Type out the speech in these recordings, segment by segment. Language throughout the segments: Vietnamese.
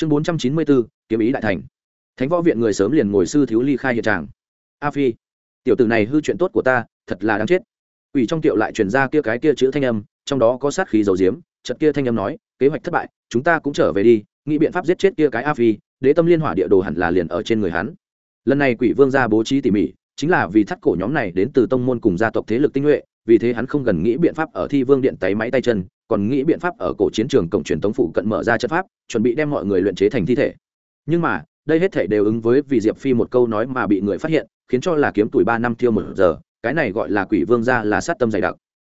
chương bốn trăm chín mươi bốn, kiếm ý đại thành. Thánh võ viện người sớm liền ngồi sư thiếu ly khai hiện tràng a phi, tiểu tử này hư chuyện tốt của ta, thật là đáng chết. Ủy trong tiệu lại truyền ra kia cái kia chữ thanh âm, trong đó có sát khí dầu diếm chật kia thanh âm nói, kế hoạch thất bại, chúng ta cũng trở về đi, nghĩ biện pháp giết chết kia cái a phi, đế tâm liên hỏa địa đồ hẳn là liền ở trên người hắn. Lần này quỷ vương gia bố trí tỉ mỉ, chính là vì thắt cổ nhóm này đến từ tông môn cùng gia tộc thế lực tinh nhuệ vì thế hắn không gần nghĩ biện pháp ở thi vương điện tay máy tay chân, còn nghĩ biện pháp ở cổ chiến trường cổng truyền tống phụ cận mở ra trận pháp, chuẩn bị đem mọi người luyện chế thành thi thể. Nhưng mà, đây hết thể đều ứng với vì diệp phi một câu nói mà bị người phát hiện, khiến cho là kiếm tuổi ba năm thiêu một giờ, cái này gọi là quỷ vương gia là sát tâm dày đặc.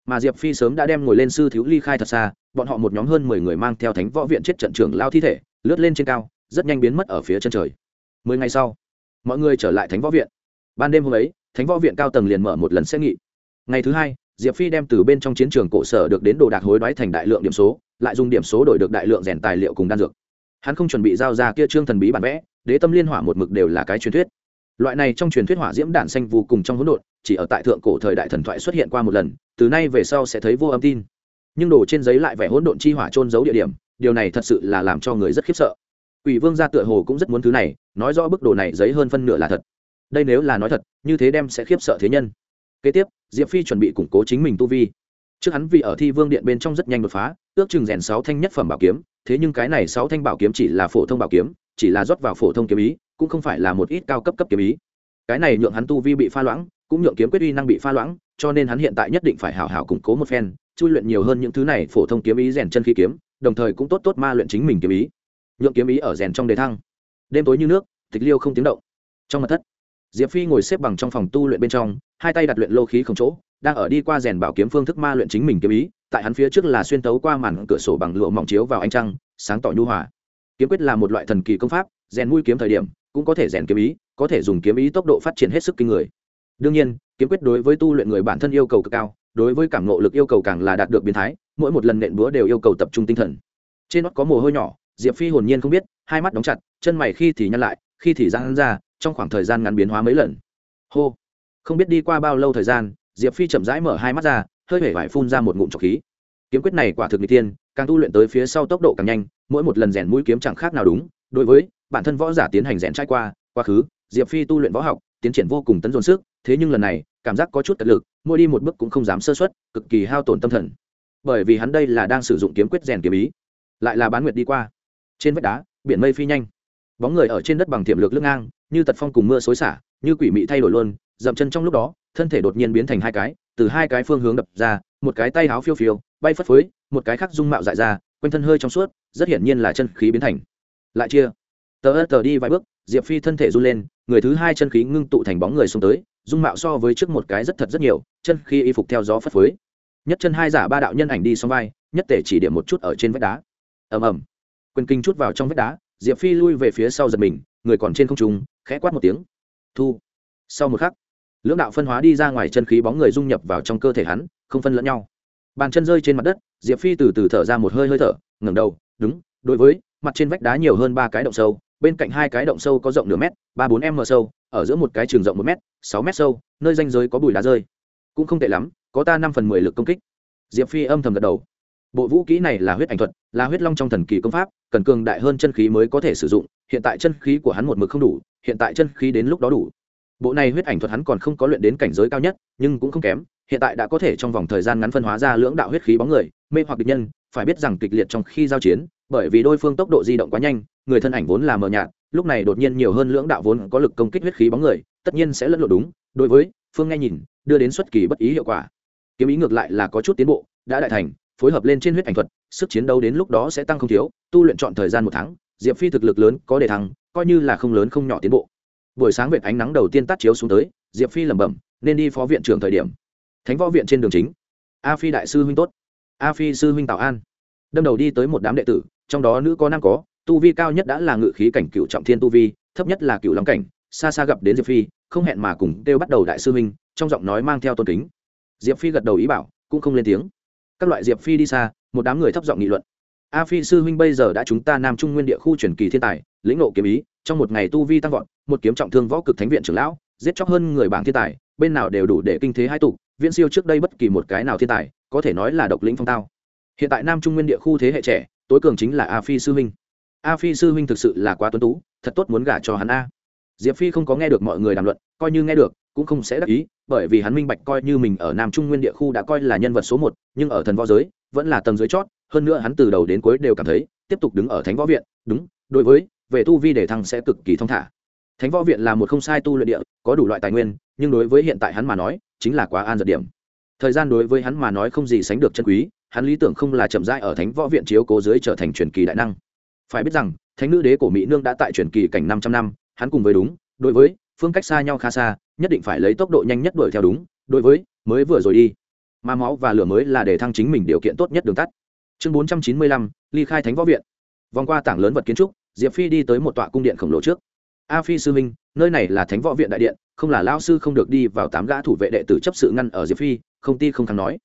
Mà diệp phi sớm đã đem ngồi lên sư thiếu ly khai thật xa, bọn họ một nhóm hơn mười người mang theo thánh võ viện chết trận trưởng lao thi thể, lướt lên trên cao, rất nhanh biến mất ở phía chân trời. Mười ngày sau, mọi người trở lại thánh võ viện. Ban đêm hôm ấy, thánh võ viện cao tầng liền mở một lần xét nghị ngày thứ hai diệp phi đem từ bên trong chiến trường cổ sở được đến đồ đạc hối đoái thành đại lượng điểm số lại dùng điểm số đổi được đại lượng rèn tài liệu cùng đan dược hắn không chuẩn bị giao ra kia trương thần bí bản vẽ đế tâm liên hỏa một mực đều là cái truyền thuyết loại này trong truyền thuyết hỏa diễm đản xanh vô cùng trong hỗn độn chỉ ở tại thượng cổ thời đại thần thoại xuất hiện qua một lần từ nay về sau sẽ thấy vô âm tin nhưng đồ trên giấy lại vẻ hỗn độn chi hỏa trôn giấu địa điểm điều này thật sự là làm cho người rất khiếp sợ Quỷ Vương gia tựa hồ cũng rất muốn thứ này, nói rõ bức đồ này giấy hơn phân nửa là thật. Đây nếu là nói thật, như thế đem sẽ khiếp sợ thế nhân. Kế tiếp, Diệp Phi chuẩn bị củng cố chính mình tu vi. Trước hắn vì ở Thi Vương điện bên trong rất nhanh đột phá, ước chừng rèn sáu thanh nhất phẩm bảo kiếm, thế nhưng cái này sáu thanh bảo kiếm chỉ là phổ thông bảo kiếm, chỉ là rót vào phổ thông kiếm ý, cũng không phải là một ít cao cấp cấp kiếm ý. Cái này nhượng hắn tu vi bị pha loãng, cũng nhượng kiếm quyết uy năng bị pha loãng, cho nên hắn hiện tại nhất định phải hảo hảo củng cố một phen, chui luyện nhiều hơn những thứ này phổ thông kiếm ý rèn chân khí kiếm, đồng thời cũng tốt tốt ma luyện chính mình kiếm ý nhượng kiếm ý ở rèn trong đề thăng đêm tối như nước tịch liêu không tiếng động trong mặt thất diệp phi ngồi xếp bằng trong phòng tu luyện bên trong hai tay đặt luyện lô khí không chỗ, đang ở đi qua rèn bảo kiếm phương thức ma luyện chính mình kiếm ý, tại hắn phía trước là xuyên tấu qua màn cửa sổ bằng lụa mỏng chiếu vào ánh trăng, sáng tỏ nhu hòa. Kiếm quyết là một loại thần kỳ công pháp, rèn mũi kiếm thời điểm, cũng có thể rèn kiếm ý, có thể dùng kiếm ý tốc độ phát triển hết sức kinh người. Đương nhiên, kiếm quyết đối với tu luyện người bản thân yêu cầu cực cao, đối với cảm ngộ lực yêu cầu càng là đạt được biến thái, mỗi một lần nện búa đều yêu cầu tập trung tinh thần. Trên nót có mồ hôi nhỏ, diệp phi hồn nhiên không biết, hai mắt đóng chặt, chân mày khi thì nhăn lại, khi thì giãn ra, trong khoảng thời gian ngắn biến hóa mấy lần. Hô không biết đi qua bao lâu thời gian, diệp phi chậm rãi mở hai mắt ra, hơi hể vải phun ra một ngụm trọc khí. Kiếm quyết này quả thực n tiên càng tu luyện tới phía sau tốc độ càng nhanh, mỗi một lần rèn mũi kiếm chẳng khác nào đúng. Đối với bản thân võ giả tiến hành rèn trai qua, quá khứ, diệp phi tu luyện võ học, tiến triển vô cùng tấn dồn sức, thế nhưng lần này, cảm giác có chút cật lực, mỗi đi một bước cũng không dám sơ xuất cực kỳ hao tổn tâm thần. Bởi vì hắn đây là đang sử dụng kiếm quyết rèn kiếm ý, lại là bán nguyệt đi qua. Trên vách đá, biển mây phi nhanh. Bóng người ở trên đất bằng tiềm lược lưng ngang, như tật phong cùng mưa xối xả, như quỷ mị thay đổi luôn dậm chân trong lúc đó, thân thể đột nhiên biến thành hai cái, từ hai cái phương hướng đập ra, một cái tay áo phiêu phiêu, bay phất phới, một cái khác dung mạo dại ra, quanh thân hơi trong suốt, rất hiển nhiên là chân khí biến thành. Lại chia. Tờ ớt tờ đi vài bước, diệp phi thân thể run lên, người thứ hai chân khí ngưng tụ thành bóng người xuống tới, dung mạo so với trước một cái rất thật rất nhiều, chân khí y phục theo gió phất phới. Nhất chân hai giả ba đạo nhân ảnh đi xong vai, nhất tể chỉ điểm một chút ở trên vách đá. Ầm ầm. Quyền kinh chút vào trong vách đá, diệp phi lui về phía sau giật mình, người còn trên không trung, khẽ quát một tiếng. Thu. Sau một khắc lưỡng đạo phân hóa đi ra ngoài chân khí bóng người dung nhập vào trong cơ thể hắn, không phân lẫn nhau. Bàn chân rơi trên mặt đất, diệp phi từ từ thở ra một hơi hơi thở, ngẩng đầu, đúng, đối với, mặt trên vách đá nhiều hơn ba cái động sâu, bên cạnh hai cái động sâu có rộng nửa mét, ba bốn m sâu, ở giữa một cái trường rộng một mét, sáu m sâu, nơi danh giới có bùi đá rơi. Cũng không tệ lắm, có ta năm phần mười lực công kích. Diệp phi âm thầm gật đầu. Bộ vũ kỹ này là huyết ảnh thuật, là huyết long trong thần kỳ công pháp, cần cường đại hơn chân khí mới có thể sử dụng, hiện tại chân khí của hắn một mực không đủ, hiện tại chân khí đến lúc đó đủ bộ này huyết ảnh thuật hắn còn không có luyện đến cảnh giới cao nhất, nhưng cũng không kém, hiện tại đã có thể trong vòng thời gian ngắn phân hóa ra lưỡng đạo huyết khí bóng người, mê hoặc địch nhân, phải biết rằng kịch liệt trong khi giao chiến, bởi vì đôi phương tốc độ di động quá nhanh, người thân ảnh vốn là mờ nhạt, lúc này đột nhiên nhiều hơn lưỡng đạo vốn có lực công kích huyết khí bóng người, tất nhiên sẽ lẫn lộn đúng, đối với phương nghe nhìn, đưa đến xuất kỳ bất ý hiệu quả. Kiếm ý ngược lại là có chút tiến bộ, đã đại thành, phối hợp lên trên huyết ảnh thuật, sức chiến đấu đến lúc đó sẽ tăng không thiếu, tu luyện chọn thời gian một tháng, diệp phi thực lực lớn có đề thăng, coi như là không lớn không nhỏ tiến bộ buổi sáng vệt ánh nắng đầu tiên tắt chiếu xuống tới, diệp phi lẩm bẩm, nên đi phó viện trưởng thời điểm. Thánh võ viện trên đường chính. A phi đại sư huynh tốt. A phi sư huynh tạo an. Đâm đầu đi tới một đám đệ tử, trong đó nữ có nam có, tu vi cao nhất đã là ngự khí cảnh cựu trọng thiên tu vi, thấp nhất là cựu long cảnh, xa xa gặp đến diệp phi, không hẹn mà cùng kêu bắt đầu đại sư huynh, trong giọng nói mang theo tôn kính. Diệp phi gật đầu ý bảo, cũng không lên tiếng. Các loại diệp phi đi xa, một đám người thấp giọng nghị luận. A phi sư huynh bây giờ đã chúng ta nam trung nguyên địa khu truyền kỳ thiên tài, lĩnh ngộ kiếm ý trong một ngày tu vi tăng vọt, một kiếm trọng thương võ cực thánh viện trưởng lão, giết chóc hơn người bảng thiên tài, bên nào đều đủ để kinh thế hai tục viễn siêu trước đây bất kỳ một cái nào thiên tài, có thể nói là độc lĩnh phong tao. Hiện tại nam trung nguyên địa khu thế hệ trẻ, tối cường chính là a phi sư huynh. A phi sư huynh thực sự là quá tuấn tú, thật tốt muốn gả cho hắn a. Diệp phi không có nghe được mọi người đàm luận, coi như nghe được, cũng không sẽ đắc ý, bởi vì hắn minh bạch coi như mình ở nam trung nguyên địa khu đã coi là nhân vật số một, nhưng ở thần võ giới, vẫn là tầng dưới chót, hơn nữa hắn từ đầu đến cuối đều cảm thấy, tiếp tục đứng ở thánh võ viện, đúng, đối với về tu vi để thăng sẽ cực kỳ thông thả. Thánh võ viện là một không sai tu luyện địa, có đủ loại tài nguyên, nhưng đối với hiện tại hắn mà nói, chính là quá an giật điểm. Thời gian đối với hắn mà nói không gì sánh được chân quý, hắn lý tưởng không là chậm rãi ở thánh võ viện chiếu cố dưới trở thành truyền kỳ đại năng. Phải biết rằng, thánh nữ đế của mỹ nương đã tại truyền kỳ cảnh năm trăm năm, hắn cùng với đúng, đối với, phương cách xa nhau khá xa, nhất định phải lấy tốc độ nhanh nhất đuổi theo đúng, đối với, mới vừa rồi đi. Mà máu và lửa mới là để thăng chính mình điều kiện tốt nhất đường tắt. Chương bốn trăm chín mươi lăm, ly khai thánh võ viện. Vòng qua tảng lớn vật kiến trúc diệp phi đi tới một tọa cung điện khổng lồ trước. A phi sư minh nơi này là thánh võ viện đại điện, không là lao sư không được đi vào tám gã thủ vệ đệ tử chấp sự ngăn ở diệp phi, không ti không thắng nói.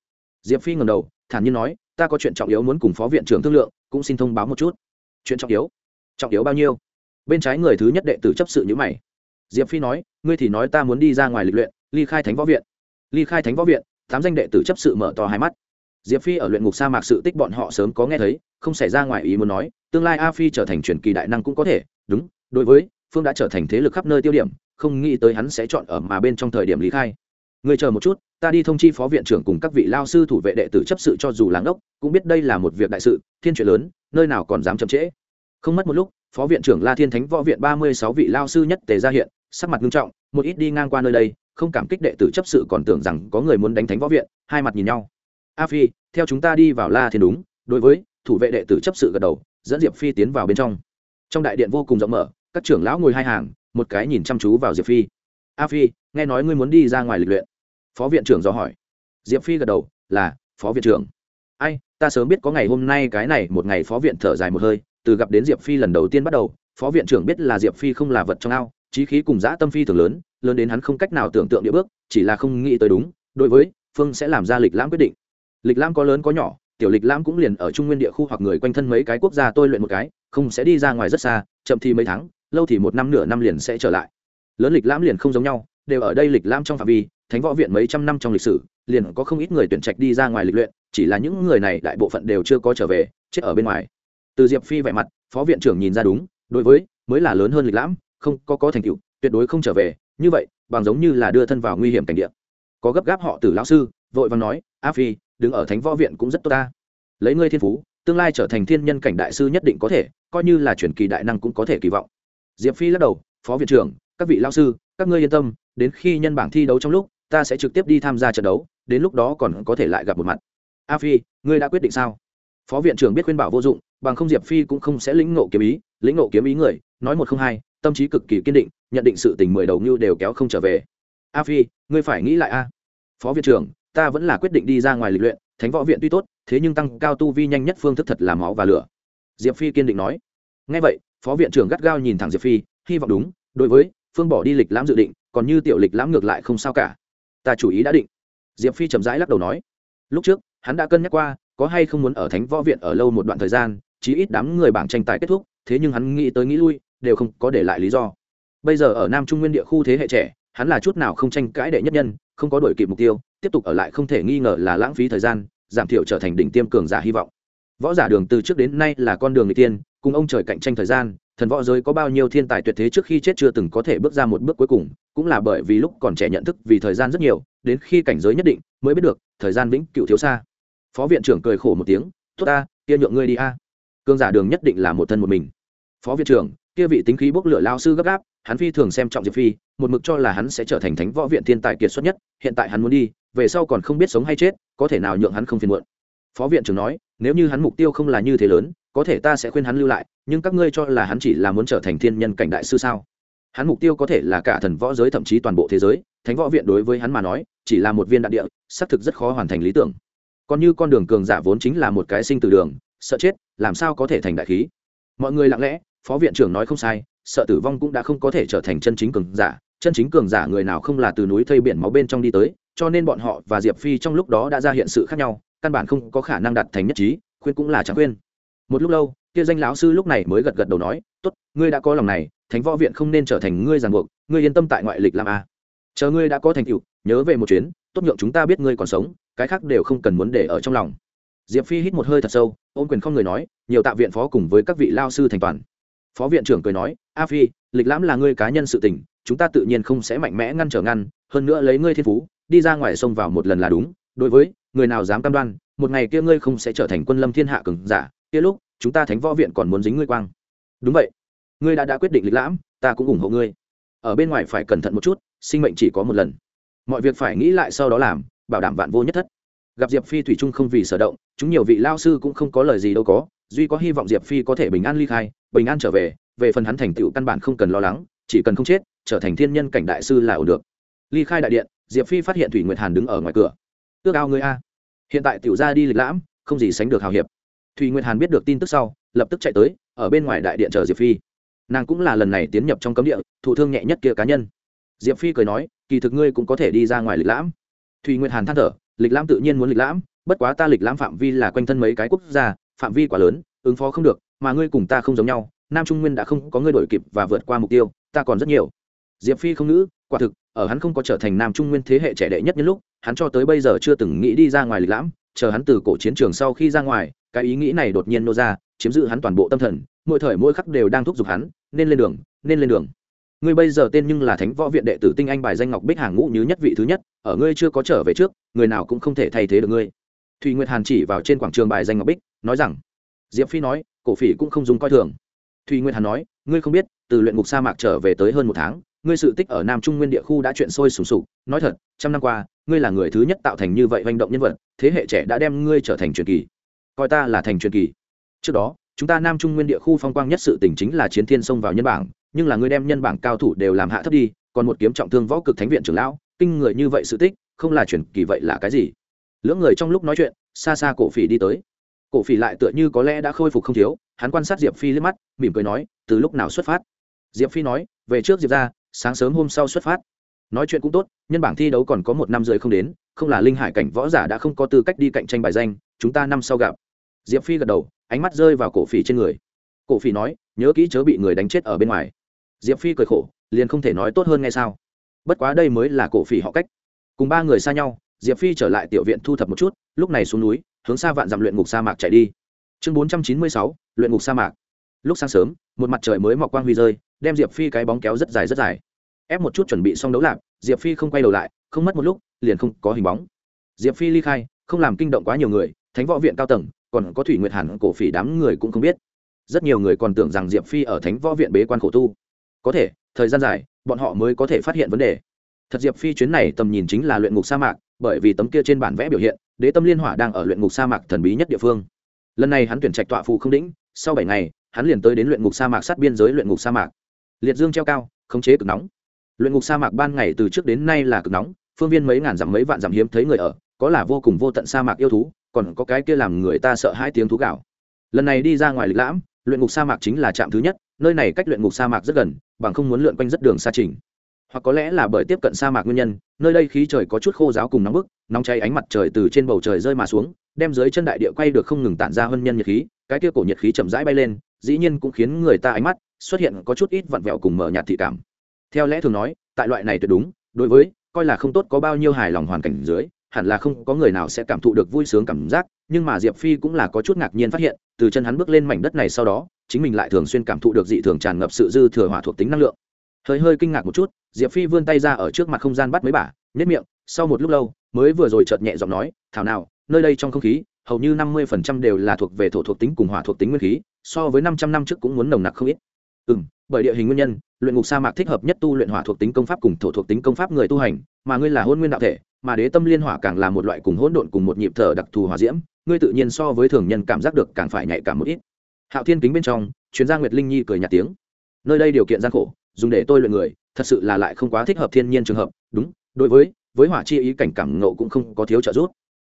Diệp phi ngầm đầu, thản nhiên nói, ta có chuyện trọng yếu muốn cùng phó viện trưởng thương lượng, cũng xin thông báo một chút. Chuyện trọng yếu? Trọng yếu bao nhiêu? Bên trái người thứ nhất đệ tử chấp sự nhữ mày. Diệp phi nói, ngươi thì nói ta muốn đi ra ngoài lịch luyện, ly khai thánh võ viện. Ly khai thánh võ viện? Tám danh đệ tử chấp sự mở to hai mắt. Diệp phi ở luyện ngục sa mạc sự tích bọn họ sớm có nghe thấy, không xảy ra ngoài ý muốn nói tương lai a phi trở thành truyền kỳ đại năng cũng có thể, đúng, đối với, phương đã trở thành thế lực khắp nơi tiêu điểm, không nghĩ tới hắn sẽ chọn ở mà bên trong thời điểm lý khai. Người chờ một chút, ta đi thông chi phó viện trưởng cùng các vị lao sư thủ vệ đệ tử chấp sự cho dù làng ốc, cũng biết đây là một việc đại sự, thiên chuyện lớn, nơi nào còn dám chậm trễ. Không mất một lúc, phó viện trưởng la thiên thánh võ viện ba mươi sáu vị lao sư nhất tề ra hiện, sắc mặt nghiêm trọng, một ít đi ngang qua nơi đây, không cảm kích đệ tử chấp sự còn tưởng rằng có người muốn đánh thánh võ viện, hai mặt nhìn nhau. A phi, theo chúng ta đi vào la thiên đúng, đối với, thủ vệ đệ tử chấp sự gật đầu dẫn diệp phi tiến vào bên trong trong đại điện vô cùng rộng mở các trưởng lão ngồi hai hàng một cái nhìn chăm chú vào diệp phi a phi nghe nói ngươi muốn đi ra ngoài lịch luyện phó viện trưởng do hỏi diệp phi gật đầu là phó viện trưởng ai ta sớm biết có ngày hôm nay cái này một ngày phó viện thở dài một hơi từ gặp đến diệp phi lần đầu tiên bắt đầu phó viện trưởng biết là diệp phi không là vật trong ao trí khí cùng dã tâm phi thường lớn lớn đến hắn không cách nào tưởng tượng địa bước chỉ là không nghĩ tới đúng đối với phương sẽ làm ra lịch lãm quyết định lịch lãm có lớn có nhỏ tiểu lịch lãm cũng liền ở trung nguyên địa khu hoặc người quanh thân mấy cái quốc gia tôi luyện một cái, không sẽ đi ra ngoài rất xa, chậm thì mấy tháng, lâu thì một năm nửa năm liền sẽ trở lại. Lớn lịch lãm liền không giống nhau, đều ở đây lịch lãm trong phạm vi, thánh võ viện mấy trăm năm trong lịch sử, liền có không ít người tuyển trạch đi ra ngoài lịch luyện, chỉ là những người này đại bộ phận đều chưa có trở về, chết ở bên ngoài. Từ diệp phi vẻ mặt, phó viện trưởng nhìn ra đúng, đối với, mới là lớn hơn lịch lãm, không, có có thành tựu, tuyệt đối không trở về, như vậy, bằng giống như là đưa thân vào nguy hiểm cảnh địa. Có gấp gáp họ từ lão sư, vội vàng nói, a phi đứng ở thánh võ viện cũng rất tốt ta. Lấy ngươi thiên phú, tương lai trở thành thiên nhân cảnh đại sư nhất định có thể, coi như là truyền kỳ đại năng cũng có thể kỳ vọng. Diệp phi lắc đầu, phó viện trưởng, các vị lao sư, các ngươi yên tâm, đến khi nhân bảng thi đấu trong lúc, ta sẽ trực tiếp đi tham gia trận đấu, đến lúc đó còn có thể lại gặp một mặt. A phi, ngươi đã quyết định sao? Phó viện trưởng biết khuyên bảo vô dụng, bằng không diệp phi cũng không sẽ lĩnh ngộ kiếm ý, lĩnh ngộ kiếm ý người, nói một không hai, tâm trí cực kỳ kiên định, nhận định sự tình mười đầu như đều kéo không trở về. A phi, ngươi phải nghĩ lại a. Phó viện trưởng ta vẫn là quyết định đi ra ngoài lịch luyện, thánh võ viện tuy tốt, thế nhưng tăng cao tu vi nhanh nhất phương thức thật là máu và lửa. Diệp phi kiên định nói. Ngay vậy, phó viện trưởng gắt gao nhìn thẳng diệp phi, hy vọng đúng, đối với, phương bỏ đi lịch lãm dự định, còn như tiểu lịch lãm ngược lại không sao cả. Ta chủ ý đã định. Diệp phi chậm rãi lắc đầu nói. Lúc trước, hắn đã cân nhắc qua, có hay không muốn ở thánh võ viện ở lâu một đoạn thời gian, chí ít đám người bảng tranh tài kết thúc, thế nhưng hắn nghĩ tới nghĩ lui, đều không có để lại lý do. Bây giờ ở nam trung nguyên địa khu thế hệ trẻ, hắn là chút nào không tranh cãi đệ nhất nhân, không có đổi kịp mục tiêu tiếp tục ở lại không thể nghi ngờ là lãng phí thời gian, giảm thiểu trở thành đỉnh tiêm cường giả hy vọng. Võ giả đường từ trước đến nay là con đường người tiên cùng ông trời cạnh tranh thời gian, thần võ giới có bao nhiêu thiên tài tuyệt thế trước khi chết chưa từng có thể bước ra một bước cuối cùng, cũng là bởi vì lúc còn trẻ nhận thức vì thời gian rất nhiều, đến khi cảnh giới nhất định mới biết được thời gian vĩnh cựu thiếu xa. Phó viện trưởng cười khổ một tiếng, tốt ta, kia nhượng ngươi đi a. Cương giả đường nhất định là một thân một mình. Phó viện trưởng, kia vị tính khí bốc lửa lao sư gấp gáp, hắn phi thường xem trọng diệp phi, một mực cho là hắn sẽ trở thành thánh võ viện thiên tài kiệt xuất nhất, hiện tại hắn muốn đi về sau còn không biết sống hay chết, có thể nào nhượng hắn không phiền muộn. Phó viện trưởng nói, nếu như hắn mục tiêu không là như thế lớn, có thể ta sẽ khuyên hắn lưu lại, nhưng các ngươi cho là hắn chỉ là muốn trở thành thiên nhân cảnh đại sư sao? Hắn mục tiêu có thể là cả thần võ giới thậm chí toàn bộ thế giới, thánh võ viện đối với hắn mà nói, chỉ là một viên đạn địa, xác thực rất khó hoàn thành lý tưởng. Còn như con đường cường giả vốn chính là một cái sinh từ đường, sợ chết, làm sao có thể thành đại khí? Mọi người lặng lẽ, phó viện trưởng nói không sai, sợ tử vong cũng đã không có thể trở thành chân chính cường giả chân chính cường giả người nào không là từ núi thây biển máu bên trong đi tới, cho nên bọn họ và diệp phi trong lúc đó đã ra hiện sự khác nhau, căn bản không có khả năng đạt thành nhất trí, khuyên cũng là chẳng khuyên. Một lúc lâu, kia danh lão sư lúc này mới gật gật đầu nói, tốt, ngươi đã có lòng này, thánh võ viện không nên trở thành ngươi ràng buộc, ngươi yên tâm tại ngoại lịch làm a. Chờ ngươi đã có thành tựu, nhớ về một chuyến, tốt nhượng chúng ta biết ngươi còn sống, cái khác đều không cần muốn để ở trong lòng. Diệp phi hít một hơi thật sâu ôm quyền không người nói, nhiều tạ viện phó cùng với các vị lao sư thành toàn. Phó viện trưởng cười nói, a phi, lịch lãm là ngươi cá nhân sự tình chúng ta tự nhiên không sẽ mạnh mẽ ngăn trở ngăn, hơn nữa lấy ngươi thiên phú, đi ra ngoài sông vào một lần là đúng. Đối với, người nào dám cam đoan, một ngày kia ngươi không sẽ trở thành quân lâm thiên hạ cường giả, kia lúc, chúng ta thánh võ viện còn muốn dính ngươi quang. Đúng vậy. Ngươi đã đã quyết định lịch lãm, ta cũng ủng hộ ngươi. Ở bên ngoài phải cẩn thận một chút, sinh mệnh chỉ có một lần. Mọi việc phải nghĩ lại sau đó làm, bảo đảm vạn vô nhất thất. Gặp diệp phi thủy trung không vì sở động, chúng nhiều vị lao sư cũng không có lời gì đâu có, duy có hy vọng diệp phi có thể bình an ly khai, bình an trở về về phần hắn thành tựu căn bản không cần lo lắng, chỉ cần không chết trở thành thiên nhân cảnh đại sư là ổn được. Ly khai đại điện, diệp phi phát hiện thủy nguyệt hàn đứng ở ngoài cửa. Ước ao người a. Hiện tại tiểu ra đi lịch lãm, không gì sánh được hào hiệp. Thủy nguyệt hàn biết được tin tức sau, lập tức chạy tới, ở bên ngoài đại điện chờ diệp phi. Nàng cũng là lần này tiến nhập trong cấm địa, thụ thương nhẹ nhất kia cá nhân. Diệp phi cười nói, kỳ thực ngươi cũng có thể đi ra ngoài lịch lãm. Thùy nguyệt hàn than thở, lịch lãm tự nhiên muốn lịch lãm, bất quá ta lịch lãm phạm vi là quanh thân mấy cái quốc gia, phạm vi quá lớn, ứng phó không được, mà ngươi cùng ta không giống nhau, nam trung nguyên đã không có ngươi đổi kịp và vượt qua mục tiêu, ta còn rất nhiều diệp phi không nữ quả thực, ở hắn không có trở thành nam trung nguyên thế hệ trẻ đệ nhất nhân lúc, hắn cho tới bây giờ chưa từng nghĩ đi ra ngoài lịch lãm, chờ hắn từ cổ chiến trường sau khi ra ngoài, cái ý nghĩ này đột nhiên nô ra, chiếm giữ hắn toàn bộ tâm thần, mỗi thời mỗi khắc đều đang thúc giục hắn, nên lên đường, nên lên đường. Ngươi bây giờ tên nhưng là thánh võ viện đệ tử tinh anh bài danh ngọc bích hàng ngũ như nhất vị thứ nhất, ở ngươi chưa có trở về trước, người nào cũng không thể thay thế được ngươi. Thùy nguyệt hàn chỉ vào trên quảng trường bài danh ngọc bích, nói rằng, diệp phi nói, cổ phỉ cũng không dùng coi thường. Thùy nguyệt hàn nói, ngươi không biết, từ luyện ngục sa mạc trở về tới hơn một tháng ngươi sự tích ở nam trung nguyên địa khu đã chuyện sôi sùng sục. Nói thật, trăm năm qua, ngươi là người thứ nhất tạo thành như vậy hành động nhân vật, thế hệ trẻ đã đem ngươi trở thành truyền kỳ. Coi ta là thành truyền kỳ. Trước đó, chúng ta nam trung nguyên địa khu phong quang nhất sự tỉnh chính là chiến thiên xông vào nhân bảng, nhưng là ngươi đem nhân bảng cao thủ đều làm hạ thấp đi, còn một kiếm trọng thương võ cực thánh viện trưởng lão, kinh người như vậy sự tích, không là truyền kỳ vậy là cái gì? Lưỡng người trong lúc nói chuyện, xa xa cổ phỉ đi tới. Cổ phỉ lại tựa như có lẽ đã khôi phục không thiếu, hắn quan sát diệp phi liếc mắt, mỉm cười nói, từ lúc nào xuất phát? Diệp phi nói, về trước diệp ra sáng sớm hôm sau xuất phát. Nói chuyện cũng tốt, nhân bảng thi đấu còn có một năm rưỡi không đến, không là linh hải cảnh võ giả đã không có tư cách đi cạnh tranh bài danh, chúng ta năm sau gặp. Diệp phi gật đầu, ánh mắt rơi vào cổ phỉ trên người. Cổ phỉ nói, nhớ kỹ chớ bị người đánh chết ở bên ngoài. Diệp phi cười khổ, liền không thể nói tốt hơn ngay sao. Bất quá đây mới là cổ phỉ họ cách. Cùng ba người xa nhau, diệp phi trở lại tiểu viện thu thập một chút, lúc này xuống núi, hướng xa vạn dặm luyện ngục sa mạc chạy đi. Chương bốn trăm chín mươi sáu, luyện ngục sa mạc. Lúc sáng sớm, một mặt trời mới mọc quang huy rơi đem diệp phi cái bóng kéo rất dài rất dài. Ép một chút chuẩn bị xong đấu lạc diệp phi không quay đầu lại, không mất một lúc, liền không có hình bóng. Diệp phi ly khai, không làm kinh động quá nhiều người, thánh võ viện cao tầng, còn có thủy nguyệt hàn cổ phỉ đám người cũng không biết. Rất nhiều người còn tưởng rằng diệp phi ở thánh võ viện bế quan khổ tu. Có thể, thời gian dài, bọn họ mới có thể phát hiện vấn đề. Thật diệp phi chuyến này tầm nhìn chính là luyện ngục sa mạc, bởi vì tấm kia trên bản vẽ biểu hiện, đế tâm liên hỏa đang ở luyện ngục sa mạc thần bí nhất địa phương. Lần này hắn tuyển trạch tọa phù không đĩnh sau bảy ngày, hắn liền tới đến luyện ngục sa mạc sát biên giới luyện ngục sa mạc liệt dương treo cao, khống chế cực nóng. Luyện ngục sa mạc ban ngày từ trước đến nay là cực nóng, phương viên mấy ngàn dặm mấy vạn dặm hiếm thấy người ở, có là vô cùng vô tận sa mạc yêu thú, còn có cái kia làm người ta sợ hai tiếng thú gạo lần này đi ra ngoài lịch lãm, luyện ngục sa mạc chính là trạm thứ nhất, nơi này cách luyện ngục sa mạc rất gần, bằng không muốn lượn quanh rất đường xa trình. Hoặc có lẽ là bởi tiếp cận sa mạc nguyên nhân, nơi đây khí trời có chút khô giáo cùng nóng bức, nóng cháy ánh mặt trời từ trên bầu trời rơi mà xuống, đem dưới chân đại địa quay được không ngừng tản ra hơn nhân nhiệt khí, cái kia cổ nhiệt khí chậm rãi bay lên dĩ nhiên cũng khiến người ta ánh mắt xuất hiện có chút ít vặn vẹo cùng mở nhạt thị cảm. Theo lẽ thường nói, tại loại này tuyệt đúng, đối với coi là không tốt có bao nhiêu hài lòng hoàn cảnh dưới, hẳn là không có người nào sẽ cảm thụ được vui sướng cảm giác, nhưng mà diệp phi cũng là có chút ngạc nhiên phát hiện, từ chân hắn bước lên mảnh đất này sau đó, chính mình lại thường xuyên cảm thụ được dị thường tràn ngập sự dư thừa hỏa thuộc tính năng lượng. Hơi hơi kinh ngạc một chút, diệp phi vươn tay ra ở trước mặt không gian bắt mấy bả nhất miệng, sau một lúc lâu, mới vừa rồi chợt nhẹ giọng nói, thảo nào, nơi đây trong không khí hầu như năm mươi phần trăm đều là thuộc về thổ thuộc tính cùng hỏa thuộc tính nguyên khí so với năm trăm năm trước cũng muốn nồng nặc không ít. Ừm, bởi địa hình nguyên nhân luyện ngục sa mạc thích hợp nhất tu luyện hỏa thuộc tính công pháp cùng thổ thuộc tính công pháp người tu hành mà ngươi là hôn nguyên đạo thể mà đế tâm liên hỏa càng là một loại cùng hỗn độn cùng một nhịp thở đặc thù hỏa diễm ngươi tự nhiên so với thường nhân cảm giác được càng phải nhạy cảm một ít. Hạo thiên kính bên trong chuyên gia nguyệt linh nhi cười nhạt tiếng. Nơi đây điều kiện gian khổ dùng để tôi luyện người thật sự là lại không quá thích hợp thiên nhiên trường hợp đúng đối với với hỏa chi ý cảnh cảm ngộ cũng không có thiếu trợ giúp.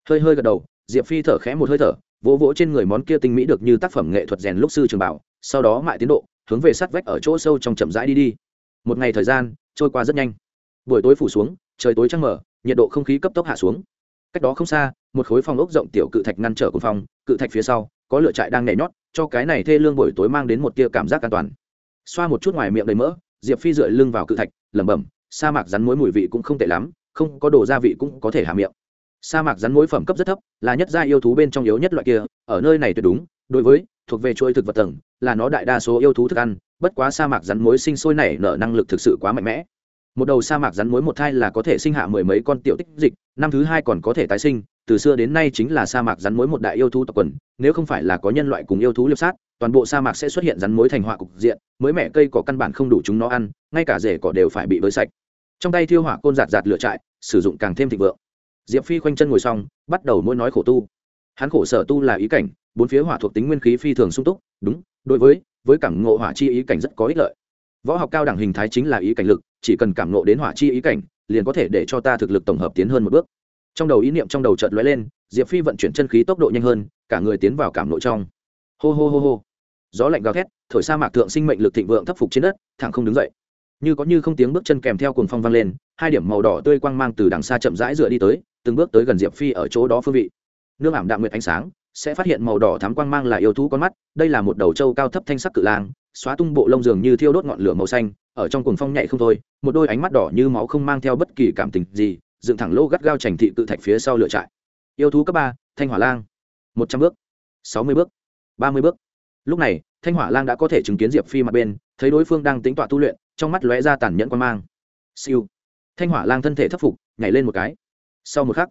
Hơi hơi gật đầu diệp phi thở khẽ một hơi thở, vỗ vỗ trên người món kia tinh mỹ được như tác phẩm nghệ thuật rèn lúc sư trường bảo, sau đó mại tiến độ, hướng về sát vách ở chỗ sâu trong chậm rãi đi đi. Một ngày thời gian, trôi qua rất nhanh. Buổi tối phủ xuống, trời tối trăng mở, nhiệt độ không khí cấp tốc hạ xuống. Cách đó không xa, một khối phòng ốc rộng tiểu cự thạch ngăn trở cùng phòng, cự thạch phía sau, có lửa trại đang nhảy nhót, cho cái này thê lương buổi tối mang đến một tia cảm giác an toàn. Xoa một chút ngoài miệng đầy mỡ, diệp phi dựa lưng vào cự thạch, lẩm bẩm, sa mạc rắn muối mùi vị cũng không tệ lắm, không có đồ gia vị cũng có thể hạ miệng sa mạc rắn mối phẩm cấp rất thấp, là nhất gia yêu thú bên trong yếu nhất loại kia, ở nơi này tuyệt đúng, đối với, thuộc về chuỗi thực vật tầng, là nó đại đa số yêu thú thức ăn, bất quá sa mạc rắn mối sinh sôi nảy nở năng lực thực sự quá mạnh mẽ. Một đầu sa mạc rắn mối một thai là có thể sinh hạ mười mấy con tiểu tích dịch, năm thứ hai còn có thể tái sinh, từ xưa đến nay chính là sa mạc rắn mối một đại yêu thú tộc quần, nếu không phải là có nhân loại cùng yêu thú liệp sát, toàn bộ sa mạc sẽ xuất hiện rắn mối thành họa cục diện, mới mẻ cây cỏ căn bản không đủ chúng nó ăn, ngay cả rễ cỏ đều phải bị bới sạch. Trong tay thiêu hỏa côn giạt giạt lửa trại, sử dụng càng thêm thịnh vượng diệp phi khoanh chân ngồi xong, bắt đầu mỗi nói khổ tu. Hắn khổ sở tu là ý cảnh, bốn phía hỏa thuộc tính nguyên khí phi thường sung túc, đúng, đối với với cảm ngộ hỏa chi ý cảnh rất có ích lợi. Võ học cao đẳng hình thái chính là ý cảnh lực, chỉ cần cảm ngộ đến hỏa chi ý cảnh, liền có thể để cho ta thực lực tổng hợp tiến hơn một bước. Trong đầu ý niệm trong đầu chợt lóe lên, diệp phi vận chuyển chân khí tốc độ nhanh hơn, cả người tiến vào cảm nội trong. Hô hô hô hô. Gió lạnh gào thét, thổi sa mạc thượng sinh mệnh lực thịnh vượng thấp phục trên đất, thẳng không đứng dậy. Như có như không tiếng bước chân kèm theo cuồng phong vang lên, hai điểm màu đỏ tươi quang mang từ đằng xa chậm rãi dựa đi tới từng bước tới gần diệp phi ở chỗ đó phương vị. Nương ảm đạm nguyệt ánh sáng, sẽ phát hiện màu đỏ thắm quang mang là yêu thú con mắt, đây là một đầu trâu cao thấp thanh sắc cự lang, xóa tung bộ lông dường như thiêu đốt ngọn lửa màu xanh, ở trong cuồng phong nhạy không thôi, một đôi ánh mắt đỏ như máu không mang theo bất kỳ cảm tình gì, dựng thẳng lô gắt gao trành thị cự thạch phía sau lựa trại. Yêu thú cấp ba, thanh hỏa lang. Một trăm bước. Sáu mươi bước. Ba mươi bước. Lúc này, thanh hỏa lang đã có thể chứng kiến diệp phi mặt bên, thấy đối phương đang tính tọa tu luyện, trong mắt lóe ra tàn nhẫn quan mang. Siêu. Thanh hỏa lang thân thể thất phục, nhảy lên một cái sau một khắc,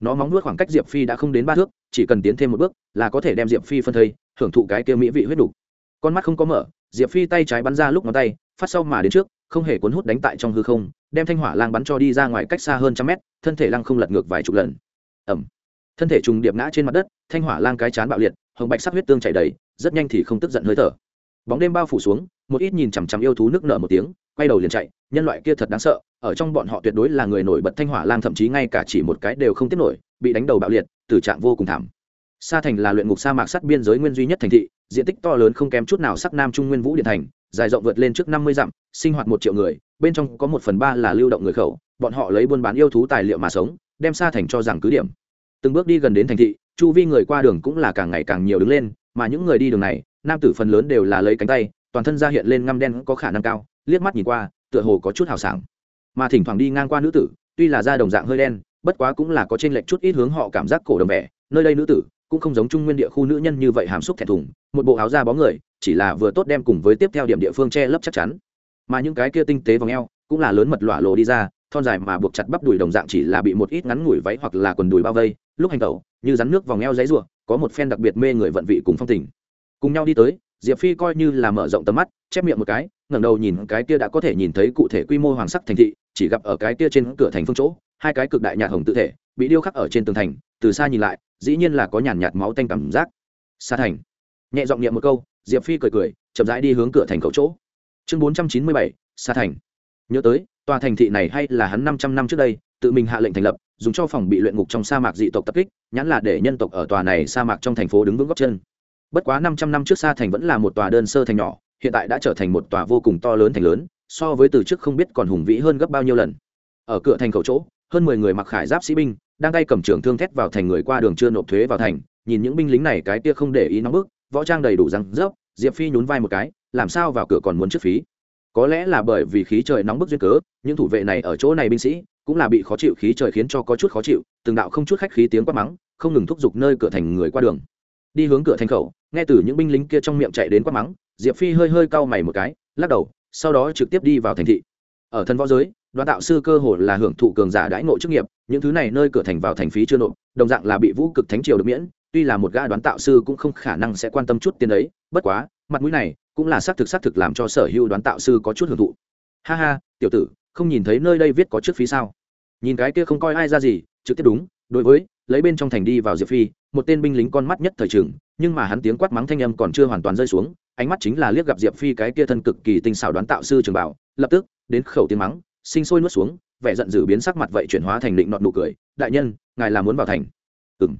nó móng nuốt khoảng cách diệp phi đã không đến ba thước, chỉ cần tiến thêm một bước là có thể đem diệp phi phân thây, hưởng thụ cái kia mỹ vị huyết đủ. con mắt không có mở, diệp phi tay trái bắn ra lúc ngón tay, phát sau mà đến trước, không hề cuốn hút đánh tại trong hư không, đem thanh hỏa lang bắn cho đi ra ngoài cách xa hơn trăm mét, thân thể lăng không lật ngược vài chục lần. Ẩm thân thể trùng điệp ngã trên mặt đất, thanh hỏa lang cái chán bạo liệt, hồng bạch sắc huyết tương chảy đầy, rất nhanh thì không tức giận hơi thở. Bóng đêm bao phủ xuống, một ít nhìn chằm chằm yêu thú nước nở một tiếng, quay đầu liền chạy, nhân loại kia thật đáng sợ ở trong bọn họ tuyệt đối là người nổi bật thanh hỏa lang, thậm chí ngay cả chỉ một cái đều không tiếp nổi, bị đánh đầu bạo liệt, tử trạng vô cùng thảm. Sa thành là luyện ngục sa mạc sắt biên giới nguyên duy nhất thành thị, diện tích to lớn không kém chút nào sắc nam trung nguyên vũ điện thành, dài rộng vượt lên trước năm mươi dặm, sinh hoạt một triệu người, bên trong có một phần ba là lưu động người khẩu, bọn họ lấy buôn bán yêu thú tài liệu mà sống, đem sa thành cho rằng cứ điểm. Từng bước đi gần đến thành thị, chu vi người qua đường cũng là càng ngày càng nhiều đứng lên, mà những người đi đường này, nam tử phần lớn đều là lấy cánh tay, toàn thân ra hiện lên ngăm đen có khả năng cao, liếc mắt nhìn qua, tựa hồ có chút hào sảng mà thỉnh thoảng đi ngang qua nữ tử, tuy là da đồng dạng hơi đen, bất quá cũng là có trên lệnh chút ít hướng họ cảm giác cổ đồng vẻ. Nơi đây nữ tử cũng không giống trung nguyên địa khu nữ nhân như vậy hàm xúc thẹn thùng, một bộ áo da bó người, chỉ là vừa tốt đem cùng với tiếp theo điểm địa phương che lấp chắc chắn. Mà những cái kia tinh tế vòng eo cũng là lớn mật lọa lộ đi ra, thon dài mà buộc chặt bắp đùi đồng dạng chỉ là bị một ít ngắn ngủi váy hoặc là quần đùi bao vây. Lúc hành tẩu, như rắn nước vòng eo giấy rùa có một phen đặc biệt mê người vận vị cùng phong tình. Cùng nhau đi tới, diệp phi coi như là mở rộng tầm mắt, chép miệng một cái, ngẩng đầu nhìn cái kia đã có thể nhìn thấy cụ thể quy mô hoàng sắc thành thị chỉ gặp ở cái kia trên cửa thành phương chỗ, hai cái cực đại nhạt hồng tự thể, bị điêu khắc ở trên tường thành, từ xa nhìn lại, dĩ nhiên là có nhàn nhạt máu tanh cảm giác. Xa thành. Nhẹ giọng niệm một câu, diệp phi cười cười, chậm rãi đi hướng cửa thành cầu chỗ. Chương bốn trăm chín mươi bảy xa thành. Nhớ tới, tòa thành thị này hay là hắn năm trăm năm trước đây, tự mình hạ lệnh thành lập, dùng cho phòng bị luyện ngục trong sa mạc dị tộc tập kích, nhãn là để nhân tộc ở tòa này sa mạc trong thành phố đứng vững góc chân. Bất quá năm trăm năm trước sa thành vẫn là một tòa đơn sơ thành nhỏ, hiện tại đã trở thành một tòa vô cùng to lớn thành lớn so với từ trước không biết còn hùng vĩ hơn gấp bao nhiêu lần. Ở cửa thành khẩu chỗ, hơn mười người mặc khải giáp sĩ binh, đang tay cầm trường thương thét vào thành người qua đường chưa nộp thuế vào thành, nhìn những binh lính này cái kia không để ý nóng bức, võ trang đầy đủ răng rớp, diệp phi nhún vai một cái, làm sao vào cửa còn muốn trước phí? Có lẽ là bởi vì khí trời nóng bức duyên cớ, những thủ vệ này ở chỗ này binh sĩ cũng là bị khó chịu khí trời khiến cho có chút khó chịu, từng đạo không chút khách khí tiếng quát mắng, không ngừng thúc giục nơi cửa thành người qua đường. Đi hướng cửa thành khẩu, nghe từ những binh lính kia trong miệng chạy đến quát mắng, diệp phi hơi hơi cau mày một cái, lắc đầu sau đó trực tiếp đi vào thành thị. Ở thân võ giới đoàn tạo sư cơ hồ là hưởng thụ cường giả đãi ngộ chức nghiệp, những thứ này nơi cửa thành vào thành phí chưa nộp, đồng dạng là bị vũ cực thánh triều được miễn, tuy là một gã đoán tạo sư cũng không khả năng sẽ quan tâm chút tiền đấy, bất quá, mặt mũi này cũng là xác thực xác thực làm cho sở hữu đoán tạo sư có chút hưởng thụ. Ha ha, tiểu tử, không nhìn thấy nơi đây viết có trước phí sao? Nhìn cái kia không coi ai ra gì, trực tiếp đúng, đối với, lấy bên trong thành đi vào diệp phi, một tên binh lính con mắt nhất thời trường nhưng mà hắn tiếng quát mắng thanh âm còn chưa hoàn toàn rơi xuống ánh mắt chính là liếc gặp diệp phi cái kia thân cực kỳ tinh xảo đoán tạo sư trường bảo lập tức đến khẩu tiếng mắng sinh sôi nuốt xuống vẻ giận dữ biến sắc mặt vậy chuyển hóa thành định nọt nụ cười đại nhân ngài là muốn vào thành. Ừng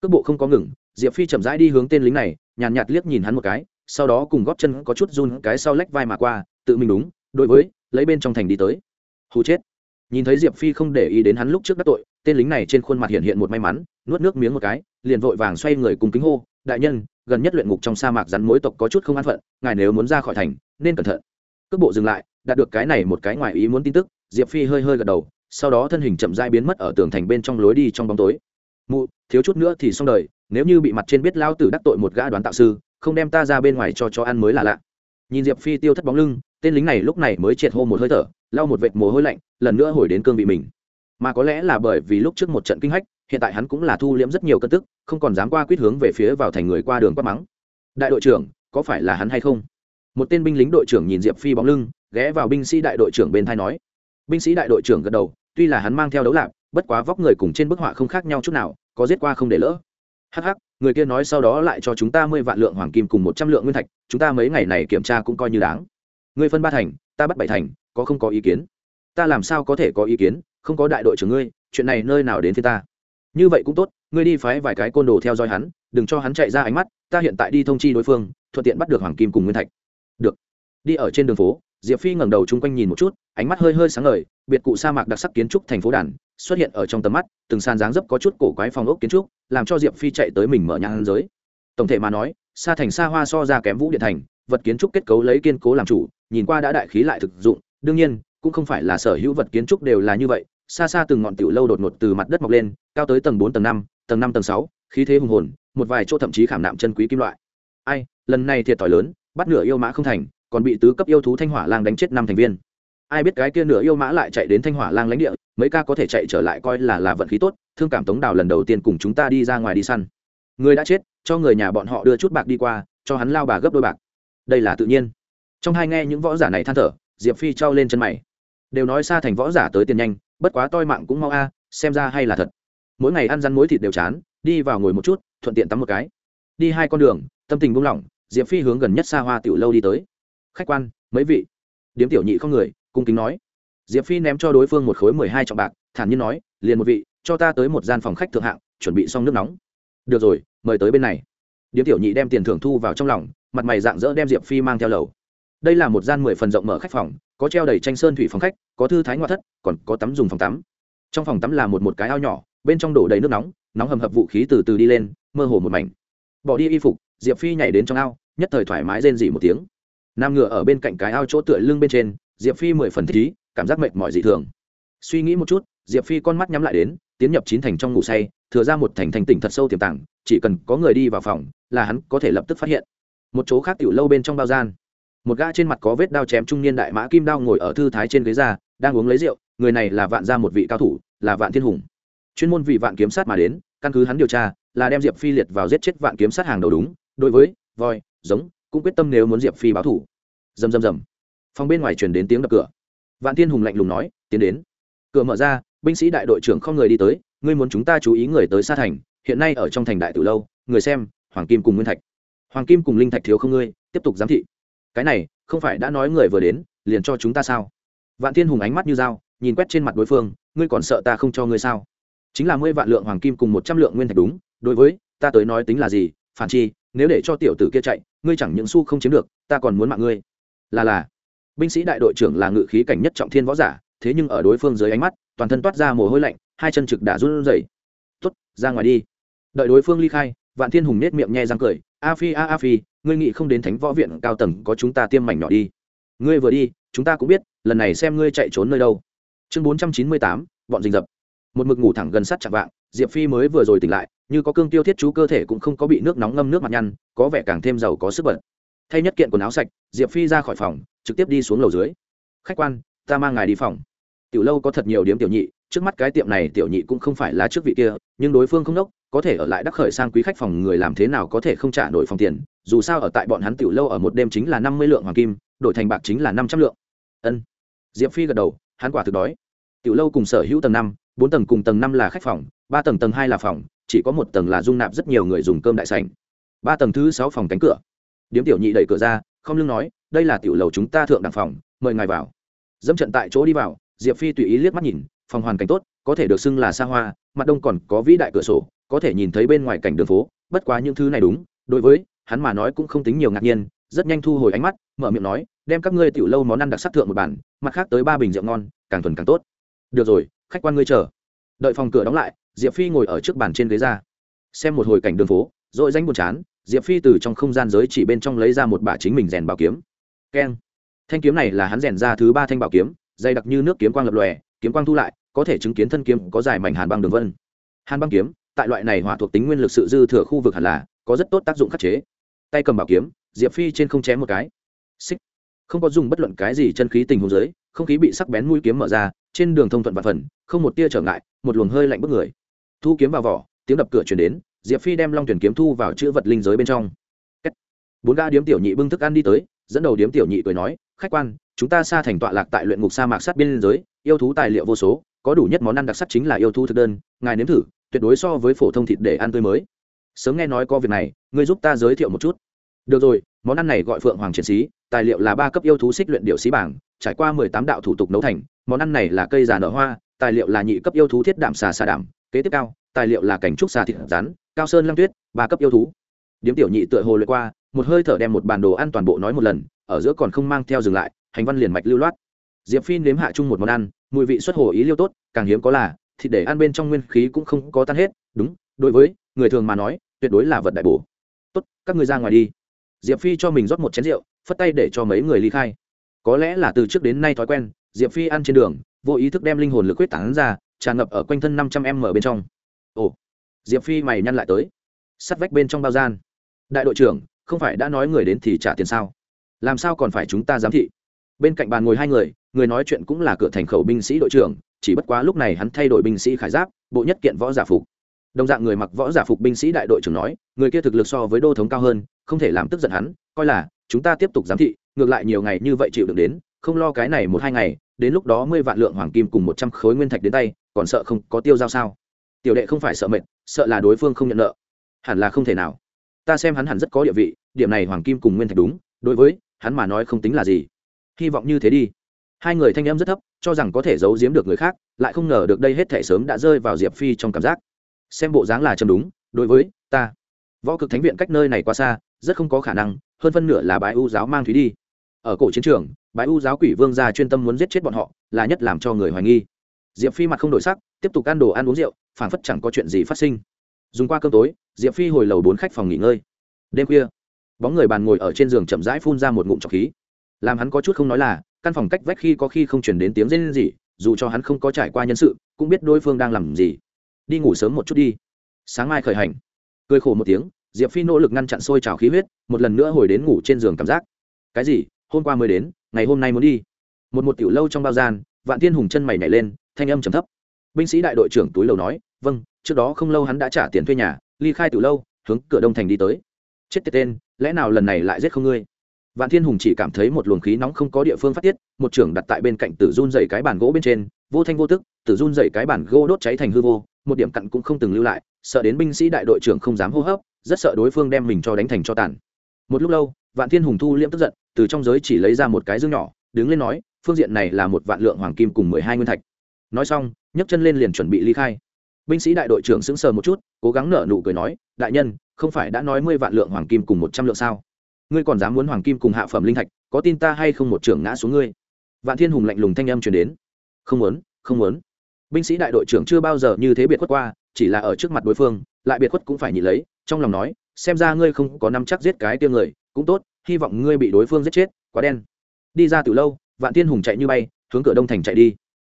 cước bộ không có ngừng diệp phi chậm rãi đi hướng tên lính này nhàn nhạt, nhạt liếc nhìn hắn một cái sau đó cùng góp chân có chút run cái sau lách vai mà qua tự mình đúng đối với lấy bên trong thành đi tới. Hù chết. Nhìn thấy diệp phi không để ý đến hắn lúc trước đắc tội tên lính này trên khuôn mặt hiện hiện một may mắn nuốt nước miếng một cái liền vội vàng xoay người cùng kính hô đại nhân gần nhất luyện ngục trong sa mạc rắn mối tộc có chút không an phận, ngài nếu muốn ra khỏi thành, nên cẩn thận. Cước bộ dừng lại, đạt được cái này một cái ngoài ý muốn tin tức, diệp phi hơi hơi gật đầu, sau đó thân hình chậm dai biến mất ở tường thành bên trong lối đi trong bóng tối. Mụ, thiếu chút nữa thì xong đời, nếu như bị mặt trên biết lao tử đắc tội một gã đoán tạo sư, không đem ta ra bên ngoài cho cho ăn mới là lạ. Nhìn diệp phi tiêu thất bóng lưng, tên lính này lúc này mới triệt hô một hơi thở, lau một vệt mồ hôi lạnh, lần nữa hồi đến cương vị mình. Mà có lẽ là bởi vì lúc trước một trận kinh hách hiện tại hắn cũng là thu liễm rất nhiều cân tức, không còn dám qua quyết hướng về phía vào thành người qua đường quát mắng. Đại đội trưởng, có phải là hắn hay không? Một tên binh lính đội trưởng nhìn diệp phi bóng lưng, ghé vào binh sĩ đại đội trưởng bên thai nói. Binh sĩ đại đội trưởng gật đầu, tuy là hắn mang theo đấu lạc bất quá vóc người cùng trên bức họa không khác nhau chút nào, có giết qua không để lỡ. Hắc hắc, người kia nói sau đó lại cho chúng ta mười vạn lượng hoàng kim cùng một trăm lượng nguyên thạch, chúng ta mấy ngày này kiểm tra cũng coi như đáng. Ngươi phân ba thành, ta bắt bảy thành, có không có ý kiến? Ta làm sao có thể có ý kiến? Không có đại đội trưởng ngươi, chuyện này nơi nào đến thế ta? Như vậy cũng tốt, ngươi đi phái vài cái côn đồ theo dõi hắn, đừng cho hắn chạy ra ánh mắt, ta hiện tại đi thông chi đối phương, thuận tiện bắt được hoàng kim cùng nguyên thạch. Được. Đi ở trên đường phố, diệp phi ngẩng đầu chung quanh nhìn một chút, ánh mắt hơi hơi sáng ngời, biệt cụ sa mạc đặc sắc kiến trúc thành phố đàn, xuất hiện ở trong tầm mắt, từng sàn dáng dấp có chút cổ quái phòng ốc kiến trúc, làm cho diệp phi chạy tới mình mở nhãn giới. Tổng thể mà nói xa thành xa hoa so ra kém vũ điện thành, vật kiến trúc kết cấu lấy kiên cố làm chủ, nhìn qua đã đại khí lại thực dụng, đương nhiên, cũng không phải là sở hữu vật kiến trúc đều là như vậy xa xa từng ngọn tiểu lâu đột ngột từ mặt đất mọc lên, cao tới tầng bốn, tầng năm tầng năm, tầng sáu, khí thế hùng hồn, một vài chỗ thậm chí khảm nạm chân quý kim loại. Ai, lần này thiệt thòi lớn, bắt nửa yêu mã không thành, còn bị tứ cấp yêu thú thanh hỏa lang đánh chết năm thành viên. Ai biết cái kia nửa yêu mã lại chạy đến thanh hỏa lang lãnh địa, mấy ca có thể chạy trở lại coi là là vận khí tốt, thương cảm tống đào lần đầu tiên cùng chúng ta đi ra ngoài đi săn. Người đã chết, cho người nhà bọn họ đưa chút bạc đi qua, cho hắn lao bà gấp đôi bạc. Đây là tự nhiên. Trong hai nghe những võ giả này than thở, diệp phi trao lên chân mày. Đều nói xa thành võ giả tới tiền nhanh bất quá toi mạng cũng mau a, xem ra hay là thật. Mỗi ngày ăn răn muối thịt đều chán, đi vào ngồi một chút, thuận tiện tắm một cái. Đi hai con đường, tâm tình buông lỏng, diệp phi hướng gần nhất xa hoa tiểu lâu đi tới. Khách quan, mấy vị? Điếm tiểu nhị không người, cung kính nói. Diệp phi ném cho đối phương một khối mười hai trọng bạc, thản nhiên nói, liền một vị, cho ta tới một gian phòng khách thượng hạng, chuẩn bị xong nước nóng. Được rồi, mời tới bên này. Điếm tiểu nhị đem tiền thưởng thu vào trong lòng, mặt mày dạng dỡ đem diệp phi mang theo lầu đây là một gian mười phần rộng mở khách phòng, có treo đầy tranh sơn thủy phòng khách, có thư thái ngoại thất, còn có tắm dùng phòng tắm. Trong phòng tắm là một một cái ao nhỏ, bên trong đổ đầy nước nóng nóng hầm hập vũ khí từ từ đi lên, mơ hồ một mảnh. Bỏ đi y phục, diệp phi nhảy đến trong ao, nhất thời thoải mái rên dỉ một tiếng. Nam ngựa ở bên cạnh cái ao chỗ tựa lưng bên trên, diệp phi mười phần thích ý, cảm giác mệt mỏi dị thường. Suy nghĩ một chút, diệp phi con mắt nhắm lại đến, tiến nhập chín thành trong ngủ say, thừa ra một thành thành tỉnh thật sâu tiềm tàng, chỉ cần có người đi vào phòng, là hắn có thể lập tức phát hiện. Một chỗ khác tiểu lâu bên trong bao gian một gã trên mặt có vết đao chém trung niên đại mã kim đao ngồi ở thư thái trên ghế ra, đang uống lấy rượu, người này là vạn gia một vị cao thủ, là vạn thiên hùng. Chuyên môn vì vạn kiếm sát mà đến, căn cứ hắn điều tra, là đem diệp phi liệt vào giết chết vạn kiếm sát hàng đầu đúng, đối với voi, giống, cũng quyết tâm nếu muốn diệp phi báo thủ. Rầm rầm rầm. Phòng bên ngoài truyền đến tiếng đập cửa. Vạn thiên hùng lạnh lùng nói, tiến đến. Cửa mở ra, binh sĩ đại đội trưởng không người đi tới, ngươi muốn chúng ta chú ý người tới xa thành, hiện nay ở trong thành đại từ lâu, người xem, hoàng kim cùng nguyên thạch. Hoàng kim cùng linh thạch thiếu không ngươi, tiếp tục giám thị cái này, không phải đã nói người vừa đến, liền cho chúng ta sao? Vạn thiên hùng ánh mắt như dao, nhìn quét trên mặt đối phương, ngươi còn sợ ta không cho ngươi sao? Chính là mươi vạn lượng hoàng kim cùng một trăm lượng nguyên thạch đúng, đối với, ta tới nói tính là gì, phản chi, nếu để cho tiểu tử kia chạy, ngươi chẳng những xu không chiếm được, ta còn muốn mạng ngươi. Là là, binh sĩ đại đội trưởng là ngự khí cảnh nhất trọng thiên võ giả, thế nhưng ở đối phương dưới ánh mắt, toàn thân toát ra mồ hôi lạnh, hai chân trực đã run rẩy. Tuất ra ngoài đi. Đợi đối phương ly khai, vạn thiên hùng nết miệng nhe răng cười a phi, a a phi, ngươi nghĩ không đến thánh võ viện cao tầng có chúng ta tiêm mảnh nhỏ đi. Ngươi vừa đi, chúng ta cũng biết, lần này xem ngươi chạy trốn nơi đâu. Chương bốn trăm chín mươi tám, bọn rình rập. Một mực ngủ thẳng gần sát chạm vạng, diệp phi mới vừa rồi tỉnh lại, như có cương tiêu thiết chú cơ thể cũng không có bị nước nóng ngâm nước mặt nhăn, có vẻ càng thêm giàu có sức bật. Thay nhất kiện quần áo sạch, diệp phi ra khỏi phòng, trực tiếp đi xuống lầu dưới. Khách quan, ta mang ngài đi phòng. Tiểu lâu có thật nhiều điếm tiểu nhị trước mắt cái tiệm này tiểu nhị cũng không phải là trước vị kia, nhưng đối phương không đốc, có thể ở lại đắc khởi sang quý khách phòng người làm thế nào có thể không trả nổi phòng tiền, dù sao ở tại bọn hắn tiểu lâu ở một đêm chính là năm mươi lượng hoàng kim, đổi thành bạc chính là năm trăm lượng. Ân. Diệp phi gật đầu, hắn quả thực đói. Tiểu lâu cùng sở hữu tầng năm, bốn tầng cùng tầng năm là khách phòng, ba tầng tầng hai là phòng, chỉ có một tầng là dung nạp rất nhiều người dùng cơm đại sành ba tầng thứ sáu phòng cánh cửa. Điếm tiểu nhị đẩy cửa ra, không lưng nói, đây là tiểu lầu chúng ta thượng đẳng phòng, mời ngài vào. Dẫm trận tại chỗ đi vào, diệp phi tùy ý liếc mắt nhìn phòng hoàn cảnh tốt, có thể được xưng là xa hoa, mặt đông còn có vĩ đại cửa sổ, có thể nhìn thấy bên ngoài cảnh đường phố, bất quá những thứ này đúng, đối với hắn mà nói cũng không tính nhiều ngạc nhiên, rất nhanh thu hồi ánh mắt, mở miệng nói, đem các ngươi tiểu lâu món ăn đặc sắc thượng một bản mặt khác tới ba bình rượu ngon, càng thuần càng tốt. Được rồi, khách quan ngươi chờ. Đợi phòng cửa đóng lại, diệp phi ngồi ở trước bàn trên ghế ra. Xem một hồi cảnh đường phố rồi danh buồn chán, diệp phi từ trong không gian giới chỉ bên trong lấy ra một bả chính mình rèn bảo kiếm. Keng. Thanh kiếm này là hắn rèn ra thứ ba thanh bảo kiếm, dày đặc như nước kiếm quang lập lòe kiếm quang thu lại, có thể chứng kiến thân kiếm có dài mảnh hàn băng đường vân. Hàn băng kiếm, tại loại này hỏa thuộc tính nguyên lực sự dư thừa khu vực hẳn là, có rất tốt tác dụng khắc chế. Tay cầm bảo kiếm, diệp phi trên không chém một cái. Xích. Không có dùng bất luận cái gì chân khí tình huống dưới, không khí bị sắc bén mũi kiếm mở ra, trên đường thông thuận và phần, không một tia trở ngại, một luồng hơi lạnh bức người. Thu kiếm vào vỏ, tiếng đập cửa chuyển đến, diệp phi đem long tuyển kiếm thu vào chữ vật linh giới bên trong. Bốn ga điếm tiểu nhị bưng thức ăn đi tới, dẫn đầu điếm tiểu nhị cười nói, khách quan chúng ta xa thành tọa lạc tại luyện ngục sa mạc sát biên giới, yêu thú tài liệu vô số, có đủ nhất món ăn đặc sắc chính là yêu thú thực đơn, ngài nếm thử, tuyệt đối so với phổ thông thịt để ăn tươi mới. Sớm nghe nói có việc này, ngươi giúp ta giới thiệu một chút. Được rồi, món ăn này gọi phượng hoàng chiến sĩ, tài liệu là ba cấp yêu thú xích luyện điệu sĩ bảng, trải qua mười tám đạo thủ tục nấu thành, món ăn này là cây già nở hoa, tài liệu là nhị cấp yêu thú thiết đạm xà xà đảm kế tiếp cao, tài liệu là cảnh trúc xà thịt rắn cao sơn lăng tuyết, ba cấp yêu thú. Điếm tiểu nhị tựa hồ lượt qua, một hơi thở đem một bản đồ ăn toàn bộ nói một lần, ở giữa còn không mang theo dừng lại hành văn liền mạch lưu loát. Diệp phi nếm hạ chung một món ăn, mùi vị xuất hồ ý liêu tốt, càng hiếm có là thịt để ăn bên trong nguyên khí cũng không có tan hết, đúng, đối với người thường mà nói, tuyệt đối là vật đại bổ. Tốt, các người ra ngoài đi. Diệp phi cho mình rót một chén rượu, phất tay để cho mấy người ly khai. Có lẽ là từ trước đến nay thói quen, diệp phi ăn trên đường, vô ý thức đem linh hồn lực quyết tán ra, tràn ngập ở quanh thân năm trăm ở bên trong. Ồ, diệp phi mày nhăn lại tới. Sắt vách bên trong bao gian. Đại đội trưởng, không phải đã nói người đến thì trả tiền sao? Làm sao còn phải chúng ta giám thị? Bên cạnh bàn ngồi hai người người nói chuyện cũng là cửa thành khẩu binh sĩ đội trưởng, chỉ bất quá lúc này hắn thay đổi binh sĩ khải giáp, bộ nhất kiện võ giả phục. Đồng dạng người mặc võ giả phục binh sĩ đại đội trưởng nói, người kia thực lực so với đô thống cao hơn, không thể làm tức giận hắn, coi là, chúng ta tiếp tục giám thị, ngược lại nhiều ngày như vậy chịu được đến, không lo cái này một hai ngày, đến lúc đó mươi vạn lượng hoàng kim cùng một trăm khối nguyên thạch đến tay, còn sợ không có tiêu giao sao? Tiểu đệ không phải sợ mệt, sợ là đối phương không nhận nợ. Hẳn là không thể nào. Ta xem hắn hẳn rất có địa vị, điểm này hoàng kim cùng nguyên thạch đúng, đối với hắn mà nói không tính là gì hy vọng như thế đi. Hai người thanh em rất thấp, cho rằng có thể giấu giếm được người khác, lại không ngờ được đây hết thể sớm đã rơi vào diệp phi trong cảm giác. Xem bộ dáng là châm đúng, đối với ta, võ cực thánh viện cách nơi này quá xa, rất không có khả năng, hơn phân nửa là bái u giáo mang thúy đi. Ở cổ chiến trường, bái u giáo quỷ vương gia chuyên tâm muốn giết chết bọn họ, là nhất làm cho người hoài nghi. Diệp phi mặt không đổi sắc, tiếp tục ăn đồ ăn uống rượu phản phất chẳng có chuyện gì phát sinh. Dùng qua cơm tối, diệp phi hồi lầu bốn khách phòng nghỉ ngơi. Đêm khuya, bóng người bàn ngồi ở trên giường chậm rãi phun ra một ngụm trọc khí làm hắn có chút không nói là, căn phòng cách vách khi có khi không chuyển đến tiếng rên gì dù cho hắn không có trải qua nhân sự, cũng biết đối phương đang làm gì. Đi ngủ sớm một chút đi. Sáng mai khởi hành. Cười khổ một tiếng, diệp phi nỗ lực ngăn chặn sôi trào khí huyết, một lần nữa hồi đến ngủ trên giường cảm giác. Cái gì? Hôm qua mới đến, ngày hôm nay muốn đi. Một một tiểu lâu trong bao gian, vạn thiên hùng chân mày nhảy lên, thanh âm trầm thấp. Binh sĩ đại đội trưởng túi lầu nói vâng trước đó không lâu hắn đã trả tiền thuê nhà, ly khai từ lâu, hướng cửa đông thành đi tới. Chết tiệt tên, lẽ nào lần này lại giết không ngươi? Vạn thiên hùng chỉ cảm thấy một luồng khí nóng không có địa phương phát tiết, một trưởng đặt tại bên cạnh tử run dậy cái bàn gỗ bên trên, vô thanh vô tức, tử run dậy cái bàn gỗ đốt cháy thành hư vô, một điểm cặn cũng không từng lưu lại, sợ đến binh sĩ đại đội trưởng không dám hô hấp, rất sợ đối phương đem mình cho đánh thành cho tàn. Một lúc lâu, vạn thiên hùng thu liêm tức giận, từ trong giới chỉ lấy ra một cái dương nhỏ, đứng lên nói, phương diện này là một vạn lượng hoàng kim cùng mười hai nguyên thạch. Nói xong, nhấc chân lên liền chuẩn bị ly khai. Binh sĩ đại đội trưởng sững sờ một chút, cố gắng nở nụ cười nói, đại nhân, không phải đã nói mươi vạn lượng hoàng kim cùng một trăm lượng sao? Ngươi còn dám muốn hoàng kim cùng hạ phẩm linh thạch, có tin ta hay không một trưởng ngã xuống ngươi? Vạn thiên hùng lạnh lùng thanh âm truyền đến. Không muốn không muốn. Binh sĩ đại đội trưởng chưa bao giờ như thế biệt khuất qua, chỉ là ở trước mặt đối phương, lại biệt khuất cũng phải nhị lấy, trong lòng nói, xem ra ngươi không có năm chắc giết cái tiêu người, cũng tốt, hy vọng ngươi bị đối phương giết chết, quá đen. Đi ra từ lâu, vạn thiên hùng chạy như bay, hướng cửa đông thành chạy đi.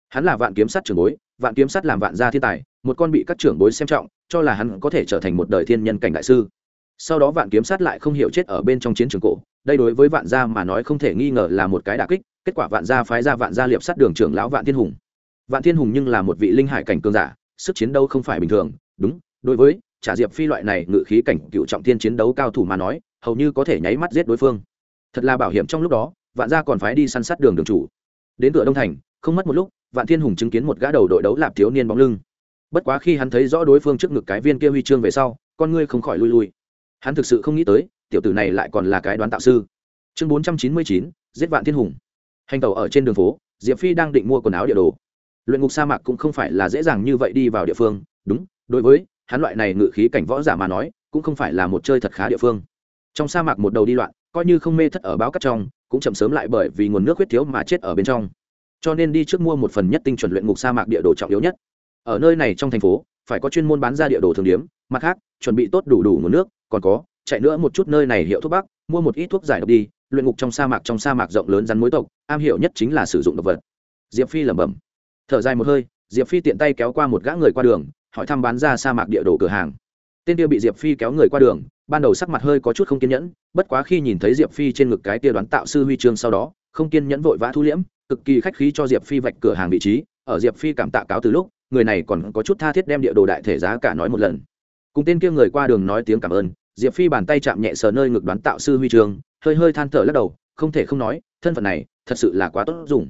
Hắn là vạn kiếm sát trưởng bối, vạn kiếm sát làm vạn gia thiên tài, một con bị các trưởng bối xem trọng, cho là hắn có thể trở thành một đời thiên nhân cảnh đại sư sau đó vạn kiếm sát lại không hiểu chết ở bên trong chiến trường cổ, đây đối với vạn gia mà nói không thể nghi ngờ là một cái đà kích, kết quả vạn gia phái ra vạn gia liệp sát đường trưởng lão vạn thiên hùng. Vạn thiên hùng nhưng là một vị linh hải cảnh cường giả, sức chiến đấu không phải bình thường, đúng, đối với trả diệp phi loại này ngự khí cảnh cựu trọng thiên chiến đấu cao thủ mà nói, hầu như có thể nháy mắt giết đối phương. Thật là bảo hiểm trong lúc đó, vạn gia còn phái đi săn sát đường đường chủ. Đến cửa đông thành, không mất một lúc, vạn thiên hùng chứng kiến một gã đầu đội đấu lạp thiếu niên bóng lưng. Bất quá khi hắn thấy rõ đối phương trước ngực cái viên kia huy chương về sau, con ngươi không khỏi lui lui hắn thực sự không nghĩ tới, tiểu tử này lại còn là cái đoán tạo sư. Chương bốn trăm chín mươi chín, giết vạn thiên hùng. Hành tàu ở trên đường phố, diệp phi đang định mua quần áo địa đồ. Luyện ngục sa mạc cũng không phải là dễ dàng như vậy đi vào địa phương. Đúng, đối với hắn loại này ngự khí cảnh võ giả mà nói, cũng không phải là một chơi thật khá địa phương. Trong sa mạc một đầu đi loạn, coi như không mê thất ở báo cắt trong, cũng chậm sớm lại bởi vì nguồn nước huyết thiếu mà chết ở bên trong. Cho nên đi trước mua một phần nhất tinh chuẩn luyện ngục sa mạc địa đồ trọng yếu nhất. Ở nơi này trong thành phố, phải có chuyên môn bán ra địa đồ thường điếm, mặt khác, chuẩn bị tốt đủ đủ nguồn nước còn có, chạy nữa một chút nơi này hiệu thuốc bắc, mua một ít thuốc giải độc đi, luyện ngục trong sa mạc trong sa mạc rộng lớn rắn mối tộc, am hiểu nhất chính là sử dụng độc vật. Diệp phi lẩm bẩm. Thở dài một hơi, diệp phi tiện tay kéo qua một gã người qua đường, hỏi thăm bán ra sa mạc địa đồ cửa hàng. Tên tiêu bị diệp phi kéo người qua đường, ban đầu sắc mặt hơi có chút không kiên nhẫn, bất quá khi nhìn thấy diệp phi trên ngực cái tia đoán tạo sư huy chương sau đó, không kiên nhẫn vội vã thu liễm, cực kỳ khách khí cho diệp phi vạch cửa hàng vị trí, ở diệp phi cảm tạ cáo từ lúc, người này còn có chút tha thiết đem địa đồ đại thể giá cả nói một lần. Cùng tên kia người qua đường nói tiếng cảm ơn diệp phi bàn tay chạm nhẹ sờ nơi ngực đoán tạo sư huy Trường, hơi hơi than thở lắc đầu không thể không nói thân phận này thật sự là quá tốt dùng.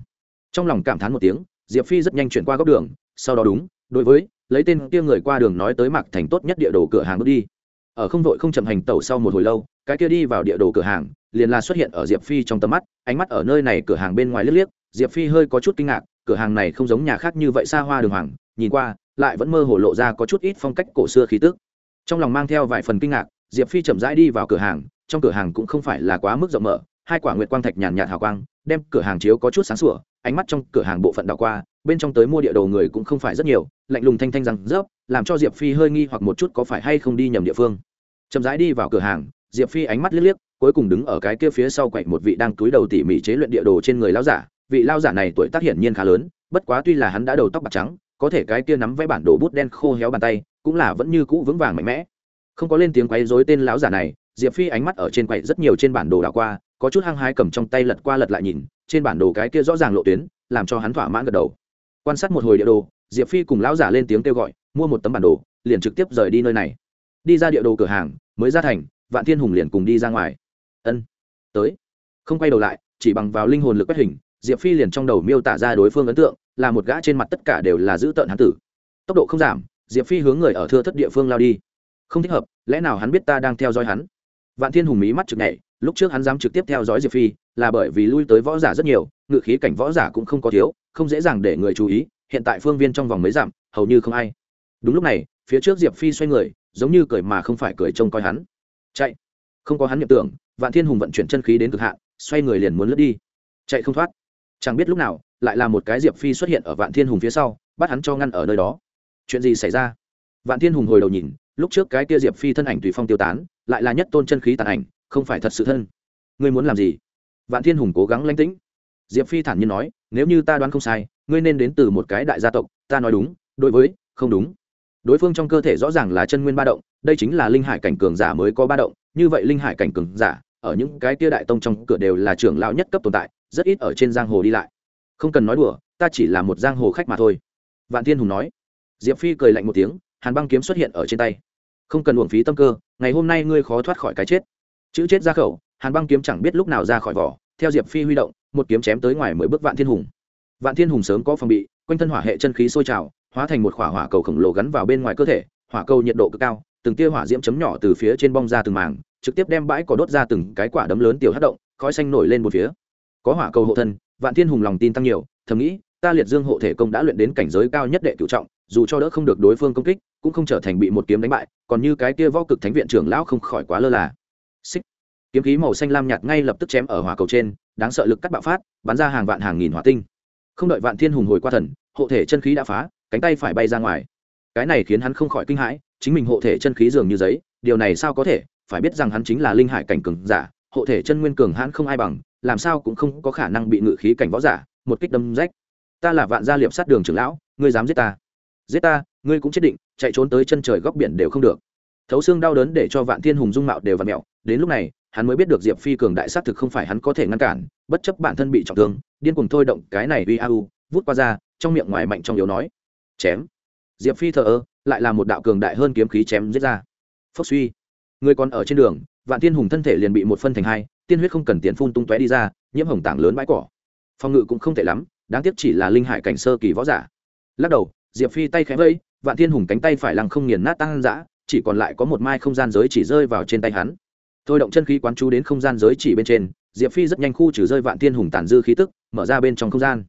Trong lòng cảm thán một tiếng diệp phi rất nhanh chuyển qua góc đường sau đó đúng đối với lấy tên kia người qua đường nói tới mặc thành tốt nhất địa đồ cửa hàng bước đi. Ở không vội không chậm hành tẩu sau một hồi lâu cái kia đi vào địa đồ cửa hàng liền là xuất hiện ở diệp phi trong tầm mắt ánh mắt ở nơi này cửa hàng bên ngoài liếc liếc diệp phi hơi có chút kinh ngạc cửa hàng này không giống nhà khác như vậy xa hoa đường hoàng nhìn qua lại vẫn mơ hồ lộ ra có chút ít phong cách cổ xưa khí tức. Trong lòng mang theo vài phần kinh ngạc diệp phi chậm rãi đi vào cửa hàng, trong cửa hàng cũng không phải là quá mức rộng mở, hai quả nguyệt quang thạch nhàn nhạt hào quang, đem cửa hàng chiếu có chút sáng sủa, ánh mắt trong cửa hàng bộ phận đảo qua, bên trong tới mua địa đồ người cũng không phải rất nhiều, lạnh lùng thanh thanh rằng, rớp, làm cho diệp phi hơi nghi hoặc một chút có phải hay không đi nhầm địa phương. Chậm rãi đi vào cửa hàng, diệp phi ánh mắt liếc liếc, cuối cùng đứng ở cái kia phía sau quạnh một vị đang túi đầu tỉ mỉ chế luyện địa đồ trên người lao giả. Vị lao giả này tuổi tác hiển nhiên khá lớn, bất quá tuy là hắn đã đầu tóc bạc trắng, có thể cái kia nắm vẽ bản đồ bút đen khô héo bàn tay, cũng là vẫn như cũ vững vàng mạnh mẽ không có lên tiếng quấy rối tên lão giả này, diệp phi ánh mắt ở trên quậy rất nhiều trên bản đồ đảo qua, có chút hăng hái cầm trong tay lật qua lật lại nhìn, trên bản đồ cái kia rõ ràng lộ tuyến, làm cho hắn thỏa mãn gật đầu. Quan sát một hồi địa đồ, diệp phi cùng lão giả lên tiếng kêu gọi, mua một tấm bản đồ, liền trực tiếp rời đi nơi này. Đi ra địa đồ cửa hàng, mới ra thành, vạn thiên hùng liền cùng đi ra ngoài. Ân, tới. Không quay đầu lại, chỉ bằng vào linh hồn lực quét hình, diệp phi liền trong đầu miêu tả ra đối phương ấn tượng, là một gã trên mặt tất cả đều là giữ tợn hán tử. Tốc độ không giảm, diệp phi hướng người ở thưa thất địa phương lao đi không thích hợp, lẽ nào hắn biết ta đang theo dõi hắn? Vạn thiên hùng mí mắt trực nhảy, lúc trước hắn dám trực tiếp theo dõi diệp phi, là bởi vì lui tới võ giả rất nhiều, ngự khí cảnh võ giả cũng không có thiếu, không dễ dàng để người chú ý, hiện tại phương viên trong vòng mấy dặm, hầu như không ai. Đúng lúc này, phía trước diệp phi xoay người, giống như cười mà không phải cười trông coi hắn. Chạy. Không có hắn nhập tưởng, vạn thiên hùng vận chuyển chân khí đến cực hạn, xoay người liền muốn lướt đi. Chạy không thoát. Chẳng biết lúc nào, lại là một cái diệp phi xuất hiện ở vạn thiên hùng phía sau, bắt hắn cho ngăn ở nơi đó. Chuyện gì xảy ra? Vạn thiên hùng hồi đầu nhìn lúc trước cái kia diệp phi thân ảnh tùy phong tiêu tán, lại là nhất tôn chân khí tàn ảnh, không phải thật sự thân. Ngươi muốn làm gì? Vạn thiên hùng cố gắng lánh tĩnh. Diệp phi thản nhiên nói, nếu như ta đoán không sai, ngươi nên đến từ một cái đại gia tộc, ta nói đúng, đối với, không đúng. Đối phương trong cơ thể rõ ràng là chân nguyên ba động, đây chính là linh hải cảnh cường giả mới có ba động, như vậy linh hải cảnh cường giả, ở những cái kia đại tông trong cửa đều là trưởng lão nhất cấp tồn tại, rất ít ở trên giang hồ đi lại. Không cần nói đùa, ta chỉ là một giang hồ khách mà thôi. Vạn thiên hùng nói. Diệp phi cười lạnh một tiếng hàn băng kiếm xuất hiện ở trên tay. Không cần uổng phí tâm cơ, ngày hôm nay ngươi khó thoát khỏi cái chết. Chữ chết ra khẩu, hàn băng kiếm chẳng biết lúc nào ra khỏi vỏ, theo diệp phi huy động, một kiếm chém tới ngoài mười bước vạn thiên hùng. Vạn thiên hùng sớm có phòng bị, quanh thân hỏa hệ chân khí sôi trào, hóa thành một khỏa hỏa cầu khổng lồ gắn vào bên ngoài cơ thể, hỏa cầu nhiệt độ cực cao, từng tia hỏa diễm chấm nhỏ từ phía trên bong ra từng màng trực tiếp đem bãi cỏ đốt ra từng cái quả đấm lớn tiểu hất động, khói xanh nổi lên một phía. Có hỏa cầu hộ thân, vạn thiên hùng lòng tin tăng nhiều, thầm nghĩ, ta liệt dương hộ thể công đã luyện đến cảnh giới cao nhất đệ cựu trọng, dù cho đỡ không được đối phương công kích cũng không trở thành bị một kiếm đánh bại, còn như cái kia võ cực thánh viện trưởng lão không khỏi quá lơ là. Xích. Kiếm khí màu xanh lam nhạt ngay lập tức chém ở hỏa cầu trên, đáng sợ lực cắt bạo phát, bắn ra hàng vạn hàng nghìn hỏa tinh. Không đợi vạn thiên hùng hồi qua thần, hộ thể chân khí đã phá, cánh tay phải bay ra ngoài. Cái này khiến hắn không khỏi kinh hãi, chính mình hộ thể chân khí dường như giấy, điều này sao có thể? Phải biết rằng hắn chính là linh hải cảnh cường giả, hộ thể chân nguyên cường hãn không ai bằng, làm sao cũng không có khả năng bị ngự khí cảnh võ giả một kích đâm rách. Ta là vạn gia liệp sát đường trưởng lão, ngươi dám giết ta giết ta, ngươi cũng chết định, chạy trốn tới chân trời góc biển đều không được. Thấu xương đau đớn để cho vạn thiên hùng dung mạo đều và mẹo, đến lúc này, hắn mới biết được diệp phi cường đại sát thực không phải hắn có thể ngăn cản, bất chấp bản thân bị trọng thương, điên cùng thôi động cái này uy a u, vút qua ra, trong miệng ngoài mạnh trong yếu nói, chém. Diệp phi thờ ơ, lại là một đạo cường đại hơn kiếm khí chém giết ra. Phốc suy. Người còn ở trên đường, vạn thiên hùng thân thể liền bị một phân thành hai, tiên huyết không cần tiền phun tung tóe đi ra, nhiễm hồng tảng lớn bãi cỏ. Phòng ngự cũng không tệ lắm, đáng tiếc chỉ là linh hải cảnh sơ kỳ võ giả. Lắc đầu diệp phi tay khẽ vây vạn thiên hùng cánh tay phải lăng không nghiền nát tăng dã chỉ còn lại có một mai không gian giới chỉ rơi vào trên tay hắn. Thôi động chân khí quán chú đến không gian giới chỉ bên trên, diệp phi rất nhanh khu trừ rơi vạn thiên hùng tàn dư khí tức, mở ra bên trong không gian.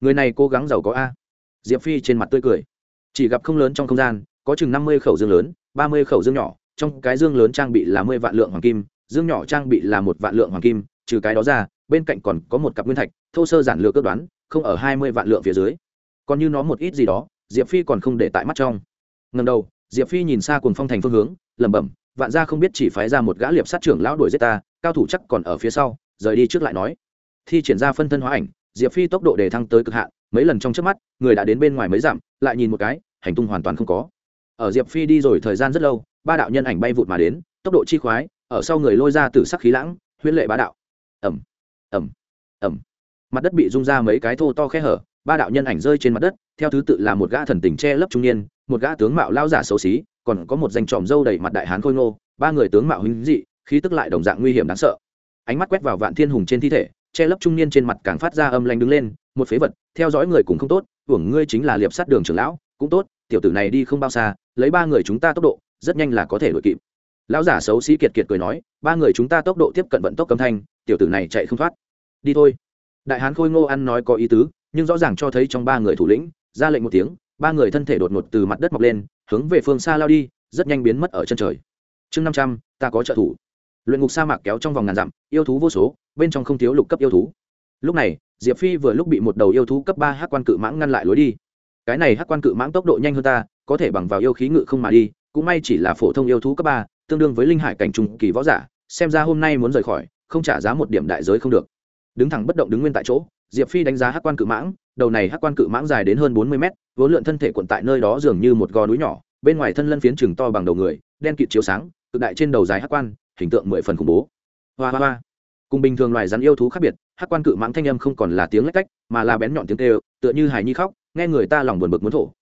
Người này cố gắng giàu có a. Diệp phi trên mặt tươi cười. Chỉ gặp không lớn trong không gian, có chừng năm mươi khẩu dương lớn, ba mươi khẩu dương nhỏ, trong cái dương lớn trang bị là mươi vạn lượng hoàng kim, dương nhỏ trang bị là một vạn lượng hoàng kim, trừ cái đó ra, bên cạnh còn có một cặp nguyên thạch, thô sơ giản lược ước đoán, không ở hai mươi vạn lượng phía dưới. Còn như nó một ít gì đó diệp phi còn không để tại mắt trong. Ngần đầu, diệp phi nhìn xa cùng phong thành phương hướng, lẩm bẩm, vạn gia không biết chỉ phái ra một gã liệp sát trưởng lão đuổi giết ta, cao thủ chắc còn ở phía sau, rời đi trước lại nói. Thi triển ra phân thân hóa ảnh, diệp phi tốc độ đề thăng tới cực hạn, mấy lần trong trước mắt, người đã đến bên ngoài mấy dặm, lại nhìn một cái, hành tung hoàn toàn không có. Ở diệp phi đi rồi thời gian rất lâu, ba đạo nhân ảnh bay vụt mà đến, tốc độ chi khoái, ở sau người lôi ra từ sắc khí lãng, huyễn lệ bá đạo. Ẩm ẩm ẩm mặt đất bị rung ra mấy cái thô to khe hở ba đạo nhân ảnh rơi trên mặt đất, theo thứ tự là một gã thần tình che lấp trung niên, một gã tướng mạo lao giả xấu xí, còn có một danh tròm dâu đầy mặt đại hán khôi ngô, ba người tướng mạo hứng dị, khí tức lại đồng dạng nguy hiểm đáng sợ. Ánh mắt quét vào vạn thiên hùng trên thi thể, che lấp trung niên trên mặt càng phát ra âm lanh đứng lên, một phế vật, theo dõi người cũng không tốt, hưởng ngươi chính là liệp sát đường trưởng lão, cũng tốt, tiểu tử này đi không bao xa, lấy ba người chúng ta tốc độ, rất nhanh là có thể đuổi kịp. Lão giả xấu xí kiệt kiệt cười nói, ba người chúng ta tốc độ tiếp cận vận tốc cấm thanh, tiểu tử này chạy không thoát. Đi thôi. Đại hán khôi ngô ăn nói có ý tứ nhưng rõ ràng cho thấy trong ba người thủ lĩnh, ra lệnh một tiếng, ba người thân thể đột ngột từ mặt đất mọc lên, hướng về phương xa lao đi, rất nhanh biến mất ở chân trời. Chương năm trăm, ta có trợ thủ. Luyện ngục sa mạc kéo trong vòng ngàn dặm, yêu thú vô số, bên trong không thiếu lục cấp yêu thú. Lúc này, diệp phi vừa lúc bị một đầu yêu thú cấp ba hát quan cự mãng ngăn lại lối đi. Cái này hát quan cự mãng tốc độ nhanh hơn ta, có thể bằng vào yêu khí ngự không mà đi, cũng may chỉ là phổ thông yêu thú cấp ba, tương đương với linh hải cảnh trùng kỳ võ giả, xem ra hôm nay muốn rời khỏi, không trả giá một điểm đại giới không được. Đứng thẳng bất động đứng nguyên tại chỗ diệp phi đánh giá hát quan cự mãng, đầu này hát quan cự mãng dài đến hơn bốn mươi mét, vốn lượn thân thể cuộn tại nơi đó dường như một gò núi nhỏ, bên ngoài thân lân phiến chừng to bằng đầu người, đen kịt chiếu sáng cực đại trên đầu dài hát quan, hình tượng mười phần khủng bố. Hoa hoa hoa. Cùng bình thường loài rắn yêu thú khác biệt, hát quan cự mãng thanh âm không còn là tiếng lách cách, mà là bén nhọn tiếng tê tựa như hài nhi khóc, nghe người ta lòng buồn bực muốn thổ.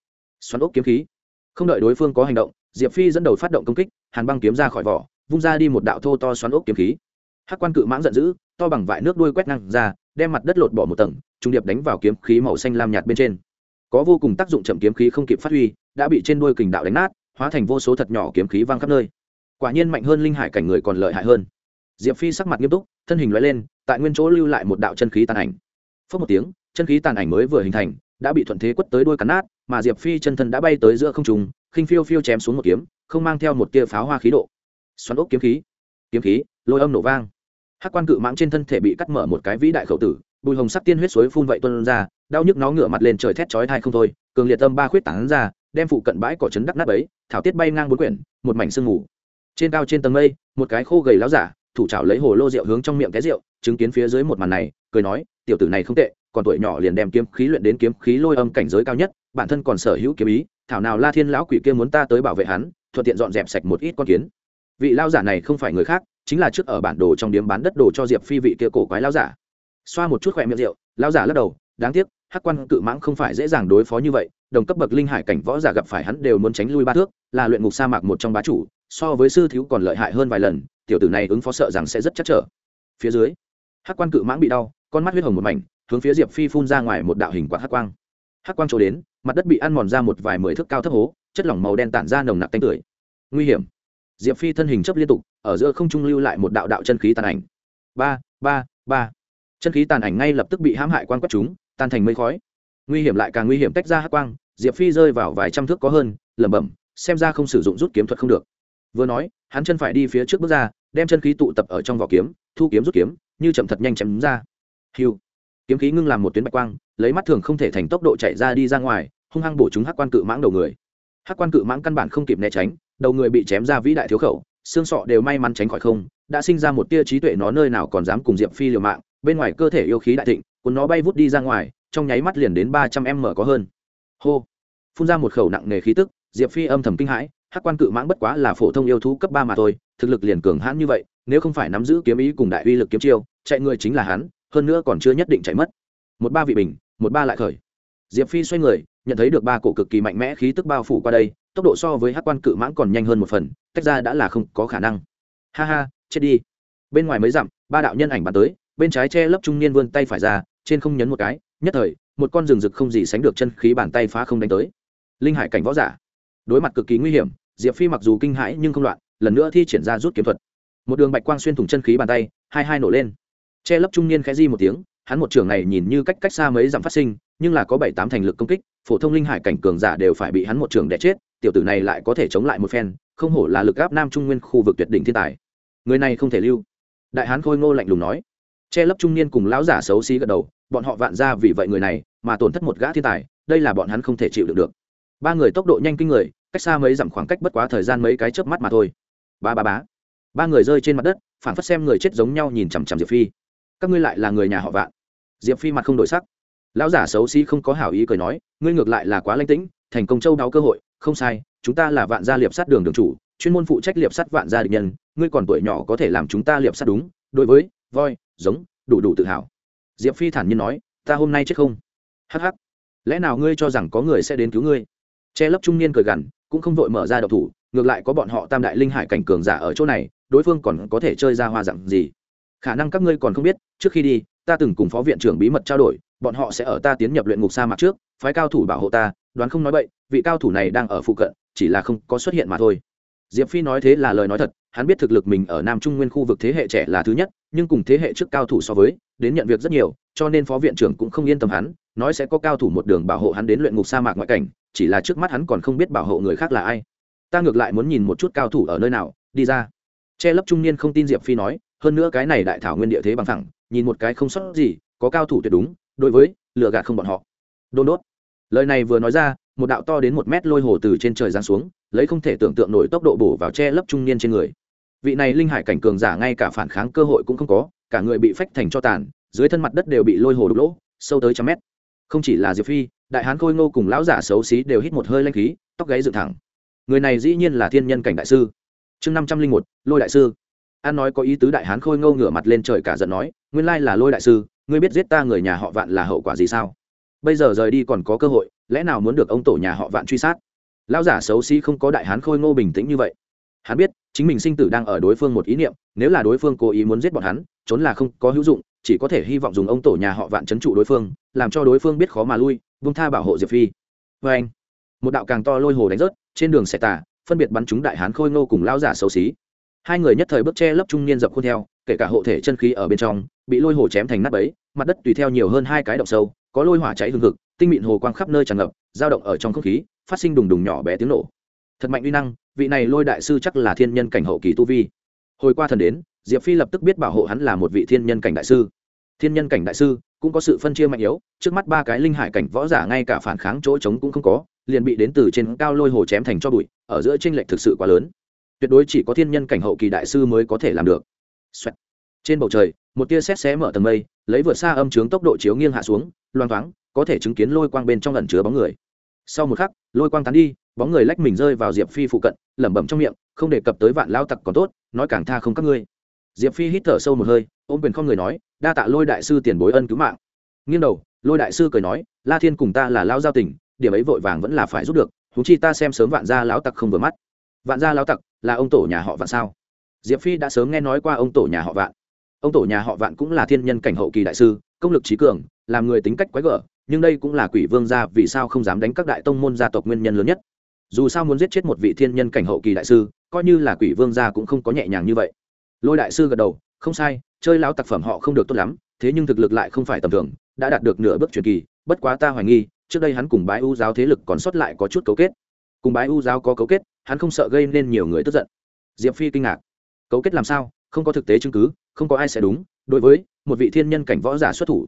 Xoắn ốc kiếm khí. Không đợi đối phương có hành động, diệp phi dẫn đầu phát động công kích, hàn băng kiếm ra khỏi vỏ, vung ra đi một đạo thô to xoắn ốc kiếm khí. Hát quan cự mãng giận dữ to bằng vải nước đuôi quét năng ra, đem mặt đất lột bỏ một tầng trung điệp đánh vào kiếm khí màu xanh lam nhạt bên trên. Có vô cùng tác dụng chậm kiếm khí không kịp phát huy, đã bị trên đuôi kình đạo đánh nát, hóa thành vô số thật nhỏ kiếm khí văng khắp nơi. Quả nhiên mạnh hơn linh hải cảnh người còn lợi hại hơn. Diệp phi sắc mặt nghiêm túc, thân hình loại lên, tại nguyên chỗ lưu lại một đạo chân khí tàn ảnh. Phớt một tiếng, chân khí tàn ảnh mới vừa hình thành, đã bị thuận thế quất tới đuôi cắn nát, mà diệp phi chân thân đã bay tới giữa không trùng khinh phiêu phiêu chém xuống một kiếm, không mang theo một tia pháo hoa khí độ. Xoắn ốc kiếm khí kiếm khí, lôi âm nổ vang hắc quan cự mãng trên thân thể bị cắt mở một cái vĩ đại khẩu tử, bùi hồng sắc tiên huyết suối phun vậy tuân ra, đau nhức nó ngửa mặt lên trời thét chói thai không thôi, cường liệt tâm ba khuyết tảng ra, đem phụ cận bãi cỏ trấn đắc nát ấy thảo tiết bay ngang bốn quyển, một mảnh sương mù. Trên cao trên tầng mây, một cái khô gầy láo giả, thủ trảo lấy hồ lô rượu hướng trong miệng cái rượu, chứng kiến phía dưới một màn này, cười nói, tiểu tử này không tệ, còn tuổi nhỏ liền đem kiếm khí luyện đến kiếm khí lôi âm cảnh giới cao nhất, bản thân còn sở hữu kiếm ý, thảo nào la thiên lão quỷ kia muốn ta tới bảo vệ hắn, thuận tiện dọn dẹp sạch một ít con kiến. Vị lao giả này không phải người khác chính là trước ở bản đồ trong điếm bán đất đồ cho diệp phi vị kia cổ quái lao giả. Xoa một chút khỏe miệng rượu lao giả lắc đầu, đáng tiếc, hắc quan cự mãng không phải dễ dàng đối phó như vậy, đồng cấp bậc linh hải cảnh võ giả gặp phải hắn đều muốn tránh lui ba thước, là luyện ngục sa mạc một trong bá chủ, so với sư thiếu còn lợi hại hơn vài lần, tiểu tử này ứng phó sợ rằng sẽ rất chắc trở. Phía dưới, hắc quan cự mãng bị đau, con mắt huyết hồng một mảnh, hướng phía diệp phi phun ra ngoài một đạo hình quạt hắc quang. Hắc quang trổ đến, mặt đất bị ăn mòn ra một vài mười thước cao thấp hố, chất lỏng màu đen tản ra nồng nặc tanh tưởi. Nguy hiểm diệp phi thân hình chấp liên tục, ở giữa không trung lưu lại một đạo đạo chân khí tàn ảnh. Ba ba ba. Chân khí tàn ảnh ngay lập tức bị hãm hại quan quất chúng, tan thành mây khói. Nguy hiểm lại càng nguy hiểm tách ra hắc quang, diệp phi rơi vào vài trăm thước có hơn, lẩm bẩm, xem ra không sử dụng rút kiếm thuật không được. Vừa nói, hắn chân phải đi phía trước bước ra, đem chân khí tụ tập ở trong vỏ kiếm, thu kiếm rút kiếm, như chậm thật nhanh chém ra. Hiu. Kiếm khí ngưng làm một tuyến bạch quang, lấy mắt thường không thể thành tốc độ chạy ra đi ra ngoài, hung hăng bổ chúng hắc quan cự mãng đầu người. Hắc quan cự mãng căn bản không kịp né tránh đầu người bị chém ra vĩ đại thiếu khẩu, xương sọ đều may mắn tránh khỏi không, đã sinh ra một tia trí tuệ nó nơi nào còn dám cùng diệp phi liều mạng, bên ngoài cơ thể yêu khí đại thịnh, cuốn nó bay vút đi ra ngoài, trong nháy mắt liền đến ba trăm m có hơn. Hô! Phun ra một khẩu nặng nề khí tức, diệp phi âm thầm kinh hãi, hắc quan cự mãng bất quá là phổ thông yêu thú cấp ba mà thôi, thực lực liền cường hãn như vậy, nếu không phải nắm giữ kiếm ý cùng đại uy lực kiếm chiêu, chạy người chính là hắn, hơn nữa còn chưa nhất định chạy mất. Một ba vị bình, một ba lại khởi. Diệp phi xoay người, nhận thấy được ba cổ cực kỳ mạnh mẽ khí tức bao phủ qua đây tốc độ so với hắc quan cự mãng còn nhanh hơn một phần, tách ra đã là không có khả năng. Ha ha, chết đi. Bên ngoài mới dặm, ba đạo nhân ảnh bắn tới, bên trái che lấp trung niên vươn tay phải ra, trên không nhấn một cái, nhất thời, một con rừng rực không gì sánh được chân khí bàn tay phá không đánh tới. Linh hải cảnh võ giả. Đối mặt cực kỳ nguy hiểm, diệp phi mặc dù kinh hãi nhưng không loạn, lần nữa thi triển ra rút kiếm thuật. Một đường bạch quang xuyên thủng chân khí bàn tay, hai hai nổ lên. Che lấp trung niên khẽ di một tiếng hắn một trường này nhìn như cách cách xa mấy dặm phát sinh, nhưng là có bảy tám thành lực công kích, phổ thông linh hải cảnh cường giả đều phải bị hắn một trường đẻ chết, tiểu tử này lại có thể chống lại một phen, không hổ là lực gáp nam trung nguyên khu vực tuyệt đỉnh thiên tài. Người này không thể lưu. Đại hán khôi ngô lạnh lùng nói. Che lấp trung niên cùng lão giả xấu xí gật đầu, bọn họ vạn ra vì vậy người này mà tổn thất một gã thiên tài, đây là bọn hắn không thể chịu được được. Ba người tốc độ nhanh kinh người, cách xa mấy dặm khoảng cách bất quá thời gian mấy cái chớp mắt mà thôi. Ba ba bá ba người rơi trên mặt đất phản phất xem người chết giống nhau nhìn chằm chằm diệp phi. Các ngươi lại là người nhà họ vạn diệp phi mặt không đổi sắc lão giả xấu xí không có hảo ý cười nói ngươi ngược lại là quá lanh tĩnh thành công châu đáo cơ hội không sai chúng ta là vạn gia liệp sát đường đường chủ chuyên môn phụ trách liệp sát vạn gia địch nhân ngươi còn tuổi nhỏ có thể làm chúng ta liệp sát đúng đối với voi giống đủ đủ tự hào diệp phi thản nhiên nói ta hôm nay chết không Hắc hắc, lẽ nào ngươi cho rằng có người sẽ đến cứu ngươi che lấp trung niên cười gằn cũng không vội mở ra độc thủ ngược lại có bọn họ tam đại linh hải cảnh cường giả ở chỗ này đối phương còn có thể chơi ra hoa dặn gì khả năng các ngươi còn không biết trước khi đi ta từng cùng phó viện trưởng bí mật trao đổi, bọn họ sẽ ở ta tiến nhập luyện ngục sa mạc trước, phái cao thủ bảo hộ ta, đoán không nói bậy, vị cao thủ này đang ở phụ cận, chỉ là không có xuất hiện mà thôi. Diệp phi nói thế là lời nói thật, hắn biết thực lực mình ở nam trung nguyên khu vực thế hệ trẻ là thứ nhất, nhưng cùng thế hệ trước cao thủ so với, đến nhận việc rất nhiều, cho nên phó viện trưởng cũng không yên tâm hắn, nói sẽ có cao thủ một đường bảo hộ hắn đến luyện ngục sa mạc ngoại cảnh, chỉ là trước mắt hắn còn không biết bảo hộ người khác là ai. Ta ngược lại muốn nhìn một chút cao thủ ở nơi nào, đi ra. Che lấp trung niên không tin diệp phi nói, hơn nữa cái này đại thảo nguyên địa thế bằng thẳng nhìn một cái không sót gì, có cao thủ tuyệt đúng, đối với lựa gạt không bọn họ. Đôn đốt. Lời này vừa nói ra, một đạo to đến một mét lôi hồ từ trên trời giáng xuống, lấy không thể tưởng tượng nổi tốc độ bổ vào che lấp trung niên trên người. Vị này linh hải cảnh cường giả ngay cả phản kháng cơ hội cũng không có, cả người bị phách thành cho tàn, dưới thân mặt đất đều bị lôi hồ đục lỗ, sâu tới trăm mét. Không chỉ là diệp phi, đại hán khôi ngô cùng lão giả xấu xí đều hít một hơi lanh khí, tóc gáy dựng thẳng. Người này dĩ nhiên là thiên nhân cảnh đại sư. Chương năm trăm linh một, lôi đại sư an nói có ý tứ đại hán khôi ngô ngửa mặt lên trời cả giận nói, nguyên lai là lôi đại sư, ngươi biết giết ta người nhà họ vạn là hậu quả gì sao? Bây giờ rời đi còn có cơ hội, lẽ nào muốn được ông tổ nhà họ vạn truy sát? Lão giả xấu xí không có đại hán khôi ngô bình tĩnh như vậy. Hắn biết, chính mình sinh tử đang ở đối phương một ý niệm, nếu là đối phương cố ý muốn giết bọn hắn, trốn là không có hữu dụng, chỉ có thể hy vọng dùng ông tổ nhà họ vạn c h ấ n trụ đối phương, làm cho đối phương biết khó mà lui vung tha bảo hộ diệp phi. Vê anh, một đạo càng to lôi hồ đánh rớt, trên đường xe tà phân biệt bắn chúng đại hán khôi ngô cùng lao giả xấu xí hai người nhất thời bước che lấp trung niên dập khuôn theo, kể cả hộ thể chân khí ở bên trong, bị lôi hồ chém thành nát bấy, mặt đất tùy theo nhiều hơn hai cái động sâu, có lôi hỏa cháy hừng hực, tinh mịn hồ quang khắp nơi tràn ngập, dao động ở trong không khí, phát sinh đùng đùng nhỏ bé tiếng nổ. Thật mạnh uy năng, vị này lôi đại sư chắc là thiên nhân cảnh hậu kỳ tu vi. Hồi qua thần đến, diệp phi lập tức biết bảo hộ hắn là một vị thiên nhân cảnh đại sư. Thiên nhân cảnh đại sư cũng có sự phân chia mạnh yếu, trước mắt ba cái linh hải cảnh võ giả ngay cả phản kháng chỗ trống cũng không có, liền bị đến từ trên cao lôi hồ chém thành cho bụi, ở giữa tranh lệch thực sự quá lớn tuyệt đối chỉ có thiên nhân cảnh hậu kỳ đại sư mới có thể làm được、Xoẹt. trên bầu trời, một tia xét xé mở tầng mây, lấy vượt xa âm trướng tốc độ chiếu nghiêng hạ xuống, loang thoáng, có thể chứng kiến lôi quang bên trong lần chứa bóng người. Sau một khắc, lôi quang tán đi, bóng người lách mình rơi vào diệp phi phụ cận, lẩm bẩm trong miệng, không đề cập tới vạn lao tặc còn tốt, nói càng tha không các ngươi. Diệp phi hít thở sâu một hơi, ôm quyền không người nói, đa tạ lôi đại sư tiền bối ân cứu mạng. Nghiêng đầu, lôi đại sư cười nói, la thiên cùng ta là lao giao tình, điểm ấy vội vàng vẫn là phải giúp được thú chi ta xem sớm vạn gia lão tặc không vừa mắt. Vạn gia lão tặc là ông tổ nhà họ vạn sao? Diệp phi đã sớm nghe nói qua ông tổ nhà họ vạn. Ông tổ nhà họ vạn cũng là thiên nhân cảnh hậu kỳ đại sư, công lực trí cường, làm người tính cách quái gở, nhưng đây cũng là quỷ vương gia, vì sao không dám đánh các đại tông môn gia tộc nguyên nhân lớn nhất? Dù sao muốn giết chết một vị thiên nhân cảnh hậu kỳ đại sư, coi như là quỷ vương gia cũng không có nhẹ nhàng như vậy. Lôi đại sư gật đầu, không sai, chơi lão tặc phẩm họ không được tốt lắm, thế nhưng thực lực lại không phải tầm thường, đã đạt được nửa bước truyền kỳ, bất quá ta hoài nghi, trước đây hắn cùng bái u giáo thế lực còn sót lại có chút cấu kết cùng bái u giáo có cấu kết, hắn không sợ gây nên nhiều người tức giận. Diệp phi kinh ngạc. Cấu kết làm sao? Không có thực tế chứng cứ, không có ai sẽ đúng. Đối với một vị thiên nhân cảnh võ giả xuất thủ.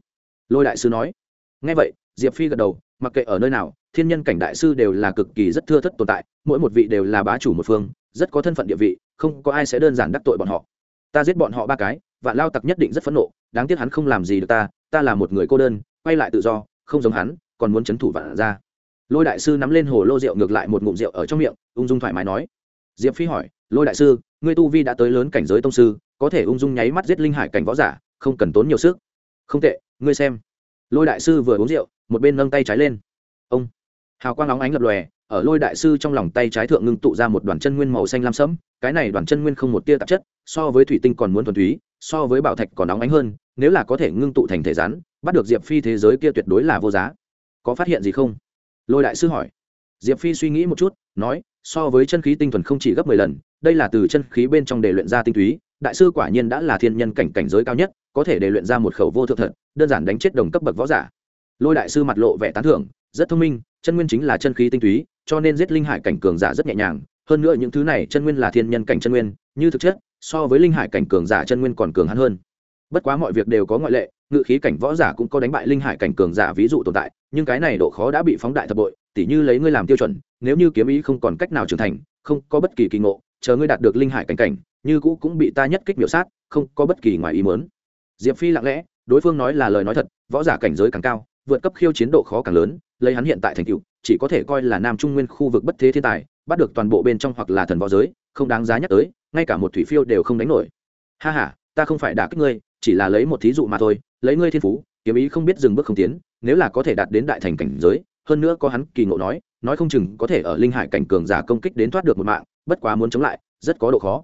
Lôi đại sư nói. Ngay vậy, diệp phi gật đầu, mặc kệ ở nơi nào, thiên nhân cảnh đại sư đều là cực kỳ rất thưa thất tồn tại, mỗi một vị đều là bá chủ một phương, rất có thân phận địa vị, không có ai sẽ đơn giản đắc tội bọn họ. Ta giết bọn họ ba cái và lao tặc nhất định rất phẫn nộ, đáng tiếc hắn không làm gì được ta ta là một người cô đơn, quay lại tự do, không giống hắn, còn muốn c h ấ n thủ vạn ra lôi đại sư nắm lên hồ lô rượu ngược lại một ngụm rượu ở trong miệng, ung dung thoải mái nói. Diệp phi hỏi, lôi đại sư, ngươi tu vi đã tới lớn cảnh giới tông sư, có thể ung dung nháy mắt giết linh hải cảnh võ giả, không cần tốn nhiều sức. Không tệ, ngươi xem. Lôi đại sư vừa uống rượu, một bên nâng tay trái lên. Ông. Hào quang óng ánh lập lòe, ở lôi đại sư trong lòng tay trái thượng ngưng tụ ra một đoàn chân nguyên màu xanh lam sẫm, cái này đoàn chân nguyên không một tia tạp chất, so với thủy tinh còn muốn thuần túy, so với bảo thạch còn óng ánh hơn, nếu là có thể ngưng tụ thành thể rắn, bắt được diệp phi thế giới kia tuyệt đối là vô giá. Có phát hiện gì không? Lôi đại sư hỏi. Diệp phi suy nghĩ một chút, nói, so với chân khí tinh thuần không chỉ gấp mười lần, đây là từ chân khí bên trong để luyện ra tinh túy, đại sư quả nhiên đã là thiên nhân cảnh cảnh giới cao nhất, có thể để luyện ra một khẩu vô thượng thật, đơn giản đánh chết đồng cấp bậc võ giả. Lôi đại sư mặt lộ vẻ tán thưởng, rất thông minh, chân nguyên chính là chân khí tinh túy, cho nên giết linh hải cảnh cường giả rất nhẹ nhàng, hơn nữa những thứ này chân nguyên là thiên nhân cảnh chân nguyên, như thực chất, so với linh hải cảnh cường giả chân nguyên còn cường hắn hơn. Bất quá mọi việc đều có ngoại lệ ngự khí cảnh võ giả cũng có đánh bại linh hải cảnh cường giả ví dụ tồn tại, nhưng cái này độ khó đã bị phóng đại thập bội, tỉ như lấy ngươi làm tiêu chuẩn, nếu như kiếm ý không còn cách nào trưởng thành, không có bất kỳ kỳ ngộ, chờ ngươi đạt được linh hải cảnh cảnh, như cũ cũng bị ta nhất kích miểu sát, không có bất kỳ ngoài ý mớn diệp phi lặng lẽ, đối phương nói là lời nói thật, võ giả cảnh giới càng cao, vượt cấp khiêu chiến độ khó càng lớn, lấy hắn hiện tại thành tựu, chỉ có thể coi là nam trung nguyên khu vực bất thế thiên tài, bắt được toàn bộ bên trong hoặc là thần võ giới, không đáng giá nhắc tới, ngay cả một thủy phiêu đều không đánh nổi. Ha h a ta không phải đả kích ngươi, chỉ là lấy một thí dụ mà thôi lấy ngươi thiên phú, kiếm ý không biết dừng bước không tiến, nếu là có thể đạt đến đại thành cảnh giới, hơn nữa có hắn kỳ ngộ nói nói không chừng có thể ở linh hải cảnh cường giả công kích đến thoát được một mạng, bất quá muốn chống lại, rất có độ khó.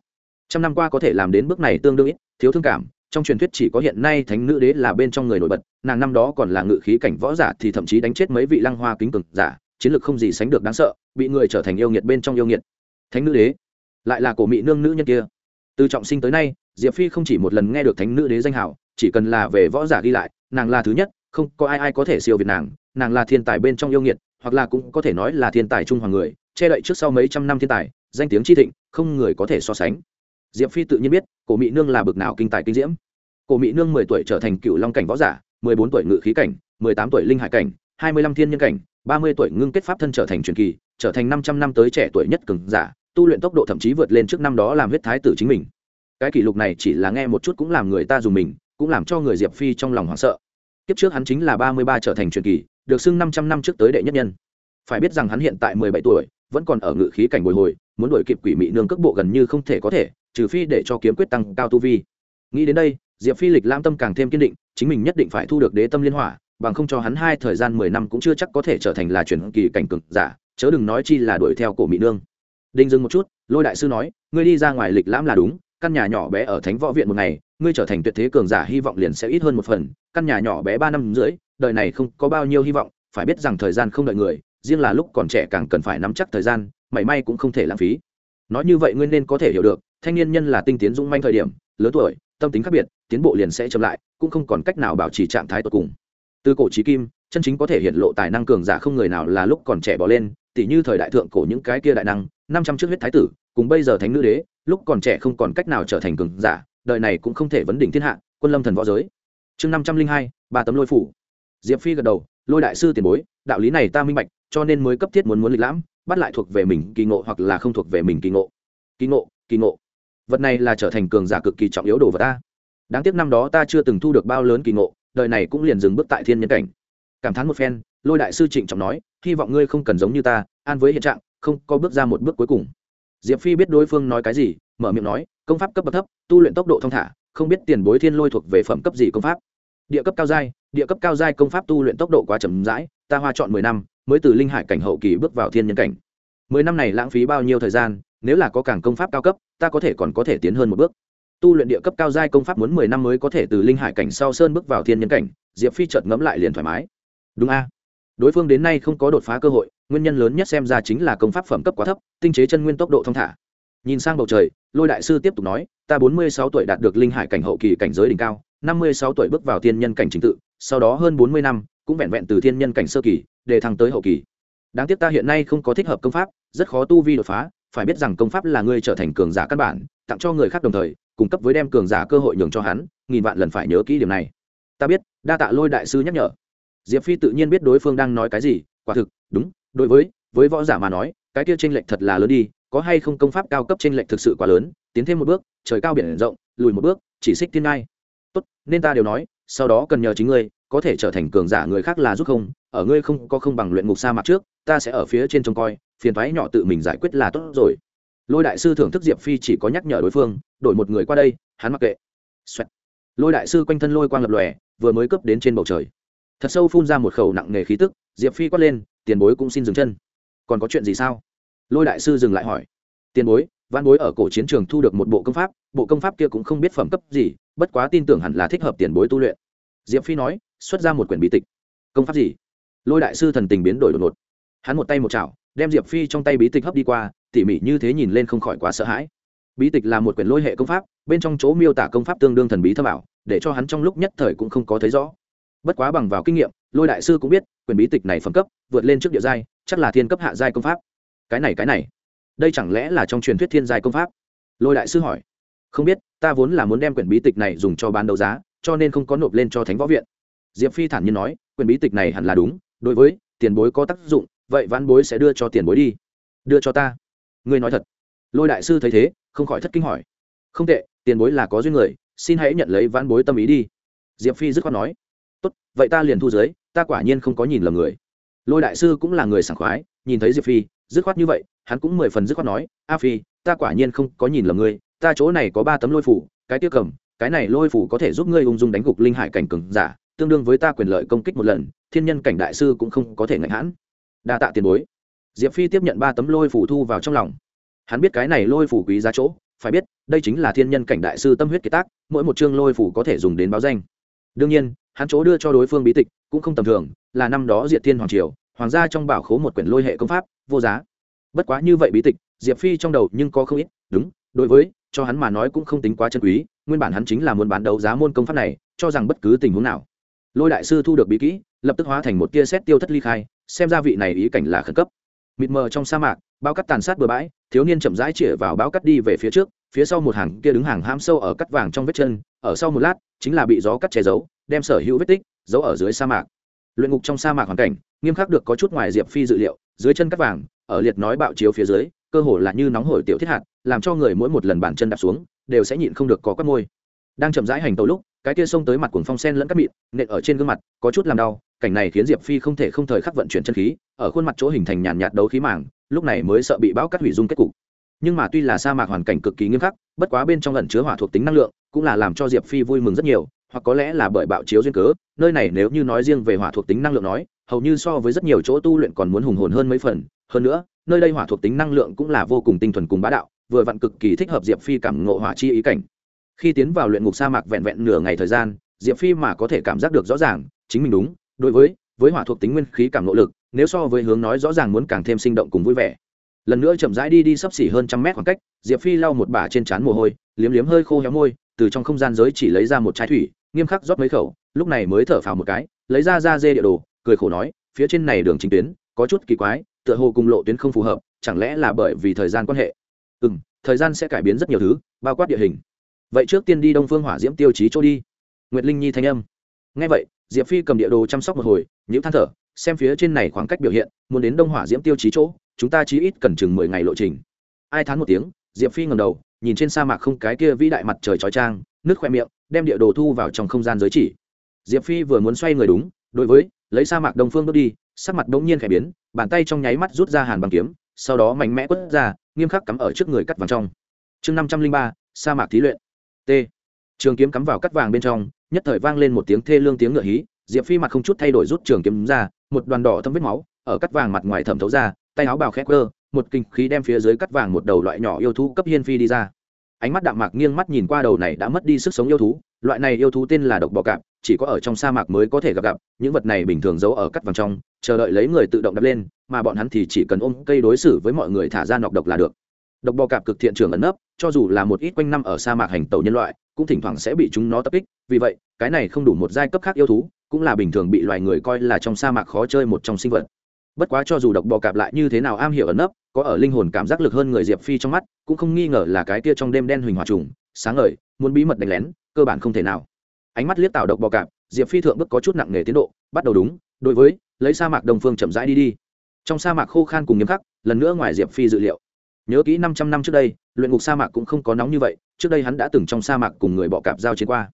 Trăm năm qua có thể làm đến bước này tương đương ít, thiếu thương cảm, trong truyền thuyết chỉ có hiện nay thánh nữ đế là bên trong người nổi bật, nàng năm đó còn là ngự khí cảnh võ giả thì thậm chí đánh chết mấy vị lăng hoa kính cường giả, chiến lược không gì sánh được đáng sợ, bị người trở thành yêu nghiệt bên trong yêu nghiệt. Thánh nữ đế, lại là cổ mỹ nương nữ nhân kia. Từ trọng sinh tới nay, diệp phi không chỉ một lần nghe được thánh nữ đế danh hảo chỉ cần là về võ giả ghi lại, nàng là thứ nhất, không có ai ai có thể siêu việt nàng nàng là thiên tài bên trong yêu nghiệt, hoặc là cũng có thể nói là thiên tài trung hoàng người, che đậy trước sau mấy trăm năm thiên tài, danh tiếng chi thịnh, không người có thể so sánh. Diệp phi tự nhiên biết, cổ mỹ nương là bực nào kinh tài kinh diễm. Cổ mỹ nương mười tuổi trở thành cựu long cảnh võ giả, mười bốn tuổi ngự khí cảnh, mười tám tuổi linh hải cảnh, hai mươi lăm thiên nhân cảnh, ba mươi tuổi ngưng kết pháp thân trở thành truyền kỳ, trở thành năm trăm năm tới trẻ tuổi nhất cường giả, tu luyện tốc độ thậm chí vượt lên trước năm đó làm huyết thái tử chính mình. Cái kỷ lục này chỉ là nghe một chút cũng làm người ta dùng mình cũng làm cho người diệp phi trong lòng hoảng sợ. Kiếp trước hắn chính là ba mươi ba trở thành truyền kỳ, được xưng năm trăm năm trước tới đệ nhất nhân. Phải biết rằng hắn hiện tại mười bảy tuổi, vẫn còn ở ngự khí cảnh bồi hồi, muốn đổi kịp quỷ mị nương cước bộ gần như không thể có thể, trừ phi để cho kiếm quyết tăng cao tu vi. Nghĩ đến đây, diệp phi lịch lam tâm càng thêm kiên định, chính mình nhất định phải thu được đế tâm liên hỏa, bằng không cho hắn hai thời gian mười năm cũng chưa chắc có thể trở thành là truyền kỳ cảnh cực giả, chớ đừng nói chi là đuổi theo cổ mỹ nương. Đinh dừng một chút, lôi đại sư nói, ngươi đi ra ngoài lịch lãm là đúng, căn nhà nhỏ bé ở thánh võ viện một ngày ngươi trở thành tuyệt thế cường giả, hy vọng liền sẽ ít hơn một phần. Căn nhà nhỏ bé ba năm rưỡi, đời này không có bao nhiêu hy vọng. Phải biết rằng thời gian không đợi người, riêng là lúc còn trẻ càng cần phải nắm chắc thời gian, mảy may cũng không thể lãng phí. Nói như vậy ngươi nên có thể hiểu được, thanh niên nhân là tinh tiến dũng manh thời điểm, lớn tuổi, tâm tính khác biệt, tiến bộ liền sẽ chậm lại, cũng không còn cách nào bảo trì trạng thái tột cùng. Từ cổ trí kim, chân chính có thể hiện lộ tài năng cường giả không người nào là lúc còn trẻ bỏ lên, tỉ như thời đại thượng cổ những cái kia đại năng, năm trăm trước huyết thái tử, cùng bây giờ thánh nữ đế, lúc còn trẻ không còn cách nào trở thành cường giả đời này cũng không thể vấn đỉnh thiên hạ, quân lâm thần võ giới. Chương năm trăm linh hai, ba tấm lôi phủ. Diệp phi gật đầu, lôi đại sư tiền bối, đạo lý này ta minh bạch, cho nên mới cấp thiết muốn muốn lịch lãm, bắt lại thuộc về mình kỳ ngộ hoặc là không thuộc về mình kỳ ngộ. Kỳ ngộ kỳ ngộ. Vật này là trở thành cường giả cực kỳ trọng yếu đồ vật ta. Đáng tiếc năm đó ta chưa từng thu được bao lớn kỳ ngộ, đời này cũng liền dừng bước tại thiên nhân cảnh. Cảm thán một phen, lôi đại sư trịnh trọng nói, hy vọng ngươi không cần giống như ta, an với hiện trạng, không có bước ra một bước cuối cùng. Diệp phi biết đối phương nói cái gì mở miệng nói, công pháp cấp bậc thấp, tu luyện tốc độ thong thả, không biết tiền bối thiên lôi thuộc về phẩm cấp gì công pháp. Địa cấp cao giai, địa cấp cao giai công pháp tu luyện tốc độ quá chậm rãi, ta hoa chọn mười năm, mới từ linh hải cảnh hậu kỳ bước vào thiên nhân cảnh. Mười năm này lãng phí bao nhiêu thời gian, nếu là có cảng công pháp cao cấp, ta có thể còn có thể tiến hơn một bước. Tu luyện địa cấp cao giai công pháp muốn mười năm mới có thể từ linh hải cảnh sau sơn bước vào thiên nhân cảnh, diệp phi chợt ngẫm lại liền thoải mái. Đúng a. Đối phương đến nay không có đột phá cơ hội, nguyên nhân lớn nhất xem ra chính là công pháp phẩm cấp quá thấp, tinh chế chân nguyên tốc độ thông thả. Nhìn sang bầu trời lôi đại sư tiếp tục nói, ta bốn mươi sáu tuổi đạt được linh hải cảnh hậu kỳ cảnh giới đỉnh cao, năm mươi sáu tuổi bước vào thiên nhân cảnh trình tự, sau đó hơn bốn mươi năm, cũng vẹn vẹn từ thiên nhân cảnh sơ kỳ, để thăng tới hậu kỳ. Đáng tiếc ta hiện nay không có thích hợp công pháp, rất khó tu vi đột phá, phải biết rằng công pháp là ngươi trở thành cường giả căn bản, tặng cho người khác đồng thời, cung cấp với đem cường giả cơ hội nhường cho hắn, nghìn vạn lần phải nhớ kỹ điểm này. Ta biết, đa tạ lôi đại sư nhắc nhở. Diệp phi tự nhiên biết đối phương đang nói cái gì, quả thực, đúng, đối với với võ giả mà nói, cái kia tranh lệch thật là lớn đi có hay không công pháp cao cấp trên lệnh thực sự quá lớn, tiến thêm một bước, trời cao biển rộng, lùi một bước, chỉ xích thiên ngai. Tốt, nên ta đều nói, sau đó cần nhờ chính ngươi, có thể trở thành cường giả người khác là giúp không, ở ngươi không có không bằng luyện ngục sa mạc trước, ta sẽ ở phía trên trông coi, phiền thoái nhỏ tự mình giải quyết là tốt rồi. Lôi đại sư thưởng thức diệp phi chỉ có nhắc nhở đối phương, đổi một người qua đây, hắn mặc kệ、Xoẹt. Lôi đại sư quanh thân lôi quang lập lòe, vừa mới cướp đến trên bầu trời. Thật sâu phun ra một khẩu nặng nề khí tức, diệp phi quát lên, tiền bối cũng xin dừng chân. Còn có chuyện gì sao? Lôi đại sư dừng lại hỏi. Tiền bối, văn bối ở cổ chiến trường thu được một bộ công pháp, bộ công pháp kia cũng không biết phẩm cấp gì, bất quá tin tưởng hẳn là thích hợp tiền bối tu luyện. Diệp phi nói, xuất ra một quyển bí tịch. Công pháp gì? Lôi đại sư thần tình biến đổi đột ngột. Hắn một tay một chảo, đem diệp phi trong tay bí tịch hấp đi qua, tỉ mỉ như thế nhìn lên không khỏi quá sợ hãi. Bí tịch là một quyển lôi hệ công pháp, bên trong chỗ miêu tả công pháp tương đương thần bí thâm ảo, để cho hắn trong lúc nhất thời cũng không có thấy rõ. Bất quá bằng vào kinh nghiệm, lôi đại sư cũng biết, quyển bí tịch này phẩm cấp, vượt lên trước địa giai, chắc là thiên cấp hạ giai công pháp cái này cái này. Đây chẳng lẽ là trong truyền thuyết thiên giai công pháp? Lôi đại sư hỏi. Không biết, ta vốn là muốn đem quyển bí tịch này dùng cho bán đấu giá, cho nên không có nộp lên cho thánh võ viện. Diệp phi thản nhiên nói, quyển bí tịch này hẳn là đúng, đối với tiền bối có tác dụng, vậy vãn bối sẽ đưa cho tiền bối đi. Đưa cho ta. Ngươi nói thật. Lôi đại sư thấy thế, không khỏi thất kinh hỏi. Không tệ, tiền bối là có duyên người, xin hãy nhận lấy vãn bối tâm ý đi. Diệp phi dứt khoát nói. Tốt, vậy ta liền thu giới ta quả nhiên không có nhìn lầm người. Lôi đại sư cũng là người sảng khoái, nhìn thấy diệp phi dứt khoát như vậy, hắn cũng mười phần dứt khoát nói, a phi, ta quả nhiên không có nhìn lầm ngươi, ta chỗ này có ba tấm lôi phủ, cái tiêu cầm, cái này lôi phủ có thể giúp ngươi ung dung đánh gục linh hải cảnh cường giả, tương đương với ta quyền lợi công kích một lần, thiên nhân cảnh đại sư cũng không có thể ngạnh hãn. Đa tạ tiền bối. Diệp phi tiếp nhận ba tấm lôi phủ thu vào trong lòng. Hắn biết cái này lôi phủ quý giá chỗ, phải biết, đây chính là thiên nhân cảnh đại sư tâm huyết kế tác, mỗi một chương lôi phủ có thể dùng đến báo danh. Đương nhiên, hắn chỗ đưa cho đối phương bí tịch cũng không tầm thường, là năm đó diệt thiên hoàng triều, hoàng gia trong bảo khố một quyển lôi hệ công pháp vô giá. Bất quá như vậy bí tịch, diệp phi trong đầu nhưng có không ít, đúng, đối với, cho hắn mà nói cũng không tính quá chân quý, nguyên bản hắn chính là muốn bán đấu giá môn công pháp này, cho rằng bất cứ tình huống nào. Lôi đại sư thu được bí kỹ, lập tức hóa thành một tia xét tiêu thất ly khai, xem ra vị này ý cảnh là khẩn cấp. Mịt mờ trong sa mạc, bao cắt tàn sát bừa bãi, thiếu niên chậm rãi chĩa vào bao cắt đi về phía trước, phía sau một hàng kia đứng hàng ham sâu ở cắt vàng trong vết chân, ở sau một lát, chính là bị gió cắt che giấu, đem sở hữu vết tích giấu ở dưới sa mạc luyện ngục trong sa mạc hoàn cảnh, nghiêm khắc được có chút ngoài diệp phi dự liệu, dưới chân cắt vàng, ở liệt nói bạo chiếu phía dưới, cơ hồ là như nóng hổi tiểu thiết hạt, làm cho người mỗi một lần bàn chân đạp xuống, đều sẽ nhịn không được có quát môi. Đang chậm rãi hành tàu lúc, cái kia xông tới mặt cuồng phong sen lẫn cắt mịn, nện ở trên gương mặt, có chút làm đau, cảnh này khiến diệp phi không thể không thời khắc vận chuyển chân khí, ở khuôn mặt chỗ hình thành nhàn nhạt đấu khí màng, lúc này mới sợ bị bão cắt hủy dung kết cục. Nhưng mà tuy là sa mạc hoàn cảnh cực kỳ nghiêm khắc, bất quá bên trong lẩn chứa hỏa thuộc tính năng lượng, cũng là làm cho diệp phi vui mừng rất nhiều hoặc có lẽ là bởi bạo chiếu duyên cớ, nơi này nếu như nói riêng về hỏa thuộc tính năng lượng nói, hầu như so với rất nhiều chỗ tu luyện còn muốn hùng hồn hơn mấy phần. Hơn nữa, nơi đây hỏa thuộc tính năng lượng cũng là vô cùng tinh thuần cùng bá đạo, vừa vặn cực kỳ thích hợp diệp phi cảm ngộ hỏa chi ý cảnh. Khi tiến vào luyện ngục sa mạc vẹn vẹn nửa ngày thời gian, diệp phi mà có thể cảm giác được rõ ràng, chính mình đúng, đối với với hỏa thuộc tính nguyên khí cảm ngộ lực, nếu so với hướng nói rõ ràng muốn càng thêm sinh động cùng vui vẻ. Lần nữa chậm rãi đi đi sấp xỉ hơn trăm mét khoảng cách, diệp phi lau một bả trên trán mồ hôi, liếm liếm hơi khô héo môi, từ trong không gian giới chỉ lấy ra một chai thủy nghiêm khắc rót mấy khẩu, lúc này mới thở phào một cái, lấy ra ra dê địa đồ, cười khổ nói, phía trên này đường chính tuyến, có chút kỳ quái, tựa hồ cùng lộ tuyến không phù hợp, chẳng lẽ là bởi vì thời gian quan hệ? Ừ m thời gian sẽ cải biến rất nhiều thứ, bao quát địa hình. Vậy trước tiên đi đông phương hỏa diễm tiêu chí chỗ đi. Nguyệt linh nhi thanh âm. Ngay vậy, diệp phi cầm địa đồ chăm sóc một hồi nhữ than thở, xem phía trên này khoảng cách biểu hiện, muốn đến đông hỏa diễm tiêu chí chỗ, chúng ta chí ít cần chừng mười ngày lộ trình. Ai thán một tiếng, diệp phi ngầm đầu, nhìn trên sa mạc không cái kia vĩ đại mặt trời trói trang nước khoe miệng đem địa đồ thu vào trong không gian giới chỉ. Diệp phi vừa muốn xoay người đúng, đối với, lấy sa mạc đông phương bước đi, sắc mặt đống nhiên khẽ biến, bàn tay trong nháy mắt rút ra hàn bằng kiếm, sau đó mạnh mẽ quất ra, nghiêm khắc cắm ở trước người cắt vàng trong. Chương năm trăm linh ba, sa mạc thí luyện. T. Trường kiếm cắm vào cắt vàng bên trong, nhất thời vang lên một tiếng thê lương tiếng ngựa hí, diệp phi mặt không chút thay đổi rút trường kiếm ra, một đoàn đỏ thâm vết máu, ở cắt vàng mặt ngoài thẩm thấu ra, tay áo bào khét cơ một kinh khí đem phía dưới cắt vàng một đầu loại nhỏ yêu thú cấp hiên phi đi ra ánh mắt đạm mạc nghiêng mắt nhìn qua đầu này đã mất đi sức sống yêu thú, loại này yêu thú tên là độc bọ cạp, chỉ có ở trong sa mạc mới có thể gặp gặp, những vật này bình thường giấu ở cắt vàng trong, chờ đợi lấy người tự động đập lên, mà bọn hắn thì chỉ cần ôm cây đối xử với mọi người thả ra nọc độc là được. Độc bò cạp cực thiện trường ẩn nấp, cho dù là một ít quanh năm ở sa mạc hành tàu nhân loại, cũng thỉnh thoảng sẽ bị chúng nó tập kích, vì vậy, cái này không đủ một giai cấp khác yêu thú, cũng là bình thường bị loài người coi là trong sa mạc khó chơi một trong sinh vật bất quá cho dù độc bò cạp lại như thế nào am hiểu ẩn nấp, có ở linh hồn cảm giác lực hơn người diệp phi trong mắt, cũng không nghi ngờ là cái kia trong đêm đen huỳnh hòa trùng, sáng ngời, muốn bí mật đánh lén, cơ bản không thể nào. Ánh mắt liếc tạo độc bò cạp, diệp phi thượng bước có chút nặng nề tiến độ, bắt đầu đúng, đối với, lấy sa mạc đông phương chậm rãi đi đi. Trong sa mạc khô khan cùng nghiêm khắc, lần nữa ngoài diệp phi dự liệu. Nhớ kỹ năm trăm năm trước đây, luyện ngục sa mạc cũng không có nóng như vậy, trước đây hắn đã từng trong sa mạc cùng người bọ cạp giao chiến qua.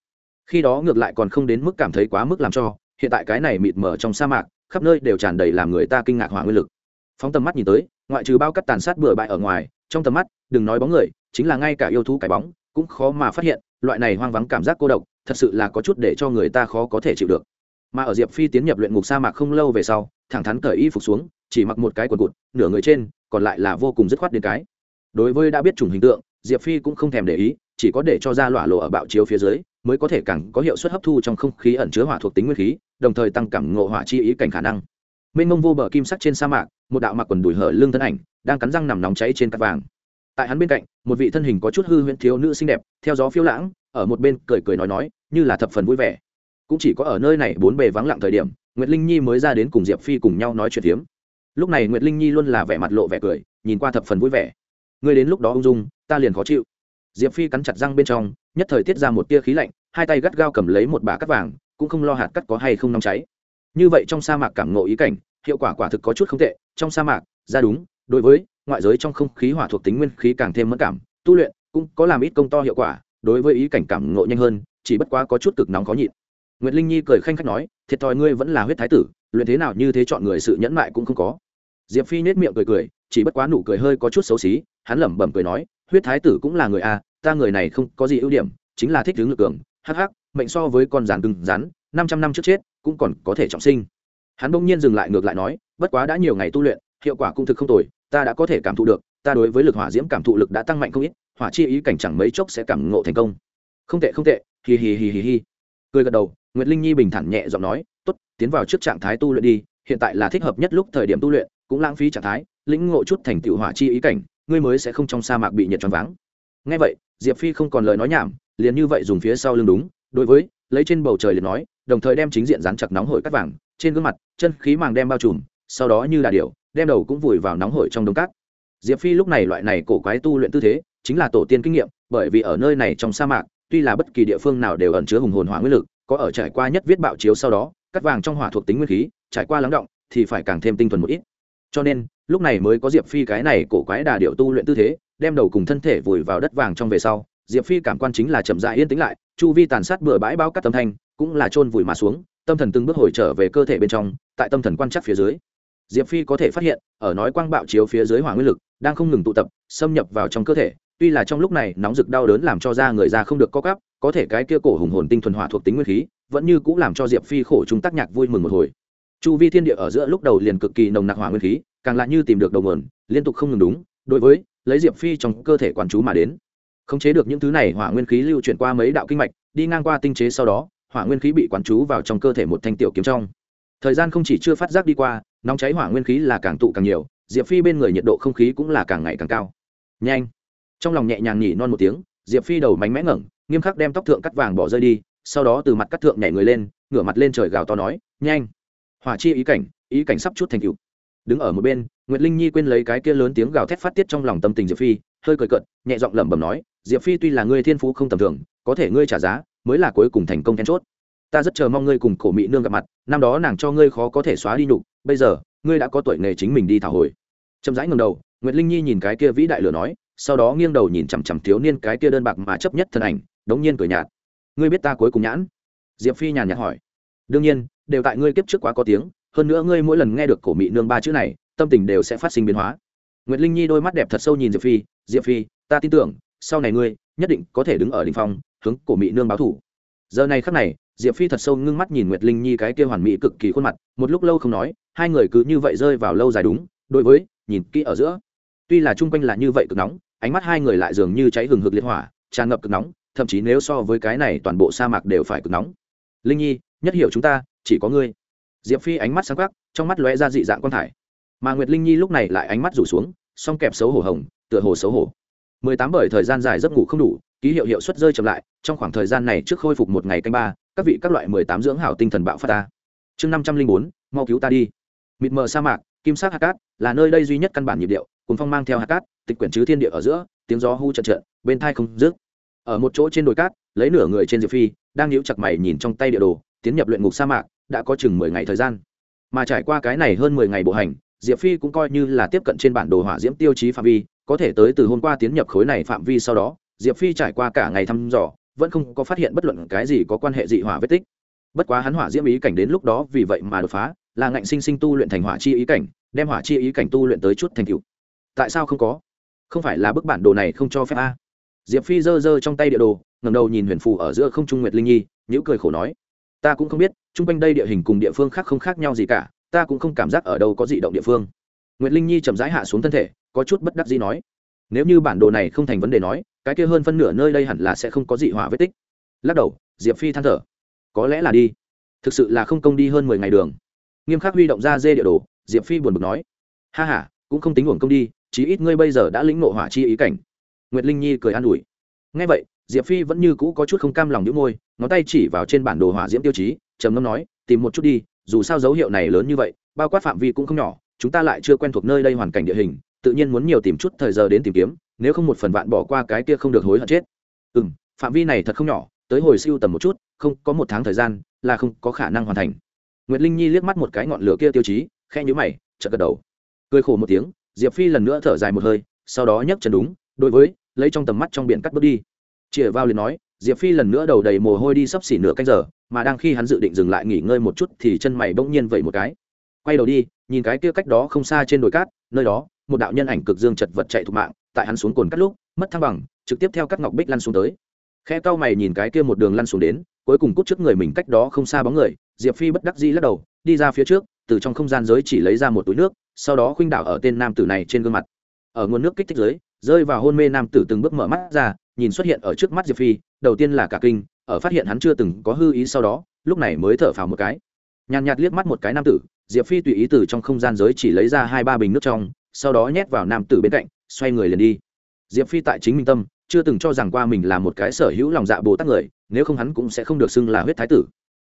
Khi đó ngược lại còn không đến mức cảm thấy quá mức làm cho hiện tại cái này mịt mờ trong sa mạc, khắp nơi đều tràn đầy làm người ta kinh ngạc hỏa nguyên lực. Phóng tầm mắt nhìn tới, ngoại trừ bao cắt tàn sát bừa bãi ở ngoài, trong tầm mắt, đừng nói bóng người, chính là ngay cả yêu thú cái bóng, cũng khó mà phát hiện, loại này hoang vắng cảm giác cô độc, thật sự là có chút để cho người ta khó có thể chịu được. Mà ở diệp phi tiến nhập luyện ngục sa mạc không lâu về sau, thẳng thắn cởi y phục xuống, chỉ mặc một cái quần cụt, nửa người trên, còn lại là vô cùng dứt khoát đến cái. Đối với đã biết chủng hình tượng, diệp phi cũng không thèm để ý chỉ có để cho ra lỏa lộ ở bạo chiếu phía dưới, mới có thể càng có hiệu suất hấp thu trong không khí ẩn chứa hỏa thuộc tính nguyên khí, đồng thời tăng cảm ngộ hỏa chi ý cảnh khả năng. Mênh mông vô bờ kim sắc trên sa mạc, một đạo mặc quần đùi hở lưng thân ảnh, đang cắn răng nằm nóng cháy trên cát vàng. Tại hắn bên cạnh, một vị thân hình có chút hư huyễn thiếu nữ xinh đẹp, theo gió phiêu lãng, ở một bên cười cười nói nói, như là thập phần vui vẻ. Cũng chỉ có ở nơi này bốn bề vắng lặng thời điểm, nguyệt linh nhi mới ra đến cùng diệp phi cùng nhau nói chuyện phiếm. Lúc này nguyệt linh nhi luôn là vẻ mặt lộ vẻ cười, nhìn qua thập phần vui vẻ. Ngươi đến lúc đó ung dung, ta liền khó chịu diệp phi cắn chặt răng bên trong nhất thời tiết ra một tia khí lạnh hai tay gắt gao cầm lấy một bả cắt vàng cũng không lo hạt cắt có hay không nóng cháy như vậy trong sa mạc cảm ngộ ý cảnh hiệu quả quả thực có chút không tệ trong sa mạc ra đúng đối với ngoại giới trong không khí hỏa thuộc tính nguyên khí càng thêm mất cảm tu luyện cũng có làm ít công to hiệu quả đối với ý cảnh cảm ngộ nhanh hơn chỉ bất quá có chút cực nóng khó nhịn Nguyệt Linh Nhi cười khanh khách nói, thiệt thòi ngươi vẫn là huyết thái tử, luyện thế nào như thế chọn người sự nhẫn mại cũng không có. Diệp Phi nhếch miệng cười cười, chỉ bất quá nụ cười hơi có chút xấu xí, hắn lẩm bẩm cười nói, huyết thái tử cũng là người a, ta người này không có gì ưu điểm chính là thích hướng lực cường hắc hắc mệnh so với con rắn cứng rắn năm trăm năm trước chết cũng còn có thể trọng sinh. Hắn bỗng nhiên dừng lại ngược lại nói bất quá đã nhiều ngày tu luyện hiệu quả cũng thực không tồi ta đã có thể cảm thụ được ta đối với lực hỏa diễm cảm thụ lực đã tăng mạnh không ít hỏa chi ý cảnh chẳng mấy chốc sẽ cảm ngộ thành công. Không tệ không tệ hì hì hì hì hì cười gật đầu nguyệt linh nhi bình thản nhẹ giọng nói tốt tiến vào trước trạng thái tu luyện đi hiện tại là thích hợp nhất lúc thời điểm tu luyện cũng lãng phí trạng thái lĩnh ngộ chút thành tựu hỏa chi ý cảnh ngươi mới sẽ không trong sa mạc bị nhiệt choáng váng. Ngay vậy, diệp phi không còn lời nói nhảm, liền như vậy dùng phía sau lưng đúng, đối với, lấy trên bầu trời liền nói, đồng thời đem chính diện dán chặt nóng hổi cắt vàng, trên gương mặt, chân khí màng đem bao trùm, sau đó như là điểu, đem đầu cũng vùi vào nóng hổi trong đống cát. Diệp phi lúc này loại này cổ quái tu luyện tư thế, chính là tổ tiên kinh nghiệm, bởi vì ở nơi này trong sa mạc, tuy là bất kỳ địa phương nào đều ẩn chứa hùng hồn hỏa nguyên lực, có ở trải qua nhất viết bạo chiếu sau đó cắt vàng trong hỏa thuộc tính nguyên khí, trải qua lắng động, thì phải càng thêm tinh thuần một ít. Cho nên lúc này mới có diệp phi cái này cổ quái đà điệu tu luyện tư thế, đem đầu cùng thân thể vùi vào đất vàng trong về sau, diệp phi cảm quan chính là chậm dại yên tĩnh lại, chu vi tàn sát bừa bãi bao cắt tâm thanh, cũng là chôn vùi mà xuống, tâm thần từng bước hồi trở về cơ thể bên trong, tại tâm thần quan chắc phía dưới. Diệp phi có thể phát hiện, ở nói quang bạo chiếu phía dưới hỏa nguyên lực, đang không ngừng tụ tập, xâm nhập vào trong cơ thể, tuy là trong lúc này nóng rực đau đớn làm cho da người da không được co cắp có thể cái kia cổ hùng hồn tinh thuần hỏa thuộc tính nguyên khí, vẫn như cũng làm cho diệp phi khổ chúng tác nhạc vui mừng một hồi. Chu vi thiên địa ở giữa lúc đầu liền cực kỳ nồng nặc hỏa nguyên khí càng lại như tìm được đầu nguồn, liên tục không ngừng đúng, đối với, lấy diệp phi trong cơ thể quản chú mà đến. Khống chế được những thứ này, hỏa nguyên khí lưu chuyển qua mấy đạo kinh mạch, đi ngang qua tinh chế sau đó, hỏa nguyên khí bị quán chú vào trong cơ thể một thanh tiểu kiếm trong. Thời gian không chỉ chưa phát giác đi qua, nóng cháy hỏa nguyên khí là càng tụ càng nhiều, diệp phi bên người nhiệt độ không khí cũng là càng ngày càng cao. Nhanh! Trong lòng nhẹ nhàng nhỉ non một tiếng, diệp phi đầu mánh mẽ ngẩng, nghiêm khắc đem tóc thượng cắt vàng bỏ rơi đi, sau đó từ mặt cắt thượng nhảy người lên, ngửa mặt lên trời gào to nói, nhanh! Hỏa chi ý cảnh ý cảnh sắp chút thành cựu đứng ở một bên, nguyệt linh nhi quên lấy cái kia lớn tiếng gào thét phát tiết trong lòng tâm tình diệp phi, hơi cười cợt, nhẹ giọng lẩm bẩm nói, diệp phi tuy là ngươi thiên phú không tầm thường, có thể ngươi trả giá, mới là cuối cùng thành công then chốt. Ta rất chờ mong ngươi cùng cổ mỹ nương gặp mặt, năm đó nàng cho ngươi khó có thể xóa đi nhục, bây giờ, ngươi đã có tuổi nghề chính mình đi thảo hồi. Chậm rãi ngầm đầu, nguyệt linh nhi nhìn cái kia vĩ đại lửa nói, sau đó nghiêng đầu nhìn chằm chằm thiếu niên cái kia đơn bạc mà chấp nhất thân ảnh, đống nhiên cười nhạt. Ngươi biết ta cuối cùng nhãn? Diệp phi nhàn nhạt hỏi. Đương nhiên, đều tại ngươi kiếp trước quá có tiếng hơn nữa ngươi mỗi lần nghe được cổ mị nương ba chữ này, tâm tình đều sẽ phát sinh biến hóa. Nguyệt linh nhi đôi mắt đẹp thật sâu nhìn diệp phi diệp phi, ta tin tưởng, sau này ngươi nhất định có thể đứng ở đỉnh phong, hướng cổ mị nương báo thủ. Giờ này khắc này, diệp phi thật sâu ngưng mắt nhìn nguyệt linh nhi cái kia hoàn mỹ cực kỳ khuôn mặt, một lúc lâu không nói, hai người cứ như vậy rơi vào lâu dài đúng, đối với, nhìn kỹ ở giữa. Tuy là chung quanh là như vậy cực nóng, ánh mắt hai người lại dường như cháy hừng hực liệt hỏa, tràn ngập cực nóng, thậm chí nếu so với cái này toàn bộ sa mạc đều phải cực nóng. Linh nhi, nhất hiểu chúng ta, chỉ có ngươi diệp phi ánh mắt sáng quắc, trong mắt lóe ra dị dạng quan thải. Mà nguyệt linh nhi lúc này lại ánh mắt rủ xuống, song kẹp xấu hổ hồng, tựa hồ xấu hổ. Mười tám bởi thời gian dài giấc ngủ không đủ, ký hiệu hiệu suất rơi chậm lại, trong khoảng thời gian này trước khôi phục một ngày canh ba, các vị các loại mười tám dưỡng hảo tinh thần bạo phát ta. Chương năm trăm linh bốn, mau cứu ta đi. Mịt mờ sa mạc, kim sắc hạt cát, là nơi đây duy nhất căn bản nhịp điệu cùng phong mang theo hạt cát, tịch quyển chứ thiên địa ở giữa, tiếng gió hu trận trận bên thai không dứt. Ở một chỗ trên đồi cát, lấy nửa người trên diệp phi, đang nhíu chặt mày nhìn trong tay địa đồ, tiến nhập luyện ngục sa mạc đã có chừng mười ngày thời gian. Mà trải qua cái này hơn mười ngày bộ hành, diệp phi cũng coi như là tiếp cận trên bản đồ hỏa diễm tiêu chí phạm vi, có thể tới từ hôm qua tiến nhập khối này phạm vi sau đó, diệp phi trải qua cả ngày thăm dò, vẫn không có phát hiện bất luận cái gì có quan hệ dị hỏa vết tích. Bất quá hắn hỏa diễm ý cảnh đến lúc đó vì vậy mà đột phá, là ngạnh sinh sinh tu luyện thành hỏa chi ý cảnh, đem hỏa chi ý cảnh tu luyện tới chút thành cựu tại sao không có? Không phải là bức bản đồ này không cho phép a? Diệp phi giơ giơ trong tay địa đồ ngầm đầu nhìn huyền phù ở giữa không trung nguyệt linh nhi nhữ cười khổ nói, ta cũng không biết chung quanh đây địa hình cùng địa phương khác không khác nhau gì cả, ta cũng không cảm giác ở đâu có dị động địa phương. Nguyệt linh nhi chậm rãi hạ xuống thân thể, có chút bất đắc gì nói, nếu như bản đồ này không thành vấn đề nói, cái kia hơn phân nửa nơi đây hẳn là sẽ không có dị hỏa vết tích. Lắc đầu, diệp phi than thở, có lẽ là đi. Thực sự là không công đi hơn mười ngày đường. Nghiêm khắc huy động ra dê địa đồ, diệp phi buồn bực nói, ha h a cũng không tính uổng công đi, chí ít ngươi bây giờ đã lĩnh nộ hỏa chi ý cảnh. Nguyệt linh nhi cười an ủi. Ngay vậy, diệp phi vẫn như cũ có chút không cam lòng những môi, ngón tay chỉ vào trên bản đồ hỏa diễm tiêu chí trầm ngâm nói, tìm một chút đi, dù sao dấu hiệu này lớn như vậy, bao quát phạm vi cũng không nhỏ, chúng ta lại chưa quen thuộc nơi đây hoàn cảnh địa hình, tự nhiên muốn nhiều tìm chút thời giờ đến tìm kiếm, nếu không một phần vạn bỏ qua cái kia không được hối hận chết. Ừ m phạm vi này thật không nhỏ, tới hồi siêu tầm một chút, không, có một tháng thời gian, là không có khả năng hoàn thành. Nguyệt linh nhi liếc mắt một cái ngọn lửa kia tiêu chí khe nhũ mày, chợt gật đầu. Cười khổ một tiếng, diệp phi lần nữa thở dài một hơi, sau đó nhấc chân đúng, đối với, lấy trong tầm mắt trong biển cắt bước đi. Chĩa vào liền nói, diệp phi lần nữa đầu đầy mồ hôi đi sắp xỉ nửa canh giờ mà đang khi hắn dự định dừng lại nghỉ ngơi một chút thì chân mày bỗng nhiên vẩy một cái. Quay đầu đi, nhìn cái kia cách đó không xa trên đồi cát, nơi đó, một đạo nhân ảnh cực dương chật vật chạy thục mạng, tại hắn xuống cồn cắt lúc, mất thăng bằng, trực tiếp theo các ngọc bích lăn xuống tới. Khe cau mày nhìn cái kia một đường lăn xuống đến, cuối cùng cút trước người mình cách đó không xa bóng người, diệp phi bất đắc dĩ lắc đầu, đi ra phía trước, từ trong không gian giới chỉ lấy ra một túi nước, sau đó khuynh đảo ở tên nam tử này trên gương mặt. Ở nguồn nước kích thích giới, rơi vào hôn mê nam tử từng bước mở mắt ra, nhìn xuất hiện ở trước mắt diệp phi, đầu tiên là cả kinh ở phát hiện hắn chưa từng có hư ý sau đó, lúc này mới thở phào một cái. Nhàn nhạt liếc mắt một cái nam tử, diệp phi tùy ý từ trong không gian giới chỉ lấy ra hai ba bình nước trong, sau đó nhét vào nam tử bên cạnh, xoay người liền đi. Diệp phi tại chính minh tâm, chưa từng cho rằng qua mình là một cái sở hữu lòng dạ bồ tát người, nếu không hắn cũng sẽ không được xưng là huyết thái tử.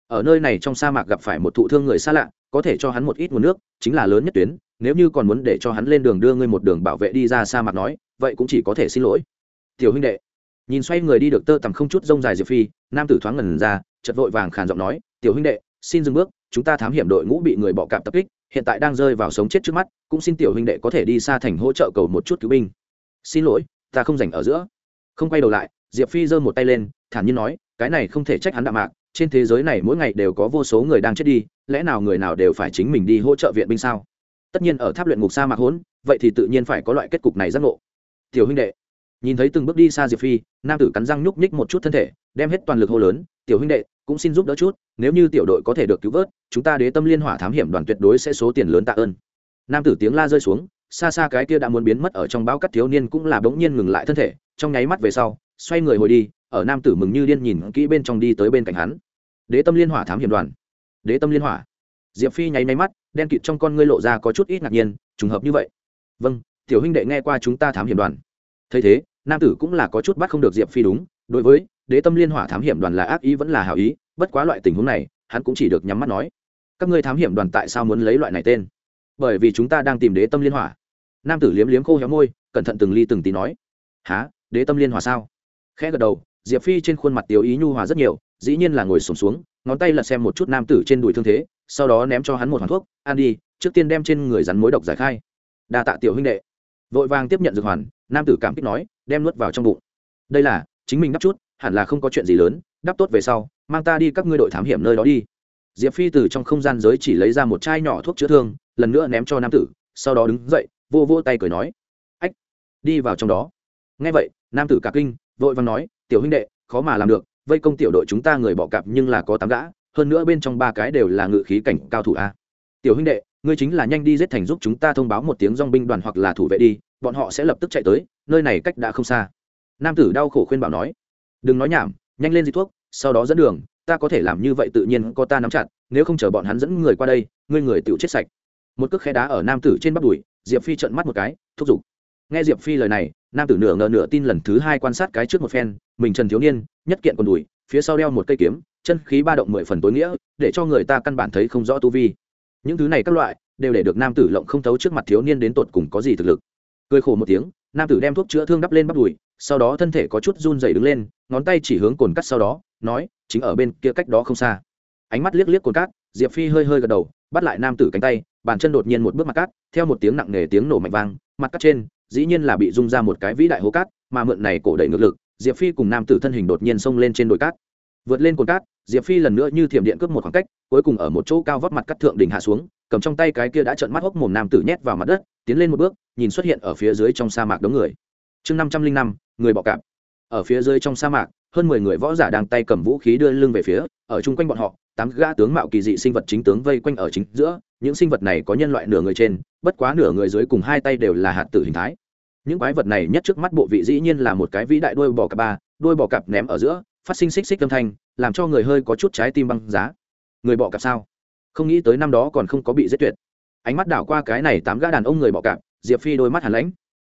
Ở nơi này trong sa mạc gặp phải một thụ thương người xa lạ, có thể cho hắn một ít nguồn nước, chính là lớn nhất tuyến, nếu như còn muốn để cho hắn lên đường đưa ngươi một đường bảo vệ đi ra sa mạc nói, vậy cũng chỉ có thể xin lỗi. Tiểu huynh đệ nhìn xoay người đi được tơ tằm không chút rông dài diệp phi nam tử thoáng ngần ra chật vội vàng khàn giọng nói tiểu huynh đệ xin dừng bước chúng ta thám hiểm đội ngũ bị người bọ cạp tập kích hiện tại đang rơi vào sống chết trước mắt cũng xin tiểu huynh đệ có thể đi xa thành hỗ trợ cầu một chút cứu binh. Xin lỗi ta không dành ở giữa. Không quay đầu lại diệp phi giơ một tay lên thản nhiên nói cái này không thể trách hắn đạm mạc trên thế giới này mỗi ngày đều có vô số người đang chết đi lẽ nào người nào đều phải chính mình đi hỗ trợ viện binh sao? Tất nhiên ở tháp luyện ngục sa mạc hốn, vậy thì tự nhiên phải có loại kết cục này giác ngộ. Tiểu huynh đệ nhìn thấy từng bước đi xa diệp phi, nam tử cắn răng nhúc nhích một chút thân thể, đem hết toàn lực hô lớn, tiểu huynh đệ, cũng xin giúp đỡ chút, nếu như tiểu đội có thể được cứu vớt, chúng ta đế tâm liên hỏa thám hiểm đoàn tuyệt đối sẽ số tiền lớn tạ ơn. Nam tử tiếng la rơi xuống, xa xa cái kia đã muốn biến mất ở trong báo cắt thiếu niên cũng là bỗng nhiên ngừng lại thân thể, trong nháy mắt về sau, xoay người hồi đi, ở nam tử mừng như điên nhìn kỹ bên trong đi tới bên cạnh hắn. Đế tâm liên hỏa thám hiểm đoàn. Đế tâm liên hỏa. Diệp phi nháy máy mắt, đen kịt trong con ngươi lộ ra có chút ít ngạc nhiên, trùng hợp như vậy. Vâng tiểu huynh đệ nghe qua chúng ta thám hiểm đoàn. Thấy thế nam tử cũng là có chút bắt không được diệp phi đúng đối với đế tâm liên hỏa thám hiểm đoàn là ác ý vẫn là hảo ý bất quá loại tình huống này hắn cũng chỉ được nhắm mắt nói. Các ngươi thám hiểm đoàn tại sao muốn lấy loại này tên? Bởi vì chúng ta đang tìm đế tâm liên hỏa. Nam tử liếm liếm khô héo môi cẩn thận từng ly từng tí nói. Há đế tâm liên hỏa sao? Khẽ gật đầu diệp phi trên khuôn mặt tiểu ý nhu hòa rất nhiều dĩ nhiên là ngồi sùng xuống, xuống ngón tay lật xem một chút nam tử trên đùi thương thế sau đó ném cho hắn một hoàn thuốc ăn đi trước tiên đem trên người rắn mối độc giải khai. Đa tạ tiểu huynh đệ. Vội vàng tiếp nhận dược hoàn nam tử cảm kích nói, đem nuốt vào trong bụng. Đây là, chính mình đắp chút, hẳn là không có chuyện gì lớn, đắp tốt về sau, mang ta đi các ngươi đội thám hiểm nơi đó đi. Diệp phi từ trong không gian giới chỉ lấy ra một chai nhỏ thuốc chữa thương, lần nữa ném cho nam tử, sau đó đứng dậy, vô vô tay cười nói, ách, đi vào trong đó. Ngay vậy, nam tử cả kinh, vội vàng nói, tiểu huynh đệ, khó mà làm được, vây công tiểu đội chúng ta người bỏ cạp nhưng là có tám gã, hơn nữa bên trong ba cái đều là ngự khí cảnh cao thủ a. Tiểu huynh đệ ngươi chính là nhanh đi giết thành giúp chúng ta thông báo một tiếng dong binh đoàn hoặc là thủ vệ đi, bọn họ sẽ lập tức chạy tới, nơi này cách đã không xa. Nam tử đau khổ khuyên bảo nói. Đừng nói nhảm, nhanh lên di thuốc, sau đó dẫn đường, ta có thể làm như vậy tự nhiên có ta nắm chặt, nếu không chờ bọn hắn dẫn người qua đây, ngươi người tự chết sạch. Một cước khe đá ở nam tử trên bắp đùi, diệp phi trợn mắt một cái, thúc giục. Nghe diệp phi lời này, nam tử nửa ngờ nửa tin lần thứ hai quan sát cái trước một phen, mình trần thiếu niên, nhất kiện còn đùi, phía sau đeo một cây kiếm, chân khí ba động mười phần tối nghĩa, để cho người ta căn bản thấy không rõ tu vi những thứ này các loại đều để được nam tử lộng không thấu trước mặt thiếu niên đến tột cùng có gì thực lực. Cười khổ một tiếng, nam tử đem thuốc chữa thương đắp lên bắp đùi, sau đó thân thể có chút run dày đứng lên, ngón tay chỉ hướng cồn cắt sau đó, nói, chính ở bên kia cách đó không xa. Ánh mắt liếc liếc cồn cát diệp phi hơi hơi gật đầu, bắt lại nam tử cánh tay, bàn chân đột nhiên một bước mặt cát theo một tiếng nặng nề tiếng nổ mạnh vang, mặt cát trên, dĩ nhiên là bị rung ra một cái vĩ đại hố cát, mà mượn này cổ đẩy ngược lực, diệp phi cùng nam tử thân hình đột nhiên xông lên trên đồi cát. Vượt lên cồn cát diệp phi lần nữa như thiểm điện cướp một khoảng cách, cuối cùng ở một chỗ cao vấp mặt cắt thượng đỉnh hạ xuống, cầm trong tay cái kia đã trợn mắt hốc mồm nam tử nhét vào mặt đất, tiến lên một bước, nhìn xuất hiện ở phía dưới trong sa mạc đống người. Chương năm trăm linh năm, người bọ cạp. Ở phía dưới trong sa mạc, hơn mười người võ giả đang tay cầm vũ khí đưa lưng về phía, ở chung quanh bọn họ, tám gã tướng mạo kỳ dị sinh vật chính tướng vây quanh ở chính giữa, những sinh vật này có nhân loại nửa người trên, bất quá nửa người dưới cùng hai tay đều là hạt tử hình thái. Những quái vật này nhất trước mắt bộ vị dĩ nhiên là một cái vĩ đại đuôi bò cạp ba, đuôi bò cạp ném ở giữa, phát sinh xích xích âm thanh làm cho người hơi có chút trái tim băng giá. Người bọ cạp sao? Không nghĩ tới năm đó còn không có bị giết tuyệt. Ánh mắt đảo qua cái này tám gã đàn ông người bọ cạp, diệp phi đôi mắt hàn lãnh.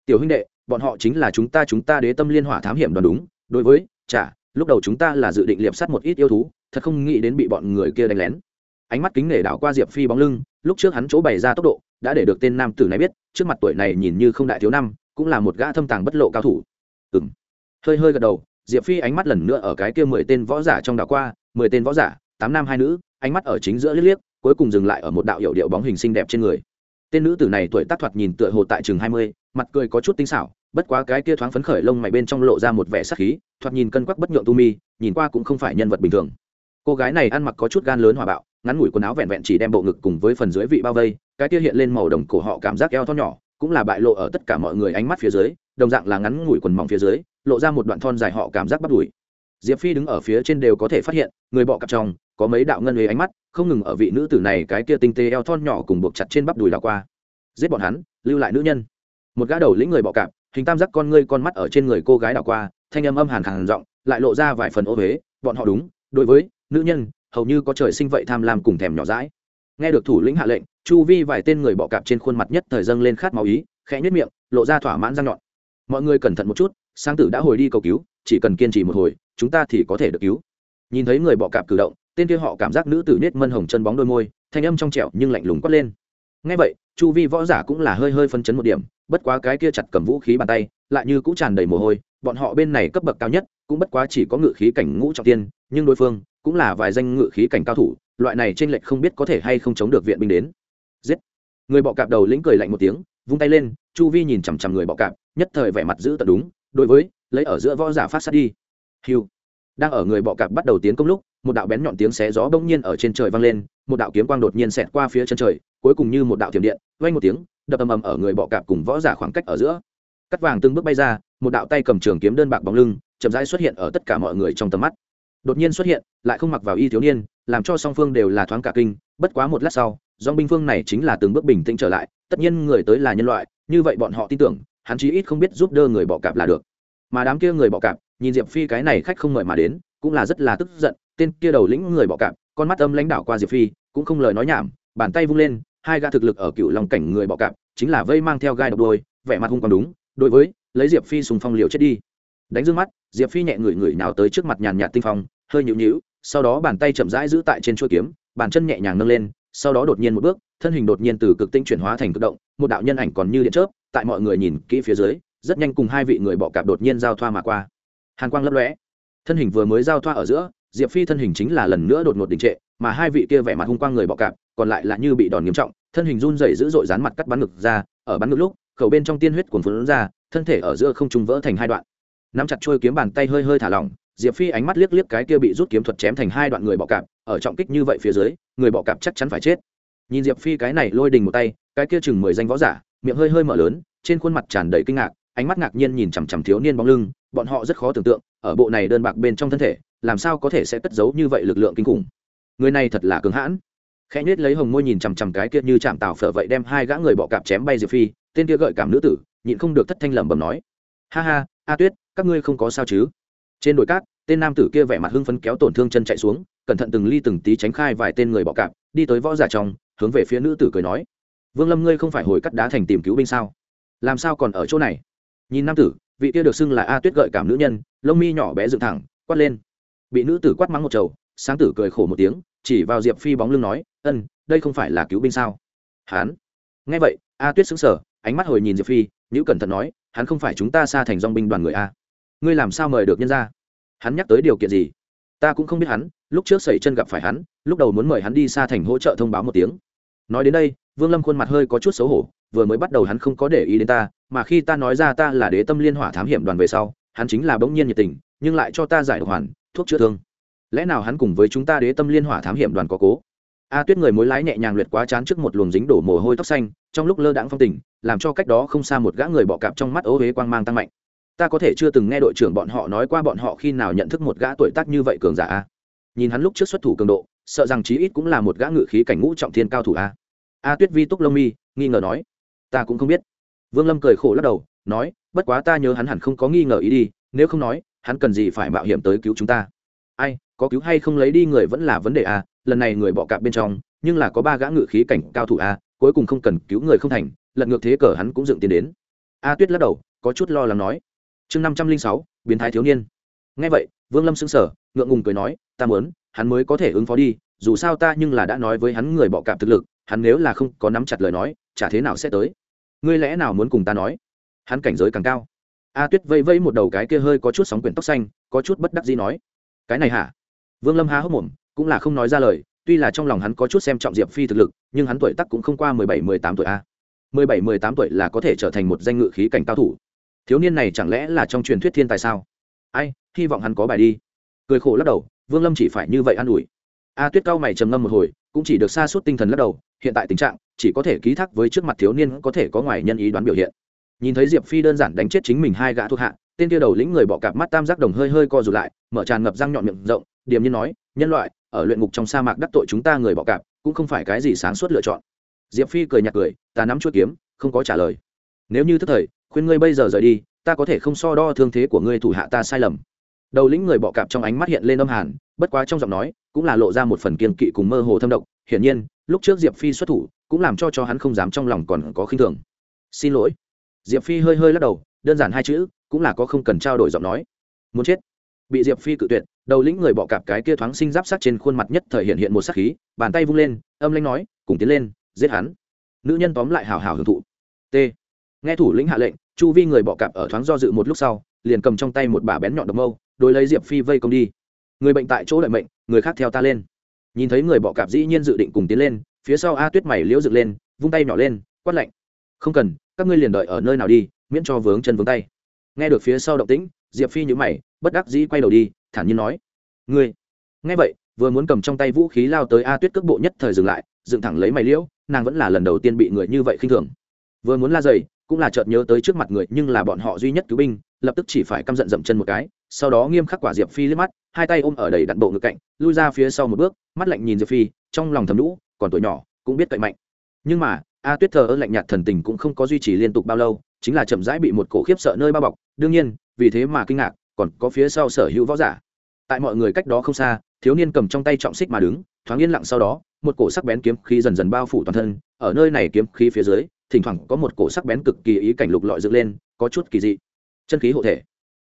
Tiểu huynh đệ, bọn họ chính là chúng ta chúng ta đế tâm liên hỏa thám hiểm đoàn đúng. Đối với, chả, lúc đầu chúng ta là dự định liệp sắt một ít yêu thú, thật không nghĩ đến bị bọn người kia đánh lén. Ánh mắt kính nể đảo qua diệp phi bóng lưng, lúc trước hắn chỗ bày ra tốc độ, đã để được tên nam tử này biết, trước mặt tuổi này nhìn như không đại thiếu năm, cũng là một gã thâm tàng bất lộ cao thủ. Ừng hơi hơi gật đầu diệp phi ánh mắt lần nữa ở cái kia mười tên võ giả trong đảo qua, mười tên võ giả, tám nam hai nữ, ánh mắt ở chính giữa liếc liếc, cuối cùng dừng lại ở một đạo hiệu điệu bóng hình xinh đẹp trên người. Tên nữ tử này tuổi tác thoạt nhìn tựa hồ tại chừng hai mươi, mặt cười có chút tinh xảo, bất quá cái kia thoáng phấn khởi lông mày bên trong lộ ra một vẻ sắc khí, thoạt nhìn cân quắc bất nhượng tu mi, nhìn qua cũng không phải nhân vật bình thường. Cô gái này ăn mặc có chút gan lớn hòa bạo, ngắn ngủi quần áo vẹn vẹn chỉ đem bộ ngực cùng với phần dưới vị bao vây, cái kia hiện lên màu đồng cổ họ cảm giác eo thon nhỏ, cũng là bại lộ ở tất cả mọi người ánh mắt phía dưới, đồng dạng là ngắn ngủi quần mỏng phía dưới lộ ra một đoạn thon dài họ cảm giác bắt đùi. Diệp phi đứng ở phía trên đều có thể phát hiện, người bọ cặp trong, có mấy đạo ngân huế ánh mắt, không ngừng ở vị nữ tử này cái kia tinh tế eo thon nhỏ cùng buộc chặt trên bắp đùi đảo qua. Giết bọn hắn, lưu lại nữ nhân. Một gã đầu lĩnh người bọ cạp, hình tam giác con ngươi con mắt ở trên người cô gái đảo qua, thanh âm âm hàn khàn giọng, lại lộ ra vài phần ô huế bọn họ đúng, đối với nữ nhân, hầu như có trời sinh vậy tham lam cùng thèm nhỏ dãi. Nghe được thủ lĩnh hạ lệnh, chu vi vài tên người bọ cạp trên khuôn mặt nhất thời dâng lên khát máu ý, khẽ nhất miệng, lộ ra thỏa mãn răng nhọn. Mọi người cẩn thận một chút sáng tử đã hồi đi cầu cứu, chỉ cần kiên trì một hồi, chúng ta thì có thể được cứu. Nhìn thấy người bọ cạp cử động, tên kia họ cảm giác nữ tử nết mân hồng chân bóng đôi môi, thanh âm trong trẻo nhưng lạnh lùng quát lên. Ngay vậy, chu vi võ giả cũng là hơi hơi phân chấn một điểm, bất quá cái kia chặt cầm vũ khí bàn tay, lại như cũng tràn đầy mồ hôi, bọn họ bên này cấp bậc cao nhất, cũng bất quá chỉ có ngự khí cảnh ngũ trọng tiên, nhưng đối phương cũng là vài danh ngự khí cảnh cao thủ, loại này trên lệch không biết có thể hay không chống được viện binh đến. Giết! Người bọ cạp đầu lĩnh cười lạnh một tiếng, vung tay lên, chu vi nhìn chằm chằm người bọ cạp, nhất thời vẻ mặt giữ tận đúng đối với, lấy ở giữa võ giả phát sát đi. Hiu. Đang ở người bọ cạp bắt đầu tiến công lúc, một đạo bén nhọn tiếng xé gió bỗng nhiên ở trên trời vang lên, một đạo kiếm quang đột nhiên xẹt qua phía chân trời, cuối cùng như một đạo thiểm điện, vang một tiếng, đập ầm ầm ở người bọ cạp cùng võ giả khoảng cách ở giữa. Cắt vàng từng bước bay ra, một đạo tay cầm trường kiếm đơn bạc bóng lưng, chậm rãi xuất hiện ở tất cả mọi người trong tầm mắt. Đột nhiên xuất hiện, lại không mặc vào y thiếu niên, làm cho song phương đều là thoáng cả kinh, bất quá một lát sau, dòng binh phương này chính là từng bước bình tĩnh trở lại, tất nhiên người tới là nhân loại, như vậy bọn họ tin tưởng hắn chí ít không biết giúp đỡ người bọ cạp là được. Mà đám kia người bọ cạp, nhìn diệp phi cái này khách không mời mà đến, cũng là rất là tức giận, tên kia đầu lĩnh người bọ cạp, con mắt âm lãnh đạo qua diệp phi, cũng không lời nói nhảm, bàn tay vung lên, hai gã thực lực ở cựu lòng cảnh người bọ cạp, chính là vây mang theo gai độc đôi, vẻ mặt hung còn đúng, đối với, lấy diệp phi sùng phong liều chết đi. Đánh dương mắt, diệp phi nhẹ người người nào tới trước mặt nhàn nhạt tinh phong, hơi nhịu nhịu sau đó bàn tay chậm rãi giữ tại trên chuôi kiếm, bàn chân nhẹ nhàng nâng lên, sau đó đột nhiên một bước, thân hình đột nhiên từ cực tinh chuyển hóa thành cực động, một đạo nhân ảnh còn như điện chớp tại mọi người nhìn kỹ phía dưới, rất nhanh cùng hai vị người bọ cạp đột nhiên giao thoa mà qua. Hàn quang lấp lóe. Thân hình vừa mới giao thoa ở giữa, diệp phi thân hình chính là lần nữa đột ngột đình trệ, mà hai vị kia vẻ mặt hung quang người bọ cạp còn lại là như bị đòn nghiêm trọng, thân hình run rẩy dữ dội dán mặt cắt bắn ngực ra, ở bắn ngực lúc, khẩu bên trong tiên huyết cuồn phun ra, thân thể ở giữa không trùng vỡ thành hai đoạn. Nắm chặt trôi kiếm bàn tay hơi hơi thả lỏng, diệp phi ánh mắt liếc liếc cái kia bị rút kiếm thuật chém thành hai đoạn người bọ cạp, ở trọng kích như vậy phía dưới, người bọ cạp chắc chắn phải chết. Nhìn diệp phi cái này lôi đình một tay, cái kia chừng mười danh võ giả miệng hơi hơi mở lớn, trên khuôn mặt tràn đầy kinh ngạc, ánh mắt ngạc nhiên nhìn chằm chằm thiếu niên bóng lưng, bọn họ rất khó tưởng tượng, ở bộ này đơn bạc bên trong thân thể, làm sao có thể sẽ cất giấu như vậy lực lượng kinh khủng. Người này thật là cứng hãn. Khẽ nhếch lấy hồng môi nhìn chằm chằm cái kia như chạm tàu phở vậy đem hai gã người bọ cạp chém bay diệp phi, tên kia gợi cảm nữ tử, nhịn không được thất thanh lẩm bẩm nói, ha ha, a tuyết, các ngươi không có sao chứ? Trên đồi cát, tên nam tử kia vẻ mặt hưng phấn kéo tổn thương chân chạy xuống, cẩn thận từng ly từng tí tránh khai vài tên người bọ cạp, đi tới võ giả trong, hướng về phía nữ tử cười nói vương lâm ngươi không phải hồi cắt đá thành tìm cứu binh sao? Làm sao còn ở chỗ này? Nhìn nam tử, vị kia được xưng là a tuyết gợi cảm nữ nhân, lông mi nhỏ bé dựng thẳng, quát lên. Bị nữ tử quát mắng một trầu sáng tử cười khổ một tiếng, chỉ vào diệp phi bóng lưng nói, ân, đây không phải là cứu binh sao? Hán. Nghe vậy, a tuyết xứng sở ánh mắt hồi nhìn diệp phi nhữ cẩn thận nói, hắn không phải chúng ta xa thành dong binh đoàn người a. Ngươi làm sao mời được nhân ra? Hắn nhắc tới điều kiện gì? Ta cũng không biết hắn, lúc trước xảy chân gặp phải hắn, lúc đầu muốn mời hắn đi xa thành hỗ trợ thông báo một tiếng nói đến đây, vương lâm khuôn mặt hơi có chút xấu hổ, vừa mới bắt đầu hắn không có để ý đến ta, mà khi ta nói ra ta là đế tâm liên hỏa thám hiểm đoàn về sau, hắn chính là bỗng nhiên nhiệt tình, nhưng lại cho ta giải độc hoàn, thuốc chữa thương. Lẽ nào hắn cùng với chúng ta đế tâm liên hỏa thám hiểm đoàn có cố? A tuyết người mối lái nhẹ nhàng luyện quá chán trước một luồng dính đổ mồ hôi tóc xanh, trong lúc lơ đãng phong tình, làm cho cách đó không xa một gã người bọ cạp trong mắt ố huế quang mang tăng mạnh. Ta có thể chưa từng nghe đội trưởng bọn họ nói qua bọn họ khi nào nhận thức một gã tuổi tác như vậy cường giả a. Nhìn hắn lúc trước xuất thủ cường độ sợ rằng chí ít cũng là một gã ngự khí cảnh ngũ trọng thiên cao thủ a. A tuyết vi túc lông mi nghi ngờ nói ta cũng không biết. Vương lâm cười khổ lắc đầu nói bất quá ta nhớ hắn hẳn không có nghi ngờ ý đi nếu không nói hắn cần gì phải mạo hiểm tới cứu chúng ta? Ai có cứu hay không lấy đi người vẫn là vấn đề a lần này người bọ cạp bên trong nhưng là có ba gã ngự khí cảnh cao thủ a cuối cùng không cần cứu người không thành lật ngược thế cờ hắn cũng dựng tiền đến. A tuyết lắc đầu có chút lo lắng nói chương năm trăm linh sáu biến thái thiếu niên. Nghe vậy vương lâm sững sờ, ngượng ngùng cười nói ta muốn hắn mới có thể ứng phó đi, dù sao ta nhưng là đã nói với hắn người bọ cạp thực lực, hắn nếu là không có nắm chặt lời nói, chả thế nào sẽ tới. Ngươi lẽ nào muốn cùng ta nói? Hắn cảnh giới càng cao. A tuyết vây vây một đầu cái kia hơi có chút sóng quyển tóc xanh, có chút bất đắc gì nói. Cái này hả? Vương lâm há hốc mồm, cũng là không nói ra lời, tuy là trong lòng hắn có chút xem trọng diệp phi thực lực, nhưng hắn tuổi tắc cũng không qua mười bảy, mười tám tuổi a. Mười bảy, mười tám tuổi là có thể trở thành một danh ngự khí cảnh cao thủ. Thiếu niên này chẳng lẽ là trong truyền thuyết thiên tài sao? Ai, hy vọng hắn có bài đi. Cười khổ lắc đầu vương lâm chỉ phải như vậy an ủi. A tuyết cao mày trầm ngâm một hồi, cũng chỉ được xa suốt tinh thần lắc đầu, hiện tại tình trạng, chỉ có thể ký thác với trước mặt thiếu niên có thể có ngoài nhân ý đoán biểu hiện. Nhìn thấy diệp phi đơn giản đánh chết chính mình hai gã thuộc hạ, tên kia đầu lĩnh người bọ cạp mắt tam giác đồng hơi hơi co rụt lại, mở tràn ngập răng nhọn miệng rộng, điềm nhiên nói, nhân loại, ở luyện ngục trong sa mạc đắc tội chúng ta người bọ cạp cũng không phải cái gì sáng suốt lựa chọn. Diệp phi cười nhạt cười, ta nắm chuỗi kiếm, không có trả lời. Nếu như thức thời, khuyên ngươi bây giờ rời đi, ta có thể không so đo thương thế của ngươi thủ hạ ta sai lầm đầu lĩnh người bọ cạp trong ánh mắt hiện lên âm hàn, bất quá trong giọng nói cũng là lộ ra một phần kiên kỵ cùng mơ hồ thâm độc, hiển nhiên, lúc trước diệp phi xuất thủ cũng làm cho cho hắn không dám trong lòng còn có khinh thường. Xin lỗi. Diệp phi hơi hơi lắc đầu, đơn giản hai chữ, cũng là có không cần trao đổi giọng nói. Muốn chết. Bị diệp phi cự tuyệt, đầu lĩnh người bọ cạp cái kia thoáng sinh giáp sát trên khuôn mặt nhất thời hiện hiện một sắc khí, bàn tay vung lên, âm lanh nói, cùng tiến lên, giết hắn. Nữ nhân tóm lại hào hào hưởng thụ. T. Nghe thủ lĩnh hạ lệnh, chu vi người bọ cạp ở thoáng do dự một lúc sau, liền cầm trong tay một bả bén nhọn độc mâu đối lấy diệp phi vây công đi người bệnh tại chỗ đợi mệnh người khác theo ta lên nhìn thấy người bọ cạp dĩ nhiên dự định cùng tiến lên phía sau a tuyết mày liễu dựng lên vung tay nhỏ lên quát lạnh không cần các ngươi liền đợi ở nơi nào đi miễn cho vướng chân vướng tay nghe được phía sau động tĩnh diệp phi nhữ mày bất đắc dĩ quay đầu đi thản nhiên nói ngươi nghe vậy vừa muốn cầm trong tay vũ khí lao tới a tuyết cước bộ nhất thời dừng lại dựng thẳng lấy mày liễu nàng vẫn là lần đầu tiên bị người như vậy khinh thường vừa muốn la dày cũng là chợt nhớ tới trước mặt người nhưng là bọn họ duy nhất cứu binh lập tức chỉ phải căm giận dậm chân một cái, sau đó nghiêm khắc quả diệp phi liếc mắt, hai tay ôm ở đầy đặn bộ ngực cạnh, lui ra phía sau một bước, mắt lạnh nhìn diệp phi, trong lòng thầm lũ còn tuổi nhỏ, cũng biết cậy mạnh. Nhưng mà, a tuyết thờ ơ lạnh nhạt thần tình cũng không có duy trì liên tục bao lâu, chính là chậm rãi bị một cổ khiếp sợ nơi bao bọc, đương nhiên, vì thế mà kinh ngạc, còn có phía sau sở hữu võ giả. Tại mọi người cách đó không xa, thiếu niên cầm trong tay trọng xích mà đứng, thoáng yên lặng sau đó, một cổ sắc bén kiếm khí dần dần bao phủ toàn thân, ở nơi này kiếm khí phía dưới, thỉnh thoảng có một cổ sắc bén cực kỳ ý cảnh lục lọi dựng lên, có chút kỳ dị chân khí hộ thể.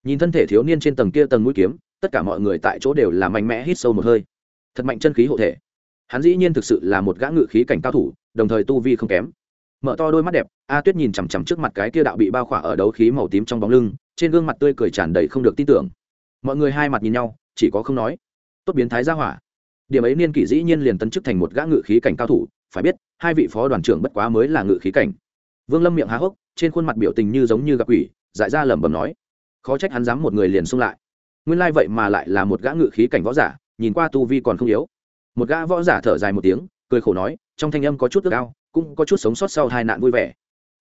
Nhìn thân thể thiếu niên trên tầng kia tầng mũi kiếm, tất cả mọi người tại chỗ đều là mạnh mẽ hít sâu một hơi. Thật mạnh chân khí hộ thể. Hắn dĩ nhiên thực sự là một gã ngự khí cảnh cao thủ, đồng thời tu vi không kém. Mở to đôi mắt đẹp, a tuyết nhìn chằm chằm trước mặt cái kia đạo bị bao khỏa ở đấu khí màu tím trong bóng lưng, trên gương mặt tươi cười tràn đầy không được tin tưởng. Mọi người hai mặt nhìn nhau, chỉ có không nói. Tốt biến thái ra hỏa. Điểm ấy niên kỷ dĩ nhiên liền tấn chức thành một gã ngự khí cảnh cao thủ, phải biết, hai vị phó đoàn trưởng bất quá mới là ngự khí cảnh. Vương lâm miệng há hốc, trên khuôn mặt biểu tình như giống như gặp quỷ dại ra lẩm bẩm nói, khó trách hắn dám một người liền xung lại. Nguyên lai vậy mà lại là một gã ngự khí cảnh võ giả, nhìn qua tu vi còn không yếu. Một gã võ giả thở dài một tiếng, cười khổ nói, trong thanh âm có chút ước ao, cũng có chút sống sót sau hai nạn vui vẻ.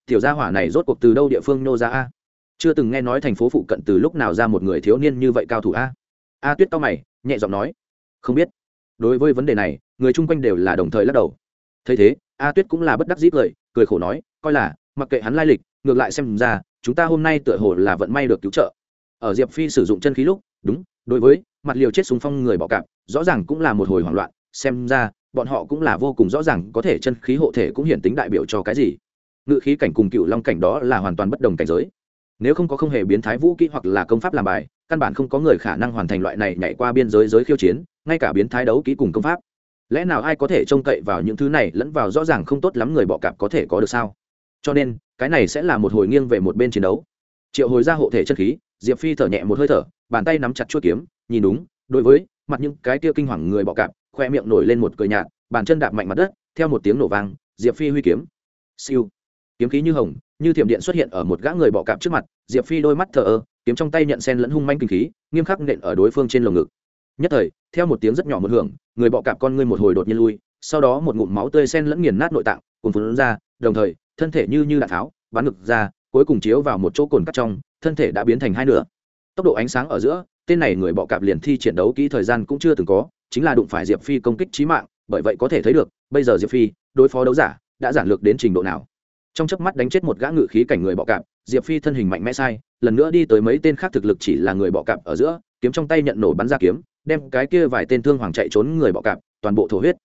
Tiểu gia hỏa này rốt cuộc từ đâu địa phương nô ra a? Chưa từng nghe nói thành phố phụ cận từ lúc nào ra một người thiếu niên như vậy cao thủ a. A tuyết to mày, nhẹ giọng nói, không biết. Đối với vấn đề này, người chung quanh đều là đồng thời lắc đầu. Thấy thế, a tuyết cũng là bất đắc dĩ cười cười khổ nói, coi là, mặc kệ hắn lai lịch, ngược lại xem ra chúng ta hôm nay tựa hồ là vận may được cứu trợ. Ở diệp phi sử dụng chân khí lúc, đúng, đối với mặt liều chết súng phong người bọ cạp, rõ ràng cũng là một hồi hoảng loạn, xem ra, bọn họ cũng là vô cùng rõ ràng có thể chân khí hộ thể cũng hiển tính đại biểu cho cái gì. Ngự khí cảnh cùng cựu long cảnh đó là hoàn toàn bất đồng cảnh giới. Nếu không có không hề biến thái vũ kỹ hoặc là công pháp làm bài, căn bản không có người khả năng hoàn thành loại này nhảy qua biên giới giới khiêu chiến, ngay cả biến thái đấu kỹ cùng công pháp. Lẽ nào ai có thể trông cậy vào những thứ này lẫn vào rõ ràng không tốt lắm người bọ cạp có thể có được sao? Cho nên cái này sẽ là một hồi nghiêng về một bên chiến đấu. Triệu hồi ra hộ thể chân khí, diệp phi thở nhẹ một hơi thở, bàn tay nắm chặt chuỗi kiếm, nhìn đúng, đối với mặt những cái tia kinh hoàng người bọ cạp, khoe miệng nổi lên một cười nhạt, bàn chân đạp mạnh mặt đất, theo một tiếng nổ vang, diệp phi huy kiếm. Siêu. Kiếm khí như hồng, như thiểm điện xuất hiện ở một gã người bọ cạp trước mặt, diệp phi đôi mắt thờ ơ, kiếm trong tay nhận sen lẫn hung manh kinh khí, nghiêm khắc nện ở đối phương trên lồng ngực. Nhất thời, theo một tiếng rất nhỏ một hưởng, người bọ cạp con ngươi một hồi đột nhiên lui, sau đó một ngụm máu tươi sen lẫn nghiền nát nội tạng cùng phun ra, đồng thời thân thể như như đạn tháo, bắn ngực ra, cuối cùng chiếu vào một chỗ cồn cắt trong, thân thể đã biến thành hai nửa. Tốc độ ánh sáng ở giữa, tên này người bọ cạp liền thi triển đấu kỹ thời gian cũng chưa từng có, chính là đụng phải diệp phi công kích trí mạng, bởi vậy có thể thấy được, bây giờ diệp phi, đối phó đấu giả, đã giản lược đến trình độ nào. Trong chớp mắt đánh chết một gã ngự khí cảnh người bọ cạp, diệp phi thân hình mạnh mẽ sai, lần nữa đi tới mấy tên khác thực lực chỉ là người bọ cạp ở giữa, kiếm trong tay nhận nổ bắn ra kiếm, đem cái kia vài tên thương hoàng chạy trốn người bọ cạp, toàn bộ thổ huyết.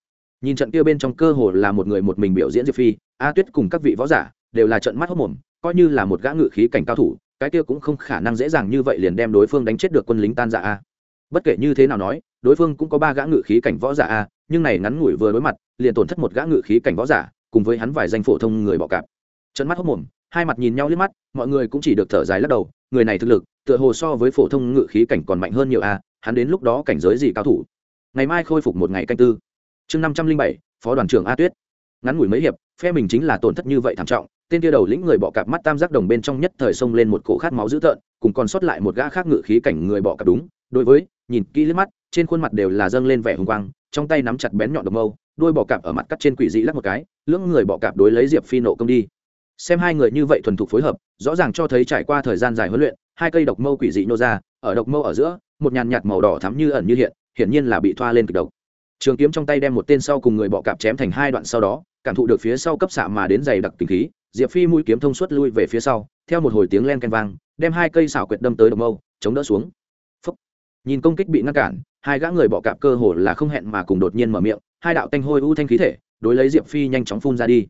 Nhìn trận kia bên trong cơ hồ là một người một mình biểu diễn diệp phi a tuyết cùng các vị võ giả đều là trận mắt hốc mồm, coi như là một gã ngự khí cảnh cao thủ, cái kia cũng không khả năng dễ dàng như vậy liền đem đối phương đánh chết được quân lính tan dạ a. Bất kể như thế nào nói, đối phương cũng có ba gã ngự khí cảnh võ giả a, nhưng này ngắn ngủi vừa đối mặt, liền tổn thất một gã ngự khí cảnh võ giả, cùng với hắn vài danh phổ thông người bọ cạp. Trận mắt hốc mồm, hai mặt nhìn nhau liếc mắt, mọi người cũng chỉ được thở dài lắc đầu, người này thực lực, tựa hồ so với phổ thông ngự khí cảnh còn mạnh hơn nhiều a, hắn đến lúc đó cảnh giới gì cao thủ? Ngày mai khôi phục một ngày canh tư. Chương năm trăm linh bảy, phó đoàn trưởng a tuyết. Ngắn ngủi mấy hiệp phe mình chính là tổn thất như vậy thảm trọng, tên kia đầu lĩnh người bọ cạp mắt tam giác đồng bên trong nhất thời xông lên một cổ khát máu dữ tợn, cùng còn sót lại một gã khác ngự khí cảnh người bọ cạp đúng. Đối với, nhìn kỹ liếc mắt, trên khuôn mặt đều là dâng lên vẻ hùng quang, trong tay nắm chặt bén nhọn độc mâu đuôi bọ cạp ở mặt cắt trên quỷ dị lắc một cái, lưỡng người bọ cạp đối lấy diệp phi nộ công đi. Xem hai người như vậy thuần thục phối hợp, rõ ràng cho thấy trải qua thời gian dài huấn luyện, hai cây độc mâu quỷ dị nô ra, ở độc mâu ở giữa, một nhàn nhạt màu đỏ thắm như ẩn như hiện, hiển nhiên là bị thoa lên cực độc. Trường kiếm trong tay đem một tên sau cùng người bọ cạp chém thành hai đoạn sau đó cảm thụ được phía sau cấp xạ mà đến dày đặc kinh khí, diệp phi mũi kiếm thông suốt lui về phía sau, theo một hồi tiếng len canh vang, đem hai cây xảo quyệt đâm tới đồng mâu, chống đỡ xuống. Phúc. nhìn công kích bị ngăn cản, hai gã người bọ cạp cơ hồ là không hẹn mà cùng đột nhiên mở miệng, hai đạo tanh hôi u thanh khí thể, đối lấy diệp phi nhanh chóng phun ra đi.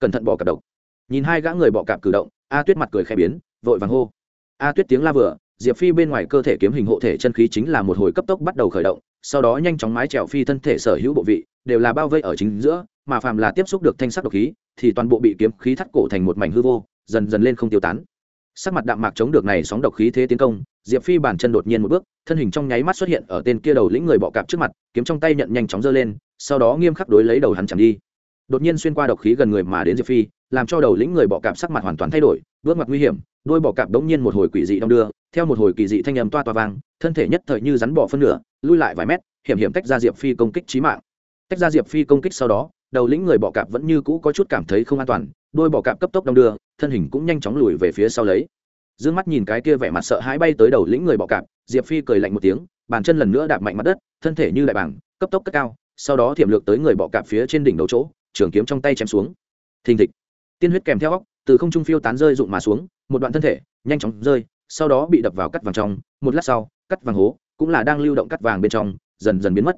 Cẩn thận bọ cạp độc. Nhìn hai gã người bọ cạp cử động, a tuyết mặt cười khẽ biến, vội vàng hô. A tuyết tiếng la vừa, diệp phi bên ngoài cơ thể kiếm hình hộ thể chân khí chính là một hồi cấp tốc bắt đầu khởi động sau đó nhanh chóng mái trèo phi thân thể sở hữu bộ vị, đều là bao vây ở chính giữa, mà phàm là tiếp xúc được thanh sắc độc khí, thì toàn bộ bị kiếm khí thắt cổ thành một mảnh hư vô, dần dần lên không tiêu tán. Sắc mặt đạm mạc chống được này sóng độc khí thế tiến công, diệp phi bản chân đột nhiên một bước, thân hình trong nháy mắt xuất hiện ở tên kia đầu lĩnh người bọ cạp trước mặt, kiếm trong tay nhận nhanh chóng giơ lên, sau đó nghiêm khắc đối lấy đầu hắn chẳng đi đột nhiên xuyên qua độc khí gần người mà đến diệp phi, làm cho đầu lĩnh người bọ cạp sắc mặt hoàn toàn thay đổi, bước mặt nguy hiểm, đôi bọ cạp đống nhiên một hồi quỷ dị đong đưa, theo một hồi kỳ dị thanh âm toa toa vang, thân thể nhất thời như rắn bỏ phân nửa, lui lại vài mét, hiểm hiểm tách ra diệp phi công kích trí mạng. Tách ra diệp phi công kích sau đó, đầu lĩnh người bọ cạp vẫn như cũ có chút cảm thấy không an toàn, đôi bọ cạp cấp tốc đong đưa, thân hình cũng nhanh chóng lùi về phía sau lấy. D mắt nhìn cái kia vẻ mặt sợ hãi bay tới đầu lĩnh người bọ cạp, diệp phi cười lạnh một tiếng, bàn chân lần nữa đạp mạnh mặt đất, thân thể như đại bảng cấp tốc cất cao, sau đó thiểm lược tới người bọ cạp phía trên đỉnh đầu chỗ trường kiếm trong tay chém xuống. Thình thịch. Tiên huyết kèm theo góc từ không trung phiêu tán rơi rụng mà xuống, một đoạn thân thể, nhanh chóng rơi, sau đó bị đập vào cắt vàng trong, một lát sau, cắt vàng hố, cũng là đang lưu động cắt vàng bên trong, dần dần biến mất.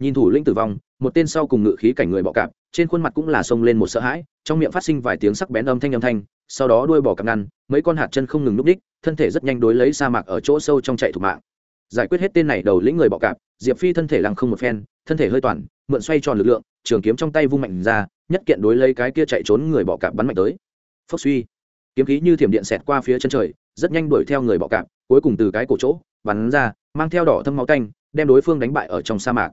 Nhìn thủ lĩnh tử vong, một tên sau cùng ngự khí cảnh người bọ cạp, trên khuôn mặt cũng là xông lên một sợ hãi, trong miệng phát sinh vài tiếng sắc bén âm thanh âm thanh, sau đó đuôi bỏ cặp ngăn, mấy con hạt chân không ngừng núp đích, thân thể rất nhanh đối lấy sa mạc ở chỗ sâu trong chạy thủ mạng. Giải quyết hết tên này đầu lĩnh người bọ cạp, diệp phi thân thể lăng không một phen, thân thể hơi toàn, mượn xoay tròn lực lượng trường kiếm trong tay vung mạnh ra, nhất kiện đối lấy cái kia chạy trốn người bọ cạp bắn mạnh tới. Phốc suy. Kiếm khí như thiểm điện xẹt qua phía chân trời, rất nhanh đuổi theo người bọ cạp, cuối cùng từ cái cổ chỗ, bắn ra, mang theo đỏ thâm máu tanh, đem đối phương đánh bại ở trong sa mạc.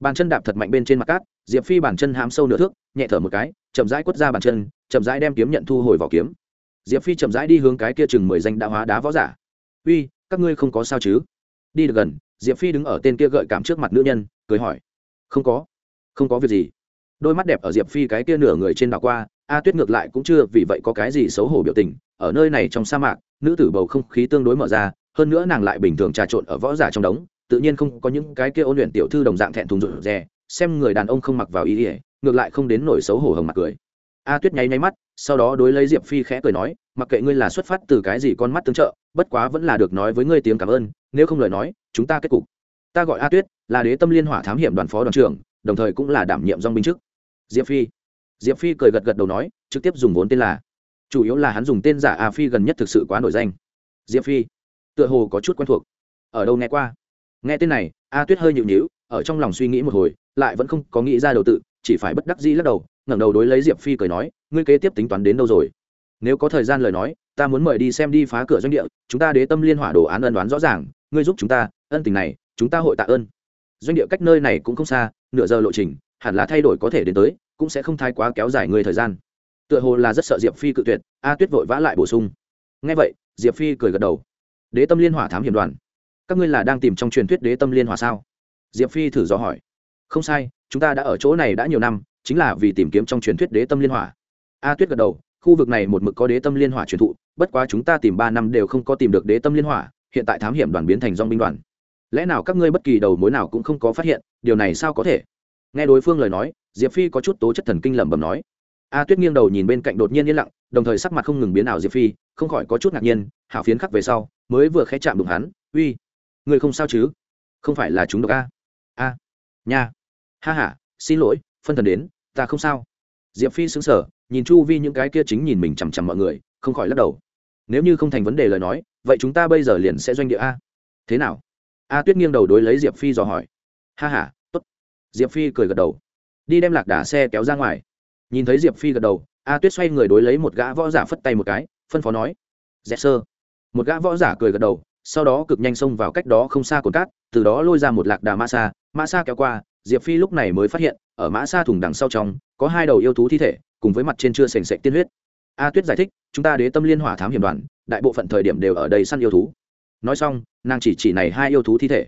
Bàn chân đạp thật mạnh bên trên mặt cát, diệp phi bàn chân hám sâu nửa thước, nhẹ thở một cái, chậm rãi quất ra bàn chân, chậm rãi đem kiếm nhận thu hồi vào kiếm. Diệp phi chậm rãi đi hướng cái kia chừng mười danh đã hóa đá võ giả. Uy, các ngươi không có sao chứ? Đi được gần, diệp phi đứng ở tên kia gợi cảm trước mặt nữ nhân, cười hỏi. Không có không có việc gì. Đôi mắt đẹp ở diệp phi cái kia nửa người trên đảo qua, a tuyết ngược lại cũng chưa vì vậy có cái gì xấu hổ biểu tình. Ở nơi này trong sa mạc, nữ tử bầu không khí tương đối mở ra, hơn nữa nàng lại bình thường trà trộn ở võ giả trong đống, tự nhiên không có những cái kia ôn luyện tiểu thư đồng dạng thẹn thùng rụt rè, xem người đàn ông không mặc vào ý ỉa ngược lại không đến nổi xấu hổ hồng mặt cười. A tuyết nháy nháy mắt, sau đó đối lấy diệp phi khẽ cười nói, mặc kệ ngươi là xuất phát từ cái gì con mắt tương trợ, bất quá vẫn là được nói với ngươi tiếng cảm ơn, nếu không lời nói, chúng ta kết cục. Ta gọi a tuyết, là đế tâm liên hỏa thám hiểm đoàn phó đoàn trưởng đồng thời cũng là đảm nhiệm dong binh chức. Diệp phi. Diệp phi cười gật gật đầu nói, trực tiếp dùng vốn tên là. Chủ yếu là hắn dùng tên giả a phi gần nhất thực sự quá nổi danh. Diệp phi. Tựa hồ có chút quen thuộc. Ở đâu nghe qua? Nghe tên này, a tuyết hơi nhịu nhịu ở trong lòng suy nghĩ một hồi, lại vẫn không có nghĩ ra đầu tự, chỉ phải bất đắc dĩ lắc đầu, ngẩng đầu đối lấy diệp phi cười nói, ngươi kế tiếp tính toán đến đâu rồi? Nếu có thời gian lời nói, ta muốn mời đi xem đi phá cửa doanh địa, chúng ta đế tâm liên hỏa đồ án ân đoán rõ ràng, ngươi giúp chúng ta, ân tình này, chúng ta hội tạ ơn doanh địa cách nơi này cũng không xa, nửa giờ lộ trình, hẳn là thay đổi có thể đến tới, cũng sẽ không thái quá kéo dài người thời gian. Tựa hồ là rất sợ diệp phi cự tuyệt, a tuyết vội vã lại bổ sung. Ngay vậy, diệp phi cười gật đầu. Đế tâm liên hỏa thám hiểm đoàn. Các ngươi là đang tìm trong truyền thuyết đế tâm liên hỏa sao? Diệp phi thử dò hỏi. Không sai, chúng ta đã ở chỗ này đã nhiều năm, chính là vì tìm kiếm trong truyền thuyết đế tâm liên hỏa. A tuyết gật đầu, khu vực này một mực có đế tâm liên hỏa truyền thụ, bất quá chúng ta tìm ba năm đều không có tìm được đế tâm liên hỏa, hiện tại thám hiểm đoàn biến thành dong binh đoàn lẽ nào các ngươi bất kỳ đầu mối nào cũng không có phát hiện, điều này sao có thể? Nghe đối phương lời nói, diệp phi có chút tố chất thần kinh lẩm bẩm nói. A tuyết nghiêng đầu nhìn bên cạnh đột nhiên yên lặng, đồng thời sắc mặt không ngừng biến ảo diệp phi, không khỏi có chút ngạc nhiên, hảo phiến khắc về sau, mới vừa khẽ chạm đụng hắn, uy, người không sao chứ? Không phải là chúng độc a? A, nha. Ha h a xin lỗi, phân thần đến, ta không sao. Diệp phi xứng sở nhìn chu vi những cái kia chính nhìn mình chằm chằm mọi người, không khỏi lắc đầu. Nếu như không thành vấn đề lời nói, vậy chúng ta bây giờ liền sẽ doanh địa a. Thế nào? A tuyết nghiêng đầu đối lấy diệp phi dò hỏi. Ha h a t ố t diệp phi cười gật đầu. Đi đem lạc đà xe kéo ra ngoài. Nhìn thấy diệp phi gật đầu, a tuyết xoay người đối lấy một gã võ giả phất tay một cái, phân phó nói. Dẹp sơ. Một gã võ giả cười gật đầu, sau đó cực nhanh xông vào cách đó không xa cồn cát, từ đó lôi ra một lạc đà ma sa. Ma sa kéo qua, diệp phi lúc này mới phát hiện, ở mã sa thùng đằng sau trong, có hai đầu yêu thú thi thể, cùng với mặt trên chưa sành sạch tiên huyết. A tuyết giải thích, chúng ta đế tâm liên hỏa thám hiểm đoàn, đại bộ phận thời điểm đều ở đây săn yêu thú nói xong, nàng chỉ chỉ này hai yêu thú thi thể.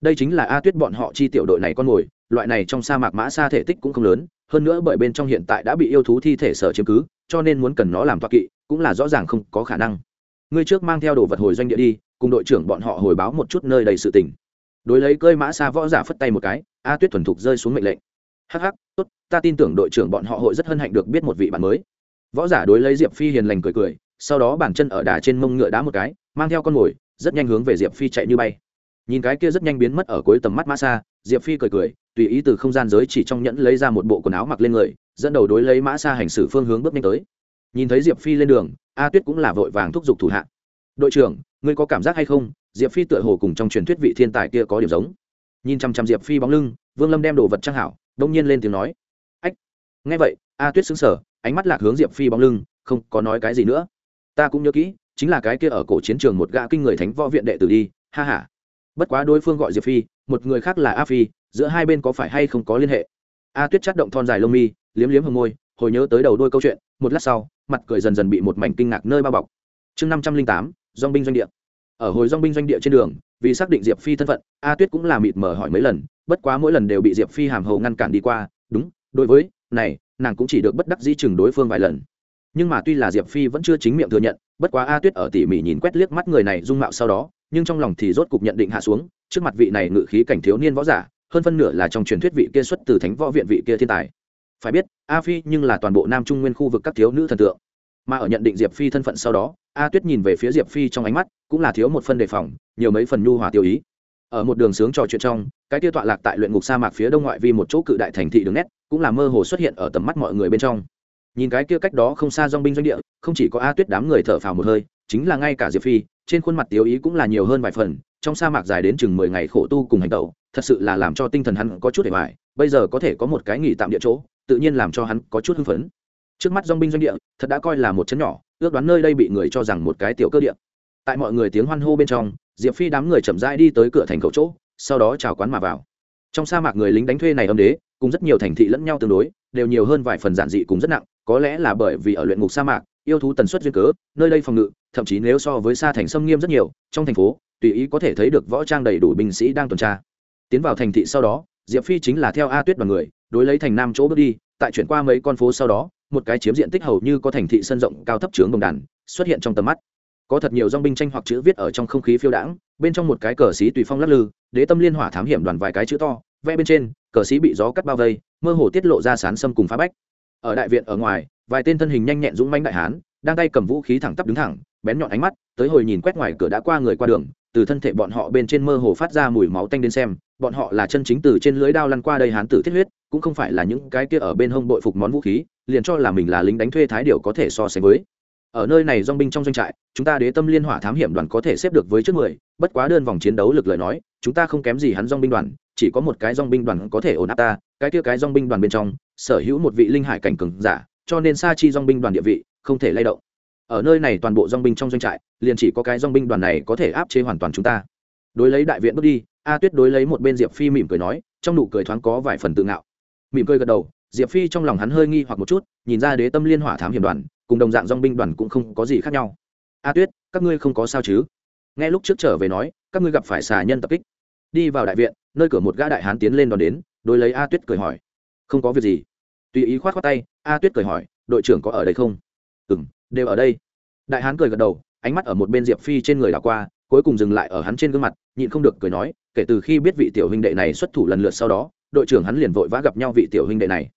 Đây chính là a tuyết bọn họ chi tiểu đội này con mồi, loại này trong sa mạc mã xa thể tích cũng không lớn, hơn nữa bởi bên trong hiện tại đã bị yêu thú thi thể sở chiếm cứ, cho nên muốn cần nó làm toa kỵ, cũng là rõ ràng không có khả năng. Ngươi trước mang theo đồ vật hồi doanh địa đi, cùng đội trưởng bọn họ hồi báo một chút nơi đầy sự tình. Đối lấy cơi mã xa võ giả phất tay một cái, a tuyết thuần thục rơi xuống mệnh lệnh. Hắc hắc, tốt, ta tin tưởng đội trưởng bọn họ hội rất hân hạnh được biết một vị bạn mới. Võ giả đối lấy diệp phi hiền lành cười cười, sau đó bàn chân ở đà trên mông ngựa đá một cái, mang theo con mồi rất nhanh hướng về diệp phi chạy như bay. Nhìn cái kia rất nhanh biến mất ở cuối tầm mắt mã xa diệp phi cười cười, tùy ý từ không gian giới chỉ trong nhẫn lấy ra một bộ quần áo mặc lên người, dẫn đầu đối lấy mã xa hành xử phương hướng bước nhanh tới. Nhìn thấy diệp phi lên đường, a tuyết cũng là vội vàng thúc giục thủ hạ. Đội trưởng, ngươi có cảm giác hay không? Diệp phi tựa hồ cùng trong truyền thuyết vị thiên tài kia có điểm giống. Nhìn chăm chăm diệp phi bóng lưng, vương lâm đem đồ vật trang hảo, đông nhiên lên tiếng nói. Ách, nghe vậy, a tuyết xứng sở ánh mắt lạc hướng diệp phi bóng lưng, không có nói cái gì nữa. Ta cũng nhớ kỹ chính là cái kia ở cổ chiến trường một gã kinh người thánh võ viện đệ tử đi, ha ha. Bất quá đối phương gọi diệp phi, một người khác là a phi, giữa hai bên có phải hay không có liên hệ? A tuyết chắt động thon dài lông mi, liếm liếm hồng môi, hồi nhớ tới đầu đôi câu chuyện, một lát sau, mặt cười dần dần bị một mảnh kinh ngạc nơi bao bọc. Chương năm trăm linh tám dong binh doanh địa. Ở hồi dong binh doanh địa trên đường, vì xác định diệp phi thân phận, a tuyết cũng là mịt mờ hỏi mấy lần, bất quá mỗi lần đều bị diệp phi hàm hầu ngăn cản đi qua, đúng, đối với, này, nàng cũng chỉ được bất đắc dĩ chừng đối phương vài lần nhưng mà tuy là diệp phi vẫn chưa chính miệng thừa nhận, bất quá a tuyết ở tỉ mỉ nhìn quét liếc mắt người này dung mạo sau đó, nhưng trong lòng thì rốt cục nhận định hạ xuống, trước mặt vị này ngự khí cảnh thiếu niên võ giả, hơn phân nửa là trong truyền thuyết vị kia xuất từ thánh võ viện vị kia thiên tài. Phải biết, a phi nhưng là toàn bộ nam trung nguyên khu vực các thiếu nữ thần tượng. Mà ở nhận định diệp phi thân phận sau đó, a tuyết nhìn về phía diệp phi trong ánh mắt, cũng là thiếu một phân đề phòng, nhiều mấy phần nhu hòa tiêu ý. Ở một đường sướng trò chuyện trong, cái tiêu tọa lạc tại luyện ngục sa mạc phía đông ngoại vi một chỗ cự đại thành thị đường nét, cũng là mơ hồ xuất hiện ở tầm mắt mọi người bên trong nhìn cái kia cách đó không xa dong binh doanh địa, không chỉ có a tuyết đám người thở phào một hơi, chính là ngay cả diệp phi, trên khuôn mặt tiêu ý cũng là nhiều hơn vài phần, trong sa mạc dài đến chừng mười ngày khổ tu cùng hành tẩu, thật sự là làm cho tinh thần hắn có chút để bài bây giờ có thể có một cái nghỉ tạm địa chỗ, tự nhiên làm cho hắn có chút hưng phấn. Trước mắt dong binh doanh địa, thật đã coi là một chấn nhỏ, ước đoán nơi đây bị người cho rằng một cái tiểu cơ địa. Tại mọi người tiếng hoan hô bên trong, diệp phi đám người chậm rãi đi tới cửa thành khẩu chỗ, sau đó chào quán mà vào. Trong sa mạc người lính đánh thuê này âm đế, cùng rất nhiều thành thị lẫn nhau tương đối, đều nhiều hơn vài phần giản dị cùng rất nặng có lẽ là bởi vì ở luyện ngục sa mạc, yêu thú tần suất duyên cớ, nơi đây phòng ngự, thậm chí nếu so với xa thành sâm nghiêm rất nhiều, trong thành phố, tùy ý có thể thấy được võ trang đầy đủ binh sĩ đang tuần tra. Tiến vào thành thị sau đó, diệp phi chính là theo a tuyết đoàn người, đối lấy thành nam chỗ bước đi, tại chuyển qua mấy con phố sau đó, một cái chiếm diện tích hầu như có thành thị sân rộng cao thấp trướng đồng đàn, xuất hiện trong tầm mắt. Có thật nhiều dong binh tranh hoặc chữ viết ở trong không khí phiêu đãng, bên trong một cái cờ xí tùy phong lắc lư, đế tâm liên hỏa thám hiểm đoàn vài cái chữ to, vẽ bên trên, cờ xí bị gió cắt bao vây, mơ hồ tiết lộ ra sán sâm cùng phá bách ở đại viện ở ngoài, vài tên thân hình nhanh nhẹn dũng manh đại hán, đang tay cầm vũ khí thẳng tắp đứng thẳng, bén nhọn ánh mắt, tới hồi nhìn quét ngoài cửa đã qua người qua đường, từ thân thể bọn họ bên trên mơ hồ phát ra mùi máu tanh đến xem, bọn họ là chân chính từ trên lưới đao lăn qua đây hán tử thiết huyết, cũng không phải là những cái kia ở bên hông bội phục món vũ khí, liền cho là mình là lính đánh thuê thái điều có thể so sánh với. Ở nơi này dong binh trong doanh trại, chúng ta đế tâm liên hỏa thám hiểm đoàn có thể xếp được với trước mười, bất quá đơn vòng chiến đấu lực lời nói, chúng ta không kém gì hắn dong binh đoàn, chỉ có một cái dong binh đoàn có thể ổn áp ta, cái kia cái dong binh đoàn bên trong sở hữu một vị linh hải cảnh cường giả, cho nên sa chi dong binh đoàn địa vị không thể lay động. Ở nơi này toàn bộ dong binh trong doanh trại, liền chỉ có cái dong binh đoàn này có thể áp chế hoàn toàn chúng ta. Đối lấy đại viện bước đi, a tuyết đối lấy một bên diệp phi mỉm cười nói, trong nụ cười thoáng có vài phần tự ngạo. Mỉm cười gật đầu, diệp phi trong lòng hắn hơi nghi hoặc một chút, nhìn ra đế tâm liên hỏa thám hiểm đoàn, cùng đồng dạng dong binh đoàn cũng không có gì khác nhau. A tuyết, các ngươi không có sao chứ? Nghe lúc trước trở về nói, các ngươi gặp phải xà nhân tập kích. Đi vào đại viện, nơi cửa một gã đại hán tiến lên đón đến, đối lấy a tuyết cười hỏi không có việc gì. Tùy ý khoát khoát tay, a tuyết cười hỏi, đội trưởng có ở đây không? Ừ m đều ở đây. Đại hán cười gật đầu, ánh mắt ở một bên diệp phi trên người đảo qua, cuối cùng dừng lại ở hắn trên gương mặt, nhịn không được cười nói, kể từ khi biết vị tiểu huynh đệ này xuất thủ lần lượt sau đó, đội trưởng hắn liền vội vã gặp nhau vị tiểu huynh đệ này.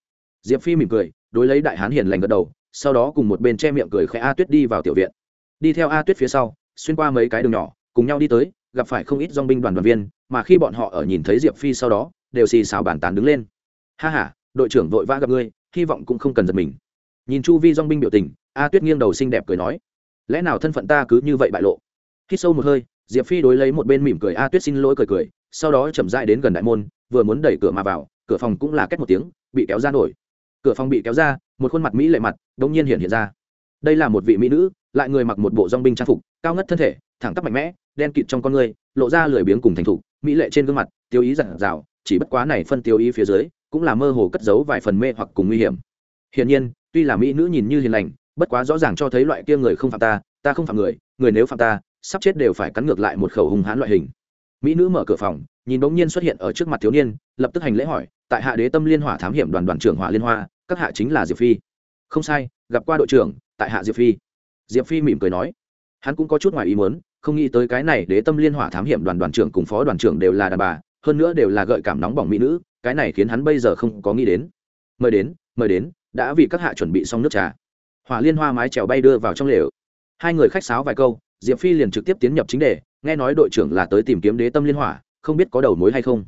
Diệp phi mỉm cười, đối lấy đại hán hiền lành gật đầu, sau đó cùng một bên che miệng cười khẽ a tuyết đi vào tiểu viện. Đi theo a tuyết phía sau, xuyên qua mấy cái đường nhỏ, cùng nhau đi tới, gặp phải không ít dong binh đoàn đoàn viên, mà khi bọn họ ở nhìn thấy diệp phi sau đó, đều xì xào bàn tán đứng lên. Ha h a đội trưởng vội vã gặp ngươi, hy vọng cũng không cần giật mình. Nhìn chu vi dong binh biểu tình, a tuyết nghiêng đầu xinh đẹp cười nói, lẽ nào thân phận ta cứ như vậy bại lộ? Khi sâu một hơi, diệp phi đối lấy một bên mỉm cười, a tuyết xin lỗi cười cười, sau đó chậm dại đến gần đại môn, vừa muốn đẩy cửa mà vào, cửa phòng cũng là cách một tiếng, bị kéo ra nổi. Cửa phòng bị kéo ra, một khuôn mặt mỹ lệ mặt đông nhiên hiện hiện ra. Đây là một vị mỹ nữ, lại người mặc một bộ dong binh trang phục, cao ngất thân thể, thẳng tắp mạnh mẽ, đen kịt trong con người, lộ ra lười biếng cùng thành thục, mỹ lệ trên gương mặt, tiêu ý giản dào, chỉ bất quá này phân tiêu ý phía dưới cũng là mơ hồ cất giấu vài phần mê hoặc cùng nguy hiểm. Hiển nhiên, tuy là mỹ nữ nhìn như hiền lành, bất quá rõ ràng cho thấy loại kia người không phạm ta ta không phạm người người nếu phạm ta, sắp chết đều phải cắn ngược lại một khẩu hung hãn loại hình. Mỹ nữ mở cửa phòng, nhìn bỗng nhiên xuất hiện ở trước mặt thiếu niên, lập tức hành lễ hỏi, tại hạ đế tâm liên hỏa thám hiểm đoàn đoàn trưởng hỏa liên hoa, các hạ chính là diệp phi. Không sai, gặp qua đội trưởng, tại hạ diệp phi. Diệp phi mỉm cười nói. Hắn cũng có chút ngoài ý muốn, không nghĩ tới cái này đế tâm liên hỏa thám hiểm đoàn đoàn trưởng cùng phó đoàn trưởng đều là đàn bà hơn nữa đều là gợi cảm nóng bỏng mỹ nữ, cái này khiến hắn bây giờ không có nghĩ đến. Mời đến mời đến, đã vì các hạ chuẩn bị xong nước trà. Hỏa liên hoa mái trèo bay đưa vào trong lều. Hai người khách sáo vài câu, diệp phi liền trực tiếp tiến nhập chính đề, nghe nói đội trưởng là tới tìm kiếm đế tâm liên hỏa, không biết có đầu mối hay không.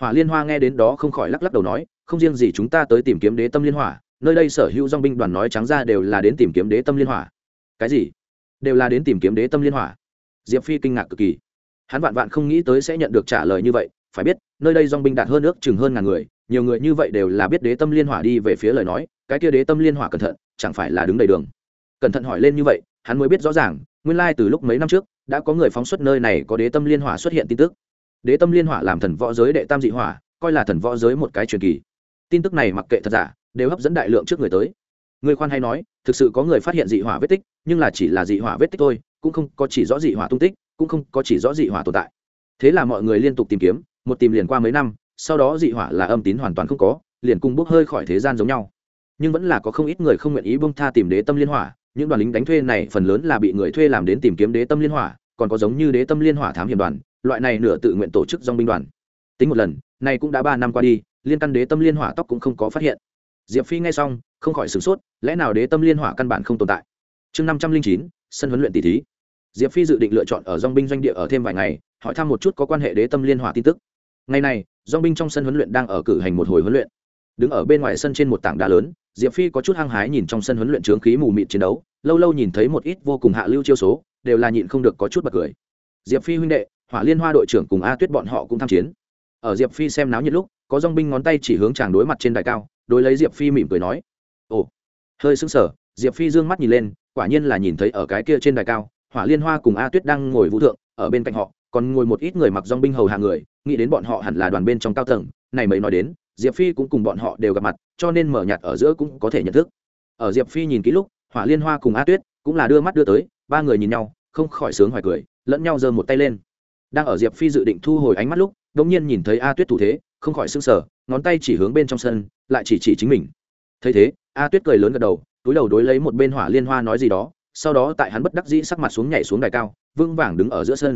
Hỏa liên hoa nghe đến đó không khỏi lắc lắc đầu nói, không riêng gì chúng ta tới tìm kiếm đế tâm liên hỏa, nơi đây sở hữu dong binh đoàn nói trắng ra đều là đến tìm kiếm đế tâm liên hỏa. Cái gì? Đều là đến tìm kiếm đế tâm liên hỏa? Diệp phi kinh ngạc cực kỳ. Hắn vạn vạn không nghĩ tới sẽ nhận được trả lời như vậy phải biết, nơi đây dong binh đạt hơn ước chừng hơn ngàn người, nhiều người như vậy đều là biết đế tâm liên hỏa đi về phía lời nói, cái kia đế tâm liên hỏa cẩn thận, chẳng phải là đứng đầy đường. Cẩn thận hỏi lên như vậy, hắn mới biết rõ ràng, nguyên lai từ lúc mấy năm trước, đã có người phóng xuất nơi này có đế tâm liên hỏa xuất hiện tin tức. Đế tâm liên hỏa làm thần võ giới đệ tam dị hỏa, coi là thần võ giới một cái truyền kỳ. Tin tức này mặc kệ thật giả, đều hấp dẫn đại lượng trước người tới. Người khoan hay nói, thực sự có người phát hiện dị hỏa vết tích, nhưng là chỉ là dị hỏa vết tích thôi, cũng không có chỉ rõ dị hỏa tung tích, cũng không có chỉ rõ dị hỏa tồn tại. Thế là mọi người liên tục tìm kiếm một tìm liền qua mấy năm, sau đó dị hỏa là âm tín hoàn toàn không có, liền cùng bốc hơi khỏi thế gian giống nhau. Nhưng vẫn là có không ít người không nguyện ý bông tha tìm đế tâm liên hỏa, những đoàn lính đánh thuê này phần lớn là bị người thuê làm đến tìm kiếm đế tâm liên hỏa, còn có giống như đế tâm liên hỏa thám hiểm đoàn, loại này nửa tự nguyện tổ chức dong binh đoàn. Tính một lần, nay cũng đã ba năm qua đi, liên căn đế tâm liên hỏa tóc cũng không có phát hiện. Diệp phi nghe xong, không khỏi sửng sốt, lẽ nào đế tâm liên hỏa căn bản không tồn tại? Chương năm trăm linh chín, sân huấn luyện tỷ thí. Diệp phi dự định lựa chọn ở dong binh doanh địa ở thêm vài ngày, hỏi thăm một chút có quan hệ đế tâm liên hỏa tin tức ngày này, dong binh trong sân huấn luyện đang ở cử hành một hồi huấn luyện. Đứng ở bên ngoài sân trên một tảng đá lớn, diệp phi có chút hăng hái nhìn trong sân huấn luyện trướng khí mù mịt chiến đấu, lâu lâu nhìn thấy một ít vô cùng hạ lưu chiêu số, đều là nhịn không được có chút bật cười. Diệp phi huynh đệ, hỏa liên hoa đội trưởng cùng a tuyết bọn họ cũng tham chiến. Ở diệp phi xem náo nhiệt lúc, có dong binh ngón tay chỉ hướng chàng đối mặt trên đài cao, đối lấy diệp phi mỉm cười nói, ồ. Hơi sững sờ, diệp phi d ư ơ n g mắt nhìn lên, quả nhiên là nhìn thấy ở cái kia trên đài cao, hỏa liên hoa cùng a tuyết đang ngồi vũ thượng, ở bên cạnh họ, còn ngồi một ít người mặc dong binh hầu hạ người nghĩ đến bọn họ hẳn là đoàn bên trong cao tầng, này mới nói đến, diệp phi cũng cùng bọn họ đều gặp mặt, cho nên mở nhạt ở giữa cũng có thể nhận thức. Ở diệp phi nhìn kỹ lúc, hỏa liên hoa cùng a tuyết cũng là đưa mắt đưa tới, ba người nhìn nhau, không khỏi sướng hoài cười, lẫn nhau giơ một tay lên. Đang ở diệp phi dự định thu hồi ánh mắt lúc đ ỗ n g nhiên nhìn thấy a tuyết thủ thế, không khỏi s ư n g sở ngón tay chỉ hướng bên trong sân, lại chỉ chỉ chính mình. Thấy thế, a tuyết cười lớn gật đầu, túi đầu đối lấy một bên hỏa liên hoa nói gì đó, sau đó tại hắn bất đắc dĩ sắc mặt xuống nhảy xuống đài cao, vững vàng đứng ở giữa sân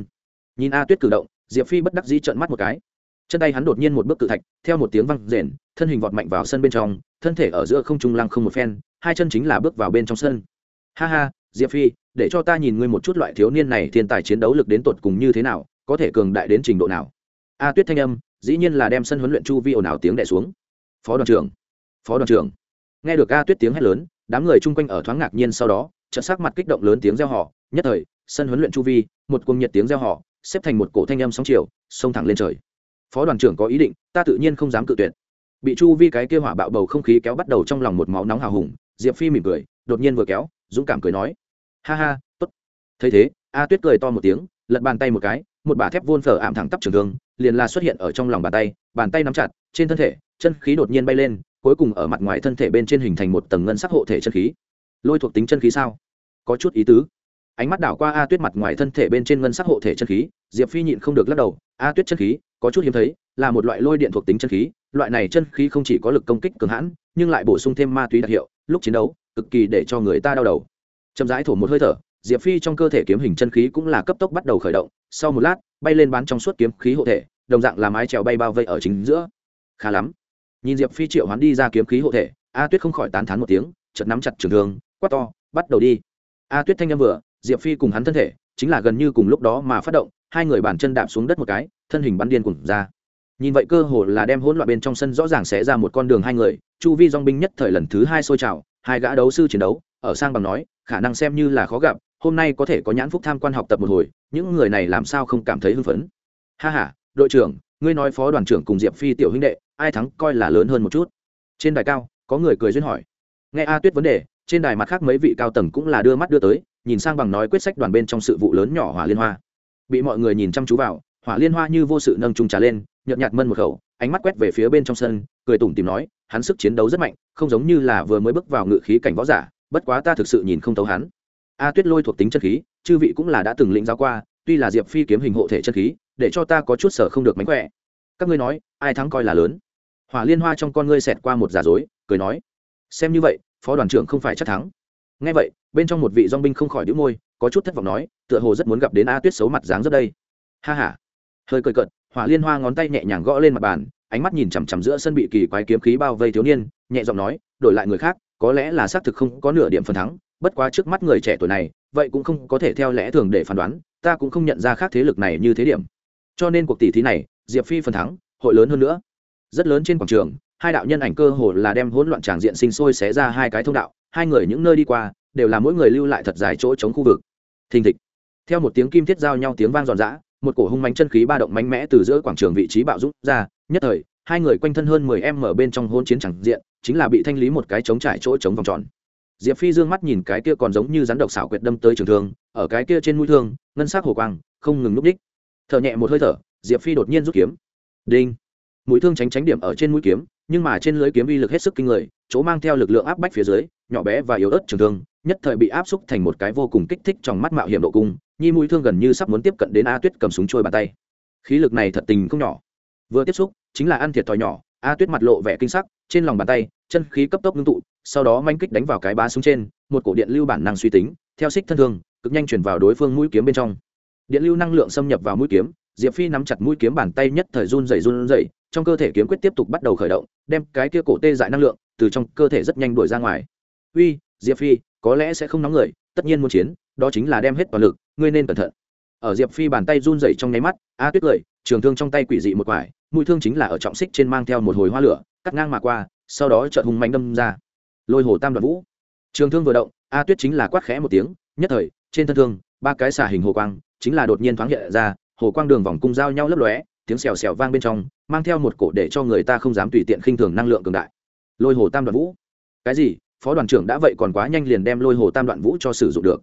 nhìn a tuyết cử động, diệp phi bất đắc dĩ trợn mắt một cái. Chân tay hắn đột nhiên một bước cự thạch, theo một tiếng văng rền, thân hình vọt mạnh vào sân bên trong, thân thể ở giữa không trung lăng không một phen, hai chân chính là bước vào bên trong sân. Ha ha, diệp phi, để cho ta nhìn ngươi một chút loại thiếu niên này thiên tài chiến đấu lực đến tột cùng như thế nào, có thể cường đại đến trình độ nào. A tuyết thanh âm, dĩ nhiên là đem sân huấn luyện chu vi ồn ào tiếng đẻ xuống. Phó đoàn trưởng, phó đoàn trưởng. Nghe được a tuyết tiếng hét lớn, đám người chung quanh ở thoáng ngạc nhiên sau đó, chợt sắc mặt kích động lớn tiếng reo họ nhất thời, sân huấn luyện chu vi, một cuồng nhiệt tiếng reo họ xếp thành một cổ thanh âm sóng chiều, xông thẳng lên trời. Phó đoàn trưởng có ý định, ta tự nhiên không dám cự tuyệt. Bị chu vi cái kia hỏa bạo bầu không khí kéo bắt đầu trong lòng một máu nóng hào hùng, diệp phi mỉm cười, đột nhiên vừa kéo, dũng cảm cười nói, ha ha, tốt. Thấy thế, a tuyết cười to một tiếng, lật bàn tay một cái, một bả thép vôn phở ảm thẳng tắp trường thương, liền là xuất hiện ở trong lòng bàn tay bàn tay nắm chặt, trên thân thể, chân khí đột nhiên bay lên, cuối cùng ở mặt ngoài thân thể bên trên hình thành một tầng ngân sắc hộ thể chân khí. Lôi thuộc tính chân khí sao? Có chút ý tứ ánh mắt đảo qua a tuyết mặt ngoài thân thể bên trên ngân sắc hộ thể chân khí, diệp phi nhịn không được lắc đầu, a tuyết chân khí, có chút hiếm thấy, là một loại lôi điện thuộc tính chân khí, loại này chân khí không chỉ có lực công kích cường hãn, nhưng lại bổ sung thêm ma túy đặc hiệu, lúc chiến đấu, cực kỳ để cho người ta đau đầu. Chậm rãi thổ một hơi thở, diệp phi trong cơ thể kiếm hình chân khí cũng là cấp tốc bắt đầu khởi động, sau một lát, bay lên bán trong suốt kiếm khí hộ thể, đồng dạng là mái trèo bay bao vây ở chính giữa. Khá lắm. Nhìn diệp phi triệu hoán đi ra kiếm khí hộ thể, a tuyết không khỏi tán thán một tiếng chật nắm chặt trường thương, quát to, bắt đầu đi. A tuyết thanh â m vừa diệp phi cùng hắn thân thể, chính là gần như cùng lúc đó mà phát động, hai người bàn chân đạp xuống đất một cái, thân hình bắn điên cùng ra. Nhìn vậy cơ hồ là đem hỗn loạn bên trong sân rõ ràng sẽ ra một con đường hai người, chu vi dong binh nhất thời lần thứ hai sôi trào, hai gã đấu sư chiến đấu, ở sang bằng nói, khả năng xem như là khó gặp, hôm nay có thể có nhãn phúc tham quan học tập một hồi, những người này làm sao không cảm thấy hưng phấn. Ha h a đội trưởng, ngươi nói phó đoàn trưởng cùng diệp phi tiểu huynh đệ, ai thắng coi là lớn hơn một chút. Trên đài cao, có người cười duyên hỏi. Nghe a tuyết vấn đề, trên đài mặt khác mấy vị cao tầng cũng là đưa mắt đưa tới nhìn sang bằng nói quyết sách đoàn bên trong sự vụ lớn nhỏ hỏa liên hoa. Bị mọi người nhìn chăm chú vào, hỏa liên hoa như vô sự nâng trung trà lên, nhợt nhạt mân một khẩu, ánh mắt quét về phía bên trong sân, cười tủm tìm nói, hắn sức chiến đấu rất mạnh, không giống như là vừa mới bước vào ngự khí cảnh võ giả, bất quá ta thực sự nhìn không thấu hắn. A tuyết lôi thuộc tính chân khí, chư vị cũng là đã từng lĩnh giáo qua, tuy là diệp phi kiếm hình hộ thể chân khí, để cho ta có chút sở không được mánh khỏe. Các ngươi nói, ai thắng coi là lớn? Hỏa liên hoa trong con ngươi xẹt qua một giả dối, cười nói, xem như vậy, phó đoàn trưởng không phải chắc thắng. Ngay vậy bên trong một vị dong binh không khỏi đĩu môi, có chút thất vọng nói, tựa hồ rất muốn gặp đến a tuyết xấu mặt dáng rất đây. Ha ha. Hơi cười cợt, hỏa liên hoa ngón tay nhẹ nhàng gõ lên mặt bàn, ánh mắt nhìn chằm chằm giữa sân bị kỳ quái kiếm khí bao vây thiếu niên, nhẹ giọng nói, đổi lại người khác, có lẽ là xác thực không có nửa điểm phần thắng, bất quá trước mắt người trẻ tuổi này, vậy cũng không có thể theo lẽ thường để phán đoán, ta cũng không nhận ra khác thế lực này như thế điểm. Cho nên cuộc tỷ thí này, diệp phi phần thắng, hội lớn hơn nữa. Rất lớn trên quảng trường, hai đạo nhân ảnh cơ hồ là đem hỗn loạn tràng diện sinh sôi xé ra hai cái thông đạo, hai người những nơi đi qua đều là mỗi người lưu lại thật dài chỗ chống khu vực. Thình thịch. Theo một tiếng kim thiết giao nhau tiếng vang giòn giã, một cổ hung mánh chân khí ba động mạnh mẽ từ giữa quảng trường vị trí bạo rút ra, nhất thời, hai người quanh thân hơn mười em ở bên trong hôn chiến chẳng diện, chính là bị thanh lý một cái chống trải chỗ chống vòng tròn. Diệp phi dương mắt nhìn cái kia còn giống như rắn độc xảo quyệt đâm tới trường thương, ở cái kia trên mũi thương, ngân sắc hồ quang, không ngừng núp đích. Thở nhẹ một hơi thở, diệp phi đột nhiên rút kiếm. Đinh. Mũi thương tránh tránh điểm ở trên mũi kiếm, nhưng mà trên lưới kiếm uy lực hết sức kinh người, chỗ mang theo lực lượng áp bách phía dưới nhỏ bé và yếu ớt trường thương, nhất thời bị áp xúc thành một cái vô cùng kích thích trong mắt mạo hiểm độ cung, nhi mũi thương gần như sắp muốn tiếp cận đến a tuyết cầm súng trôi bàn tay. Khí lực này thật tình không nhỏ. Vừa tiếp xúc, chính là ăn thiệt thòi nhỏ, a tuyết mặt lộ vẻ kinh sắc, trên lòng bàn tay, chân khí cấp tốc ngưng tụ, sau đó manh kích đánh vào cái bá súng trên, một cổ điện lưu bản năng suy tính, theo xích thân thương, cực nhanh chuyển vào đối phương mũi kiếm bên trong. Điện lưu năng lượng xâm nhập vào mũi kiếm, diệp phi nắm chặt mũi kiếm bàn tay nhất thời run dày run dày trong cơ thể kiếm quyết tiếp tục bắt đầu khởi động, đem cái kia cổ tê dại năng lượng từ trong cơ thể rất nhanh đuổi ra ngoài uy, diệp phi, có lẽ sẽ không nóng người, tất nhiên muốn chiến, đó chính là đem hết toàn lực, ngươi nên cẩn thận. Ở diệp phi bàn tay run rẩy trong nháy mắt, a tuyết cười, trường thương trong tay quỷ dị một quải, mũi thương chính là ở trọng xích trên mang theo một hồi hoa lửa, cắt ngang mà qua, sau đó chợt hùng mạnh đâm ra. Lôi hồ tam đoạn vũ. Trường thương vừa động, a tuyết chính là quát khẽ một tiếng, nhất thời, trên thân thương, ba cái xả hình hồ quang, chính là đột nhiên thoáng hiện ra, hồ quang đường vòng cung giao nhau lấp lóe, tiếng xèo xèo vang bên trong, mang theo một cổ để cho người ta không dám tùy tiện khinh thường năng lượng cường đại. Lôi hồ tam đoạn vũ. Cái gì? Phó đoàn trưởng đã vậy còn quá nhanh liền đem lôi hồ tam đoạn vũ cho sử dụng được.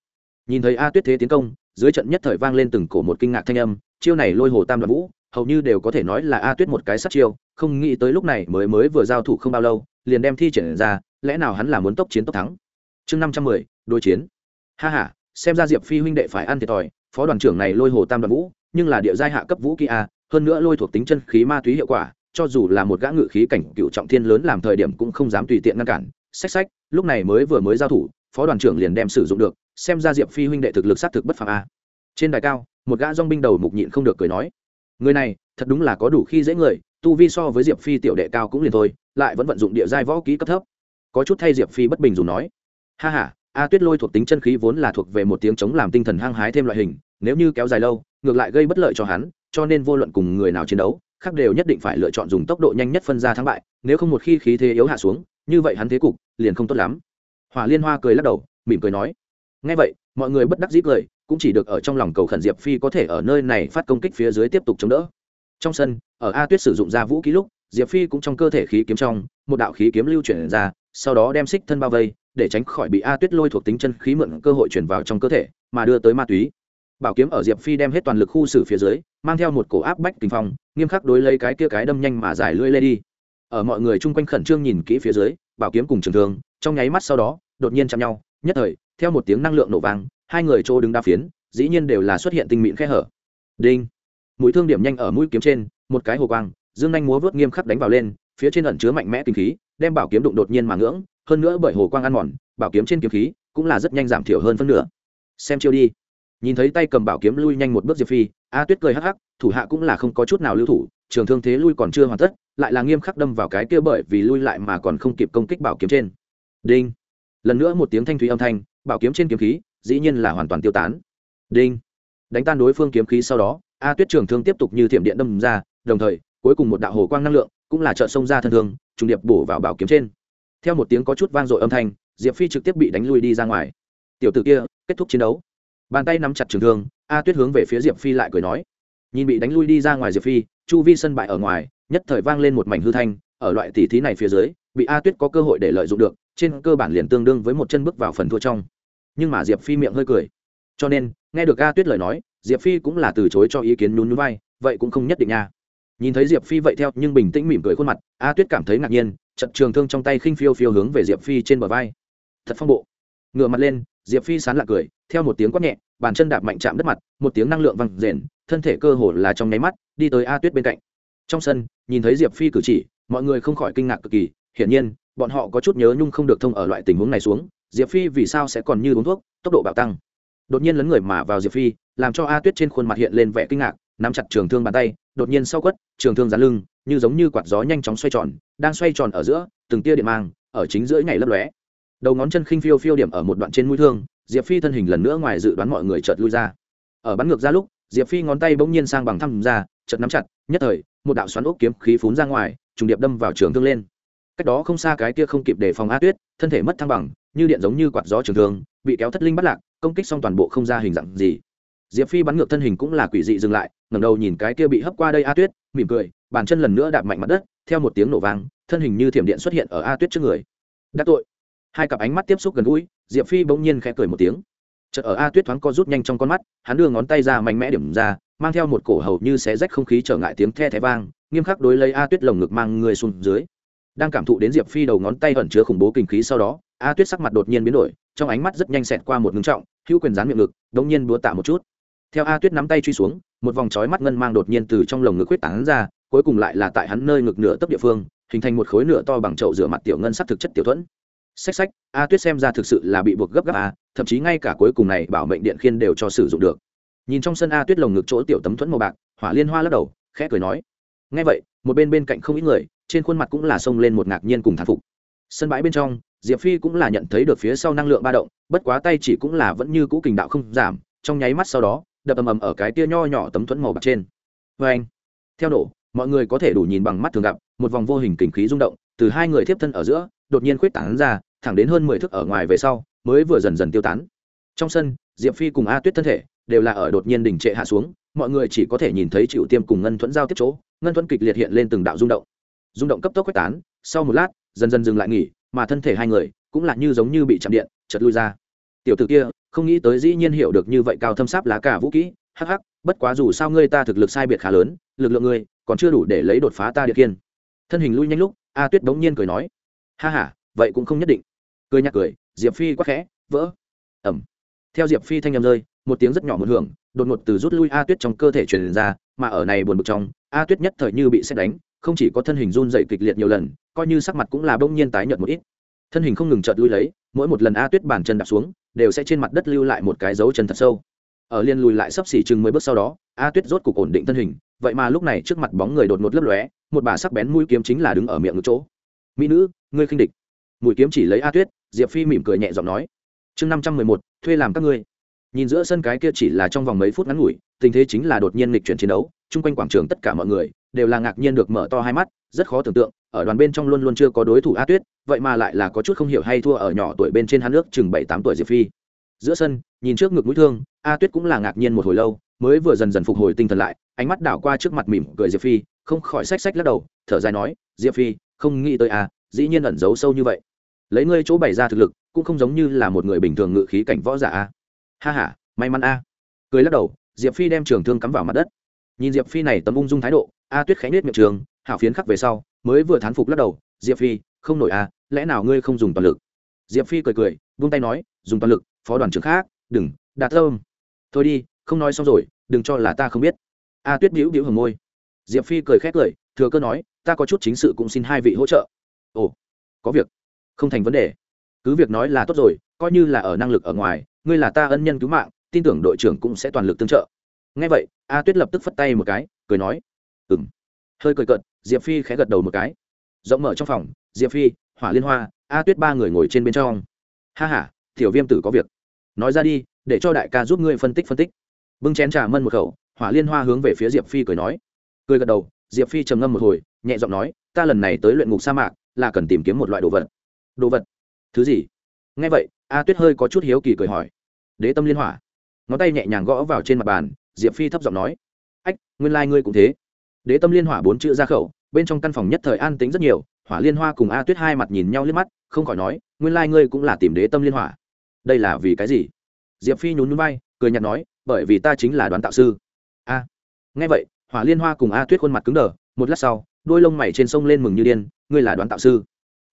Nhìn thấy a tuyết thế tiến công, dưới trận nhất thời vang lên từng cổ một kinh ngạc thanh âm, chiêu này lôi hồ tam đoạn vũ, hầu như đều có thể nói là a tuyết một cái sát chiêu, không nghĩ tới lúc này mới mới vừa giao thủ không bao lâu, liền đem thi triển ra, lẽ nào hắn là muốn tốc chiến tốc thắng? Chương năm trăm mười, đối chiến. Ha h a xem ra diệp phi huynh đệ phải ăn thiệt thòi, phó đoàn trưởng này lôi hồ tam đoạn vũ, nhưng là địa giai hạ cấp vũ kỹ a, hơn nữa lôi thuộc tính chân khí ma túy hiệu quả, cho dù là một gã ngự khí cảnh cựu trọng thiên lớn làm thời điểm cũng không dám tùy tiện ngăn cản sách sách lúc này mới vừa mới giao thủ, phó đoàn trưởng liền đem sử dụng được, xem ra diệp phi huynh đệ thực lực sát thực bất phàm a. Trên đài cao, một gã dong binh đầu mục nhịn không được cười nói, người này, thật đúng là có đủ khi dễ người, tu vi so với diệp phi tiểu đệ cao cũng liền thôi, lại vẫn vận dụng địa giai võ kỹ cấp thấp. Có chút thay diệp phi bất bình dù nói, ha ha, a tuyết lôi thuộc tính chân khí vốn là thuộc về một tiếng chống làm tinh thần hăng hái thêm loại hình, nếu như kéo dài lâu, ngược lại gây bất lợi cho hắn, cho nên vô luận cùng người nào chiến đấu, khác đều nhất định phải lựa chọn dùng tốc độ nhanh nhất phân ra thắng bại, nếu không một khi khí thế yếu hạ xuống như vậy hắn thế cục, liền không tốt lắm. Hỏa liên hoa cười lắc đầu, mỉm cười nói ngay vậy, mọi người bất đắc dĩ cười, cũng chỉ được ở trong lòng cầu khẩn diệp phi có thể ở nơi này phát công kích phía dưới tiếp tục chống đỡ. Trong sân, ở a tuyết sử dụng ra vũ ký lúc, diệp phi cũng trong cơ thể khí kiếm trong, một đạo khí kiếm lưu chuyển ra, sau đó đem xích thân bao vây, để tránh khỏi bị a tuyết lôi thuộc tính chân khí mượn cơ hội chuyển vào trong cơ thể, mà đưa tới ma túy. Bảo kiếm ở diệp phi đem hết toàn lực khu xử phía dưới, mang theo một cổ áp bách kinh phong, nghiêm khắc đối lấy cái kia cái đâm nhanh mà giải lưỡi lê đi ở mọi người chung quanh khẩn trương nhìn kỹ phía dưới, bảo kiếm cùng trường thương, trong nháy mắt sau đó, đột nhiên chạm nhau, nhất thời, theo một tiếng năng lượng nổ vang, hai người chỗ đứng đa phiến, dĩ nhiên đều là xuất hiện tinh mịn khe hở. Đinh! Mũi thương điểm nhanh ở mũi kiếm trên, một cái hồ quang, dương nhanh múa vớt nghiêm khắc đánh vào lên, phía trên ẩn chứa mạnh mẽ kinh khí, đem bảo kiếm đụng đột nhiên mà ngưỡng, hơn nữa bởi hồ quang ăn mòn, bảo kiếm trên kiếm khí cũng là rất nhanh giảm thiểu hơn phân nửa. Xem chiêu đi. Nhìn thấy tay cầm bảo kiếm lui nhanh một bước diệp phi, a tuyết cười hắc hắc, thủ hạ cũng là không có chút nào lưu thủ, trường thương thế lui còn chưa hoàn tất lại là nghiêm khắc đâm vào cái kia bởi vì lui lại mà còn không kịp công kích bảo kiếm trên. Đinh. Lần nữa một tiếng thanh thúy âm thanh, bảo kiếm trên kiếm khí, dĩ nhiên là hoàn toàn tiêu tán. Đinh. Đánh tan đối phương kiếm khí sau đó, a tuyết trường thương tiếp tục như thiểm điện đâm ra, đồng thời, cuối cùng một đạo hồ quang năng lượng, cũng là trợ xông ra thân thương, trùng điệp bổ vào bảo kiếm trên. Theo một tiếng có chút vang dội âm thanh, diệp phi trực tiếp bị đánh lui đi ra ngoài. Tiểu t ử kia, kết thúc chiến đấu. Bàn tay nắm chặt trường thương, a tuyết hướng về phía diệp phi lại cười nói. Nhìn bị đánh lui đi ra ngoài diệp phi, chu vi sân bại ở ngoài nhất thời vang lên một mảnh hư thanh, ở loại tỉ thí này phía dưới, bị a tuyết có cơ hội để lợi dụng được, trên cơ bản liền tương đương với một chân bước vào phần thua trong. Nhưng mà diệp phi miệng hơi cười. Cho nên, nghe được a tuyết lời nói, diệp phi cũng là từ chối cho ý kiến nhún nhún vai, vậy cũng không nhất định nha. Nhìn thấy diệp phi vậy theo, nhưng bình tĩnh mỉm cười khuôn mặt, a tuyết cảm thấy ngạc nhiên, trận trường thương trong tay khinh phiêu phiêu hướng về diệp phi trên bờ vai. Thật phong bộ. Ngựa mặt lên, diệp phi sán lạc cười, theo một tiếng quát nhẹ, bàn chân đạp mạnh chạm đất mặt, một tiếng năng lượng văng rền, thân thể cơ hồ là trong nháy mắt, đi tới a tuyết bên cạnh trong sân, nhìn thấy diệp phi cử chỉ, mọi người không khỏi kinh ngạc cực kỳ. Hiển nhiên, bọn họ có chút nhớ nhung không được thông ở loại tình huống này xuống. Diệp phi vì sao sẽ còn như uống thuốc, tốc độ bạo tăng. Đột nhiên lấn người mà vào diệp phi, làm cho a tuyết trên khuôn mặt hiện lên vẻ kinh ngạc, nắm chặt trường thương bàn tay, đột nhiên sau quất, trường thương dán lưng, như giống như quạt gió nhanh chóng xoay tròn, đang xoay tròn ở giữa, từng tia điện mang, ở chính giữa ngày lấp lóe. Đầu ngón chân khinh phiêu phiêu điểm ở một đoạn trên mũi thương, diệp phi thân hình lần nữa ngoài dự đoán mọi người chợt lui ra. Ở bắn ngược ra lúc, diệp phi ngón tay bỗng nhiên sang bằng thăm ra, chợt nắm chặt, nhất thời một đạo xoắn ốc kiếm khí phún ra ngoài, trùng điệp đâm vào trường thương lên. Cách đó không xa cái kia không kịp để phòng a tuyết, thân thể mất thăng bằng, như điện giống như quạt gió trường thương, bị kéo thất linh bắt lạc, công kích xong toàn bộ không ra hình dạng gì. Diệp phi bắn ngược thân hình cũng là quỷ dị dừng lại, ngẩng đầu nhìn cái kia bị hấp qua đây a tuyết, mỉm cười, bàn chân lần nữa đạp mạnh mặt đất, theo một tiếng nổ vang, thân hình như thiểm điện xuất hiện ở a tuyết trước người. Đắc tội. Hai cặp ánh mắt tiếp xúc gần gũi, diệp phi bỗng nhiên khẽ cười một tiếng. Chợt ở a tuyết thoáng co rút nhanh trong con mắt, hắn đưa ngón tay ra mạnh mẽ điểm ra mang theo một cổ hầu như xé rách không khí trở ngại tiếng the thé vang, nghiêm khắc đối lấy a tuyết lồng ngực mang người xuống dưới. Đang cảm thụ đến diệp phi đầu ngón tay ẩn chứa khủng bố kinh khí sau đó, a tuyết sắc mặt đột nhiên biến đổi, trong ánh mắt rất nhanh xẹt qua một ngưng trọng, hữu quyền dán miệng ngực đống nhiên búa tạ một chút. Theo a tuyết nắm tay truy xuống, một vòng chói mắt ngân mang đột nhiên từ trong lồng ngực quyết tán ra, cuối cùng lại là tại hắn nơi ngực nửa tấp địa phương, hình thành một khối nửa to bằng chậu rửa mặt tiểu ngân sắc thực chất tiểu thuẫn. Xách xách, a tuyết xem ra thực sự là bị buộc gấp gáp a, thậm chí ngay cả cuối cùng này bảo mệnh điện khiên đều cho sử dụng được nhìn trong sân a tuyết lồng ngực chỗ tiểu tấm thuẫn màu bạc, hỏa liên hoa lắc đầu, khẽ cười nói ngay vậy, một bên bên cạnh không ít người, trên khuôn mặt cũng là xông lên một ngạc nhiên cùng thán phục. Sân bãi bên trong, diệp phi cũng là nhận thấy được phía sau năng lượng ba động, bất quá tay chỉ cũng là vẫn như cũ kình đạo không giảm, trong nháy mắt sau đó, đập ầm ầm ở cái tia nho nhỏ tấm thuẫn màu bạc trên. Vê anh, theo nổ mọi người có thể đủ nhìn bằng mắt thường gặp, một vòng vô hình kình khí rung động, từ hai người tiếp thân ở giữa, đột nhiên khuyết tảng ra, thẳng đến hơn mười thước ở ngoài về sau, mới vừa dần dần tiêu tán. Trong sân, diệp phi cùng a tuyết thân thể đều là ở đột nhiên đỉnh trệ hạ xuống, mọi người chỉ có thể nhìn thấy chịu tiêm cùng ngân thuẫn giao tiếp chỗ, ngân thuẫn kịch liệt hiện lên từng đạo rung động. Rung động cấp tốc quyết tán, sau một lát, dần dần dừng lại nghỉ, mà thân thể hai người cũng là như giống như bị chạm điện chật lui ra. Tiểu t ử kia, không nghĩ tới dĩ nhiên hiểu được như vậy cao thâm sáp lá cả vũ kỹ, hắc hắc, bất quá dù sao ngươi ta thực lực sai biệt khá lớn, lực lượng ngươi còn chưa đủ để lấy đột phá ta địa kiên. Thân hình lui nhanh lúc, a tuyết bỗng nhiên cười nói, ha h a vậy cũng không nhất định. Cười nhạc cười, diệp phi quắc khẽ, vỡ. Ẩm theo diệp phi thanh â m rơi một tiếng rất nhỏ một hưởng, đột ngột từ rút lui a tuyết trong cơ thể truyền ra, mà ở này buồn bực trong, a tuyết nhất thời như bị xét đánh, không chỉ có thân hình run dậy kịch liệt nhiều lần, coi như sắc mặt cũng là bỗng nhiên tái nhợt một ít. Thân hình không ngừng chợt lui lấy, mỗi một lần a tuyết bàn chân đạp xuống, đều sẽ trên mặt đất lưu lại một cái dấu chân thật sâu. Ở liên lùi lại sắp xỉ chừng mười bước sau đó, a tuyết rốt cục ổn định thân hình, vậy mà lúc này trước mặt bóng người đột ngột lấp lóe, một bà sắc bén mũi kiếm chính là đứng ở miệng chỗ. Mỹ nữ, ngươi khinh địch. Mũi kiếm chỉ lấy a tuyết, diệp phi mỉm cười nhẹ giọng nói. Chương năm trăm mười một, thuê làm các ngươi nhìn giữa sân cái kia chỉ là trong vòng mấy phút ngắn ngủi, tình thế chính là đột nhiên lịch chuyển chiến đấu, chung quanh quảng trường tất cả mọi người đều là ngạc nhiên được mở to hai mắt, rất khó tưởng tượng, ở đoàn bên trong luôn luôn chưa có đối thủ a tuyết, vậy mà lại là có chút không hiểu hay thua ở nhỏ tuổi bên trên hắn nước chừng bảy tám tuổi diệp phi. Giữa sân, nhìn trước ngực mũi thương, a tuyết cũng là ngạc nhiên một hồi lâu, mới vừa dần dần phục hồi tinh thần lại, ánh mắt đảo qua trước mặt mỉm cười diệp phi, không khỏi xách xách lắc đầu, thở dài nói, diệp phi, không nghĩ tới a dĩ nhiên ẩn giấu sâu như vậy. Lấy ngươi chỗ bày ra thực lực, cũng không giống như là một người bình thường ngự khí cảnh võ giả a ha h a may mắn a. Cười lắc đầu, diệp phi đem trường thương cắm vào mặt đất. Nhìn diệp phi này tấm ung dung thái độ, a tuyết khánh nết miệng trường, hảo phiến khắc về sau, mới vừa thán phục lắc đầu, diệp phi, không nổi a, lẽ nào ngươi không dùng toàn lực? Diệp phi cười cười vung tay nói, dùng toàn lực, phó đoàn trưởng khác, đừng, đạt thơm thôi đi, không nói xong rồi, đừng cho là ta không biết. A tuyết bĩu bĩu hầm môi. Diệp phi cười khét cười, thừa cơ nói, ta có chút chính sự cũng xin hai vị hỗ trợ. Ồ, có việc. Không thành vấn đề. Cứ việc nói là tốt rồi, coi như là ở năng lực ở ngoài ngươi là ta ân nhân cứu mạng, tin tưởng đội trưởng cũng sẽ toàn lực tương trợ. Ngay vậy, a tuyết lập tức phất tay một cái, cười nói ừng hơi cười cợt, diệp phi khẽ gật đầu một cái. Rộng mở trong phòng, diệp phi, hỏa liên hoa, a tuyết ba người ngồi trên bên trong. Ha h a tiểu viêm tử có việc. Nói ra đi, để cho đại ca giúp ngươi phân tích phân tích. Bưng chén trà mân một khẩu, hỏa liên hoa hướng về phía diệp phi cười nói. Cười gật đầu, diệp phi trầm ngâm một hồi, nhẹ giọng nói, ta lần này tới luyện ngục sa mạc, là cần tìm kiếm một loại đồ vật. Đồ vật? Thứ gì? Ngay vậy, a tuyết hơi có chút hiếu kỳ cười hỏi đế tâm liên hỏa. Ngón tay nhẹ nhàng gõ vào trên mặt bàn, diệp phi thấp giọng nói, ách, nguyên lai、like、ngươi cũng thế. Đế tâm liên hỏa bốn chữ ra khẩu, bên trong căn phòng nhất thời an tính rất nhiều, hỏa liên hoa cùng a tuyết hai mặt nhìn nhau liếc mắt, không khỏi nói, nguyên lai、like、ngươi cũng là tìm đế tâm liên hỏa. Đây là vì cái gì? Diệp phi nhún núi bay cười nhạt nói, bởi vì ta chính là đoán tạo sư. A. À. nghe vậy, hỏa liên hoa cùng a tuyết khuôn mặt cứng đờ, một lát sau, đôi lông mày trên sông lên mừng như điên, ngươi là đoán tạo sư?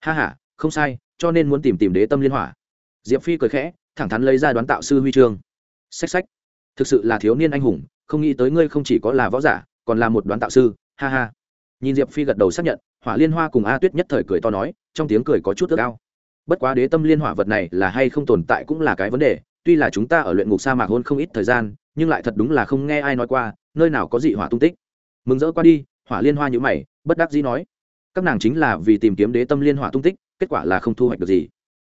Ha h a không sai, cho nên muốn tìm tìm đế tâm liên hỏa. Diệp phi cười khẽ thẳng thắn lấy ra đoán tạo sư huy chương. Xách xách. Thực sự là thiếu niên anh hùng, không nghĩ tới ngươi không chỉ có là võ giả, còn là một đoán tạo sư, ha ha. Nhìn diệp phi gật đầu xác nhận, hỏa liên hoa cùng a tuyết nhất thời cười to nói, trong tiếng cười có chút ước ao. Bất quá đế tâm liên hỏa vật này là hay không tồn tại cũng là cái vấn đề, tuy là chúng ta ở luyện ngục sa mạc hôn không ít thời gian, nhưng lại thật đúng là không nghe ai nói qua, nơi nào có dị hỏa tung tích. Mừng rỡ qua đi, hỏa liên hoa nhữ mày, bất đắc dĩ nói, các nàng chính là vì tìm kiếm đế tâm liên hỏa tung tích, kết quả là không thu hoạch được gì.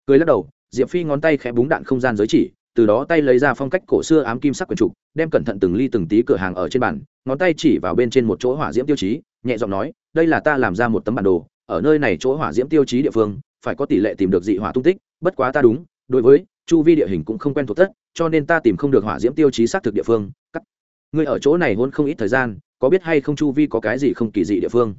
Cười lắc đầu diệp phi ngón tay khẽ búng đạn không gian giới chỉ, từ đó tay lấy ra phong cách cổ xưa ám kim sắc quyển trục, đem cẩn thận từng ly từng tí cửa hàng ở trên bàn, ngón tay chỉ vào bên trên một chỗ hỏa diễm tiêu chí, nhẹ giọng nói, đây là ta làm ra một tấm bản đồ, ở nơi này chỗ hỏa diễm tiêu chí địa phương, phải có tỷ lệ tìm được dị hỏa tung tích, bất quá ta đúng, đối với chu vi địa hình cũng không quen thuộc tất, cho nên ta tìm không được hỏa diễm tiêu chí xác thực địa phương, cắt. Ngươi ở chỗ này hôn không ít thời gian, có biết hay không chu vi có cái gì không kỳ dị địa phương?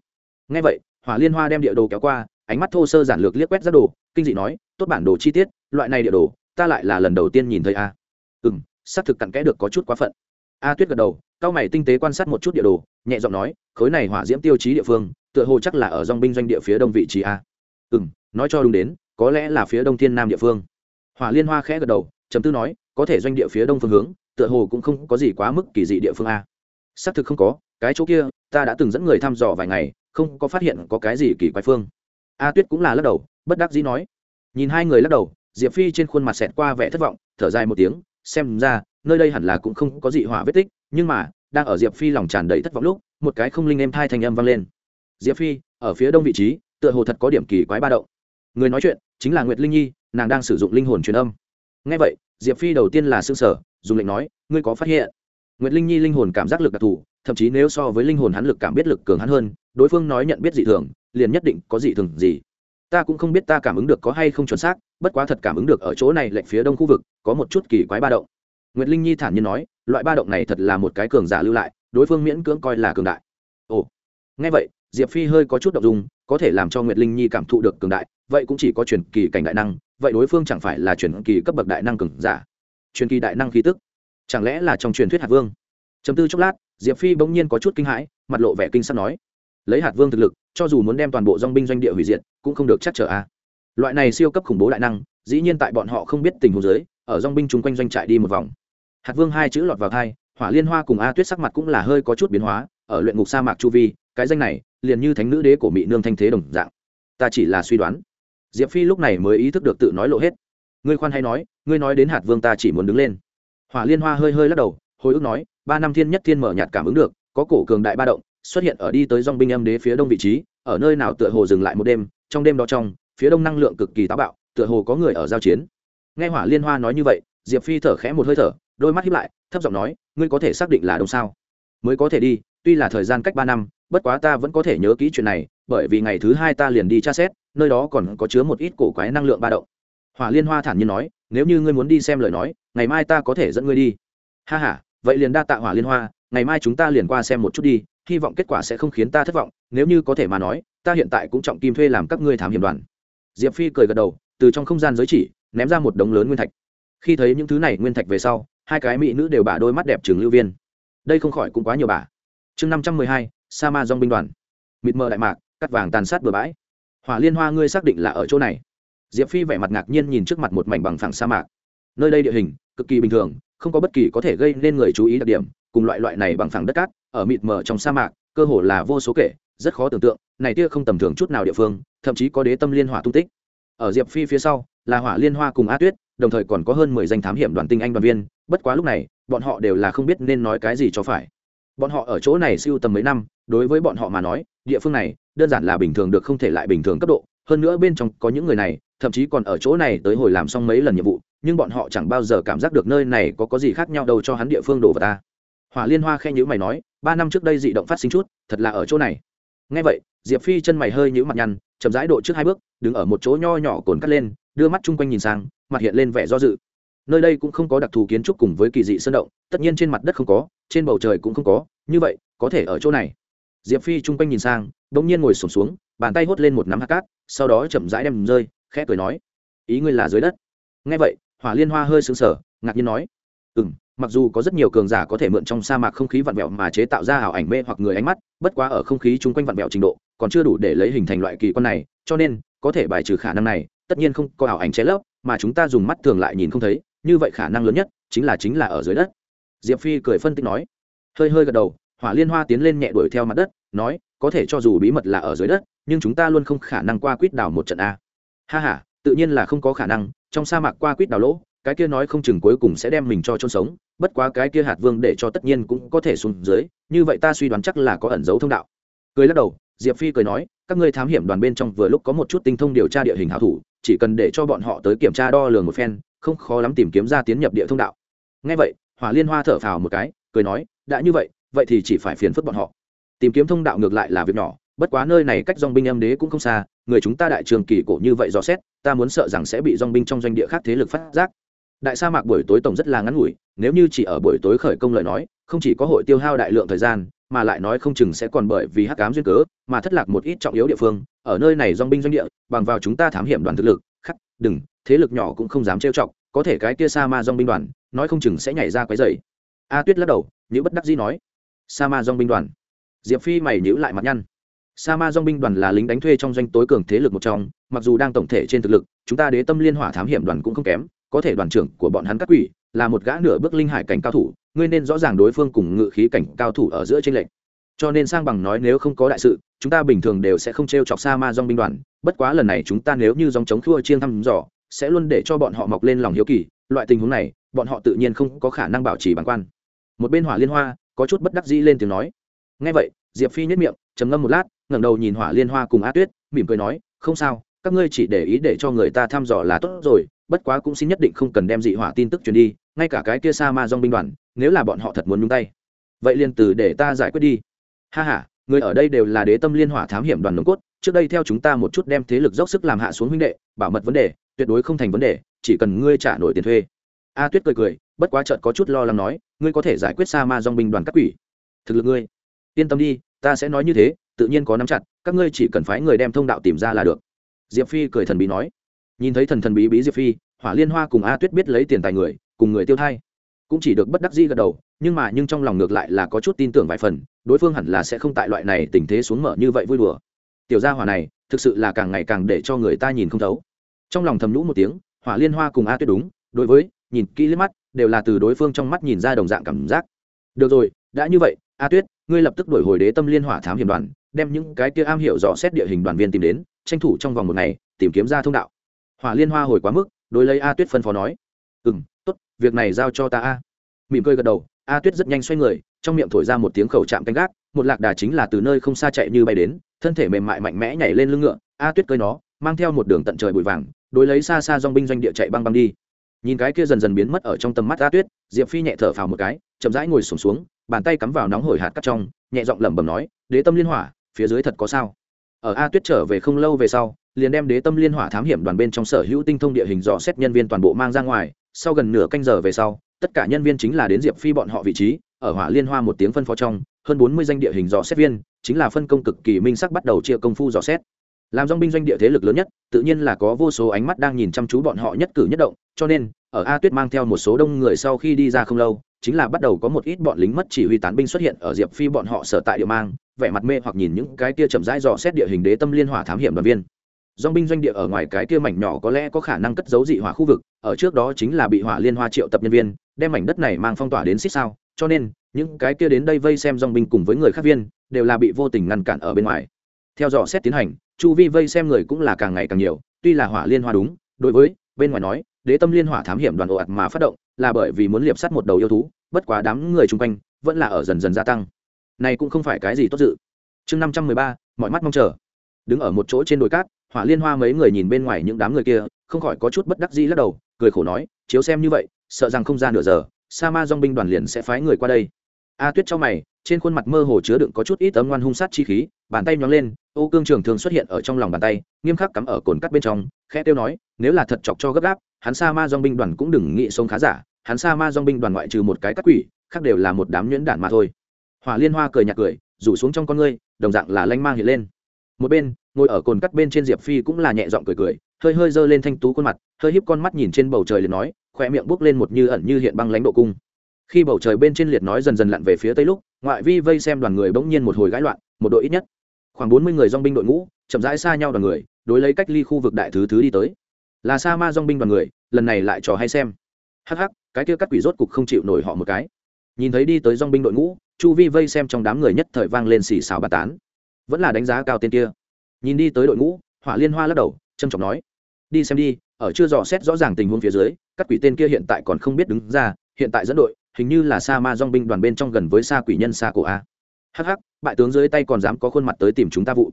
Ngay vậy, hỏa liên hoa đem địa đồ kéo qua, ánh mắt thô sơ giản lược liếc quét ra đồ, kinh dị nói, tốt bản đồ chi tiết loại này địa đồ, ta lại là lần đầu tiên nhìn thấy a. Ừ m xác thực cặn kẽ được có chút quá phận. A tuyết gật đầu, cao mày tinh tế quan sát một chút địa đồ, nhẹ giọng nói, khối này hỏa diễm tiêu chí địa phương, tựa hồ chắc là ở dòng binh doanh địa phía đông vị trí a. Ừ m nói cho đúng đến, có lẽ là phía đông thiên nam địa phương. Hỏa liên hoa khẽ gật đầu chấm tư nói, có thể doanh địa phía đông phương hướng, tựa hồ cũng không có gì quá mức kỳ dị địa phương a. Xác thực không có, cái chỗ kia, ta đã từng dẫn người thăm dò vài ngày, không có phát hiện có cái gì kỳ quái phương. A tuyết cũng là lắc đầu, bất đắc dĩ nói. Nhìn hai người lắc đầu diệp phi trên khuôn mặt xẹt qua vẻ thất vọng, thở dài một tiếng, xem ra, nơi đây hẳn là cũng không có dị hỏa vết tích, nhưng mà, đang ở diệp phi lòng tràn đầy thất vọng lúc, một cái không linh em thai thành âm vang lên. Diệp phi, ở phía đông vị trí, tựa hồ thật có điểm kỳ quái ba động. Người nói chuyện chính là nguyệt linh nhi, nàng đang sử dụng linh hồn truyền âm. Ngay vậy, diệp phi đầu tiên là s ư ơ n g sở dùng lệnh nói, ngươi có phát hiện? Nguyệt linh nhi linh hồn cảm giác lực đặc thù, thậm chí nếu so với linh hồn hắn lực cảm biết lực cường hắn hơn, đối phương nói nhận biết dị thường, liền nhất định có dị thường gì ta cũng không biết ta cảm ứng được có hay không chuẩn xác, bất quá thật cảm ứng được ở chỗ này lệnh phía đông khu vực, có một chút kỳ quái ba động. Nguyệt linh nhi thản nhiên nói, loại ba động này thật là một cái cường giả lưu lại, đối phương miễn cưỡng coi là cường đại. Ồ, nghe vậy, diệp phi hơi có chút động dung, có thể làm cho nguyệt linh nhi cảm thụ được cường đại, vậy cũng chỉ có truyền kỳ cảnh đại năng, vậy đối phương chẳng phải là truyền kỳ cấp bậc đại năng cường giả? Truyền kỳ đại năng khí tức, chẳng lẽ là trong truyền thuyết hạt vương? Chấm tư chốc lát, diệp phi bỗng nhiên có chút kinh hãi, mặt lộ vẻ kinh sắp nói lấy hạt vương thực lực, cho dù muốn đem toàn bộ dong binh doanh địa hủy diệt, cũng không được chắc trở a. Loại này siêu cấp khủng bố đại năng, dĩ nhiên tại bọn họ không biết tình huống giới ở dong binh chung quanh doanh trại đi một vòng. Hạt vương hai chữ lọt vào thai, hỏa liên hoa cùng a tuyết sắc mặt cũng là hơi có chút biến hóa, ở luyện ngục sa mạc chu vi, cái danh này, liền như thánh nữ đế của mỹ nương thanh thế đồng dạng. Ta chỉ là suy đoán. Diệp phi lúc này mới ý thức được tự nói lộ hết. Ngươi khoan hay nói, ngươi nói đến hạt vương ta chỉ muốn đứng lên. Hỏa liên hoa hơi hơi lắc đầu, hồi ức nói, ba năm thiên nhất thiên mở nhạt cảm ứng được, có cổ cường đại ba động xuất hiện ở đi tới dòng binh âm đế phía đông vị trí, ở nơi nào tựa hồ dừng lại một đêm, trong đêm đó trong, phía đông năng lượng cực kỳ táo bạo, tựa hồ có người ở giao chiến. Nghe hỏa liên hoa nói như vậy, diệp phi thở khẽ một hơi thở, đôi mắt hiếp lại, thấp giọng nói, ngươi có thể xác định là đông sao? Mới có thể đi, tuy là thời gian cách ba năm, bất quá ta vẫn có thể nhớ kỹ chuyện này, bởi vì ngày thứ hai ta liền đi tra xét, nơi đó còn có chứa một ít cổ quái năng lượng ba động. Hỏa liên hoa thản nhiên nói, nếu như ngươi muốn đi xem lời nói, ngày mai ta có thể dẫn ngươi đi. Ha h a vậy liền đa tạ hỏa liên hoa, ngày mai chúng ta liền qua xem một chút đi hy vọng kết quả sẽ không khiến ta thất vọng, nếu như có thể mà nói, ta hiện tại cũng trọng kim thuê làm các ngươi thám hiểm đoàn. Diệp phi cười gật đầu, từ trong không gian giới chỉ, ném ra một đống lớn nguyên thạch. Khi thấy những thứ này nguyên thạch về sau, hai cái mỹ nữ đều bả đôi mắt đẹp trường lưu viên. Đây không khỏi cũng quá nhiều bà chương năm trăm mười hai sa ma dong binh đoàn. Mịt mờ đại mạc, cắt vàng tàn sát bừa bãi. Hỏa liên hoa ngươi xác định là ở chỗ này? Diệp phi vẻ mặt ngạc nhiên nhìn trước mặt một mảnh bằng phẳng sa mạc. Nơi đây địa hình, cực kỳ bình thường, không có bất kỳ có thể gây nên người chú ý đặc điểm cùng loại loại này bằng phẳng đất cát, ở mịt mờ trong sa mạc, cơ hồ là vô số kể, rất khó tưởng tượng, này tia không tầm thường chút nào địa phương, thậm chí có đế tâm liên hỏa tung tích. Ở diệp phi phía sau, là hỏa liên hoa cùng a tuyết, đồng thời còn có hơn mười danh thám hiểm đoàn tinh anh đoàn viên, bất quá lúc này, bọn họ đều là không biết nên nói cái gì cho phải. Bọn họ ở chỗ này siêu tầm mấy năm, đối với bọn họ mà nói, địa phương này, đơn giản là bình thường được không thể lại bình thường cấp độ, hơn nữa bên trong có những người này, thậm chí còn ở chỗ này tới hồi làm xong mấy lần nhiệm vụ, nhưng bọn họ chẳng bao giờ cảm giác được nơi này có có gì khác nhau đâu cho hắn địa phương đổ vào ta hỏa liên hoa khen nhữ mày nói, ba năm trước đây dị động phát sinh chút, thật là ở chỗ này. Ngay vậy, diệp phi chân mày hơi nhữ mặt nhăn, chậm rãi độ trước hai bước, đứng ở một chỗ nho nhỏ cồn cắt lên, đưa mắt chung quanh nhìn sang, mặt hiện lên vẻ do dự. Nơi đây cũng không có đặc thù kiến trúc cùng với kỳ dị sơn động, tất nhiên trên mặt đất không có, trên bầu trời cũng không có, như vậy, có thể ở chỗ này. Diệp phi chung quanh nhìn sang đ ỗ n g nhiên ngồi sổm xuống, bàn tay hốt lên một nắm hạt cát, sau đó chậm rãi đem rơi, khẽ cười nói, ý ngươi là dưới đất. Ngay vậy, hỏa liên hoa hơi xứng sở ngạc nhiên nói ừ m mặc dù có rất nhiều cường giả có thể mượn trong sa mạc không khí vặn vẹo mà chế tạo ra ảo ảnh mê hoặc người ánh mắt bất quá ở không khí chung quanh vặn vẹo trình độ còn chưa đủ để lấy hình thành loại kỳ quan này cho nên có thể bài trừ khả năng này tất nhiên không có ảo ảnh che lấp mà chúng ta dùng mắt thường lại nhìn không thấy như vậy khả năng lớn nhất chính là chính là ở dưới đất. Diệp phi cười phân tích nói hơi hơi gật đầu hỏa liên hoa tiến lên nhẹ đuổi theo mặt đất nói có thể cho dù bí mật là ở dưới đất nhưng chúng ta luôn không khả năng qua quýt đào một trận a. Ha ha, tự nhiên là không có khả năng trong sa mạc qua quýt đào lỗ cái kia nói không chừng cuối cùng sẽ đem mình cho chôn sống, bất quá cái kia hạt vương để cho tất nhiên cũng có thể xuống dưới, như vậy ta suy đoán chắc là có ẩn dấu thông đạo. Cười lắc đầu, diệp phi cười nói, các ngươi thám hiểm đoàn bên trong vừa lúc có một chút tinh thông điều tra địa hình hảo thủ, chỉ cần để cho bọn họ tới kiểm tra đo lường một phen, không khó lắm tìm kiếm ra tiến nhập địa thông đạo. Ngay vậy, hỏa liên hoa thở phào một cái, cười nói, đã như vậy vậy thì chỉ phải phiền phức bọn họ. Tìm kiếm thông đạo ngược lại là việc nhỏ, bất quá nơi này cách dong binh âm đế cũng không xa, người chúng ta đại trường kỳ cổ như vậy dò xét, ta muốn sợ rằng sẽ bị dong binh trong doanh địa khác thế lực phát giác đại sa mạc buổi tối tổng rất là ngắn ngủi, nếu như chỉ ở buổi tối khởi công lời nói, không chỉ có hội tiêu hao đại lượng thời gian, mà lại nói không chừng sẽ còn bởi vì hắc cám duyên cớ, mà thất lạc một ít trọng yếu địa phương, ở nơi này dong binh doanh địa, bằng vào chúng ta thám hiểm đoàn thực lực, khắc, đừng, thế lực nhỏ cũng không dám trêu chọc, có thể cái kia sa ma dong binh đoàn, nói không chừng sẽ nhảy ra quấy dày a tuyết lắc đầu, nhữ bất đắc dĩ nói, sa ma dong binh đoàn. Diệp phi mày nhữ lại mặt nhăn. Sa ma dong binh đoàn là lính đánh thuê trong doanh tối cường thế lực một trong, mặc dù đang tổng thể trên thực lực, chúng ta đế tâm liên hỏa thám hiểm đoàn cũng không kém có thể đoàn trưởng của bọn hắn các quỷ, là một gã nửa bước linh hải cảnh cao thủ, ngươi nên rõ ràng đối phương cùng ngự khí cảnh cao thủ ở giữa tranh lệch. Cho nên sang bằng nói nếu không có đại sự, chúng ta bình thường đều sẽ không t r e o chọc xa ma dong binh đoàn, bất quá lần này chúng ta nếu như dòng chống khua chiêng thăm dò, sẽ luôn để cho bọn họ mọc lên lòng hiếu kỳ, loại tình huống này, bọn họ tự nhiên không có khả năng bảo trì bản quan. Một bên hỏa liên hoa, có chút bất đắc dĩ lên tiếng nói. Ngay vậy, diệp phi nhất miệng, trầm ngâm một lát, ngẩng đầu nhìn hỏa liên hoa cùng a tuyết, mỉm cười nói, không sao, các ngươi chỉ để ý để cho người ta thăm dò là tốt rồi bất quá cũng xin nhất định không cần đem dị hỏa tin tức truyền đi, ngay cả cái kia sa ma dong binh đoàn, nếu là bọn họ thật muốn nhúng tay. Vậy liền từ để ta giải quyết đi. Ha ha, người ở đây đều là đế tâm liên hỏa thám hiểm đoàn nồng cốt, trước đây theo chúng ta một chút đem thế lực dốc sức làm hạ xuống huynh đệ, bảo mật vấn đề, tuyệt đối không thành vấn đề, chỉ cần ngươi trả nổi tiền thuê. A tuyết cười cười, bất quá chợt có chút lo lắng nói, ngươi có thể giải quyết sa ma dong binh đoàn các quỷ. Thực lực ngươi. Yên tâm đi, ta sẽ nói như thế, tự nhiên có nắm chặt, các ngươi chỉ cần phái người đem thông đạo tìm ra là được. Diệp phi cười thần bí nói nhìn thấy thần thần bí bí diệp phi, hỏa liên hoa cùng a tuyết biết lấy tiền tài người, cùng người tiêu thai. Cũng chỉ được bất đắc dĩ gật đầu, nhưng mà nhưng trong lòng ngược lại là có chút tin tưởng vài phần, đối phương hẳn là sẽ không tại loại này tình thế xuống mở như vậy vui đùa. Tiểu gia hỏa này, thực sự là càng ngày càng để cho người ta nhìn không thấu. Trong lòng thầm lũ một tiếng, hỏa liên hoa cùng a tuyết đúng, đối với, nhìn kỹ liếc mắt, đều là từ đối phương trong mắt nhìn ra đồng dạng cảm giác. Được rồi, đã như vậy, a tuyết, ngươi lập tức đổi hồi đế tâm liên hỏa thám hiểm đoàn, đem những cái kia am hiểu rõ xét địa hình đoàn viên tìm đến, tranh thủ trong vòng một ngày, tìm kiếm ra thông đạo hỏa liên hoa hồi quá mức đối lấy a tuyết phân phó nói. Ừ m t ố t việc này giao cho ta a. Mỉm cười gật đầu a tuyết rất nhanh xoay người trong miệng thổi ra một tiếng khẩu chạm canh gác một lạc đà chính là từ nơi không xa chạy như bay đến thân thể mềm mại mạnh mẽ nhảy lên lưng ngựa a tuyết cơi nó mang theo một đường tận trời bụi vàng đối lấy xa xa dong binh doanh địa chạy băng băng đi. Nhìn cái kia dần dần biến mất ở trong tầm mắt a tuyết diệp phi nhẹ thở phào một cái chậm rãi ngồi sùng xuống, xuống bàn tay cắm vào nóng hổi hạt cắt trong nhẹ giọng lẩm bẩm nói đế tâm liên hỏa phía dưới thật có sao? Ở a tuyết trở về không lâu về sau liền đem đế tâm liên hỏa thám hiểm đoàn bên trong sở hữu tinh thông địa hình dò xét nhân viên toàn bộ mang ra ngoài, sau gần nửa canh giờ về sau, tất cả nhân viên chính là đến diệp phi bọn họ vị trí, ở hỏa liên hoa một tiếng phân phó trong, hơn bốn mươi danh địa hình dò xét viên, chính là phân công cực kỳ minh sắc bắt đầu chia công phu dò xét. Làm dong binh doanh địa thế lực lớn nhất, tự nhiên là có vô số ánh mắt đang nhìn chăm chú bọn họ nhất cử nhất động, cho nên, ở a tuyết mang theo một số đông người sau khi đi ra không lâu, chính là bắt đầu có một ít bọn lính mất chỉ huy tán binh xuất hiện ở diệp phi bọn họ sở tại địa mang, vẻ mặt mê hoặc nhìn những cái kia chậm rãi dò xét địa hình đế tâm liên hỏa thám hiểm đoàn viên dong binh doanh địa ở ngoài cái kia mảnh nhỏ có lẽ có khả năng cất giấu dị hỏa khu vực, ở trước đó chính là bị hỏa liên hoa triệu tập nhân viên, đem mảnh đất này mang phong tỏa đến xích sao, cho nên, những cái kia đến đây vây xem dong binh cùng với người khác viên, đều là bị vô tình ngăn cản ở bên ngoài. Theo dõi xét tiến hành, chu vi vây xem người cũng là càng ngày càng nhiều, tuy là hỏa liên hoa đúng, đối với, bên ngoài nói, đế tâm liên hỏa thám hiểm đoàn ồ ạt mà phát động, là bởi vì muốn liệp sát một đầu yêu thú, bất quá đám người chung quanh, vẫn là ở dần dần gia tăng. Này cũng không phải cái gì tốt dự. Chương năm trăm mười ba, mọi mắt mong chờ. Đứng ở một chỗ trên đồi cát hỏa liên hoa mấy người nhìn bên ngoài những đám người kia, không khỏi có chút bất đắc dĩ lắc đầu, cười khổ nói, chiếu xem như vậy, sợ rằng không ra nửa giờ sa ma dong binh đoàn liền sẽ phái người qua đây. A tuyết trong mày, trên khuôn mặt mơ hồ chứa đựng có chút ít ấm ngoan hung sát chi khí, bàn tay nhóng lên, ô cương trường thường xuất hiện ở trong lòng bàn tay, nghiêm khắc cắm ở cồn cắt bên trong, khẽ tiêu nói, nếu là thật chọc cho gấp gáp, hắn sa ma dong binh đoàn cũng đừng nghĩ sống khá giả, hắn sa ma dong binh đoàn ngoại trừ một cái cắt quỷ, khác đều là một đám nhuyễn đản mà thôi. Hỏa liên hoa cười nhạt cười, rủ xuống trong con ngươi, đồng dạng là lanh mang hiện lên. Một bên ngồi ở cồn cắt bên trên diệp phi cũng là nhẹ giọng cười cười, hơi hơi giơ lên thanh tú khuôn mặt, hơi híp con mắt nhìn trên bầu trời liền nói khoe miệng buốc lên một như ẩn như hiện băng lãnh độ cung. Khi bầu trời bên trên liệt nói dần dần lặn về phía tây lúc, ngoại vi vây xem đoàn người bỗng nhiên một hồi gãi loạn, một đội ít nhất. Khoảng bốn mươi người dong binh đội ngũ, chậm rãi xa nhau đoàn người, đối lấy cách ly khu vực đại thứ thứ đi tới. Là sa ma dong binh đoàn người, lần này lại trò hay xem. Hắc hắc, cái kia cắt quỷ rốt cục không chịu nổi họ một cái. Nhìn thấy đi tới dong binh đội ngũ, chu vi vây xem trong đám người nhất thời vang lên xì xào bà tán. Vẫn là đánh giá cao tên kia nhìn đi tới đội ngũ hỏa liên hoa lắc đầu trầm trọng nói đi xem đi ở chưa dò xét rõ ràng tình huống phía dưới các quỷ tên kia hiện tại còn không biết đứng ra hiện tại dẫn đội hình như là sa ma dong binh đoàn bên trong gần với sa quỷ nhân sa cổ a. Hh bại tướng dưới tay còn dám có khuôn mặt tới tìm chúng ta vụ.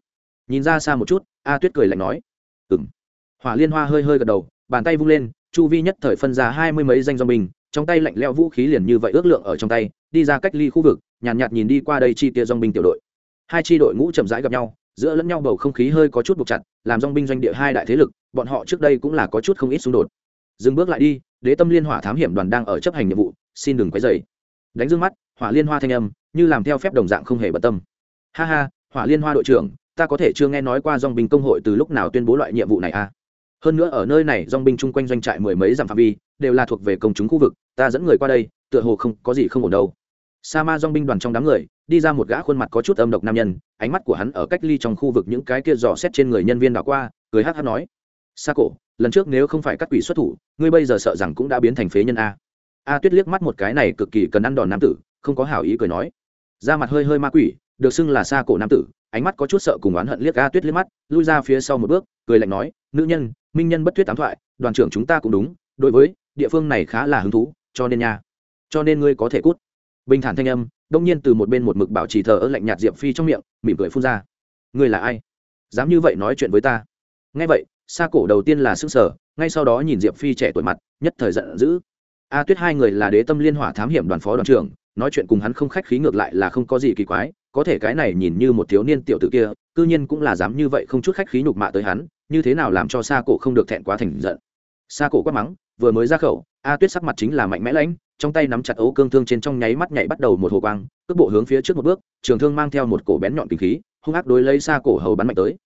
Nhìn ra xa một chút a tuyết cười lạnh nói ừng hỏa liên hoa hơi hơi gật đầu bàn tay vung lên chu vi nhất thời phân ra hai mươi mấy danh dong binh trong tay lạnh leo vũ khí liền như vậy ước lượng ở trong tay đi ra cách ly khu vực nhàn nhạt, nhạt nhìn đi qua đây chi tia dong binh tiểu đội. Hai chi đội ngũ chậm rãi gặp nhau giữa lẫn nhau bầu không khí hơi có chút buộc chặt, làm dong binh doanh địa hai đại thế lực, bọn họ trước đây cũng là có chút không ít xung đột. Dừng bước lại đi, đế tâm liên hỏa thám hiểm đoàn đang ở chấp hành nhiệm vụ, xin đừng quấy dày đánh dương mắt, hỏa liên hoa thanh âm, như làm theo phép đồng dạng không hề bận tâm. Ha ha, hỏa liên hoa đội trưởng, ta có thể chưa nghe nói qua dong binh công hội từ lúc nào tuyên bố loại nhiệm vụ này à? Hơn nữa ở nơi này dong binh chung quanh doanh trại mười mấy dặm phạm vi, đều là thuộc về công chúng khu vực, ta dẫn người qua đây, tựa hồ không có gì không ổn đâu sa ma dong binh đoàn trong đám người, đi ra một gã khuôn mặt có chút âm độc nam nhân, ánh mắt của hắn ở cách ly trong khu vực những cái kia dò xét trên người nhân viên đảo qua, cười hát hát nói, sa cổ, lần trước nếu không phải các quỷ xuất thủ, ngươi bây giờ sợ rằng cũng đã biến thành phế nhân a. A tuyết liếc mắt một cái này cực kỳ cần ăn đòn nam tử, không có hảo ý cười nói, da mặt hơi hơi ma quỷ, được xưng là sa cổ nam tử. Ánh mắt có chút sợ cùng oán hận liếc a tuyết liếc mắt, lui ra phía sau một bước, cười lạnh nói, nữ nhân, minh nhân bất tuyết tám thoại, đoàn trưởng chúng ta cũng đúng, đối với địa phương này khá là hứng thú, cho nên nha, cho nên ngươi có thể cút bình thản thanh âm, đông nhiên từ một bên một mực bảo trì thờ ơ lạnh nhạt diệp phi trong miệng, mỉm cười phun ra. Ngươi là ai? Dám như vậy nói chuyện với ta. Nghe vậy xa cổ đầu tiên là xương sở ngay sau đó nhìn diệp phi trẻ tuổi mặt, nhất thời giận dữ. A tuyết hai người là đế tâm liên hỏa thám hiểm đoàn phó đoàn trưởng, nói chuyện cùng hắn không khách khí ngược lại là không có gì kỳ quái, có thể cái này nhìn như một thiếu niên tiểu t ử kia c ư nhiên cũng là dám như vậy không chút khách khí nhục mạ tới hắn, như thế nào làm cho xa cổ không được thẹn quá thành giận. Xa cổ quát mắng, vừa mới ra khẩu, a tuyết sắc mặt chính là mạnh mẽ lãnh trong tay nắm chặt ấu cương thương trên trong nháy mắt nhảy bắt đầu một hồ quang, cước bộ hướng phía trước một bước, trường thương mang theo một cổ bén nhọn kinh khí, hung ác đối lấy xa cổ hầu bắn mạnh tới.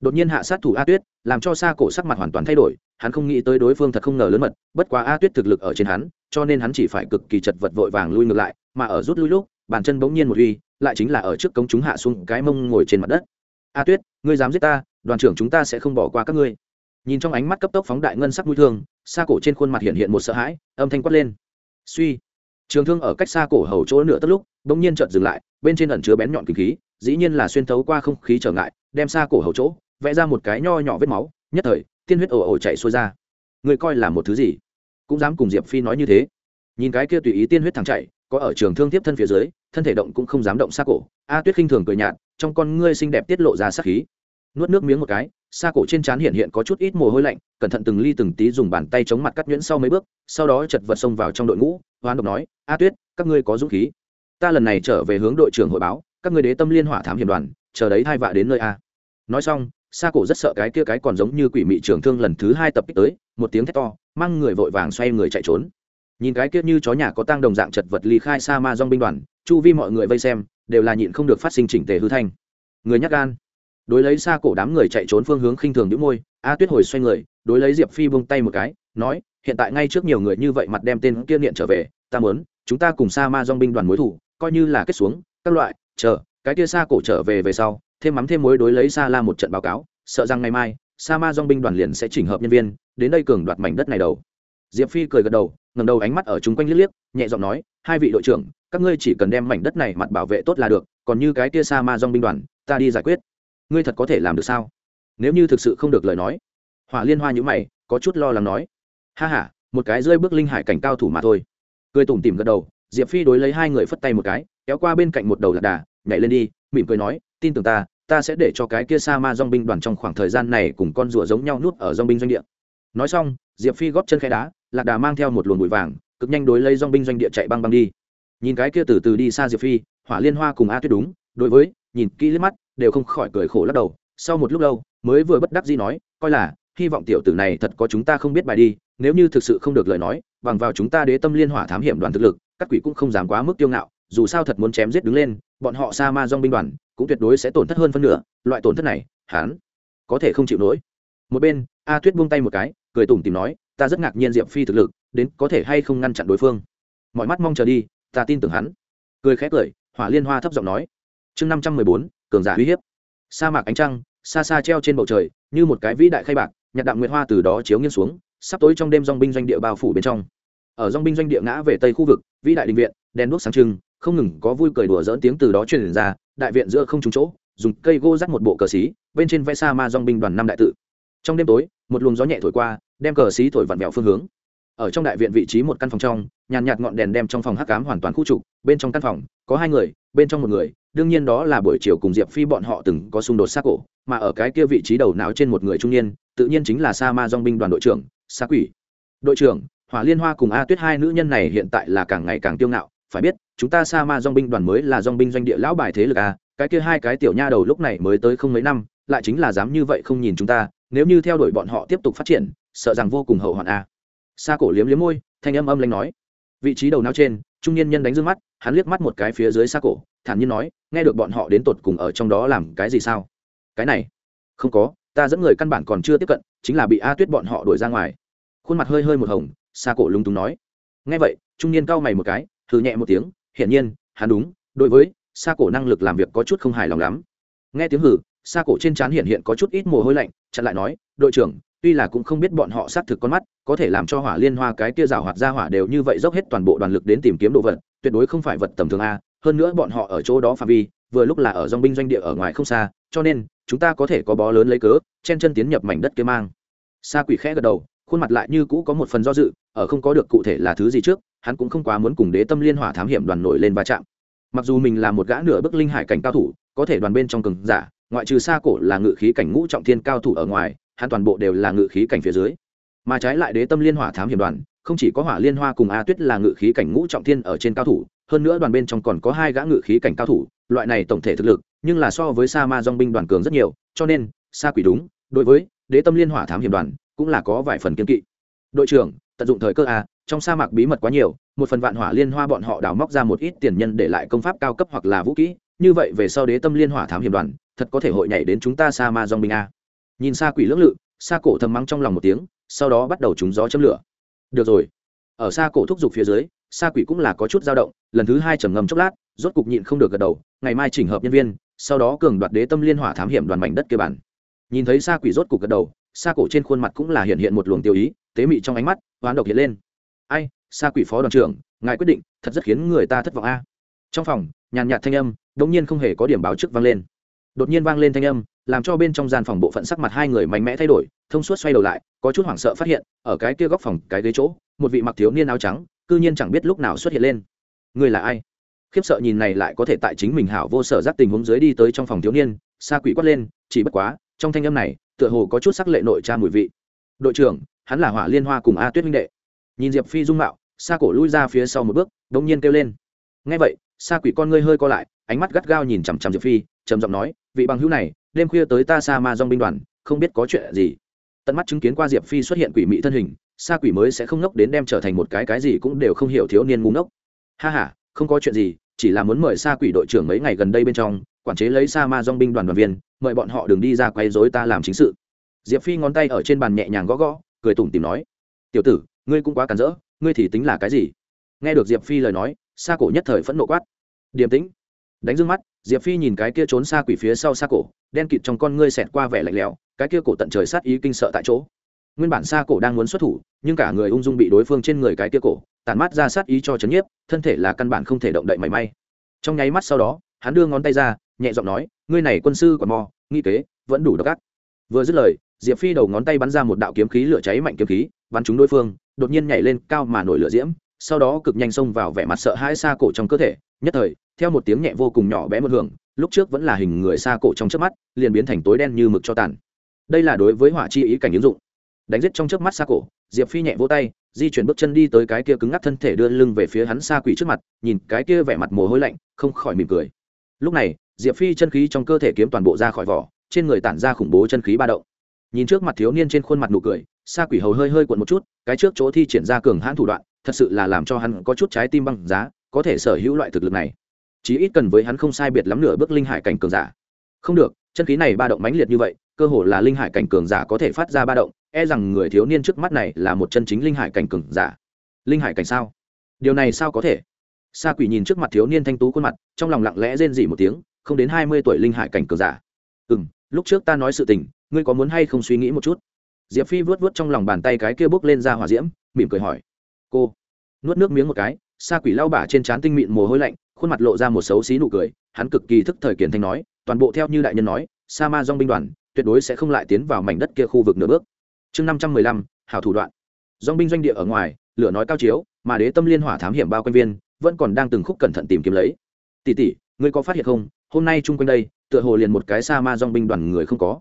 Đột nhiên hạ sát thủ a tuyết, làm cho xa cổ sắc mặt hoàn toàn thay đổi, hắn không nghĩ tới đối phương thật không ngờ lớn mật, bất quá a tuyết thực lực ở trên hắn, cho nên hắn chỉ phải cực kỳ chật vật vội vàng lui ngược lại, mà ở rút lui lúc, bàn chân bỗng nhiên một uy, lại chính là ở trước cống chúng hạ xuống cái mông ngồi trên mặt đất. A tuyết, ngươi dám giết ta, đoàn trưởng chúng ta sẽ không bỏ qua các ngươi. Nhìn trong ánh mắt cấp tốc phóng đại ngân sắc mũi thương, xa cổ trên khuôn mặt hiện hiện một sợ hãi, âm thanh quát lên suy. Trường thương ở cách xa cổ hầu chỗ nửa tất lúc, bỗng nhiên chợt dừng lại, bên trên ẩn chứa bén nhọn kinh khí, dĩ nhiên là xuyên thấu qua không khí trở ngại, đem xa cổ hầu chỗ, vẽ ra một cái nho nhỏ vết máu, nhất thời, tiên huyết ồ ồ chạy xuôi ra. Người coi là một thứ gì? Cũng dám cùng diệp phi nói như thế. Nhìn cái kia tùy ý tiên huyết thẳng chạy, có ở trường thương tiếp thân phía dưới, thân thể động cũng không dám động xa cổ. A tuyết khinh thường cười nhạt, trong con ngươi xinh đẹp tiết lộ ra sắc khí nuốt nước miếng một cái, xa cổ trên trán hiện hiện có chút ít mồ hôi lạnh, cẩn thận từng ly từng tí dùng bàn tay chống mặt cắt nhuyễn sau mấy bước, sau đó chật vật xông vào trong đội ngũ, hoán độc nói, a tuyết, các ngươi có dũng khí. Ta lần này trở về hướng đội trưởng hội báo, các ngươi đế tâm liên hỏa thám hiểm đoàn, chờ đấy hai vạ đến nơi a. Nói xong, xa cổ rất sợ cái kia cái còn giống như quỷ mị trường thương lần thứ hai tập kích tới, một tiếng thét to, mang người vội vàng xoay người chạy trốn. Nhìn cái kia như chó nhà có tăng đồng dạng chật vật ly khai sa ma dong binh đoàn, chu vi mọi người vây xem, đều là nhịn không được phát sinh chỉnh tề hư thanh. Người nhắc gan đối lấy xa cổ đám người chạy trốn phương hướng khinh thường đĩu môi, a tuyết hồi xoay người, đối lấy diệp phi buông tay một cái, nói, hiện tại ngay trước nhiều người như vậy mặt đem tên kia nghiện trở về, ta muốn, chúng ta cùng sa ma dong binh đoàn mối thủ, coi như là kết xuống, các loại, chờ, cái kia xa cổ trở về về sau, thêm mắm thêm mối đối lấy sa la một trận báo cáo, sợ rằng ngày mai, sa ma dong binh đoàn liền sẽ chỉnh hợp nhân viên, đến đây cường đoạt mảnh đất này đầu. Diệp phi cười gật đầu ngầm đầu ánh mắt ở chung quanh liếc liếc, nhẹ giọng nói, hai vị đội trưởng, các ngươi chỉ cần đem mảnh đất này mặt bảo vệ tốt là được, còn như cái kia sa ma dong binh đoàn, ta đi giải quyết ngươi thật có thể làm được sao? Nếu như thực sự không được lời nói. Hỏa liên hoa nhữ mày, có chút lo lắng nói. Ha h a một cái rơi bước linh hải cảnh cao thủ mà thôi. Cười tủm tỉm gật đầu, diệp phi đối lấy hai người phất tay một cái, kéo qua bên cạnh một đầu lạc đà, nhảy lên đi, mỉm cười nói, tin tưởng ta ta sẽ để cho cái kia sa ma dong binh đoàn trong khoảng thời gian này cùng con rùa giống nhau nuốt ở dong binh doanh địa. Nói xong, diệp phi góp chân khai đá, lạc đà mang theo một luồng bụi vàng, cực nhanh đối lấy dong binh doanh địa chạy băng băng đi. Nhìn cái kia từ từ đi xa diệp phi, hỏa liên hoa cùng a tuyết đúng, đối với, nhìn kỹ liếc mắt đều không khỏi cười khổ lắc đầu. Sau một lúc lâu, mới vừa bất đắc dĩ nói, coi là, hy vọng tiểu tử này thật có chúng ta không biết bài đi, nếu như thực sự không được lời nói, bằng vào chúng ta đế tâm liên hỏa thám hiểm đoàn thực lực, các quỷ cũng không dám quá mức tiêu ngạo, dù sao thật muốn chém giết đứng lên, bọn họ sa ma dong binh đoàn cũng tuyệt đối sẽ tổn thất hơn phân nửa, loại tổn thất này hán có thể không chịu nổi. Một bên, a tuyết buông tay một cái, cười tủm tìm nói, ta rất ngạc nhiên diệp phi thực lực, đến có thể hay không ngăn chặn đối phương? Mọi mắt mong chờ đi, ta tin tưởng hắn. Cười khẽ cười, hỏa liên hoa thấp giọng nói. Chương năm trăm mười bốn cường giả uy hiếp. Sa mạc ánh trăng, xa xa treo trên bầu trời, như một cái vĩ đại khay bạc nhạc đạm nguyệt hoa từ đó chiếu nghiêng xuống, sắp tối trong đêm dong binh doanh địa bao phủ bên trong. Ở dong binh doanh địa ngã về tây khu vực, vĩ đại đình viện, đèn đuốc sáng trưng, không ngừng có vui cười đùa dỡn tiếng từ đó truyền ra, đại viện giữa không trúng chỗ, dùng cây gỗ dắt một bộ cờ xí, bên trên vẽ sa ma dong binh đoàn năm đại tự. Trong đêm tối, một luồng gió nhẹ thổi qua, đem cờ xí thổi vặn vẹo phương hướng ở trong đại viện vị trí một căn phòng trong, nhàn nhạt ngọn đèn đem trong phòng hắc cám hoàn toàn khu trục, bên trong căn phòng, có hai người, bên trong một người, đương nhiên đó là buổi chiều cùng diệp phi bọn họ từng có xung đột xa cổ, mà ở cái kia vị trí đầu não trên một người trung niên, tự nhiên chính là sa ma dong binh đoàn đội trưởng, sa quỷ. Đội trưởng, hỏa liên hoa cùng a tuyết hai nữ nhân này hiện tại là càng ngày càng tiêu ngạo, phải biết, chúng ta sa ma dong binh đoàn mới là dong binh doanh địa lão bài thế lực a, cái kia hai cái tiểu nha đầu lúc này mới tới không mấy năm, lại chính là dám như vậy không nhìn chúng ta, nếu như theo đuổi bọn họ tiếp tục phát triển, sợ rằng vô cùng hậu hoạn a sa cổ liếm liếm môi, thanh âm âm lanh nói. Vị trí đầu não trên, trung niên nhân đánh dương mắt, hắn liếc mắt một cái phía dưới sa cổ, thản nhiên nói, nghe được bọn họ đến tột cùng ở trong đó làm cái gì sao? Cái này? Không có, ta dẫn người căn bản còn chưa tiếp cận, chính là bị a tuyết bọn họ đuổi ra ngoài. Khuôn mặt hơi hơi một hồng, sa cổ lúng túng nói. Nghe vậy, trung niên cau mày một cái thử nhẹ một tiếng, hiển nhiên, hắn đúng, đối với sa cổ năng lực làm việc có chút không hài lòng lắm. Nghe tiếng hử sa cổ trên trán hiện hiện có chút ít mồ hôi lạnh, chặn lại nói, đội trưởng tuy là cũng không biết bọn họ xác thực con mắt, có thể làm cho hỏa liên hoa cái kia rào hoạt ra hỏa đều như vậy dốc hết toàn bộ đoàn lực đến tìm kiếm đồ vật, tuyệt đối không phải vật tầm thường a, hơn nữa bọn họ ở chỗ đó phạm vi, vừa lúc là ở dòng binh doanh địa ở ngoài không xa, cho nên, chúng ta có thể có bó lớn lấy cớ, chen chân tiến nhập mảnh đất kia mang. Sa quỷ khẽ gật đầu, khuôn mặt lại như cũ có một phần do dự, ở không có được cụ thể là thứ gì trước, hắn cũng không quá muốn cùng đế tâm liên hỏa thám hiểm đoàn nổi lên va chạm. Mặc dù mình là một gã nửa bức linh hải cảnh cao thủ, có thể đoàn bên trong cường giả, ngoại trừ xa cổ là ngự khí cảnh ngũ trọng thiên cao thủ ở ngoài hắn toàn bộ đều là ngự khí cảnh phía dưới. Mà trái lại đế tâm liên hỏa thám hiểm đoàn, không chỉ có hỏa liên hoa cùng a tuyết là ngự khí cảnh ngũ trọng thiên ở trên cao thủ, hơn nữa đoàn bên trong còn có hai gã ngự khí cảnh cao thủ, loại này tổng thể thực lực, nhưng là so với sa ma dong binh đoàn cường rất nhiều, cho nên, sa quỷ đúng, đối với đế tâm liên hỏa thám hiểm đoàn cũng là có vài phần kiên kỵ. Đội trưởng, tận dụng thời cơ a, trong sa mạc bí mật quá nhiều, một phần vạn hỏa liên hoa bọn họ đào móc ra một ít tiền nhân để lại công pháp cao cấp hoặc là vũ kỹ, như vậy về sau đế tâm liên hỏa thám hiểm đoàn, thật có thể hội nhảy đến chúng ta sa ma dong binh a nhìn xa quỷ lưỡng lự, xa cổ thầm mắng trong lòng một tiếng, sau đó bắt đầu trúng gió châm lửa. Được rồi. Ở xa cổ thúc giục phía dưới, xa quỷ cũng là có chút dao động, lần thứ hai trầm ngầm chốc lát, rốt cục nhịn không được gật đầu, ngày mai chỉnh hợp nhân viên, sau đó cường đoạt đế tâm liên hỏa thám hiểm đoàn mảnh đất kia bản. Nhìn thấy xa quỷ rốt cục gật đầu, xa cổ trên khuôn mặt cũng là hiện hiện một luồng tiêu ý, tế mị trong ánh mắt, hoán độc hiện lên. Ai, xa quỷ phó đoàn trưởng, ngài quyết định, thật rất khiến người ta thất vọng a. Trong phòng, nhàn nhạt thanh âm đ ỗ n g nhiên không hề có điểm báo trước vang lên đột nhiên vang lên thanh âm, làm cho bên trong gian phòng bộ phận sắc mặt hai người mạnh mẽ thay đổi, thông suốt xoay đầu lại, có chút hoảng sợ phát hiện, ở cái kia góc phòng, cái ghế chỗ, một vị mặc thiếu niên áo trắng, cư nhiên chẳng biết lúc nào xuất hiện lên. Người là ai? Khiếp sợ nhìn này lại có thể tại chính mình hảo vô sở giác tình huống dưới đi tới trong phòng thiếu niên, xa quỷ quát lên, chỉ bất quá, trong thanh âm này, tựa hồ có chút sắc lệ nội tra mùi vị. Đội trưởng, hắn là hỏa liên hoa cùng a tuyết minh đệ. Nhìn diệp phi dung mạo xa cổ lui ra phía sau một bước đ ỗ n g nhiên kêu lên. Ngay vậy xa quỷ con ngươi hơi co lại, ánh mắt gắt gao nhìn chằm chằm diệp phi, trầm giọng nói vị bằng hữu này, đêm khuya tới ta sa ma dong binh đoàn, không biết có chuyện gì. Tận mắt chứng kiến qua diệp phi xuất hiện quỷ mị thân hình, sa quỷ mới sẽ không ngốc đến đem trở thành một cái cái gì cũng đều không hiểu thiếu niên ngu ngốc. Ha h a không có chuyện gì, chỉ là muốn mời sa quỷ đội trưởng mấy ngày gần đây bên trong, quản chế lấy sa ma dong binh đoàn đoàn viên, mời bọn họ đừng đi ra quay dối ta làm chính sự. Diệp phi ngón tay ở trên bàn nhẹ nhàng gõ gõ, cười tủm tìm nói, tiểu tử, ngươi cũng quá cản rỡ, ngươi thì tính là cái gì? Nghe được diệp phi lời nói, sa cổ nhất thời phẫn nộ quát, điềm tĩnh, đánh dương mắt diệp phi nhìn cái kia trốn xa quỷ phía sau xa cổ, đen kịt trong con ngươi xẹt qua vẻ lạnh lẽo, cái kia cổ tận trời sát ý kinh sợ tại chỗ. Nguyên bản xa cổ đang muốn xuất thủ, nhưng cả người ung dung bị đối phương trên người cái kia cổ tàn mắt ra sát ý cho chấn nhiếp, thân thể là căn bản không thể động đậy mảy may. Trong nháy mắt sau đó, hắn đưa ngón tay ra, nhẹ giọng nói, ngươi này quân sư còn mò, nghi kế, vẫn đủ độc ác. Vừa dứt lời, diệp phi đầu ngón tay bắn ra một đạo kiếm khí lửa cháy mạnh kiếm khí, bắn trúng đối phương, đột nhiên nhảy lên cao mà nổi lửa diễm, sau đó cực nhanh xông vào vẻ mặt sợ hãi xa cổ trong cơ thể, nhất thời theo một tiếng nhẹ vô cùng nhỏ bé một hưởng, lúc trước vẫn là hình người xa cổ trong chớp mắt, liền biến thành tối đen như mực cho tàn. Đây là đối với hỏa chi ý cảnh ứng dụng. Đánh giết trong chớp mắt xa cổ, diệp phi nhẹ vỗ tay, di chuyển bước chân đi tới cái kia cứng ngắc thân thể đưa lưng về phía hắn xa quỷ trước mặt, nhìn cái kia vẻ mặt mồ hôi lạnh, không khỏi mỉm cười. Lúc này, diệp phi chân khí trong cơ thể kiếm toàn bộ ra khỏi vỏ, trên người tản ra khủng bố chân khí ba động. Nhìn trước mặt thiếu niên trên khuôn mặt nụ cười, xa quỷ hầu hơi hơi cuộn một chút, cái trước chỗ thi triển ra cường hãn thủ đoạn, thật sự là làm cho hắn có chút trái tim băng giá, có thể sở hữu loại thực lực này chí ít cần với hắn không sai biệt lắm nửa bước linh hải cảnh cường giả. Không được, chân khí này ba động mãnh liệt như vậy, cơ hồ là linh hải cảnh cường giả có thể phát ra ba động e rằng người thiếu niên trước mắt này là một chân chính linh hải cảnh cường giả. Linh hải cảnh sao? Điều này sao có thể? Sa quỷ nhìn trước mặt thiếu niên thanh tú khuôn mặt, trong lòng lặng lẽ rên dỉ một tiếng, không đến hai mươi tuổi linh hải cảnh cường giả. Ừ m lúc trước ta nói sự tình, ngươi có muốn hay không suy nghĩ một chút? Diệp phi vớt vớt trong lòng bàn tay cái kia bốc lên ra hỏa diễm, mỉm cười hỏi. Cô, nuốt nước miếng một cái, sa quỷ lau bả trên trán tinh mịn mồ hôi lạnh khuôn mặt lộ ra một xấu xí nụ cười, hắn cực kỳ thức thời kiển thanh nói, toàn bộ theo như đại nhân nói, sa ma dong binh đoàn, tuyệt đối sẽ không lại tiến vào mảnh đất kia khu vực nửa bước. Chương năm trăm mười lăm, hảo thủ đoạn. Dong binh doanh địa ở ngoài, lửa nói cao chiếu, mà đế tâm liên hỏa thám hiểm bao quanh viên, vẫn còn đang từng khúc cẩn thận tìm kiếm lấy. Tỷ tỷ, ngươi có phát hiện không? Hôm nay chung quanh đây, tựa hồ liền một cái sa ma dong binh đoàn người không có.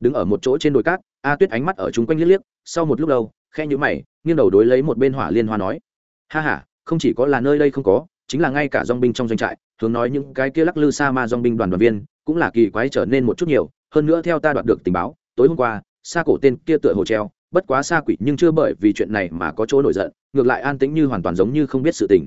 Đứng ở một chỗ trên đồi cát, a tuyết ánh mắt ở chung quanh liếc liếc, sau một lúc lâu khe nhữ mày, nghiêng đầu đối lấy một bên hỏa liên hoa nói. Ha h a không chỉ có là nơi đây không có chính là ngay cả dong binh trong doanh trại, hướng nói những cái kia lắc lư sa ma dong binh đoàn đoàn viên, cũng là kỳ quái trở nên một chút nhiều. Hơn nữa theo ta đoạt được tình báo, tối hôm qua xa cổ tên kia tựa hồ treo, bất quá xa quỷ nhưng chưa bởi vì chuyện này mà có chỗ nổi giận, ngược lại an tĩnh như hoàn toàn giống như không biết sự tình.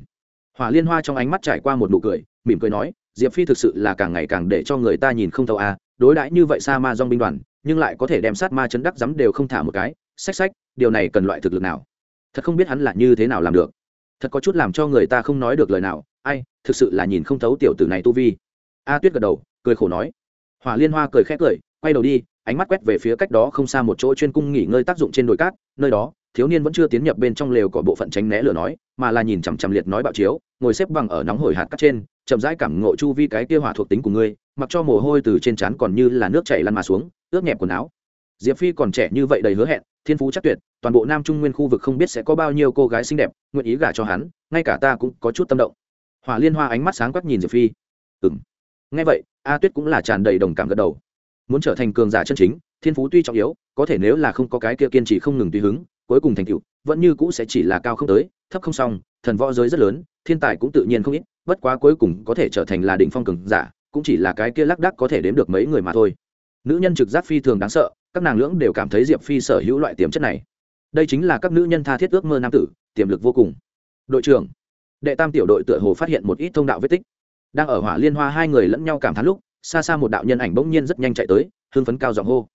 Hỏa liên hoa trong ánh mắt trải qua một nụ cười, mỉm cười nói, diệp phi thực sự là càng ngày càng để cho người ta nhìn không thấu à đối đãi như vậy sa ma dong binh đoàn, nhưng lại có thể đem sát ma chấn đắc dám đều không thả một cái. Sách sách điều này cần loại thực lực nào? Thật không biết hắn là như thế nào làm được thật có chút làm cho người ta không nói được lời nào, ai, thực sự là nhìn không thấu tiểu tử này tu vi. A tuyết gật đầu, cười khổ nói. Hỏa liên hoa cười khét cười, quay đầu đi, ánh mắt quét về phía cách đó không xa một chỗ chuyên cung nghỉ ngơi tác dụng trên đồi cát, nơi đó, thiếu niên vẫn chưa tiến nhập bên trong lều của bộ phận tránh né lửa nói, mà là nhìn chằm chằm liệt nói bạo chiếu, ngồi xếp bằng ở nóng hổi hạt cắt trên, chậm rãi cảm ngộ chu vi cái kia hỏa thuộc tính của ngươi, mặc cho mồ hôi từ trên trán còn như là nước chảy lăn mà xuống, ướt nhẹp quần áo diệp phi còn trẻ như vậy đầy hứa hẹn, thiên phú chắc tuyệt, toàn bộ nam trung nguyên khu vực không biết sẽ có bao nhiêu cô gái xinh đẹp, nguyện ý gả cho hắn, ngay cả ta cũng có chút tâm động. Hỏa liên hoa ánh mắt sáng quắc nhìn diệp phi. Ừ m ngay vậy, a tuyết cũng là tràn đầy đồng cảm gật đầu. Muốn trở thành cường giả chân chính, thiên phú tuy trọng yếu, có thể nếu là không có cái kia kiên trì không ngừng tùy hứng, cuối cùng thành tựu, vẫn như cũ sẽ chỉ là cao không tới, thấp không xong thần võ giới rất lớn, thiên tài cũng tự nhiên không ít, bất quá cuối cùng có thể trở thành là đỉnh phong cường giả, cũng chỉ là cái kia lác đắc có thể đếm được mấy người mà thôi. Nữ nhân trực giác phi thường đáng sợ các nàng lưỡng đều cảm thấy diệp phi sở hữu loại tiềm chất này đây chính là các nữ nhân tha thiết ước mơ nam tử tiềm lực vô cùng đội trưởng đệ tam tiểu đội tựa hồ phát hiện một ít thông đạo vết tích đang ở hỏa liên hoa hai người lẫn nhau cảm thán lúc xa xa một đạo nhân ảnh bỗng nhiên rất nhanh chạy tới hưng phấn cao giọng hô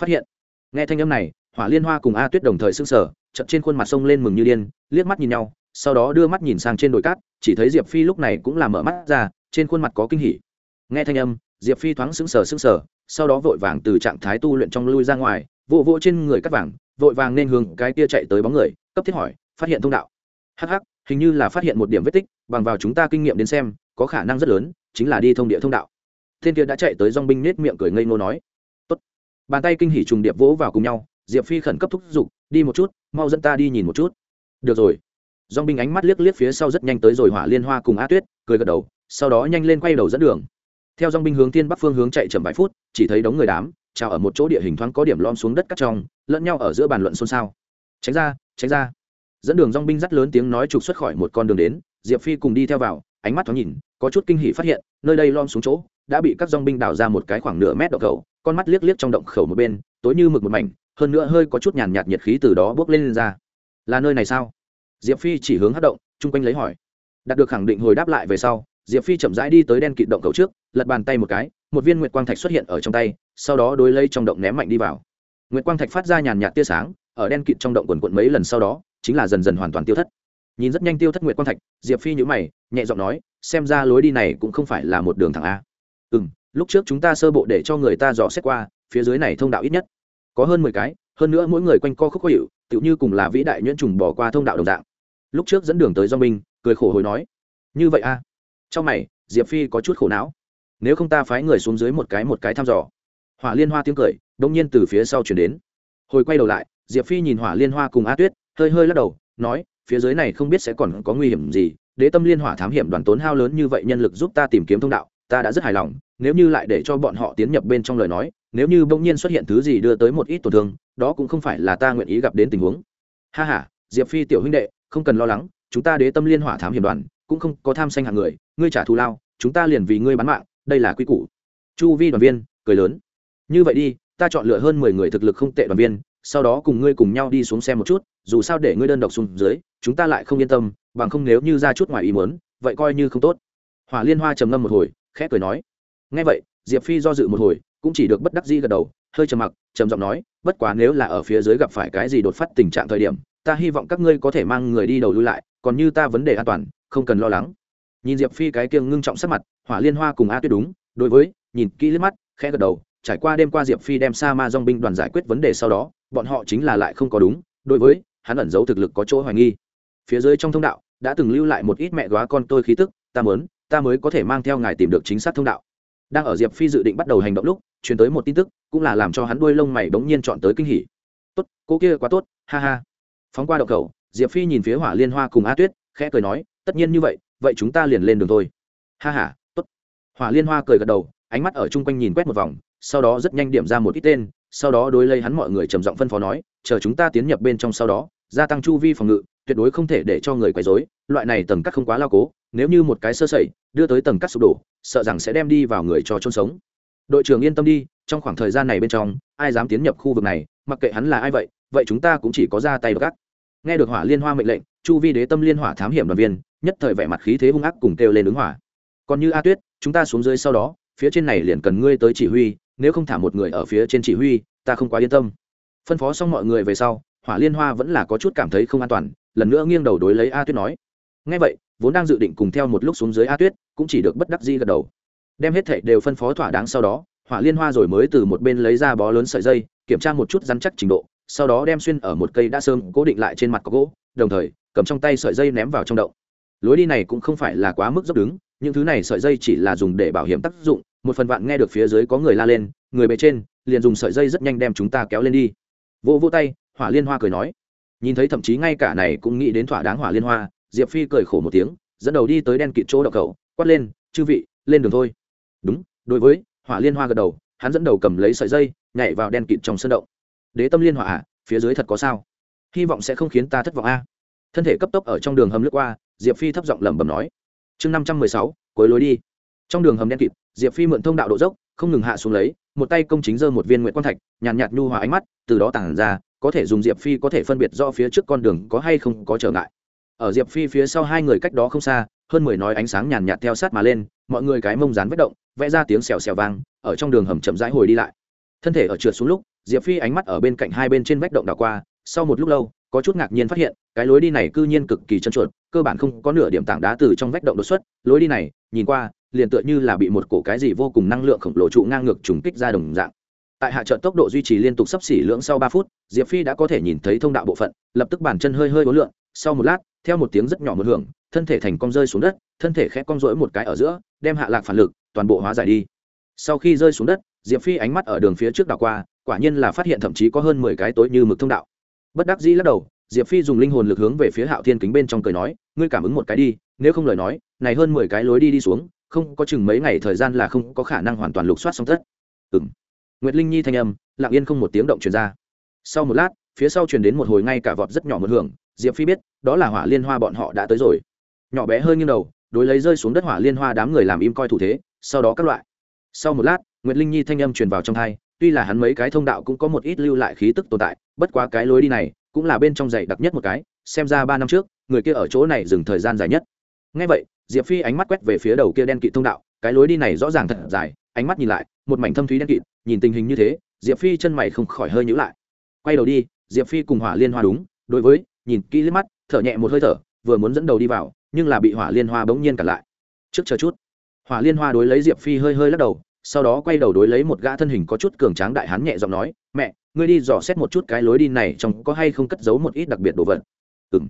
phát hiện nghe thanh âm này hỏa liên hoa cùng a tuyết đồng thời s ư n g sở chậm trên khuôn mặt sông lên mừng như điên liếc mắt nhìn nhau sau đó đưa mắt nhìn sang trên đồi cát chỉ thấy diệp phi lúc này cũng làm mở mắt ra trên khuôn mặt có kinh hỉ nghe thanh âm diệp phi thoáng sững sờ sững sờ, sau đó vội vàng từ trạng thái tu luyện trong lui ra ngoài, vỗ vỗ trên người cắt vàng, vội vàng nên hướng cái kia chạy tới bóng người, cấp thiết hỏi, phát hiện thông đạo? Hh hình như là phát hiện một điểm vết tích, bằng vào chúng ta kinh nghiệm đến xem, có khả năng rất lớn, chính là đi thông địa thông đạo. Thiên kia đã chạy tới dong binh nết miệng cười ngây ngô nói. Tốt. bàn tay kinh hỉ trùng điệp vỗ vào cùng nhau, diệp phi khẩn cấp thúc giục, đi một chút, mau dẫn ta đi nhìn một chút. Được rồi. Dong binh ánh mắt liếc liếc phía sau rất nhanh tới rồi hỏa liên hoa cùng a tuyết, cười gật đầu, sau đó nhanh lên quay đầu dẫn đường theo dong binh hướng thiên bắc phương hướng chạy chậm vài phút chỉ thấy đống người đám trào ở một chỗ địa hình thoáng có điểm lom xuống đất cắt trong lẫn nhau ở giữa bàn luận xôn xao. Tránh ra tránh ra. Dẫn đường dong binh rất lớn tiếng nói trục xuất khỏi một con đường đến diệp phi cùng đi theo vào ánh mắt thoáng nhìn có chút kinh hỉ phát hiện nơi đây lom xuống chỗ đã bị các dong binh đào ra một cái khoảng nửa mét động khẩu con mắt liếc liếc trong động khẩu một bên tối như mực một mảnh hơn nữa hơi có chút nhàn nhạt nhiệt khí từ đó bước lên, lên ra. Là nơi này sao? Diệp phi chỉ hướng hát động chung quanh lấy hỏi. Đạt được khẳng định hồi đáp lại về sau diệp phi chậm rãi đi tới đen kịt động cầu trước, lật bàn tay một cái, một viên nguyệt quang thạch xuất hiện ở trong tay, sau đó đối lấy trong động ném mạnh đi vào. Nguyệt quang thạch phát ra nhàn nhạt tia sáng, ở đen kịt trong động quần quận mấy lần sau đó, chính là dần dần hoàn toàn tiêu thất. Nhìn rất nhanh tiêu thất nguyệt quang thạch, diệp phi nhữ mày, nhẹ giọng nói, xem ra lối đi này cũng không phải là một đường thẳng a. Ừ m lúc trước chúng ta sơ bộ để cho người ta dò xét qua, phía dưới này thông đạo ít nhất có hơn mười cái, hơn nữa mỗi người quanh co khúc khó hiệu, tựu như cùng là vĩ đại nhuyễn trùng bỏ qua thông đạo đồng dạng. Lúc trước dẫn đường tới do minh, cười khổ hồi nói, như vậy a trong mày, diệp phi có chút khổ não. Nếu không ta phái người xuống dưới một cái một cái thăm dò. Hỏa liên hoa tiếng cười đông nhiên từ phía sau chuyển đến. Hồi quay đầu lại, diệp phi nhìn hỏa liên hoa cùng a tuyết, hơi hơi lắc đầu, nói, phía dưới này không biết sẽ còn có nguy hiểm gì, đế tâm liên hỏa thám hiểm đoàn tốn hao lớn như vậy nhân lực giúp ta tìm kiếm thông đạo, ta đã rất hài lòng, nếu như lại để cho bọn họ tiến nhập bên trong lời nói, nếu như bỗng nhiên xuất hiện thứ gì đưa tới một ít tổn thương, đó cũng không phải là ta nguyện ý gặp đến tình huống. Ha h a diệp phi tiểu huynh đệ, không cần lo lắng, chúng ta đế tâm liên hỏa thám hiểm đoàn cũng không có tham sanh hạng người ngươi trả thù lao, chúng ta liền vì ngươi bán mạng, đây là quy củ. Chu vi đoàn viên, cười lớn. Như vậy đi, ta chọn lựa hơn mười người thực lực không tệ đoàn viên, sau đó cùng ngươi cùng nhau đi xuống xe một chút, dù sao để ngươi đơn độc xuống dưới, chúng ta lại không yên tâm, bằng không nếu như ra chút ngoài ý muốn, vậy coi như không tốt. Hỏa liên hoa trầm ngâm một hồi, khẽ cười nói. Ngay vậy, diệp phi do dự một hồi, cũng chỉ được bất đắc dĩ gật đầu, hơi trầm mặc, trầm giọng nói, bất quá nếu là ở phía dưới gặp phải cái gì đột phát tình trạng thời điểm, ta hy vọng các ngươi có thể mang người đi đầu lui lại, còn như ta vấn đề an toàn, không cần lo lắng nhìn diệp phi cái kiêng ngưng trọng sắc mặt, hỏa liên hoa cùng a tuyết đúng, đối với, nhìn kỹ liếc mắt, khẽ gật đầu, trải qua đêm qua diệp phi đem sa ma dong binh đoàn giải quyết vấn đề sau đó, bọn họ chính là lại không có đúng, đối với, hắn ẩn giấu thực lực có chỗ hoài nghi. Phía dưới trong thông đạo, đã từng lưu lại một ít mẹ góa con tôi khí tức, ta muốn, ta mới có thể mang theo ngài tìm được chính xác thông đạo. Đang ở diệp phi dự định bắt đầu hành động lúc, truyền tới một tin tức, cũng là làm cho hắn đuôi lông mày bỗng nhiên chọn tới kinh hỉ. Tốt, cô kia quá tốt, ha ha. Phóng qua đậu cầu diệp phi nhìn phía hỏa liên hoa cùng a tuyết, khẽ cười nói, tất nhiên như vậy vậy chúng ta liền lên đường thôi. Ha h a tốt. Hỏa liên hoa cười gật đầu, ánh mắt ở chung quanh nhìn quét một vòng, sau đó rất nhanh điểm ra một ít tên, sau đó đối lấy hắn mọi người trầm giọng phân phó nói, chờ chúng ta tiến nhập bên trong sau đó, gia tăng chu vi phòng ngự, tuyệt đối không thể để cho người quấy rối, loại này tầng cắt không quá lao cố, nếu như một cái sơ sẩy, đưa tới tầng cắt sụp đổ, sợ rằng sẽ đem đi vào người cho chôn sống. Đội trưởng yên tâm đi, trong khoảng thời gian này bên trong, ai dám tiến nhập khu vực này, mặc kệ hắn là ai vậy vậy chúng ta cũng chỉ có ra tay gắt. Nghe được hỏa liên hoa mệnh lệnh chu vi đế tâm liên hỏa thám hiểm đoàn viên, nhất thời vẻ mặt khí thế hung ác cùng kêu lên ứng hỏa. Còn như a tuyết, chúng ta xuống dưới sau đó, phía trên này liền cần ngươi tới chỉ huy, nếu không thả một người ở phía trên chỉ huy, ta không quá yên tâm. Phân phó xong mọi người về sau, hỏa liên hoa vẫn là có chút cảm thấy không an toàn, lần nữa nghiêng đầu đối lấy a tuyết nói. Ngay vậy, vốn đang dự định cùng theo một lúc xuống dưới a tuyết, cũng chỉ được bất đắc di gật đầu. Đem hết thệ đều phân phó thỏa đáng sau đó, hỏa liên hoa rồi mới từ một bên lấy ra bó lớn sợi dây, kiểm tra một chút rắn chắc trình độ, sau đó đem xuyên ở một cây đã sơm cố định lại trên mặt có gỗ, đồng thời cầm trong tay sợi dây ném vào trong đậu lối đi này cũng không phải là quá mức dốc đứng những thứ này sợi dây chỉ là dùng để bảo hiểm tác dụng một phần vạn nghe được phía dưới có người la lên người bề trên liền dùng sợi dây rất nhanh đem chúng ta kéo lên đi. Vô vô tay hỏa liên hoa cười nói. Nhìn thấy thậm chí ngay cả này cũng nghĩ đến thỏa đáng hỏa liên hoa diệp phi cười khổ một tiếng dẫn đầu đi tới đen kịt chỗ đậu cầu quát lên chư vị lên đường thôi. Đúng đối với hỏa liên hoa gật đầu hắn dẫn đầu cầm lấy sợi dây nhảy vào đen kịt trong sân động. Đế tâm liên hỏa à, phía dưới thật có sao? Hy vọng sẽ không khiến ta thất vọng a thân thể cấp tốc ở trong đường hầm lướt qua, diệp phi thấp giọng lẩm bẩm nói. Chương năm trăm mười sáu, cuối lối đi. Trong đường hầm đen kịt, diệp phi mượn thông đạo độ dốc, không ngừng hạ xuống lấy, một tay công chính giơ một viên nguyện quang thạch, nhàn nhạt nhu hòa ánh mắt, từ đó tản ra, có thể dùng diệp phi có thể phân biệt do phía trước con đường có hay không có trở ngại. Ở diệp phi phía sau hai người cách đó không xa, hơn mười nói ánh sáng nhàn nhạt theo sát mà lên, mọi người cái mông rán vết động, vẽ ra tiếng xèo xèo vang, ở trong đường hầm chậm rãi hồi đi lại. Thân thể ở trượt xuống lúc, diệp phi ánh mắt ở bên cạnh hai bên trên vách động đảo qua, sau một lúc lâu có chút ngạc nhiên phát hiện, cái lối đi này cư nhiên cực kỳ chân chuột cơ bản không có nửa điểm tảng đá từ trong vách động đột xuất. Lối đi này, nhìn qua, liền tựa như là bị một cổ cái gì vô cùng năng lượng khổng lồ trụ ngang ngược trùng kích ra đồng dạng. Tại hạ trận tốc độ duy trì liên tục sắp xỉ lưỡng sau ba phút, diệp phi đã có thể nhìn thấy thông đạo bộ phận, lập tức bàn chân hơi hơi ố lượn. Sau một lát, theo một tiếng rất nhỏ một hưởng, thân thể thành cong rơi xuống đất, thân thể khẽ cong rỗi một cái ở giữa, đem hạ lạc phản lực, toàn bộ hóa giải đi. Sau khi rơi xuống đất, diệp phi ánh mắt ở đường phía trước đảo qua, quả nhiên là phát hiện thậm chí có hơn mười cái tối như mực thông đạo bất đắc dĩ lắc đầu, diệp phi dùng linh hồn lực hướng về phía hạo thiên kính bên trong cười nói, ngươi cảm ứng một cái đi, nếu không lời nói, này hơn mười cái lối đi đi xuống, không có chừng mấy ngày thời gian là không có khả năng hoàn toàn lục soát xong tất. Ừ m nguyệt linh nhi thanh âm, lặng yên không một tiếng động truyền ra. Sau một lát, phía sau truyền đến một hồi ngay cả vọt rất nhỏ một hưởng, diệp phi biết, đó là hỏa liên hoa bọn họ đã tới rồi. Nhỏ bé hơi nghiêng đầu, đối lấy rơi xuống đất hỏa liên hoa đám người làm im coi thủ thế, sau đó các loại. Sau một lát, nguyệt linh nhi thanh âm truyền vào trong thai tuy là hắn mấy cái thông đạo cũng có một ít lưu lại khí tức tồn tại, bất quá cái lối đi này cũng là bên trong dày đặc nhất một cái, xem ra ba năm trước, người kia ở chỗ này dừng thời gian dài nhất. Ngay vậy, diệp phi ánh mắt quét về phía đầu kia đen kịt thông đạo, cái lối đi này rõ ràng thật dài, ánh mắt nhìn lại, một mảnh thâm thúy đen kịt, nhìn tình hình như thế, diệp phi chân mày không khỏi hơi nhữ lại. Quay đầu đi, diệp phi cùng hỏa liên hoa đúng, đối với, nhìn kỹ liếc mắt, thở nhẹ một hơi thở, vừa muốn dẫn đầu đi vào, nhưng là bị hỏa liên hoa bỗng nhiên cản lại. Trước chờ chút. Hỏa liên hoa đối lấy diệp phi hơi hơi lắc đầu sau đó quay đầu đối lấy một gã thân hình có chút cường tráng đại hán nhẹ giọng nói, mẹ, ngươi đi dò xét một chút cái lối đi này trong có hay không cất giấu một ít đặc biệt đồ vật. Ừ m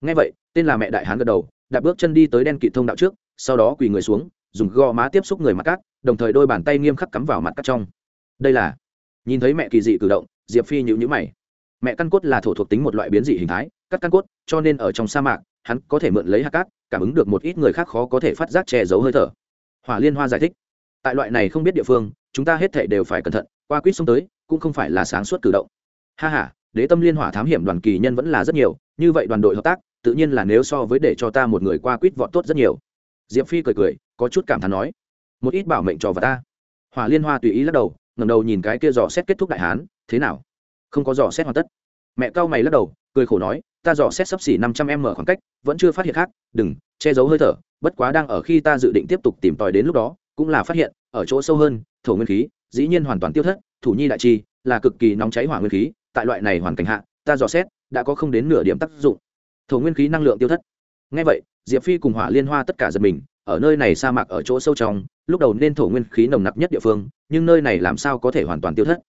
ngay vậy, tên là mẹ đại hán gật đầu đạp bước chân đi tới đen kịt thông đạo trước, sau đó quỳ người xuống, dùng gò má tiếp xúc người mặt cát, đồng thời đôi bàn tay nghiêm khắc cắm vào mặt cát trong. Đây là, nhìn thấy mẹ kỳ dị cử động, diệp phi nhịu nhữ mày. Mẹ căn cốt là thổ thuộc tính một loại biến dị hình thái cắt căn cốt, cho nên ở trong sa mạc, hắn có thể mượn lấy hạt cát, cảm ứng được một ít người khác khó có thể phát giác che giấu hơi thở. Hỏa liên hoa giải thích tại loại này không biết địa phương chúng ta hết thể đều phải cẩn thận qua quýt xông tới cũng không phải là sáng suốt cử động. Ha ha, đế tâm liên hỏa thám hiểm đoàn kỳ nhân vẫn là rất nhiều như vậy đoàn đội hợp tác tự nhiên là nếu so với để cho ta một người qua quýt vọt tốt rất nhiều. Diệp phi cười cười có chút cảm thán nói một ít bảo mệnh trò vào ta. Hỏa liên hoa tùy ý lắc đầu ngầm đầu nhìn cái kia dò xét kết thúc đại hán thế nào? Không có dò xét hoàn tất? Mẹ cao mày lắc đầu cười khổ nói ta dò xét sấp xỉ năm trăm mở khoảng cách vẫn chưa phát hiện khác đừng che giấu hơi thở bất quá đang ở khi ta dự định tiếp tục tìm tòi đến lúc đó cũng là phát hiện, ở chỗ sâu hơn, thổ nguyên khí, dĩ nhiên hoàn toàn tiêu thất thủ nhi đại chi là cực kỳ nóng cháy hỏa nguyên khí, tại loại này hoàn cảnh hạ, ta dò xét, đã có không đến nửa điểm tác dụng. Thổ nguyên khí năng lượng tiêu thất. Ngay vậy, diệp phi cùng hỏa liên hoa tất cả giật mình, ở nơi này sa mạc ở chỗ sâu trong, lúc đầu nên thổ nguyên khí nồng nặc nhất địa phương, nhưng nơi này làm sao có thể hoàn toàn tiêu thất?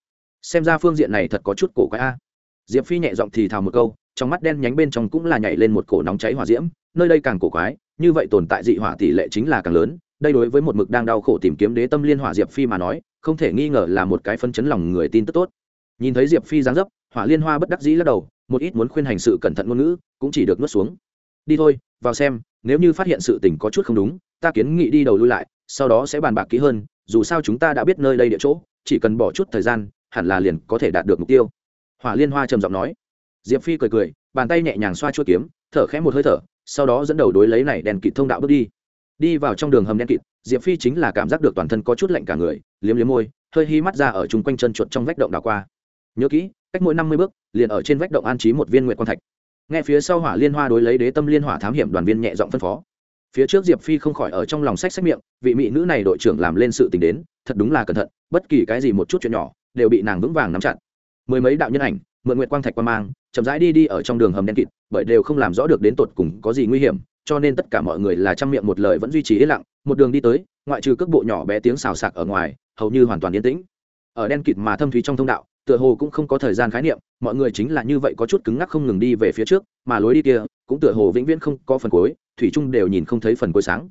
Xem ra phương diện này thật có chút cổ quái a. Diệp phi nhẹ giọng thì thào một câu, trong mắt đen nhánh bên trong cũng là nhảy lên một cổ nóng cháy hỏa diễm, nơi đây càng cổ quái, như vậy tồn tại dị hỏa tỷ lệ chính là càng lớn đây đối với một mực đang đau khổ tìm kiếm đế tâm liên hỏa diệp phi mà nói, không thể nghi ngờ là một cái phân chấn lòng người tin tức tốt. Nhìn thấy diệp phi dáng dấp, hỏa liên hoa bất đắc dĩ lắc đầu, một ít muốn khuyên hành sự cẩn thận ngôn ngữ, cũng chỉ được nuốt xuống. Đi thôi, vào xem, nếu như phát hiện sự tình có chút không đúng, ta kiến nghị đi đầu lui lại, sau đó sẽ bàn bạc kỹ hơn, dù sao chúng ta đã biết nơi đây địa chỗ, chỉ cần bỏ chút thời gian, hẳn là liền có thể đạt được mục tiêu. Hỏa liên hoa trầm giọng nói. Diệp phi cười cười, bàn tay nhẹ nhàng xoa chua kiếm, thở khẽ một hơi thở, sau đó dẫn đầu đối lấy này đèn kịt thông đạo bước đi đi vào trong đường hầm đen kịt, diệp phi chính là cảm giác được toàn thân có chút lạnh cả người, liếm liếm môi, hơi hi mắt ra ở chung quanh chân chuột trong vách động đảo qua. Nhớ kỹ, cách mỗi năm mươi bước, liền ở trên vách động an trí một viên nguyện quan thạch. Nghe phía sau hỏa liên hoa đối lấy đế tâm liên hỏa thám hiểm đoàn viên nhẹ giọng phân phó. Phía trước diệp phi không khỏi ở trong lòng sách sách miệng, vị mỹ nữ này đội trưởng làm lên sự tình đến, thật đúng là cẩn thận, bất kỳ cái gì một chút chuyện nhỏ, đều bị nàng vững vàng nắm chặt. Mười mấy đạo nhân ảnh, mượn nguyện quang thạch qua mang, chậm rãi đi đi ở trong đường hầm đen kịt, bởi đều không làm rõ được đến tột cùng có gì nguy hiểm cho nên tất cả mọi người là trăm miệng một lời vẫn duy trì yên lặng, một đường đi tới, ngoại trừ cước bộ nhỏ bé tiếng xào sạc ở ngoài, hầu như hoàn toàn yên tĩnh. Ở đen kịt mà thâm thúy trong thông đạo, tựa hồ cũng không có thời gian khái niệm, mọi người chính là như vậy có chút cứng ngắc không ngừng đi về phía trước, mà lối đi kia cũng tựa hồ vĩnh viễn không có phần cuối, thủy trung đều nhìn không thấy phần cuối sáng.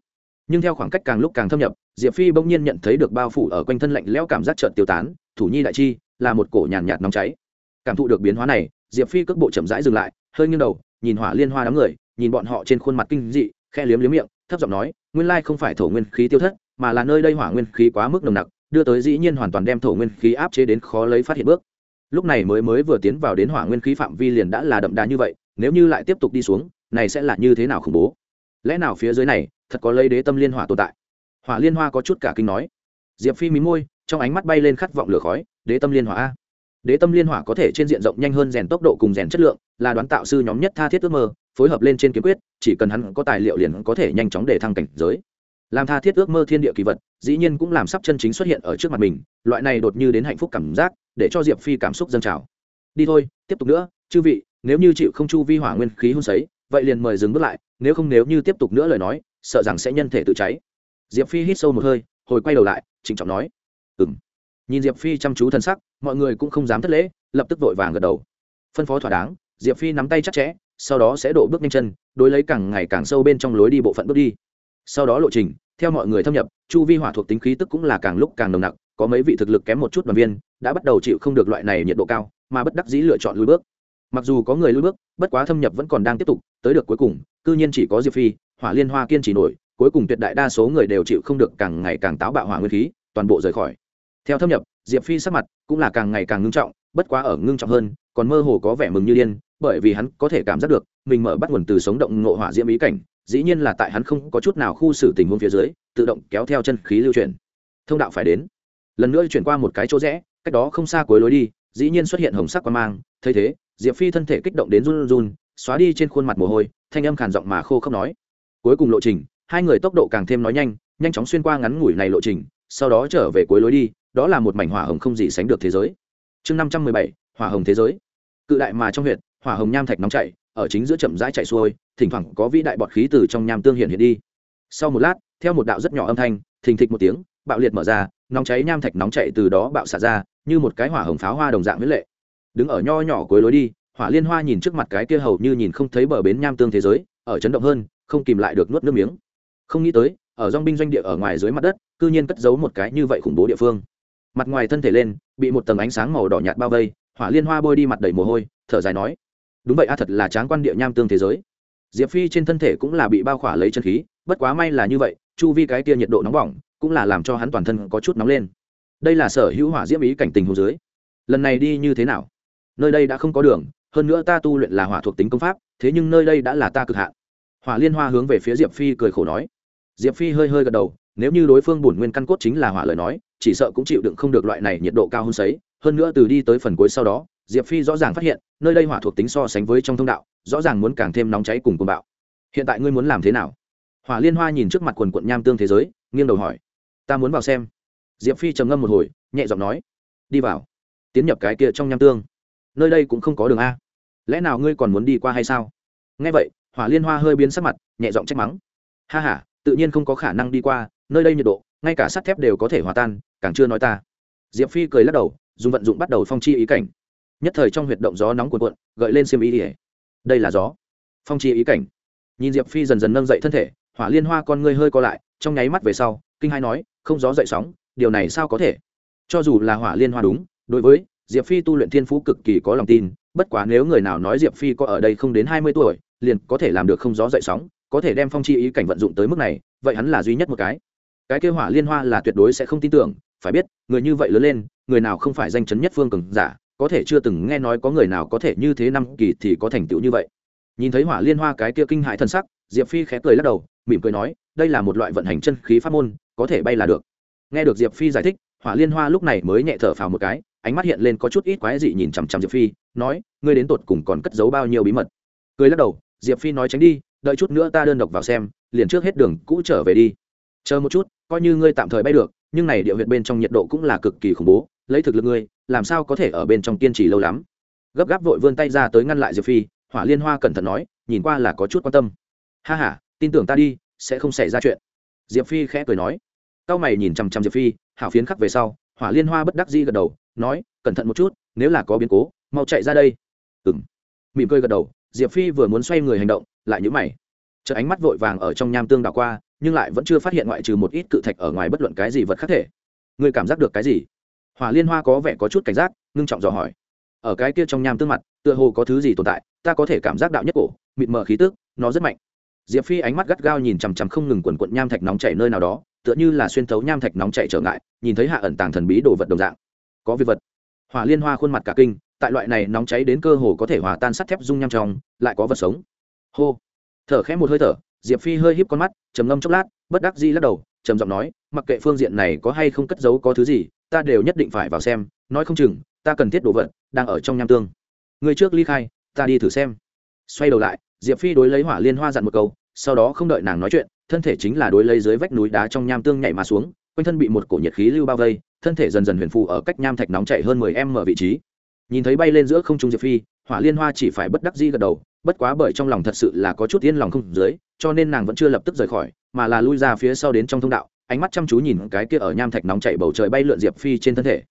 Nhưng theo khoảng cách càng lúc càng thâm nhập, diệp phi bỗng nhiên nhận thấy được bao phủ ở quanh thân lạnh lẽo cảm giác trợn tiêu tán, thủ nhi đại chi, là một cổ nhàn nhạt nóng cháy. Cảm thụ được biến hóa này, diệp phi cước bộ chậm rãi dừng lại, hơi nghiêng đầu, nhìn hỏa liên hoa đám người nhìn bọn họ trên khuôn mặt kinh dị, khe liếm liếm miệng, thấp giọng nói, nguyên lai không phải thổ nguyên khí tiêu thất, mà là nơi đây hỏa nguyên khí quá mức nồng nặc, đưa tới dĩ nhiên hoàn toàn đem thổ nguyên khí áp chế đến khó lấy phát hiện bước. Lúc này mới mới vừa tiến vào đến hỏa nguyên khí phạm vi liền đã là đậm đà như vậy, nếu như lại tiếp tục đi xuống, này sẽ là như thế nào khủng bố? Lẽ nào phía dưới này, thật có lấy đế tâm liên hỏa tồn tại? Hỏa liên hoa có chút cả kinh nói. Diệp phi mí môi, trong ánh mắt bay lên khát vọng lửa khói, đế tâm liên hỏa a. Đế tâm liên hỏa có thể trên diện rộng nhanh hơn rèn tốc độ cùng rèn chất lượng, là đoán tạo sư nhóm nhất tha thiết ước mơ phối hợp lên trên kiếm quyết, chỉ cần hắn có tài liệu liền có thể nhanh chóng để thăng cảnh giới. Làm tha thiết ước mơ thiên địa kỳ vật, dĩ nhiên cũng làm sắp chân chính xuất hiện ở trước mặt mình, loại này đột như đến hạnh phúc cảm giác, để cho diệp phi cảm xúc dâng trào. Đi thôi, tiếp tục nữa, chư vị, nếu như chịu không chu vi hỏa nguyên khí hôn sấy, vậy liền mời dừng bước lại, nếu không nếu như tiếp tục nữa lời nói, sợ rằng sẽ nhân thể tự cháy. Diệp phi hít sâu một hơi, hồi quay đầu lại, trịnh trọng nói ừng nhìn diệp phi chăm chú t sắc, mọi người cũng không dám thất lễ, lập tức vội vàng gật đầu. Phân phó thỏa đáng, diệp phi nắm tay chắc chẽ sau đó sẽ đổ bước nhanh chân, đối lấy càng ngày càng sâu bên trong lối đi bộ phận bước đi. Sau đó lộ trình, theo mọi người thâm nhập, chu vi hỏa thuộc tính khí tức cũng là càng lúc càng nồng nặc, có mấy vị thực lực kém một chút đoàn viên, đã bắt đầu chịu không được loại này nhiệt độ cao, mà bất đắc dĩ lựa chọn lùi bước. Mặc dù có người lùi bước, bất quá thâm nhập vẫn còn đang tiếp tục, tới được cuối cùng, cư nhiên chỉ có diệp phi, hỏa liên hoa kiên trì nổi, cuối cùng tuyệt đại đa số người đều chịu không được càng ngày càng táo bạo hỏa nguyên khí, toàn bộ rời khỏi. Theo thâm nhập, diệp phi sắc mặt cũng là càng ngày càng ngưng trọng, bất quá ở ngưng trọng hơn, còn mơ hồ có vẻ mừng như điên bởi vì hắn có thể cảm giác được, mình mở bắt nguồn từ sống động ngộ hỏa diễm ý cảnh, dĩ nhiên là tại hắn không có chút nào khu xử tình huống phía dưới, tự động kéo theo chân khí lưu chuyển. Thông đạo phải đến. Lần nữa chuyển qua một cái chỗ rẽ, cách đó không xa cuối lối đi, dĩ nhiên xuất hiện hồng sắc quan mang, thấy thế, diệp phi thân thể kích động đến run run, xóa đi trên khuôn mặt mồ hôi, thanh âm khàn giọng mà khô không nói. Cuối cùng lộ trình, hai người tốc độ càng thêm nói nhanh nhanh chóng xuyên qua ngắn ngủi này lộ trình, sau đó trở về cuối lối đi, đó là một mảnh hỏa hồng không gì sánh được thế giới. Chương năm trăm mười bảy, hỏa hồng thế giới. Cự đại mà trong huyện hỏa hồng nham thạch nóng chảy, ở chính giữa chậm rãi chạy xuôi, thỉnh thoảng có vĩ đại bọt khí từ trong nham tương hiện hiện đi. Sau một lát, theo một đạo rất nhỏ âm thanh, thình thịch một tiếng, bạo liệt mở ra, nóng cháy nham thạch nóng chạy từ đó bạo xả ra, như một cái hỏa hồng pháo hoa đồng dạng mỹ lệ. Đứng ở nho nhỏ cuối lối đi, hỏa liên hoa nhìn trước mặt cái kia hầu như nhìn không thấy bờ bến nham tương thế giới, ở chấn động hơn, không kìm lại được nuốt nước miếng. Không nghĩ tới, ở dong binh doanh địa ở ngoài dưới mặt đất, cư nhiên cất giấu một cái như vậy khủng bố địa phương. Mặt ngoài thân thể lên, bị một tầng ánh sáng màu đỏ nhạt bao vây, hỏa liên hoa bôi đi mặt đầy mồ hôi, thở dài nói đúng vậy a, thật là tráng quan địa nham tương thế giới. Diệp phi trên thân thể cũng là bị bao khỏa lấy chân khí, bất quá may là như vậy, chu vi cái kia nhiệt độ nóng bỏng, cũng là làm cho hắn toàn thân có chút nóng lên. Đây là sở hữu hỏa diễm ý cảnh tình hồ dưới. Lần này đi như thế nào? Nơi đây đã không có đường, hơn nữa ta tu luyện là hỏa thuộc tính công pháp, thế nhưng nơi đây đã là ta cực hạn. Hỏa liên hoa hướng về phía diệp phi cười khổ nói. Diệp phi hơi hơi gật đầu, nếu như đối phương bổn nguyên căn cốt chính là hỏa lời nói, chỉ sợ cũng chịu đựng không được loại này nhiệt độ cao hơn sấy, hơn nữa từ đi tới phần cuối sau đó diệp phi rõ ràng phát hiện, nơi đây hỏa thuộc tính so sánh với trong thông đạo, rõ ràng muốn càng thêm nóng cháy cùng côn bạo. Hiện tại ngươi muốn làm thế nào? Hỏa liên hoa nhìn trước mặt quần quận nham tương thế giới, nghiêng đầu hỏi. Ta muốn vào xem. Diệp phi trầm ngâm một hồi, nhẹ giọng nói. Đi vào. Tiến nhập cái kia trong nham tương. Nơi đây cũng không có đường a. Lẽ nào ngươi còn muốn đi qua hay sao? Nghe vậy, hỏa liên hoa hơi biến sắc mặt, nhẹ giọng trách mắng. Ha h a tự nhiên không có khả năng đi qua, nơi đây nhiệt độ, ngay cả sắt thép đều có thể hòa tan, càng chưa nói ta. Diệp phi cười lắc đầu, dùng vận dụng bắt đầu phong chi ý cảnh nhất thời trong huyệt động gió nóng cuộn cuộn, gợi lên xiêm ý ỉa đây là gió. Phong chi ý cảnh. Nhìn diệp phi dần dần nâng dậy thân thể, hỏa liên hoa con ngươi hơi co lại, trong nháy mắt về sau, kinh hai nói, không gió dậy sóng, điều này sao có thể? Cho dù là hỏa liên hoa đúng, đối với diệp phi tu luyện thiên phú cực kỳ có lòng tin, bất quá nếu người nào nói diệp phi có ở đây không đến hai mươi tuổi, liền có thể làm được không gió dậy sóng, có thể đem phong chi ý cảnh vận dụng tới mức này, vậy hắn là duy nhất một cái. Cái kêu hỏa liên hoa là tuyệt đối sẽ không tin tưởng, phải biết, người như vậy lớn lên, người nào không phải danh chấn nhất phương cường giả có thể chưa từng nghe nói có người nào có thể như thế năm kỳ thì có thành tựu như vậy. Nhìn thấy hỏa liên hoa cái kia kinh hại thân sắc, diệp phi khẽ cười lắc đầu, mỉm cười nói, đây là một loại vận hành chân khí pháp môn, có thể bay là được. Nghe được diệp phi giải thích, hỏa liên hoa lúc này mới nhẹ thở phào một cái, ánh mắt hiện lên có chút ít quái dị nhìn chằm chằm diệp phi, nói, ngươi đến tột cùng còn cất giấu bao nhiêu bí mật? Cười lắc đầu, diệp phi nói tránh đi, đợi chút nữa ta đơn độc vào xem, liền trước hết đường cũ trở về đi. Chờ một chút, coi như ngươi tạm thời bay được, nhưng này địa huyệt bên trong nhiệt độ cũng là cực kỳ khủng bố lấy thực lực ngươi, làm sao có thể ở bên trong kiên trì lâu lắm? Gấp gáp vội vươn tay ra tới ngăn lại diệp phi, hỏa liên hoa cẩn thận nói, nhìn qua là có chút quan tâm. Ha h a tin tưởng ta đi, sẽ không xảy ra chuyện. Diệp phi khẽ cười nói. C mày nhìn chằm chằm diệp phi, hảo phiến khắc về sau, hỏa liên hoa bất đắc di gật đầu, nói, cẩn thận một chút, nếu là có biến cố, mau chạy ra đây. Ừng mỉm cười gật đầu, diệp phi vừa muốn xoay người hành động, lại nhữ mày. Chợ ánh mắt vội vàng ở trong nham tương đảo qua, nhưng lại vẫn chưa phát hiện ngoại trừ một ít cự thạch ở ngoài bất luận cái gì vật khác thể. Người cảm giác được cái gì? Hỏa liên hoa có vẻ có chút cảnh giác, ngưng trọng dò hỏi. Ở cái kia trong nham tương mặt, tựa hồ có thứ gì tồn tại, ta có thể cảm giác đạo nhất cổ, mịt mờ khí tức, nó rất mạnh. Diệp phi ánh mắt gắt gao nhìn chằm chằm không ngừng quần quận nham thạch nóng chảy nơi nào đó, tựa như là xuyên thấu nham thạch nóng chảy trở ngại, nhìn thấy hạ ẩn tàng thần bí đồ vật đồng dạng. Có vi vật. Hỏa liên hoa khuôn mặt cả kinh, tại loại này nóng cháy đến cơ hồ có thể hòa tan sắt thép dung nham trong, lại có vật sống. Hô. Thở khẽ một hơi thở, diệp phi hơi híp con mắt, trầm ngâm chốc lát, bất đắc dĩ lắc đầu, trầm giọng nói, mặc kệ phương diện này có hay không cất giấu có thứ gì ta đều nhất định phải vào xem, nói không chừng, ta cần thiết đồ vật đang ở trong nham tương. Người trước ly khai, ta đi thử xem. Xoay đầu lại, diệp phi đối lấy hỏa liên hoa dặn một câu, sau đó không đợi nàng nói chuyện, thân thể chính là đối lấy dưới vách núi đá trong nham tương nhảy mà xuống, quanh thân bị một cổ nhiệt khí lưu bao vây, thân thể dần dần huyền phù ở cách nham thạch nóng chạy hơn mười em mở vị trí. Nhìn thấy bay lên giữa không trung diệp phi, hỏa liên hoa chỉ phải bất đắc di gật đầu, bất quá bởi trong lòng thật sự là có chút yên lòng không dưới, cho nên nàng vẫn chưa lập tức rời khỏi, mà là lui ra phía sau đến trong thông đạo ánh mắt chăm chú nhìn cái kia ở nham thạch nóng chảy bầu trời bay lượn diệp phi trên thân thể.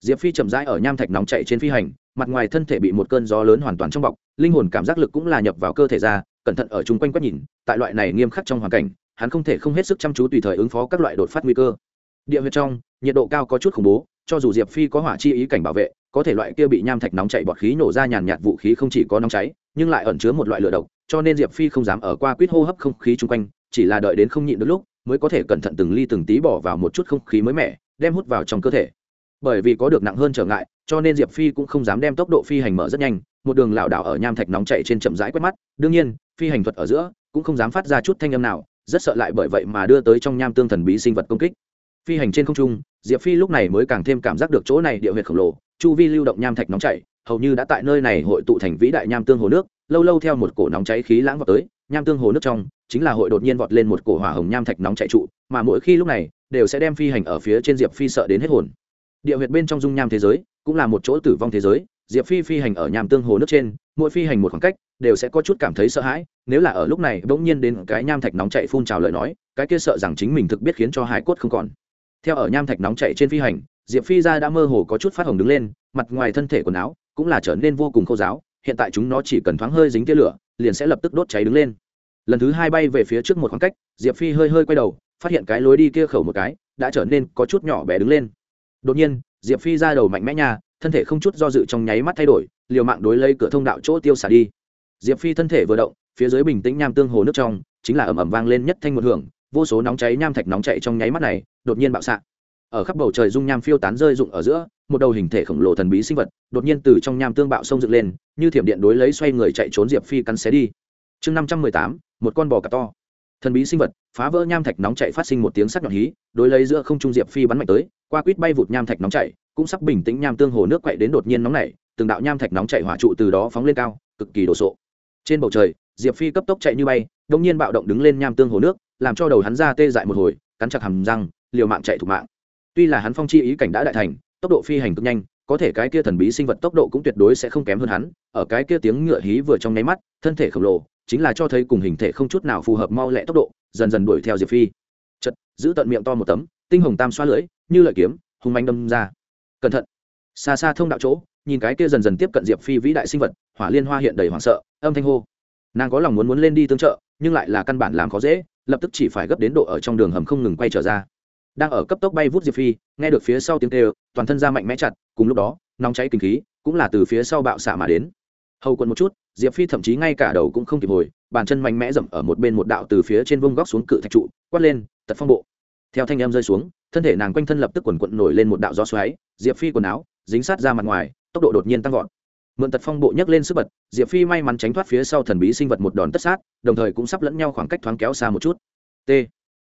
Diệp phi chậm rãi ở nham thạch nóng chảy trên phi hành, mặt ngoài thân thể bị một cơn gió lớn hoàn toàn trong bọc, linh hồn cảm giác lực cũng là nhập vào cơ thể ra, cẩn thận ở chung quanh quét nhìn, tại loại này nghiêm khắc trong hoàn cảnh, hắn không thể không hết sức chăm chú tùy thời ứng phó các loại đột phát nguy cơ. Địa huyệt trong, nhiệt độ cao có chút khủng bố, cho dù diệp phi có hỏa chi ý cảnh bảo vệ, có thể loại kia bị nham thạch nóng chảy bọt khí nổ ra nhàn nhạt vũ khí không chỉ có nóng cháy, nhưng lại ẩn chứa một loại lửa độc, cho nên diệp phi không dám ở qua quýt hô hấp không khí chung quanh, chỉ là đợi đến không nhịn được lúc mới có thể cẩn thận từng ly từng tí bỏ vào một chút không khí mới mẻ, đem hút vào trong cơ thể. Bởi vì có được nặng hơn trở ngại, cho nên diệp phi cũng không dám đem tốc độ phi hành mở rất nhanh, một đường lảo đảo ở nham thạch nóng chạy trên chậm rãi quét mắt. Đương nhiên, phi hành thuật ở giữa cũng không dám phát ra chút thanh âm nào, rất sợ lại bởi vậy mà đưa tới trong nham tương thần bí sinh vật công kích. Phi hành trên không trung, diệp phi lúc này mới càng thêm cảm giác được chỗ này địa huyệt khổng lồ, chu vi lưu động nham thạch nóng chảy hầu như đã tại nơi này hội tụ thành vĩ đại nham tương hồ nước, lâu lâu theo một cổ nóng cháy khí lãng vào tới, nham tương hồ nước trong chính là hội đột nhiên vọt lên một cổ hỏa hồng nham thạch nóng chạy trụ, mà mỗi khi lúc này, đều sẽ đem phi hành ở phía trên diệp phi sợ đến hết hồn. Địa huyệt bên trong dung nham thế giới, cũng là một chỗ tử vong thế giới, diệp phi phi hành ở nham tương hồ nước trên, mỗi phi hành một khoảng cách, đều sẽ có chút cảm thấy sợ hãi, nếu là ở lúc này bỗng nhiên đến cái nham thạch nóng chạy phun trào lời nói, cái kia sợ rằng chính mình thực biết khiến cho hải cốt không còn. Theo ở nham thạch nóng chạy trên phi hành, diệp phi ra đã mơ hồ có chút phát hồng đứng lên, mặt ngoài thân thể quần áo cũng là trở nên vô cùng khô giáo hiện tại chúng nó chỉ cần thoáng hơi dính tia lửa, liền sẽ lập tức đốt cháy đứng lên lần thứ hai bay về phía trước một khoảng cách, diệp phi hơi hơi quay đầu, phát hiện cái lối đi kia khẩu một cái, đã trở nên có chút nhỏ bé đứng lên. Đột nhiên, diệp phi ra đầu mạnh mẽ nhà thân thể không chút do dự trong nháy mắt thay đổi, liều mạng đối lấy cửa thông đạo chỗ tiêu xả đi. Diệp phi thân thể vừa động, phía dưới bình tĩnh nham tương hồ nước trong, chính là ẩm ẩm vang lên nhất thanh một hưởng, vô số nóng cháy nham thạch nóng chạy trong nháy mắt này, đột nhiên bạo xạ. Ở khắp bầu trời dung nham phiêu tán rơi rụng ở giữa, một đầu hình thể khổng lồ thần bí sinh vật, đột nhiên từ trong nham tương bạo sông dựng lên, như thiểm điện đối lấy xoay người chạy trốn diệp phi cắn xé đi. Chương năm trăm mười tám một con bò cạp to. Thần bí sinh vật, phá vỡ nham thạch nóng chạy phát sinh một tiếng sắc nhọn hí, đối lấy giữa không trung diệp phi bắn mạnh tới, qua quýt bay vụt nham thạch nóng chạy cũng sắc bình tĩnh nham tương hồ nước quậy đến đột nhiên nóng nảy, từng đạo nham thạch nóng chạy hỏa trụ từ đó phóng lên cao, cực kỳ đồ sộ. Trên bầu trời, diệp phi cấp tốc chạy như bay đông nhiên bạo động đứng lên nham tương hồ nước, làm cho đầu hắn ra tê dại một hồi, cắn chặt hầm răng, liều mạng chạy thủ mạng. Tuy là hắn phong chi ý cảnh đã đại thành, tốc độ phi hành cực nhanh, có thể cái kia thần bí sinh vật tốc độ cũng tuyệt đối sẽ không kém hơn hắn, ở cái kia tiếng ngựa hí vừa trong nháy mắt, thân thể khổng lồ chính là cho thấy cùng hình thể không chút nào phù hợp mau lẹ tốc độ, dần dần đuổi theo diệp phi. Chật giữ tận miệng to một tấm, tinh hồng tam xoa lưỡi, như lợi kiếm, hung manh đâm ra. Cẩn thận. Xa xa thông đạo chỗ, nhìn cái kia dần dần tiếp cận diệp phi vĩ đại sinh vật, hỏa liên hoa hiện đầy hoảng sợ, âm thanh hô. Nàng có lòng muốn muốn lên đi tương trợ, nhưng lại là căn bản làm khó dễ, lập tức chỉ phải gấp đến độ ở trong đường hầm không ngừng quay trở ra. Đang ở cấp tốc bay vút diệp phi, nghe được phía sau tiếng kêu, toàn thân ra mạnh mẽ chặt, cùng lúc đó, nóng cháy kinh khí, cũng là từ phía sau bạo xạ mà đến hầu quần một chút, diệp phi thậm chí ngay cả đầu cũng không kịp hồi, bàn chân mạnh mẽ dậm ở một bên một đạo từ phía trên vông góc xuống cự thạch trụ, quát lên, tật phong bộ. Theo thanh em rơi xuống, thân thể nàng quanh thân lập tức quần quận nổi lên một đạo gió xoáy, diệp phi quần áo dính sát ra mặt ngoài, tốc độ đột nhiên tăng vọt. Mượn tật phong bộ nhấc lên sức bật, diệp phi may mắn tránh thoát phía sau thần bí sinh vật một đòn tất sát, đồng thời cũng sắp lẫn nhau khoảng cách thoáng kéo xa một chút. T.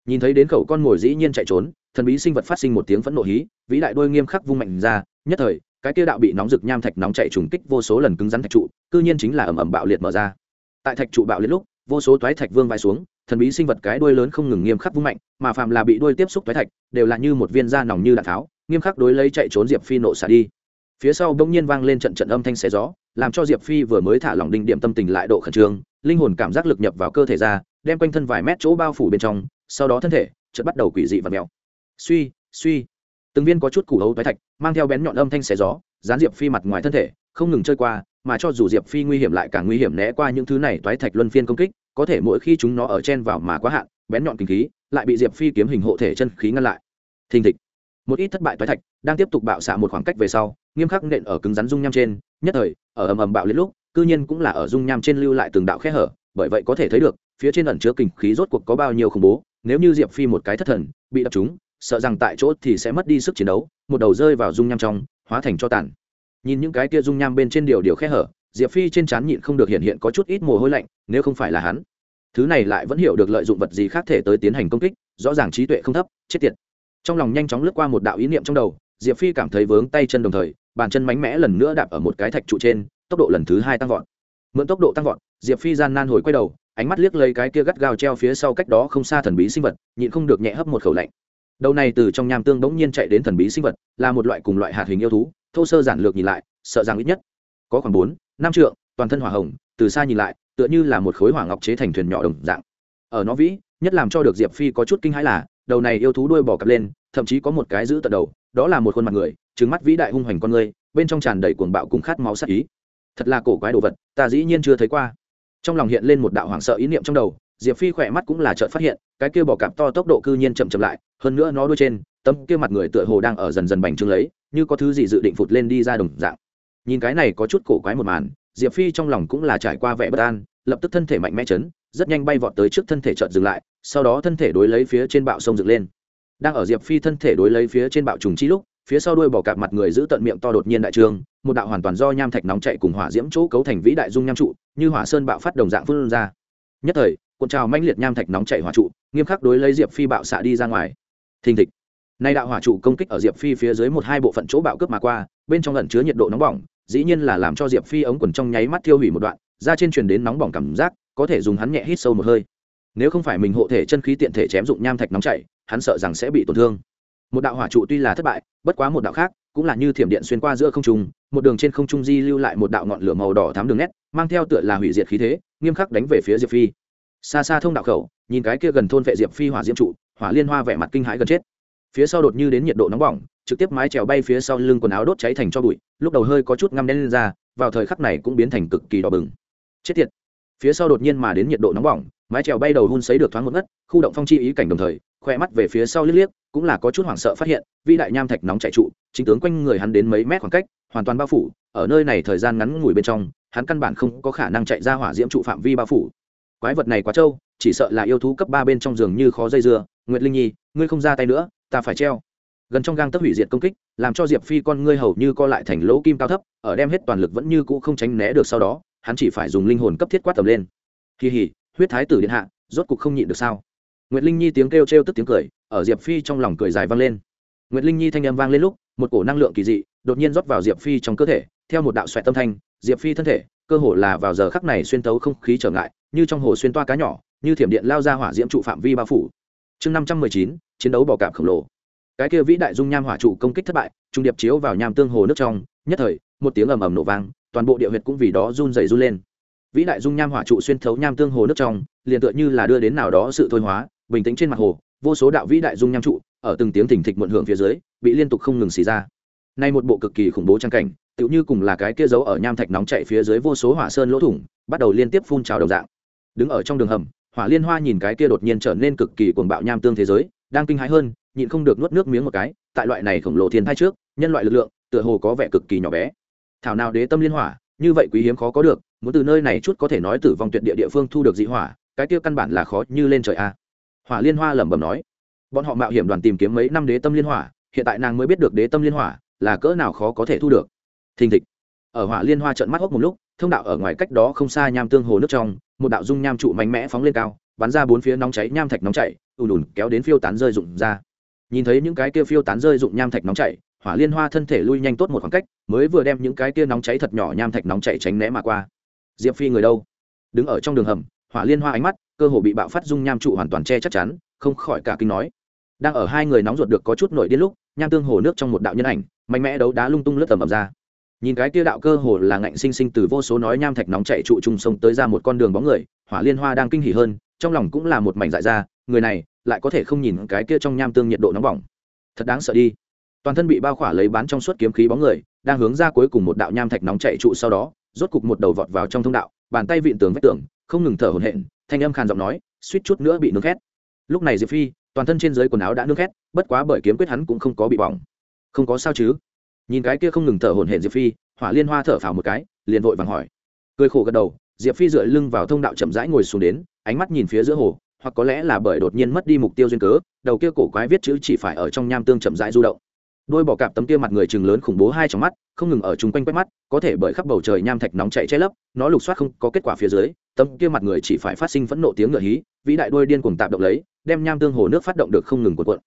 Nhìn thấy đến khẩu con mồi dĩ nhiên chạy trốn, thần bí sinh vật phát sinh một tiếng phẫn nộ hí, vĩ đại đôi nghiêm khắc vung mạnh ra, nhất thời cái kia đạo bị nóng rực nham thạch nóng chạy trùng kích vô số lần cứng rắn thạch trụ, cư nhiên chính là ẩm ẩm bạo liệt mở ra. Tại thạch trụ bạo liệt lúc, vô số toái thạch vương vai xuống, thần bí sinh vật cái đuôi lớn không ngừng nghiêm khắc vung mạnh, mà phàm là bị đuôi tiếp xúc toái thạch, đều là như một viên da nòng như đạn tháo, nghiêm khắc đối lấy chạy trốn diệp phi nộ xả đi. Phía sau bỗng nhiên vang lên trận trận âm thanh xé gió, làm cho diệp phi vừa mới thả lỏng đinh điểm tâm tình lại độ khẩn trương, linh hồn cảm giác lực nhập vào cơ thể ra, đem quanh thân vài mét chỗ bao phủ bên trong, sau đó thân thể chợt bắt đầu quỷ dị và mèo. Suy suy từng viên có chút củ hấu toái thạch, mang theo bén nhọn âm thanh xé gió, dán diệp phi mặt ngoài thân thể, không ngừng chơi qua, mà cho dù diệp phi nguy hiểm lại càng nguy hiểm né qua những thứ này toái thạch luân phiên công kích, có thể mỗi khi chúng nó ở chen vào mà quá hạn, bén nhọn kinh khí, lại bị diệp phi kiếm hình hộ thể chân khí ngăn lại. Thình thịch. Một ít thất bại toái thạch đang tiếp tục bạo xạ một khoảng cách về sau, nghiêm khắc nện ở cứng rắn dung nham trên, nhất thời, ở ầm ầm bạo lên lúc, cư nhiên cũng là ở dung nham trên lưu lại từng đạo khe hở, bởi vậy có thể thấy được, phía trên ẩn chứa kinh khí rốt cuộc có bao nhiêu khủng bố, nếu như diệp phi một cái thất thần, bị đập chúng sợ rằng tại chỗ thì sẽ mất đi sức chiến đấu, một đầu rơi vào dung nham trong, hóa thành cho tàn. Nhìn những cái kia dung nham bên trên điều điều khe hở, diệp phi trên trán nhịn không được hiện hiện có chút ít mồ hôi lạnh, nếu không phải là hắn. Thứ này lại vẫn hiểu được lợi dụng vật gì khác thể tới tiến hành công kích, rõ ràng trí tuệ không thấp, chết tiệt. Trong lòng nhanh chóng lướt qua một đạo ý niệm trong đầu, diệp phi cảm thấy vướng tay chân đồng thời, bàn chân mạnh mẽ lần nữa đạp ở một cái thạch trụ trên, tốc độ lần thứ hai tăng vọt. Mượn tốc độ tăng vọt, diệp phi gian nan hồi quay đầu, ánh mắt liếc lấy cái kia gắt gao treo phía sau cách đó không xa thần bí sinh vật, nhịn không được nhẹ hấp một khẩu lạnh đầu này từ trong nham tương bỗng nhiên chạy đến thần bí sinh vật, là một loại cùng loại hạt hình yêu thú, thô sơ giản lược nhìn lại, sợ rằng ít nhất có khoảng bốn, năm trượng, toàn thân hỏa hồng, từ xa nhìn lại, tựa như là một khối hỏa ngọc chế thành thuyền nhỏ đồng dạng. Ở nó vĩ, nhất làm cho được diệp phi có chút kinh hãi là, đầu này yêu thú đuôi bỏ cặp lên, thậm chí có một cái giữ tận đầu, đó là một khuôn mặt người trứng mắt vĩ đại hung hoành con người, bên trong tràn đầy cuồng bạo cùng khát máu sát ý. Thật là cổ quái đồ vật, ta dĩ nhiên chưa thấy qua. Trong lòng hiện lên một đạo hoảng sợ ý niệm trong đầu diệp phi khỏe mắt cũng là chợt phát hiện, cái kia bỏ cạp to tốc độ cư nhiên chậm chậm lại, hơn nữa nó đuôi trên, tấm kia mặt người tựa hồ đang ở dần dần bành trướng lấy, như có thứ gì dự định phụt lên đi ra đồng dạng. Nhìn cái này có chút cổ quái một màn, diệp phi trong lòng cũng là trải qua vẻ bất an, lập tức thân thể mạnh mẽ chấn, rất nhanh bay vọt tới trước thân thể chợt dừng lại, sau đó thân thể đối lấy phía trên bạo sông dựng lên. Đang ở diệp phi thân thể đối lấy phía trên bạo trùng chi lúc, phía sau đuôi bỏ cạp mặt người giữ tận miệng to đột nhiên đại trường, một đạo hoàn toàn do nham thạch nóng chạy cùng hỏa diễm chỗ cấu thành vĩ đại dung nham trụ, như hỏa sơn bạo phát đồng dạng phương ra. Nhất thời cuộn trào manh liệt nham thạch nóng chảy hỏa trụ, nghiêm khắc đối lấy diệp phi bạo xạ đi ra ngoài. Thình thịch. Nay đạo hỏa trụ công kích ở diệp phi phía dưới một hai bộ phận chỗ bạo cướp mà qua, bên trong lẩn chứa nhiệt độ nóng bỏng, dĩ nhiên là làm cho diệp phi ống quần trong nháy mắt thiêu hủy một đoạn, ra trên truyền đến nóng bỏng cảm giác, có thể dùng hắn nhẹ hít sâu một hơi. Nếu không phải mình hộ thể chân khí tiện thể chém dụng nham thạch nóng chảy, hắn sợ rằng sẽ bị tổn thương. Một đạo hỏa trụ tuy là thất bại, bất quá một đạo khác, cũng là như thiểm điện xuyên qua giữa không trung, một đường trên không trung di lưu lại một đạo ngọn lửa màu đỏ thắm đường nét, mang theo tựa là hủy diệt khí thế, nghiêm khắc đánh về phía diệp phi xa xa thông đạo khẩu, nhìn cái kia gần thôn vệ diệp phi hỏa diễm trụ, hỏa liên hoa vẻ mặt kinh hãi gần chết. Phía sau đột như đến nhiệt độ nóng bỏng, trực tiếp mái trèo bay phía sau lưng quần áo đốt cháy thành cho bụi, lúc đầu hơi có chút ngăm đen lên ra, vào thời khắc này cũng biến thành cực kỳ đỏ bừng. Chết tiệt. Phía sau đột nhiên mà đến nhiệt độ nóng bỏng, mái trèo bay đầu hun sấy được thoáng một ngất, khu động phong chi ý cảnh đồng thời khoe mắt về phía sau liếc liếc, cũng là có chút hoảng sợ phát hiện vi đại nham thạch nóng chạy trụ, chính tướng quanh người hắn đến mấy mét khoảng cách, hoàn toàn bao phủ, ở nơi này thời gian ngắn ngủi bên trong, hắn căn bản không có khả năng chạy ra hỏa diễm trụ phạm vi bao phủ quái vật này quá trâu, chỉ sợ là yêu thú cấp ba bên trong giường như khó dây dưa. Nguyệt linh nhi, ngươi không ra tay nữa, ta phải treo. Gần trong gang tấc hủy diệt công kích, làm cho diệp phi con ngươi hầu như co lại thành lỗ kim cao thấp, ở đem hết toàn lực vẫn như cũ không tránh né được sau đó, hắn chỉ phải dùng linh hồn cấp thiết quát tầm lên. Kỳ hỉ huyết thái tử điện hạ, rốt cục không nhịn được sao? Nguyệt linh nhi tiếng kêu trêu tức tiếng cười, ở diệp phi trong lòng cười dài vang lên. Nguyệt linh nhi thanh âm vang lên lúc, một cổ năng lượng kỳ dị, đột nhiên rót vào diệp phi trong cơ thể, theo một đạo xoẹt tâm thanh, diệp phi thân thể cơ hồ là vào giờ khắc này xuyên tấu không khí trở ngại, như trong hồ xuyên toa cá nhỏ, như thiểm điện lao ra hỏa diễm trụ phạm vi bao phủ. Chương năm trăm mười chín, chiến đấu bò cạp khổng lồ. Cái kia vĩ đại dung nham hỏa trụ công kích thất bại, trung điệp chiếu vào nham tương hồ nước trong, nhất thời, một tiếng ầm ầm nổ vang, toàn bộ địa huyệt cũng vì đó run dày run lên. Vĩ đại dung nham hỏa trụ xuyên thấu nham tương hồ nước trong, liền tựa như là đưa đến nào đó sự thôi hóa, bình tĩnh trên mặt hồ, vô số đạo vĩ đại dung nham trụ, ở từng tiếng thỉnh thịch muộn hưởng phía dưới, bị liên tục không ngừng xì ra. Nay một bộ cực kỳ khủng bố trang cảnh tựu như cùng là cái kia giấu ở nham thạch nóng chạy phía dưới vô số hỏa sơn lỗ thủng, bắt đầu liên tiếp phun trào đầu dạng. Đứng ở trong đường hầm, hỏa liên hoa nhìn cái kia đột nhiên trở nên cực kỳ cuồng bạo nham tương thế giới, đang kinh hãi hơn, nhịn không được nuốt nước miếng một cái, tại loại này khổng lồ thiên thai trước, nhân loại lực lượng, tựa hồ có vẻ cực kỳ nhỏ bé. Thảo nào đế tâm liên hỏa, như vậy quý hiếm khó có được, muốn từ nơi này chút có thể nói tử vong tuyệt địa địa phương thu được dị hỏa, cái kia căn bản là khó như lên trời a. Hỏa liên hoa lẩm bẩm nói. Bọn họ mạo hiểm đoàn tìm kiếm mấy năm đế tâm liên hỏa, hiện tại nàng mới biết được đế tâm liên hỏa là cỡ nào khó có thể thu được thình thịch. Ở hỏa liên hoa trận mắt hốc một lúc, thông đạo ở ngoài cách đó không xa nham tương hồ nước trong, một đạo dung nham trụ mạnh mẽ phóng lên cao, bắn ra bốn phía nóng cháy, nham thạch nóng chảy ùn ùn kéo đến phiêu tán rơi rụng ra. Nhìn thấy những cái kia phiêu tán rơi rụng nham thạch nóng chảy, hỏa liên hoa thân thể lui nhanh tốt một khoảng cách, mới vừa đem những cái kia nóng cháy thật nhỏ nham thạch nóng chảy tránh né mà qua. Diệp phi người đâu? Đứng ở trong đường hầm, hỏa liên hoa ánh mắt, cơ hồ bị bạo phát dung nham trụ hoàn toàn che chắc chắn, không khỏi cả kinh nói. Đang ở hai người nóng ruột được có chút nổi điên lúc, nham tương hồ nước trong một đạo nhân ảnh, mạnh mẽ đấu đá lung tung lướt tầm ầm ra nhìn cái kia đạo cơ hồ là ngạnh sinh sinh từ vô số nói nham thạch nóng chạy trụ trung sông tới ra một con đường bóng người, hỏa liên hoa đang kinh hỉ hơn, trong lòng cũng là một mảnh dại ra, người này lại có thể không nhìn cái kia trong nham tương nhiệt độ nóng bỏng. Thật đáng sợ đi. Toàn thân bị bao khỏa lấy bán trong suốt kiếm khí bóng người, đang hướng ra cuối cùng một đạo nham thạch nóng chạy trụ sau đó, rốt cục một đầu vọt vào trong thông đạo, bàn tay vịn tường vách tường, không ngừng thở hổn hển, thanh âm khàn giọng nói, suýt chút nữa bị nướng khét. Lúc này diệp phi, toàn thân trên dưới quần áo đã nướng khét, bất quá bởi kiếm quyết hắn cũng không có bị bỏng. Không có sao chứ? Nhìn cái kia không ngừng thở hổn hển diệp phi, hỏa liên hoa thở phào một cái, liền vội vàng hỏi. Cười khổ gật đầu, diệp phi dựa lưng vào thông đạo chậm rãi ngồi xuống đến, ánh mắt nhìn phía giữa hồ, hoặc có lẽ là bởi đột nhiên mất đi mục tiêu duyên cớ, đầu kia cổ quái viết chữ chỉ phải ở trong nham tương chậm rãi du động. Đôi bỏ cạp tấm kia mặt người chừng lớn khủng bố hai trong mắt, không ngừng ở chung quanh quét mắt, có thể bởi khắp bầu trời nham thạch nóng chạy che lấp, nó lục soát không có kết quả phía dưới, tấm kia mặt người chỉ phải phát sinh phẫn nộ tiếng ngựa hí, vĩ đại đôi điên cuồng tạp động lấy, đem nham tương hồ nước phát động được không ngừng cuộn cuộn.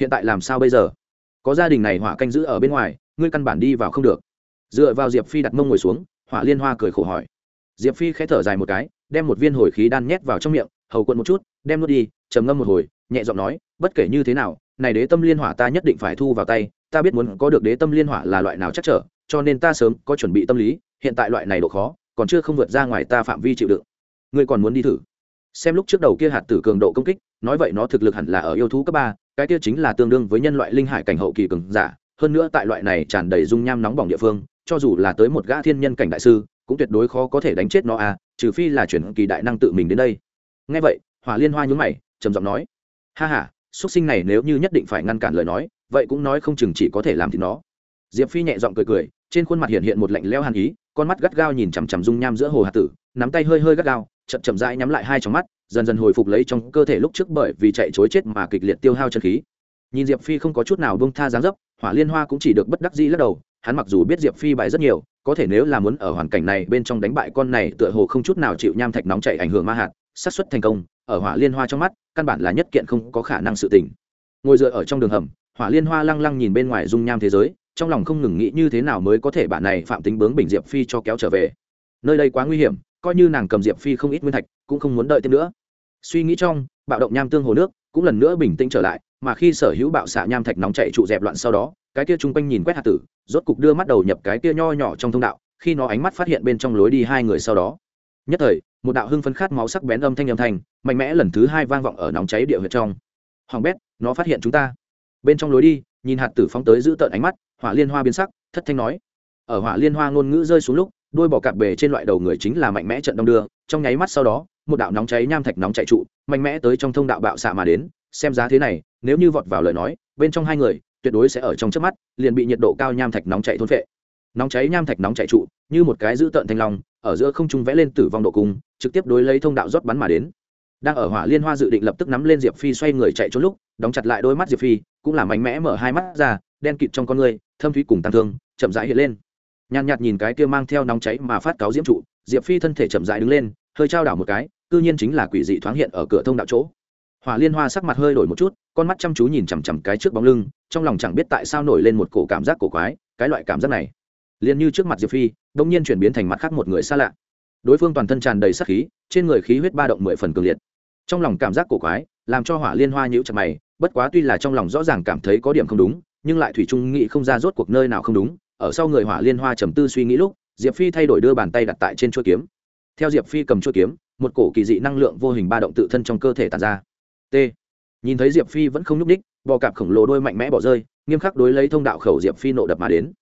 Hiện tại làm sao bây giờ? Có gia đình này hỏa canh giữ ở bên ngoài ngươi căn bản đi vào không được. Dựa vào diệp phi đặt mông ngồi xuống, hỏa liên hoa cười khổ hỏi. Diệp phi khẽ thở dài một cái, đem một viên hồi khí đan nhét vào trong miệng, hầu quận một chút, đem nuốt đi, trầm ngâm một hồi, nhẹ giọng nói, bất kể như thế nào, này đế tâm liên hỏa ta nhất định phải thu vào tay, ta biết muốn có được đế tâm liên hỏa là loại nào chắc trở, cho nên ta sớm có chuẩn bị tâm lý, hiện tại loại này độ khó, còn chưa không vượt ra ngoài ta phạm vi chịu đựng. Ngươi còn muốn đi thử? Xem lúc trước đầu kia hạt tử cường độ công kích, nói vậy nó thực lực hẳn là ở yêu thú cấp ba, cái kia chính là tương đương với nhân loại linh hải cảnh hậu kỳ cường giả hơn nữa tại loại này tràn đầy dung nham nóng bỏng địa phương, cho dù là tới một gã thiên nhân cảnh đại sư, cũng tuyệt đối khó có thể đánh chết nó à trừ phi là chuyển kỳ đại năng tự mình đến đây. Ngay vậy, hỏa liên hoa nhún mày, trầm giọng nói, ha ha, xuất sinh này nếu như nhất định phải ngăn cản lời nói, vậy cũng nói không chừng chỉ có thể làm thì nó. Diệp phi nhẹ giọng cười cười, trên khuôn mặt hiện hiện một lạnh leo hàn ý, con mắt gắt gao nhìn chằm chằm dung nham giữa hồ hạt tử, nắm tay hơi hơi gắt gao, chậm chậm rãi nhắm lại hai trong mắt, dần dần hồi phục lấy trong cơ thể lúc trước bởi vì chạy chối chết mà kịch liệt tiêu hao chân khí nhìn diệp phi không có chút nào bông tha dáng dấp, hỏa liên hoa cũng chỉ được bất đắc dĩ lắc đầu, hắn mặc dù biết diệp phi bại rất nhiều, có thể nếu là muốn ở hoàn cảnh này bên trong đánh bại con này tựa hồ không chút nào chịu nham thạch nóng chạy ảnh hưởng ma hạt, xác suất thành công, ở hỏa liên hoa trong mắt, căn bản là nhất kiện không có khả năng sự tình. Ngồi dựa ở trong đường hầm, hỏa liên hoa lăng lăng nhìn bên ngoài dung nham thế giới, trong lòng không ngừng nghĩ như thế nào mới có thể bản này phạm tính bướng bình diệp phi cho kéo trở về. Nơi đây quá nguy hiểm, coi như nàng cầm diệp phi không ít nguyên thạch, cũng không muốn đợi thêm nữa. Suy nghĩ trong, bạo động nham tương hồ nước, cũng lần nữa bình tĩnh trở lại mà khi sở hữu bạo xạ nham thạch nóng chạy trụ dẹp loạn sau đó, cái kia chung quanh nhìn quét hạt tử, rốt cục đưa mắt đầu nhập cái kia nho nhỏ trong thông đạo, khi nó ánh mắt phát hiện bên trong lối đi hai người sau đó. Nhất thời, một đạo hưng phấn khát máu sắc bén âm thanh âm thanh, mạnh mẽ lần thứ hai vang vọng ở nóng cháy địa huyệt trong. Hoàng bét, nó phát hiện chúng ta. Bên trong lối đi, nhìn hạt tử phóng tới giữ tợn ánh mắt, hỏa liên hoa biến sắc, thất thanh nói. Ở hỏa liên hoa ngôn ngữ rơi xuống lúc, đôi bỏ cạp bề trên loại đầu người chính là mạnh mẽ trận đông đưa, trong nháy mắt sau đó, một đạo nóng cháy nham thạch nóng chạy trụ, mạnh mẽ tới trong thông đạo bạo xạ mà đến xem giá thế này, nếu như vọt vào lời nói, bên trong hai người, tuyệt đối sẽ ở trong trước mắt, liền bị nhiệt độ cao nham thạch nóng chạy thôn phệ. Nóng cháy nham thạch nóng chạy trụ, như một cái giữ tợn thanh long, ở giữa không trung vẽ lên tử vong độ cung, trực tiếp đối lấy thông đạo rót bắn mà đến. Đang ở hỏa liên hoa dự định lập tức nắm lên diệp phi xoay người chạy trốn lúc, đóng chặt lại đôi mắt diệp phi, cũng là mạnh mẽ mở hai mắt ra, đen kịt trong con người, thâm thúy cùng tăng thương, chậm rãi hiện lên. Nhàn nhạt nhìn cái kia mang theo nóng cháy mà phát cáo diễm trụ, diệp phi thân thể chậm rãi đứng lên, hơi trao đảo một cái, cư nhiên chính là quỷ dị thoáng hiện ở cửa thông đạo chỗ hỏa liên hoa sắc mặt hơi đổi một chút, con mắt chăm chú nhìn chằm chằm cái trước bóng lưng, trong lòng chẳng biết tại sao nổi lên một cổ cảm giác cổ quái, cái loại cảm giác này, liền như trước mặt diệp phi đông nhiên chuyển biến thành mặt khác một người xa lạ. Đối phương toàn thân tràn đầy sắc khí, trên người khí huyết ba động mười phần cường liệt. Trong lòng cảm giác cổ quái, làm cho hỏa liên hoa nhíu chặt mày, bất quá tuy là trong lòng rõ ràng cảm thấy có điểm không đúng, nhưng lại thủy trung nghĩ không ra rốt cuộc nơi nào không đúng. Ở sau người hỏa liên hoa trầm tư suy nghĩ lúc, diệp phi thay đổi đưa bàn tay đặt tại trên chuôi kiếm. Theo diệp phi cầm chuôi kiếm, một cổ kỳ dị năng lượng vô hình ba động tự thân trong cơ thể tàn ra t. Nhìn thấy diệp phi vẫn không nhúc ních bò cạp khổng lồ đôi mạnh mẽ bỏ rơi, nghiêm khắc đối lấy thông đạo khẩu diệp phi nộ đập mà đến.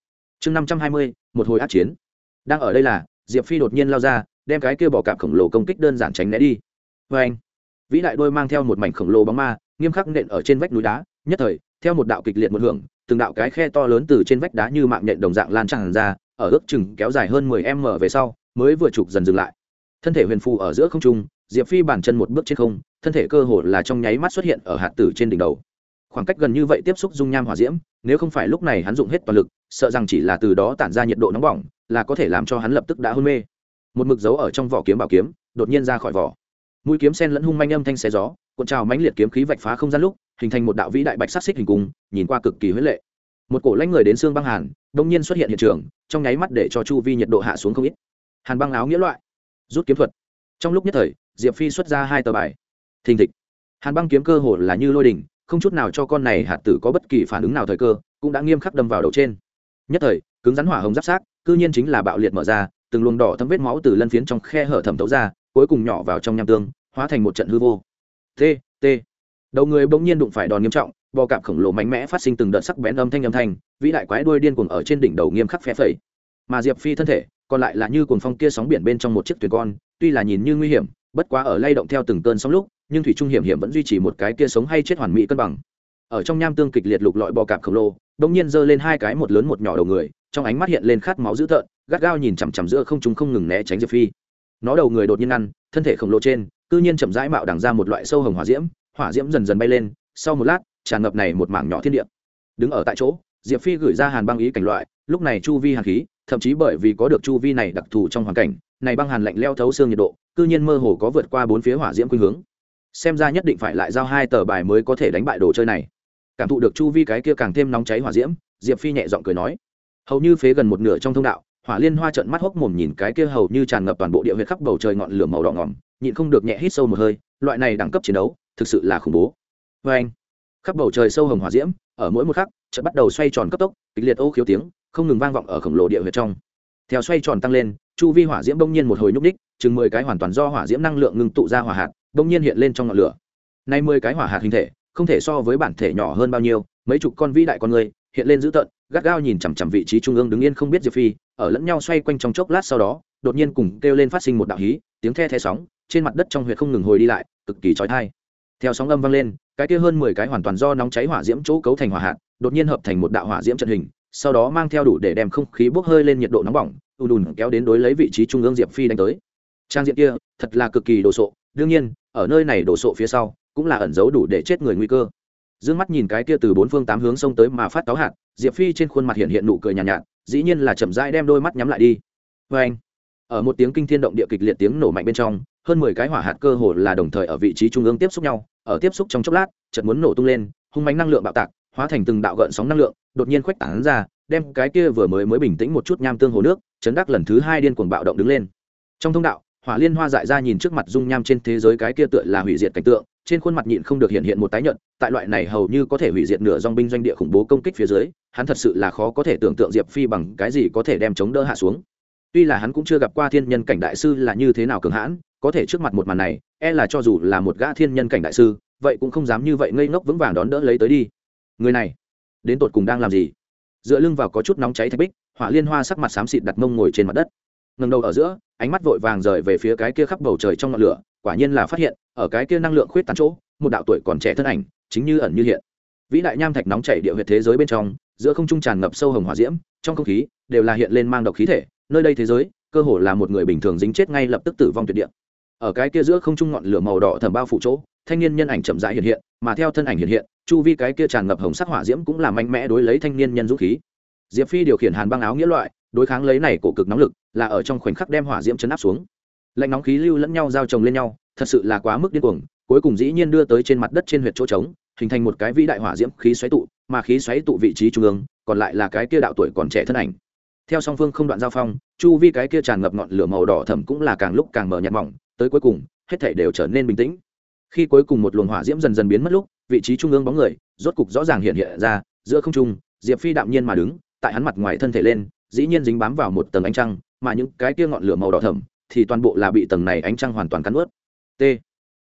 Chương năm trăm hai mươi, một hồi át chiến. Đang ở đây là, diệp phi đột nhiên lao ra, đem cái kia bò cạp khổng lồ công kích đơn giản tránh né đi. Vê anh, vĩ đại đôi mang theo một mảnh khổng lồ bóng ma, nghiêm khắc nện ở trên vách núi đá, nhất thời, theo một đạo kịch liệt một hưởng, từng đạo cái khe to lớn từ trên vách đá như mạng nhện đồng dạng lan tràn ra, ở ước chừng kéo dài hơn mười m về sau, mới vừa chụp dần dừng lại. Thân thể huyền phù ở giữa không trung diệp phi bàn chân một bước trên không, thân thể cơ hồ là trong nháy mắt xuất hiện ở hạt tử trên đỉnh đầu. Khoảng cách gần như vậy tiếp xúc dung nham hỏa diễm, nếu không phải lúc này hắn dụng hết toàn lực, sợ rằng chỉ là từ đó tản ra nhiệt độ nóng bỏng, là có thể làm cho hắn lập tức đã hôn mê. Một mực dấu ở trong vỏ kiếm bảo kiếm, đột nhiên ra khỏi vỏ. Mũi kiếm sen lẫn hung manh âm thanh xé gió, cuộn trào mãnh liệt kiếm khí vạch phá không gian lúc, hình thành một đạo vĩ đại bạch sắc xích hình cung, nhìn qua cực kỳ huyết lệ. Một cổ lãnh người đến xương băng hàn đông nhiên xuất hiện hiện trường, trong nháy mắt để cho chu vi nhiệt độ hạ xuống không ít. Hàn băng áo nghĩa loại, rút kiếm thuật. Trong lúc nhất thời diệp phi xuất ra hai tờ bài. Thình thịch. Hàn băng kiếm cơ hồ là như lôi đình không chút nào cho con này hạt tử có bất kỳ phản ứng nào thời cơ, cũng đã nghiêm khắc đâm vào đầu trên. Nhất thời, cứng rắn hỏa hồng giáp sát cư nhiên chính là bạo liệt mở ra, từng luồng đỏ thấm vết máu từ lân phiến trong khe hở thẩm thấu ra, cuối cùng nhỏ vào trong nham tương, hóa thành một trận hư vô. T t. Đầu người bỗng nhiên đụng phải đòn nghiêm trọng, bò cạp khổng lồ mạnh mẽ phát sinh từng đợt sắc bén âm thanh âm thanh, vĩ đại quái đuôi điên cuồng ở trên đỉnh đầu nghiêm khắc phe phẩy. Mà diệp phi thân thể, còn lại là như cuồng phong kia sóng biển bên trong một chiếc thuyền con, tuy là nhìn như nguy hiểm bất quá ở lay động theo từng cơn sóng lúc, nhưng thủy trung hiểm hiểm vẫn duy trì một cái kia sống hay chết hoàn mỹ cân bằng. Ở trong nham tương kịch liệt lục lọi bò cạp khổng lồ đông nhiên giơ lên hai cái một lớn một nhỏ đầu người, trong ánh mắt hiện lên khát máu dữ tợn, gắt gao nhìn chằm chằm giữa không chúng không ngừng né tránh diệp phi. Nó đầu người đột nhiên ăn thân thể khổng lồ trên, cư nhiên chậm rãi mạo đằng ra một loại sâu hồng hỏa diễm hỏa diễm dần dần bay lên, sau một lát, tràn ngập này một mảng nhỏ thiên địa. Đứng ở tại chỗ, diệp phi gửi ra hàn băng ý cảnh loại, lúc này chu vi hàn khí, thậm chí bởi vì có được chu vi này đặc thù trong hoàn cảnh này băng hàn lạnh leo thấu xương nhiệt độ, cư nhiên mơ hồ có vượt qua bốn phía hỏa diễm khuynh hướng. Xem ra nhất định phải lại giao hai tờ bài mới có thể đánh bại đồ chơi này. Cảm thụ được chu vi cái kia càng thêm nóng cháy hỏa diễm, diệp phi nhẹ giọng cười nói. Hầu như phế gần một nửa trong thông đạo, hỏa liên hoa trận mắt hốc mồm nhìn cái kia hầu như tràn ngập toàn bộ địa huyệt khắp bầu trời ngọn lửa màu đỏ ngỏm, nhịn không được nhẹ hít sâu một hơi, loại này đẳng cấp chiến đấu, thực sự là khủng bố. Vê anh. Khắp bầu trời sâu hồng hỏa diễm, ở mỗi một khắc trận bắt đầu xoay tròn cấp tốc, kịch liệt ô khiếu tiếng, không ngừng vang vọng ở khổng lồ địa huyệt trong theo xoay tròn tăng lên, chu vi hỏa diễm bỗng nhiên một hồi nhúc ních chừng mười cái hoàn toàn do hỏa diễm năng lượng ngưng tụ ra hỏa hạt, bỗng nhiên hiện lên trong ngọn lửa. Nay mười cái hỏa hạt hình thể, không thể so với bản thể nhỏ hơn bao nhiêu, mấy chục con vĩ đại con người, hiện lên dữ tợn, gắt gao nhìn chằm chằm vị trí trung ương đứng yên không biết diệp phi, ở lẫn nhau xoay quanh trong chốc lát sau đó, đột nhiên cùng kêu lên phát sinh một đạo hí, tiếng the the sóng, trên mặt đất trong huyệt không ngừng hồi đi lại, cực kỳ trói thai theo sóng âm vang lên, cái kia hơn mười cái hoàn toàn do nóng cháy hỏa diễm chỗ cấu thành hỏa hạt, đột nhiên hợp thành một đạo hỏa diễm trận hình sau đó mang theo đủ để đem không khí bốc hơi lên nhiệt độ nóng bỏng ùn ùn kéo đến đối lấy vị trí trung ương diệp phi đánh tới. Trang diện kia thật là cực kỳ đồ sộ đương nhiên ở nơi này đồ sộ phía sau cũng là ẩn giấu đủ để chết người nguy cơ. D mắt nhìn cái kia từ bốn phương tám hướng xông tới mà phát táo hạt diệp phi trên khuôn mặt hiện hiện nụ cười nhàn nhạt, nhạt dĩ nhiên là chậm rãi đem đôi mắt nhắm lại đi. Vê anh ở một tiếng kinh thiên động địa kịch liệt tiếng nổ mạnh bên trong hơn mười cái hỏa hạt cơ hồ là đồng thời ở vị trí trung ương tiếp xúc nhau ở tiếp xúc trong chốc lát chợt muốn nổ tung lên hung mánh năng lượng bạo tạc hóa thành từng đạo gợn sóng năng lượng, đột nhiên khuếch tán ra, đem cái kia vừa mới mới bình tĩnh một chút nham tương hồ nước, chấn đắc lần thứ hai điên cuồng bạo động đứng lên. Trong thông đạo, hỏa liên hoa dại ra nhìn trước mặt dung nham trên thế giới cái kia tựa là hủy diệt cảnh tượng, trên khuôn mặt nhịn không được hiện hiện một tái nhợt, tại loại này hầu như có thể hủy diệt nửa dòng binh doanh địa khủng bố công kích phía dưới, hắn thật sự là khó có thể tưởng tượng diệp phi bằng cái gì có thể đem chống đỡ hạ xuống. Tuy là hắn cũng chưa gặp qua thiên nhân cảnh đại sư là như thế nào cường hãn, có thể trước mặt một màn này e là cho dù là một gã thiên nhân cảnh đại sư, vậy cũng không dám như vậy ngây ngốc vững vàng đón đỡ lấy tới đi người này, đến tột cùng đang làm gì? Dựa lưng vào có chút nóng cháy thạch bích, hỏa liên hoa sắc mặt xám xịt đặt mông ngồi trên mặt đất. Ngầm đầu ở giữa, ánh mắt vội vàng rời về phía cái kia khắp bầu trời trong ngọn lửa, quả nhiên là phát hiện, ở cái kia năng lượng khuyết tán chỗ, một đạo tuổi còn trẻ thân ảnh, chính như ẩn như hiện. Vĩ đại nham thạch nóng chảy địa huyệt thế giới bên trong, giữa không trung tràn ngập sâu hồng hỏa diễm, trong không khí, đều là hiện lên mang độc khí thể, nơi đây thế giới, cơ hồ là một người bình thường dính chết ngay lập tức tử vong tuyệt địa. Ở cái kia giữa không trung ngọn lửa màu đỏ thầm bao phủ chỗ, thanh niên nhân ảnh chậm rãi hiện hiện, mà theo thân ảnh hiện hiện chu vi cái kia tràn ngập hồng sắc hỏa diễm cũng là mạnh mẽ đối lấy thanh niên nhân dũng khí. Diệp phi điều khiển hàn băng áo nghĩa loại, đối kháng lấy này cổ cực nóng lực, là ở trong khoảnh khắc đem hỏa diễm chấn áp xuống. Lạnh nóng khí lưu lẫn nhau giao chồng lên nhau, thật sự là quá mức điên cuồng, cuối cùng dĩ nhiên đưa tới trên mặt đất trên huyệt chỗ trống, hình thành một cái vĩ đại hỏa diễm khí xoáy tụ, mà khí xoáy tụ vị trí trung ương, còn lại là cái kia đạo tuổi còn trẻ thân ảnh. Theo song phương không đoạn giao phong, chu vi cái kia tràn ngập ngọn lửa màu đỏ thẫm cũng là càng lúc càng mở nhạt mỏng, tới cuối cùng, hết thảy đều trở nên bình tĩnh. Khi cuối cùng một luồng hỏa diễm dần dần biến mất lúc vị trí trung ương bóng người, rốt cục rõ ràng hiện hiện ra, giữa không trung, diệp phi đạm nhiên mà đứng, tại hắn mặt ngoài thân thể lên, dĩ nhiên dính bám vào một tầng ánh trăng, mà những cái kia ngọn lửa màu đỏ thẫm thì toàn bộ là bị tầng này ánh trăng hoàn toàn cắn ướt t.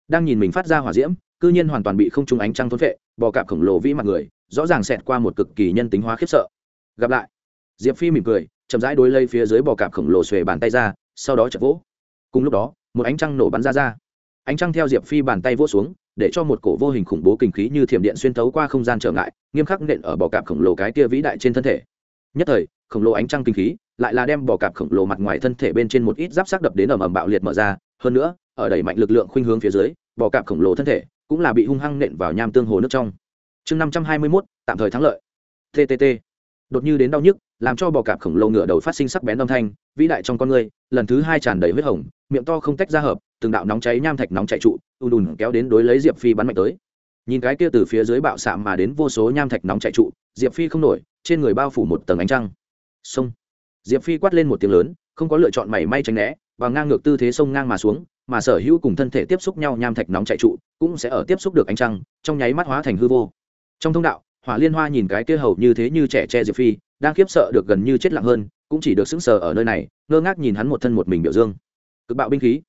Đang nhìn mình phát ra hỏa diễm, cư nhiên hoàn toàn bị không trung ánh trăng thốn vệ bò cạp khổng lồ vĩ mặt người, rõ ràng xẹt qua một cực kỳ nhân tính hóa khiếp sợ. Gặp lại. Diệp phi mỉm cười, chậm rãi đối lây phía dưới bò cạp khổng lồ xuề bàn tay ra, sau đó chật vỗ. Cùng lúc đó, một ánh trăng nổ bắn ra ra ánh trăng theo diệp phi bàn tay vỗ xuống, để cho một cổ vô hình khủng bố kinh khí như thiểm điện xuyên tấu qua không gian trở ngại, nghiêm khắc nện ở bò cạp khổng lồ cái tia vĩ đại trên thân thể. Nhất thời, khổng lồ ánh trăng kinh khí lại là đem bò cạp khổng lồ mặt ngoài thân thể bên trên một ít giáp sắc đập đến ầm ầm bạo liệt mở ra, hơn nữa, ở đẩy mạnh lực lượng khuynh hướng phía dưới, bò cạp khổng lồ thân thể cũng là bị hung hăng nện vào nham tương hồ nước trong. Chương năm trăm hai mươi mốt, tạm thời thắng lợi. Ttt đột như đến đau nhức, làm cho bò cạp khổng lồ ngựa đầu phát sinh sắc bén âm thanh, vĩ đại trong con người, lần thứ hai tràn đầy huyết hồng, miệng to không tách ra hợp từng đạo nóng cháy nham thạch nóng chạy trụ ùn ùn kéo đến đối lấy diệp phi bắn mạnh tới. Nhìn cái kia từ phía dưới bạo xạ mà đến vô số nham thạch nóng chạy trụ, diệp phi không nổi, trên người bao phủ một tầng ánh trăng. Sông diệp phi quát lên một tiếng lớn, không có lựa chọn mảy may tránh né, và ngang ngược tư thế sông ngang mà xuống, mà sở hữu cùng thân thể tiếp xúc nhau nham thạch nóng chạy trụ, cũng sẽ ở tiếp xúc được ánh trăng, trong nháy mắt hóa thành hư vô. Trong thông đạo, hỏa liên hoa nhìn cái kia hầu như thế như trẻ che diệp phi, đang khiếp sợ được gần như chết lặng hơn, cũng chỉ được sững sờ ở nơi này, ngơ ngác nhìn hắn một thân một mình biểu dương. Cực bạo binh khí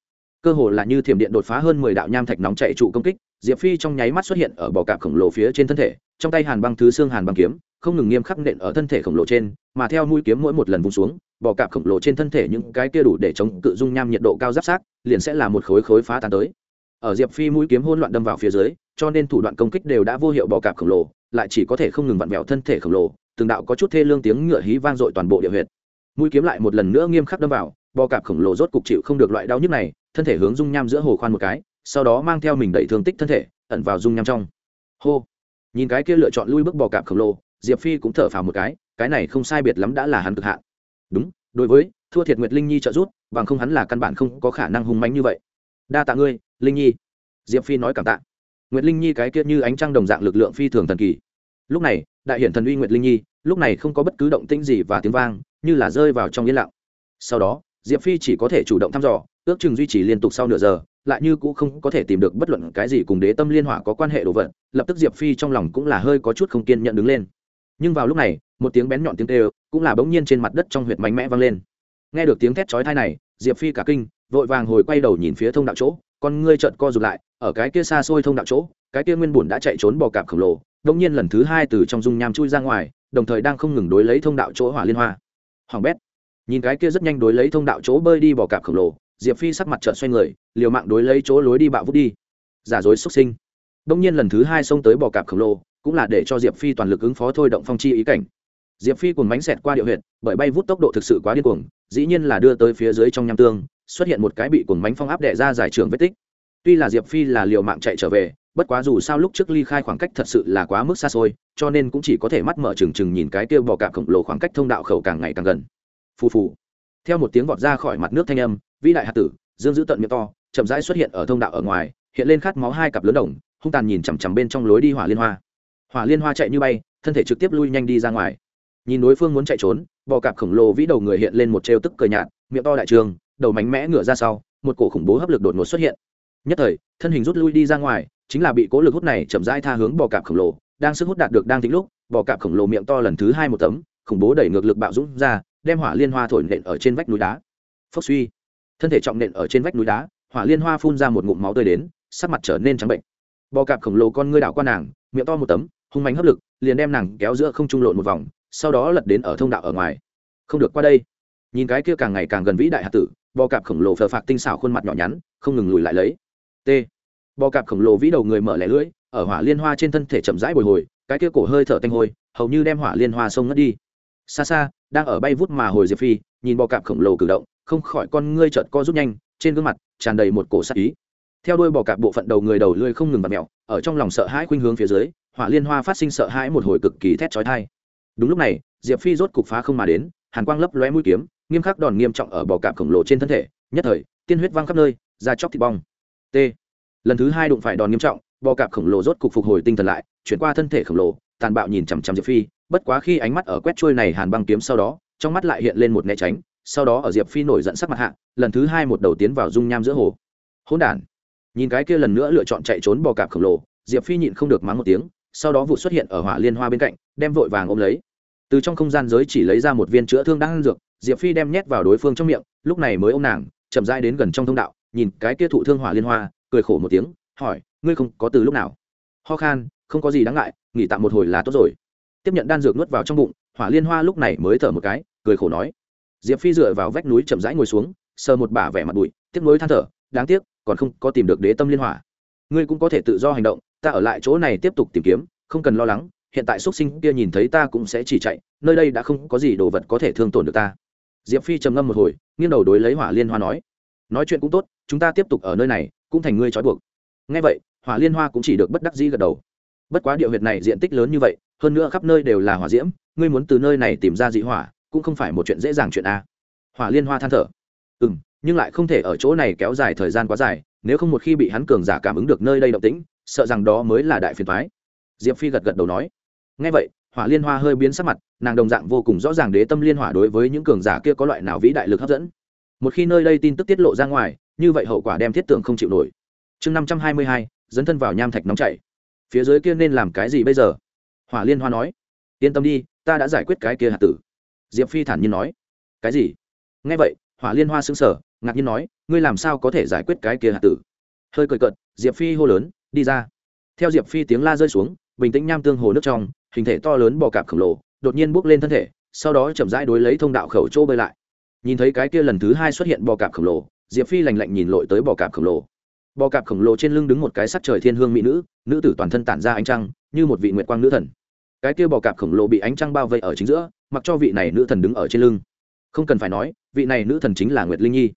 cơ hồ là như thiểm điện đột phá hơn mười đạo nham thạch nóng chạy trụ công kích, diệp phi trong nháy mắt xuất hiện ở bò cạp khổng lồ phía trên thân thể, trong tay hàn băng thứ xương hàn băng kiếm, không ngừng nghiêm khắc nện ở thân thể khổng lồ trên, mà theo mũi kiếm mỗi một lần vung xuống, bò cạp khổng lồ trên thân thể những cái kia đủ để chống cự dung nham nhiệt độ cao giáp sát, liền sẽ là một khối khối phá tan tới. Ở diệp phi mũi kiếm hỗn loạn đâm vào phía dưới, cho nên thủ đoạn công kích đều đã vô hiệu bò cạp khổng lồ, lại chỉ có thể không ngừng vặn vẹo thân thể khổng lồ, từng đạo có chút thê lương tiếng ngựa hí vang dội toàn bộ địa huyệt. Mũi kiếm lại một lần nữa nghiêm khắc đâm vào, bò cạp khổng lồ rốt cục chịu không được loại đau nhức này thân thể hướng dung nham giữa hồ khoan một cái, sau đó mang theo mình đẩy thương tích thân thể, ẩn vào dung nham trong. Hô. Nhìn cái kia lựa chọn lui bước bò cạp khổng lồ, diệp phi cũng thở phào một cái cái này không sai biệt lắm đã là hắn cực hạn. Đúng, đối với, thua thiệt nguyệt linh nhi trợ giúp, bằng không hắn là căn bản không có khả năng hung mánh như vậy. Đa tạ ngươi, linh nhi. Diệp phi nói cảm tạ. Nguyệt linh nhi cái kia như ánh trăng đồng dạng lực lượng phi thường thần kỳ. Lúc này, đại hiển thần uy nguyệt linh nhi, lúc này không có bất cứ động tĩnh gì và tiếng vang, như là rơi vào trong yên lặng. Sau đó, diệp phi chỉ có thể chủ động thăm dò ước chừng duy trì liên tục sau nửa giờ, lại như cũng không có thể tìm được bất luận cái gì cùng đế tâm liên hỏa có quan hệ đồ vật, lập tức diệp phi trong lòng cũng là hơi có chút không kiên nhận đứng lên. Nhưng vào lúc này, một tiếng bén nhọn tiếng kêu, cũng là bỗng nhiên trên mặt đất trong huyệt mạnh mẽ vang lên. Nghe được tiếng thét chói thai này, diệp phi cả kinh, vội vàng hồi quay đầu nhìn phía thông đạo chỗ, con ngươi trợn co rụt lại, ở cái kia xa xôi thông đạo chỗ, cái kia nguyên bùn đã chạy trốn bò cạp khổng lồ đông nhiên lần thứ hai từ trong dung nham chui ra ngoài, đồng thời đang không ngừng đối lấy thông đạo chỗ hỏa liên hoa. Hoàng bét, nhìn cái kia rất nhanh đối lấy thông đạo chỗ bơi đi bò cạp khổng lồ diệp phi sắc mặt trợn xoay người, liều mạng đối lấy chỗ lối đi bạo vút đi. Giả dối xuất sinh. Đông nhiên lần thứ hai xông tới bò cạp khổng lồ, cũng là để cho diệp phi toàn lực ứng phó thôi động phong chi ý cảnh. Diệp phi cùng bánh xẹt qua điệu huyện bởi bay vút tốc độ thực sự quá điên cuồng, dĩ nhiên là đưa tới phía dưới trong nham tương, xuất hiện một cái bị cuồng bánh phong áp đẻ ra giải trường vết tích. Tuy là diệp phi là liều mạng chạy trở về, bất quá dù sao lúc trước ly khai khoảng cách thật sự là quá mức xa xôi, cho nên cũng chỉ có thể mắt mở trừng trừng nhìn cái kia bò cạp khổng lồ khoảng cách thông đạo khẩu càng ngày càng gần. Phù phù. Theo một tiếng vọt ra khỏi mặt nước thanh âm vĩ đại hạt tử, dương giữ tận miệng to, chậm rãi xuất hiện ở thông đạo ở ngoài, hiện lên khát máu hai cặp lớn đồng, hung tàn nhìn chằm chằm bên trong lối đi hỏa liên hoa. Hỏa liên hoa chạy như bay, thân thể trực tiếp lui nhanh đi ra ngoài. Nhìn đối phương muốn chạy trốn bò cạp khổng lồ vĩ đầu người hiện lên một trêu tức cờ nhạt, miệng to đại trường, đầu mạnh mẽ ngửa ra sau, một cổ khủng bố hấp lực đột ngột xuất hiện. Nhất thời, thân hình rút lui đi ra ngoài, chính là bị cố lực hút này chậm rãi tha hướng bò cạp khổng lồ, đang sức hút đạt được đang tính lúc bò cạp khổng lồ miệng to lần thứ hai một tấm, khủng bố đẩy ngược lực bạo dũng ra, đem hỏa liên hoa thổi nện ở trên vách núi đá. Phốc suy thân thể trọng nện ở trên vách núi đá, hỏa liên hoa phun ra một ngụm máu tươi đến, sắc mặt trở nên trắng bệnh. Bò cạp khổng lồ con ngươi đảo qua nàng, miệng to một tấm, hung mạnh hấp lực, liền đem nàng kéo giữa không trung lộn một vòng, sau đó lật đến ở thông đạo ở ngoài. Không được qua đây. Nhìn cái kia càng ngày càng gần vĩ đại hạt tử, bò cạp khổng lồ phờ phạc tinh xảo khuôn mặt nhỏ nhắn, không ngừng lùi lại lấy. T. Bò cạp khổng lồ vĩ đầu người mở lẻ lưỡi, ở hỏa liên hoa trên thân thể chậm rãi bồi hồi, cái kia cổ hơi thở tanh hôi, hầu như đem hỏa liên hoa sông ngất đi. Xa xa, đang ở bay vút mà hồi diệp phi, nhìn bò cạp khổng lồ cử động không khỏi con ngươi trợt co rút nhanh, trên gương mặt tràn đầy một cổ sắc ý. Theo đuôi bò cạp bộ phận đầu người đầu lưỡi không ngừng bật mẹo ở trong lòng sợ hãi khuynh hướng phía dưới, hỏa liên hoa phát sinh sợ hãi một hồi cực kỳ thét chói tai. Đúng lúc này, diệp phi rốt cục phá không mà đến, hàn quang lấp lóe mũi kiếm, nghiêm khắc đòn nghiêm trọng ở bò cạp khổng lồ trên thân thể, nhất thời, tiên huyết văng khắp nơi, da chóc thịt bong. T. Lần thứ hai đụng phải đòn nghiêm trọng, bò cạp khổng lồ rốt cục phục hồi tinh thần lại, chuyển qua thân thể khổng lồ, tàn bạo nhìn chằm chằm diệp phi, bất quá khi ánh mắt ở quét trôi này hàn băng kiếm sau đó, trong mắt lại hiện lên một né tránh sau đó ở diệp phi nổi giận sắc mặt hạ, lần thứ hai một đầu tiến vào dung nham giữa hồ. Hỗn đản! Nhìn cái kia lần nữa lựa chọn chạy trốn bò cạp khổng lồ, diệp phi nhịn không được mắng một tiếng, sau đó vụ xuất hiện ở hỏa liên hoa bên cạnh, đem vội vàng ôm lấy. Từ trong không gian giới chỉ lấy ra một viên chữa thương đang ăn dược, diệp phi đem nhét vào đối phương trong miệng, lúc này mới ô m nàng, chậm dai đến gần trong thông đạo, nhìn cái kia thụ thương hỏa liên hoa, cười khổ một tiếng, hỏi, ngươi không có từ lúc nào? Ho khan, không có gì đáng ngại, nghỉ tạm một hồi là tốt rồi. Tiếp nhận đan dược nuốt vào trong bụng, hỏa liên hoa lúc này mới thở một cái, cười khổ nói diệp phi dựa vào vách núi chậm rãi ngồi xuống, sờ một bả vẻ mặt bụi, tiếc nuối than thở, đáng tiếc, còn không có tìm được đế tâm liên hỏa. Ngươi cũng có thể tự do hành động, ta ở lại chỗ này tiếp tục tìm kiếm, không cần lo lắng, hiện tại xuất sinh kia nhìn thấy ta cũng sẽ chỉ chạy, nơi đây đã không có gì đồ vật có thể thương tổn được ta. Diệp phi trầm ngâm một hồi, nghiêng đầu đối lấy hỏa liên hoa nói nói chuyện cũng tốt, chúng ta tiếp tục ở nơi này, cũng thành ngươi trói buộc. Ngay vậy, hỏa liên hoa cũng chỉ được bất đắc dĩ gật đầu. Bất quá địa huyệt này diện tích lớn như vậy, hơn nữa khắp nơi đều là hỏa diễm, ngươi muốn từ nơi này tìm ra dị hỏa cũng không phải một chuyện dễ dàng chuyện a. Hỏa liên hoa than thở. Ừ m nhưng lại không thể ở chỗ này kéo dài thời gian quá dài, nếu không một khi bị hắn cường giả cảm ứng được nơi đây động tĩnh, sợ rằng đó mới là đại phiền thoái diệp phi gật gật đầu nói. Ngay vậy, hỏa liên hoa hơi biến sắc mặt, nàng đồng dạng vô cùng rõ ràng đế tâm liên hỏa đối với những cường giả kia có loại nào vĩ đại lực hấp dẫn. Một khi nơi đây tin tức tiết lộ ra ngoài, như vậy hậu quả đem thiết tưởng không chịu nổi. Chương năm trăm hai mươi hai, dấn thân vào nham thạch nóng chảy. Phía dưới kia nên làm cái gì bây giờ? Hỏa liên hoa nói. Yên tâm đi, ta đã giải quyết cái kia hạt tử diệp phi thản nhiên nói. Cái gì? Nghe vậy, hỏa liên hoa xứng sở ngạc nhiên nói, ngươi làm sao có thể giải quyết cái kia hạt tử? Hơi cười cợt, diệp phi hô lớn, đi ra. Theo diệp phi tiếng la rơi xuống, bình tĩnh nham tương hồ nước trong, hình thể to lớn bò cạp khổng lồ, đột nhiên bước lên thân thể, sau đó chậm rãi đối lấy thông đạo khẩu chỗ bơi lại. Nhìn thấy cái kia lần thứ hai xuất hiện bò cạp khổng lồ, diệp phi lành lạnh nhìn lội tới bò cạp khổng lồ. Bò cạp khổng lồ trên lưng đứng một cái sắc trời thiên hương mỹ nữ nữ tử toàn thân tản ra ánh trăng, như một vị nguyệt quang nữ thần. Cái kia bò cạp khổng lồ bị ánh trăng bao vây ở chính giữa mặc cho vị này nữ thần đứng ở trên lưng. Không cần phải nói, vị này nữ thần chính là nguyệt linh nhi.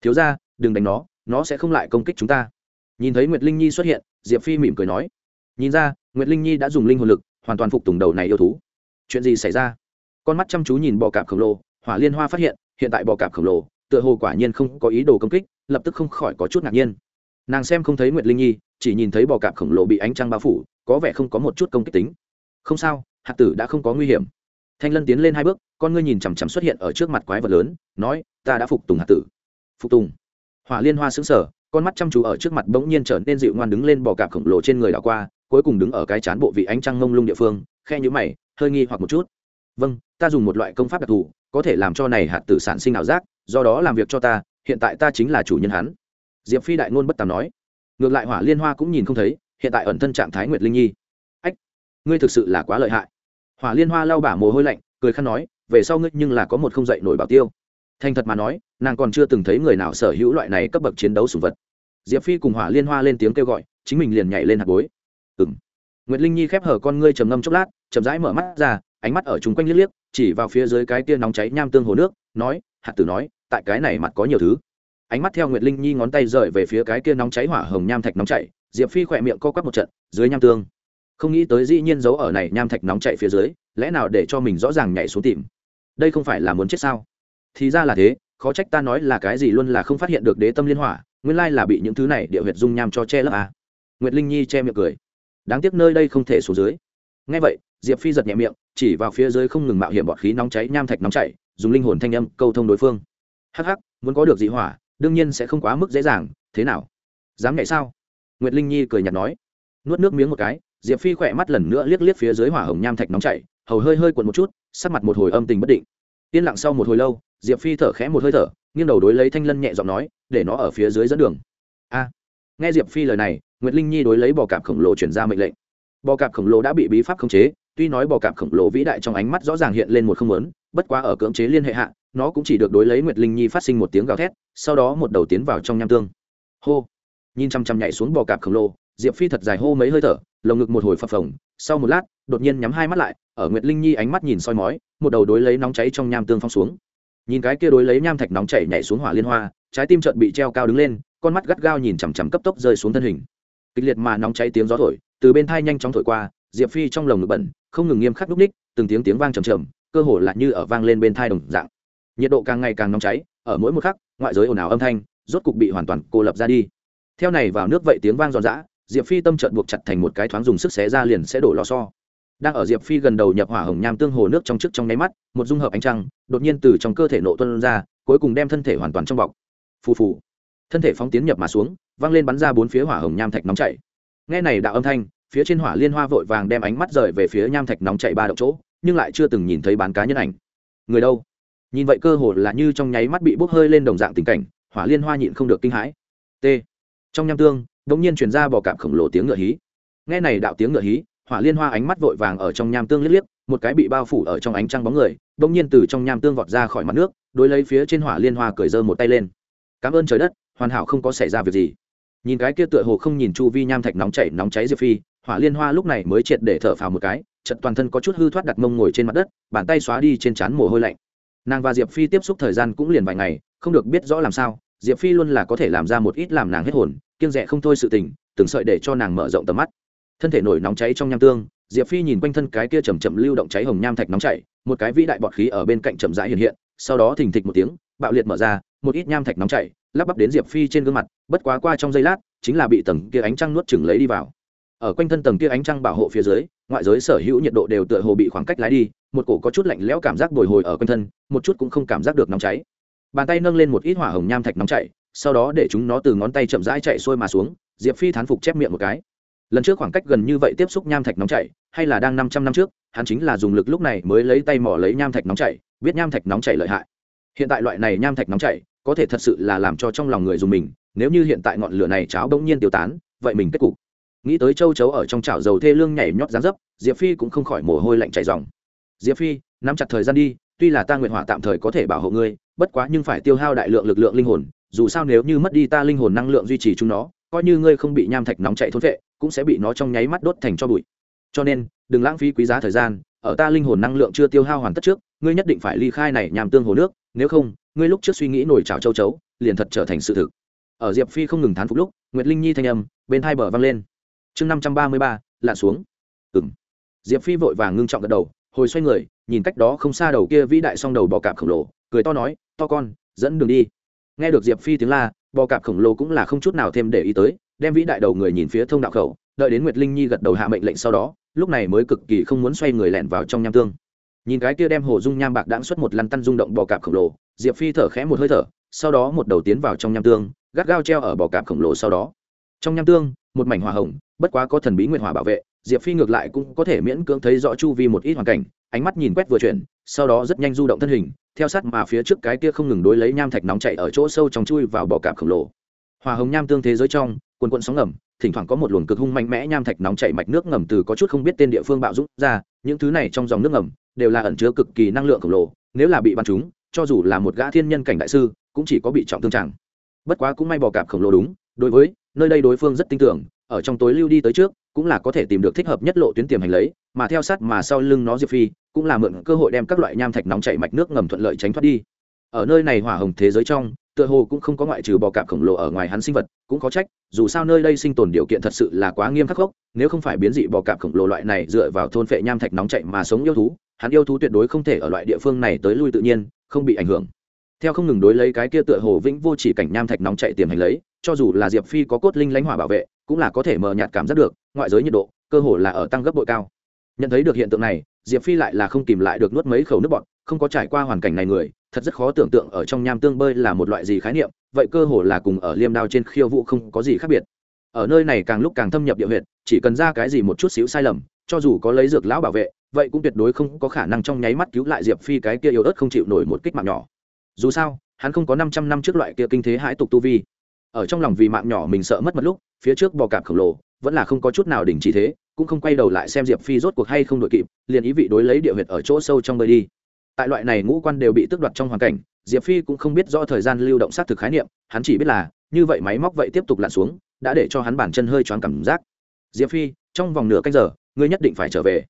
Thiếu ra đừng đánh nó nó sẽ không lại công kích chúng ta. Nhìn thấy nguyệt linh nhi xuất hiện, diệp phi mỉm cười nói. Nhìn ra, nguyệt linh nhi đã dùng linh hồn lực, hoàn toàn phục tùng đầu này yêu thú. Chuyện gì xảy ra? Con mắt chăm chú nhìn bò cạp khổng lồ, hỏa liên hoa phát hiện hiện tại bò cạp khổng lồ, tựa hồ quả nhiên không có ý đồ công kích, lập tức không khỏi có chút ngạc nhiên. Nàng xem không thấy nguyệt linh nhi, chỉ nhìn thấy bò cạp khổng lồ bị ánh trăng bao phủ, có vẻ không có một chút công kích tính. Không sao, hạt tử đã không có nguy hiểm thanh lân tiến lên hai bước, con ngươi nhìn chằm chằm xuất hiện ở trước mặt quái vật lớn, nói, ta đã phục tùng hạt tử. Phục tùng? Hỏa liên hoa xứng sở con mắt chăm chú ở trước mặt bỗng nhiên trở nên dịu ngoan đứng lên bò cạp khổng lồ trên người đảo qua, cuối cùng đứng ở cái chán bộ vị ánh trăng ngông lung địa phương, khe nhũ mày, hơi nghi hoặc một chút. Vâng ta dùng một loại công pháp đặc thù, có thể làm cho này hạt tử sản sinh ảo giác, do đó làm việc cho ta, hiện tại ta chính là chủ nhân hắn. Diệp phi đại ngôn bất tàm nói. Ngược lại hỏa liên hoa cũng nhìn không thấy, hiện tại ẩn thân trạng thái nguyệt linh nhi. Ách, ngươi thực sự là quá lợi hại hỏa liên hoa lau bả mồ hôi lạnh, cười khăn nói, về sau ngươi nhưng là có một không dậy nổi bảo tiêu. Thành thật mà nói, nàng còn chưa từng thấy người nào sở hữu loại này cấp bậc chiến đấu sùng vật. Diệp phi cùng hỏa liên hoa lên tiếng kêu gọi, chính mình liền nhảy lên hạt bối. Ừ m nguyệt linh nhi khép hở con ngươi trầm ngâm chốc lát, chậm rãi mở mắt ra, ánh mắt ở chung quanh liếc liếc, chỉ vào phía dưới cái tia nóng cháy nham tương hồ nước, nói, hạt tử nói, tại cái này mặt có nhiều thứ. Ánh mắt theo nguyệt linh nhi ngón tay rời về phía cái kia nóng cháy hỏa hồng nham thạch nóng chảy, diệp phi khỏe miệng co quắp một trận, dưới nham tương không nghĩ tới dĩ nhiên giấu ở này nham thạch nóng chảy phía dưới, lẽ nào để cho mình rõ ràng nhảy xuống tìm? Đây không phải là muốn chết sao? Thì ra là thế, khó trách ta nói là cái gì luôn là không phát hiện được đế tâm liên hỏa, nguyên lai là bị những thứ này địa huyệt dung nham cho che lấp à. nguyệt linh nhi che miệng cười. Đáng tiếc nơi đây không thể xuống dưới. Ngay vậy, diệp phi giật nhẹ miệng, chỉ vào phía dưới không ngừng mạo hiểm bọt khí nóng cháy nham thạch nóng chảy dùng linh hồn thanh âm câu thông đối phương. Hắc hắc, muốn có được dị hỏa, đương nhiên sẽ không quá mức dễ dàng, thế nào? Dám nhảy sao? Nguyệt linh nhi cười nhạt nói. Nuốt nước miếng một cái diệp phi khỏe mắt lần nữa liếc liếc phía dưới hỏa hồng nham thạch nóng chảy, hầu hơi hơi cuộn một chút, sắc mặt một hồi âm tình bất định. Yên lặng sau một hồi lâu, diệp phi thở khẽ một hơi thở, nghiêng đầu đối lấy thanh lân nhẹ giọng nói, để nó ở phía dưới dẫn đường. A. Nghe diệp phi lời này, nguyệt linh nhi đối lấy bò cạp khổng lồ chuyển ra mệnh lệnh. Bò cạp khổng lồ đã bị bí pháp khống chế, tuy nói bò cạp khổng lồ vĩ đại trong ánh mắt rõ ràng hiện lên một không lớn, bất quá ở cưỡng chế liên hệ hạ, nó cũng chỉ được đối lấy nguyệt linh nhi phát sinh một tiếng gào thét, sau đó một đầu tiến vào trong nham tương. Hô! Nhìn chăm chăm nhảy xuống bò cạp khổng lồ diệp phi thật dài hô mấy hơi thở, lồng ngực một hồi phập phồng. Sau một lát, đột nhiên nhắm hai mắt lại, ở nguyệt linh nhi ánh mắt nhìn soi mói, một đầu đối lấy nóng cháy trong nham tương phong xuống. Nhìn cái kia đối lấy nham thạch nóng chảy nhảy xuống hỏa liên hoa, trái tim trợn bị treo cao đứng lên, con mắt gắt gao nhìn chằm chằm cấp tốc rơi xuống thân hình. Kịch liệt mà nóng cháy tiếng gió thổi, từ bên thai nhanh chóng thổi qua, diệp phi trong lồng ngực bẩn, không ngừng nghiêm khắc núp ních, từng tiếng tiếng vang trầm trầm, cơ hồ lại như ở vang lên bên thai đồng dạng. Nhiệt độ càng ngày càng nóng cháy, ở mỗi một khắc, ngoại giới ồn ào âm thanh, rốt cục bị hoàn toàn cô lập ra đi. Theo này vào nước vậy tiếng vang giòn giã diệp phi tâm trợn buộc chặt thành một cái thoáng dùng sức xé ra liền sẽ đổ lò so đang ở diệp phi gần đầu nhập hỏa hồng nham tương hồ nước trong trước trong nháy mắt, một dung hợp ánh trăng, đột nhiên từ trong cơ thể nộ tuân ra, cuối cùng đem thân thể hoàn toàn trong bọc. Phù phù. Thân thể phóng tiến nhập mà xuống văng lên bắn ra bốn phía hỏa hồng nham thạch nóng chảy. Nghe này đạo âm thanh, phía trên hỏa liên hoa vội vàng đem ánh mắt rời về phía nham thạch nóng chảy ba động chỗ, nhưng lại chưa từng nhìn thấy bán cá nhân ảnh. Người đâu? Nhìn vậy cơ hồ là như trong nháy mắt bị bốc hơi lên đồng dạng tình cảnh, hỏa liên hoa nhịn không được kinh hãi. T. Trong nham tương đột nhiên truyền ra bò cạp khổng lồ tiếng ngựa hí. Nghe này đạo tiếng ngựa hí, hỏa liên hoa ánh mắt vội vàng ở trong nham tương liếc liếc, một cái bị bao phủ ở trong ánh trăng bóng người, đột nhiên từ trong nham tương vọt ra khỏi mặt nước, đối lấy phía trên hỏa liên hoa cười giơ một tay lên. Cảm ơn trời đất, hoàn hảo không có xảy ra việc gì. Nhìn cái kia tựa hồ không nhìn chu vi nham thạch nóng chảy nóng cháy diệp phi, hỏa liên hoa lúc này mới triệt để thở phào một cái, chợt toàn thân có chút hư thoát đặt mông ngồi trên mặt đất, bàn tay xóa đi trên trán mồ hôi lạnh. Nàng và diệp phi tiếp xúc thời gian cũng liền vài ngày, không được biết rõ làm sao, diệp phi luôn là có thể làm ra một ít làm nàng hết hồn kiêng rẻ không thôi sự tình, từng sợi để cho nàng mở rộng tầm mắt. Thân thể nổi nóng cháy trong nham tương, diệp phi nhìn quanh thân cái kia chầm chậm lưu động cháy hồng nham thạch nóng chảy, một cái vĩ đại bọt khí ở bên cạnh chậm rãi hiện hiện, sau đó thình thịch một tiếng, bạo liệt mở ra, một ít nham thạch nóng chảy, lắp bắp đến diệp phi trên gương mặt, bất quá qua trong giây lát, chính là bị tầng kia ánh trăng nuốt chừng lấy đi vào. Ở quanh thân tầng kia ánh trăng bảo hộ phía dưới, ngoại giới sở hữu nhiệt độ đều tựa hồ bị khoảng cách lái đi, một cổ có chút lạnh lẽo cảm giác bồi hồi ở quanh thân, một chút cũng không cảm giác được nóng cháy. Bàn tay nâng lên một ít hỏa hồng nham thạch nóng chảy sau đó để chúng nó từ ngón tay chậm rãi chạy xuôi mà xuống, diệp phi thán phục chép miệng một cái. Lần trước khoảng cách gần như vậy tiếp xúc nham thạch nóng chảy, hay là đang năm trăm năm trước, hắn chính là dùng lực lúc này mới lấy tay mỏ lấy nham thạch nóng chảy, biết nham thạch nóng chảy lợi hại. Hiện tại loại này nham thạch nóng chảy, có thể thật sự là làm cho trong lòng người dùng mình, nếu như hiện tại ngọn lửa này cháo bỗng nhiên tiêu tán, vậy mình kết cục. Nghĩ tới châu chấu ở trong chảo dầu thê lương nhảy nhót dán dấp, diệp phi cũng không khỏi mồ hôi lạnh chảy dòng. Diệp phi, nắm chặt thời gian đi, tuy là ta nguyện hỏa tạm thời có thể bảo hộ ngươi, bất quá nhưng phải tiêu hao đại lượng lực lượng linh hồn dù sao nếu như mất đi ta linh hồn năng lượng duy trì chúng nó, coi như ngươi không bị nham thạch nóng chạy thốn vệ, cũng sẽ bị nó trong nháy mắt đốt thành cho bụi. Cho nên, đừng lãng phí quý giá thời gian, ở ta linh hồn năng lượng chưa tiêu hao hoàn tất trước, ngươi nhất định phải ly khai này nhằm tương hồ nước, nếu không, ngươi lúc trước suy nghĩ nổi trào châu chấu, liền thật trở thành sự thực. Ở diệp phi không ngừng thán phục lúc, nguyệt linh nhi thanh âm, bên hai bờ vang lên. Chương năm trăm ba mươi ba, lặn xuống. Ừng diệp phi vội vàng ngưng trọng gật đầu, hồi xoay người, nhìn cách đó không xa đầu kia vĩ đại song đầu bò cạp khổng lồ, cười to nói, to con, dẫn đường đi nghe được diệp phi tiếng la, bò cạp khổng lồ cũng là không chút nào thêm để ý tới, đem vĩ đại đầu người nhìn phía thông đạo khẩu, đợi đến nguyệt linh nhi gật đầu hạ mệnh lệnh sau đó, lúc này mới cực kỳ không muốn xoay người lẻn vào trong nham tương. Nhìn cái kia đem hồ dung nham bạc đãng xuất một lăn tăn rung động bò cạp khổng lồ, diệp phi thở khẽ một hơi thở, sau đó một đầu tiến vào trong nham tương, gắt gao treo ở bò cạp khổng lồ sau đó. Trong nham tương, một mảnh hỏa hồng, bất quá có thần bí nguyệt hỏa bảo vệ, diệp phi ngược lại cũng có thể miễn cưỡng thấy rõ chu vi một ít hoàn cảnh ánh mắt nhìn quét vừa chuyển, sau đó rất nhanh du động thân hình, theo sát mà phía trước cái kia không ngừng đối lấy nham thạch nóng chạy ở chỗ sâu trong chui vào bọ cạp khổng lồ. Hòa hồng nham tương thế giới trong, quần quận sóng ngầm, thỉnh thoảng có một luồng cực hung mạnh mẽ nham thạch nóng chảy mạch nước ngầm từ có chút không biết tên địa phương bạo dũng ra, những thứ này trong dòng nước ngầm đều là ẩn chứa cực kỳ năng lượng khổng lồ, nếu là bị bắn chúng, cho dù là một gã thiên nhân cảnh đại sư, cũng chỉ có bị trọng thương chẳng. Bất quá cũng may bò cạp khổng lồ đúng, đối với nơi đây đối phương rất tin tưởng, ở trong tối lưu đi tới trước, cũng là có thể tìm được thích hợp nhất lộ tuyến tiềm hành lấy mà theo sát mà sau lưng nó diệp phi, cũng là mượn cơ hội đem các loại nham thạch nóng chảy mạch nước ngầm thuận lợi tránh thoát đi. Ở nơi này hỏa hồng thế giới trong, tựa hồ cũng không có ngoại trừ bò cạp khổng lồ ở ngoài hắn sinh vật, cũng có trách, dù sao nơi đây sinh tồn điều kiện thật sự là quá nghiêm khắc gốc, nếu không phải biến dị bò cạp khổng lồ loại này dựa vào thôn phệ nham thạch nóng chạy mà sống yêu thú, hắn yêu thú tuyệt đối không thể ở loại địa phương này tới lui tự nhiên, không bị ảnh hưởng. Theo không ngừng đối lấy cái kia tựa hồ vĩnh vô chỉ cảnh nham thạch nóng chạy tiềm hành lấy, cho dù là diệp phi có cốt linh lãnh hỏa bảo vệ, cũng là có thể mờ nhạt cảm giác được, ngoại giới nhiệt độ, cơ hồ là ở tăng gấp bội cao nhận thấy được hiện tượng này, diệp phi lại là không kìm lại được nuốt mấy khẩu nước bọt, không có trải qua hoàn cảnh này người, thật rất khó tưởng tượng ở trong nham tương bơi là một loại gì khái niệm, vậy cơ hồ là cùng ở liêm đao trên khiêu vũ không có gì khác biệt. Ở nơi này càng lúc càng thâm nhập địa huyệt, chỉ cần ra cái gì một chút xíu sai lầm, cho dù có lấy dược lão bảo vệ, vậy cũng tuyệt đối không có khả năng trong nháy mắt cứu lại diệp phi cái kia yếu ớt không chịu nổi một kích mạng nhỏ. Dù sao, hắn không có năm trăm năm trước loại kia kinh thế hãi tục tu vi. Ở trong lòng vì mạng nhỏ mình sợ mất một lúc, phía trước bò cạp khổng lồ, vẫn là không có chút nào đình chỉ thế cũng không quay đầu lại xem diệp phi rốt cuộc hay không đội kịp, liền ý vị đối lấy địa huyệt ở chỗ sâu trong bơi đi. Tại loại này ngũ quan đều bị tước đoạt trong hoàn cảnh, diệp phi cũng không biết rõ thời gian lưu động xác thực khái niệm, hắn chỉ biết là, như vậy máy móc vậy tiếp tục lặn xuống, đã để cho hắn bản chân hơi choáng cảm giác. Diệp phi, trong vòng nửa canh giờ, ngươi nhất định phải trở về.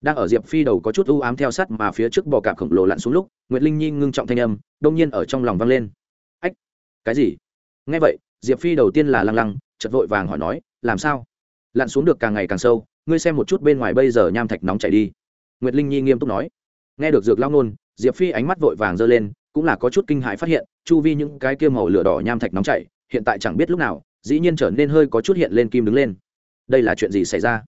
Đang ở diệp phi đầu có chút u ám theo sát mà phía trước bò cạp khổng lồ lặn xuống lúc n linh nhi ngưng trọng thanh âm đông nhiên ở trong lòng vang lên. Ách, cái gì? Ngay vậy, diệp phi đầu tiên là lăng lăng chật vội vàng hỏi nói, làm sao? Lặn xuống được càng ngày càng sâu, ngươi xem một chút bên ngoài bây giờ nham thạch nóng chảy đi. Nguyệt linh nhi nghiêm túc nói. Nghe được dược lao nôn, diệp phi ánh mắt vội vàng giơ lên, cũng là có chút kinh hãi phát hiện, chu vi những cái kia màu lửa đỏ nham thạch nóng chảy, hiện tại chẳng biết lúc nào, dĩ nhiên trở nên hơi có chút hiện lên kim đứng lên. Đây là chuyện gì xảy ra?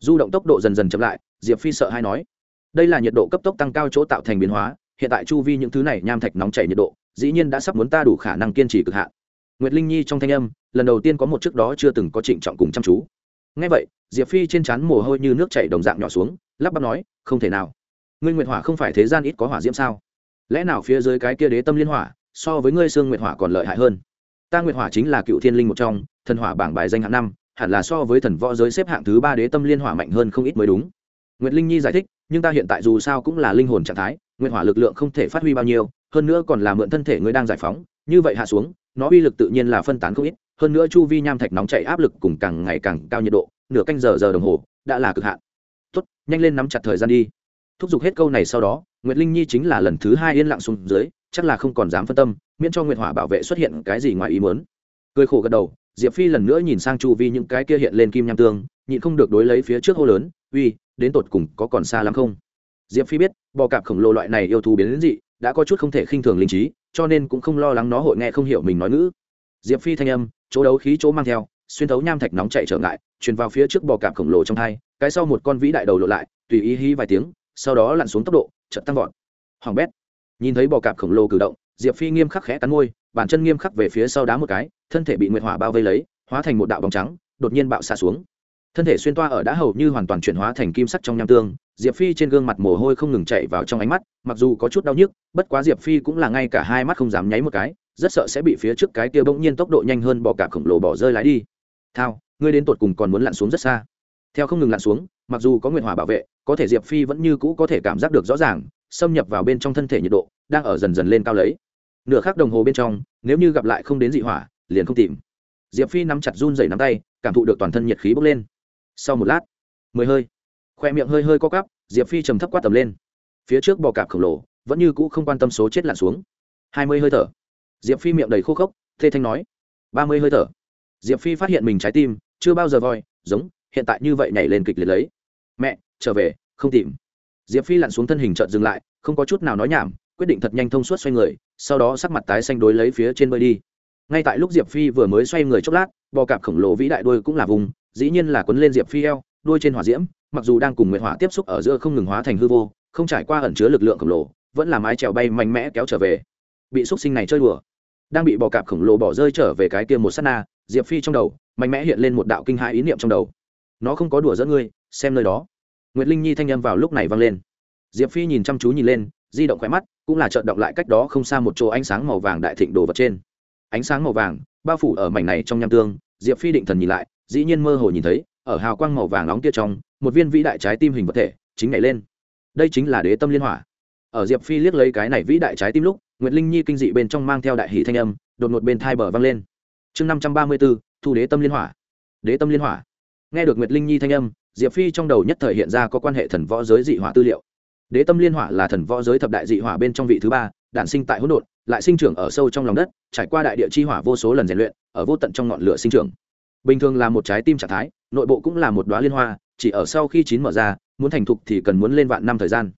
Du động tốc độ dần dần chậm lại, diệp phi sợ hay nói. Đây là nhiệt độ cấp tốc tăng cao chỗ tạo thành biến hóa, hiện tại chu vi những thứ này nham thạch nóng chảy nhiệt độ, dĩ nhiên đã sắp muốn ta đủ khả năng kiên trì cực hạn. Nguyệt linh nhi trong thanh âm, lần đầu tiên có một trước đó chưa từng có trịnh trọng cùng chăm chú ngay vậy, diệp phi trên trán mồ hôi như nước chảy đồng dạng nhỏ xuống, lắp bắp nói, không thể nào. Ngươi nguyệt hỏa không phải thế gian ít có hỏa diễm sao? Lẽ nào phía dưới cái kia đế tâm liên hỏa, so với ngươi xương nguyệt hỏa còn lợi hại hơn? Ta nguyệt hỏa chính là cựu thiên linh một trong, thần hỏa bảng bài danh hạng năm, hẳn là so với thần võ giới xếp hạng thứ ba đế tâm liên hỏa mạnh hơn không ít mới đúng. Nguyệt linh nhi giải thích, nhưng ta hiện tại dù sao cũng là linh hồn trạng thái, nguyệt hỏa lực lượng không thể phát huy bao nhiêu, hơn nữa còn là mượn thân thể ngươi đang giải phóng, như vậy hạ xuống, nó uy lực tự nhiên là phân tán không ít hơn nữa chu vi nham thạch nóng chảy áp lực cùng càng ngày càng cao nhiệt độ, nửa canh giờ giờ đồng hồ, đã là cực hạn. Tốt, nhanh lên nắm chặt thời gian đi. Thúc giục hết câu này sau đó, nguyệt linh nhi chính là lần thứ hai yên lặng xuống dưới, chắc là không còn dám phân tâm, miễn cho nguyệt hỏa bảo vệ xuất hiện cái gì ngoài ý muốn. Cười khổ gật đầu, diệp phi lần nữa nhìn sang chu vi những cái kia hiện lên kim nham tương, nhịn không được đối lấy phía trước hô lớn, uy, đến tột cùng có còn xa lắm không? Diệp phi biết, bò cạp khổng lồ loại này yêu thú biến đến dị, đã có chút không thể khinh thường linh trí, cho nên cũng không lo lắng nó hội nghe không hiểu mình nói ngữ. Diệp phi thanh âm chỗ đấu khí chỗ mang theo, xuyên thấu nham thạch nóng chạy trở ngại, truyền vào phía trước bò cạp khổng lồ trong hai, cái sau một con vĩ đại đầu lộ lại, tùy ý hí vài tiếng, sau đó lặn xuống tốc độ, chợt tăng vọt. Hoàng bét. Nhìn thấy bò cạp khổng lồ cử động, diệp phi nghiêm khắc khẽ cắn môi, bàn chân nghiêm khắc về phía sau đá một cái, thân thể bị nguyệt hỏa bao vây lấy, hóa thành một đạo bóng trắng, đột nhiên bạo xạ xuống. Thân thể xuyên toa ở đã hầu như hoàn toàn chuyển hóa thành kim sắc trong nham tương, diệp phi trên gương mặt mồ hôi không ngừng chạy vào trong ánh mắt, mặc dù có chút đau nhức, bất quá diệp phi cũng là ngay cả hai mắt không dám nháy một cái rất sợ sẽ bị phía trước cái kia bỗng nhiên tốc độ nhanh hơn bò cả khổng lồ bỏ rơi lái đi. Thao, ngươi đến tột cùng còn muốn lặn xuống rất xa. Theo không ngừng lặn xuống, mặc dù có nguyện hỏa bảo vệ, có thể diệp phi vẫn như cũ có thể cảm giác được rõ ràng, xâm nhập vào bên trong thân thể nhiệt độ, đang ở dần dần lên cao lấy. Nửa khắc đồng hồ bên trong, nếu như gặp lại không đến dị hỏa, liền không tìm. Diệp phi nắm chặt run dày nắm tay, cảm thụ được toàn thân nhiệt khí bốc lên. Sau một lát, mười hơi, khoe miệng hơi hơi co cắp diệp phi trầm thấp quát tầm lên. Phía trước bò cạp khổng lồ, vẫn như cũ không quan tâm số chết lặn xuống. Hai mươi hơi thở diệp phi miệng đầy khô khốc, thê thanh nói, ba mươi hơi thở. Diệp phi phát hiện mình trái tim chưa bao giờ voi, giống, hiện tại như vậy nhảy lên kịch liệt lấy. Mẹ, trở về, không tìm. Diệp phi lặn xuống thân hình chợt dừng lại, không có chút nào nói nhảm, quyết định thật nhanh thông suốt xoay người, sau đó sắc mặt tái xanh đối lấy phía trên bơi đi. Ngay tại lúc diệp phi vừa mới xoay người chốc lát, bò cạp khổng lồ vĩ đại đôi cũng là vùng, dĩ nhiên là quấn lên diệp phi eo, đuôi trên hỏa diễm, mặc dù đang cùng nguyệt hỏa tiếp xúc ở giữa không ngừng hóa thành hư vô, không trải qua ẩn chứa lực lượng khổng lồ, vẫn là mái trèo bay mạnh mẽ kéo trở về. Bị xúc sinh này chơi đùa đang bị bò cạp khổng lồ bỏ rơi trở về cái kia một s á t na, diệp phi trong đầu, mạnh mẽ hiện lên một đạo kinh hãi ý niệm trong đầu. Nó không có đùa dẫn ngươi, xem nơi đó. Nguyệt linh nhi thanh â m vào lúc này vang lên. Diệp phi nhìn chăm chú nhìn lên, di động khỏe mắt, cũng là trợn động lại cách đó không xa một chỗ ánh sáng màu vàng đại thịnh đồ vật trên. Ánh sáng màu vàng, bao phủ ở mảnh này trong nham tương, diệp phi định thần nhìn lại, dĩ nhiên mơ hồ nhìn thấy, ở hào quang màu vàng nóng kia trong, một viên vĩ đại trái tim hình vật thể, chính nhảy lên. Đây chính là đế tâm liên hỏa. Ở diệp phi liếc lấy cái này vĩ đại trái tim lúc nguyệt linh nhi kinh dị bên trong mang theo đại hỷ thanh âm, đột ngột bên thai bờ vang lên. Chương năm trăm ba mươi b ố thu đế tâm liên hỏa. Đế tâm liên hỏa. Nghe được nguyệt linh nhi thanh âm, diệp phi trong đầu nhất thời hiện ra có quan hệ thần võ giới dị hỏa tư liệu. Đế tâm liên hỏa là thần võ giới thập đại dị hỏa bên trong vị thứ ba, đản sinh tại hỗn độn, lại sinh trưởng ở sâu trong lòng đất, trải qua đại địa chi hỏa vô số lần rèn luyện, ở vô tận trong ngọn lửa sinh trưởng. Bình thường là một trái tim trạng thái, nội bộ cũng là một đóa liên hoa, chỉ ở sau khi chín mở ra, muốn thành thục thì cần muốn lên vạn năm thời gian.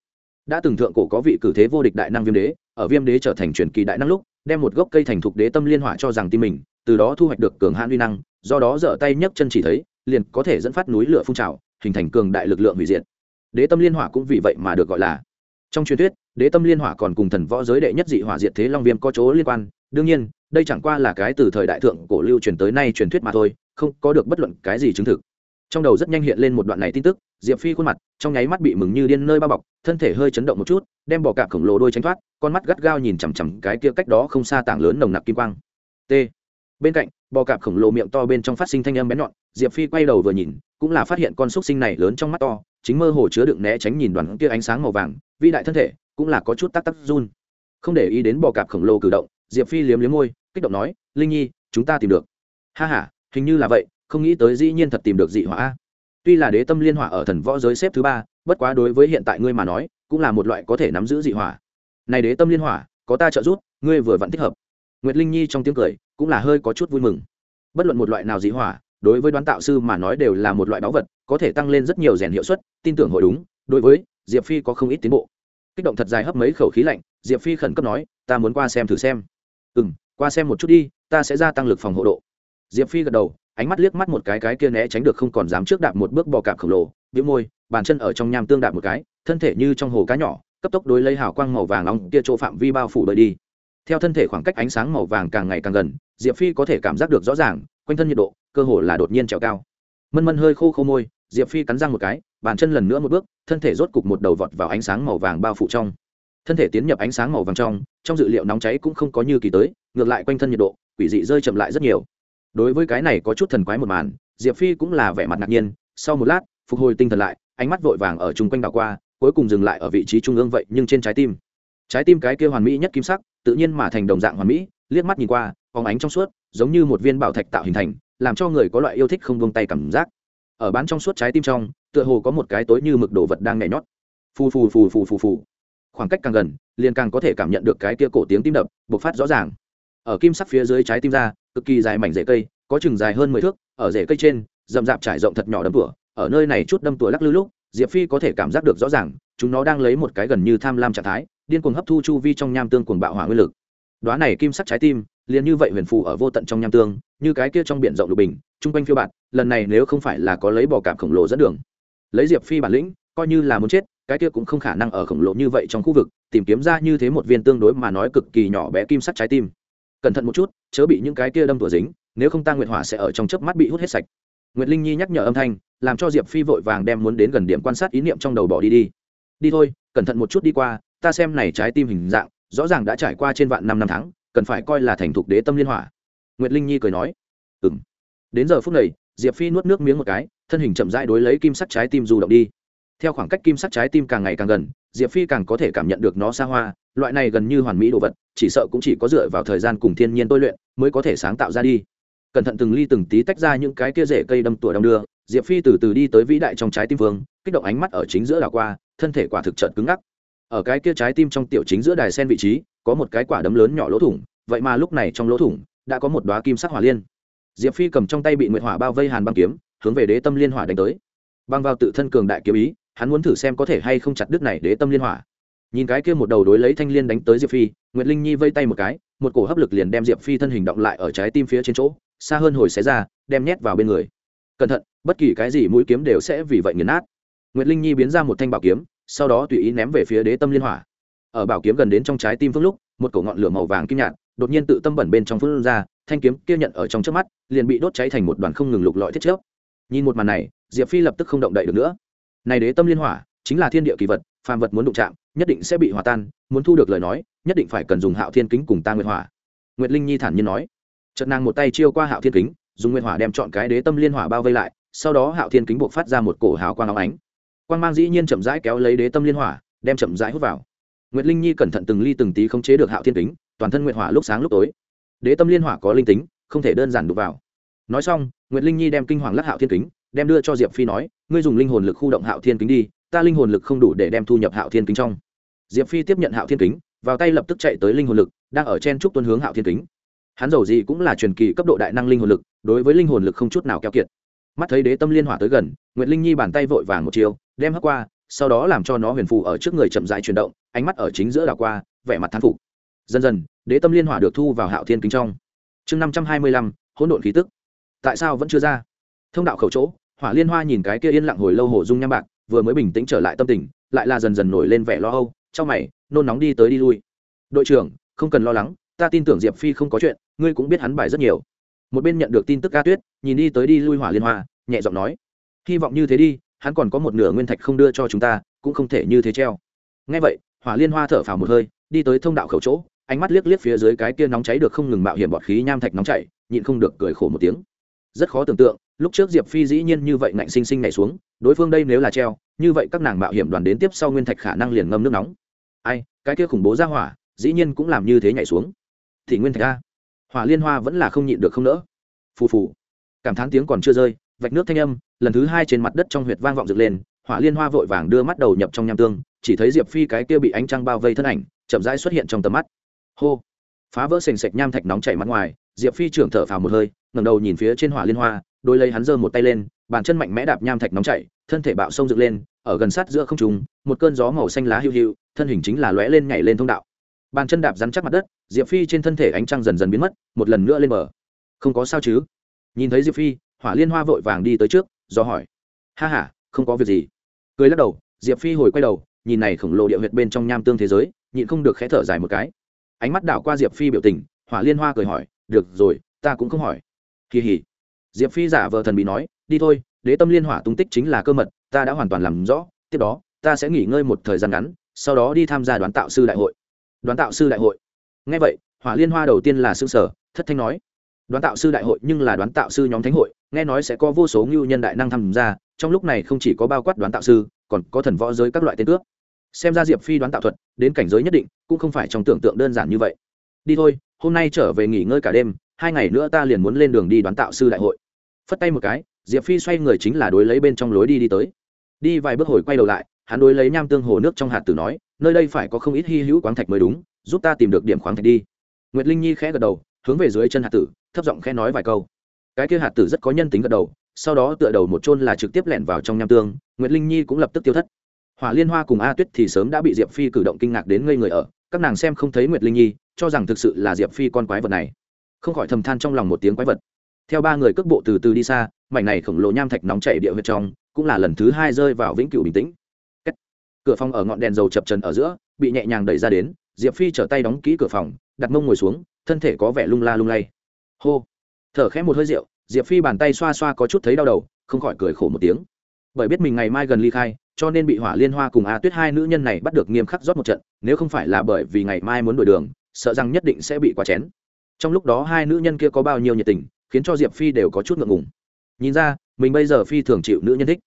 Đã từng thượng cổ có vị cử thế vô địch đại năng viêm đế ở viêm đế trở thành truyền kỳ đại năng lúc, đem một gốc cây thành thục đế tâm liên hỏa cho rằng tim mình, từ đó thu hoạch được cường hãn uy năng, do đó dở tay nhấc chân chỉ thấy, liền có thể dẫn phát núi lửa phun trào, hình thành cường đại lực lượng hủy diệt. Đế tâm liên hỏa cũng vì vậy mà được gọi là. Trong truyền thuyết, đế tâm liên hỏa còn cùng thần võ giới đệ nhất dị hỏa diệt thế long viêm có chỗ liên quan, đương nhiên, đây chẳng qua là cái từ thời đại thượng cổ lưu truyền tới nay truyền thuyết mà thôi, không có được bất luận cái gì chứng thực trong đầu rất nhanh hiện lên một đoạn này tin tức, diệp phi khuôn mặt, trong nháy mắt bị mừng như điên nơi bao bọc, thân thể hơi chấn động một chút, đem bỏ cạp khổng lồ đôi tránh thoát, con mắt gắt gao nhìn chằm chằm cái kia cách đó không xa tảng lớn nồng nặc kim quang. T. Bên cạnh bò cạp khổng lồ miệng to bên trong phát sinh thanh âm bén nhọn, diệp phi quay đầu vừa nhìn, cũng là phát hiện con xúc sinh này lớn trong mắt to, chính mơ hồ chứa đựng né tránh nhìn đoàn kia ánh sáng màu vàng, vĩ đại thân thể, cũng là có chút tắc tắc run. Không để ý đến bò cạp khổng lồ cử động, diệp phi liếm liếm môi, kích động nói, linh nhi, chúng ta tìm được. Ha h a hình như là vậy không nghĩ tới dĩ nhiên thật tìm được dị hỏa. Tuy là đế tâm liên hỏa ở thần võ giới xếp thứ ba, bất quá đối với hiện tại ngươi mà nói, cũng là một loại có thể nắm giữ dị hỏa. Này đế tâm liên hỏa, có ta trợ giúp, ngươi vừa vẫn thích hợp. Nguyệt linh nhi trong tiếng cười, cũng là hơi có chút vui mừng. Bất luận một loại nào dị hỏa, đối với đoán tạo sư mà nói đều là một loại báu vật, có thể tăng lên rất nhiều rèn hiệu suất, tin tưởng hội đúng. Đối với diệp phi có không ít tiến bộ. Kích động thật dài hấp mấy khẩu khí lạnh, diệp phi khẩn cấp nói, ta muốn qua xem thử xem. Ừ m qua xem một chút đi, ta sẽ gia tăng lực phòng hộ độ. Diệp phi gật đầu ánh mắt liếc mắt một cái cái kia né tránh được không còn dám trước đạp một bước bò cạp khổng lồ biếu môi, bàn chân ở trong nham tương đạp một cái, thân thể như trong hồ cá nhỏ, cấp tốc đối lấy hào quang màu vàng nóng kia chỗ phạm vi bao phủ bơi đi. Theo thân thể khoảng cách ánh sáng màu vàng càng ngày càng gần, diệp phi có thể cảm giác được rõ ràng, quanh thân nhiệt độ, cơ hồ là đột nhiên trèo cao. Mân mân hơi khô khô môi, diệp phi cắn răng một cái, bàn chân lần nữa một bước, thân thể rốt cục một đầu vọt vào ánh sáng màu vàng bao phủ trong. Thân thể tiến nhập ánh sáng màu vàng trong trong dự liệu nóng cháy cũng không có như kỳ tới, ngược lại quanh thân nhiệt độ, quỷ dị rơi chậm lại rất nhiều đối với cái này có chút thần quái một màn, diệp phi cũng là vẻ mặt ngạc nhiên, sau một lát, phục hồi tinh thần lại, ánh mắt vội vàng ở chung quanh đảo qua, cuối cùng dừng lại ở vị trí trung ương vậy, nhưng trên trái tim. Trái tim cái kia hoàn mỹ nhất kim sắc, tự nhiên mà thành đồng dạng hoàn mỹ, liếc mắt nhìn qua phóng ánh trong suốt, giống như một viên bảo thạch tạo hình thành, làm cho người có loại yêu thích không vung tay cảm giác. Ở bán trong suốt trái tim trong, tựa hồ có một cái tối như mực đồ vật đang nhảy nhót. Phù phù phù phù phù phù. Khoảng cách càng gần, liền càng có thể cảm nhận được cái kia cổ tiếng tim đập, bộc phát rõ ràng ở kim sắc phía dưới trái tim ra, cực kỳ dài mảnh rễ cây, có chừng dài hơn mười thước, ở rễ cây trên, rậm rạp trải rộng thật nhỏ đâm tủa, ở nơi này chút đâm tủa lắc lư lúc, diệp phi có thể cảm giác được rõ ràng, chúng nó đang lấy một cái gần như tham lam trạng thái, điên cuồng hấp thu chu vi trong nham tương cuồng bạo hỏa nguyên lực. Đoá này kim sắc trái tim, liền như vậy huyền phù ở vô tận trong nham tương, như cái kia trong biển rộng lục bình, chung quanh phiêu bạn lần này nếu không phải là có lấy bò cạp khổng lồ dẫn đường. Lấy diệp phi bản lĩnh, coi như là muốn chết, cái kia cũng không khả năng ở khổng lồ như vậy trong khu vực, tìm kiếm ra như thế một viên tương đối mà nói cực kỳ nhỏ bé kim sắc trái tim cẩn thận một chút, chớ bị những cái kia đâm tủa dính, nếu không ta nguyệt hỏa sẽ ở trong chớp mắt bị hút hết sạch. Nguyệt linh nhi nhắc nhở âm thanh, làm cho diệp phi vội vàng đem muốn đến gần điểm quan sát ý niệm trong đầu bỏ đi đi. Đi thôi, cẩn thận một chút đi qua, ta xem này trái tim hình dạng, rõ ràng đã trải qua trên vạn năm năm tháng, cần phải coi là thành thục đế tâm liên hỏa. Nguyệt linh nhi cười nói. Ừ m đến giờ phút này, diệp phi nuốt nước miếng một cái, thân hình chậm rãi đối lấy kim sắt trái tim du động đi theo khoảng cách kim sắc trái tim càng ngày càng gần, diệp phi càng có thể cảm nhận được nó xa hoa, loại này gần như hoàn mỹ đồ vật, chỉ sợ cũng chỉ có dựa vào thời gian cùng thiên nhiên tôi luyện mới có thể sáng tạo ra đi. Cẩn thận từng ly từng tí tách ra những cái kia rễ cây đâm tủa đong đưa, diệp phi từ từ đi tới vĩ đại trong trái tim vương, kích động ánh mắt ở chính giữa đảo qua, thân thể quả thực trợn cứng ngắc. Ở cái kia trái tim trong tiểu chính giữa đài sen vị trí, có một cái quả đấm lớn nhỏ lỗ thủng, vậy mà lúc này trong lỗ thủng đã có một đoá kim sắc hỏa liên. Diệp phi cầm trong tay bị nguyệt hỏa bao vây hàn băng kiếm, hướng về đế tâm liên hỏa đánh tới. Băng vào tự thân cường đại kiếm ý hắn muốn thử xem có thể hay không chặt đứt này đế tâm liên hỏa. Nhìn cái kia một đầu đối lấy thanh liên đánh tới diệp phi, nguyệt linh nhi vây tay một cái, một cổ hấp lực liền đem diệp phi thân hình động lại ở trái tim phía trên chỗ, xa hơn hồi xé ra, đem nhét vào bên người. Cẩn thận, bất kỳ cái gì mũi kiếm đều sẽ vì vậy nghiền nát. Nguyệt linh nhi biến ra một thanh bảo kiếm, sau đó tùy ý ném về phía đế tâm liên hỏa. Ở bảo kiếm gần đến trong trái tim phương lúc, một cổ ngọn lửa màu vàng kim nhạt, đột nhiên tự tâm bẩn bên trong phương ra, thanh kiếm kia nhận ở trong trước mắt, liền bị đốt cháy thành một đoàn không ngừng lục lọi thiết chớp. Nhìn một màn này, diệp phi lập tức không động đậy được nữa này đế tâm liên hỏa, chính là thiên địa kỳ vật, phàm vật muốn đụng chạm, nhất định sẽ bị hòa tan, muốn thu được lời nói, nhất định phải cần dùng hạo thiên kính cùng ta nguyệt hỏa. Nguyệt linh nhi thản nhiên nói. Trận nàng một tay chiêu qua hạo thiên kính, dùng nguyệt hỏa đem chọn cái đế tâm liên hỏa bao vây lại, sau đó hạo thiên kính buộc phát ra một cổ hào quang áo ánh. Quang mang dĩ nhiên chậm rãi kéo lấy đế tâm liên hỏa, đem chậm rãi hút vào. Nguyệt linh nhi cẩn thận từng ly từng tí khống chế được hạo thiên kính, toàn thân nguyệt hỏa lúc sáng lúc tối. Đế tâm liên hỏa có linh tính, không thể đơn giản đụng vào. Nói xong, nguyệt linh nhi đem kinh hoàng lắc hạo thiên kính đem đưa cho diệp phi nói, ngươi dùng linh hồn lực khu động hạo thiên kính đi, ta linh hồn lực không đủ để đem thu nhập hạo thiên kính trong. Diệp phi tiếp nhận hạo thiên kính, vào tay lập tức chạy tới linh hồn lực, đang ở trên trúc tuân hướng hạo thiên kính. Hắn dầu gì cũng là truyền kỳ cấp độ đại năng linh hồn lực, đối với linh hồn lực không chút nào keo kiệt. Mắt thấy đế tâm liên hỏa tới gần, nguyệt linh nhi bàn tay vội vàng một chiều đem hất qua, sau đó làm cho nó huyền phù ở trước người chậm rãi chuyển động, ánh mắt ở chính giữa đảo qua, vẻ mặt thán phục. Dần dần, đế tâm liên hỏa được thu vào hạo thiên kính trong. Chương năm trăm hai mươi lăm, hỗn độn khí tức. Tại sao vẫn chưa ra? Thông đạo khẩu chỗ hỏa liên hoa nhìn cái kia yên lặng hồi lâu hồ dung nham bạc, vừa mới bình tĩnh trở lại tâm tình, lại là dần dần nổi lên vẻ lo âu trong mày, nôn nóng đi tới đi lui. Đội trưởng, không cần lo lắng, ta tin tưởng diệp phi không có chuyện, ngươi cũng biết hắn bài rất nhiều. Một bên nhận được tin tức ca tuyết, nhìn đi tới đi lui hỏa liên hoa, nhẹ giọng nói, hy vọng như thế đi, hắn còn có một nửa nguyên thạch không đưa cho chúng ta, cũng không thể như thế treo. Ngay vậy, hỏa liên hoa thở phào một hơi, đi tới thông đạo khẩu chỗ, ánh mắt liếc liếc phía dưới cái kia nóng cháy được không ngừng mạo hiểm bọt khí nham thạch nóng chảy, nhịn không được cười khổ một tiếng. Rất khó tưởng tượng lúc trước diệp phi dĩ nhiên như vậy ngạnh sinh sinh nhảy xuống, đối phương đây nếu là treo, như vậy các nàng mạo hiểm đoàn đến tiếp sau nguyên thạch khả năng liền ngâm nước nóng. Ai, cái kia khủng bố ra hỏa, dĩ nhiên cũng làm như thế nhảy xuống. Thì nguyên thạch a. Hỏa liên hoa vẫn là không nhịn được không nỡ. Phù phù. Cảm thán tiếng còn chưa rơi, vạch nước thanh âm, lần thứ hai trên mặt đất trong huyệt vang vọng dựng lên, hỏa liên hoa vội vàng đưa mắt đầu nhập trong nham tương, chỉ thấy diệp phi cái kia bị ánh trăng bao vây thân ảnh, chậm rãi xuất hiện trong tầm mắt. Hô. Phá vỡ sềnh sệch nham thạch nóng chảy mặt ngoài, diệp phi trưởng thở phào một hơi, ngẩng đầu nhìn phía trên hỏa liên hoa đôi lấy hắn giơ một tay lên bàn chân mạnh mẽ đạp nham thạch nóng chảy thân thể bạo sông dựng lên ở gần sát giữa không trùng một cơn gió màu xanh lá hiu hiu thân hình chính là lóe lên nhảy lên thông đạo. Bàn chân đạp rắn chắc mặt đất diệp phi trên thân thể ánh trăng dần dần biến mất một lần nữa lên bờ. Không có sao chứ? Nhìn thấy diệp phi hỏa liên hoa vội vàng đi tới trước do hỏi. Ha ha, không có việc gì. Cười lắc đầu diệp phi hồi quay đầu nhìn này khổng lồ địa huyệt bên trong nham tương thế giới nhịn không được khẽ thở dài một cái. Ánh mắt đảo qua diệp phi biểu tình hỏa liên hoa cười hỏi được rồi ta cũng không hỏi. Kỳ hỉ diệp phi giả vờ thần bị nói, đi thôi, đế tâm liên hỏa tung tích chính là cơ mật, ta đã hoàn toàn làm rõ, tiếp đó, ta sẽ nghỉ ngơi một thời gian ngắn, sau đó đi tham gia đoán tạo sư đại hội. Đoán tạo sư đại hội. Ngay vậy, hỏa liên hoa đầu tiên là xương sở thất thanh nói, đoán tạo sư đại hội nhưng là đoán tạo sư nhóm thánh hội, nghe nói sẽ có vô số ngưu nhân đại năng tham gia, trong lúc này không chỉ có bao quát đoán tạo sư, còn có thần võ giới các loại tên cướp. Xem ra diệp phi đoán tạo thuật, đến cảnh giới nhất định, cũng không phải trong tưởng tượng đơn giản như vậy. Đi thôi, hôm nay trở về nghỉ ngơi cả đêm, hai ngày nữa ta liền muốn lên đường đi đoán tạo sư đại hội phất tay một cái, diệp phi xoay người chính là đối lấy bên trong lối đi đi tới. Đi vài bước hồi quay đầu lại, hắn đối lấy nham tương hồ nước trong hạt tử nói, nơi đây phải có không ít hy hữu khoáng thạch mới đúng, giúp ta tìm được điểm khoáng thạch đi. Nguyệt linh nhi khẽ gật đầu, hướng về dưới chân hạt tử, thấp giọng khẽ nói vài câu. Cái kia hạt tử rất có nhân tính gật đầu, sau đó tựa đầu một chôn là trực tiếp lẻn vào trong nham tương, nguyệt linh nhi cũng lập tức tiêu thất. Hỏa liên hoa cùng a tuyết thì sớm đã bị diệp phi cử động kinh ngạc đến ngây người ở, các nàng xem không thấy nguyệt linh nhi, cho rằng thực sự là diệp phi con quái vật này. Không khỏi thầm than trong lòng một tiếng quái vật theo ba người cước bộ từ từ đi xa, mảnh này khổng lồ nham thạch nóng chảy địa huyệt trong, cũng là lần thứ hai rơi vào vĩnh cửu bình tĩnh. Cửa phòng ở ngọn đèn dầu chập trần ở giữa, bị nhẹ nhàng đẩy ra đến, diệp phi trở tay đóng kỹ cửa phòng, đặt mông ngồi xuống, thân thể có vẻ lung la lung lay. Hô. Thở khẽ một hơi rượu, diệp phi bàn tay xoa xoa có chút thấy đau đầu, không khỏi cười khổ một tiếng. Bởi biết mình ngày mai gần ly khai, cho nên bị hỏa liên hoa cùng a tuyết hai nữ nhân này bắt được nghiêm khắc rót một trận, nếu không phải là bởi vì ngày mai muốn đổi đường, sợ rằng nhất định sẽ bị quá chén. Trong lúc đó hai nữ nhân kia có bao nhiêu nhiệt tình khiến cho diệp phi đều có chút ngượng ngùng. Nhìn ra, mình bây giờ phi thường chịu nữ nhân thích.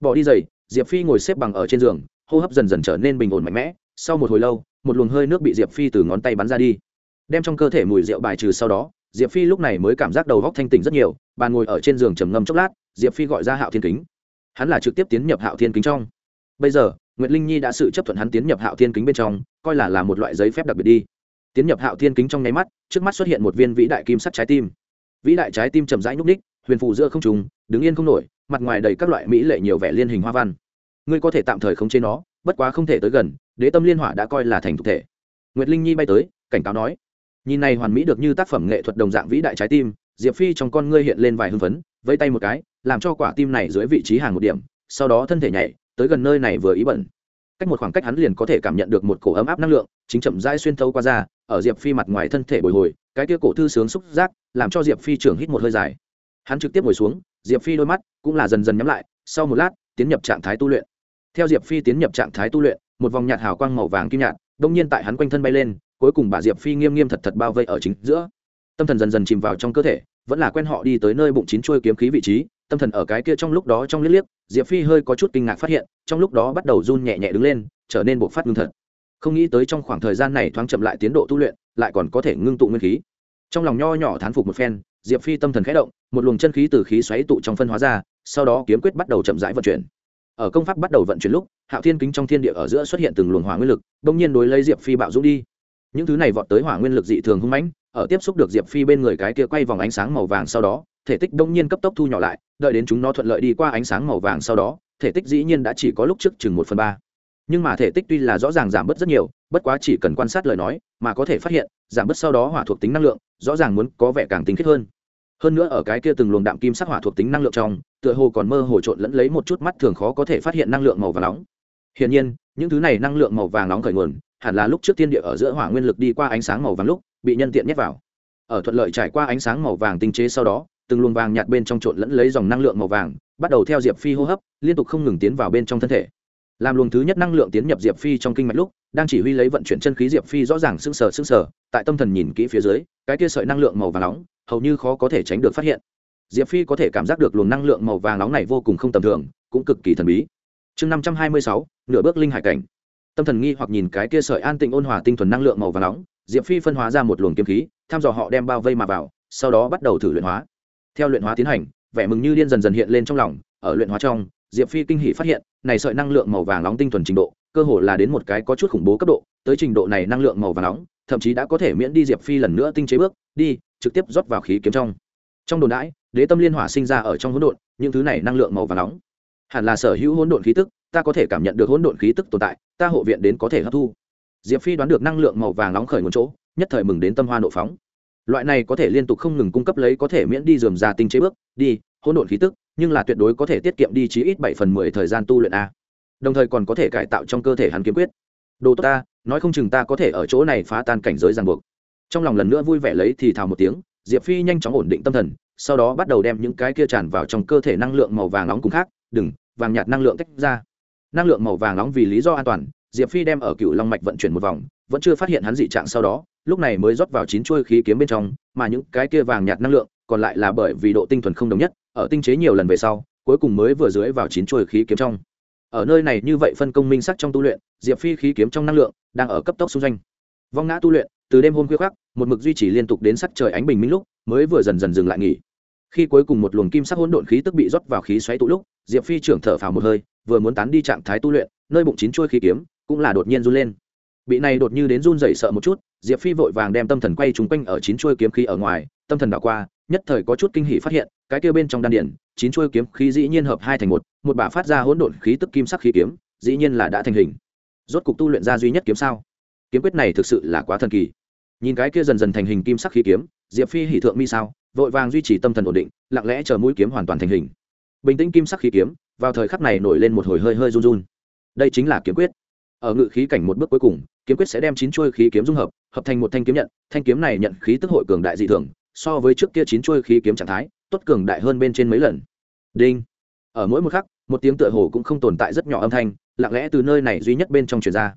Bỏ đi giày, diệp phi ngồi xếp bằng ở trên giường, hô hấp dần dần trở nên bình ổn mạnh mẽ. Sau một hồi lâu, một luồng hơi nước bị diệp phi từ ngón tay bắn ra đi. Đem trong cơ thể mùi rượu bài trừ sau đó, diệp phi lúc này mới cảm giác đầu góc thanh tỉnh rất nhiều. Bàn ngồi ở trên giường trầm ngâm chốc lát, diệp phi gọi ra hạo thiên kính. Hắn là trực tiếp tiến nhập hạo thiên kính trong. Bây giờ n linh nhi đã sự chấp thuận hắn tiến nhập hạo thiên kính bên trong, coi là là một loại giấy phép đặc biệt đi. Tiến nhập hạo thiên kính trong nháy mắt, trước mắt xuất hiện một viên vĩ đại kim sắt trái tim vĩ đại trái tim chậm rãi nhúc ních huyền phù giữa không trùng đứng yên không nổi, mặt ngoài đầy các loại mỹ lệ nhiều vẻ liên hình hoa văn. Ngươi có thể tạm thời khống chế nó, bất quá không thể tới gần, đế tâm liên hỏa đã coi là thành thực thể. Nguyệt linh nhi bay tới, cảnh cáo nói, nhìn này hoàn mỹ được như tác phẩm nghệ thuật đồng dạng vĩ đại trái tim, diệp phi trong con ngươi hiện lên vài hưng phấn vây tay một cái, làm cho quả tim này dưới vị trí hàng một điểm, sau đó thân thể nhảy, tới gần nơi này vừa ý bẩn. Cách một khoảng cách hắn liền có thể cảm nhận được một cổ ấm áp năng lượng, chính chậm rãi xuyên thấu qua ra ở diệp phi mặt ngoài thân thể bồi hồi cái kia cổ thư sướng xúc giác, làm cho diệp phi trưởng hít một hơi dài. Hắn trực tiếp ngồi xuống, diệp phi đôi mắt cũng là dần dần nhắm lại, sau một lát, tiến nhập trạng thái tu luyện. Theo diệp phi tiến nhập trạng thái tu luyện, một vòng nhạt hào quang màu vàng kim nhạt, đông nhiên tại hắn quanh thân bay lên, cuối cùng bà diệp phi nghiêm nghiêm thật thật bao vây ở chính giữa. Tâm thần dần dần chìm vào trong cơ thể, vẫn là quen họ đi tới nơi bụng chín chuôi kiếm khí vị trí, tâm thần ở cái kia trong lúc đó trong liếc liếc, diệp phi hơi có chút kinh ngạc phát hiện, trong lúc đó bắt đầu run nhẹ nhẹ đứng lên, trở nên buộc phát ngưng thật. Không nghĩ tới trong khoảng thời gian này thoáng chậm lại tiến độ tu luyện lại còn có thể ngưng tụ nguyên khí. Trong lòng nho nhỏ thán phục một phen, diệp phi tâm thần khẽ động, một luồng chân khí từ khí xoáy tụ trong phân hóa ra, sau đó kiếm quyết bắt đầu chậm rãi vận chuyển. Ở công pháp bắt đầu vận chuyển lúc, hạo thiên kính trong thiên địa ở giữa xuất hiện từng luồng hỏa nguyên lực đông nhiên đối lấy diệp phi bạo dũng đi. Những thứ này vọt tới hỏa nguyên lực dị thường hung mãnh, ở tiếp xúc được diệp phi bên người cái kia quay vòng ánh sáng màu vàng sau đó, thể tích đông nhiên cấp tốc thu nhỏ lại, đợi đến chúng nó thuận lợi đi qua ánh sáng màu vàng sau đó, thể tích dĩ nhiên đã chỉ có lúc trước chừng một phần ba nhưng mà thể tích tuy là rõ ràng giảm bớt rất nhiều, bất quá chỉ cần quan sát lời nói mà có thể phát hiện, giảm bớt sau đó hỏa thuộc tính năng lượng, rõ ràng muốn có vẻ càng tinh khiết hơn. Hơn nữa ở cái kia từng luồng đạm kim sắc hỏa thuộc tính năng lượng trong, tựa hồ còn mơ hồ trộn lẫn lấy một chút mắt thường khó có thể phát hiện năng lượng màu vàng nóng. Hiển nhiên, những thứ này năng lượng màu vàng nóng khởi nguồn, hẳn là lúc trước tiên địa ở giữa hỏa nguyên lực đi qua ánh sáng màu vàng lúc, bị nhân tiện nhét vào. Ở thuận lợi trải qua ánh sáng màu vàng tinh chế sau đó, từng luồng vàng nhạt bên trong trộn lẫn lấy dòng năng lượng màu vàng, bắt đầu theo diệp phi hô hấp, liên tục không ngừng tiến vào bên trong thân thể làm luồng thứ nhất năng lượng tiến nhập diệp phi trong kinh mạch lúc, đang chỉ huy lấy vận chuyển chân khí diệp phi rõ ràng sưng sờ sưng sờ, tại tâm thần nhìn kỹ phía dưới, cái kia sợi năng lượng màu vàng nóng, hầu như khó có thể tránh được phát hiện. Diệp phi có thể cảm giác được luồng năng lượng màu vàng nóng này vô cùng không tầm thường, cũng cực kỳ thần bí. Chương năm trăm hai mươi sáu, nửa bước linh hải cảnh. Tâm thần nghi hoặc nhìn cái kia sợi an tịnh ôn hòa tinh thuần năng lượng màu vàng nóng, diệp phi phân hóa ra một luồng kiếm khí, tham dò họ đem bao vây mà vào, sau đó bắt đầu thử luyện hóa. Theo luyện hóa tiến hành, vẻ mừng như điên dần dần hiện lên trong lòng, ở luyện hóa trong diệp phi kinh hỉ phát hiện, này sợi năng lượng màu vàng nóng tinh thuần trình độ, cơ hồ là đến một cái có chút khủng bố cấp độ, tới trình độ này năng lượng màu vàng nóng, thậm chí đã có thể miễn đi diệp phi lần nữa tinh chế bước, đi, trực tiếp rót vào khí kiếm trong. Trong đồn đãi, đế tâm liên hỏa sinh ra ở trong hỗn độn, những thứ này năng lượng màu vàng nóng. Hẳn là sở hữu hỗn độn khí tức, ta có thể cảm nhận được hỗn độn khí tức tồn tại, ta hộ viện đến có thể hấp thu. Diệp phi đoán được năng lượng màu vàng nóng khởi nguồn chỗ, nhất thời mừng đến tâm hoa nộ phóng. Loại này có thể liên tục không ngừng cung cấp lấy có thể miễn đi dườm ra tinh chế bước, đi, hỗn độn khí tức nhưng là tuyệt đối có thể tiết kiệm đi chí ít bảy phần mười thời gian tu luyện a. Đồng thời còn có thể cải tạo trong cơ thể hắn kiếm quyết. Đồ tốt ta, nói không chừng ta có thể ở chỗ này phá tan cảnh giới ràng buộc. Trong lòng lần nữa vui vẻ lấy thì thào một tiếng, diệp phi nhanh chóng ổn định tâm thần, sau đó bắt đầu đem những cái kia tràn vào trong cơ thể năng lượng màu vàng nóng cùng khác, đừng, vàng nhạt năng lượng tách ra. Năng lượng màu vàng nóng vì lý do an toàn, diệp phi đem ở cựu long mạch vận chuyển một vòng, vẫn chưa phát hiện hắn dị trạng sau đó, lúc này mới rót vào chín chuôi khí kiếm bên trong, mà những cái kia vàng nhạt năng lượng còn lại là bởi vì độ tinh thuần không đồng nhất ở tinh chế nhiều lần về sau, cuối cùng mới vừa dưới vào chín chuôi khí kiếm trong. Ở nơi này như vậy phân công minh sắc trong tu luyện, diệp phi khí kiếm trong năng lượng đang ở cấp tốc xung doanh. Vong ngã tu luyện, từ đêm hôm khuya khắc một mực duy trì liên tục đến sắc trời ánh bình minh lúc, mới vừa dần dần dừng lại nghỉ. Khi cuối cùng một luồng kim sắc hỗn độn khí tức bị rót vào khí xoáy tụ lúc, diệp phi trưởng thở phào một hơi, vừa muốn tán đi trạng thái tu luyện, nơi bụng chín chuôi khí kiếm cũng là đột nhiên run lên. Bị này đột như đến run dậy sợ một chút, diệp phi vội vàng đem tâm thần quay trúng quanh ở chín chuôi kiếm khí ở ngoài, tâm thần đảo qua nhất thời có chút kinh hỉ phát hiện, cái kia bên trong đan điển chín chuôi kiếm khí dĩ nhiên hợp hai thành một một bả phát ra hỗn độn khí tức kim sắc khí kiếm, dĩ nhiên là đã thành hình. Rốt cục tu luyện ra duy nhất kiếm sao? Kiếm quyết này thực sự là quá thần kỳ. Nhìn cái kia dần dần thành hình kim sắc khí kiếm, diệp phi hỉ thượng mi sao, vội vàng duy trì tâm thần ổn định, lặng lẽ chờ mũi kiếm hoàn toàn thành hình. Bình tĩnh kim sắc khí kiếm, vào thời khắc này nổi lên một hồi hơi hơi run run. Đây chính là kiếm quyết. Ở ngự khí cảnh một bước cuối cùng, kiếm quyết sẽ đem chín chuôi khí kiếm dung hợp hợp thành một thanh kiếm nhận. Thanh kiếm này nhận khí tức hội cường đại dị thường so với trước kia chín chuôi khí kiếm trạng thái, tốt cường đại hơn bên trên mấy lần. Đinh. Ở mỗi một khắc, một tiếng tựa hồ cũng không tồn tại rất nhỏ âm thanh, lặng lẽ từ nơi này duy nhất bên trong truyền ra.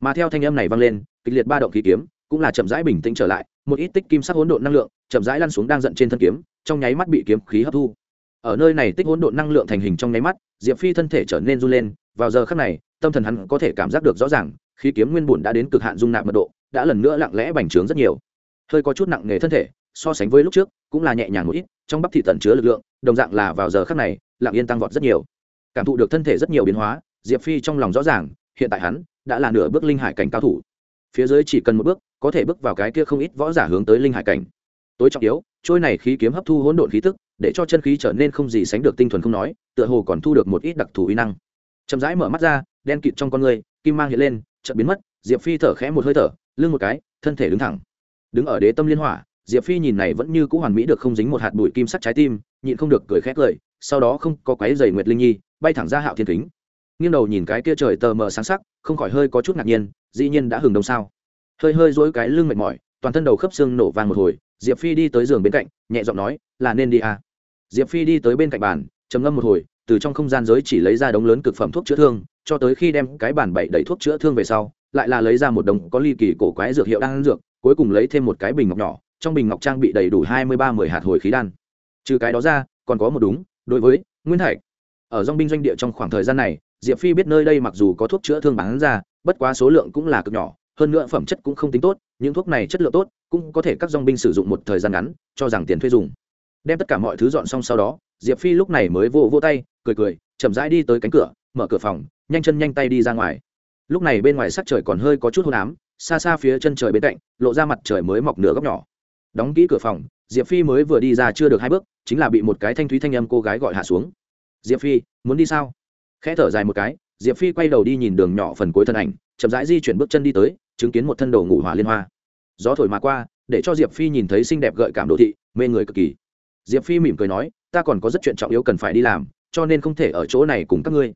Mà theo thanh âm này vang lên, kịch liệt ba động khí kiếm, cũng là chậm rãi bình tĩnh trở lại, một ít tích kim sắc hỗn độn năng lượng chậm rãi lăn xuống đang giận trên thân kiếm, trong nháy mắt bị kiếm khí hấp thu. Ở nơi này tích hỗn độn năng lượng thành hình trong nháy mắt, diệp phi thân thể trở nên run lên, vào giờ khắc này, tâm thần hắn có thể cảm giác được rõ ràng, khí kiếm nguyên bùn đã đến cực hạn dung nạp mật độ, đã lần nữa lặng lẽ bành trướng rất nhiều. Hơi có chút nặng nề thân thể so sánh với lúc trước, cũng là nhẹ nhàng một ít, trong bắp thị tận chứa lực lượng, đồng dạng là vào giờ khắc này lặng yên tăng vọt rất nhiều. Cảm thụ được thân thể rất nhiều biến hóa, diệp phi trong lòng rõ ràng, hiện tại hắn đã là nửa bước linh hải cảnh cao thủ. Phía dưới chỉ cần một bước, có thể bước vào cái kia không ít võ giả hướng tới linh hải cảnh. Tối trọng yếu, trôi này khí kiếm hấp thu hỗn độn khí tức, để cho chân khí trở nên không gì sánh được tinh thuần không nói, tựa hồ còn thu được một ít đặc thù uy năng. Chậm rãi mở mắt ra, đen kịt trong con người, kim mang hiện lên, chợt biến mất, diệp phi thở khẽ một hơi thở, lưng một cái, thân thể đứng thẳng. Đứng ở đế tâm liên hỏa diệp phi nhìn này vẫn như cũ hoàn mỹ được không dính một hạt bụi kim sắt trái tim, nhịn không được cười khét cười, sau đó không có quái dày nguyệt linh nhi, bay thẳng ra hạo thiên kính nghiêng đầu nhìn cái kia trời tờ mờ sáng sắc, không khỏi hơi có chút ngạc nhiên, dĩ nhiên đã hừng đông sao hơi hơi dối cái lưng mệt mỏi, toàn thân đầu khớp xương nổ vàng một hồi, diệp phi đi tới giường bên cạnh, nhẹ giọng nói, là nên đi à. diệp phi đi tới bên cạnh bàn, trầm ngâm một hồi, từ trong không gian giới chỉ lấy ra đống lớn cực phẩm thuốc chữa thương, cho tới khi đem cái bàn bậy đầy thuốc chữa thương về sau, lại là lấy ra một đồng có ly kỳ cổ quái dược hiệu đang dược, cuối cùng lấy thêm một cái bình ngọc nhỏ trong bình ngọc trang bị đầy đủ hai mươi ba mười hạt hồi khí đan. Trừ cái đó ra, còn có một đúng, đối với nguyên thạch. Ở dong binh doanh địa trong khoảng thời gian này, diệp phi biết nơi đây mặc dù có thuốc chữa thương bán ra, bất quá số lượng cũng là cực nhỏ, hơn nữa phẩm chất cũng không tính tốt, những thuốc này chất lượng tốt, cũng có thể các dong binh sử dụng một thời gian ngắn, cho rằng tiền thuê dùng. Đem tất cả mọi thứ dọn xong sau đó, diệp phi lúc này mới vô vô tay, cười cười, chậm rãi đi tới cánh cửa, mở cửa phòng, nhanh chân nhanh tay đi ra ngoài. Lúc này bên ngoài sắc trời còn hơi có chút hôn ám, xa xa phía chân trời bên cạnh, lộ ra mặt trời mới mọc nửa góc nhỏ đóng kỹ cửa phòng, diệp phi mới vừa đi ra chưa được hai bước, chính là bị một cái thanh thúy thanh âm cô gái gọi hạ xuống. Diệp phi, muốn đi sao? Khẽ thở dài một cái, diệp phi quay đầu đi nhìn đường nhỏ phần cuối thân ảnh, chậm rãi di chuyển bước chân đi tới, chứng kiến một thân đồ ngủ hỏa liên hoa. Gió thổi mà qua, để cho diệp phi nhìn thấy xinh đẹp gợi cảm đồ thị, mê người cực kỳ. Diệp phi mỉm cười nói, ta còn có rất chuyện trọng yếu cần phải đi làm, cho nên không thể ở chỗ này cùng các ngươi.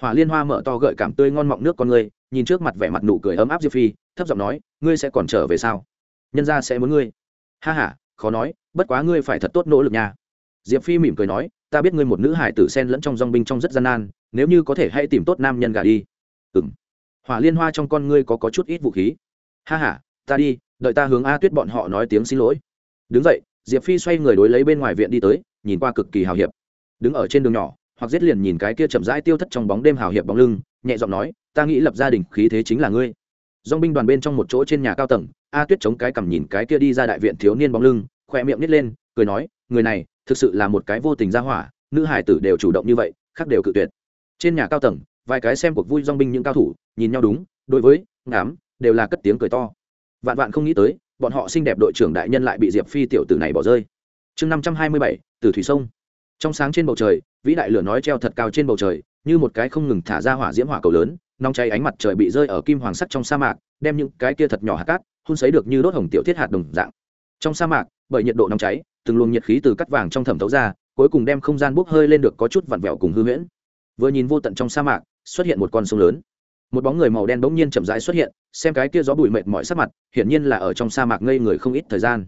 Hỏa liên hoa mở to gợi cảm tươi ngon mọng nước con ngươi, nhìn trước mặt vẻ mặt nụ cười ấm áp diệp phi, thấp giọng nói, ngươi sẽ còn trở về sao? Nhân ra sẽ muốn ngươi ha ha, khó nói bất quá ngươi phải thật tốt nỗ lực nha. Diệp phi mỉm cười nói ta biết ngươi một nữ hải tử sen lẫn trong dong binh trong rất gian nan nếu như có thể hãy tìm tốt nam nhân gà đi. Ừng hỏa liên hoa trong con ngươi có, có chút ít vũ khí. Ha ha, ta đi đợi ta hướng a tuyết bọn họ nói tiếng xin lỗi. Đứng dậy diệp phi xoay người đối lấy bên ngoài viện đi tới nhìn qua cực kỳ hào hiệp. Đứng ở trên đường nhỏ hoặc giết liền nhìn cái kia chậm rãi tiêu thất trong bóng đêm hào hiệp bóng lưng nhẹ giọng nói ta nghĩ lập gia đình khí thế chính là ngươi dong binh đoàn bên trong một chỗ trên nhà cao tầng, a tuyết chống cái cằm nhìn cái kia đi ra đại viện thiếu niên bóng lưng khoe miệng nít lên, cười nói, người này, thực sự là một cái vô tình ra hỏa, nữ hải tử đều chủ động như vậy, khác đều cự tuyệt. Trên nhà cao tầng, vài cái xem cuộc vui dong binh những cao thủ, nhìn nhau đúng, đối với ngám đều là cất tiếng cười to. Vạn vạn không nghĩ tới, bọn họ xinh đẹp đội trưởng đại nhân lại bị diệp phi tiểu tử này bỏ rơi. Chương năm trăm hai mươi bảy, từ thủy sông. Trong sáng trên bầu trời, vĩ đại lửa nói treo thật cao trên bầu trời, như một cái không ngừng thả ra hỏa diễm hỏa cầu lớn nóng cháy ánh mặt trời bị rơi ở kim hoàng sắt trong sa mạc, đem những cái kia thật nhỏ hạt cát, hun sấy được như đốt hồng tiểu thiết hạt đồng dạng. Trong sa mạc, bởi nhiệt độ nóng cháy, từng luồng nhiệt khí từ cắt vàng trong thẩm thấu ra, cuối cùng đem không gian bốc hơi lên được có chút vặn vẹo cùng hư huyễn. Vừa nhìn vô tận trong sa mạc, xuất hiện một con sông lớn. Một bóng người màu đen bỗng nhiên chậm rãi xuất hiện, xem cái kia gió bụi mệt mỏi sắc mặt, hiển nhiên là ở trong sa mạc ngây người không ít thời gian.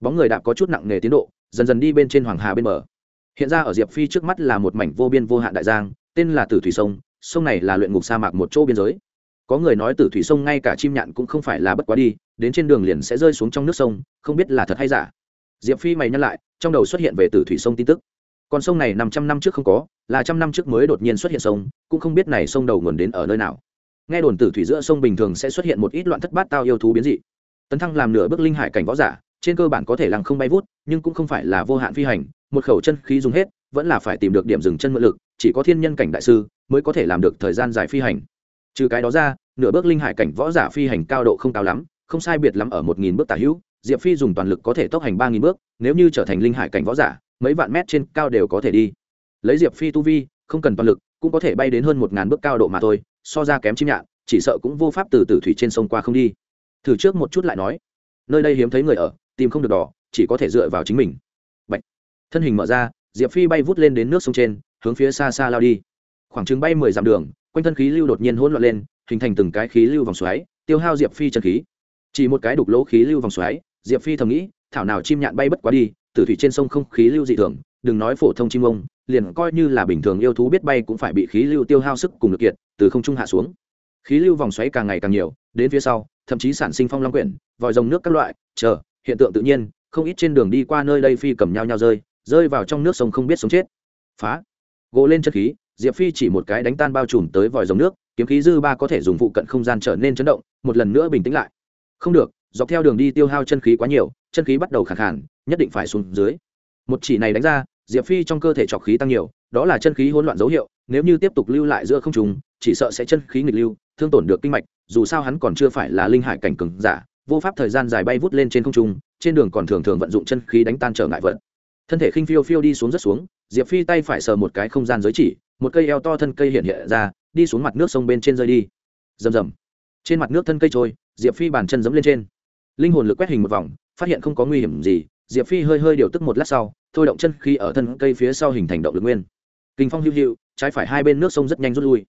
Bóng người đạp có chút nặng nề tiến độ, dần dần đi bên trên hoàng hà bên bờ. Hiện ra ở diệp phi trước mắt là một mảnh vô biên vô hạn đại giang, tên là tử thủy sông sông này là luyện ngục sa mạc một chỗ biên giới. Có người nói tử thủy sông ngay cả chim nhạn cũng không phải là bất quá đi, đến trên đường liền sẽ rơi xuống trong nước sông, không biết là thật hay giả. Diệp phi mày nhắc lại, trong đầu xuất hiện về tử thủy sông tin tức. Con sông này năm trăm năm trước không có, là trăm năm trước mới đột nhiên xuất hiện sông, cũng không biết này sông đầu nguồn đến ở nơi nào. Nghe đồn tử thủy giữa sông bình thường sẽ xuất hiện một ít loạn thất bát tao yêu thú biến dị. Tấn thăng làm nửa bước linh hải cảnh võ giả, trên cơ bản có thể lăng không bay vút, nhưng cũng không phải là vô hạn phi hành, một khẩu chân khí dùng hết, vẫn là phải tìm được điểm dừng chân mượn lực, chỉ có thiên nhân cảnh đại sư mới có thể làm được thời gian dài phi hành. Trừ cái đó ra, nửa bước linh hải cảnh võ giả phi hành cao độ không cao lắm, không sai biệt lắm ở một nghìn bước tả hữu, diệp phi dùng toàn lực có thể tốc hành ba nghìn bước, nếu như trở thành linh hải cảnh võ giả, mấy vạn mét trên cao đều có thể đi. Lấy diệp phi tu vi, không cần toàn lực, cũng có thể bay đến hơn một ngàn bước cao độ mà thôi, so ra kém chim nhạn, chỉ sợ cũng vô pháp từ tử thủy trên sông qua không đi. Thử trước một chút lại nói. Nơi đây hiếm thấy người ở, tìm không được đỏ, chỉ có thể dựa vào chính mình. Bạch. thân hình mở ra, diệp phi bay vút lên đến nước sông trên, hướng phía xa xa lao đi khoảng chừng bay mười dặm đường, quanh thân khí lưu đột nhiên hỗn loạn lên, hình thành từng cái khí lưu vòng xoáy, tiêu hao diệp phi chân khí. Chỉ một cái đục lỗ khí lưu vòng xoáy, diệp phi thầm nghĩ, thảo nào chim nhạn bay bất quá đi, tử thủy trên sông không khí lưu dị thường, đừng nói phổ thông chim ông, liền coi như là bình thường yêu thú biết bay cũng phải bị khí lưu tiêu hao sức cùng lực kiệt, từ không trung hạ xuống. Khí lưu vòng xoáy càng ngày càng nhiều, đến phía sau, thậm chí sản sinh phong long quyển, vòi rồng nước các loại, chờ, hiện tượng tự nhiên, không ít trên đường đi qua nơi đây phi cầm nhau nhau rơi rơi vào trong nước sông không biết sống chết. Phá. Gỗ lên chất khí diệp phi chỉ một cái đánh tan bao trùm tới vòi rồng nước, kiếm khí dư ba có thể dùng phụ cận không gian trở nên chấn động, một lần nữa bình tĩnh lại không được, dọc theo đường đi tiêu hao chân khí quá nhiều, chân khí bắt đầu khẳng khản nhất định phải xuống dưới một chỉ này đánh ra, diệp phi trong cơ thể trọc khí tăng nhiều, đó là chân khí hỗn loạn dấu hiệu, nếu như tiếp tục lưu lại giữa không trùng chỉ sợ sẽ chân khí nghịch lưu, thương tổn được kinh mạch, dù sao hắn còn chưa phải là linh hải cảnh cừng giả, vô pháp thời gian dài bay vút lên trên không trung, trên đường còn thường thường vận dụng chân khí đánh tan trở ngại vật. thân thể khinh phiêu phiêu đi xuống rất xuống, diệp phi tay phải sờ một cái không gian giới chỉ một cây eo to thân cây hiện hiện ra, đi xuống mặt nước sông bên trên rơi đi. Rầm rầm. Trên mặt nước thân cây trôi, diệp phi bàn chân dẫm lên trên. Linh hồn lực quét hình một vòng, phát hiện không có nguy hiểm gì, diệp phi hơi hơi điều tức một lát sau, thôi động chân khi ở thân cây phía sau hình thành động lực nguyên. Kinh phong hữu hữu, trái phải hai bên nước sông rất nhanh rút lui.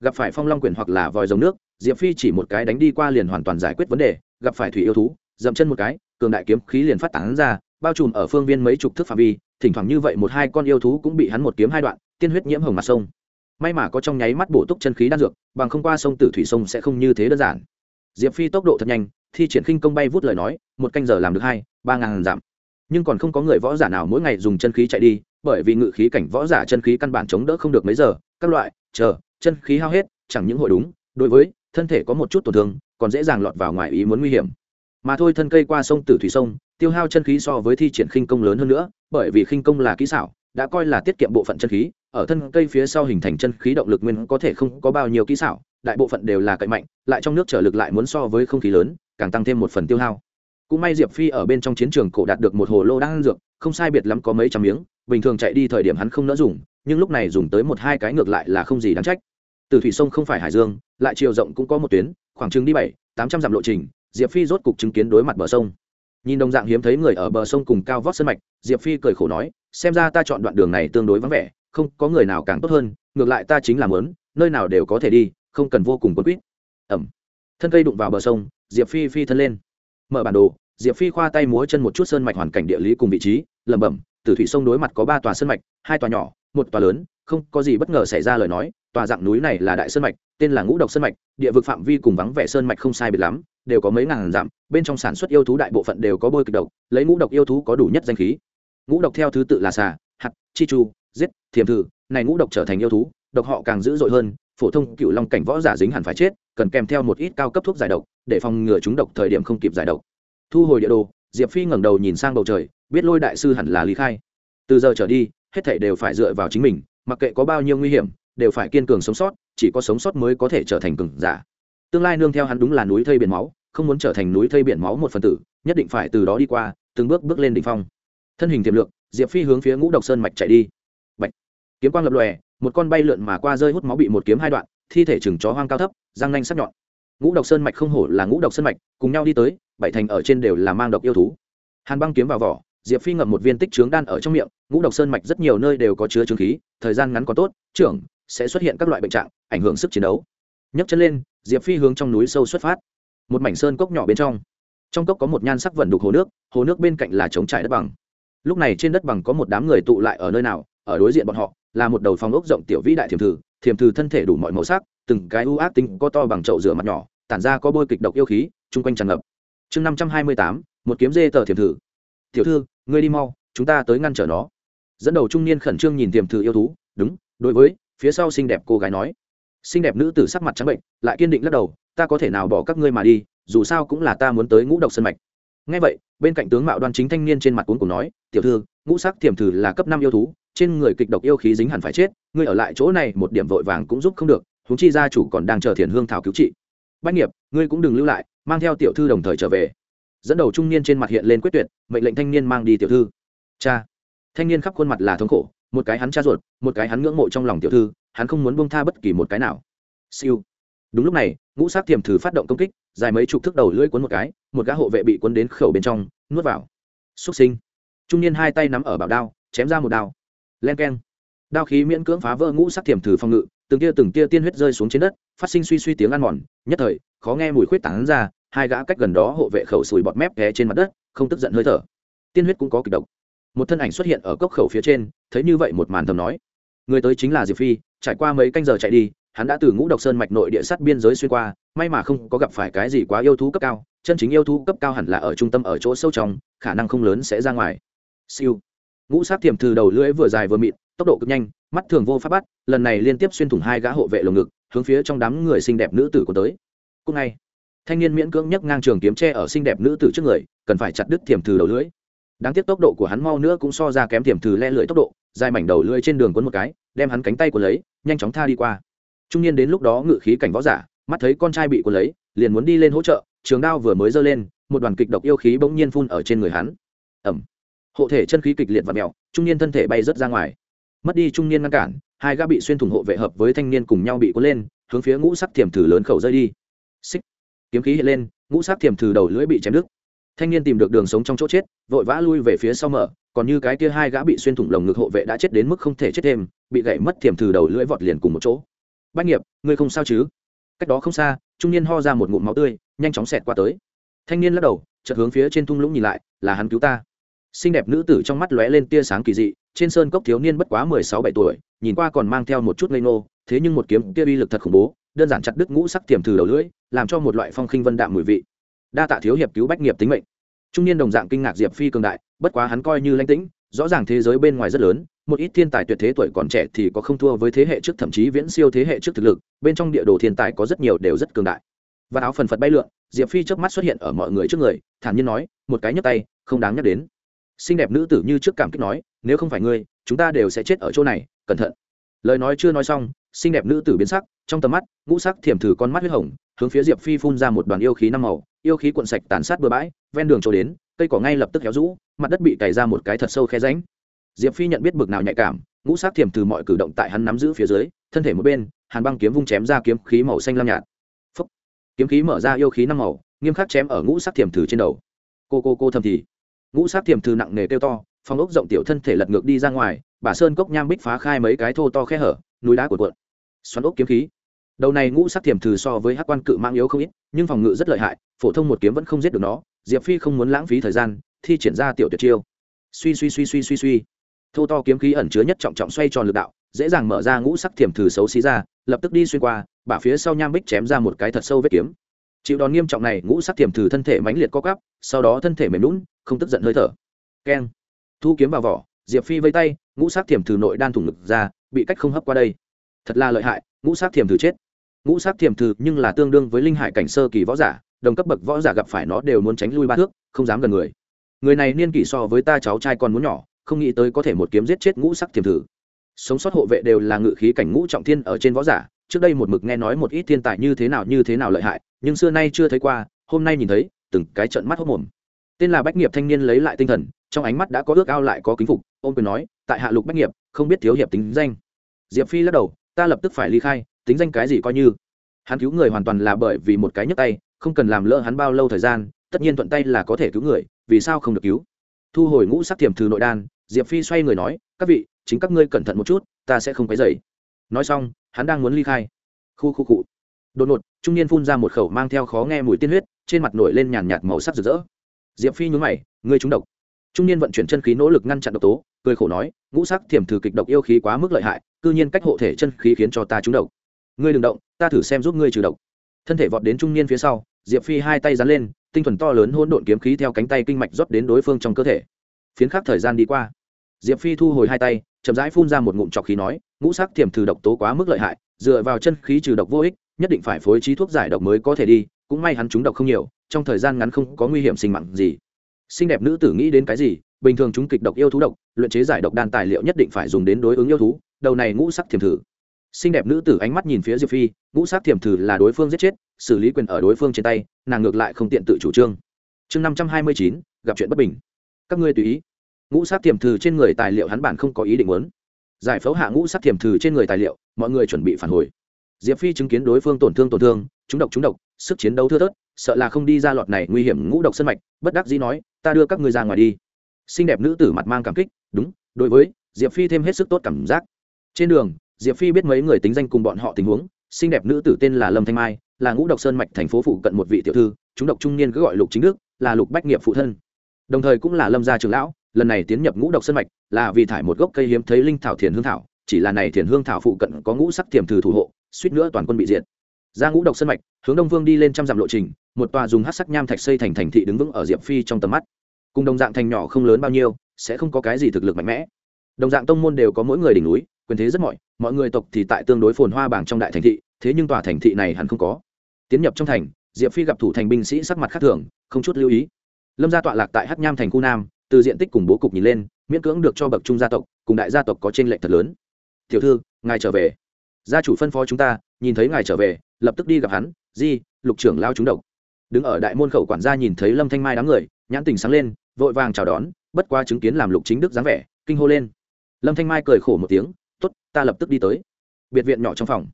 Gặp phải phong long quyển hoặc là vòi dòng nước, diệp phi chỉ một cái đánh đi qua liền hoàn toàn giải quyết vấn đề, gặp phải thủy yêu thú, dậm chân một cái, cường đại kiếm khí liền phát tán ra, bao trùm ở phương viên mấy chục thước phạm vi, thỉnh thoảng như vậy một hai con yêu thú cũng bị hắn một kiếm hai đoạn tiên huyết nhiễm hồng mặt sông. May mà có trong nháy mắt bổ túc chân khí đan dược, bằng không qua sông tử thủy sông sẽ không như thế đơn giản. Diệp phi tốc độ thật nhanh, thi triển khinh công bay vút lời nói, một canh giờ làm được hai, ba ngàn dặm nhưng còn không có người võ giả nào mỗi ngày dùng chân khí chạy đi, bởi vì ngự khí cảnh võ giả chân khí căn bản chống đỡ không được mấy giờ, các loại, chờ, chân khí hao hết, chẳng những hội đúng, đối với thân thể có một chút tổn thương, còn dễ dàng lọt vào ngoài ý muốn nguy hiểm. Mà thôi thân cây qua sông tử thủy sông, tiêu hao chân khí so với thi triển khinh công lớn hơn nữa, bởi vì khinh công là kỹ xảo, đã coi là tiết kiệm bộ phận chân khí ở thân cây phía sau hình thành chân khí động lực nguyên có thể không có bao nhiêu kỹ xảo, đại bộ phận đều là cậy mạnh, lại trong nước trở lực lại muốn so với không khí lớn, càng tăng thêm một phần tiêu hao. Cũng may diệp phi ở bên trong chiến trường cổ đạt được một hồ lô đang dược, không sai biệt lắm có mấy trăm miếng, bình thường chạy đi thời điểm hắn không nỡ dùng, nhưng lúc này dùng tới một hai cái ngược lại là không gì đáng trách. Từ thủy sông không phải hải dương, lại chiều rộng cũng có một tuyến, khoảng chừng đi bảy, tám trăm dặm lộ trình, diệp phi rốt cục chứng kiến đối mặt bờ sông. Nhìn đồng dạng hiếm thấy người ở bờ sông cùng cao vót sân mạch, diệp phi cười khổ nói, xem ra ta chọn đoạn đường này tương đối vắng vẻ không có người nào càng tốt hơn, ngược lại ta chính là mớn nơi nào đều có thể đi, không cần vô cùng quân quýt. Ẩm. Thân cây đụng vào bờ sông, diệp phi phi thân lên. Mở bản đồ, diệp phi khoa tay múa chân một chút sơn mạch hoàn cảnh địa lý cùng vị trí, lẩm bẩm, từ thủy sông đối mặt có ba tòa sơn mạch, hai tòa nhỏ, một tòa lớn, không có gì bất ngờ xảy ra lời nói, tòa dạng núi này là đại sơn mạch, tên là ngũ độc sơn mạch, địa vực phạm vi cùng vắng vẻ sơn mạch không sai biệt lắm, đều có mấy ngàn dặm, bên trong sản xuất yêu thú đại bộ phận đều có bôi kịch độc, lấy ngũ độc yêu thú có đủ nhất danh khí. Ngũ độc theo thứ tự là xà, hạt, chi chu giết, thiềm thử, này ngũ độc trở thành yêu thú, độc họ càng dữ dội hơn, phổ thông cựu long cảnh võ giả dính hẳn phải chết, cần kèm theo một ít cao cấp thuốc giải độc, để phòng ngừa chúng độc thời điểm không kịp giải độc. Thu hồi địa đồ, diệp phi ngẩng đầu nhìn sang bầu trời, biết lôi đại sư hẳn là lý khai. Từ giờ trở đi, hết thảy đều phải dựa vào chính mình, mặc kệ có bao nhiêu nguy hiểm, đều phải kiên cường sống sót, chỉ có sống sót mới có thể trở thành cường giả. Tương lai nương theo hắn đúng là núi thây biển máu, không muốn trở thành núi thây biển máu một phần tử, nhất định phải từ đó đi qua, từng bước bước lên đỉnh phong. Thân hình tiềm lượng diệp phi hướng phía ngũ độc sơn mạch chạy đi kiếm quang lập lòe, một con bay lượn mà qua rơi hút máu bị một kiếm hai đoạn, thi thể chừng chó hoang cao thấp, răng nanh sắc nhọn. Ngũ độc sơn mạch không hổ là ngũ độc sơn mạch, cùng nhau đi tới, bảy thành ở trên đều là mang độc yêu thú. Hàn băng kiếm vào vỏ, diệp phi ngậm một viên tích trướng đan ở trong miệng, ngũ độc sơn mạch rất nhiều nơi đều có chứa trướng khí, thời gian ngắn có tốt, trưởng, sẽ xuất hiện các loại bệnh trạng, ảnh hưởng sức chiến đấu. Nhấc chân lên, diệp phi hướng trong núi sâu xuất phát. Một mảnh sơn cốc nhỏ bên trong. Trong cốc có một nhan sắc vẩn đục hồ nước hồ nước bên cạnh là trống trải đất bằng. Lúc này trên đất bằng có một đám người tụ lại ở nơi nào, ở đối diện bọn họ là một đầu phòng ốc rộng tiểu vĩ đại thiềm thử thiềm thử thân thể đủ mọi màu sắc, từng cái u ác tinh có to bằng chậu rửa mặt nhỏ, tản ra có bôi kịch độc yêu khí, chung quanh tràn ngập. Chương năm trăm hai mươi tám, một kiếm dê tờ thiềm thử tiểu thư, ngươi đi mau, chúng ta tới ngăn trở nó. Dẫn đầu trung niên khẩn trương nhìn thiềm thử yêu thú, đúng, đối với, phía sau xinh đẹp cô gái nói. Xinh đẹp nữ tử sắc mặt trắng bệnh, lại kiên định lắc đầu, ta có thể nào bỏ các ngươi mà đi, dù sao cũng là ta muốn tới ngũ độc sân mạch. Ngay vậy, bên cạnh tướng mạo đoan chính thanh niên trên mặt cuốn cùng nói, tiểu thư, ngũ sắc thiềm thử là cấp năm yêu thú trên người kịch độc yêu khí dính hẳn phải chết, ngươi ở lại chỗ này một điểm vội vàng cũng giúp không được, huống chi gia chủ còn đang chờ thiền hương thảo cứu trị. Bách nghiệp, ngươi cũng đừng lưu lại, mang theo tiểu thư đồng thời trở về. Dẫn đầu trung niên trên mặt hiện lên quyết tuyệt, mệnh lệnh thanh niên mang đi tiểu thư. Cha. Thanh niên khắp khuôn mặt là thống khổ, một cái hắn cha ruột, một cái hắn ngưỡng mộ trong lòng tiểu thư, hắn không muốn bông tha bất kỳ một cái nào. Siêu. Đúng lúc này, ngũ sát tiềm thử phát động công kích, dài mấy chục thước đầu lưỡi cuốn một cái, một gã hộ vệ bị cuốn đến khẩu bên trong, nuốt vào. Xuất sinh. Trung niên hai tay nắm ở bảo đao, chém ra một đao len keng. Đao khí miễn cưỡng phá vỡ ngũ sắc tiềm thử phòng ngự, từng tia từng tia tiên huyết rơi xuống trên đất, phát sinh suy suy tiếng ăn mòn, nhất thời, khó nghe mùi khuyết tảng ra, hai gã cách gần đó hộ vệ khẩu sùi bọt mép ghé trên mặt đất, không tức giận hơi thở. Tiên huyết cũng có kịch độc. Một thân ảnh xuất hiện ở cốc khẩu phía trên, thấy như vậy một màn thầm nói. Người tới chính là diệp phi, trải qua mấy canh giờ chạy đi, hắn đã từ ngũ độc sơn mạch nội địa sắt biên giới xuyên qua, may mà không có gặp phải cái gì quá yêu thú cấp cao, chân chính yêu thú cấp cao hẳn là ở trung tâm ở chỗ sâu trong, khả năng không lớn sẽ ra ngoài. Siêu ngũ sát tiềm từ đầu lưỡi vừa dài vừa mịn, tốc độ cực nhanh, mắt thường vô pháp bắt, lần này liên tiếp xuyên thủng hai gã hộ vệ lồng ngực, hướng phía trong đám người xinh đẹp nữ tử của tới. Cùng ngày, thanh niên miễn cưỡng nhấc ngang trường kiếm tre ở xinh đẹp nữ tử trước người, cần phải chặt đứt tiềm từ đầu lưỡi. Đáng tiếc tốc độ của hắn mau nữa cũng so ra kém tiềm từ le lưỡi tốc độ, dài mảnh đầu lưỡi trên đường cuốn một cái, đem hắn cánh tay của lấy, nhanh chóng tha đi qua. Trung niên đến lúc đó ngự khí cảnh võ giả, mắt thấy con trai bị của lấy, liền muốn đi lên hỗ trợ, trường đao vừa mới giơ lên, một đoàn kịch độc yêu khí bỗng nhiên phun ở trên người hắn. Ẩm hộ thể chân khí kịch liệt và mèo, trung niên thân thể bay rớt ra ngoài. Mất đi trung niên ngăn cản, hai gã bị xuyên thủng hộ vệ hợp với thanh niên cùng nhau bị cuốn lên, hướng phía ngũ sắc thiềm thử lớn khẩu rơi đi. Xích. Kiếm khí hiện lên, ngũ sắc thiềm thử đầu lưỡi bị chém đứt. Thanh niên tìm được đường sống trong chỗ chết, vội vã lui về phía sau mở, còn như cái kia hai gã bị xuyên thủng lồng ngực hộ vệ đã chết đến mức không thể chết thêm, bị gãy mất thiềm thử đầu lưỡi vọt liền cùng một chỗ. Bách nghiệp, ngươi không sao chứ? Cách đó không xa, trung niên ho ra một ngụm máu tươi, nhanh chóng xẹt qua tới. Thanh niên lắc đầu, chợt hướng phía trên thung lũng nhìn lại, là hắn cứu ta xinh đẹp nữ tử trong mắt lóe lên tia sáng kỳ dị trên sơn cốc thiếu niên bất quá mười sáu bảy tuổi nhìn qua còn mang theo một chút ngây ngô, thế nhưng một kiếm kia uy lực thật khủng bố đơn giản chặt đứt ngũ sắc tiềm thử đầu lưỡi làm cho một loại phong khinh vân đạm mùi vị. Đa tạ thiếu hiệp cứu bách nghiệp tính mệnh. Trung niên đồng dạng kinh ngạc diệp phi cường đại bất quá hắn coi như lãnh tĩnh rõ ràng thế giới bên ngoài rất lớn một ít thiên tài tuyệt thế tuổi còn trẻ thì có không thua với thế hệ trước thậm chí viễn siêu thế hệ trước thực lực bên trong địa đồ thiên tài có rất nhiều đều rất cường đại. Và áo phần phật bay lượn diệp phi trước mắt xuất hiện ở mọi người trước người thản nhiên nói một cái nhấc tay không đáng nhắc đến xinh đẹp nữ tử như trước cảm kích nói, nếu không phải ngươi, chúng ta đều sẽ chết ở chỗ này, cẩn thận. Lời nói chưa nói xong, xinh đẹp nữ tử biến sắc, trong tầm mắt, ngũ sắc thiểm thử con mắt huyết hồng, hướng phía diệp phi phun ra một đoàn yêu khí năm màu, yêu khí cuộn sạch tàn sát bừa bãi, ven đường trổ đến, cây cỏ ngay lập tức héo rũ, mặt đất bị cày ra một cái thật sâu khe ránh diệp phi nhận biết bực nào nhạy cảm, ngũ sắc thiểm thử mọi cử động tại hắn nắm giữ phía dưới, thân thể một bên, hàn băng kiếm vung chém ra kiếm khí màu xanh lam nhạt. Phúc. kiếm khí mở ra yêu khí năm màu, nghiêm khắc chém ở ngũ sắc thiểm thử trên đầu. Cô cô cô thầm thì ngũ sắc thiềm thư nặng nề kêu to, phong ốc rộng tiểu thân thể lật ngược đi ra ngoài, bà sơn cốc nham bích phá khai mấy cái thô to khe hở, núi đá của cuộn. Xoắn ốc kiếm khí. Đầu này ngũ sắc thiềm thử so với hắc quan cự mang yếu không ít, nhưng phòng ngự rất lợi hại, phổ thông một kiếm vẫn không giết được nó, diệp phi không muốn lãng phí thời gian, thi triển ra tiểu tuyệt chiêu. Suy suy suy suy suy suy. Thô to kiếm khí ẩn chứa nhất trọng trọng xoay tròn lực đạo, dễ dàng mở ra ngũ sắc thiềm thử xấu xí ra, lập tức đi xuyên qua bả phía sau nham bích chém ra một cái thật sâu vết kiếm. Chịu đòn nghiêm trọng này, ngũ sắc thiềm thử thân thể mãnh liệt co cắp sau đó thân thể mềm lún không tức giận hơi thở. Keng. Thu kiếm vào vỏ, diệp phi vây tay, ngũ sắc thiểm thử nội đan thủng ngực ra, bị cách không hấp qua đây. Thật là lợi hại, ngũ sắc thiểm thử chết. Ngũ sắc thiểm thử nhưng là tương đương với linh hải cảnh sơ kỳ võ giả, đồng cấp bậc võ giả gặp phải nó đều muốn tránh lui ba thước, không dám gần người. Người này niên kỷ so với ta cháu trai còn muốn nhỏ, không nghĩ tới có thể một kiếm giết chết ngũ sắc thiềm thử. Sống sót hộ vệ đều là ngự khí cảnh ngũ trọng thiên ở trên võ giả, trước đây một mực nghe nói một ít thiên tài như thế nào như thế nào lợi hại, nhưng xưa nay chưa thấy qua, hôm nay nhìn thấy, từng cái trận mắt hốc mồm tên là bách nghiệp thanh niên lấy lại tinh thần, trong ánh mắt đã có ước ao lại có kính phục ôm quyền nói, tại hạ lục bách nghiệp, không biết thiếu hiệp tính danh. Diệp phi lắc đầu, ta lập tức phải ly khai, tính danh cái gì coi như. Hắn cứu người hoàn toàn là bởi vì một cái nhấc tay, không cần làm lỡ hắn bao lâu thời gian, tất nhiên thuận tay là có thể cứu người, vì sao không được cứu? Thu hồi ngũ sắc thiềm thử nội đan, diệp phi xoay người nói, các vị, chính các ngươi cẩn thận một chút, ta sẽ không cái dày nói xong, hắn đang muốn ly khai. Khu khu cụ đột ngột, trung niên phun ra một khẩu mang theo khó nghe mùi tiên huyết, trên mặt nổi lên nhàn nhạt màu sắc rực rỡ diệp phi nhún mày, ngươi trúng độc. Trung niên vận chuyển chân khí nỗ lực ngăn chặn độc tố, cười khổ nói, ngũ sắc thiểm thử kịch độc yêu khí quá mức lợi hại, cư nhiên cách hộ thể chân khí khiến cho ta trúng độc. Ngươi đừng động, ta thử xem giúp ngươi trừ độc. Thân thể vọt đến trung niên phía sau, diệp phi hai tay dán lên, tinh thuần to lớn hỗn độn kiếm khí theo cánh tay kinh mạch rót đến đối phương trong cơ thể. Phiến khắc thời gian đi qua, diệp phi thu hồi hai tay, chậm rãi phun ra một ngụm trọc khí nói, ngũ sắc thiểm thử độc tố quá mức lợi hại, dựa vào chân khí trừ độc vô ích, nhất định phải phối trí thuốc giải độc mới có thể đi, cũng may hắn trúng độc không nhiều trong thời gian ngắn không có nguy hiểm sinh mạng gì. Xinh đẹp nữ tử nghĩ đến cái gì, bình thường chúng kịch độc yêu thú độc, luyện chế giải độc đan tài liệu nhất định phải dùng đến đối ứng yêu thú, đầu này ngũ sắc thiềm thử. Xinh đẹp nữ tử ánh mắt nhìn phía diệp phi, ngũ sắc thiềm thử là đối phương giết chết, xử lý quyền ở đối phương trên tay, nàng ngược lại không tiện tự chủ trương. Chương năm trăm hai mươi chín, gặp chuyện bất bình. Các ngươi tùy ý. Ngũ sắc thiềm thử trên người tài liệu hắn bản không có ý định muốn. Giải phẫu hạ ngũ sắc thiềm thử trên người tài liệu, mọi người chuẩn bị phản hồi. Diệp phi chứng kiến đối phương tổn thương tổn thương, chúng độc chúng độc, sức chiến đấu thưa thớt sợ là không đi ra lọt này nguy hiểm ngũ độc sân mạch, bất đắc dĩ nói, ta đưa các ngươi ra ngoài đi. Xinh đẹp nữ tử mặt mang cảm kích, đúng, đối với, diệp phi thêm hết sức tốt cảm giác. Trên đường, diệp phi biết mấy người tính danh cùng bọn họ tình huống, xinh đẹp nữ tử tên là lâm thanh mai, là ngũ độc sơn mạch thành phố phụ cận một vị tiểu thư, chúng độc trung niên cứ gọi lục chính đức, là lục bách nghiệp phụ thân. Đồng thời cũng là lâm gia trường lão, lần này tiến nhập ngũ độc sơn mạch, là vì thải một gốc cây hiếm thấy linh thảo thiền hương thảo, chỉ là này thiền hương thảo phụ cận có ngũ sắc tiềm thử thủ hộ, suýt nữa toàn quân bị diệt. Ra ngũ độc sơn mạch, hướng đông vương đi lên trăm dặm lộ trình một tòa dùng hát sắc nham thạch xây thành thành thị đứng vững ở diệp phi trong tầm mắt. Cùng đồng dạng thành nhỏ không lớn bao nhiêu, sẽ không có cái gì thực lực mạnh mẽ. Đồng dạng tông môn đều có mỗi người đỉnh núi, quyền thế rất mọi mọi người tộc thì tại tương đối phồn hoa bảng trong đại thành thị, thế nhưng tòa thành thị này hẳn không có. Tiến nhập trong thành, diệp phi gặp thủ thành binh sĩ sắc mặt khác thường, không chút lưu ý. Lâm gia tọa lạc tại hát nham thành khu nam, từ diện tích cùng bố cục nhìn lên, miễn cưỡng được cho bậc trung gia tộc, cùng đại gia tộc có t r ê n lệch thật lớn. Tiểu thư, ngài trở về. Gia chủ phân phó chúng ta, nhìn thấy ngài trở về, lập tức đi gặp hắn, di, lục trưởng lao chúng độc đứng ở đại môn khẩu quản gia nhìn thấy lâm thanh mai đám người, nhãn tình sáng lên, vội vàng chào đón, bất qua chứng kiến làm lục chính đức dáng vẻ, kinh hô lên. Lâm thanh mai cười khổ một tiếng t ố t ta lập tức đi tới. Biệt viện nhỏ trong phòng.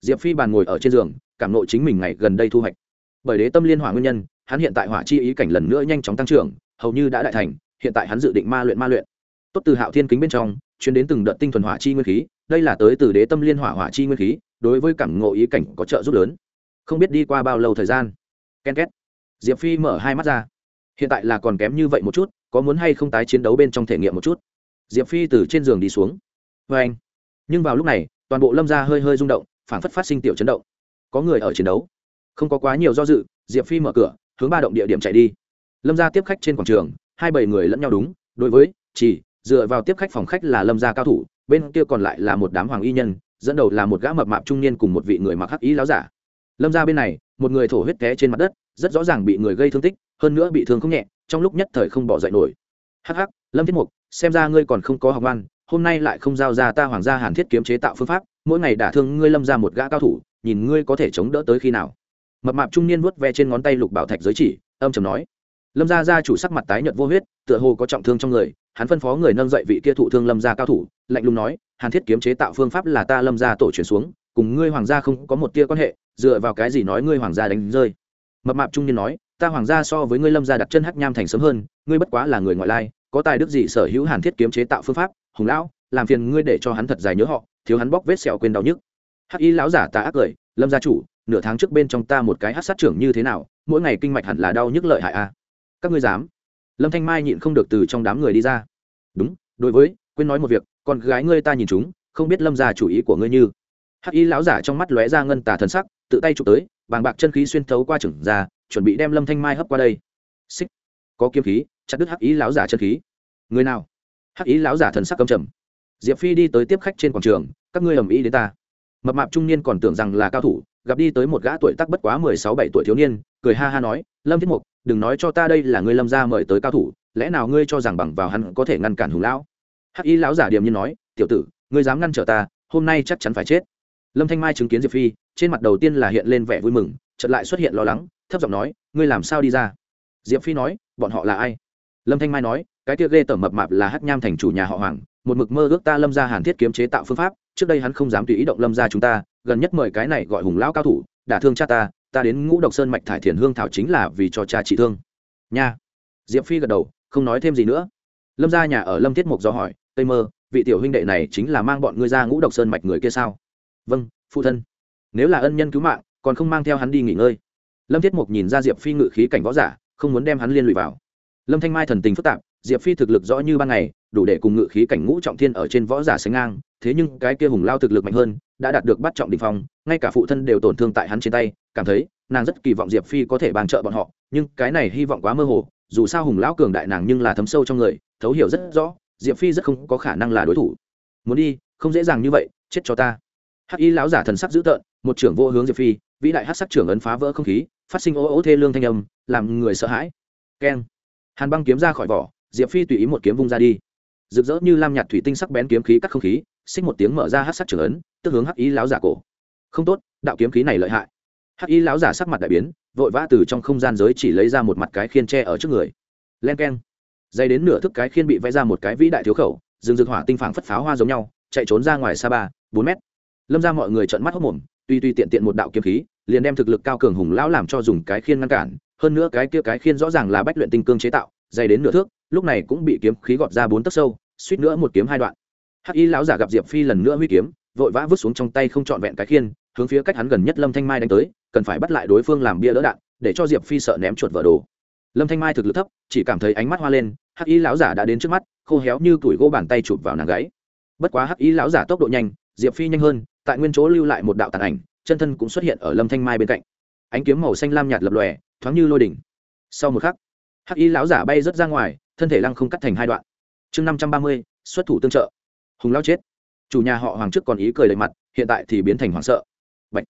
Diệp phi bàn ngồi ở trên giường, cảm nộ chính mình ngày gần đây thu hoạch. Bởi đế tâm liên hỏa nguyên nhân, hắn hiện tại hỏa chi ý cảnh lần nữa nhanh chóng tăng trưởng, hầu như đã đại thành, hiện tại hắn dự định ma luyện ma luyện. Tốt từ hạo thiên kính bên trong, chuyến đến từng đợt tinh thuần hỏa chi nguyên khí, đây là tới từ đế tâm liên hỏa hỏa chi nguyên khí, đối với cảm ngộ ý cảnh có trợ giúp lớn. Không biết đi qua bao lâu thời gian ken két. Diệp phi mở hai mắt ra. Hiện tại là còn kém như vậy một chút, có muốn hay không tái chiến đấu bên trong thể nghiệm một chút? Diệp phi từ trên giường đi xuống. Vê anh. Nhưng vào lúc này, toàn bộ lâm ra hơi hơi rung động phản phất phát sinh tiểu chấn động. Có người ở chiến đấu. Không có quá nhiều do dự, diệp phi mở cửa, hướng ba động địa điểm chạy đi. Lâm ra tiếp khách trên quảng trường, hai bảy người lẫn nhau đúng, đối với, chỉ, dựa vào tiếp khách phòng khách là lâm gia cao thủ, bên kia còn lại là một đám hoàng y nhân, dẫn đầu là một gã mập mạp trung niên cùng một vị người mặc hắc ý láo giả lâm gia bên này một người thổ huyết té trên mặt đất rất rõ ràng bị người gây thương tích hơn nữa bị thương không nhẹ trong lúc nhất thời không bỏ dậy nổi. Hắc hắc lâm thiết mục xem ra ngươi còn không có học văn, hôm nay lại không giao ra ta hoàng gia hàn thiết kiếm chế tạo phương pháp mỗi ngày đả thương ngươi lâm ra một gã cao thủ nhìn ngươi có thể chống đỡ tới khi nào. Mập mạp trung niên vuốt ve trên ngón tay lục bảo thạch giới chỉ âm chầm nói. Lâm gia gia chủ sắc mặt tái nhợt vô huyết tựa hồ có trọng thương trong người hắn phân phó người nâng dậy vị kia thụ thương lâm gia cao thủ lạnh lùng nói hàn thiết kiếm chế tạo phương pháp là ta lâm gia tổ truyền xuống cùng ngươi hoàng gia không có một tia quan hệ dựa vào cái gì nói ngươi hoàng gia đánh rơi? Mập mạp trung niên nói, ta hoàng gia so với ngươi lâm gia đặt chân hắc nham thành sớm hơn, ngươi bất quá là người ngoại lai, có tài đức gì sở hữu hàn thiết kiếm chế tạo phương pháp, hùng lão, làm phiền ngươi để cho hắn thật dài nhớ họ, thiếu hắn bóc vết sẹo quên đau nhức. Hắc y lão giả ta ác cười, lâm gia chủ, nửa tháng trước bên trong ta một cái hát sát trưởng như thế nào, mỗi ngày kinh mạch hẳn là đau nhức lợi hại a. Các ngươi dám? Lâm thanh mai nhịn không được từ trong đám người đi ra. Đúng, đối với, quên nói một việc, con gái ngươi ta nhìn chúng, không biết lâm gia chủ ý của ngươi như. Hắc y lão giả trong mắt lóe ra ngân tà thần sắc tự tay chụp tới, bàng bạc chân khí xuyên thấu qua trưởng ra chuẩn bị đem lâm thanh mai hấp qua đây. Xích. Có kiếm khí, chặt đứt hắc ý lão giả chân khí. Người nào? Hắc ý lão giả thần sắc cầm trầm. Diệp phi đi tới tiếp khách trên quảng trường, các ngươi ầm ĩ đến ta. Mập mạp trung niên còn tưởng rằng là cao thủ, gặp đi tới một gã tuổi tác bất quá mười sáu bảy tuổi thiếu niên, cười ha ha nói, lâm thiết mục, đừng nói cho ta đây là ngươi lâm gia mời tới cao thủ, lẽ nào ngươi cho rằng bằng vào hắn có thể ngăn cản hùng lão? Hắc y lão giả điềm nhiên nói, tiểu tử, ngươi dám ngăn trở ta, hôm nay chắc chắn phải chết lâm thanh mai chứng kiến diệp phi, trên mặt đầu tiên là hiện lên vẻ vui mừng, chợt lại xuất hiện lo lắng, thấp giọng nói, ngươi làm sao đi ra? Diệp phi nói, bọn họ là ai? Lâm thanh mai nói, cái kia ghê tởm mập mạp là hắc nham thành chủ nhà họ hoàng, một mực mơ ước ta lâm gia hàn thiết kiếm chế tạo phương pháp, trước đây hắn không dám tùy ý động lâm gia chúng ta, gần nhất mời cái này gọi hùng lão cao thủ, đả thương cha ta ta đến ngũ độc sơn mạch thải thiền hương thảo chính là vì cho cha trị thương. Nha. Diệp phi gật đầu, không nói thêm gì nữa. Lâm ra nhà ở lâm thiết mục do hỏi, tây mơ, vị tiểu huynh đệ này chính là mang bọn ngươi ra ngũ độc sơn mạch người kia sao? Vâng phụ thân. Nếu là ân nhân cứu mạng, còn không mang theo hắn đi nghỉ ngơi. Lâm thiết mục nhìn ra diệp phi ngự khí cảnh võ giả, không muốn đem hắn liên lụy vào. Lâm thanh mai thần tình phức tạp, diệp phi thực lực rõ như ban ngày, đủ để cùng ngự khí cảnh ngũ trọng thiên ở trên võ giả sánh ngang, thế nhưng cái kia hùng lao thực lực mạnh hơn, đã đạt được bắt trọng đình phong, ngay cả phụ thân đều tổn thương tại hắn trên tay, cảm thấy, nàng rất kỳ vọng diệp phi có thể bàn trợ bọn họ, nhưng cái này hy vọng quá mơ hồ, dù sao hùng lão cường đại nàng nhưng là thấm sâu trong người, thấu hiểu rất rõ, diệp phi rất không có khả năng là đối thủ. Muốn đi, không dễ dàng như vậy, chết cho ta hắc y lão giả thần sắc dữ tợn một trưởng vô hướng diệp phi vĩ đại hát sắc trưởng ấn phá vỡ không khí phát sinh ô ô thê lương thanh âm làm người sợ hãi. Keng. Hàn băng kiếm ra khỏi vỏ diệp phi tùy ý một kiếm vung ra đi. Rực rỡ như lam nhạt thủy tinh sắc bén kiếm khí cắt không khí xích một tiếng mở ra hát sắc trưởng ấn tức hướng hắc Y lão giả cổ. Không tốt đạo kiếm khí này lợi hại. Hắc Y lão giả sắc mặt đại biến vội vã từ trong không gian giới chỉ lấy ra một mặt cái khiên tre ở trước người. Len keng, dây dày đến nửa thức cái khiên bị vẽ ra một cái vĩ đại thiếu khẩu rừng rực hỏa tinh phảng phất pháo hoa giống nhau chạy trốn ra ngoài xa ba bốn mét lâm ra mọi người trợn mắt hốc mồm, tuy tuy tiện tiện một đạo kiếm khí, liền đem thực lực cao cường hùng lão làm cho dùng cái khiên ngăn cản, hơn nữa cái kia cái khiên rõ ràng là bách luyện tinh cương chế tạo, dày đến nửa thước, lúc này cũng bị kiếm khí gọt ra bốn tấc sâu, suýt nữa một kiếm hai đoạn. Hắc y lão giả gặp diệp phi lần nữa huy kiếm, vội vã vứt xuống trong tay không trọn vẹn cái khiên, hướng phía cách hắn gần nhất lâm thanh mai đánh tới, cần phải bắt lại đối phương làm bia đỡ đạn, để cho diệp phi sợ ném chuột vỡ đồ. Lâm thanh mai thực lực thấp, chỉ cảm thấy ánh mắt hoa lên, hắc y lão giả đã đến trước mắt, khô héo như củi gỗ bàn tay chụp vào nàng gáy. Bất quá hắc y lão giả tốc độ nhanh, diệp phi nhanh hơn tại nguyên chỗ lưu lại một đạo tàn ảnh, chân thân cũng xuất hiện ở lâm thanh mai bên cạnh. Ánh kiếm màu xanh lam nhạt lập lòe, thoáng như lôi đỉnh. Sau một khắc, hắc y lão giả bay rớt ra ngoài, thân thể lăng không cắt thành hai đoạn. Chương năm trăm ba mươi, xuất thủ tương trợ. Hùng lao chết. Chủ nhà họ hoàng trước còn ý cười lệ mặt, hiện tại thì biến thành hoảng sợ. Bạch.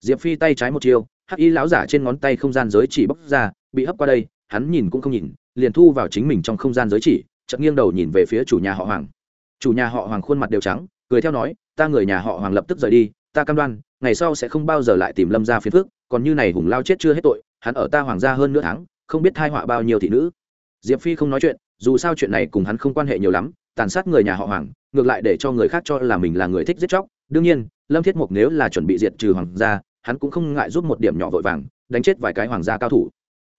diệp phi tay trái một chiêu, hắc y lão giả trên ngón tay không gian giới chỉ bốc ra, bị hấp qua đây, hắn nhìn cũng không nhìn, liền thu vào chính mình trong không gian giới chỉ, chợt nghiêng đầu nhìn về phía chủ nhà họ hoàng. Chủ nhà họ hoàng khuôn mặt đều trắng, cười theo nói ta người nhà họ hoàng lập tức rời đi, ta cam đoan, ngày sau sẽ không bao giờ lại tìm lâm ra phiền phước còn như này hùng lao chết chưa hết tội, hắn ở ta hoàng gia hơn nửa tháng, không biết thai họa bao nhiêu thị nữ. Diệp phi không nói chuyện, dù sao chuyện này cùng hắn không quan hệ nhiều lắm, tàn sát người nhà họ hoàng, ngược lại để cho người khác cho là mình là người thích giết chóc. Đương nhiên, lâm thiết mục nếu là chuẩn bị diệt trừ hoàng gia, hắn cũng không ngại giúp một điểm nhỏ vội vàng, đánh chết vài cái hoàng gia cao thủ.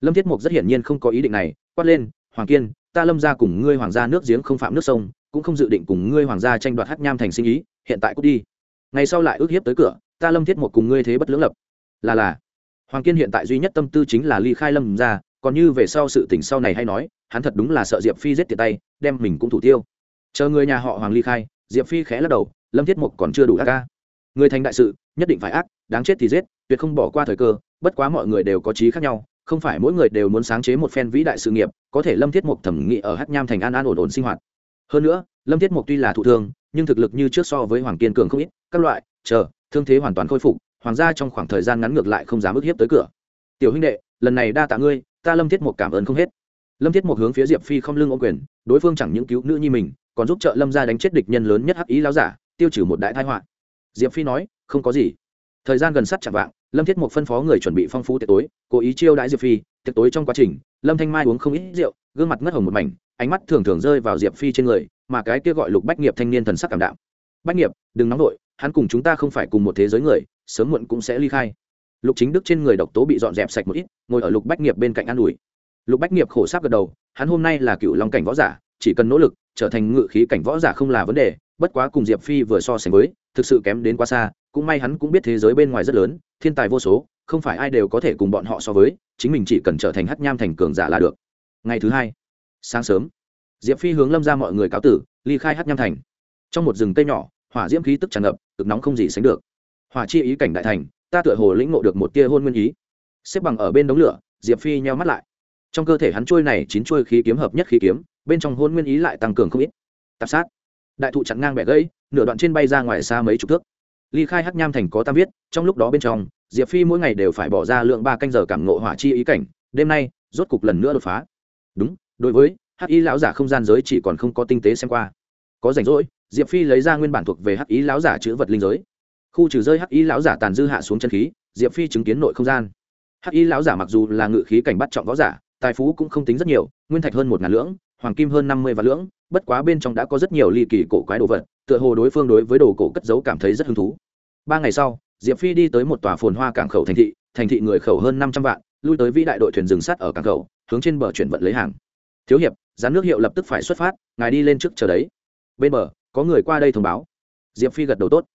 Lâm thiết mục rất hiển nhiên không có ý định này, quát lên, hoàng kiên, ta lâm ra cùng ngươi hoàng gia nước giếng không phạm nước sông, cũng không dự định cùng ngươi hoàng gia tranh đoạt hát nham thành sinh ý hiện tại cút đi. Ngày sau lại ước hiếp tới cửa, ta lâm thiết một cùng ngươi thế bất lưỡng lập. Là là. Hoàng kiên hiện tại duy nhất tâm tư chính là ly khai lâm ra, còn như về sau sự tình sau này hay nói, hắn thật đúng là sợ diệp phi giết tiệt tay, đem mình cũng thủ tiêu. Chờ người nhà họ hoàng ly khai, diệp phi khẽ lắc đầu, lâm thiết mục còn chưa đủ ác ca. Người thành đại sự, nhất định phải ác, đáng chết thì giết, tuyệt không bỏ qua thời cơ, bất quá mọi người đều có trí khác nhau, không phải mỗi người đều muốn sáng chế một phen vĩ đại sự nghiệp, có thể lâm thiết mục thẩm nghị ở hát nham thành an an ổn ổn sinh hoạt. Hơn nữa lâm thiết mục tuy là thụ thương, nhưng thực lực như trước so với hoàng kiên cường không ít, các loại, chờ, thương thế hoàn toàn khôi phục, hoàng gia trong khoảng thời gian ngắn ngược lại không dám ức hiếp tới cửa. Tiểu huynh đệ, lần này đa tạ ngươi, ta lâm thiết mục cảm ơn không hết. Lâm thiết mục hướng phía diệp phi không lưng ô quyền, đối phương chẳng những cứu nữ nhi mình, còn giúp trợ lâm gia đánh chết địch nhân lớn nhất hắc ý láo giả, tiêu trừ một đại thái họa. Diệp phi nói, không có gì. Thời gian gần sát chạm vạng, lâm thiết mục phân phó người chuẩn bị phong phú tiệc tối, cố ý chiêu đãi diệp phi, tiệc tối trong quá trình, lâm thanh mai uống không ít rượu, gương mặt ngất hồng một mảnh, ánh mắt thường thường rơi vào diệp phi trên người mà cái kia gọi lục bách nghiệp thanh niên thần sắc cảm đạo bách nghiệp, đừng nóng nổi hắn cùng chúng ta không phải cùng một thế giới người, sớm muộn cũng sẽ ly khai. Lục chính đức trên người độc tố bị dọn dẹp sạch một ít, ngồi ở lục bách nghiệp bên cạnh an ủi. Lục bách nghiệp khổ sáp gật đầu, hắn hôm nay là cựu long cảnh võ giả, chỉ cần nỗ lực, trở thành ngự khí cảnh võ giả không là vấn đề, bất quá cùng diệp phi vừa so sánh với, thực sự kém đến quá xa, cũng may hắn cũng biết thế giới bên ngoài rất lớn, thiên tài vô số, không phải ai đều có thể cùng bọn họ so với, chính mình chỉ cần trở thành hắc nham thành cường giả là được. Ngày thứ hai, sáng sớm diệp phi hướng lâm ra mọi người cáo tử, ly khai hát nham thành. Trong một rừng cây nhỏ, hỏa diễm khí tức tràn ngập, cực nóng không gì sánh được. Hỏa chi ý cảnh đại thành, ta tựa hồ lĩnh ngộ được một tia hôn nguyên ý. Xếp bằng ở bên đống lửa, diệp phi nheo mắt lại. Trong cơ thể hắn trôi này chín trôi khí kiếm hợp nhất khí kiếm, bên trong hôn nguyên ý lại tăng cường không ít. Tạp sát. Đại thụ chặn ngang bẻ gãy, nửa đoạn trên bay ra ngoài xa mấy chục thước. Ly khai hắc nham thành có tam viết, trong lúc đó bên trong, diệp phi mỗi ngày đều phải bỏ ra lượng ba canh giờ cảm ngộ hỏa chi ý cảnh, đêm nay, rốt cục lần nữa đột phá. Đúng, đối với hắc y lão giả không gian giới chỉ còn không có tinh tế xem qua. Có rảnh rỗi, diệp phi lấy ra nguyên bản thuộc về hắc y lão giả chữ vật linh giới. Khu trừ rơi hắc y lão giả tàn dư hạ xuống chân khí, diệp phi chứng kiến nội không gian. Hắc y lão giả mặc dù là ngự khí cảnh bắt trọng võ giả, tài phú cũng không tính rất nhiều, nguyên thạch hơn một ngàn lưỡng hoàng kim hơn năm mươi vạn lưỡng bất quá bên trong đã có rất nhiều ly kỳ cổ quái đồ vật, tựa hồ đối phương đối với đồ cổ cất giấu cảm thấy rất hứng thú. Ba ngày sau, diệp phi đi tới một tòa phồn hoa cảng khẩu thành thị thành thị người khẩu hơn năm trăm vạn, lui tới vĩ đại đội thuyền rừng sắt ở cảng khẩu, hướng trên bờ chuyển vận lấy hàng. Thiếu hiệp gián nước hiệu lập tức phải xuất phát, ngài đi lên trước chờ đấy. Bên bờ, có người qua đây thông báo. Diệp phi gật đầu tốt.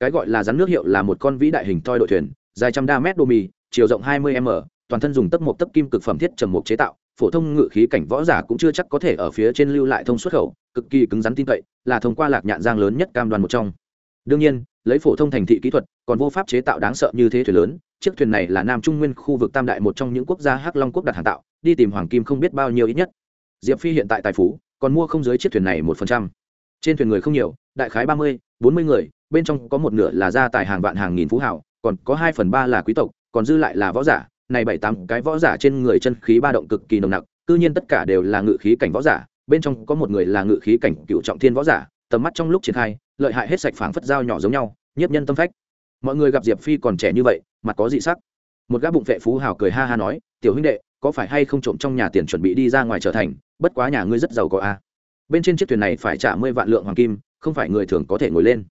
Cái gọi là rắn nước hiệu là một con vĩ đại hình toi đội thuyền, dài trăm đa mét đô mì, chiều rộng hai mươi m, toàn thân dùng tấp một tấp kim cực phẩm thiết trầm mục chế tạo, phổ thông ngự khí cảnh võ giả cũng chưa chắc có thể ở phía trên lưu lại thông xuất khẩu, cực kỳ cứng rắn tin cậy, là thông qua lạc nhạn giang lớn nhất cam đoàn một trong. Đương nhiên, lấy phổ thông thành thị kỹ thuật, còn vô pháp chế tạo đáng sợ như thế thuyền lớn, chiếc thuyền này là nam trung nguyên khu vực tam đại một trong những quốc gia hắc long quốc đặt hàng tạo, đi tìm hoàng kim không biết bao nhiêu ít nhất diệp phi hiện tại tài phú, còn mua không dưới chiếc thuyền này một phần trăm. Trên thuyền người không nhiều, đại khái ba mươi, bốn mươi người, bên trong có một nửa là gia tài hàng vạn hàng nghìn phú hảo còn có hai phần ba là quý tộc, còn dư lại là võ giả. Này bảy tám cái võ giả trên người chân khí ba động cực kỳ nồng nặc, cư nhiên tất cả đều là ngự khí cảnh võ giả, bên trong có một người là ngự khí cảnh cựu trọng thiên võ giả, tầm mắt trong lúc triển khai, lợi hại hết sạch phảng phất dao nhỏ giống nhau, nhiếp nhân tâm phách. Mọi người gặp diệp phi còn trẻ như vậy, mặt có dị sắc. Một gã bụng vệ phú hào cười ha ha nói, tiểu huynh đệ có phải hay không trộm trong nhà tiền chuẩn bị đi ra ngoài trở thành, bất quá nhà ngươi rất giàu có a. Bên trên chiếc thuyền này phải trả mươi vạn lượng hoàng kim, không phải người thường có thể ngồi lên.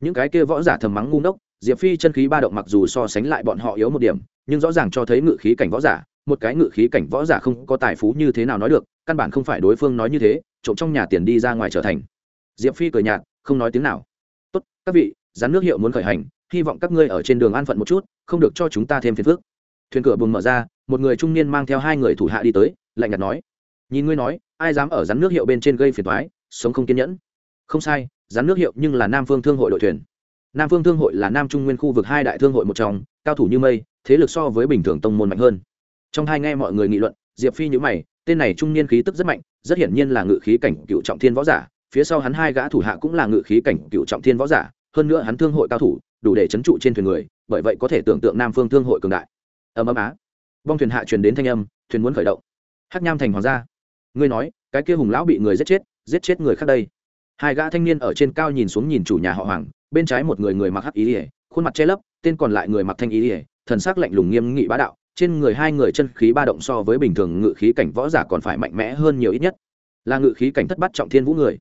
Những cái kia võ giả thầm mắng ngu ngốc, diệp phi chân khí ba động mặc dù so sánh lại bọn họ yếu một điểm, nhưng rõ ràng cho thấy ngự khí cảnh võ giả, một cái ngự khí cảnh võ giả không có tài phú như thế nào nói được, căn bản không phải đối phương nói như thế, trộm trong nhà tiền đi ra ngoài trở thành. Diệp phi cười nhạt, không nói tiếng nào. Tốt, các vị, rắn nước hiệu muốn khởi hành, hy vọng các ngươi ở trên đường an phận một chút, không được cho chúng ta thêm phiền phức. Thuyền cửa buồng mở ra một người trung niên mang theo hai người thủ hạ đi tới, lạnh nhạt nói, nhìn ngươi nói, ai dám ở rắn nước hiệu bên trên gây phiền toái, sống không kiên nhẫn. Không sai, rắn nước hiệu nhưng là nam phương thương hội đội thuyền. Nam phương thương hội là nam trung nguyên khu vực hai đại thương hội một trong, cao thủ như mây, thế lực so với bình thường tông môn mạnh hơn. Trong hai nghe mọi người nghị luận, diệp phi nhữ mày, tên này trung niên khí tức rất mạnh, rất hiển nhiên là ngự khí cảnh cựu trọng thiên võ giả, phía sau hắn hai gã thủ hạ cũng là ngự khí cảnh cựu trọng thiên võ giả, hơn nữa hắn thương hội cao thủ, đủ để chấn trụ trên thuyền người, bởi vậy có thể tưởng tượng nam phương thương hội cường đại. Ầm ầm á bong thuyền hạ truyền đến thanh âm, thuyền muốn khởi động. Hắc nham thành hoàng gia. Ngươi nói, cái kia hùng lão bị người giết chết giết chết người khác đây. Hai gã thanh niên ở trên cao nhìn xuống nhìn chủ nhà họ hoàng, bên trái một người người mặc hắc ý ỉa khuôn mặt che lấp, tên còn lại người mặc thanh ý ỉa thần sắc lạnh lùng nghiêm nghị bá đạo, trên người hai người chân khí ba động so với bình thường ngự khí cảnh võ giả còn phải mạnh mẽ hơn nhiều ít nhất. Là ngự khí cảnh thất bắt trọng thiên vũ người.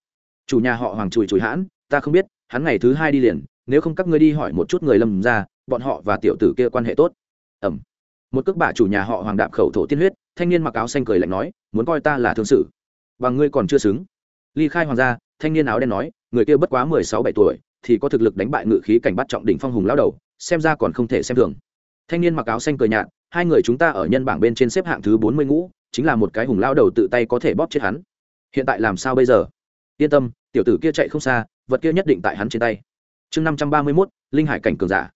Chủ nhà họ hoàng chùi chùi hãn, ta không biết, hắn ngày thứ hai đi liền, nếu không các ngươi đi hỏi một chút người lâm ra bọn họ và tiểu tử kia quan hệ tốt. Ẩm một cước bả chủ nhà họ hoàng đạp khẩu thổ tiên huyết, thanh niên mặc áo xanh cười lạnh nói, muốn coi ta là thương sự. Và ngươi còn chưa xứng. Ly khai hoàng gia, thanh niên áo đen nói, người kia bất quá mười sáu bảy tuổi, thì có thực lực đánh bại ngự khí cảnh bắt trọng đỉnh phong hùng lao đầu, xem ra còn không thể xem thường. Thanh niên mặc áo xanh cười nhạt, hai người chúng ta ở nhân bảng bên trên xếp hạng thứ bốn mươi ngũ, chính là một cái hùng lao đầu tự tay có thể bóp chết hắn. Hiện tại làm sao bây giờ? Yên tâm, tiểu tử kia chạy không xa, vật kia nhất định tại hắn trên tay. Chương năm trăm ba mươi mốt, linh hải cảnh cường giả.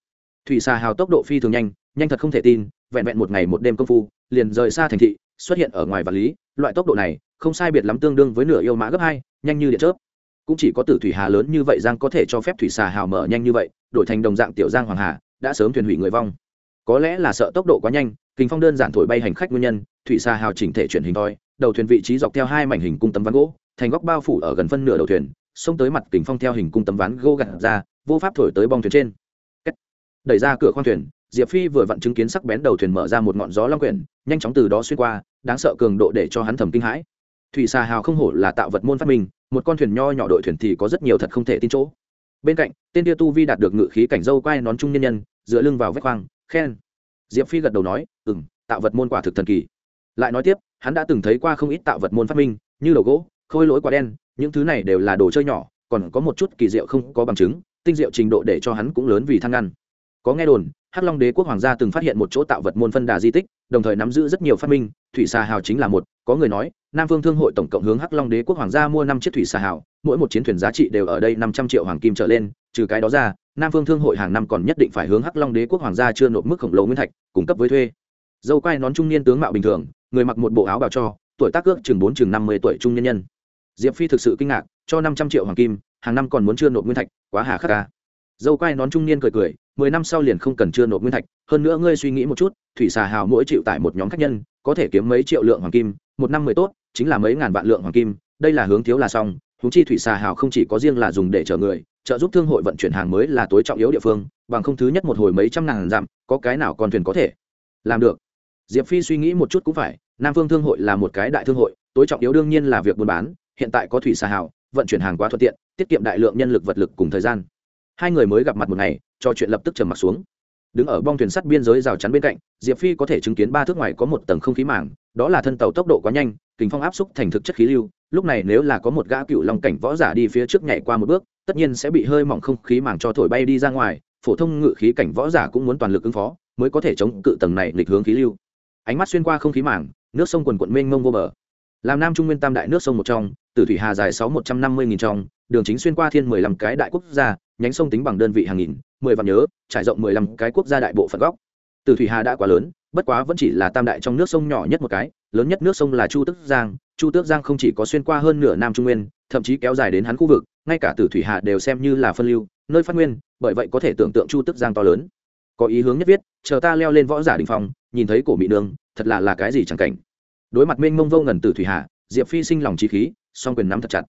Thủy xà hào tốc độ phi thường nhanh nhanh thật không thể tin, vẹn vẹn một ngày một đêm công phu, liền rời xa thành thị, xuất hiện ở ngoài vật lý, loại tốc độ này, không sai biệt lắm tương đương với nửa yêu mã gấp hai, nhanh như điện chớp. Cũng chỉ có tử thủy hà lớn như vậy giang có thể cho phép thủy xà hào mở nhanh như vậy, đổi thành đồng dạng tiểu giang hoàng hà, đã sớm thuyền hủy người vong. Có lẽ là sợ tốc độ quá nhanh, kinh phong đơn giản thổi bay hành khách nguyên nhân, thủy xà hào chỉnh thể chuyển hình voi đầu thuyền vị trí dọc theo hai mảnh hình cung tấm ván gỗ, thành góc bao phủ ở gần phân nửa đầu thuyền, xông tới mặt kính phong theo hình cung tấm ván gỗ gặt ra, vô pháp thổi tới bong thuyền trên. Đẩy ra cửa khoang thuyền diệp phi vừa vặn chứng kiến sắc bén đầu thuyền mở ra một ngọn gió long quyển, nhanh chóng từ đó xuyên qua, đáng sợ cường độ để cho hắn thầm kinh hãi. Thủy xà hào không hổ là tạo vật môn phát minh, một con thuyền nho nhỏ đội thuyền thì có rất nhiều thật không thể tin chỗ. Bên cạnh, tên tia tu vi đạt được ngự khí cảnh dâu quai nón trung nhân nhân, dựa lưng vào vách khoang khen. Diệp phi gật đầu nói ừ m tạo vật môn quả thực thần kỳ. Lại nói tiếp, hắn đã từng thấy qua không ít tạo vật môn phát minh, như đầu gỗ, khôi lỗi quả đen, những thứ này đều là đồ chơi nhỏ, còn có một chút kỳ diệu không có bằng chứng, tinh diệu trình độ để cho hắn cũng lớn vì thăng ngăn. Có nghe đồn hắc long đế quốc hoàng gia từng phát hiện một chỗ tạo vật môn phân đà di tích, đồng thời nắm giữ rất nhiều phát minh, thủy xà hào chính là một, có người nói, nam phương thương hội tổng cộng hướng hắc long đế quốc hoàng gia mua năm chiếc thủy xà hào, mỗi một chiến thuyền giá trị đều ở đây năm trăm triệu hoàng kim trở lên, trừ cái đó ra, nam phương thương hội hàng năm còn nhất định phải hướng hắc long đế quốc hoàng gia chưa nộp mức khổng lồ nguyên thạch, cung cấp với thuê. Dâu quai nón trung niên tướng mạo bình thường, người mặc một bộ áo bào cho, tuổi tác ước chừng bốn chừng năm mươi tuổi trung nhân nhân. Diệp phi thực sự kinh ngạc, cho năm trăm triệu hoàng kim, hàng năm còn muốn chưa nộp nguyên thạch, quá hà khắc ca dâu quai nón trung niên cười cười mười năm sau liền không cần chưa nộp nguyên thạch, hơn nữa ngươi suy nghĩ một chút, thủy xà hào mỗi chịu tải một nhóm khách nhân, có thể kiếm mấy triệu lượng hoàng kim, một năm mười tốt, chính là mấy ngàn vạn lượng hoàng kim, đây là hướng thiếu là xong húng chi thủy xà hào không chỉ có riêng là dùng để chở người, trợ giúp thương hội vận chuyển hàng mới là tối trọng yếu địa phương, bằng không thứ nhất một hồi mấy trăm ngàn dặm, có cái nào con thuyền có thể làm được. Diệp phi suy nghĩ một chút cũng phải, nam phương thương hội là một cái đại thương hội, tối trọng yếu đương nhiên là việc buôn bán, hiện tại có thủy xà hào, vận chuyển hàng quá thuận tiện, tiết kiệm đại lượng nhân lực vật lực cùng thời gian. Hai người mới gặp mặt một ngày trò chuyện lập tức trầm mặt xuống. Đứng ở bong thuyền sắt biên giới rào chắn bên cạnh, diệp phi có thể chứng kiến ba thước ngoài có một tầng không khí mảng đó là thân tàu tốc độ quá nhanh kính phong áp xúc thành thực chất khí lưu, lúc này nếu là có một gã cựu long cảnh võ giả đi phía trước nhảy qua một bước, tất nhiên sẽ bị hơi mỏng không khí mảng cho thổi bay đi ra ngoài, phổ thông ngự khí cảnh võ giả cũng muốn toàn lực ứng phó, mới có thể chống cự tầng này lịch hướng khí lưu. Ánh mắt xuyên qua không khí mảng nước sông quần quận mênh mông vô bờ. Làm nam trung nguyên tam đại nước sông một trong từ thủy hà dài sáu một trăm năm mươi nghìn trong, đường chính xuyên qua thiên mười lăm cái đại quốc gia nhánh sông tính bằng đơn vị hàng nghìn, mười vạn nhớ, trải rộng mười lăm cái quốc gia đại bộ phận góc. Từ thủy hà đã quá lớn, bất quá vẫn chỉ là tam đại trong nước sông nhỏ nhất một cái, lớn nhất nước sông là chu tước giang. Chu tước giang không chỉ có xuyên qua hơn nửa nam trung nguyên, thậm chí kéo dài đến hắn khu vực, ngay cả từ thủy hà đều xem như là phân lưu, nơi phát nguyên, bởi vậy có thể tưởng tượng chu tước giang to lớn. Có ý hướng nhất viết, chờ ta leo lên võ giả đình phong, nhìn thấy cổ mỹ nương, thật là là cái gì chẳng cảnh. Đối mặt mênh mông vô ngần từ thủy hạ diệp phi sinh lòng trí khí, song quyền nắm thật chặt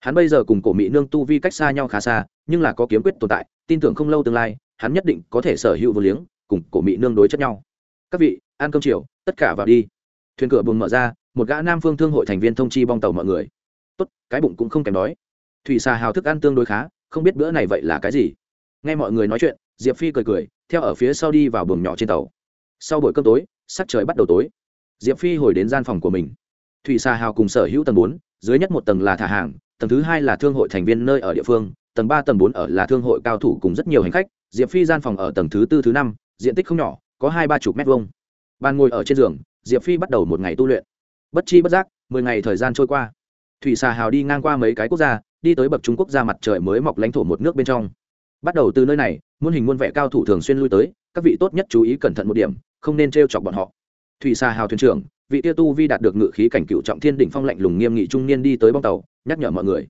hắn bây giờ cùng cổ mỹ nương tu vi cách xa nhau khá xa, nhưng là có kiếm quyết tồn tại, tin tưởng không lâu tương lai, hắn nhất định có thể sở hữu vô liếng, cùng cổ mỹ nương đối chất nhau. Các vị, ăn cơm chiều, tất cả vào đi. Thuyền cửa buồng mở ra, một gã nam phương thương hội thành viên thông chi bong tàu mọi người. Tốt, cái bụng cũng không kèm đói. Thủy xà hào thức ăn tương đối khá, không biết bữa này vậy là cái gì. Nghe mọi người nói chuyện, diệp phi cười cười, theo ở phía sau đi vào buồng nhỏ trên tàu. Sau buổi cơm tối, sắc trời bắt đầu tối. Diệp phi hồi đến gian phòng của mình. Thủy xà hào cùng sở hữu tầng bốn, dưới nhất một tầng là thả hàng tầng thứ hai là thương hội thành viên nơi ở địa phương, tầng ba, tầng bốn ở là thương hội cao thủ cùng rất nhiều hành khách, diệp phi gian phòng ở tầng thứ tư, thứ năm, diện tích không nhỏ, có hai, ba chục mét vuông. Ban ngồi ở trên giường, diệp phi bắt đầu một ngày tu luyện. Bất chi bất giác, mười ngày thời gian trôi qua. Thủy xà hào đi ngang qua mấy cái quốc gia, đi tới bậc trung quốc ra mặt trời mới mọc lãnh thổ một nước bên trong. Bắt đầu từ nơi này, muôn hình muôn vẻ cao thủ thường xuyên lui tới, các vị tốt nhất chú ý cẩn thận một điểm, không nên t chọc bọn họ. Thủy xà hào thuyền trưởng vị tia tu vi đạt được ngự khí cảnh cựu trọng thiên đỉnh phong lạnh lùng nghiêm nghị trung niên đi tới bong tàu, nhắc nhở mọi người.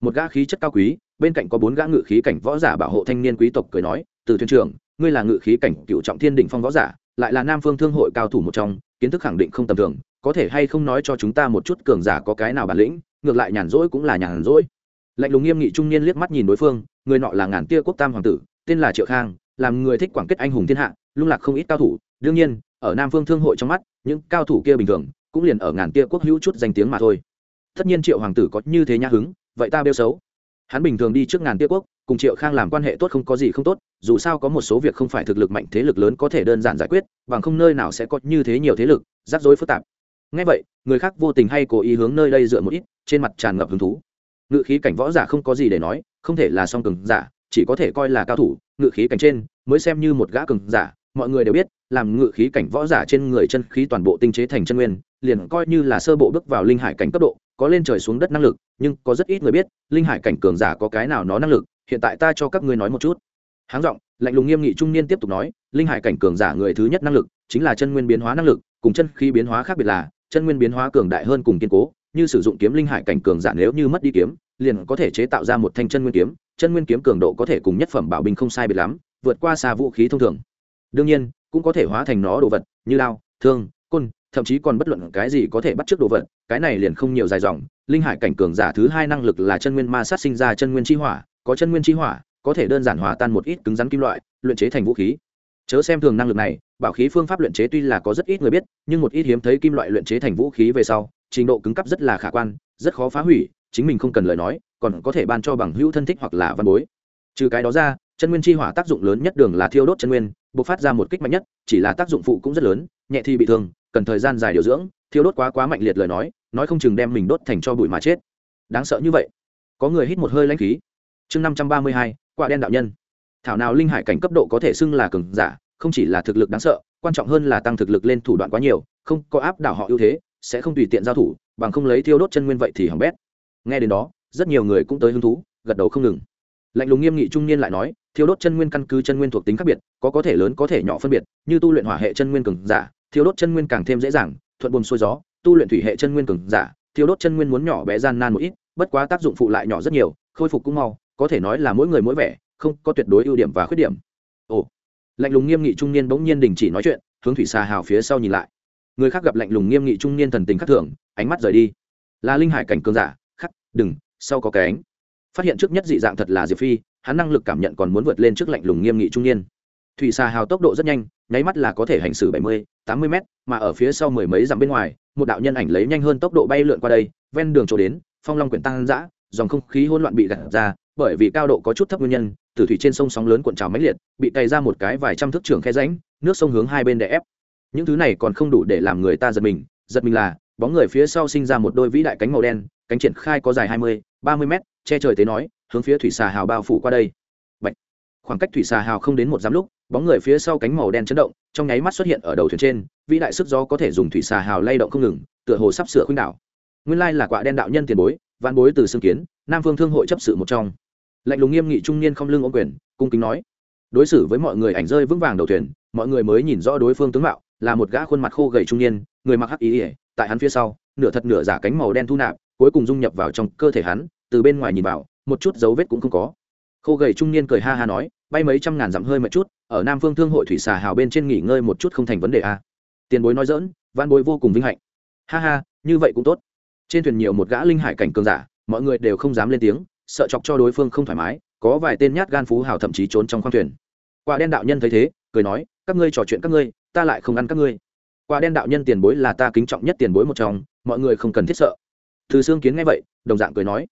Một gã khí chất cao quý, bên cạnh có bốn gã ngự khí cảnh võ giả bảo hộ thanh niên quý tộc cười nói, từ thuyền trưởng, ngươi là ngự khí cảnh cựu trọng thiên đỉnh phong võ giả, lại là nam phương thương hội cao thủ một trong, kiến thức khẳng định không tầm thường, có thể hay không nói cho chúng ta một chút cường giả có cái nào bản lĩnh, ngược lại nhàn rỗi cũng là nhàn rỗi. Lạnh lùng nghiêm nghị trung niên liếc mắt nhìn đối phương, người nọ là ngàn tia quốc tam hoàng tử, tên là triệu khang, làm người thích quảng kết anh hùng thiên hạ, lung lạc không ít cao thủ. Đương nhiên ở nam phương thương hội trong mắt, những cao thủ kia bình thường, cũng liền ở ngàn kia quốc hữu chút danh tiếng mà thôi. Tất nhiên triệu hoàng tử có như thế nhã hứng, vậy ta bêu xấu. Hắn bình thường đi trước ngàn kia quốc, cùng triệu khang làm quan hệ tốt không có gì không tốt, dù sao có một số việc không phải thực lực mạnh thế lực lớn có thể đơn giản giải quyết, bằng không nơi nào sẽ có như thế nhiều thế lực, rắc rối phức tạp. Ngay vậy, người khác vô tình hay cố ý hướng nơi đây dựa một ít, trên mặt tràn ngập hứng thú. Ngự khí cảnh võ giả không có gì để nói, không thể là song cường giả, chỉ có thể coi là cao thủ, ngự khí cảnh trên, mới xem như một gã cường giả, mọi người đều biết làm ngự khí cảnh võ giả trên người chân khí toàn bộ tinh chế thành chân nguyên, liền coi như là sơ bộ bước vào linh hải cảnh cấp độ, có lên trời xuống đất năng lực, nhưng có rất ít người biết, linh hải cảnh cường giả có cái nào nó năng lực, hiện tại ta cho các ngươi nói một chút. Háng giọng, lạnh lùng nghiêm nghị trung niên tiếp tục nói, linh hải cảnh cường giả người thứ nhất năng lực, chính là chân nguyên biến hóa năng lực, cùng chân khí biến hóa khác biệt là, chân nguyên biến hóa cường đại hơn cùng kiên cố, như sử dụng kiếm linh hải cảnh cường giả nếu như mất đi kiếm, liền có thể chế tạo ra một thanh chân nguyên kiếm, chân nguyên kiếm cường độ có thể cùng nhất phẩm bảo binh không sai biệt lắm, vượt qua xa vũ khí thông thường. Đương nhiên cũng có thể hóa thành nó đồ vật như lao thương, côn, thậm chí còn bất luận cái gì có thể bắt trước đồ vật. Cái này liền không nhiều dài dòng. Linh hải cảnh cường giả thứ hai năng lực là chân nguyên ma sát sinh ra chân nguyên chi hỏa. Có chân nguyên chi hỏa, có thể đơn giản hòa tan một ít cứng rắn kim loại, luyện chế thành vũ khí. Chớ xem thường năng lực này, bảo khí phương pháp luyện chế tuy là có rất ít người biết, nhưng một ít hiếm thấy kim loại luyện chế thành vũ khí về sau, trình độ cứng cấp rất là khả quan, rất khó phá hủy, chính mình không cần lời nói, còn có thể ban cho bằng hữu thân thích hoặc là văn bối. Trừ cái đó ra chân nguyên chi hỏa tác dụng lớn nhất đường là thiêu đốt chân nguyên, bộc phát ra một kích mạnh nhất, chỉ là tác dụng phụ cũng rất lớn, nhẹ thì bị thương, cần thời gian dài điều dưỡng, thiêu đốt quá quá mạnh liệt lời nói nói không chừng đem mình đốt thành cho bụi mà chết. Đáng sợ như vậy. Có người hít một hơi lãnh khí. Chương năm trăm ba mươi hai, quả đen đạo nhân. Thảo nào linh hải cảnh cấp độ có thể xưng là cường giả, không chỉ là thực lực đáng sợ, quan trọng hơn là tăng thực lực lên thủ đoạn quá nhiều, không có áp đảo họ ưu thế, sẽ không tùy tiện giao thủ, bằng không lấy thiêu đốt chân nguyên vậy thì hỏng bét. Nghe đến đó, rất nhiều người cũng tới hứng thú, gật đầu không ngừng lạnh lùng nghiêm nghị trung niên lại nói, thiêu đốt chân nguyên căn cứ chân nguyên thuộc tính khác biệt, có có thể lớn, có thể nhỏ phân biệt, như tu luyện hỏa hệ chân nguyên cường giả, thiêu đốt chân nguyên càng thêm dễ dàng, thuận buồn xuôi gió, tu luyện thủy hệ chân nguyên cường giả, thiêu đốt chân nguyên muốn nhỏ bé gian nan một ít, bất quá tác dụng phụ lại nhỏ rất nhiều, khôi phục cũng mau, có thể nói là mỗi người mỗi vẻ, không có tuyệt đối ưu điểm và khuyết điểm. Ồ. Lạnh lùng nghiêm nghị trung niên bỗng nhiên đình chỉ nói chuyện, hướng thủy xà hào phía sau nhìn lại. Người khác gặp lạnh lùng nghiêm nghị trung niên thần tình khắc thường, ánh mắt rời đi. Là linh hải cảnh cường giả, khắc, đừng, sau có cái ánh phát hiện trước nhất dị dạng thật là diệp phi hắn năng lực cảm nhận còn muốn vượt lên trước lạnh lùng nghiêm nghị trung niên thủy xà hào tốc độ rất nhanh nháy mắt là có thể hành xử bảy mươi, tám mươi m mà ở phía sau mười mấy dặm bên ngoài, một đạo nhân ảnh lấy nhanh hơn tốc độ bay lượn qua đây, ven đường trổ đến, phong long quyển tăng dã, dòng không khí hỗn loạn bị gạt ra, bởi vì cao độ có chút thấp nguyên nhân tử thủy trên sông sóng lớn cuộn trào máy liệt, bị cày ra một cái vài trăm thước trường khe ránh nước sông hướng hai bên đè ép. Những thứ này còn không đủ để làm người ta giật mình giật mình là, bóng người phía sau sinh ra một đôi vĩ đại cánh màu đen, cánh triển khai có dài hai mươi ba mươi mét, che trời tế nói, hướng phía thủy xà hào bao phủ qua đây. Bạch. khoảng cách thủy xà hào không đến một giám lúc, bóng người phía sau cánh màu đen chấn động, trong nháy mắt xuất hiện ở đầu thuyền trên, vĩ đại sức gió có thể dùng thủy xà hào lay động không ngừng, tựa hồ sắp sửa khuynh đảo. Nguyên lai là quạ đen đạo nhân tiền bối văn bối từ xương kiến, nam phương thương hội chấp sự một trong. Lạnh lùng nghiêm nghị trung niên không lưng ô quyền, cung kính nói. Đối xử với mọi người ảnh rơi vững vàng đầu thuyền, mọi người mới nhìn rõ đối phương tướng mạo, là một gã khuôn mặt khô gầy trung niên, người mặc hắc ý ỉa tại hắn phía sau, nửa thật nửa giả cánh màu đen thu nạp cuối cùng dung nhập vào trong cơ thể hắn, từ bên ngoài nhìn vào, một chút dấu vết cũng không có. Khô gầy trung niên cười ha ha nói, bay mấy trăm ngàn dặm hơi mệt chút, ở nam phương thương hội thủy xà hào bên trên nghỉ ngơi một chút không thành vấn đề a à. tiền bối nói dỡn văn bối vô cùng vinh hạnh. Ha ha, như vậy cũng tốt. Trên thuyền nhiều một gã linh hải cảnh cường giả, mọi người đều không dám lên tiếng, sợ chọc cho đối phương không thoải mái, có vài tên nhát gan phú hào thậm chí trốn trong khoang thuyền. Quả đen đạo nhân thấy thế, cười nói, các ngươi trò chuyện các ngươi, ta lại không ăn các ngươi. Quả đen đạo nhân tiền bối là ta kính trọng nhất tiền bối một trong, mọi người không cần thiết sợ từ xương kiến nghe vậy, đồng dạng cười nói.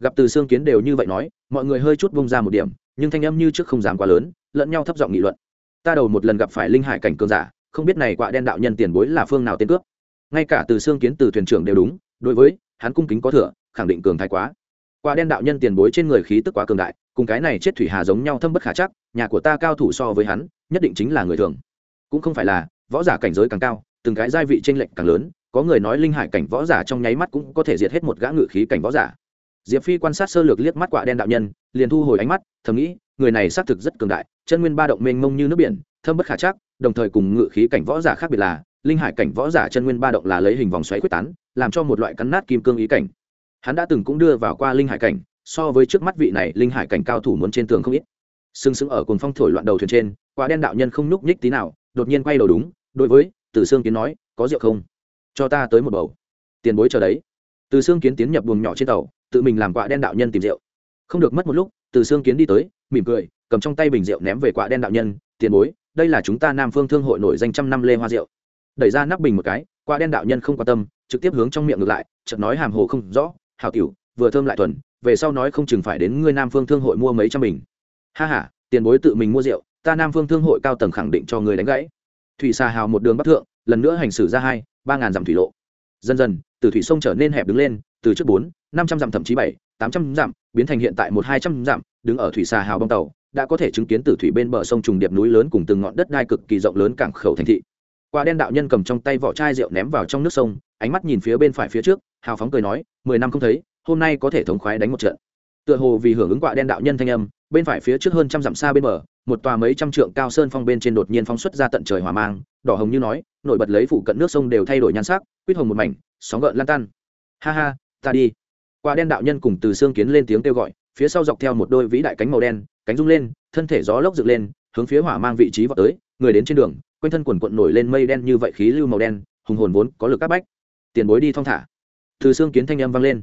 Gặp từ xương kiến đều như vậy nói, mọi người hơi chút bông ra một điểm, nhưng thanh âm như trước không dám quá lớn, lẫn nhau thấp giọng nghị luận. Ta đầu một lần gặp phải linh hải cảnh cường giả, không biết này quạ đen đạo nhân tiền bối là phương nào tên cướp. Ngay cả từ xương kiến từ thuyền trưởng đều đúng, đối với, hắn cung kính có thừa, khẳng định cường thái quá. Quạ đen đạo nhân tiền bối trên người khí tức quá cường đại, cùng cái này chết thủy hà giống nhau thâm bất khả chắc, nhà của ta cao thủ so với hắn, nhất định chính là người thường. Cũng không phải là, võ giả cảnh giới càng cao, từng cái giai vị tranh lệch càng lớn có người nói linh hải cảnh võ giả trong nháy mắt cũng có thể diệt hết một gã ngự khí cảnh võ giả. Diệp phi quan sát sơ lược liếc mắt quả đen đạo nhân, liền thu hồi ánh mắt, thầm nghĩ, người này xác thực rất cường đại, chân nguyên ba động mênh mông như nước biển, thâm bất khả chắc, đồng thời cùng ngự khí cảnh võ giả khác biệt là, linh hải cảnh võ giả chân nguyên ba động là lấy hình vòng xoáy quyết tán, làm cho một loại cắn nát kim cương ý cảnh. Hắn đã từng cũng đưa vào qua linh hải cảnh, so với trước mắt vị này linh hải cảnh cao thủ muốn trên tường không ít. Sưng sững ở cồn phong thổi loạn đầu thuyền trên, quả đen đạo nhân không nhúc nhích tí nào, đột nhiên quay đầu đúng, đối với từ xương kiến nói, có rượu không? Cho ta tới một bầu. Tiền bối chờ đấy. Từ xương kiến tiến nhập buồng nhỏ trên tàu, tự mình làm quạ đen đạo nhân tìm rượu. Không được mất một lúc, từ xương kiến đi tới, mỉm cười, cầm trong tay bình rượu ném về quạ đen đạo nhân, tiền bối, đây là chúng ta nam phương thương hội nổi danh trăm năm lê hoa rượu. Đẩy ra nắp bình một cái, quạ đen đạo nhân không quan tâm, trực tiếp hướng trong miệng ngược lại, chợt nói hàm hồ không rõ, hảo cửu, vừa thơm lại thuần, về sau nói không chừng phải đến ngươi nam phương thương hội mua mấy trăm bình. Ha ha, tiền bối tự mình mua rượu, ta nam phương thương hội cao tầng khẳng định cho người đánh gãy. Thủy xà hào một đường bắc thượng, lần nữa hành xử ra hai ba ngàn dặm thủy lộ. Dần dần, từ thủy sông trở nên hẹp đứng lên, từ trước bốn, năm trăm dặm thậm chí bảy, tám trăm dặm, biến thành hiện tại một hai trăm dặm, đứng ở thủy xà hào bong tàu, đã có thể chứng kiến từ thủy bên bờ sông trùng điệp núi lớn cùng từng ngọn đất đai cực kỳ rộng lớn cảng khẩu thành thị. Quả đen đạo nhân cầm trong tay vỏ chai rượu ném vào trong nước sông, ánh mắt nhìn phía bên phải phía trước, hào phóng cười nói, mười năm không thấy, hôm nay có thể thống khoái đánh một trận. Tựa hồ vì hưởng ứng quả đen đạo nhân thanh âm, bên phải phía trước hơn trăm dặm xa bên bờ, một tòa mấy trăm trượng cao sơn phong bên trên đột nhiên phóng xuất ra tận trời hỏa mang, đỏ hồng như nói nổi bật lấy phụ cận nước sông đều thay đổi nhan sắc, quýt hồng một mảnh, sóng gợn lan tan. Ha ha, ta đi. Qua đen đạo nhân cùng từ xương kiến lên tiếng kêu gọi, phía sau dọc theo một đôi vĩ đại cánh màu đen, cánh rung lên, thân thể gió lốc dựng lên, hướng phía hỏa mang vị trí vào tới, người đến trên đường, quanh thân quần quận nổi lên mây đen như vậy khí lưu màu đen, hùng hồn vốn có lực các bách. Tiền bối đi thong thả. Từ xương kiến thanh âm vang lên.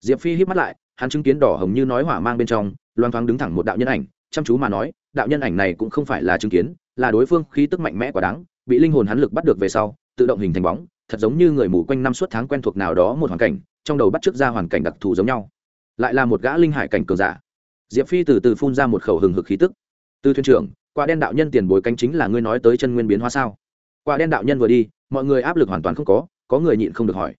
Diệp phi hít mắt lại, hắn chứng kiến đỏ hồng như nói hỏa mang bên trong, loang thoáng đứng thẳng một đạo nhân ảnh, chăm chú mà nói, đạo nhân ảnh này cũng không phải là chứng kiến, là đối phương khí tức mạnh mẽ quá đáng bị linh hồn hắn lực bắt được về sau, tự động hình thành bóng, thật giống như người mù quanh năm suốt tháng quen thuộc nào đó một hoàn cảnh, trong đầu bắt trước ra hoàn cảnh đặc thù giống nhau. Lại là một gã linh hải cảnh cường giả. Diệp phi từ từ phun ra một khẩu hừng hực khí tức. Từ thuyền trưởng, quả đen đạo nhân tiền bối cánh chính là ngươi nói tới chân nguyên biến hóa sao? Quả đen đạo nhân vừa đi, mọi người áp lực hoàn toàn không có có người nhịn không được hỏi.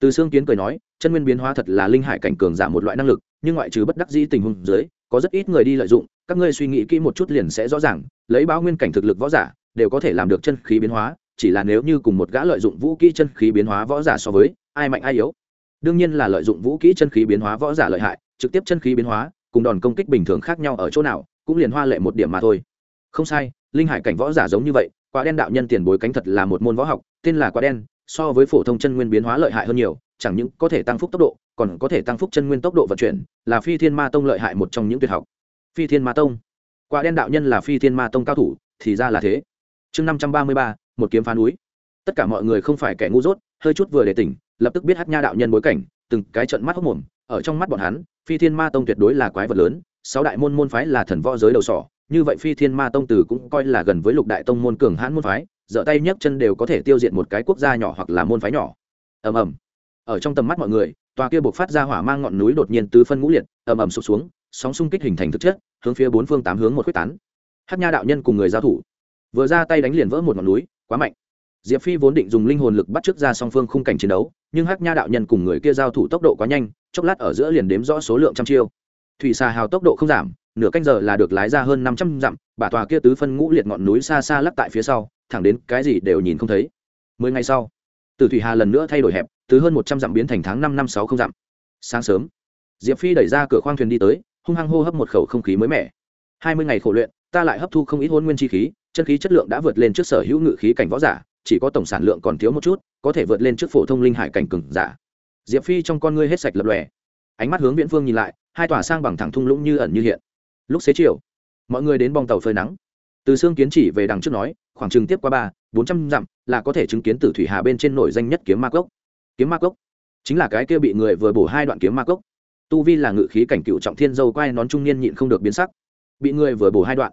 Từ xương kiến cười nói, chân nguyên biến hóa thật là linh hải cảnh cường giả một loại năng lực, nhưng ngoại trừ bất đắc dĩ tình huống dưới, có rất ít người đi lợi dụng, các ngươi suy nghĩ kỹ một chút liền sẽ rõ ràng, lấy báo nguyên cảnh thực lực võ giả đều có thể làm được chân khí biến hóa, chỉ là nếu như cùng một gã lợi dụng vũ kỹ chân khí biến hóa võ giả so với, ai mạnh ai yếu? Đương nhiên là lợi dụng vũ kỹ chân khí biến hóa võ giả lợi hại, trực tiếp chân khí biến hóa, cùng đòn công kích bình thường khác nhau ở chỗ nào, cũng liền hoa lệ một điểm mà thôi. Không sai, linh hải cảnh võ giả giống như vậy, quả đen đạo nhân tiền bối cánh thật là một môn võ học, tên là quả đen, so với phổ thông chân nguyên biến hóa lợi hại hơn nhiều, chẳng những có thể tăng phúc tốc độ, còn có thể tăng phúc chân nguyên tốc độ vận chuyển, là phi thiên ma tông lợi hại một trong những tuyệt học. Phi thiên ma tông. Quả đen đạo nhân là phi thiên ma tông cao thủ, thì ra là thế chương năm trăm ba mươi ba, một kiếm phá núi. Tất cả mọi người không phải kẻ ngu dốt, hơi chút vừa để tỉnh, lập tức biết hát nha đạo nhân bối cảnh, từng cái trận mắt hốc mồm, ở trong mắt bọn hắn, phi thiên ma tông tuyệt đối là quái vật lớn, sáu đại môn môn phái là thần võ giới đầu sỏ, như vậy phi thiên ma tông từ cũng coi là gần với lục đại tông môn cường hãn môn phái giở tay nhấc chân đều có thể tiêu diệt một cái quốc gia nhỏ hoặc là môn phái nhỏ. Ầm ầm. Ở trong tầm mắt mọi người, tòa kia buộc phát ra hỏa mang ngọn núi đột nhiên tứ phân ngũ liệt, ầm ầm sụp xuống, sóng xung kích hình thành thực chất, hướng phía bốn phương tám hướng một quyết tán. Hát nha đạo nhân cùng người giao thủ vừa ra tay đánh liền vỡ một ngọn núi, quá mạnh. Diệp phi vốn định dùng linh hồn lực bắt trước ra song phương khung cảnh chiến đấu, nhưng hát nha đạo nhân cùng người kia giao thủ tốc độ quá nhanh, chốc lát ở giữa liền đếm rõ số lượng trăm chiêu. Thủy xà hào tốc độ không giảm, nửa canh giờ là được lái ra hơn năm trăm dặm bả tòa kia tứ phân ngũ liệt ngọn núi xa xa lắc tại phía sau, thẳng đến cái gì đều nhìn không thấy. Mười ngày sau từ thủy hà lần nữa thay đổi hẹp, từ hơn một trăm dặm biến thành tháng năm năm sáu không dặm. Sáng sớm, diệp phi đẩy ra cửa khoang thuyền đi tới, hung hăng hô hấp một khẩu không khí mới mẻ. Hai mươi ngày khổ luyện, ta lại hấp thu không ít hôn nguyên chi khí chân khí chất lượng đã vượt lên trước sở hữu ngự khí cảnh võ giả, chỉ có tổng sản lượng còn thiếu một chút, có thể vượt lên trước phổ thông linh hải cảnh cừng giả. Diệp phi trong con ngươi hết sạch lập lòe. Ánh mắt hướng viễn phương nhìn lại, hai tòa sang bằng thẳng thung lũng như ẩn như hiện. Lúc xế chiều, mọi người đến bong tàu phơi nắng. Từ xương kiến chỉ về đằng trước nói, khoảng chừng tiếp qua ba, bốn trăm dặm là có thể chứng kiến từ thủy hà bên trên nổi danh nhất kiếm ma cốc. Kiếm ma cốc chính là cái kia bị người vừa bổ hai đoạn kiếm ma cốc. Tu vi là ngự khí cảnh cựu trọng thiên dâu quai nón trung niên nhịn không được biến sắc. Bị người vừa bổ hai đoạn.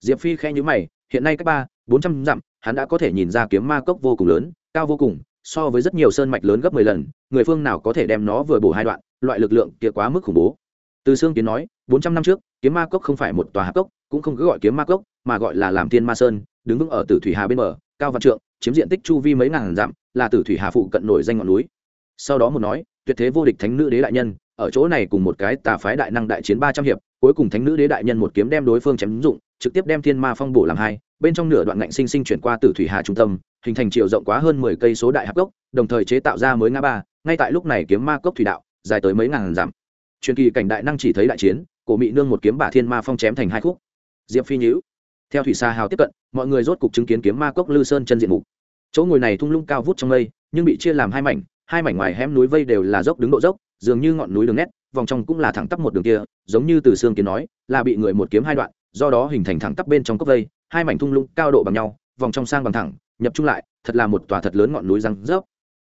Diệp phi khe nhữ mày hiện nay cách ba, bốn trăm dặm, hắn đã có thể nhìn ra kiếm ma cốc vô cùng lớn, cao vô cùng, so với rất nhiều sơn mạch lớn gấp mười lần, người phương nào có thể đem nó vừa bổ hai đoạn, loại lực lượng kia quá mức khủng bố. Từ xương kiến nói, bốn trăm năm trước, kiếm ma cốc không phải một tòa hạp cốc, cũng không cứ gọi kiếm ma cốc, mà gọi là làm thiên ma sơn, đứng vững ở tử thủy hà bên bờ, cao văn trượng, chiếm diện tích chu vi mấy ngàn dặm, là tử thủy hà phụ cận nổi danh ngọn núi. Sau đó một nói, tuyệt thế vô địch thánh nữ đế đại nhân, ở chỗ này cùng một cái tà phái đại năng đại chiến ba trăm hiệp cuối cùng thánh nữ đế đại nhân một kiếm đem đối phương chém dụng, trực tiếp đem thiên ma phong bổ làm hai, bên trong nửa đoạn ngạnh sinh sinh chuyển qua tử thủy hà trung tâm, hình thành chiều rộng quá hơn mười cây số đại hạp cốc, đồng thời chế tạo ra mới ngã ba, ngay tại lúc này kiếm ma cốc thủy đạo, dài tới mấy ngàn dặm. Truyền kỳ cảnh đại năng chỉ thấy đại chiến, cổ mị nương một kiếm bả thiên ma phong chém thành hai khúc. Diệp phi nhữ theo thủy xa hào tiếp cận, mọi người rốt cục chứng kiến kiếm ma cốc lư sơn chân diện mục. Chỗ ngồi này thung lũng cao vút trong mây, nhưng bị chia làm hai mảnh hai mảnh ngoài hẻm núi vây đều là dốc đứng độ dốc, dường như ngọn núi đường nét vòng trong cũng là thẳng tắp một đường kia, giống như từ xương kiến nói, là bị người một kiếm hai đoạn, do đó hình thành thẳng tắp bên trong cốc vây, hai mảnh thung lũng cao độ bằng nhau, vòng trong sang bằng thẳng, nhập chung lại, thật là một tòa thật lớn ngọn núi răng rớp.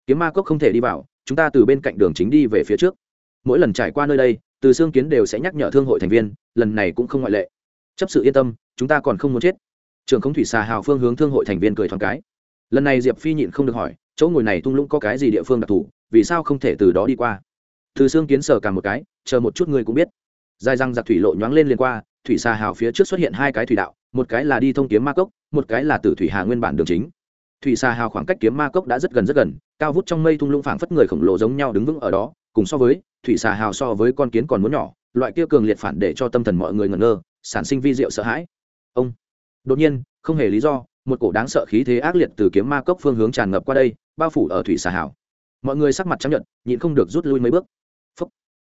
Kiếm ma cốc không thể đi vào, chúng ta từ bên cạnh đường chính đi về phía trước. Mỗi lần trải qua nơi đây, từ xương kiến đều sẽ nhắc nhở thương hội thành viên, lần này cũng không ngoại lệ. Chấp sự yên tâm, chúng ta còn không muốn chết. Trường không thủy xà hào phương hướng thương hội thành viên cười thoáng cái. Lần này diệp phi nhịn không được hỏi, chỗ ngồi này thung lũng có cái gì địa phương đặc thù, vì sao không thể từ đó đi qua? Từ xương kiến sờ cả một cái, chờ một chút ngươi cũng biết. Dài răng giặc thủy lộ nhoáng lên liền qua, thủy xà hào phía trước xuất hiện hai cái thủy đạo, một cái là đi thông kiếm ma cốc, một cái là từ thủy hà nguyên bản đường chính. Thủy xà hào khoảng cách kiếm ma cốc đã rất gần rất gần, cao vút trong mây thung lũng phảng phất người khổng lồ giống nhau đứng vững ở đó, cùng so với, thủy xà hào so với con kiến còn muốn nhỏ, loại kia cường liệt phản để cho tâm thần mọi người ngẩn ngơ, sản sinh vi diệu sợ hãi. Ông. Đột nhiên, không hề lý do, một cổ đáng sợ khí thế ác liệt từ kiếm ma cốc phương hướng tràn ngập qua đây, bao phủ ở thủy xà hào. Mọi người sắc mặt chấp nhận nhịn không được rút lui mấy bước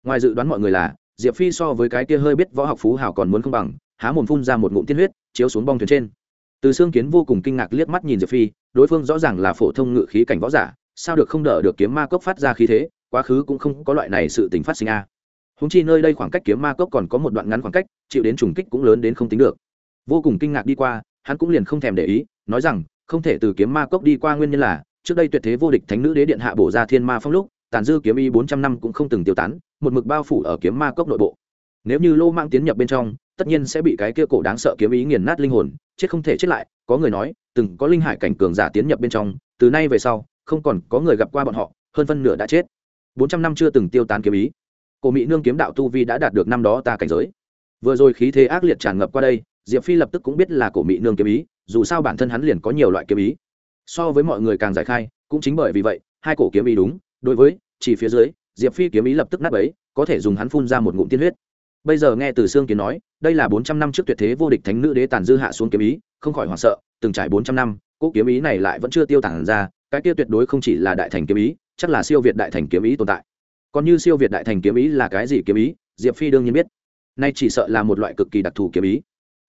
ngoài dự đoán mọi người là, diệp phi so với cái kia hơi biết võ học phú hào còn muốn không bằng, há mồm phun ra một ngụm tiên huyết, chiếu xuống bong thuyền trên từ xương kiến vô cùng kinh ngạc liếc mắt nhìn diệp phi, đối phương rõ ràng là phổ thông ngự khí cảnh võ giả, sao được không đỡ được kiếm ma cốc phát ra khí thế, quá khứ cũng không có loại này sự tình phát sinh a à. húng chi nơi đây khoảng cách kiếm ma cốc còn có một đoạn ngắn khoảng cách, chịu đến trùng kích cũng lớn đến không tính được vô cùng kinh ngạc đi qua, hắn cũng liền không thèm để ý, nói rằng, không thể từ kiếm ma cốc đi qua nguyên nhân là, trước đây tuyệt thế vô địch thánh nữ đế điện hạ bổ ra thiên ma phong lúc, tàn dư kiếm y bốn trăm năm cũng không từng tiêu tán một mực bao phủ ở kiếm ma cốc nội bộ. Nếu như lô mang tiến nhập bên trong, tất nhiên sẽ bị cái kia cổ đáng sợ kiếm ý nghiền nát linh hồn, chết không thể chết lại. Có người nói, từng có linh hải cảnh cường giả tiến nhập bên trong, từ nay về sau, không còn có người gặp qua bọn họ, hơn phân nửa đã chết. Bốn trăm năm chưa từng tiêu tán kiếm ý. Cổ mỹ nương kiếm đạo tu vi đã đạt được năm đó ta cảnh giới. Vừa rồi khí thế ác liệt tràn ngập qua đây, diệp phi lập tức cũng biết là cổ mỹ nương kiếm ý, dù sao bản thân hắn liền có nhiều loại kiếm ý. So với mọi người càng giải khai, cũng chính bởi vì vậy, hai cổ kiếm ý đúng, đối với, chỉ phía dưới diệp phi kiếm ý lập tức nát ấy có thể dùng hắn phun ra một ngụm tiên huyết. Bây giờ nghe từ xương kiến nói, đây là bốn trăm năm trước tuyệt thế vô địch thánh nữ đế tàn dư hạ xuống kiếm ý, không khỏi hoảng sợ, từng trải bốn trăm năm, cỗ kiếm ý này lại vẫn chưa tiêu tản ra, cái kia tuyệt đối không chỉ là đại thành kiếm ý, chắc là siêu việt đại thành kiếm ý tồn tại. Còn như siêu việt đại thành kiếm ý là cái gì kiếm ý, diệp phi đương nhiên biết. Nay chỉ sợ là một loại cực kỳ đặc thù kiếm ý.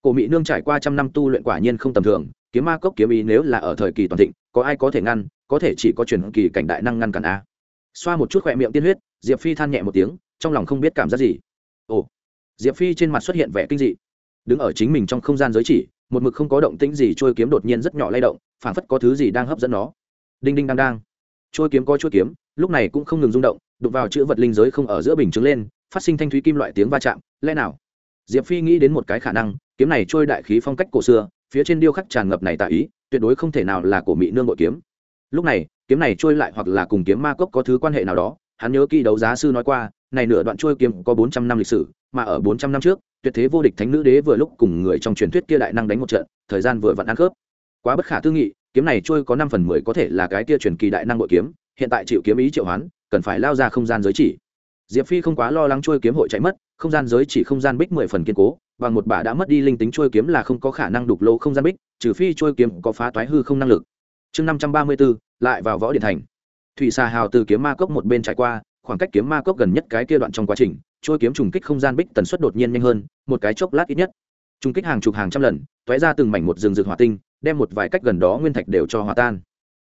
Cổ mỹ nương trải qua trăm năm tu luyện quả nhiên không tầm thường, kiếm ma cốc kiếm ý nếu là ở thời kỳ toàn thịnh, có ai có thể ngăn, có thể chỉ có truyền kỳ cảnh đại năng ngăn cản a xoa một chút khỏe miệng tiên huyết, diệp phi than nhẹ một tiếng, trong lòng không biết cảm giác gì. Ồ, diệp phi trên mặt xuất hiện vẻ kinh dị. Đứng ở chính mình trong không gian giới chỉ, một mực không có động tĩnh gì trôi kiếm đột nhiên rất nhỏ lay động, phảng phất có thứ gì đang hấp dẫn nó. Đinh đinh đang đang. Trôi kiếm có trôi kiếm, lúc này cũng không ngừng rung động, đụng vào chữ vật linh giới không ở giữa bình chứng lên, phát sinh thanh thúy kim loại tiếng va chạm, lẽ nào? Diệp phi nghĩ đến một cái khả năng, kiếm này trôi đại khí phong cách cổ xưa, phía trên điêu khắc tràn ngập này tạ ý, tuyệt đối không thể nào là cổ mỹ nương bội kiếm lúc này, kiếm này trôi lại hoặc là cùng kiếm ma cốc có thứ quan hệ nào đó, hắn nhớ kỳ đấu giá sư nói qua, này nửa đoạn trôi kiếm có bốn trăm năm lịch sử, mà ở bốn trăm năm trước, tuyệt thế vô địch thánh nữ đế vừa lúc cùng người trong truyền thuyết kia đại năng đánh một trận, thời gian vừa vặn ăn khớp. Quá bất khả tư nghị, kiếm này trôi có năm phần mười có thể là cái kia truyền kỳ đại năng bội kiếm, hiện tại chịu kiếm ý triệu hoán, cần phải lao ra không gian giới chỉ. Diệp phi không quá lo lắng trôi kiếm hội chạy mất, không gian giới chỉ không gian bích mười phần kiên cố và một bà đã mất đi linh tính trôi kiếm là không có khả năng đục lỗ không gian bích, trừ phi trôi kiếm có phá toái hư không năng lực chương năm trăm ba mươi bốn lại vào võ điện thành. Thủy xà hào từ kiếm ma cốc một bên trải qua, khoảng cách kiếm ma cốc gần nhất cái kia đoạn trong quá trình, trôi kiếm trùng kích không gian bích tần suất đột nhiên nhanh hơn, một cái chốc lát ít nhất. Trùng kích hàng chục hàng trăm lần t ó é ra từng mảnh một rừng rực hỏa tinh, đem một vài cách gần đó nguyên thạch đều cho hòa tan.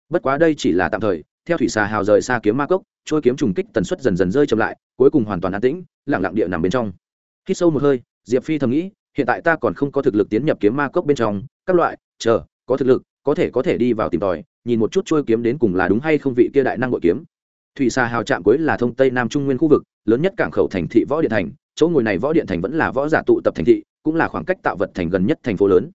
Bất quá đây chỉ là tạm thời, theo thủy xà hào rời xa kiếm ma cốc, trôi kiếm trùng kích tần suất dần dần rơi chậm lại, cuối cùng hoàn toàn an tĩnh lẳng lặng địa nằm bên trong. Hít sâu một hơi, diệp phi thầm nghĩ, hiện tại ta còn không có thực lực tiến nhập kiếm ma cốc bên trong, các loại, chờ, có thực lực có thể có thể đi vào tìm tòi, nhìn một chút trôi kiếm đến cùng là đúng hay không vị kia đại năng bội kiếm. Thủy xà hào trạm cuối là thông tây nam trung nguyên khu vực, lớn nhất cảng khẩu thành thị võ điện thành, chỗ ngồi này võ điện thành vẫn là võ giả tụ tập thành thị, cũng là khoảng cách tạo vật thành gần nhất thành phố lớn.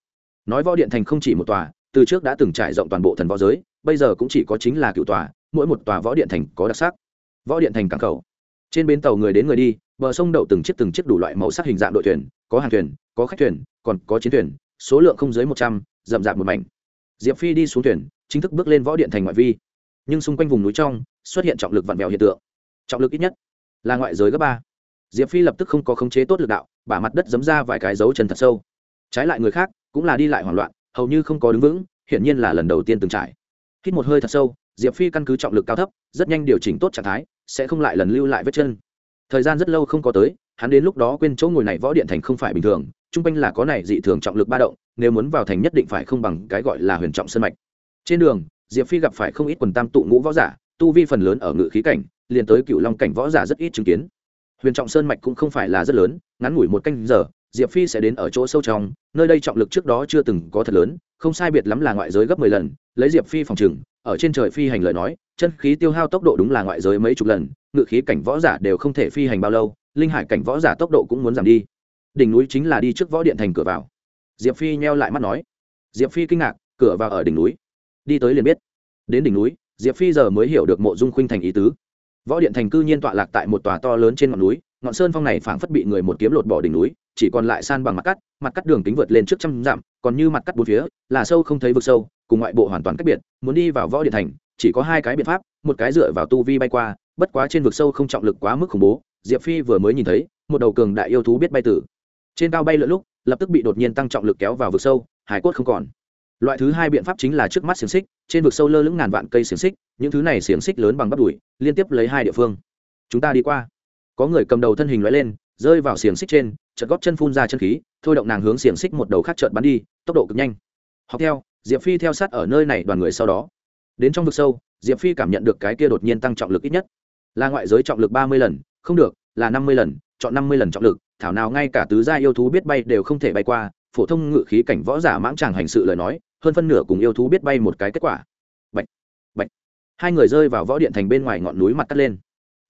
Nói võ điện thành không chỉ một tòa, từ trước đã từng trải rộng toàn bộ thần võ giới, bây giờ cũng chỉ có chính là cựu tòa, mỗi một tòa võ điện thành có đặc sắc. Võ điện thành cảng khẩu. Trên bến tàu người đến người đi, bờ sông đậu từng chiếc từng chiếc đủ loại màu sắc hình dạng đội thuyền, có hàng thuyền, có khách thuyền, còn có chiến thuyền, số lượng không dưới một trăm, rậm rạp một mảnh diệp phi đi xuống thuyền, chính thức bước lên võ điện thành ngoại vi. Nhưng xung quanh vùng núi trong, xuất hiện trọng lực vặn vẹo hiện tượng. Trọng lực ít nhất là ngoại giới gấp ba. Diệp phi lập tức không có khống chế tốt lực đạo, bả mặt đất giấm ra vài cái dấu chân thật sâu. Trái lại người khác cũng là đi lại hoảng loạn, hầu như không có đứng vững, hiển nhiên là lần đầu tiên từng trải. Hít một hơi thật sâu, diệp phi căn cứ trọng lực cao thấp, rất nhanh điều chỉnh tốt trạng thái, sẽ không lại lần lưu lại vết chân thời gian rất lâu không có tới, hắn đến lúc đó quên chỗ ngồi này võ điện thành không phải bình thường, chung quanh là có này dị thường trọng lực ba động, nếu muốn vào thành nhất định phải không bằng cái gọi là huyền trọng sân mạch. Trên đường, diệp phi gặp phải không ít quần tam tụ ngũ võ giả, tu vi phần lớn ở ngự khí cảnh, liền tới cựu long cảnh võ giả rất ít chứng kiến. Huyền trọng sơn mạch cũng không phải là rất lớn, ngắn ngủi một canh giờ, diệp phi sẽ đến ở chỗ sâu trong, nơi đây trọng lực trước đó chưa từng có thật lớn, không sai biệt lắm là ngoại giới gấp mười lần, lấy diệp phi phòng chừng ở trên trời phi hành lời nói chân khí tiêu hao tốc độ đúng là ngoại giới mấy chục lần, ngự khí cảnh võ giả đều không thể phi hành bao lâu, linh hải cảnh võ giả tốc độ cũng muốn giảm đi. Đỉnh núi chính là đi trước võ điện thành cửa vào. Diệp phi nheo lại mắt nói. Diệp phi kinh ngạc, cửa vào ở đỉnh núi. Đi tới liền biết. Đến đỉnh núi, diệp phi giờ mới hiểu được mộ dung khuynh thành ý tứ. Võ điện thành cư nhiên tọa lạc tại một tòa to lớn trên ngọn núi, ngọn sơn phong này phảng phất bị người một kiếm lột bỏ đỉnh núi, chỉ còn lại san bằng mặt cắt mặt cắt đường kính vượt lên trước trăm dặm, còn như mặt cắt bốn phía, là sâu không thấy vực sâu, cùng ngoại bộ hoàn toàn cách biệt, muốn đi vào võ điện thành chỉ có hai cái biện pháp, một cái dựa vào tu vi bay qua, bất quá trên vực sâu không trọng lực quá mức khủng bố, diệp phi vừa mới nhìn thấy, một đầu cường đại yêu thú biết bay tử. Trên cao bay lượn lúc, lập tức bị đột nhiên tăng trọng lực kéo vào vực sâu, hải cốt không còn. Loại thứ hai biện pháp chính là trước mắt xiềng xích, trên vực sâu lơ lửng ngàn vạn cây xiềng xích, những thứ này xiềng xích lớn bằng bắp đùi, liên tiếp lấy hai địa phương. Chúng ta đi qua. Có người cầm đầu thân hình loại lên, rơi vào xiềng xích trên, chợt góp chân phun ra chân khí, thôi động nàng hướng xiềng xích một đầu khác chợt bắn đi, tốc độ cực nhanh. Học theo, diệp phi theo sát ở nơi này đoàn người sau đó đến trong vực sâu diệp phi cảm nhận được cái kia đột nhiên tăng trọng lực ít nhất. Là ngoại giới trọng lực ba mươi lần không được là năm mươi lần chọn năm mươi lần trọng lực thảo nào ngay cả tứ gia yêu thú biết bay đều không thể bay qua phổ thông ngự khí cảnh võ giả mãng tràng hành sự lời nói hơn phân nửa cùng yêu thú biết bay một cái kết quả. Bạch, bạch. hai người rơi vào võ điện thành bên ngoài ngọn núi mặt cắt lên.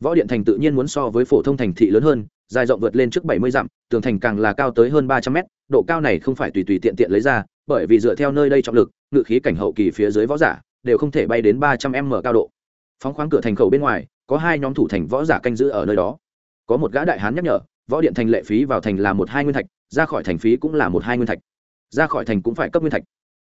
Võ điện thành tự nhiên muốn so với phổ thông thành thị lớn hơn dài rộng vượt lên trước bảy mươi dặm tường thành càng là cao tới hơn ba trăm mét độ cao này không phải tùy tùy tiện tiện lấy ra bởi vì dựa theo nơi đây trọng lực ngự khí cảnh hậu kỳ phía dưới võ giả đều không thể bay đến ba trăm m cao độ. Phóng khoáng cửa thành khẩu bên ngoài, có hai nhóm thủ thành võ giả canh giữ ở nơi đó. Có một gã đại hán nhắc nhở, võ điện thành lệ phí vào thành là một hai nguyên thạch, ra khỏi thành phí cũng là một hai nguyên thạch. Ra khỏi thành cũng phải cấp nguyên thạch.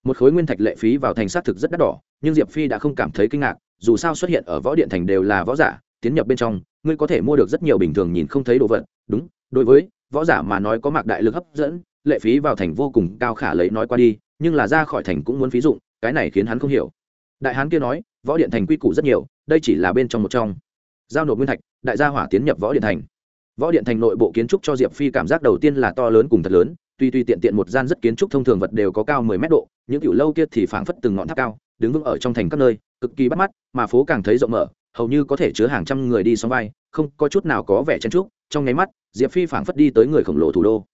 Một khối nguyên thạch lệ phí vào thành xác thực rất đắt đỏ, nhưng diệp phi đã không cảm thấy kinh ngạc, dù sao xuất hiện ở võ điện thành đều là võ giả, tiến nhập bên trong, ngươi có thể mua được rất nhiều bình thường nhìn không thấy đồ vật, đúng, đối với võ giả mà nói có mạc đại lực hấp dẫn, lệ phí vào thành vô cùng cao khả lấy nói qua đi, nhưng là ra khỏi thành cũng muốn phí dụng, cái này khiến hắn không hiểu đại hán kia nói, võ điện thành quy củ rất nhiều, đây chỉ là bên trong một trong. Giao nộp nguyên thạch, đại gia hỏa tiến nhập võ điện thành. Võ điện thành nội bộ kiến trúc cho diệp phi cảm giác đầu tiên là to lớn cùng thật lớn, tuy tuy tiện tiện một gian rất kiến trúc thông thường vật đều có cao mười mét độ, những kiểu lâu kia thì phảng phất từng ngọn tháp cao, đứng vững ở trong thành các nơi, cực kỳ bắt mắt, mà phố càng thấy rộng mở, hầu như có thể chứa hàng trăm người đi xóm vai, không có chút nào có vẻ chen trúc trong nháy mắt, diệp phi phảng phất đi tới người khổng lồ thủ đô.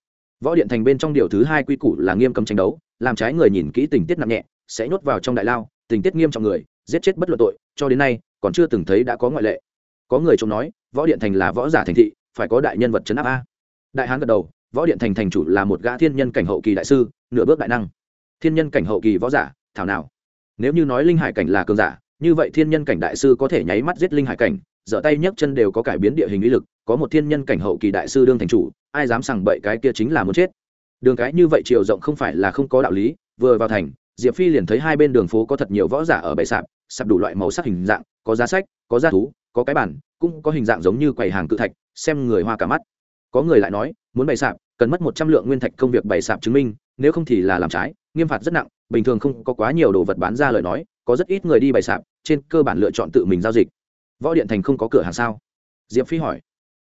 Võ điện thành bên trong điều thứ hai quy củ là nghiêm cấm tranh đấu, làm trái người nhìn kỹ tình tiết nặng nhẹ, sẽ nhốt vào trong đại lao tình tiết nghiêm trọng người, giết chết bất luận tội, cho đến nay, còn chưa từng thấy đã có ngoại lệ. Có người trông nói, võ điện thành là võ giả thành thị, phải có đại nhân vật chấn áp a. Đại hán gật đầu, võ điện thành thành chủ là một gã thiên nhân cảnh hậu kỳ đại sư, nửa bước đại năng. Thiên nhân cảnh hậu kỳ võ giả, thảo nào? Nếu như nói linh hải cảnh là cường giả, như vậy thiên nhân cảnh đại sư có thể nháy mắt giết linh hải cảnh giở tay nhấc chân đều có cải biến địa hình lý lực, có một thiên nhân cảnh hậu kỳ đại sư đương thành chủ, ai dám sằng bậy cái kia chính là muốn chết. Đường cái như vậy chiều rộng không phải là không có đạo lý, vừa vào thành diệp phi liền thấy hai bên đường phố có thật nhiều võ giả ở bãi sạp sạp đủ loại màu sắc hình dạng, có giá sách, có giá thú, có cái bản cũng có hình dạng giống như quầy hàng cự thạch, xem người hoa cả mắt. Có người lại nói, muốn bày sạp, cần mất một trăm lượng nguyên thạch công việc bày sạp chứng minh, nếu không thì là làm trái, nghiêm phạt rất nặng, bình thường không có quá nhiều đồ vật bán ra lời nói, có rất ít người đi bày sạp, trên cơ bản lựa chọn tự mình giao dịch. Võ điện thành không có cửa hàng sao? Diệp phi hỏi.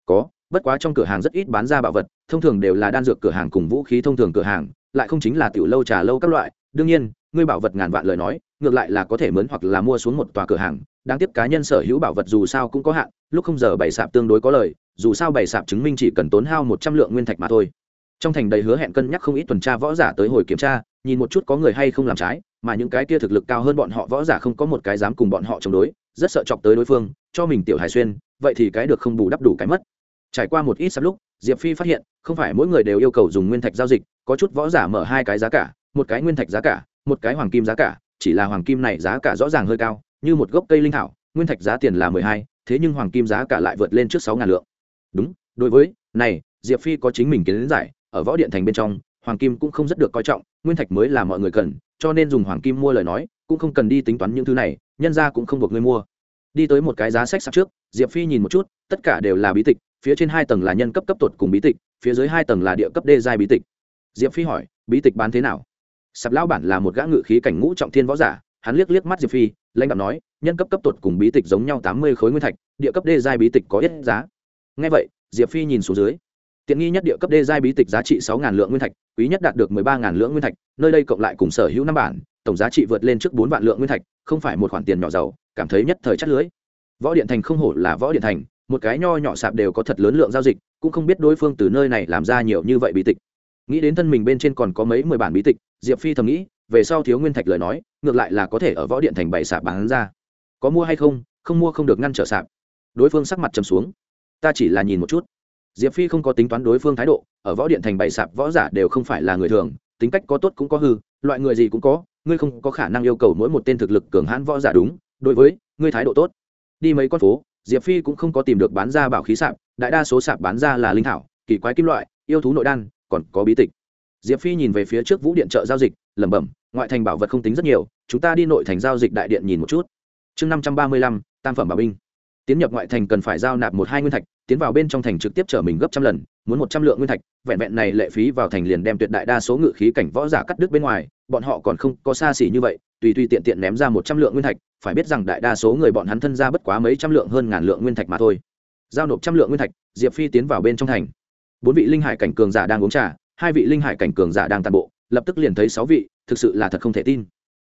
Có, bất quá trong cửa hàng rất ít bán ra bảo vật, thông thường đều là đan dược cửa hàng cùng vũ khí thông thường cửa hàng, lại không chính là tiểu lâu trà lâu các loại, đương nhiên ngươi bảo vật ngàn vạn lời nói, ngược lại là có thể mướn hoặc là mua xuống một tòa cửa hàng. Đáng tiếc cá nhân sở hữu bảo vật dù sao cũng có hạn, lúc không giờ bày sạp tương đối có lời, dù sao bày sạp chứng minh chỉ cần tốn hao một trăm lượng nguyên thạch mà thôi. Trong thành đầy hứa hẹn cân nhắc không ít tuần tra võ giả tới hồi kiểm tra, nhìn một chút có người hay không làm trái, mà những cái kia thực lực cao hơn bọn họ võ giả không có một cái dám cùng bọn họ chống đối, rất sợ chọc tới đối phương, cho mình tiểu hải xuyên, vậy thì cái được không bù đắp đủ cái mất. Trải qua một ít sắp lúc, diệp phi phát hiện, không phải mỗi người đều yêu cầu dùng nguyên thạch giao dịch, có chút võ giả mở hai cái giá cả, một cái nguyên thạch giá cả một cái hoàng kim giá cả, chỉ là hoàng kim này giá cả rõ ràng hơi cao, như một gốc cây linh thảo, nguyên thạch giá tiền là mười hai, thế nhưng hoàng kim giá cả lại vượt lên trước sáu ngàn lượng. Đúng, đối với, này, diệp phi có chính mình kiến giải, ở võ điện thành bên trong, hoàng kim cũng không rất được coi trọng, nguyên thạch mới là mọi người cần, cho nên dùng hoàng kim mua lời nói, cũng không cần đi tính toán những thứ này, nhân ra cũng không buộc người mua. Đi tới một cái giá sách sắp trước, diệp phi nhìn một chút, tất cả đều là bí tịch, phía trên hai tầng là nhân cấp cấp tột cùng bí tịch, phía dưới hai tầng là địa cấp đê giai bí tịch. Diệp phi hỏi, bí tịch bán thế nào? Sạp lão bản là một gã ngự khí cảnh ngũ trọng thiên võ giả, hắn liếc liếc mắt diệp phi, lãnh đạo nói, nhân cấp cấp tột cùng bí tịch giống nhau tám mươi khối nguyên thạch, địa cấp đê giai bí tịch có ít giá. Ngay vậy, diệp phi nhìn xuống dưới. Tiện nghi nhất địa cấp đê giai bí tịch giá trị sáu ngàn lượng nguyên thạch, quý nhất đạt được mười ba ngàn lượng nguyên thạch, nơi đây cộng lại cùng sở hữu năm bản, tổng giá trị vượt lên trước bốn vạn lượng nguyên thạch, không phải một khoản tiền nhỏ giàu, cảm thấy nhất thời chất lưới. Võ điện thành không hổ là võ điện thành, một cái nho nhỏ sạp đều có thật lớn lượng giao dịch, cũng không biết đối phương từ nơi này làm ra nhiều như vậy bí tịch nghĩ đến thân mình bên trên còn có mấy mười bản bí tịch, diệp phi thầm nghĩ, về sau thiếu nguyên thạch lời nói, ngược lại là có thể ở võ điện thành bảy sạp bán ra. Có mua hay không không mua không được ngăn trở sạp. Đối phương sắc mặt trầm xuống. Ta chỉ là nhìn một chút. Diệp phi không có tính toán đối phương thái độ, ở võ điện thành bảy sạp võ giả đều không phải là người thường, tính cách có tốt cũng có hư, loại người gì cũng có, ngươi không có khả năng yêu cầu mỗi một tên thực lực cường hãn võ giả đúng, đối với ngươi thái độ tốt. Đi mấy con phố, diệp phi cũng không có tìm được bán ra bảo khí sạp, đại đa số sạp bán ra là linh thảo, kỳ quái kim loại, yêu thú nội đan còn có bí tịch. Diệp phi nhìn về phía trước vũ điện chợ giao dịch, lẩm bẩm, ngoại thành bảo vật không tính rất nhiều, chúng ta đi nội thành giao dịch đại điện nhìn một chút. Chương năm trăm ba mươi lăm, tam phẩm bảo binh. Tiến nhập ngoại thành cần phải giao nạp một hai nguyên thạch, tiến vào bên trong thành trực tiếp chở mình gấp trăm lần, muốn một trăm lượng nguyên thạch, vẹn vẹn này lệ phí vào thành liền đem tuyệt đại đa số ngự khí cảnh võ giả cắt đứt bên ngoài, bọn họ còn không có xa xỉ như vậy, tùy tùy tiện tiện ném ra một trăm lượng nguyên thạch, phải biết rằng đại đa số người bọn hắn thân ra bất quá mấy trăm lượng hơn ngàn lượng nguyên thạch mà thôi. Giao nộp trăm lượng nguyên thạch, diệp phi tiến vào bên trong thành bốn vị linh hải cảnh cường giả đang uống trà, hai vị linh hải cảnh cường giả đang tàn bộ, lập tức liền thấy sáu vị, thực sự là thật không thể tin.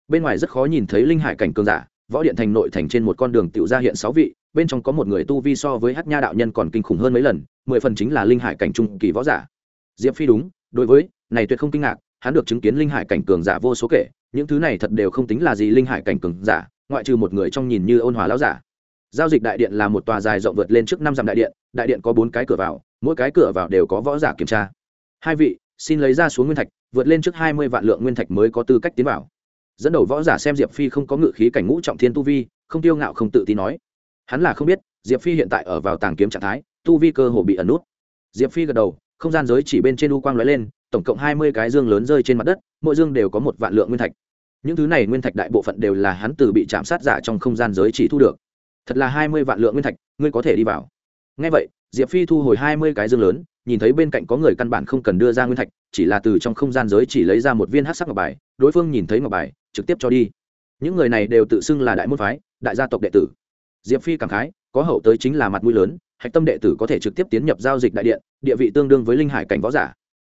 Bên ngoài rất khó nhìn thấy linh hải cảnh cường giả, võ điện thành nội thành trên một con đường tự ra hiện sáu vị, bên trong có một người tu vi so với hát nha đạo nhân còn kinh khủng hơn mấy lần, mười phần chính là linh hải cảnh trung kỳ võ giả. Diệp phi đúng, đối với, này tuyệt không kinh ngạc, hắn được chứng kiến linh hải cảnh cường giả vô số kể, những thứ này thật đều không tính là gì linh hải cảnh cường giả, ngoại trừ một người trong nhìn như ôn hòa lão giả giao dịch đại điện là một tòa dài rộng vượt lên trước năm dặm đại điện đại điện có bốn cái cửa vào, mỗi cái cửa vào đều có võ giả kiểm tra. Hai vị, xin lấy ra xuống nguyên thạch, vượt lên trước hai mươi vạn lượng nguyên thạch mới có tư cách tiến vào. Dẫn đầu võ giả xem diệp phi không có ngự khí cảnh ngũ trọng thiên tu vi, không tiêu ngạo không tự tin nói. Hắn là không biết, diệp phi hiện tại ở vào tàng kiếm trạng thái, tu vi cơ hồ bị ẩn nút. Diệp phi gật đầu, không gian giới chỉ bên trên u quang lóe lên, tổng cộng hai mươi cái dương lớn rơi trên mặt đất, mỗi dương đều có một vạn lượng nguyên thạch. Những thứ này nguyên thạch đại bộ phận đều là hắn từ bị chạm sát giả trong không gian giới chỉ thu được thật là hai mươi vạn lượng nguyên thạch, ngươi có thể đi vào. Ngay vậy, diệp phi thu hồi hai mươi cái dương lớn, nhìn thấy bên cạnh có người căn bản không cần đưa ra nguyên thạch, chỉ là từ trong không gian giới chỉ lấy ra một viên hát sắc ngọc bài, đối phương nhìn thấy ngọc bài, trực tiếp cho đi. Những người này đều tự xưng là đại môn phái, đại gia tộc đệ tử. Diệp phi cảm khái, có hậu tới chính là mặt mũi lớn, hạch tâm đệ tử có thể trực tiếp tiến nhập giao dịch đại điện, địa vị tương đương với linh hải cảnh võ giả.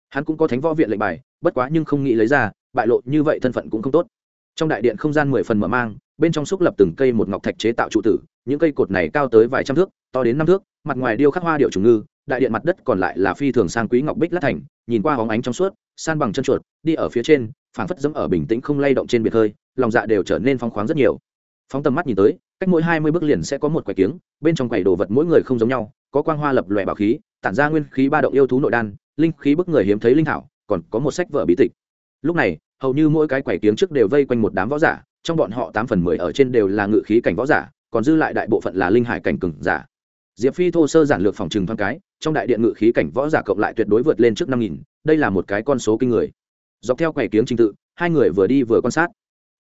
Hắn cũng có thánh võ viện lệnh bài, bất quá nhưng không nghĩ lấy ra, bại lộ như vậy thân phận cũng không tốt. Trong đại điện không gian mười phần mở mang, bên trong xúc lập từng cây một ngọc thạch chế tạo trụ tử những cây cột này cao tới vài trăm thước, to đến năm thước, mặt ngoài điêu khắc hoa điệu trùng ngư, đại điện mặt đất còn lại là phi thường sang quý ngọc bích lát thành, nhìn qua hóng ánh trong suốt, san bằng chân chuột, đi ở phía trên, phảng phất dẫm ở bình tĩnh không lay động trên biệt hơi lòng dạ đều trở nên phong khoáng rất nhiều. Phóng tầm mắt nhìn tới, cách mỗi hai mươi bước liền sẽ có một quầy kiếng, bên trong quầy đồ vật mỗi người không giống nhau, có quang hoa lập lòe bảo khí, tản ra nguyên khí ba động yêu thú nội đan, linh khí bức người hiếm thấy linh thảo, còn có một sách vở bí tịch. Lúc này, hầu như mỗi cái quầy kiếng trước đều vây quanh một đám võ giả, trong bọn họ tám phần mười ở trên đều là ngự khí cảnh võ giả còn dư lại đại bộ phận là linh hải cảnh cừng giả. Diệp phi thô sơ giản lược phòng trừng thoáng cái, trong đại điện ngự khí cảnh võ giả cộng lại tuyệt đối vượt lên trước năm nghìn, đây là một cái con số kinh người. Dọc theo quầy kiếng trình tự, hai người vừa đi vừa quan sát.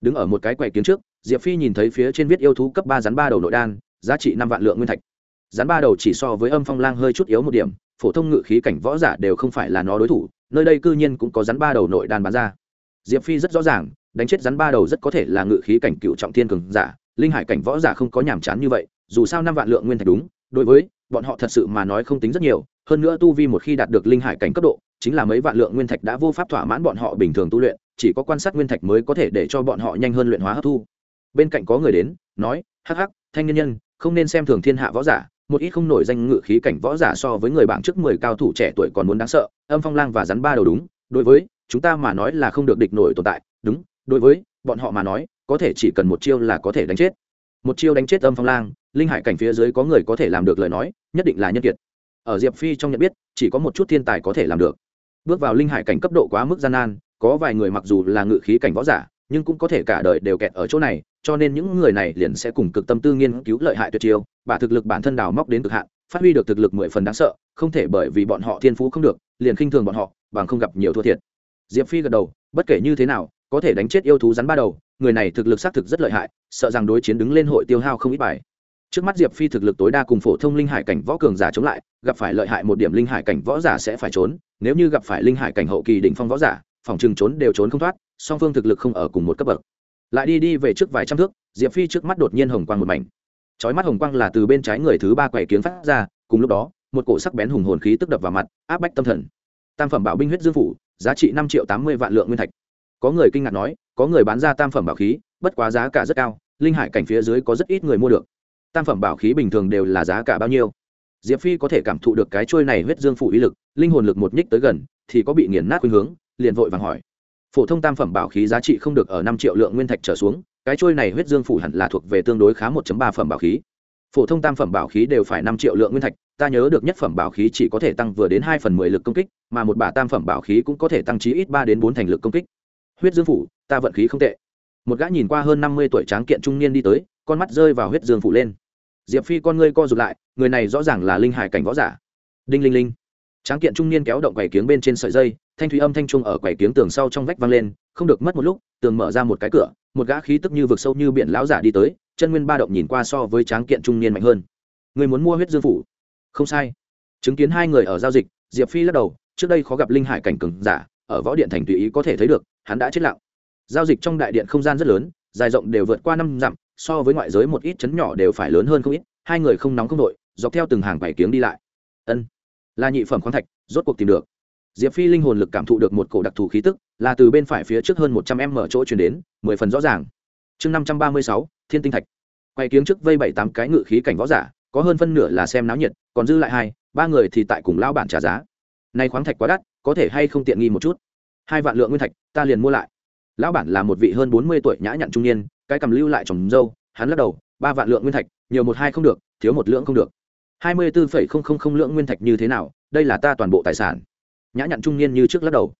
Đứng ở một cái quầy kiếng trước, diệp phi nhìn thấy phía trên viết yêu thú cấp ba rắn ba đầu nội đan, giá trị năm vạn lượng nguyên thạch. Rắn ba đầu chỉ so với âm phong lang hơi chút yếu một điểm, phổ thông ngự khí cảnh võ giả đều không phải là nó đối thủ, nơi đây cư nhiên cũng có rắn ba đầu nội đan bán ra. Diệp phi rất rõ ràng đánh chết rắn ba đầu rất có thể là ngự khí cảnh cựu trọng thiên cường giả, linh hải cảnh võ giả không có nhàm chán như vậy, dù sao năm vạn lượng nguyên thạch đúng, đối với bọn họ thật sự mà nói không tính rất nhiều, hơn nữa tu vi một khi đạt được linh hải cảnh cấp độ, chính là mấy vạn lượng nguyên thạch đã vô pháp thỏa mãn bọn họ bình thường tu luyện, chỉ có quan sát nguyên thạch mới có thể để cho bọn họ nhanh hơn luyện hóa hấp thu. Bên cạnh có người đến, nói, hắc hắc, thanh nhân nhân, không nên xem thường thiên hạ võ giả, một ít không nổi danh ngự khí cảnh võ giả so với người bảng trước mười cao thủ trẻ tuổi còn muốn đáng sợ, âm phong lang và rắn ba đầu đúng, đối với chúng ta mà nói là không được địch nổi tồn tại, đúng đối với bọn họ mà nói, có thể chỉ cần một chiêu là có thể đánh chết. Một chiêu đánh chết âm phong lang, linh hải cảnh phía dưới có người có thể làm được lời nói, nhất định là nhân kiệt. Ở diệp phi trong nhận biết, chỉ có một chút thiên tài có thể làm được. Bước vào linh hải cảnh cấp độ quá mức gian nan, có vài người mặc dù là ngự khí cảnh võ giả, nhưng cũng có thể cả đời đều kẹt ở chỗ này, cho nên những người này liền sẽ cùng cực tâm tư nghiên cứu lợi hại tuyệt chiêu và thực lực bản thân đào móc đến cực hạn, phát huy được thực lực mười phần đáng sợ, không thể bởi vì bọn họ thiên phú không được, liền khinh thường bọn họ, bằng không gặp nhiều thua thiệt. Diệp phi gật đầu, bất kể như thế nào có thể đánh chết yêu thú rắn ba đầu, người này thực lực xác thực rất lợi hại, sợ rằng đối chiến đứng lên hội tiêu hao không ít bài. Trước mắt diệp phi thực lực tối đa cùng phổ thông linh hải cảnh võ cường giả chống lại, gặp phải lợi hại một điểm linh hải cảnh võ giả sẽ phải trốn, nếu như gặp phải linh hải cảnh hậu kỳ đỉnh phong võ giả, phòng chừng trốn đều trốn không thoát, song phương thực lực không ở cùng một cấp bậc. Lại đi đi về trước vài trăm thước, diệp phi trước mắt đột nhiên hồng quang một mảnh. Chói mắt hồng quang là từ bên trái người thứ ba quầy kiếng phát ra, cùng lúc đó, một cổ sắc bén hùng hồn khí tức đập vào mặt, áp bách tâm thần. Tam phẩm bảo binh huyết dương phủ, giá trị năm triệu tám mươi vạn lượng nguyên thạch có người kinh ngạc nói, có người bán ra tam phẩm bảo khí, bất quá giá cả rất cao, linh hải cảnh phía dưới có rất ít người mua được. Tam phẩm bảo khí bình thường đều là giá cả bao nhiêu? Diệp phi có thể cảm thụ được cái trôi này huyết dương phủ ý lực, linh hồn lực một nhích tới gần, thì có bị nghiền nát khuynh hướng, liền vội vàng hỏi. Phổ thông tam phẩm bảo khí giá trị không được ở năm triệu lượng nguyên thạch trở xuống, cái trôi này huyết dương phủ hẳn là thuộc về tương đối khá một ba phẩm bảo khí. Phổ thông tam phẩm bảo khí đều phải năm triệu lượng nguyên thạch, ta nhớ được nhất phẩm bảo khí chỉ có thể tăng vừa đến hai phần mười lực công kích, mà một bả tam phẩm bảo khí cũng có thể tăng chí ít ba đến bốn thành lực công kích huyết dương phủ, ta vận khí không tệ. Một gã nhìn qua hơn năm mươi tuổi tráng kiện trung niên đi tới, con mắt rơi vào huyết dương phủ lên. Diệp phi con ngươi co rụt lại, người này rõ ràng là linh hải cảnh võ giả. Đinh linh linh. Tráng kiện trung niên kéo động quầy kiếng bên trên sợi dây, thanh thủy âm thanh trung ở quầy kiếng tường sau trong vách vang lên, không được mất một lúc, tường mở ra một cái cửa, một gã khí tức như vực sâu như biển lão giả đi tới, chân nguyên ba động nhìn qua so với tráng kiện trung niên mạnh hơn. Người muốn mua huyết dương phủ? Không sai. Chứng kiến hai người ở giao dịch, diệp phi lắc đầu, trước đây khó gặp linh hải cảnh cường giả, ở võ điện thành tùy ý có thể thấy được hắn đã chết lặng. Giao dịch trong đại điện không gian rất lớn, dài rộng đều vượt qua năm dặm, so với ngoại giới một ít chấn nhỏ đều phải lớn hơn không ít, hai người không nóng không đội, dọc theo từng hàng bảy kiếng đi lại. Ân, là nhị phẩm khoáng thạch, rốt cuộc tìm được. Diệp phi linh hồn lực cảm thụ được một cổ đặc thù khí tức, là từ bên phải phía trước hơn một trăm em mở chỗ chuyển đến, mười phần rõ ràng. Chương năm trăm ba mươi sáu, thiên tinh thạch. Quay kiếng trước vây bảy tám cái ngự khí cảnh võ giả, có hơn phân nửa là xem náo nhiệt, còn dư lại hai, ba người thì tại cùng lao bản trả giá. Nay khoáng thạch quá đắt, có thể hay không tiện nghi một chút? Hai vạn lượng nguyên thạch, ta liền mua lại. Lão bản là một vị hơn bốn mươi tuổi nhã nhặn trung niên, cái cầm lưu lại trồng dâu, hắn lắc đầu, ba vạn lượng nguyên thạch, nhiều một hai không được, thiếu một lượng không được. Hai mươi bốn phẩy không không không lượng nguyên thạch như thế nào, đây là ta toàn bộ tài sản. Nhã nhặn trung niên như trước lắc đầu.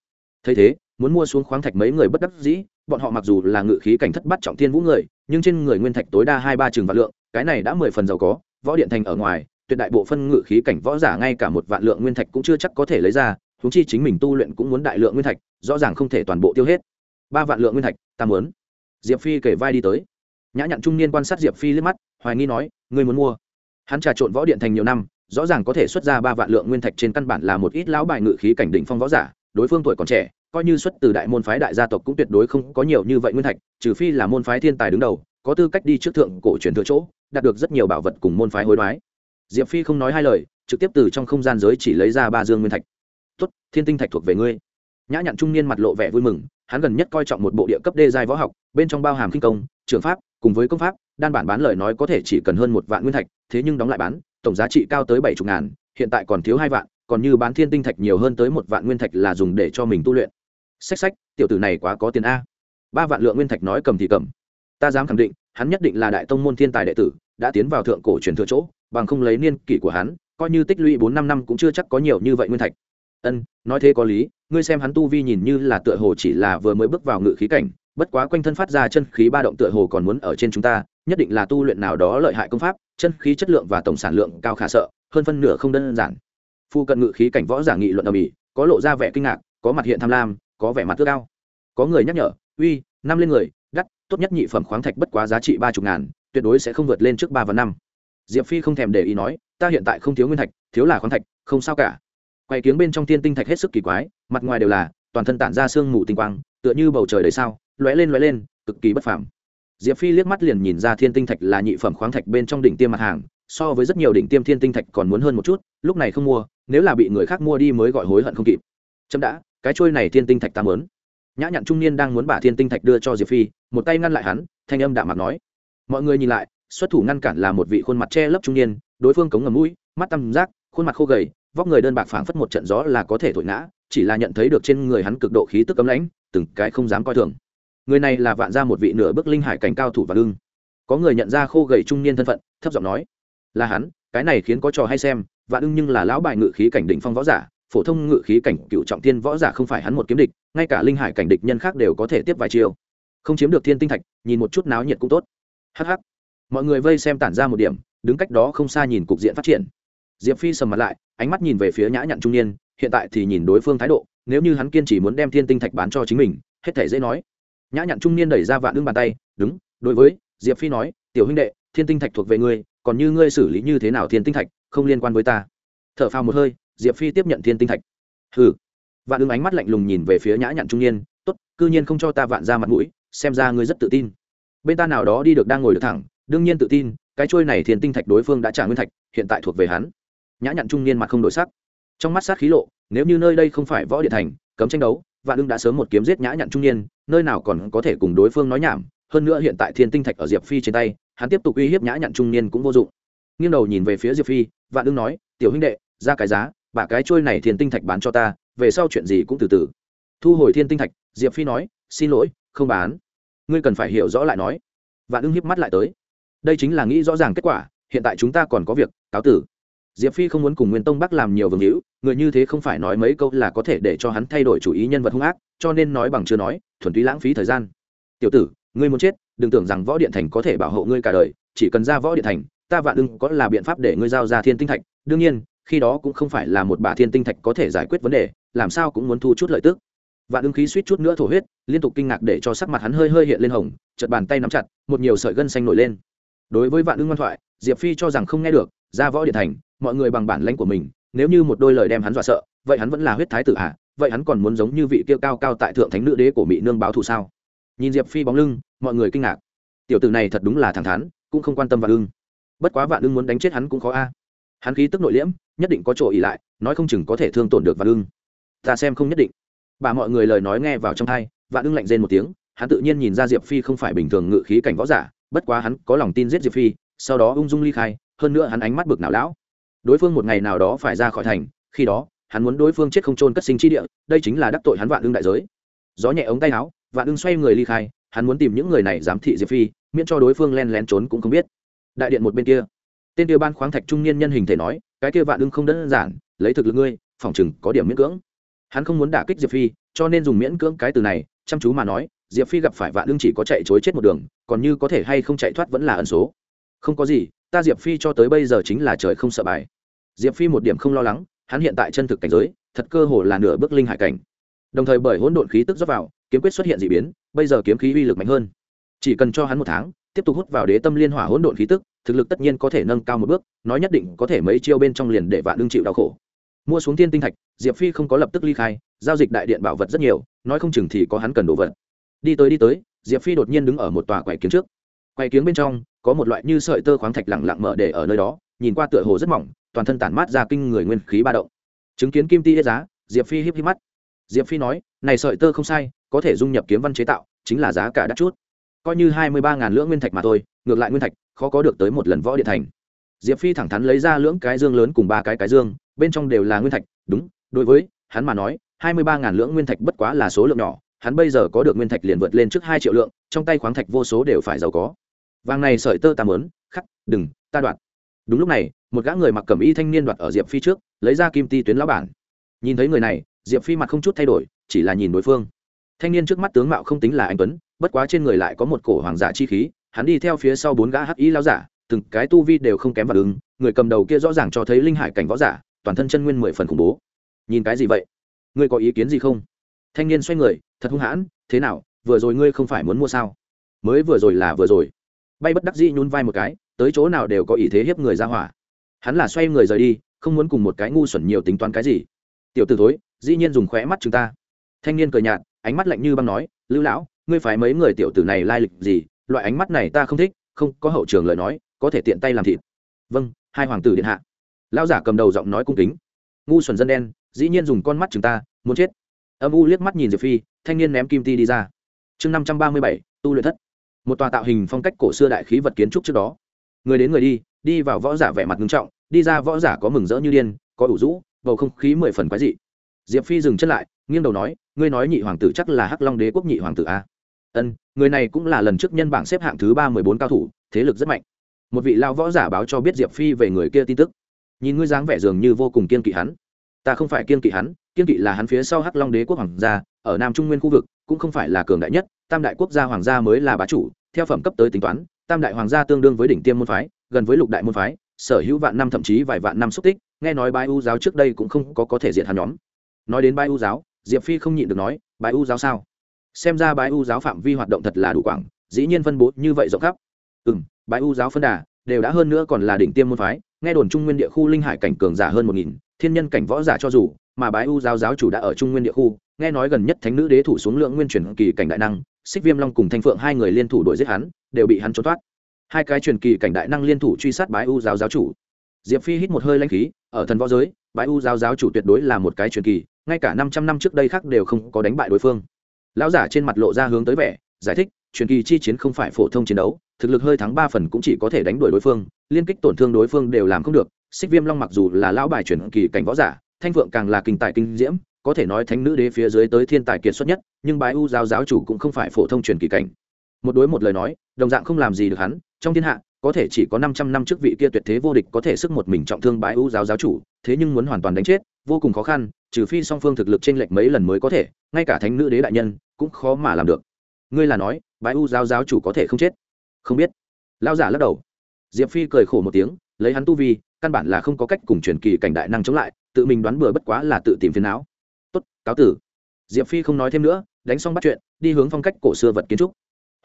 Thấy thế, muốn mua xuống khoáng thạch mấy người bất đắc dĩ, bọn họ mặc dù là ngự khí cảnh thất bắt trọng thiên vũ người, nhưng trên người nguyên thạch tối đa hai ba chừng vạn lượng, cái này đã mười phần giàu có, võ điện thành ở ngoài, tuyệt đại bộ phân ngự khí cảnh võ giả ngay cả một vạn lượng nguyên thạch cũng chưa chắc có thể lấy ra huống chi chính mình tu luyện cũng muốn đại lượng nguyên thạch, rõ ràng không thể toàn bộ tiêu hết. Ba vạn lượng nguyên thạch, ta muốn. Diệp phi kể vai đi tới. Nhã nhặn trung niên quan sát diệp phi liếc mắt, hoài nghi nói, ngươi muốn mua? Hắn trà trộn võ điện thành nhiều năm, rõ ràng có thể xuất ra ba vạn lượng nguyên thạch trên căn bản là một ít lão bài ngự khí cảnh đỉnh phong võ giả, đối phương tuổi còn trẻ, coi như xuất từ đại môn phái đại gia tộc cũng tuyệt đối không có nhiều như vậy nguyên thạch, trừ phi là môn phái thiên tài đứng đầu, có tư cách đi trước thượng cổ truyền thừa chỗ, đạt được rất nhiều bảo vật cùng môn phái hối đoái. Diệp phi không nói hai lời, trực tiếp từ trong không gian giới chỉ lấy ra ba dương nguyên thạch tốt, thiên tinh thạch thuộc về ngươi. Nhã nhặn trung niên mặt lộ vẻ vui mừng, hắn gần nhất coi trọng một bộ địa cấp đê giai võ học, bên trong bao hàm kinh công, trường pháp, cùng với công pháp, đan bản bán lời nói có thể chỉ cần hơn một vạn nguyên thạch, thế nhưng đóng lại bán, tổng giá trị cao tới bảy chục ngàn, hiện tại còn thiếu hai vạn, còn như bán thiên tinh thạch nhiều hơn tới một vạn nguyên thạch là dùng để cho mình tu luyện. Sách sách tiểu tử này quá có tiền a. Ba vạn lượng nguyên thạch nói cầm thì cầm. Ta dám khẳng định, hắn nhất định là đại tông môn thiên tài đệ tử, đã tiến vào thượng cổ truyền thừa chỗ, bằng không lấy niên kỷ của hắn, coi như tích lũy bốn năm năm cũng chưa chắc có nhiều như vậy nguyên thạch ân, nói thế có lý, ngươi xem hắn tu vi nhìn như là tựa hồ chỉ là vừa mới bước vào ngự khí cảnh, bất quá quanh thân phát ra chân khí ba động tựa hồ còn muốn ở trên chúng ta, nhất định là tu luyện nào đó lợi hại công pháp, chân khí chất lượng và tổng sản lượng cao khả sợ, hơn phân nửa không đơn giản. Phu cận ngự khí cảnh võ giả nghị luận ở mỹ có lộ ra vẻ kinh ngạc, có mặt hiện tham lam, có vẻ mặt tước cao có người nhắc nhở, uy, năm lên người, đắt, tốt nhất nhị phẩm khoáng thạch bất quá giá trị ba chục ngàn, tuyệt đối sẽ không vượt lên trước ba và năm. Diệp phi không thèm để ý nói, ta hiện tại không thiếu nguyên thạch, thiếu là khoáng thạch, không sao cả quay kiếng bên trong thiên tinh thạch hết sức kỳ quái, mặt ngoài đều là, toàn thân tản ra sương mù tinh quang, tựa như bầu trời đầy sao, lóe lên lóe lên, cực kỳ bất phàm. Diệp phi liếc mắt liền nhìn ra thiên tinh thạch là nhị phẩm khoáng thạch bên trong đỉnh tiêm mặt hàng, so với rất nhiều đỉnh tiêm thiên tinh thạch còn muốn hơn một chút, lúc này không mua, nếu là bị người khác mua đi mới gọi hối hận không kịp. Chậm đã, cái trôi này thiên tinh thạch ta mớn nhã nhặn trung niên đang muốn bả thiên tinh thạch đưa cho diệp phi, một tay ngăn lại hắn, thanh âm đạm mặt nói. Mọi người nhìn lại, xuất thủ ngăn cản là một vị khuôn mặt che lấp trung niên, đối phương cống ngầm mũi, mắt tăm giác khuôn mặt khô gầy vóc người đơn bạc phảng phất một trận gió là có thể thổi ngã, chỉ là nhận thấy được trên người hắn cực độ khí tức cấm lãnh, từng cái không dám coi thường. Người này là vạn ra một vị nửa bước linh hải cảnh cao thủ và lưng. Có người nhận ra khô gầy trung niên thân phận, thấp giọng nói, là hắn, cái này khiến có trò hay xem, vạn ưng nhưng là lão bài ngự khí cảnh đỉnh phong võ giả, phổ thông ngự khí cảnh cựu trọng thiên võ giả không phải hắn một kiếm địch, ngay cả linh hải cảnh địch nhân khác đều có thể tiếp vài chiêu. Không chiếm được thiên tinh thạch, nhìn một chút náo nhiệt cũng tốt. Hh mọi người vây xem tản ra một điểm, đứng cách đó không xa nhìn cục diện phát triển diệp phi sầm mặt lại, ánh mắt nhìn về phía nhã nhặn trung niên, hiện tại thì nhìn đối phương thái độ, nếu như hắn kiên trì muốn đem thiên tinh thạch bán cho chính mình, hết thể dễ nói. Nhã nhặn trung niên đẩy ra vạn đương bàn tay, đúng, đối với, diệp phi nói, tiểu huynh đệ, thiên tinh thạch thuộc về ngươi, còn như ngươi xử lý như thế nào thiên tinh thạch, không liên quan với ta. T h ở phao một hơi, diệp phi tiếp nhận thiên tinh thạch. Hừ. Vạn đương ánh mắt lạnh lùng nhìn về phía nhã nhặn trung niên, tốt, cư nhiên không cho ta vạn ra mặt mũi, xem ra ngươi rất tự tin. Bên ta nào đó đi được đang ngồi được thẳng, đương nhiên tự tin, cái trôi này thiên tinh thạch đối phương đã trả nguyên thạch, hiện tại thuộc về hắn nhã nhặn trung niên mặt không đổi sắc. Trong mắt sát khí lộ, nếu như nơi đây không phải võ địa thành, cấm tranh đấu, vạn ưng đã sớm một kiếm giết nhã nhặn trung niên, nơi nào còn có thể cùng đối phương nói nhảm, hơn nữa hiện tại thiên tinh thạch ở diệp phi trên tay, hắn tiếp tục uy hiếp nhã nhặn trung niên cũng vô dụng. Nghiêng đầu nhìn về phía diệp phi, vạn ưng nói, tiểu huynh đệ, ra cái giá bà cái trôi này thiên tinh thạch bán cho ta, về sau chuyện gì cũng từ từ. Thu hồi thiên tinh thạch, diệp phi nói, xin lỗi, không bán. Ngươi cần phải hiểu rõ lại nói. Vạn ưng hiếp mắt lại tới. Đây chính là nghĩ rõ ràng kết quả, hiện tại chúng ta còn có việc, cáo tử diệp phi không muốn cùng nguyên tông bắc làm nhiều vương hữu, người như thế không phải nói mấy câu là có thể để cho hắn thay đổi chủ ý nhân vật hung ác, cho nên nói bằng chưa nói, thuần túy lãng phí thời gian. Tiểu tử, ngươi muốn chết, đừng tưởng rằng võ điện thành có thể bảo hộ ngươi cả đời, chỉ cần ra võ điện thành, ta vạn đừng có là biện pháp để ngươi giao ra thiên tinh thạch. Đương nhiên, khi đó cũng không phải là một bà thiên tinh thạch có thể giải quyết vấn đề, làm sao cũng muốn thu chút lợi tức. Vạn ưng khí suýt chút nữa thổ huyết, liên tục kinh ngạc để cho sắc mặt hắn hơi hơi hiện lên hồng chật bàn tay nắm chặt, một nhiều sợi gân xanh nổi lên. Đối với vạn ưng ngoan thoại, diệp phi cho rằng không nghe được, ra võ điện thành mọi người bằng bản lãnh của mình, nếu như một đôi lời đem hắn dọa sợ, vậy hắn vẫn là huyết thái tử à? vậy hắn còn muốn giống như vị kia cao cao tại thượng thánh nữ đế của mỹ nương báo thù sao? Nhìn diệp phi bóng lưng, mọi người kinh ngạc. Tiểu tử này thật đúng là thẳng thắn, cũng không quan tâm vạn ưng. Bất quá vạn ưng muốn đánh chết hắn cũng khó a. Hắn khí tức nội liễm, nhất định có chỗ ỉ lại, nói không chừng có thể thương tổn được vạn ưng. Ta xem không nhất định. Bà mọi người lời nói nghe vào trong thai vạn ưng lạnh rên một tiếng, hắn tự nhiên nhìn ra diệp phi không phải bình thường ngự khí cảnh võ giả, bất quá hắn có lòng tin giết diệp phi, sau đó ung dung ly khai, hơn nữa hắn ánh mắt bực nào lão đối phương một ngày nào đó phải ra khỏi thành, khi đó, hắn muốn đối phương chết không trôn cất sinh chi địa, đây chính là đắc tội hắn vạn ưng đại giới. Gió nhẹ ống tay áo, vạn ưng xoay người ly khai, hắn muốn tìm những người này giám thị diệp phi, miễn cho đối phương len lén trốn cũng không biết. Đại điện một bên kia, tên kia ban khoáng thạch trung niên nhân hình thể nói, cái kia vạn ưng không đơn giản, lấy thực lực ngươi, phòng chừng có điểm miễn cưỡng. Hắn không muốn đả kích diệp phi, cho nên dùng miễn cưỡng cái từ này, chăm chú mà nói, diệp phi gặp phải vạn ưng chỉ có chạy chối chết một đường, còn như có thể hay không chạy thoát vẫn là ẩn số. Không có gì ta diệp phi cho tới bây giờ chính là trời không sợ bài. Diệp phi một điểm không lo lắng, hắn hiện tại chân thực cảnh giới, thật cơ hồ là nửa bước linh hải cảnh. Đồng thời bởi hỗn độn khí tức dốc vào, kiếm quyết xuất hiện d ị biến, bây giờ kiếm khí uy lực mạnh hơn. Chỉ cần cho hắn một tháng, tiếp tục hút vào đế tâm liên hỏa hỗn độn khí tức, thực lực tất nhiên có thể nâng cao một bước, nói nhất định có thể mấy chiêu bên trong liền để vạn đương chịu đau khổ. Mua xuống thiên tinh thạch, diệp phi không có lập tức ly khai, giao dịch đại điện bảo vật rất nhiều, nói không chừng thì có hắn cần đồ vật. Đi tới đi tới, diệp phi đột nhiên đứng ở một tòa quầy kiếm trước quay kiếm bên trong, có một loại như sợi tơ khoáng thạch lẳng lặng mở để ở nơi đó, nhìn qua tựa hồ rất mỏng, toàn thân tản mát ra kinh người nguyên khí ba động. Chứng kiến kim ti hết giá, diệp phi híp híp mắt. Diệp phi nói, này sợi tơ không sai, có thể dung nhập kiếm văn chế tạo, chính là giá cả đắt chút. Coi như hai mươi ba ngàn lưỡng nguyên thạch mà thôi, ngược lại nguyên thạch, khó có được tới một lần võ điện thành. Diệp phi thẳng thắn lấy ra lưỡng cái dương lớn cùng ba cái cái dương, bên trong đều là nguyên thạch, đúng, đối với hắn mà nói, hai mươi ba ngàn lưỡng nguyên thạch bất quá là số lượng nhỏ, hắn bây giờ có được nguyên thạch liền vượt lên trước hai triệu lượng, trong tay khoáng thạch vô số đều phải giàu có vàng này sợi tơ ta mớn, khắc, đừng, ta đoạt. Đúng lúc này, một gã người mặc cẩm y thanh niên đoạt ở diệp phi trước, lấy ra kim ti tuyến lão bản. Nhìn thấy người này, diệp phi mặt không chút thay đổi, chỉ là nhìn đối phương. Thanh niên trước mắt tướng mạo không tính là anh tuấn, bất quá trên người lại có một cổ hoàng giả chi khí, hắn đi theo phía sau bốn gã hắc y lao giả, từng cái tu vi đều không kém vào ứng, người cầm đầu kia rõ ràng cho thấy linh hải cảnh võ giả, toàn thân chân nguyên mười phần khủng bố. Nhìn cái gì vậy? Ngươi có ý kiến gì không? Thanh niên xoay người, thật hung hãn, thế nào, vừa rồi ngươi không phải muốn mua sao? Mới vừa rồi là vừa rồi bay bất đắc dĩ nhún vai một cái, tới chỗ nào đều có ý thế hiếp người ra hỏa. Hắn là xoay người rời đi, không muốn cùng một cái ngu xuẩn nhiều tính toán cái gì. Tiểu t ử thối, dĩ nhiên dùng khóe mắt chúng ta. Thanh niên cười nhạt, ánh mắt lạnh như băng nói, lưu lão, ngươi phải mấy người tiểu tử này lai lịch gì? Loại ánh mắt này ta không thích, không có hậu trường lời nói, có thể tiện tay làm thịt. Vâng hai hoàng tử điện hạ. Lão giả cầm đầu giọng nói cung kính. Ngu xuẩn dân đen, dĩ nhiên dùng con mắt chúng ta, muốn chết. Âm u liếc mắt nhìn diệp phi, thanh niên ném kim ti đi ra. Chương năm trăm ba mươi bảy, tu luyện thất một tòa tạo hình phong cách cổ xưa đại khí vật kiến trúc trước đó. Người đến người đi đi vào võ giả vẻ mặt nghiêm trọng, đi ra võ giả có mừng rỡ như điên, có đủ rũ, bầu không khí mười phần quái dị. Diệp phi dừng chân lại, nghiêng đầu nói, ngươi nói nhị hoàng tử chắc là hắc long đế quốc nhị hoàng tử a? Ân, người này cũng là lần trước nhân bảng xếp hạng thứ ba mười bốn cao thủ, thế lực rất mạnh. Một vị lao võ giả báo cho biết diệp phi về người kia tin tức. Nhìn ngươi dáng vẻ dường như vô cùng kiên kỵ hắn. Ta không phải kiên kỵ hắn kiên kỵ là hắn phía sau hắc long đế quốc hoàng gia, ở nam trung nguyên khu vực, cũng không phải là cường đại nhất tam đại quốc gia hoàng gia mới là bá chủ, theo phẩm cấp tới tính toán, tam đại hoàng gia tương đương với đỉnh tiêm môn phái, gần với lục đại môn phái, sở hữu vạn năm thậm chí vài vạn năm xúc tích, nghe nói bái u giáo trước đây cũng không có có thể diệt hắn nhóm. Nói đến bái u giáo, diệp phi không nhịn được nói, bái u giáo sao? Xem ra bái u giáo phạm vi hoạt động thật là đủ quảng, dĩ nhiên phân bố như vậy rộng khắp. Ừ m bái u giáo phân đà, đều đã hơn nữa còn là đỉnh tiêm môn phái, nghe đồn trung nguyên địa khu linh hải cảnh cường giả hơn một nghìn, thiên nhân cảnh võ giả cho dù, mà bái u giáo giáo chủ đã ở trung nguyên địa khu, nghe nói gần nhất thánh nữ đế thủ xuống lượng nguyên truyền kỳ cảnh đại năng xích viêm long cùng thanh phượng hai người liên thủ đuổi giết hắn, đều bị hắn trốn thoát. Hai cái truyền kỳ cảnh đại năng liên thủ truy sát bái u giáo giáo chủ. Diệp phi hít một hơi lanh khí, ở thần võ giới, bái u giáo giáo chủ tuyệt đối là một cái truyền kỳ, ngay cả năm trăm năm trước đây khác đều không có đánh bại đối phương. Lão giả trên mặt lộ ra hướng tới vẻ, giải thích, truyền kỳ chi chiến không phải phổ thông chiến đấu, thực lực hơi thắng ba phần cũng chỉ có thể đánh đuổi đối phương, liên kích tổn thương đối phương đều làm không được. Xích viêm long mặc dù là lão bài truyền kỳ cảnh võ giả, thanh phượng càng là kinh tài kinh diễm có thể nói thánh nữ đế phía dưới tới thiên tài kiệt xuất nhất, nhưng bái u giáo giáo chủ cũng không phải phổ thông truyền kỳ cảnh. Một đối một lời nói, đồng dạng không làm gì được hắn, trong thiên hạ, có thể chỉ có năm trăm năm trước vị kia tuyệt thế vô địch có thể sức một mình trọng thương bái u giáo giáo chủ, thế nhưng muốn hoàn toàn đánh chết, vô cùng khó khăn, trừ phi song phương thực lực trên lệch mấy lần mới có thể, ngay cả thánh nữ đế đại nhân, cũng khó mà làm được. Ngươi là nói, bái u giáo giáo chủ có thể không chết? Không biết. Lao giả lắc đầu. Diệp phi cười khổ một tiếng, lấy hắn tu vi, căn bản là không có cách cùng truyền kỳ cảnh đại năng chống lại, tự mình đoán bừa bất quá là tự tìm phiền não cáo tử. Diệp phi không nói thêm nữa, đánh xong bắt chuyện, đi hướng phong cách cổ xưa vật kiến trúc.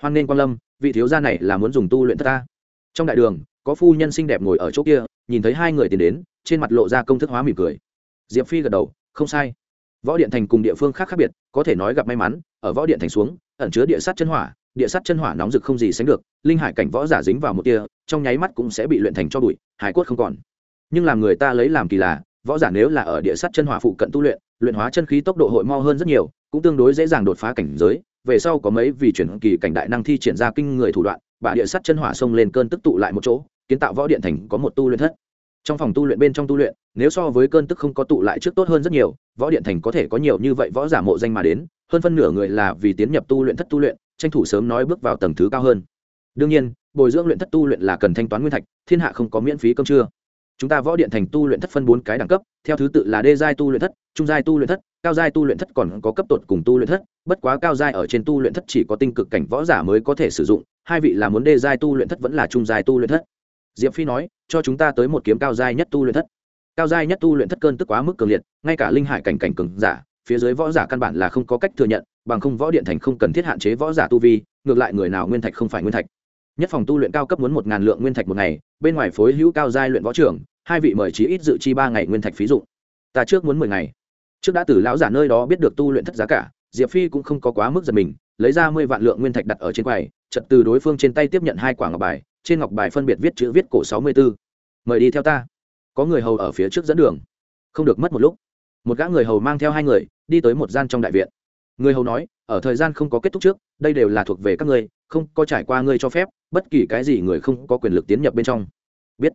Hoan nghênh quan lâm, vị thiếu gia này là muốn dùng tu luyện thất ta. Trong đại đường, có phu nhân xinh đẹp ngồi ở chỗ kia, nhìn thấy hai người tiến đến, trên mặt lộ ra công thức hóa mỉm cười. Diệp phi gật đầu, không sai. Võ điện thành cùng địa phương khác khác biệt, có thể nói gặp may mắn, ở võ điện thành xuống, ẩn chứa địa sát chân hỏa, địa sát chân hỏa nóng rực không gì sánh được, linh hải cảnh võ giả dính vào một tia, trong nháy mắt cũng sẽ bị luyện thành cho bụi, hải cốt không còn. Nhưng làm người ta lấy làm kỳ lạ võ giả nếu là ở địa sát chân hỏa phụ cận tu luyện luyện hóa chân khí tốc độ hội mo hơn rất nhiều, cũng tương đối dễ dàng đột phá cảnh giới. Về sau có mấy vì chuyển kỳ cảnh đại năng thi triển ra kinh người thủ đoạn bà địa sát chân hỏa xông lên cơn tức tụ lại một chỗ, kiến tạo võ điện thành có một tu luyện thất. Trong phòng tu luyện bên trong tu luyện, nếu so với cơn tức không có tụ lại trước tốt hơn rất nhiều, võ điện thành có thể có nhiều như vậy võ giả mộ danh mà đến, hơn phân nửa người là vì tiến nhập tu luyện thất tu luyện, tranh thủ sớm nói bước vào tầng thứ cao hơn. Đương nhiên, bồi dưỡng luyện thất tu luyện là cần thanh toán nguyên thạch, thiên hạ không có miễn phí cơm trưa chúng ta võ điện thành tu luyện thất phân bốn cái đẳng cấp theo thứ tự là đê giai tu luyện thất trung giai tu luyện thất cao giai tu luyện thất còn có cấp tột cùng tu luyện thất bất quá cao giai ở trên tu luyện thất chỉ có tinh cực cảnh võ giả mới có thể sử dụng hai vị là muốn đê giai tu luyện thất vẫn là trung giai tu luyện thất diệp phi nói cho chúng ta tới một kiếm cao giai nhất tu luyện thất cao giai nhất tu luyện thất cơn tức quá mức cường liệt ngay cả linh hải cảnh cảnh cường giả phía dưới võ giả căn bản là không có cách thừa nhận bằng không võ điện thành không cần thiết hạn chế võ giả tu vi ngược lại người nào nguyên thạch không phải nguyên thạch nhất phòng tu luyện cao cấp muốn một ngàn lượng nguyên thạch một ngày, bên ngoài phối hữu cao giai luyện võ trưởng, hai vị mời chí ít dự chi ba ngày nguyên thạch phí dụng. Ta trước muốn mười ngày. Trước đã từ lão giả nơi đó biết được tu luyện thất giá cả, diệp phi cũng không có quá mức giật mình, lấy ra mười vạn lượng nguyên thạch đặt ở trên quầy trật từ đối phương trên tay tiếp nhận hai quả ngọc bài, trên ngọc bài phân biệt viết chữ viết cổ sáu mươi b ố mời đi theo ta. Có người hầu ở phía trước dẫn đường. Không được mất một lúc. Một gã người hầu mang theo hai người, đi tới một gian trong đại viện người hầu nói, ở thời gian không có kết thúc trước, đây đều là thuộc về các ngươi, không có trải qua ngươi cho phép, bất kỳ cái gì người không có quyền lực tiến nhập bên trong. Biết.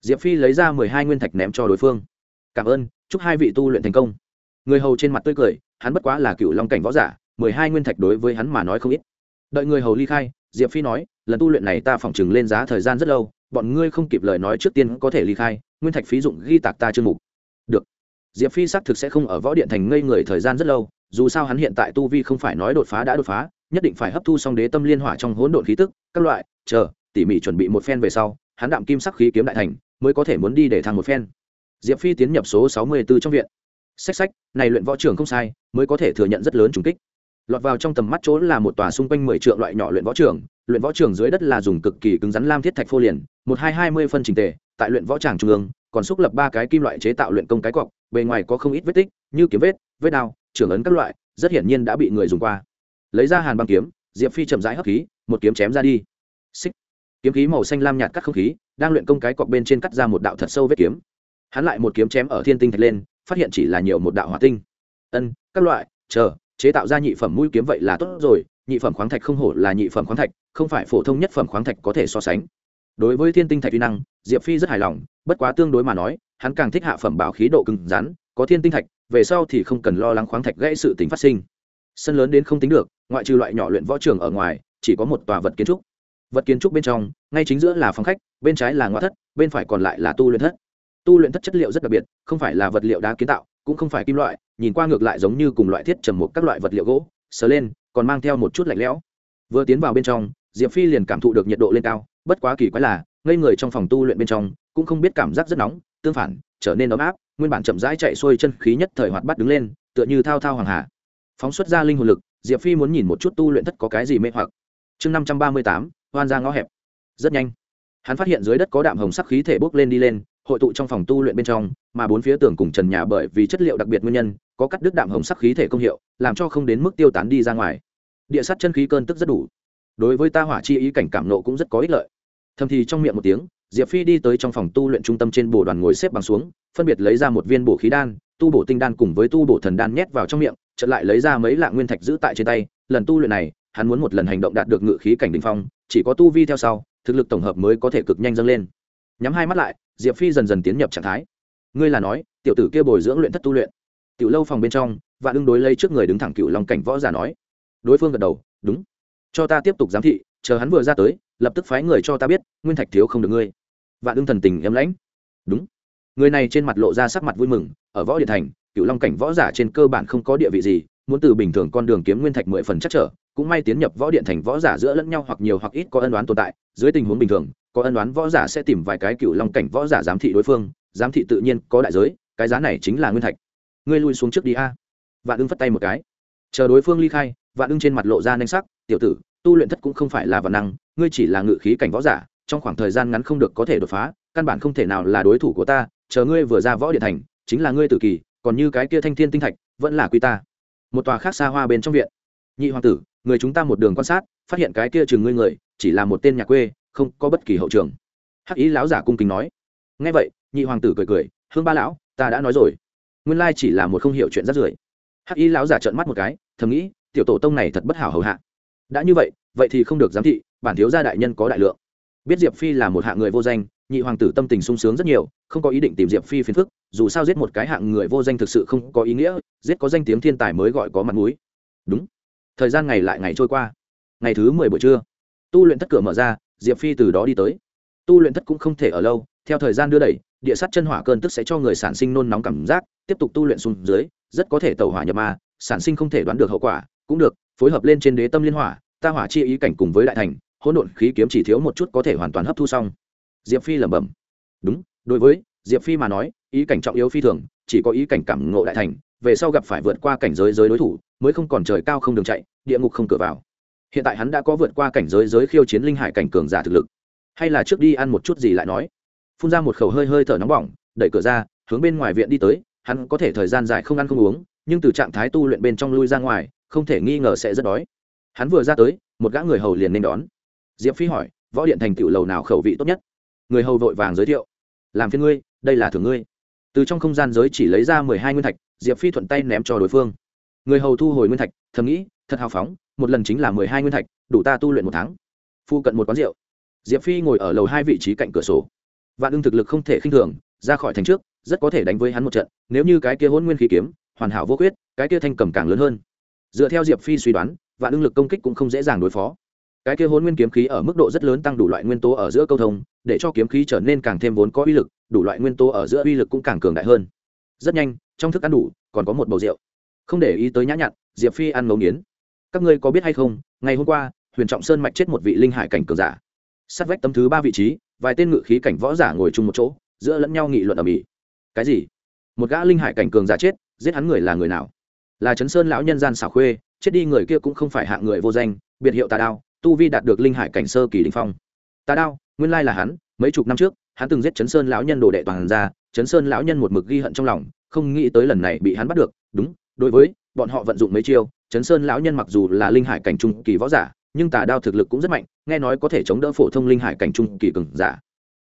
Diệp phi lấy ra mười hai nguyên thạch ném cho đối phương. Cảm ơn, chúc hai vị tu luyện thành công. Người hầu trên mặt tươi cười, hắn bất quá là cựu long cảnh võ giả, mười hai nguyên thạch đối với hắn mà nói không ít. Đợi người hầu ly khai, diệp phi nói, lần tu luyện này ta phỏng chừng lên giá thời gian rất lâu, bọn ngươi không kịp lời nói trước tiên có thể ly khai, nguyên thạch phí dụng ghi tạc ta chương mục. Được. Diệp phi xác thực sẽ không ở võ điện thành ngây người thời gian rất lâu dù sao hắn hiện tại tu vi không phải nói đột phá đã đột phá, nhất định phải hấp thu xong đế tâm liên hỏa trong hỗn độn khí tức, các loại, chờ, tỉ mỉ chuẩn bị một phen về sau, hắn đạm kim sắc khí kiếm đại thành, mới có thể muốn đi để thăng một phen. Diệp phi tiến nhập số sáu mươi b ố trong viện. Sách sách này luyện võ trường không sai, mới có thể thừa nhận rất lớn trùng kích. Lọt vào trong tầm mắt chỗ là một tòa xung quanh mười triệu loại nhỏ luyện võ trường luyện võ trường dưới đất là dùng cực kỳ cứng rắn lam thiết thạch phô liền, một hai hai mươi phân trình tề, tại luyện võ tràng trung ương, còn xúc lập ba cái kim loại chế tạo luyện công cái cọc bề ngoài có không ít vết tích, như kiếm vết vết đao trưởng ấn các loại, rất hiển nhiên đã bị người dùng qua. Lấy ra hàn băng kiếm, diệp phi chậm rãi hấp khí, một kiếm chém ra đi. Xích. Kiếm khí màu xanh lam nhạt cắt không khí, đang luyện công cái cọc bên trên cắt ra một đạo thật sâu vết kiếm. Hắn lại một kiếm chém ở thiên tinh thạch lên, phát hiện chỉ là nhiều một đạo hỏa tinh. Ân, các loại, chờ, chế tạo ra nhị phẩm mũi kiếm vậy là tốt rồi, nhị phẩm khoáng thạch không hổ là nhị phẩm khoáng thạch, không phải phổ thông nhất phẩm khoáng thạch có thể so sánh. Đối với thiên tinh thạch uy năng, diệp phi rất hài lòng, bất quá tương đối mà nói, hắn càng thích hạ phẩm bảo khí độ cứng rắn, có thiên tinh thạch về sau thì không cần lo lắng khoáng thạch gãy sự tính phát sinh. Sân lớn đến không tính được, ngoại trừ loại nhỏ luyện võ trường ở ngoài, chỉ có một tòa vật kiến trúc. Vật kiến trúc bên trong, ngay chính giữa là phòng khách, bên trái là ngoại thất, bên phải còn lại là tu luyện thất. Tu luyện thất chất liệu rất đặc biệt, không phải là vật liệu đá kiến tạo, cũng không phải kim loại, nhìn qua ngược lại giống như cùng loại thiết trầm một các loại vật liệu gỗ, sờ lên, còn mang theo một chút lạnh lẽo. Vừa tiến vào bên trong, diệp phi liền cảm thụ được nhiệt độ lên cao, bất quá kỳ quái là, ngây người trong phòng tu luyện bên trong, cũng không biết cảm giác rất nóng tương phản, trở nên ấm áp, nguyên bản chậm rãi chạy xuôi chân khí nhất thời hoạt bắt đứng lên, tựa như thao thao hoàng hà. Phóng xuất ra linh hồn lực, diệp phi muốn nhìn một chút tu luyện thất có cái gì mê hoặc. Chương năm trăm ba mươi tám, hoan ra ngõ hẹp. Rất nhanh, hắn phát hiện dưới đất có đạm hồng sắc khí thể bốc lên đi lên, hội tụ trong phòng tu luyện bên trong, mà bốn phía tường cùng trần nhà bởi vì chất liệu đặc biệt nguyên nhân, có cắt đứt đạm hồng sắc khí thể công hiệu, làm cho không đến mức tiêu tán đi ra ngoài. Địa sắt chân khí cơn tức rất đủ. Đối với ta hỏa chi ý cảnh cảm nộ cũng rất có ích lợi. Thầm thì trong miệng một tiếng diệp phi đi tới trong phòng tu luyện trung tâm trên bồ đoàn ngồi xếp bằng xuống, phân biệt lấy ra một viên bổ khí đan, tu bổ tinh đan cùng với tu bổ thần đan nhét vào trong miệng, chợt lại lấy ra mấy lạng nguyên thạch giữ tại trên tay. Lần tu luyện này, hắn muốn một lần hành động đạt được ngự khí cảnh đỉnh phong, chỉ có tu vi theo sau, thực lực tổng hợp mới có thể cực nhanh dâng lên. Nhắm hai mắt lại, diệp phi dần dần tiến nhập trạng thái. Ngươi là nói, tiểu tử kia bồi dưỡng luyện thất tu luyện. Tiểu lâu phòng bên trong và đương đối lấy trước người đứng thẳng cựu lòng cảnh võ giả nói. Đối phương gật đầu, đúng. Cho ta tiếp tục giám thị, chờ hắn vừa ra tới, lập tức phái người cho ta biết, nguyên thạch thiếu không được ngươi vạn ưng thần tình êm lãnh. Đúng. Người này trên mặt lộ ra sắc mặt vui mừng, ở võ điện thành cựu long cảnh võ giả trên cơ bản không có địa vị gì, muốn từ bình thường con đường kiếm nguyên thạch mười phần chắc trở, cũng may tiến nhập võ điện thành võ giả giữa lẫn nhau hoặc nhiều hoặc ít có ân đoán tồn tại, dưới tình huống bình thường, có ân đoán võ giả sẽ tìm vài cái cựu long cảnh võ giả giám thị đối phương, giám thị tự nhiên có đại giới, cái giá này chính là nguyên thạch. Ngươi lui xuống trước đi a. Vạn ưng phất tay một cái. Chờ đối phương ly khai, vạn ưng trên mặt lộ ra nanh sắc, tiểu tử, tu luyện thất cũng không phải là vạn năng, ngươi chỉ là ngự khí cảnh võ giả trong khoảng thời gian ngắn không được có thể đột phá, căn bản không thể nào là đối thủ của ta, chờ ngươi vừa ra võ điện thành, chính là ngươi tử kỳ, còn như cái kia thanh thiên tinh thạch, vẫn là quy ta. Một tòa khác xa hoa bên trong viện. Nhị hoàng tử, người chúng ta một đường quan sát, phát hiện cái kia chừng ngươi người, chỉ là một tên nhà quê, không có bất kỳ hậu trường. Hắc ý lão giả cung kính nói. Ngay vậy, nhị hoàng tử cười cười, hương ba lão, ta đã nói rồi. Nguyên lai chỉ là một không hiểu chuyện rất rưởi. Hắc ý lão giả trợn mắt một cái, thầm nghĩ, tiểu tổ tông này thật bất hảo hầu hạ. Đã như vậy vậy thì không được giám thị, bản thiếu gia đại nhân có đại lượng biết diệp phi là một hạng người vô danh, nhị hoàng tử tâm tình sung sướng rất nhiều, không có ý định tìm diệp phi phiền phức, dù sao giết một cái hạng người vô danh thực sự không có ý nghĩa, giết có danh tiếng thiên tài mới gọi có mặt mũi. Đúng. Thời gian ngày lại ngày trôi qua. Ngày thứ mười buổi trưa, tu luyện thất cửa mở ra, diệp phi từ đó đi tới. Tu luyện thất cũng không thể ở lâu, theo thời gian đưa đẩy, địa sát chân hỏa cơn tức sẽ cho người sản sinh nôn nóng cảm giác, tiếp tục tu luyện xuống dưới, rất có thể tàu hỏa nhập ma, sản sinh không thể đoán được hậu quả, cũng được, phối hợp lên trên đế tâm liên hỏa, ta hỏa chi ý cảnh cùng với đại thành hỗn độn khí kiếm chỉ thiếu một chút có thể hoàn toàn hấp thu xong. Diệp phi lẩm bẩm. Đúng, đối với diệp phi mà nói, ý cảnh trọng yếu phi thường, chỉ có ý cảnh cảm ngộ đại thành, về sau gặp phải vượt qua cảnh giới giới đối thủ, mới không còn trời cao không đường chạy, địa ngục không cửa vào. Hiện tại hắn đã có vượt qua cảnh giới giới khiêu chiến linh hải cảnh cường giả thực lực. Hay là trước đi ăn một chút gì lại nói. Phun ra một khẩu hơi hơi thở nóng bỏng, đẩy cửa ra, hướng bên ngoài viện đi tới, hắn có thể thời gian dài không ăn không uống, nhưng từ trạng thái tu luyện bên trong lui ra ngoài, không thể nghi ngờ sẽ rất đói. Hắn vừa ra tới, một gã người hầu liền nên đón diệp phi hỏi, võ điện thành tựu lầu nào khẩu vị tốt nhất? Người hầu vội vàng giới thiệu, làm phiên ngươi, đây là thưởng ngươi. Từ trong không gian giới chỉ lấy ra mười hai nguyên thạch, diệp phi thuận tay ném cho đối phương. Người hầu thu hồi nguyên thạch, thầm nghĩ, thật hào phóng, một lần chính là mười hai nguyên thạch, đủ ta tu luyện một tháng. Phu cận một quán rượu. Diệp phi ngồi ở lầu hai vị trí cạnh cửa sổ. Vạn ưng thực lực không thể khinh thường, ra khỏi thành trước, rất có thể đánh với hắn một trận, nếu như cái kia hôn nguyên khí kiếm, hoàn hảo vô quyết cái kia thanh cầm càng lớn hơn. Dựa theo diệp phi suy đoán, vạn ưng lực công kích cũng không dễ dàng đối phó cái kia hôn nguyên kiếm khí ở mức độ rất lớn tăng đủ loại nguyên tố ở giữa câu thông, để cho kiếm khí trở nên càng thêm vốn có uy lực, đủ loại nguyên tố ở giữa uy lực cũng càng cường đại hơn. Rất nhanh, trong thức ăn đủ, còn có một bầu rượu. Không để ý tới nhã nhặn, diệp phi ăn ngấu nghiến. Các ngươi có biết hay không, ngày hôm qua, huyền trọng sơn mạch chết một vị linh hải cảnh cường giả. Sát vách tấm thứ ba vị trí, vài tên ngự khí cảnh võ giả ngồi chung một chỗ, giữa lẫn nhau nghị luận ở mỹ cái gì? Một gã linh hải cảnh cường giả chết, giết hắn người là người nào? Là trấn sơn lão nhân gian xảo khuê, chết đi người kia cũng không phải hạng người vô danh, biệt hiệu tà đao tu vi đạt được linh hải cảnh sơ kỳ đình phong. Tà đao, nguyên lai là hắn, mấy chục năm trước, hắn từng giết chấn sơn lão nhân đồ đệ toàn ra, chấn sơn lão nhân một mực ghi hận trong lòng, không nghĩ tới lần này bị hắn bắt được. Đúng, đối với, bọn họ vận dụng mấy chiêu, chấn sơn lão nhân mặc dù là linh hải cảnh trung kỳ võ giả, nhưng tà đao thực lực cũng rất mạnh, nghe nói có thể chống đỡ phổ thông linh hải cảnh trung kỳ cường giả.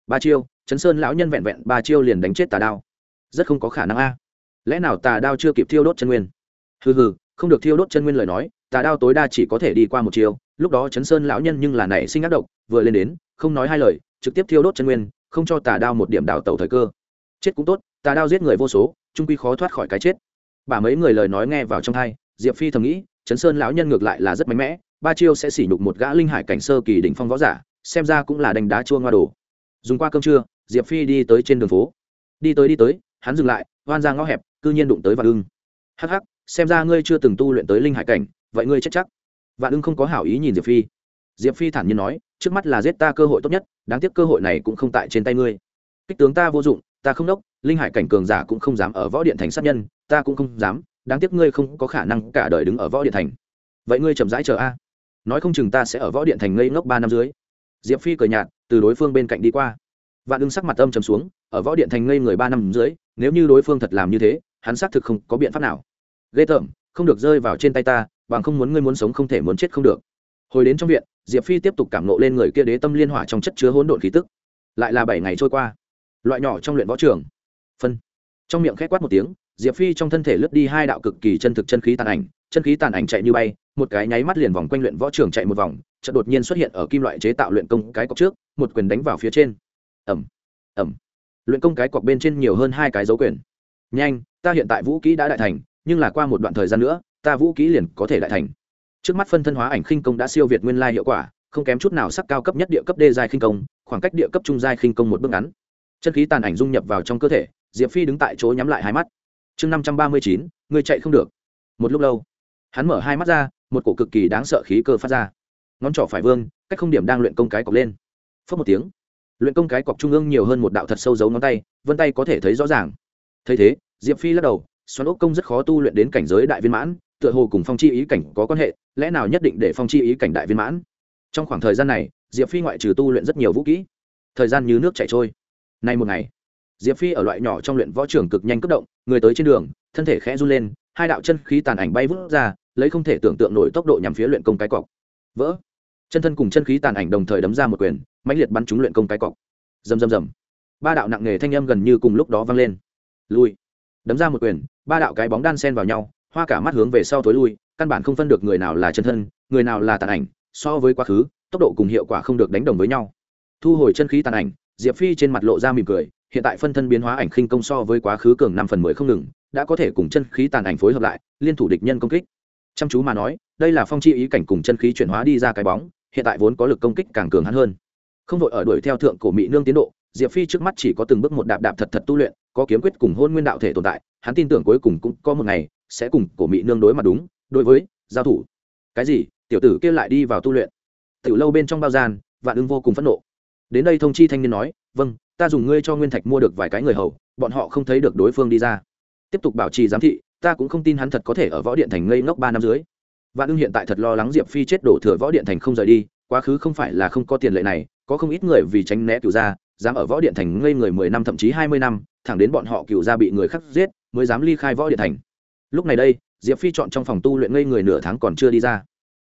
Ba chiêu, chấn sơn lão nhân vẹn vẹn ba chiêu liền đánh chết tà đao. Rất không có khả năng a. Lẽ nào tà đao chưa kịp thiêu đốt chân nguyên? Hừ hừ, không được thiêu đốt chân nguyên lời nói, tà đao tối đa chỉ có thể đi qua một chiêu lúc đó chấn sơn lão nhân nhưng là nảy sinh ác độc, vừa lên đến, không nói hai lời, trực tiếp thiêu đốt chân nguyên, không cho tà đao một điểm đào tẩu thời cơ. Chết cũng tốt, tà đao giết người vô số, trung quy khó thoát khỏi cái chết. Bà mấy người lời nói nghe vào trong thai diệp phi thầm nghĩ, chấn sơn lão nhân ngược lại là rất mạnh mẽ, ba chiêu sẽ xỉ nhục một gã linh hải cảnh sơ kỳ đỉnh phong võ giả, xem ra cũng là đánh đá chua ngoa đồ. Dùng qua cơm trưa, diệp phi đi tới trên đường phố. Đi tới đi tới, hắn dừng lại, hoan ra ngõ hẹp, cư nhiên đụng tới và ưng. Hắc hắc, xem ra ngươi chưa từng tu luyện tới linh hải cảnh, vậy ngươi chết chắc vạn ưng không có hảo ý nhìn diệp phi. Diệp phi thản nhiên nói, trước mắt là giết ta cơ hội tốt nhất, đáng tiếc cơ hội này cũng không tại trên tay ngươi. Kích tướng ta vô dụng, ta không đốc, linh hải cảnh cường giả cũng không dám ở võ điện thành sát nhân, ta cũng không dám, đáng tiếc ngươi không có khả năng cả đời đứng ở võ điện thành. Vậy ngươi chậm rãi chờ a. Nói không chừng ta sẽ ở võ điện thành ngây ngốc ba năm dưới. Diệp phi cười nhạt, từ đối phương bên cạnh đi qua. Vạn ưng sắc mặt âm trầm xuống, ở võ điện thành ngây người ba năm dưới, nếu như đối phương thật làm như thế, hắn xác thực không có biện pháp nào. Ghê tởm, không được rơi vào trên tay ta bằng không muốn ngươi muốn sống không thể muốn chết không được. Hồi đến trong viện, diệp phi tiếp tục cảm nộ lên người kia đế tâm liên hỏa trong chất chứa hỗn độn khí tức. Lại là bảy ngày trôi qua. Loại nhỏ trong luyện võ trường. Phân. Trong miệng khét quát một tiếng, diệp phi trong thân thể lướt đi hai đạo cực kỳ chân thực chân khí tàn ảnh. Chân khí tàn ảnh chạy như bay, một cái nháy mắt liền vòng quanh luyện võ trường chạy một vòng, chợt đột nhiên xuất hiện ở kim loại chế tạo luyện công cái cọc trước, một quyền đánh vào phía trên. Ẩm ẩm luyện công cái cọc bên trên nhiều hơn hai cái dấu quyền. Nhanh, ta hiện tại vũ kỹ đã đại thành, nhưng là qua một đoạn thời gian nữa ta vũ kỹ liền có thể lại thành. Trước mắt phân thân hóa ảnh khinh công đã siêu việt nguyên lai hiệu quả, không kém chút nào sắc cao cấp nhất địa cấp đê giai khinh công, khoảng cách địa cấp trung giai khinh công một bước ngắn. Chân khí tàn ảnh dung nhập vào trong cơ thể, diệp phi đứng tại chỗ nhắm lại hai mắt. Chương năm trăm ba mươi chín người chạy không được. Một lúc lâu, hắn mở hai mắt ra, một cổ cực kỳ đáng sợ khí cơ phát ra. Ngón trỏ phải vương, cách không điểm đang luyện công cái cọc lên. Phớt một tiếng, luyện công cái cọc trung ương nhiều hơn một đạo thật sâu dấu ngón tay, vân tay có thể thấy rõ ràng. Thấy thế, diệp phi lắc đầu, xoắn ốc công rất khó tu luyện đến cảnh giới đại viên mãn tựa hồ cùng phong chi ý cảnh có quan hệ, lẽ nào nhất định để phong chi ý cảnh đại viên mãn? Trong khoảng thời gian này, diệp phi ngoại trừ tu luyện rất nhiều vũ kỹ, thời gian như nước chảy trôi. Nay một ngày, diệp phi ở loại nhỏ trong luyện võ trường cực nhanh cấp động, người tới trên đường, thân thể khẽ run lên, hai đạo chân khí tàn ảnh bay vút ra, lấy không thể tưởng tượng nổi tốc độ nhằm phía luyện công cái cọc. Vỡ. Chân thân cùng chân khí tàn ảnh đồng thời đấm ra một quyền, mãnh liệt bắn trúng luyện công cái cọc. Rầm rầm rầm. Ba đạo nặng nghề thanh âm gần như cùng lúc đó vang lên. Lui. Đấm ra một quyền, ba đạo cái bóng đan sen vào nhau hoa cả mắt hướng về sau thối lui, căn bản không phân được người nào là chân thân, người nào là tàn ảnh, so với quá khứ, tốc độ cùng hiệu quả không được đánh đồng với nhau. Thu hồi chân khí tàn ảnh, diệp phi trên mặt lộ ra mỉm cười, hiện tại phân thân biến hóa ảnh khinh công so với quá khứ cường năm phần mười không ngừng, đã có thể cùng chân khí tàn ảnh phối hợp lại, liên thủ địch nhân công kích. Chăm chú mà nói, đây là phong chi ý cảnh cùng chân khí chuyển hóa đi ra cái bóng, hiện tại vốn có lực công kích càng cường hắn hơn. Không đội ở đuổi theo thượng cổ mỹ nương tiến độ, diệp phi trước mắt chỉ có từng bước một đạp đạp thật thật tu luyện, có kiếm quyết cùng hôn nguyên đạo thể tồn tại, hắn tin tưởng cuối cùng cũng có một ngày sẽ cùng cổ mỹ nương đối mặt đúng, đối với, giao thủ. Cái gì? Tiểu tử kia lại đi vào tu luyện. Tiểu lâu bên trong bao gian, vạn ưng vô cùng phẫn nộ. Đến đây thông chi thanh niên nói vâng ta dùng ngươi cho nguyên thạch mua được vài cái người hầu, bọn họ không thấy được đối phương đi ra. Tiếp tục bảo trì giám thị, ta cũng không tin hắn thật có thể ở võ điện thành ngây ngốc ba năm dưới. Vạn ưng hiện tại thật lo lắng diệp phi chết đổ thừa võ điện thành không rời đi, quá khứ không phải là không có tiền lệ này, có không ít người vì tránh né cựu gia, dám ở võ điện thành ngây người mười năm thậm chí hai mươi năm, thẳng đến bọn họ cựu gia bị người khác giết, mới dám ly khai võ điện thành lúc này đây, diệp phi chọn trong phòng tu luyện ngây người nửa tháng còn chưa đi ra.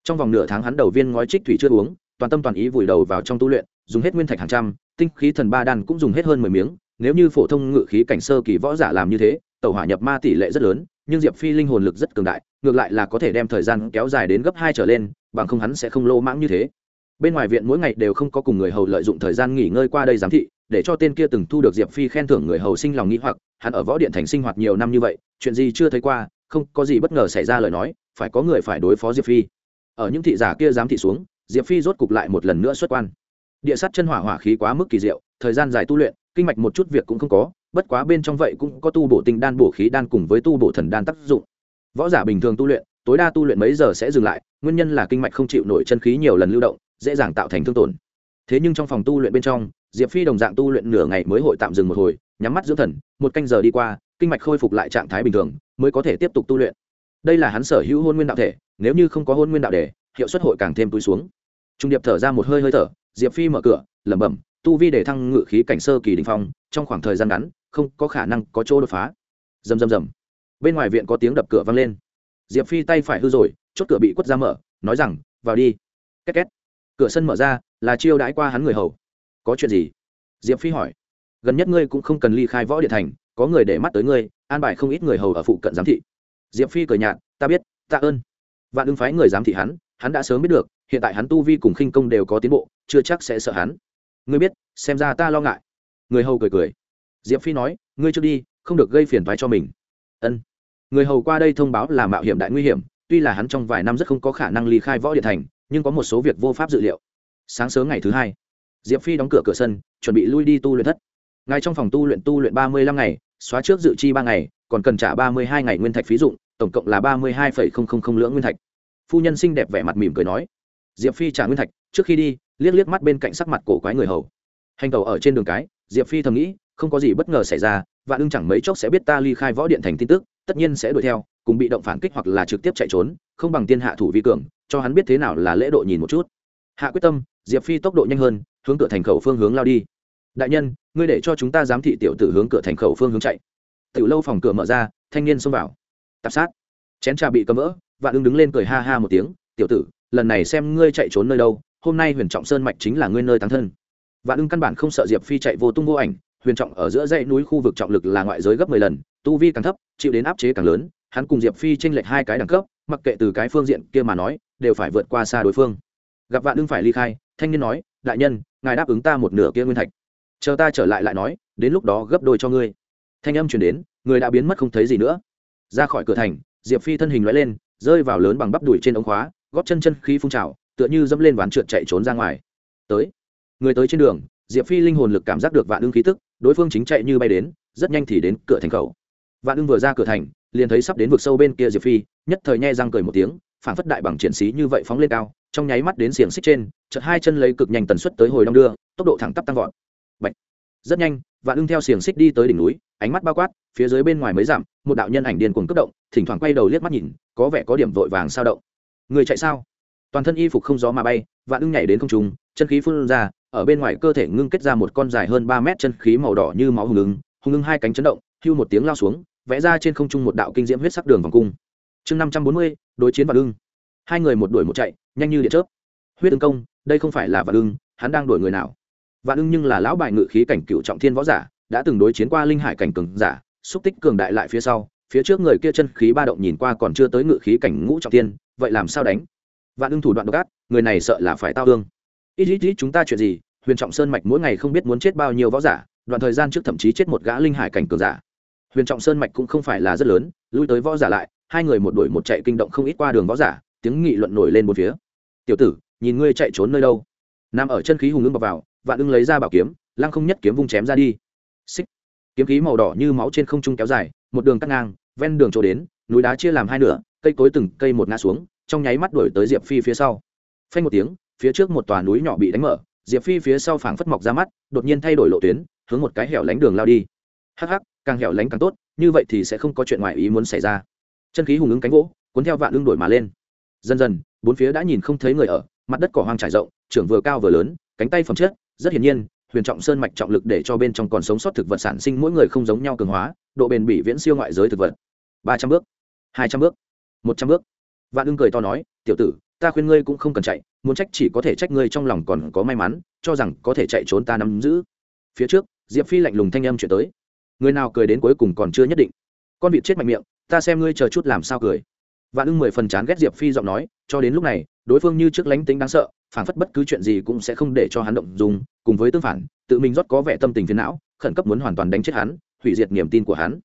Trong vòng nửa tháng hắn đầu viên ngói trích thủy chưa uống, toàn tâm toàn ý vùi đầu vào trong tu luyện, dùng hết nguyên thạch hàng trăm, tinh khí thần ba đan cũng dùng hết hơn mười miếng, nếu như phổ thông ngự khí cảnh sơ kỳ võ giả làm như thế tàu hỏa nhập ma tỷ lệ rất lớn, nhưng diệp phi linh hồn lực rất cường đại, ngược lại là có thể đem thời gian kéo dài đến gấp hai trở lên, bằng không hắn sẽ không lô mãng như thế. Bên ngoài viện mỗi ngày đều không có cùng người hầu lợi dụng thời gian nghỉ ngơi qua đây giám thị để cho tên kia từng thu được diệp phi khen thưởng người hầu sinh lòng nghĩ hoặc, hắn ở võ điện thành sinh hoạt nhiều năm như vậy, chuyện gì chưa thấy qua, không có gì bất ngờ xảy ra lời nói, phải có người phải đối phó diệp phi. Ở những thị giả kia dám thị xuống, diệp phi rốt cục lại một lần nữa xuất quan. Địa sát chân hỏa hỏa khí quá mức kỳ diệu, thời gian dài tu luyện, kinh mạch một chút việc cũng không có, bất quá bên trong vậy cũng có tu bổ tinh đan bổ khí đan cùng với tu bổ thần đan tác dụng. Võ giả bình thường tu luyện, tối đa tu luyện mấy giờ sẽ dừng lại, nguyên nhân là kinh mạch không chịu nổi chân khí nhiều lần lưu động, dễ dàng tạo thành thương tổn. Thế nhưng trong phòng tu luyện bên trong diệp phi đồng dạng tu luyện nửa ngày mới hội tạm dừng một hồi, nhắm mắt dưỡng thần, một canh giờ đi qua, kinh mạch khôi phục lại trạng thái bình thường, mới có thể tiếp tục tu luyện. Đây là hắn sở hữu hôn nguyên đạo thể, nếu như không có hôn nguyên đạo đề, hiệu suất hội càng thêm túi xuống. Trung điệp thở ra một hơi hơi thở, diệp phi mở cửa, lẩm bẩm, tu vi để thăng ngự khí cảnh sơ kỳ đình phong, trong khoảng thời gian ngắn, không có khả năng có chỗ đột phá. Rầm rầm rầm. Bên ngoài viện có tiếng đập cửa vang lên. Diệp phi tay phải hư rồi, chốt cửa bị quất ra mở, nói rằng, vào đi. Két két. Cửa sân mở ra, là chiêu đãi qua hắn người hầu có chuyện gì? Diệp phi hỏi. Gần nhất ngươi cũng không cần ly khai võ điện thành, có người để mắt tới ngươi, an bài không ít người hầu ở phụ cận giám thị. Diệp phi cười nhạt, ta biết ta ơn. Vạn ưng phái người giám thị hắn hắn đã sớm biết được, hiện tại hắn tu vi cùng khinh công đều có tiến bộ, chưa chắc sẽ sợ hắn. Ngươi biết, xem ra ta lo ngại. Người hầu cười cười. Diệp phi nói, ngươi trước đi, không được gây phiền thoái cho mình. Ân. Người hầu qua đây thông báo là mạo hiểm đại nguy hiểm, tuy là hắn trong vài năm rất không có khả năng ly khai võ điện thành, nhưng có một số việc vô pháp dự liệu. Sáng sớm ngày thứ hai diệp phi đóng cửa cửa sân, chuẩn bị lui đi tu luyện thất. Ngay trong phòng tu luyện tu luyện ba mươi lăm ngày, xóa trước dự chi ba ngày, còn cần trả ba mươi hai ngày nguyên thạch phí dụng, tổng cộng là ba mươi hai lưỡng nguyên thạch. Phu nhân xinh đẹp vẻ mặt mỉm cười nói. Diệp phi trả nguyên thạch, trước khi đi, liếc liếc mắt bên cạnh sắc mặt cổ quái người hầu. Hành tàu ở trên đường cái, diệp phi thầm nghĩ, không có gì bất ngờ xảy ra và ưng chẳng mấy chốc sẽ biết ta ly khai võ điện thành tin tức, tất nhiên sẽ đuổi theo, cùng bị động phản kích hoặc là trực tiếp chạy trốn, không bằng tiên hạ thủ vi cường, cho hắn biết thế nào là lễ độ nhìn một chút. Hạ quyết tâm, diệp phi tốc độ nhanh hơn hướng cửa thành khẩu phương hướng lao đi. Đại nhân, ngươi để cho chúng ta giám thị tiểu tử hướng cửa thành khẩu phương hướng chạy. Tiểu lâu phòng cửa mở ra, thanh niên xông vào. Tạp sát. Chén trà bị cấm vỡ và ưng đứng lên cười ha ha một tiếng, tiểu tử, lần này xem ngươi chạy trốn nơi đâu, hôm nay huyền trọng sơn mạch chính là ngươi nơi tán thân. Vạn ưng căn bản không sợ diệp phi chạy vô tung vô ảnh, huyền trọng ở giữa dãy núi khu vực trọng lực là ngoại giới gấp mười lần, tu vi càng thấp, chịu đến áp chế càng lớn, hắn cùng diệp phi tranh lệch hai cái đẳng cấp, mặc kệ từ cái phương diện kia mà nói, đều phải vượt qua xa đối phương. Gặp vạn ưng phải ly khai, thanh niên nói đại nhân, ngài đáp ứng ta một nửa kia nguyên thạch. Chờ ta trở lại lại nói, đến lúc đó gấp đôi cho ngươi. Thanh âm chuyển đến, người đã biến mất không thấy gì nữa. Ra khỏi cửa thành, diệp phi thân hình loại lên, rơi vào lớn bằng bắp đùi trên ống khóa, góp chân chân khí phun trào, tựa như dẫm lên ván trượt chạy trốn ra ngoài. Tới. Người tới trên đường, diệp phi linh hồn lực cảm giác được vạn ưng khí tức, đối phương chính chạy như bay đến, rất nhanh thì đến cửa thành khẩu. Vạn ưng vừa ra cửa thành, liền thấy sắp đến vực sâu bên kia diệp phi, nhất thời nhe răng cười một tiếng phản phất đại bằng triển sĩ như vậy phóng lên cao trong nháy mắt đến xiềng xích trên, chợt hai chân lấy cực nhanh tần suất tới hồi đong đưa, tốc độ thẳng tắp tăng vọt. Bạch. rất nhanh, vạn ưng theo xiềng xích đi tới đỉnh núi, ánh mắt bao quát, phía dưới bên ngoài mới giảm một đạo nhân ảnh điên cuồng cấp động, thỉnh thoảng quay đầu liếc mắt nhìn, có vẻ có điểm vội vàng sao động. Người chạy sao? Toàn thân y phục không gió mà bay, vạn ưng nhảy đến không trung, chân khí phun ra, ở bên ngoài cơ thể ngưng kết ra một con dài hơn ba mét chân khí màu đỏ như máu hùng ứng hùng ứng hai cánh chấn động, hưu một tiếng lao xuống, vẽ ra trên không trung một đạo kinh diễm huyết sắc đường vòng cung. Chương năm trăm bốn mươi, đối chiến vạn ưng hai người một đuổi một chạy, nhanh như điện chớp. Huyết ứng công, đây không phải là vạn ưng, hắn đang đuổi người nào? Vạn ưng nhưng là lão bài ngự khí cảnh cựu trọng thiên võ giả, đã từng đối chiến qua linh hải cảnh cường giả, xúc tích cường đại lại phía sau, phía trước người kia chân khí ba động nhìn qua còn chưa tới ngự khí cảnh ngũ trọng thiên, vậy làm sao đánh? Vạn ưng thủ đoạn độc ác, người này sợ là phải tao thương. Ít ít ít, chúng ta chuyện gì? Huyền trọng sơn mạch mỗi ngày không biết muốn chết bao nhiêu võ giả, đoạn thời gian trước thậm chí chết một gã linh hải cảnh cường giả. Huyền trọng sơn mạch cũng không phải là rất lớn, lui tới võ giả lại, hai người một đuổi một chạy kinh động không ít qua đường võ giả tiếng nghị luận nổi lên một phía. Tiểu tử, nhìn ngươi chạy trốn nơi đâu? Nằm ở chân khí hùng ưng bọc vào, vạn ưng lấy ra bảo kiếm, lăng không nhất kiếm vung chém ra đi. Xích. Kiếm khí màu đỏ như máu trên không trung kéo dài, một đường cắt ngang, ven đường chỗ đến, núi đá chia làm hai nửa, cây cối từng cây một ngã xuống, trong nháy mắt đuổi tới diệp phi phía sau. Phanh một tiếng, phía trước một tòa núi nhỏ bị đánh mở, diệp phi phía sau phảng phất mọc ra mắt, đột nhiên thay đổi lộ tuyến, hướng một cái hẻo lánh đường lao đi. Hắc hắc, càng hẻo lánh càng tốt, như vậy thì sẽ không có chuyện ngoài ý muốn xảy ra. Chân khí hùng ứng cánh gỗ cuốn theo vạn lưng đổi mà lên dần dần, bốn phía đã nhìn không thấy người ở, mặt đất cỏ hoang trải rộng, trưởng vừa cao vừa lớn, cánh tay phẩm chất, rất hiển nhiên, huyền trọng sơn mạch trọng lực để cho bên trong còn sống sót thực vật sản sinh mỗi người không giống nhau cường hóa, độ bền bỉ viễn siêu ngoại giới thực vật. Ba trăm bước, hai trăm bước, một trăm bước. Vạn ưng cười to nói, tiểu tử, ta khuyên ngươi cũng không cần chạy, muốn trách chỉ có thể trách ngươi trong lòng còn có may mắn, cho rằng có thể chạy trốn ta nắm giữ. Phía trước, diệp phi lạnh lùng thanh âm chuyển tới. Người nào cười đến cuối cùng còn chưa nhất định. Con vịt chết mạnh miệng, ta xem ngươi chờ chút làm sao cười vạn ưng mười phần chán ghét diệp phi giọng nói, cho đến lúc này, đối phương như trước lánh tính đáng sợ, phản phất bất cứ chuyện gì cũng sẽ không để cho hắn động dùng cùng với tương phản, tự mình rót có vẻ tâm tình phiền não, khẩn cấp muốn hoàn toàn đánh chết hắn, hủy diệt niềm tin của hắn.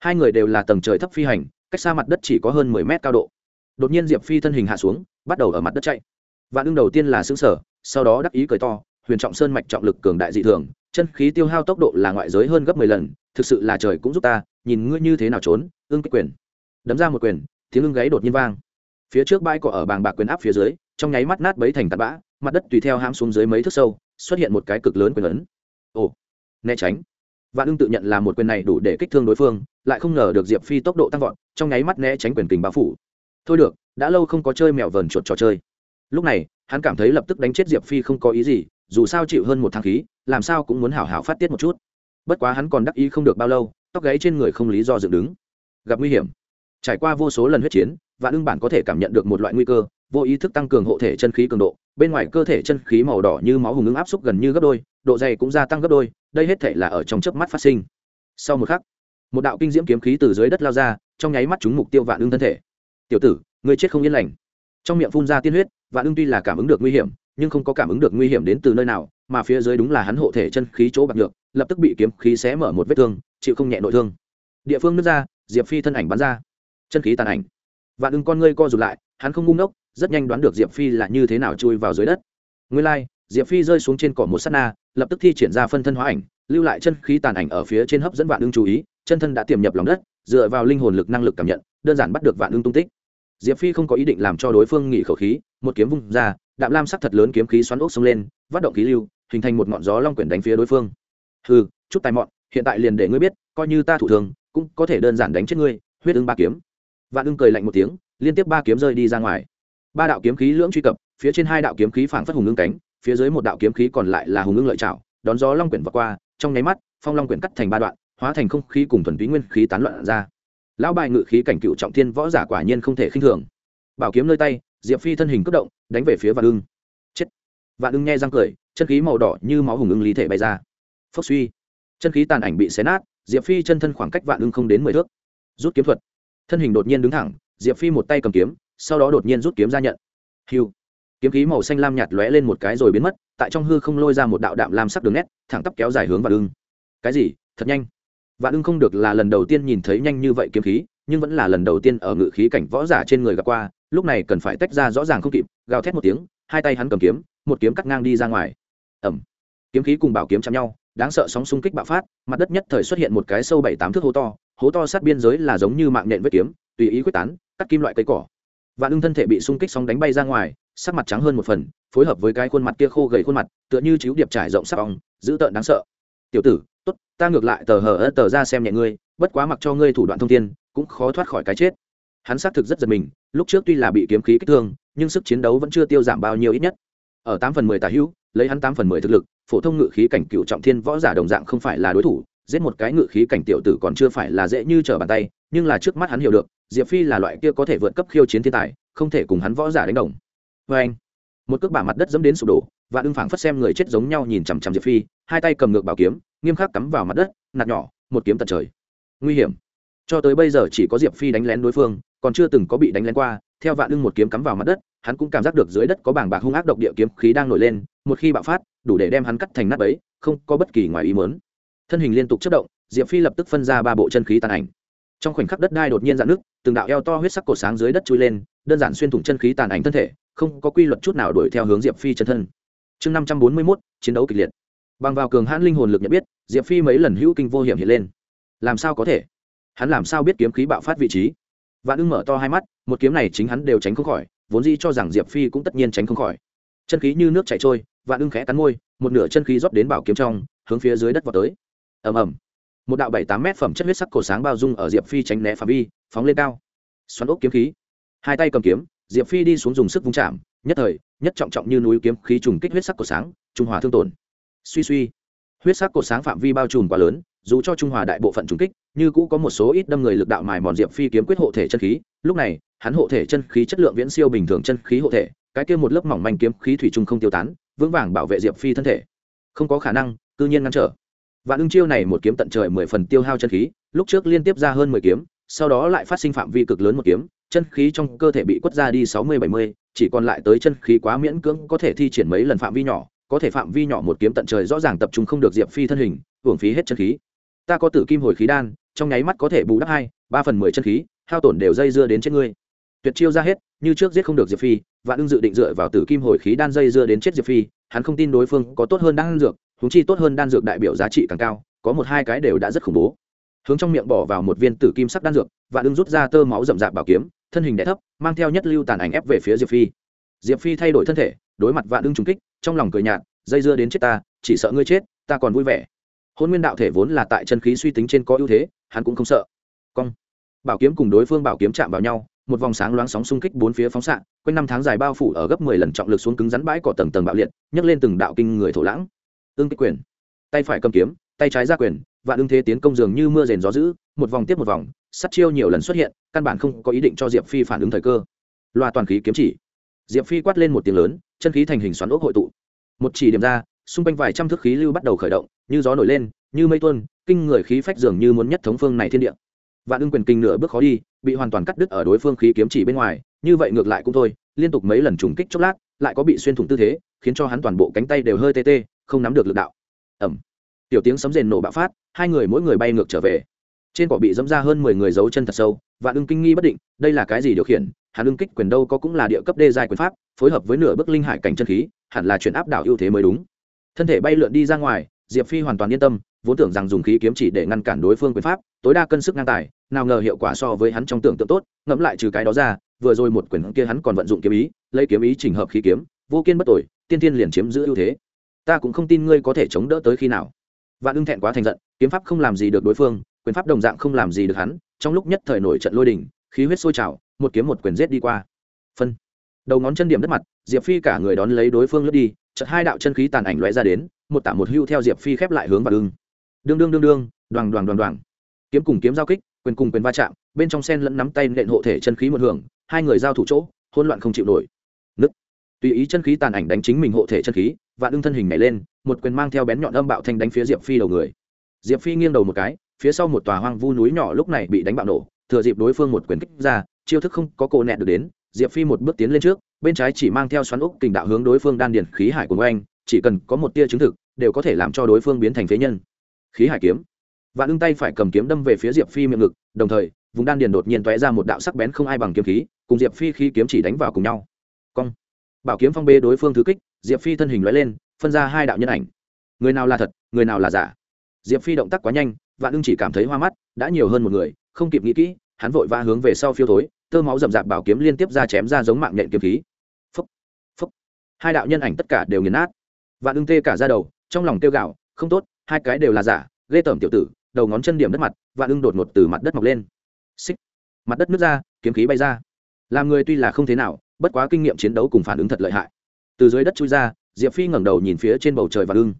Hai người đều là tầng trời thấp phi hành, cách xa mặt đất chỉ có hơn mười mét cao độ. Đột nhiên diệp phi thân hình hạ xuống, bắt đầu ở mặt đất chạy. Vạn ưng đầu tiên là xứng sở sau đó đắc ý cười to, huyền trọng sơn mạch trọng lực cường đại dị thường, chân khí tiêu hao tốc độ là ngoại giới hơn gấp mười lần, thực sự là trời cũng giúp ta, nhìn ngươi như thế nào trốn ưng kích quyền. Đấm ra một quyền tiếng ưng gáy đột nhiên vang. Phía trước bãi cỏ ở bàng bạc quyền áp phía dưới, trong nháy mắt nát bấy thành tạt bã, mặt đất tùy theo hãm xuống dưới mấy thước sâu, xuất hiện một cái cực lớn quyền ấn. Ồ, né tránh. Vạn ưng tự nhận là một quyền này đủ để kích thương đối phương, lại không ngờ được diệp phi tốc độ tăng vọt, trong nháy mắt né tránh quyền kình bao phủ. Thôi được, đã lâu không có chơi mèo vờn chuột trò chơi. Lúc này, hắn cảm thấy lập tức đánh chết diệp phi không có ý gì, dù sao chịu hơn một tháng khí, làm sao cũng muốn hảo hảo phát tiết một chút. Bất quá hắn còn đắc ý không được bao lâu, tóc gáy trên người không lý do dựng đứng. Gặp nguy hiểm trải qua vô số lần huyết chiến, Vạn ưng bản có thể cảm nhận được một loại nguy cơ, vô ý thức tăng cường hộ thể chân khí cường độ, bên ngoài cơ thể chân khí màu đỏ như máu hùng ứng áp xúc gần như gấp đôi, độ dày cũng gia tăng gấp đôi, đây hết thể là ở trong chớp mắt phát sinh. Sau một khắc, một đạo kinh diễm kiếm khí từ dưới đất lao ra, trong nháy mắt trúng mục tiêu vạn ưng thân thể. Tiểu tử người chết không yên lành. Trong miệng phun ra tiên huyết, vạn ưng tuy là cảm ứng được nguy hiểm, nhưng không có cảm ứng được nguy hiểm đến từ nơi nào, mà phía dưới đúng là hắn hộ thể chân khí chỗ bạc được lập tức bị kiếm khí xé mở một vết thương, chịu không nhẹ nội thương. Địa phương nước ra, diệp phi thân ảnh bắn ra chân khí tàn ảnh. Vạn ưng con ngươi co rụt lại hắn không ngu ngốc rất nhanh đoán được diệp phi là như thế nào chui vào dưới đất. Nguyên lai、like, diệp phi rơi xuống trên cỏ một s á t na lập tức thi triển ra phân thân hóa ảnh lưu lại chân khí tàn ảnh ở phía trên hấp dẫn vạn ưng chú ý chân thân đã tiềm nhập lòng đất dựa vào linh hồn lực năng lực cảm nhận đơn giản bắt được vạn ưng tung tích. Diệp phi không có ý định làm cho đối phương nghỉ khẩu khí một kiếm vung ra đạm lam sắc thật lớn kiếm khí xoắn ốc xông lên vắt động khí lưu hình thành một ngọn gió long quyển đánh phía đối phương. Hừ chút tài mọn hiện tại liền để ngươi biết coi như ta thủ thường cũng có thể đơn giản đánh chết ngươi huyết ứng ba kiếm vạn ưng cười lạnh một tiếng, liên tiếp ba kiếm rơi đi ra ngoài. Ba đạo kiếm khí lưỡng truy cập, phía trên hai đạo kiếm khí phảng phất hùng ưng cánh, phía dưới một đạo kiếm khí còn lại là hùng ưng lợi chảo đón gió long quyển vượt qua, trong nháy mắt, phong long quyển cắt thành ba đoạn, hóa thành không khí cùng thuần túy nguyên khí tán loạn ra. Lão bài ngự khí cảnh cựu trọng thiên võ giả quả nhiên không thể khinh thường. Bảo kiếm nơi tay, diệp phi thân hình cất động, đánh về phía vạn ưng. Chết. Vạn ưng nghe răng cười, chân khí màu đỏ như máu hùng ưng lý thể bay ra. Phốc suy. Chân khí tàn ảnh bị xé nát, diệp phi chân thân khoảng cách vạn ưng không đến mười thước. Rút kiếm thuật thân hình đột nhiên đứng thẳng, diệp phi một tay cầm kiếm, sau đó đột nhiên rút kiếm ra nhận. Hiu. Kiếm khí màu xanh lam nhạt lóe lên một cái rồi biến mất, tại trong hư không lôi ra một đạo đạm lam sắc đường nét, thẳng tắp kéo dài hướng vạn ưng. Cái gì? Thật nhanh. Vạn ưng không được là lần đầu tiên nhìn thấy nhanh như vậy kiếm khí, nhưng vẫn là lần đầu tiên ở ngự khí cảnh võ giả trên người gặp qua, lúc này cần phải tách ra rõ ràng không kịp, gào thét một tiếng, hai tay hắn cầm kiếm, một kiếm cắt ngang đi ra ngoài. Ẩm kiếm khí cùng bảo kiếm chạm nhau, đáng sợ sóng xung kích bạo phát, mặt đất nhất thời xuất hiện một cái sâu bảy tám thước hố to hố to sát biên giới là giống như mạng nhện vết kiếm, tùy ý quyết tán, cắt kim loại cây cỏ. Và ưng thân thể bị xung kích sóng đánh bay ra ngoài, sắc mặt trắng hơn một phần, phối hợp với cái khuôn mặt kia khô gầy khuôn mặt, tựa như chiếu điệp trải rộng sắc ong, dữ tợn đáng sợ. Tiểu tử, tốt, ta ngược lại tờ hờ tờ ra xem nhẹ ngươi, bất quá mặc cho ngươi thủ đoạn thông tin cũng khó thoát khỏi cái chết. Hắn xác thực rất giật mình, lúc trước tuy là bị kiếm khí kích thương, nhưng sức chiến đấu vẫn chưa tiêu giảm bao nhiêu ít nhất. Ở tám phần mười tà hữu, lấy hắn tám phần mười thực lực, phổ thông ngự khí cảnh cựu trọng thiên võ giả đồng dạng không phải là đối thủ giết một cái ngự khí cảnh tiểu tử còn chưa phải là dễ như trở bàn tay, nhưng là trước mắt hắn hiểu được, diệp phi là loại kia có thể vượt cấp khiêu chiến thiên tài, không thể cùng hắn võ giả đánh đồng. Vê anh, một cước bả mặt đất dẫm đến sụp đổ, và ưng phảng phất xem người chết giống nhau nhìn chằm chằm diệp phi, hai tay cầm ngược bảo kiếm, nghiêm khắc cắm vào mặt đất, nạt nhỏ, một kiếm tận trời. Nguy hiểm. Cho tới bây giờ chỉ có diệp phi đánh lén đối phương, còn chưa từng có bị đánh lén qua, theo vạn ưng một kiếm cắm vào mặt đất, hắn cũng cảm giác được dưới đất có bảng bạc hung ác độc địa kiếm khí đang nổi lên, một khi bạo phát, đủ để đem hắn cắt thành nát ấy không có bất kỳ ngoài ý muốn thân hình liên tục chất động, diệp phi lập tức phân ra ba bộ chân khí tàn ảnh. Trong khoảnh khắc đất đai đột nhiên dạn nước từng đạo eo to huyết sắc cổ sáng dưới đất chui lên, đơn giản xuyên thủng chân khí tàn ảnh thân thể, không có quy luật chút nào đuổi theo hướng diệp phi chân thân. Chương năm trăm bốn mươi mốt, chiến đấu kịch liệt. Bằng vào cường hãn linh hồn lực nhận biết, diệp phi mấy lần hữu kinh vô hiểm hiện lên. Làm sao có thể? Hắn làm sao biết kiếm khí bạo phát vị trí? Vạn ưng mở to hai mắt, một kiếm này chính hắn đều tránh không khỏi, vốn dĩ cho rằng diệp phi cũng tất nhiên tránh không khỏi. Chân khí như nước chảy trôi, vạn ưng khẽ cắn môi, một nửa chân khí rót đến bảo kiếm trong, hướng phía dưới đất vào tới ầm ầm. Một đạo bảy tám mét phẩm chất huyết sắc cổ sáng bao dung ở diệp phi tránh né phạm vi, phóng lên cao. Xoắn ốc kiếm khí. Hai tay cầm kiếm, diệp phi đi xuống dùng sức vung chạm, nhất thời, nhất trọng trọng như núi kiếm khí trùng kích huyết sắc cổ sáng, trung hòa thương tổn. Suy suy. Huyết sắc cổ sáng phạm vi bao trùm quá lớn, dù cho trung hòa đại bộ phận trùng kích, như cũ có một số ít đâm người lực đạo mài mòn diệp phi kiếm quyết hộ thể chân khí. Lúc này, hắn hộ thể chân khí chất lượng viễn siêu bình thường chân khí hộ thể, cái kia một lớp mỏng manh kiếm khí thủy trung không tiêu tán, vững vàng bảo vệ diệp phi thân thể. Không có khả năng, cư nhiên ngăn trở vạn ưng chiêu này một kiếm tận trời mười phần tiêu hao chân khí, lúc trước liên tiếp ra hơn mười kiếm, sau đó lại phát sinh phạm vi cực lớn một kiếm, chân khí trong cơ thể bị quất ra đi sáu mươi, bảy mươi, chỉ còn lại tới chân khí quá miễn cưỡng có thể thi triển mấy lần phạm vi nhỏ, có thể phạm vi nhỏ một kiếm tận trời rõ ràng tập trung không được diệp phi thân hình, hưởng phí hết chân khí. Ta có tử kim hồi khí đan, trong nháy mắt có thể bù đắp hai, ba phần mười chân khí, hao tổn đều dây dưa đến trên ngươi. Tuyệt chiêu ra hết, như trước giết không được diệp phi, vạn ưng dự định dựa vào tử kim hồi khí đan dây dưa đến chết diệp phi, hắn không tin đối phương có tốt hơn đan dược húng chi tốt hơn đan dược đại biểu giá trị càng cao, có một hai cái đều đã rất khủng bố. Hướng trong miệng bỏ vào một viên tử kim sắc đan dược vạn đương rút ra tơ máu rậm rạp bảo kiếm, thân hình đẻ thấp, mang theo nhất lưu tàn ảnh ép về phía diệp phi. Diệp phi thay đổi thân thể, đối mặt vạn đương trùng kích, trong lòng cười nhạt, dây dưa đến chết ta, chỉ sợ ngươi chết, ta còn vui vẻ. Hôn nguyên đạo thể vốn là tại chân khí suy tính trên có ưu thế, hắn cũng không sợ. Cong. Bảo kiếm cùng đối phương bảo kiếm chạm vào nhau, một vòng sáng loáng sóng xung kích bốn phía phóng xạ, quanh năm tháng dài bao phủ ở gấp mười lần trọng lực xuống cứng rắn bãi cỏ tầng tầng bạo liệt, nhấc lên từng đạo kinh người thổ lãng ương kích quyền. Tay phải cầm kiếm, tay trái ra quyền, vạn ương thế tiến công dường như mưa rền gió dữ, một vòng tiếp một vòng sắt chiêu nhiều lần xuất hiện, căn bản không có ý định cho diệp phi phản ứng thời cơ. Loa toàn khí kiếm chỉ. Diệp phi quát lên một tiếng lớn, chân khí thành hình xoắn ốc hội tụ. Một chỉ điểm ra, xung quanh vài trăm thước khí lưu bắt đầu khởi động, như gió nổi lên, như mây tuôn, kinh người khí phách dường như muốn nhất thống phương này thiên địa. Vạn ưng quyền kinh nửa bước khó đi, bị hoàn toàn cắt đứt ở đối phương khí kiếm chỉ bên ngoài, như vậy ngược lại cũng thôi, liên tục mấy lần trùng kích chốc lát, lại có bị xuyên thủng tư thế, khiến cho hắn toàn bộ cánh tay đều hơi tê tê không nắm được lực đạo. Ẩm tiểu tiếng sấm rền nổ bạo phát, hai người mỗi người bay ngược trở về. Trên cỏ bị dẫm ra hơn mười người giấu chân thật sâu, và ưng kinh nghi bất định, đây là cái gì điều khiển? Hàn ưng kích quyền đâu có cũng là địa cấp đê dài quyền pháp, phối hợp với nửa bức linh hải cảnh chân khí, hẳn là chuyển áp đảo ưu thế mới đúng. Thân thể bay lượn đi ra ngoài, diệp phi hoàn toàn yên tâm, vốn tưởng rằng dùng khí kiếm chỉ để ngăn cản đối phương quyền pháp, tối đa cân sức ngang tài, nào ngờ hiệu quả so với hắn trong tưởng tượng tốt, ngẫm lại trừ cái đó ra, vừa rồi một quyền kia hắn còn vận dụng kiếm ý, lấy kiếm ý chỉnh hợp khí kiếm, vô kiên bất tội tiên tiên liền chiếm giữ ưu thế ta cũng không tin ngươi có thể chống đỡ tới khi nào. Vạn ưng thẹn quá thành giận, kiếm pháp không làm gì được đối phương, quyền pháp đồng dạng không làm gì được hắn, trong lúc nhất thời nổi trận lôi đình, khí huyết sôi trào, một kiếm một quyền giết đi qua. Phân đầu ngón chân điểm đất mặt, diệp phi cả người đón lấy đối phương lướt đi, chợt hai đạo chân khí tàn ảnh lóe ra đến, một tả một hưu theo diệp phi khép lại hướng vạn ưng. Đương đương đương đương đoàn đoàn đoàn đoàn kiếm cùng kiếm giao kích, quyền cùng quyền va chạm, bên trong sen lẫn nắm tay nện hộ thể chân khí một hưởng, hai người giao thủ chỗ, hỗn loạn không chịu nổi tùy ý chân khí tàn ảnh đánh chính mình hộ thể chân khí và ưng thân hình nhảy lên, một quyền mang theo bén nhọn âm bạo thanh đánh phía diệp phi đầu người. Diệp phi nghiêng đầu một cái, phía sau một tòa hoang vu núi nhỏ lúc này bị đánh bạo nổ, thừa dịp đối phương một quyền kích ra, chiêu thức không có cổ nẹt được đến, diệp phi một bước tiến lên trước, bên trái chỉ mang theo xoắn úc kình đạo hướng đối phương đan điền khí hải của anh, chỉ cần có một tia chứng thực, đều có thể làm cho đối phương biến thành phế nhân. Khí hải kiếm. Vạn ưng tay phải cầm kiếm đâm về phía diệp phi miệng ngực, đồng thời, vùng đan điền đột nhiên tóe ra một đạo sắc bén không ai bằng kiếm khí, cùng diệp phi khi kiếm chỉ đánh vào cùng nhau. Cong bảo kiếm phong bê đối phương thứ kích, diệp phi thân hình loại lên, phân ra hai đạo nhân ảnh. Người nào là thật, người nào là giả? Diệp phi động tác quá nhanh, vạn ưng chỉ cảm thấy hoa mắt, đã nhiều hơn một người, không kịp nghĩ kỹ, hắn vội vã hướng về sau phiêu thối, tơ máu rậm rạp bảo kiếm liên tiếp ra chém ra giống mạng nhện kiếm khí. Phúc phúc. Hai đạo nhân ảnh tất cả đều nghiền nát. Vạn ưng tê cả ra đầu, trong lòng tiêu gạo không tốt, hai cái đều là giả, ghê tởm tiểu tử, đầu ngón chân điểm đất mặt, vạn ưng đột ngột từ mặt đất mọc lên. Xích, mặt đất nước ra, kiếm khí bay ra. Làm người tuy là không thế nào bất quá kinh nghiệm chiến đấu cùng phản ứng thật lợi hại. Từ dưới đất chui ra, diệp phi ngẩng đầu nhìn phía trên bầu trời vạn ưng.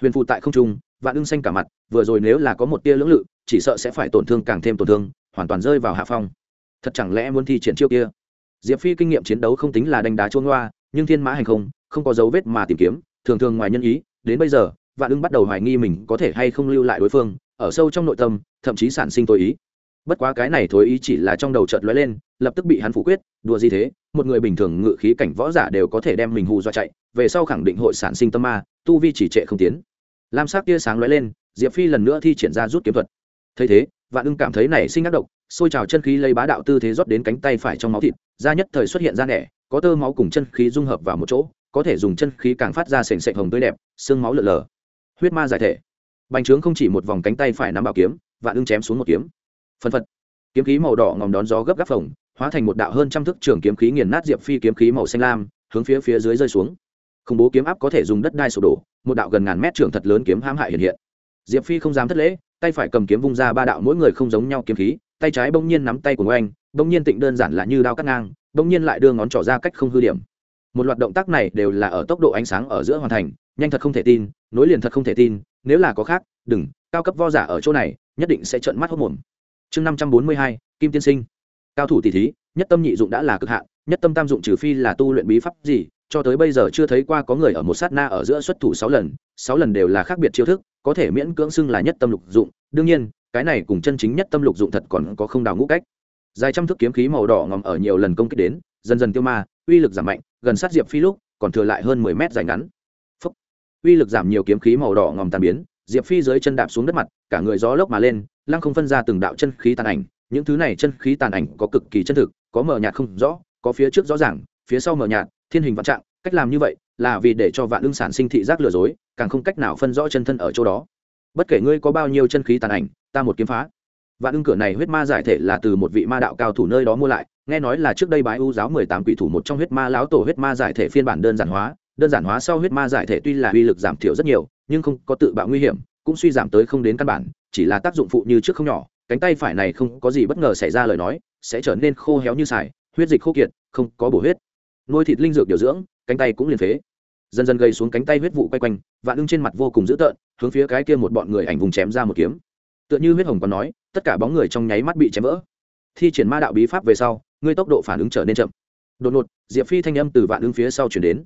Huyền phụ tại không trung, vạn ưng xanh cả mặt, vừa rồi nếu là có một tia lưỡng lự, chỉ sợ sẽ phải tổn thương càng thêm tổn thương, hoàn toàn rơi vào hạ phong. Thật chẳng lẽ muốn thi triển chiêu kia? Diệp phi kinh nghiệm chiến đấu không tính là đánh đá chuông loa, nhưng thiên mã hành không không có dấu vết mà tìm kiếm, thường thường ngoài nhân ý, đến bây giờ, vạn ưng bắt đầu hoài nghi mình có thể hay không lưu lại đối phương, ở sâu trong nội tâm, thậm chí sản sinh tội ý bất quá cái này thối ý chỉ là trong đầu chợt lóe lên, lập tức bị hắn phủ quyết, đùa gì thế, một người bình thường ngự khí cảnh võ giả đều có thể đem mình hù do chạy, về sau khẳng định hội sản sinh tâm ma, tu vi chỉ trệ không tiến. Lam sắc tia sáng lóe lên, diệp phi lần nữa thi triển ra rút kiếm thuật. Thấy thế, vạn ưng cảm thấy nảy sinh ác độc, xôi trào chân khí lấy bá đạo tư thế rót đến cánh tay phải trong máu thịt, da nhất thời xuất hiện ra nẻ, có tơ máu cùng chân khí dung hợp vào một chỗ, có thể dùng chân khí càng phát ra sền sệt hồng tươi đẹp, xương máu lợn lờ. Huyết ma giải thể. Bành trướng không chỉ một vòng cánh tay phải nắm bảo kiếm, vạn ưng chém xuống một kiếm phân phật. Kiếm khí màu đỏ ngòm đón gió gấp gáp phồng, hóa thành một đạo hơn trăm thước trường kiếm khí nghiền nát diệp phi kiếm khí màu xanh lam, hướng phía phía dưới rơi xuống. Khủng bố kiếm áp có thể dùng đất đai sụp đổ, một đạo gần ngàn mét trường thật lớn kiếm hãm hại hiện hiện. Diệp phi không dám thất lễ, tay phải cầm kiếm vung ra ba đạo mỗi người không giống nhau kiếm khí, tay trái bỗng nhiên nắm tay của oanh bỗng nhiên tịnh đơn giản là như đao cắt ngang, bỗng nhiên lại đưa ngón trỏ ra cách không hư điểm. Một loạt động tác này đều là ở tốc độ ánh sáng ở giữa hoàn thành, nhanh thật không thể tin, nối liền thật không thể tin, nếu là có khác, đừng, cao cấp vo giả ở chỗ này, nhất định sẽ trợn mắt hốc mồm chương năm trăm bốn mươi hai, kim tiên sinh. Cao thủ tỷ thí, nhất tâm nhị dụng đã là cực hạn, nhất tâm tam dụng trừ phi là tu luyện bí pháp gì, cho tới bây giờ chưa thấy qua có người ở một sát na ở giữa xuất thủ sáu lần sáu lần đều là khác biệt chiêu thức, có thể miễn cưỡng xưng là nhất tâm lục dụng. Đương nhiên, cái này cùng chân chính nhất tâm lục dụng thật còn có không đào ngũ cách. Dài trăm thước kiếm khí màu đỏ ngòm ở nhiều lần công kích đến, dần dần tiêu ma, uy lực giảm mạnh, gần sát diệp phi lúc, còn thừa lại hơn mười mét dài ngắn. Phúc. uy lực giảm nhiều kiếm khí màu đỏ ngòm tàn biến, diệp phi dưới chân đạp xuống đất mặt, cả người gió lốc mà lên lăng không phân ra từng đạo chân khí tàn ảnh, những thứ này chân khí tàn ảnh có cực kỳ chân thực, có mờ nhạt không rõ, có phía trước rõ ràng, phía sau mờ nhạt, thiên hình vạn trạng, cách làm như vậy là vì để cho vạn lương sản sinh thị giác lừa dối, càng không cách nào phân rõ chân thân ở chỗ đó. Bất kể ngươi có bao nhiêu chân khí tàn ảnh, ta một kiếm phá. Vạn ưng cửa này huyết ma giải thể là từ một vị ma đạo cao thủ nơi đó mua lại, nghe nói là trước đây bái u giáo mười tám quỷ thủ một trong huyết ma lão tổ huyết ma giải thể phiên bản đơn giản hóa, đơn giản hóa sau huyết ma giải thể tuy là uy lực giảm thiểu rất nhiều, nhưng không có tự bạo nguy hiểm, cũng suy giảm tới không đến căn bản chỉ là tác dụng phụ như trước không nhỏ, cánh tay phải này không có gì bất ngờ xảy ra lời nói, sẽ trở nên khô héo như xài huyết dịch khô kiệt, không có bổ huyết. Nuôi thịt linh dược điều dưỡng, cánh tay cũng liền phế. Dần dần gây xuống cánh tay huyết vụ quay quanh, vạn ưng trên mặt vô cùng dữ tợn, hướng phía cái kia một bọn người ảnh vùng chém ra một kiếm. Tựa như huyết hồng còn nói, tất cả bóng người trong nháy mắt bị chém vỡ. Thi triển ma đạo bí pháp về sau, ngươi tốc độ phản ứng trở nên chậm. Đột ngột, diệp phi thanh âm từ vạn ưng phía sau chuyển đến.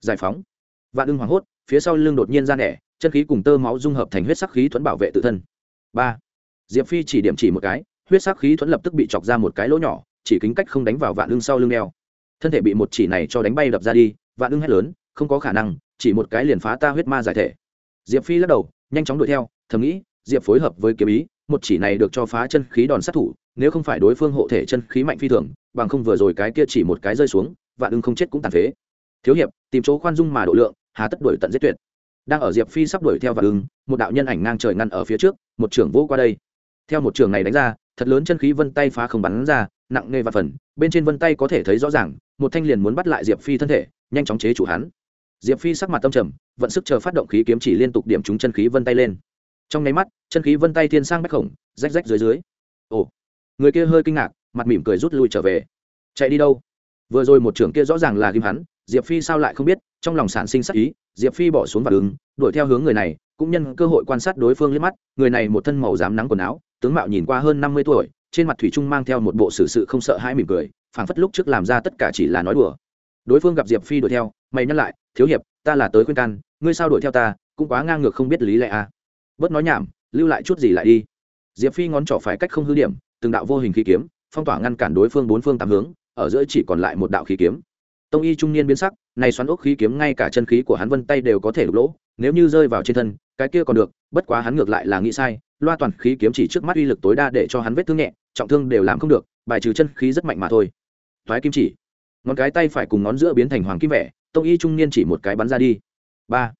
Giải phóng. Vạn ưng hoảng hốt, phía sau lưng đột nhiên ra nẻ, chân khí cùng tơ máu dung hợp thành huyết sắc khí thuẫn bảo vệ tự thân ba diệp phi chỉ điểm chỉ một cái huyết sắc khí thuẫn lập tức bị chọc ra một cái lỗ nhỏ chỉ kính cách không đánh vào vạn lưng sau lưng đeo thân thể bị một chỉ này cho đánh bay đập ra đi vạn lưng hét lớn không có khả năng chỉ một cái liền phá ta huyết ma giải thể diệp phi lắc đầu nhanh chóng đuổi theo thầm nghĩ diệp phối hợp với kiếm ý một chỉ này được cho phá chân khí đòn sát thủ nếu không phải đối phương hộ thể chân khí mạnh phi thường bằng không vừa rồi cái kia chỉ một cái rơi xuống vạn ưng không chết cũng tàn phế thiếu hiệp tìm chỗ khoan dung mà độ lượng hà tất đuổi tận giết tuyệt đang ở diệp phi sắp đuổi theo vạn ưng một đạo nhân ảnh ngang trời ngăn ở phía trước một trưởng vỗ qua đây. Theo một trường này đánh ra, thật lớn chân khí vân tay phá không bắn ra, nặng nề và phần, bên trên vân tay có thể thấy rõ ràng, một thanh liền muốn bắt lại diệp phi thân thể, nhanh chóng chế chủ hắn. Diệp phi sắc mặt tâm trầm, vận sức chờ phát động khí kiếm chỉ liên tục điểm trúng chân khí vân tay lên. Trong nháy mắt, chân khí vân tay thiên sang bách khổng, rách rách dưới dưới. Ồ, người kia hơi kinh ngạc, mặt mỉm cười rút lui trở về. Chạy đi đâu? Vừa rồi một trưởng kia rõ ràng là ghim hắn, diệp phi sao lại không biết trong lòng sản sinh sắc ý, diệp phi bỏ xuống và ứng, đuổi theo hướng người này, cũng nhân cơ hội quan sát đối phương liếc mắt, người này một thân màu dám nắng quần áo, tướng mạo nhìn qua hơn năm mươi tuổi, trên mặt thủy trung mang theo một bộ xử sự không sợ hãi mỉm cười, phảng phất lúc trước làm ra tất cả chỉ là nói đùa. Đối phương gặp diệp phi đuổi theo, mày nhắc lại, thiếu hiệp, ta là tới khuyên can, ngươi sao đuổi theo ta, cũng quá ngang ngược không biết lý lẽ à. bớt nói nhảm, lưu lại chút gì lại đi. Diệp phi ngón trỏ phải cách không hư điểm, từng đạo vô hình khí kiếm, phong tỏa ngăn cản đối phương bốn phương tám hướng, ở giữa chỉ còn lại một đạo khí kiếm tông y trung niên biến sắc, này xoắn ốc khí kiếm ngay cả chân khí của hắn vân tay đều có thể đục lỗ, nếu như rơi vào trên thân, cái kia còn được, bất quá hắn ngược lại là nghĩ sai, loa toàn khí kiếm chỉ trước mắt uy lực tối đa để cho hắn vết thương nhẹ, trọng thương đều làm không được, bài trừ chân khí rất mạnh mà thôi. Thoái kim chỉ. Ngón cái tay phải cùng ngón giữa biến thành hoàng kim vẻ, tông y trung niên chỉ một cái bắn ra đi. Ba.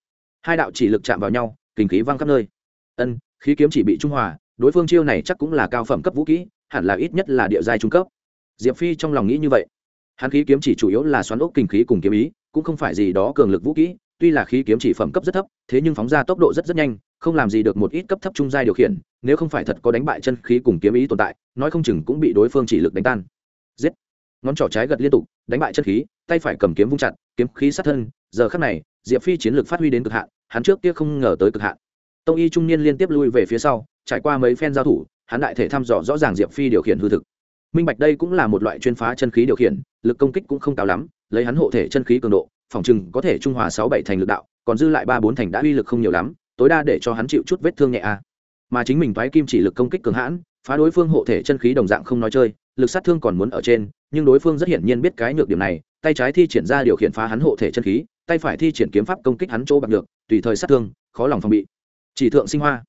Hai đạo chỉ lực chạm vào nhau, kinh khí văng khắp nơi. Ân, khí kiếm chỉ bị trung hòa, đối phương chiêu này chắc cũng là cao phẩm cấp vũ kỹ, hẳn là ít nhất là địa giai trung cấp. Diệp phi trong lòng nghĩ như vậy hắn khí kiếm chỉ chủ yếu là xoắn ốc kinh khí cùng kiếm ý, cũng không phải gì đó cường lực vũ kỹ, tuy là khí kiếm chỉ phẩm cấp rất thấp, thế nhưng phóng ra tốc độ rất rất nhanh, không làm gì được một ít cấp thấp trung giai điều khiển, nếu không phải thật có đánh bại chân khí cùng kiếm ý tồn tại, nói không chừng cũng bị đối phương chỉ lực đánh tan. Giết! Ngón trỏ trái gật liên tục, đánh bại chân khí, tay phải cầm kiếm vung chặt, kiếm khí sát thân, giờ khắc này, diệp phi chiến lược phát huy đến cực hạn, hắn trước kia không ngờ tới cực hạn. Tông y trung niên liên tiếp lui về phía sau, trải qua mấy phen giao thủ, hắn đại thể thăm dò rõ ràng diệp phi điều khiển hư thực minh bạch đây cũng là một loại chuyên phá chân khí điều khiển, lực công kích cũng không cao lắm, lấy hắn hộ thể chân khí cường độ, phòng chừng có thể trung hòa sáu bảy thành lực đạo, còn dư lại ba bốn thành đã uy lực không nhiều lắm, tối đa để cho hắn chịu chút vết thương nhẹ a. Mà chính mình thoái kim chỉ lực công kích cường hãn, phá đối phương hộ thể chân khí đồng dạng không nói chơi, lực sát thương còn muốn ở trên, nhưng đối phương rất hiển nhiên biết cái nhược điểm này, tay trái thi triển ra điều khiển phá hắn hộ thể chân khí, tay phải thi triển kiếm pháp công kích hắn chỗ bạc được tùy thời sát thương, khó lòng phòng bị. Chỉ thượng sinh hoa.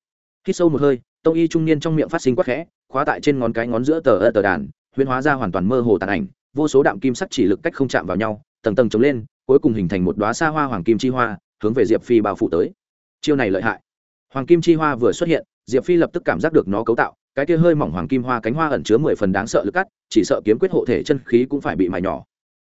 Hít sâu một hơi tông y trung niên trong miệng phát sinh quắc khẽ, khóa tại trên ngón cái ngón giữa tờ ơ tờ đàn, huyễn hóa ra hoàn toàn mơ hồ tàn ảnh, vô số đạm kim sắc chỉ lực cách không chạm vào nhau, tầng tầng chống lên, cuối cùng hình thành một đoá xa hoa hoàng kim chi hoa, hướng về diệp phi bao phủ tới. Chiêu này lợi hại. Hoàng kim chi hoa vừa xuất hiện, diệp phi lập tức cảm giác được nó cấu tạo, cái kia hơi mỏng hoàng kim hoa cánh hoa ẩn chứa mười phần đáng sợ lực cắt, chỉ sợ kiếm quyết hộ thể chân khí cũng phải bị mài nhỏ.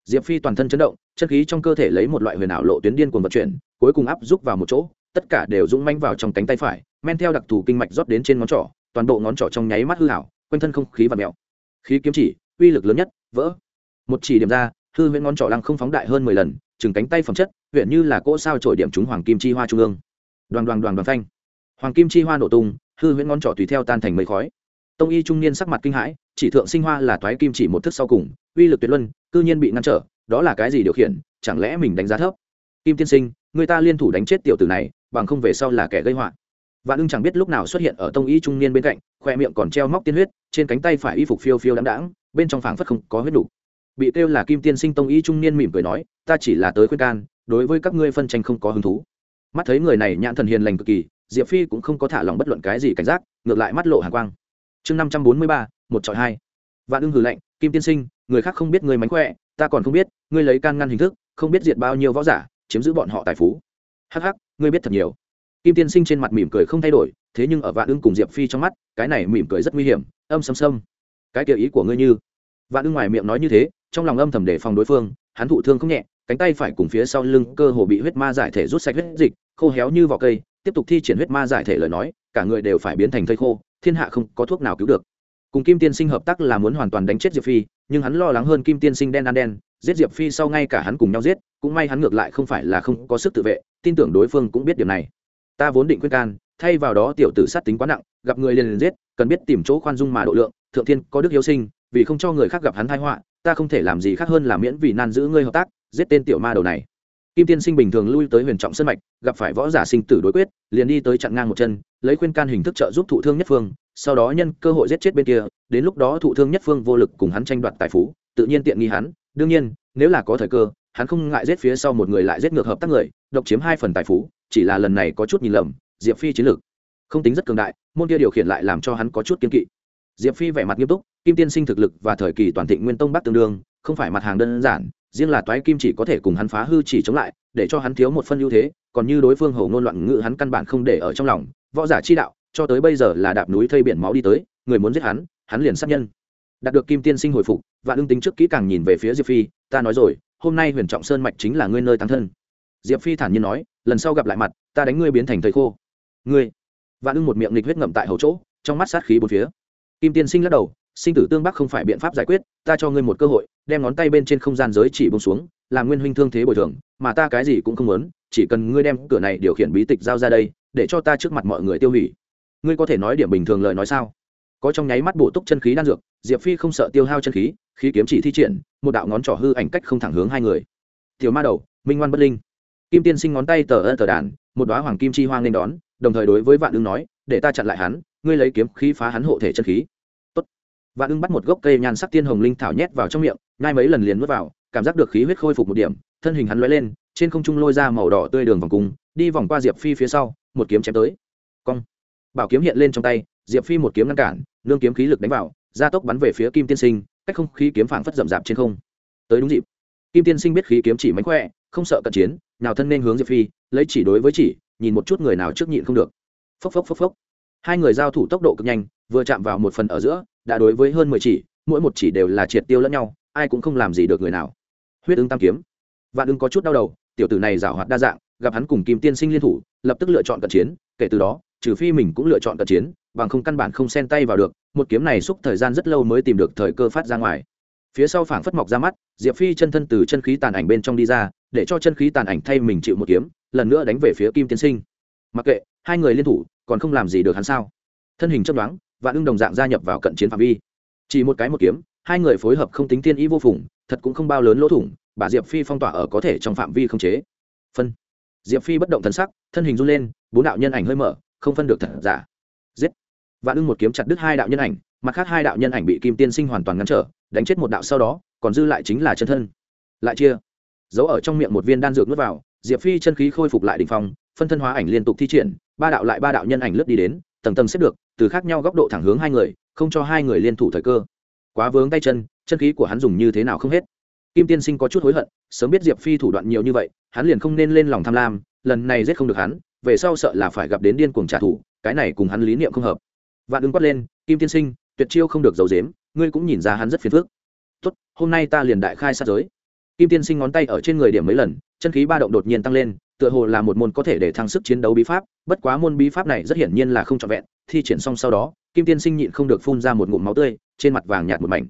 Diệp phi toàn thân chấn động, chân khí trong cơ thể lấy một loại huyền ảo lộ tuyến điên cuồng vận chuyển, cuối cùng áp rút vào một chỗ tất cả đều rung manh vào trong cánh tay phải, men theo đặc thù kinh mạch rót đến trên ngón trỏ, toàn bộ ngón trỏ trong nháy mắt hư hảo, quanh thân không khí và mèo. Khí kiếm chỉ, uy lực lớn nhất, vỡ. Một chỉ điểm ra, hư huyễn ngón trỏ lăng không phóng đại hơn mười lần, chừng cánh tay phẩm chất, huyện như là cỗ sao trổi điểm trúng hoàng kim chi hoa trung ương. Đoàn đoàn đoàn đoàn phanh. Hoàng kim chi hoa nổ tung, hư huyễn ngón trỏ tùy theo tan thành mây khói. Tông y trung niên sắc mặt kinh hãi, chỉ thượng sinh hoa là thoái kim chỉ một thức sau cùng, uy lực tuyệt luân, cư nhiên bị ngăn trở, đó là cái gì điều khiển, chẳng lẽ mình đánh giá thấp? Kim tiên sinh, người ta liên thủ đánh chết tiểu tử này bằng không về sau là kẻ gây họa. Vạn ưng chẳng biết lúc nào xuất hiện ở tông y trung niên bên cạnh, khoe miệng còn treo móc tiên huyết, trên cánh tay phải y phục phiêu phiêu đáng đáng bên trong phảng phất không có huyết đủ. Bị kêu là kim tiên sinh tông y trung niên mỉm cười nói, ta chỉ là tới khuyên can, đối với các ngươi phân tranh không có hứng thú. Mắt thấy người này nhãn thần hiền lành cực kỳ, diệp phi cũng không có thả lòng bất luận cái gì cảnh giác, ngược lại mắt lộ hàng quang. Chương năm trăm bốn mươi ba, một trọi hai. Vạn ưng hừ lạnh, kim tiên sinh, người khác không biết người mánh khỏe, ta còn không biết, ngươi lấy can ngăn hình thức, không biết diệt bao nhiêu võ giả, chiếm giữ bọn họ tài phú. Hắc hắc ngươi biết thật nhiều. Kim tiên sinh trên mặt mỉm cười không thay đổi, thế nhưng ở vạn ưng cùng diệp phi trong mắt, cái này mỉm cười rất nguy hiểm, âm xâm xâm cái kiểu ý của ngươi như? Vạn ưng ngoài miệng nói như thế, trong lòng âm thầm để phòng đối phương, hắn thụ thương không nhẹ, cánh tay phải cùng phía sau lưng cơ hồ bị huyết ma giải thể rút sạch huyết dịch, khô héo như vỏ cây, tiếp tục thi triển huyết ma giải thể lời nói, cả người đều phải biến thành thây khô, thiên hạ không có thuốc nào cứu được. Cùng kim tiên sinh hợp tác là muốn hoàn toàn đánh chết diệp phi nhưng hắn lo lắng hơn kim tiên sinh đen ăn đen, giết diệp phi sau ngay cả hắn cùng nhau giết, cũng may hắn ngược lại không phải là không có sức tự vệ, tin tưởng đối phương cũng biết điều này. Ta vốn định khuyên can, thay vào đó tiểu tử sát tính quá nặng, gặp người liền liền giết, cần biết tìm chỗ khoan dung mà độ lượng, thượng thiên có đức hiếu sinh, vì không cho người khác gặp hắn thái họa, ta không thể làm gì khác hơn là miễn vì nan giữ ngươi hợp tác, giết tên tiểu ma đầu này. Kim tiên sinh bình thường lui tới huyền trọng sân mạch, gặp phải võ giả sinh tử đối quyết, liền đi tới chặn ngang một chân, lấy khuyên can hình thức trợ giúp thụ thương nhất phương sau đó nhân cơ hội giết chết bên kia, đến lúc đó thụ thương nhất phương vô lực cùng hắn tranh đoạt tài phú, tự nhiên tiện nghi hắn. Đương nhiên, nếu là có thời cơ, hắn không ngại giết phía sau một người lại giết ngược hợp tác người, độc chiếm hai phần tài phú, chỉ là lần này có chút nhìn lầm, diệp phi chiến lược không tính rất cường đại, môn kia điều khiển lại làm cho hắn có chút kiên kỵ. Diệp phi vẻ mặt nghiêm túc, kim tiên sinh thực lực và thời kỳ toàn thịnh nguyên tông bắc tương đương, không phải mặt hàng đơn giản, riêng là toái kim chỉ có thể cùng hắn phá hư chỉ chống lại, để cho hắn thiếu một phân ưu thế, còn như đối phương hầu ngôn loạn ngữ hắn căn bản không để ở trong lòng, võ giả chi đạo cho tới bây giờ là đạp núi thây biển máu đi tới, người muốn giết hắn hắn liền sát nhân. Đạt được kim tiên sinh hồi phục và ưng tính trước kỹ càng nhìn về phía diệp phi, ta nói rồi, hôm nay huyền trọng sơn mạch chính là ngươi nơi tăng thân. Diệp phi thản nhiên nói, lần sau gặp lại mặt, ta đánh ngươi biến thành thầy khô. Ngươi? Và ưng một miệng nghịch huyết ngậm tại hầu chỗ, trong mắt sát khí bốn phía. Kim tiên sinh lắc đầu, sinh tử tương bắc không phải biện pháp giải quyết, ta cho ngươi một cơ hội, đem ngón tay bên trên không gian giới chỉ bông xuống, làm nguyên huynh thương thế bồi thường, mà ta cái gì cũng không muốn, chỉ cần ngươi đem cửa này điều khiển bí tịch giao ra đây, để cho ta trước mặt mọi người tiêu hủy ngươi có thể nói điểm bình thường lời nói sao? Có trong nháy mắt bổ túc chân khí đan dược, diệp phi không sợ tiêu hao chân khí khí kiếm chỉ thi triển, một đạo ngón trỏ hư ảnh cách không thẳng hướng hai người. Tiểu ma đầu, minh ngoan bất linh. Kim tiên sinh ngón tay tờ ơ tờ đàn, một đoá hoàng kim chi hoang nên đón, đồng thời đối với vạn ưng nói, để ta chặn lại hắn, ngươi lấy kiếm khí phá hắn hộ thể chân khí. Tốt. vạn ưng bắt một gốc cây nhan sắc tiên hồng linh thảo nhét vào trong miệng ngay mấy lần liền nuốt vào, cảm giác được khí huyết khôi phục một điểm, thân hình hắn lóe lên, trên không trung lôi ra màu đỏ tươi đường vòng cung, đi vòng qua diệp phi phía sau, một kiếm chém tới bảo kiếm hiện lên trong tay, diệp phi một kiếm ngăn cản, nương kiếm khí lực đánh vào, gia tốc bắn về phía kim tiên sinh, cách không khí kiếm phảng phất rậm rạp trên không. Tới đúng dịp. Kim tiên sinh biết khí kiếm chỉ mánh khỏe, không sợ cận chiến nào thân nên hướng diệp phi, lấy chỉ đối với chỉ, nhìn một chút người nào trước nhịn không được. Phốc phốc phốc phốc. Hai người giao thủ tốc độ cực nhanh, vừa chạm vào một phần ở giữa, đã đối với hơn mười chỉ, mỗi một chỉ đều là triệt tiêu lẫn nhau, ai cũng không làm gì được người nào. Huyết ứng tam kiếm. Vạn ứng có chút đau đầu, tiểu tử này giảo hoạt đa dạng, gặp hắn cùng kim tiên sinh liên thủ, lập tức lựa chọn cận chiến, kể từ đó trừ phi mình cũng lựa chọn cận chiến, bằng không căn bản không xen tay vào được, một kiếm này xúc thời gian rất lâu mới tìm được thời cơ phát ra ngoài. Phía sau phảng phất mọc ra mắt, diệp phi chân thân từ chân khí tàn ảnh bên trong đi ra, để cho chân khí tàn ảnh thay mình chịu một kiếm, lần nữa đánh về phía kim tiên sinh. Mặc kệ, hai người liên thủ, còn không làm gì được hắn sao? Thân hình chấp đoán và ưng đồng dạng gia nhập vào cận chiến phạm vi. Chỉ một cái một kiếm, hai người phối hợp không tính tiên ý vô phùng, thật cũng không bao lớn lỗ thủng, bà diệp phi phong tỏa ở có thể trong phạm vi không chế. Phân. Diệp phi bất động thần sắc, thân hình run lên, bốn đạo nhân ảnh hơi mở không phân được thật giả. Giết. Vạn ưng một kiếm chặt đứt hai đạo nhân ảnh, mặt khác hai đạo nhân ảnh bị kim tiên sinh hoàn toàn ngăn trở, đánh chết một đạo sau đó, còn dư lại chính là chân thân. Lại chia. Giấu ở trong miệng một viên đan dược nuốt vào, diệp phi chân khí khôi phục lại đ ỉ n h phong, phân thân hóa ảnh liên tục thi triển, ba đạo lại ba đạo nhân ảnh lướt đi đến, tầng tầng xếp được, từ khác nhau góc độ thẳng hướng hai người, không cho hai người liên thủ thời cơ. Quá vướng tay chân chân khí của hắn dùng như thế nào không hết. Kim tiên sinh có chút hối hận, sớm biết diệp phi thủ đoạn nhiều như vậy, hắn liền không nên lên lòng tham lam, lần này giết không được hắn về sau sợ là phải gặp đến điên cuồng trả thù, cái này cùng hắn lý niệm không hợp. Vạn ứng quát lên, kim tiên sinh, tuyệt chiêu không được giấu dếm ngươi cũng nhìn ra hắn rất phiền phức. Tốt, hôm nay ta liền đại khai sát giới. Kim tiên sinh ngón tay ở trên người điểm mấy lần, chân khí ba động đột nhiên tăng lên, tựa hồ là một môn có thể để thăng sức chiến đấu bí pháp, bất quá môn bí pháp này rất hiển nhiên là không trọn vẹn, thi triển xong sau đó, kim tiên sinh nhịn không được phun ra một ngụm máu tươi, trên mặt vàng nhạt một mảnh.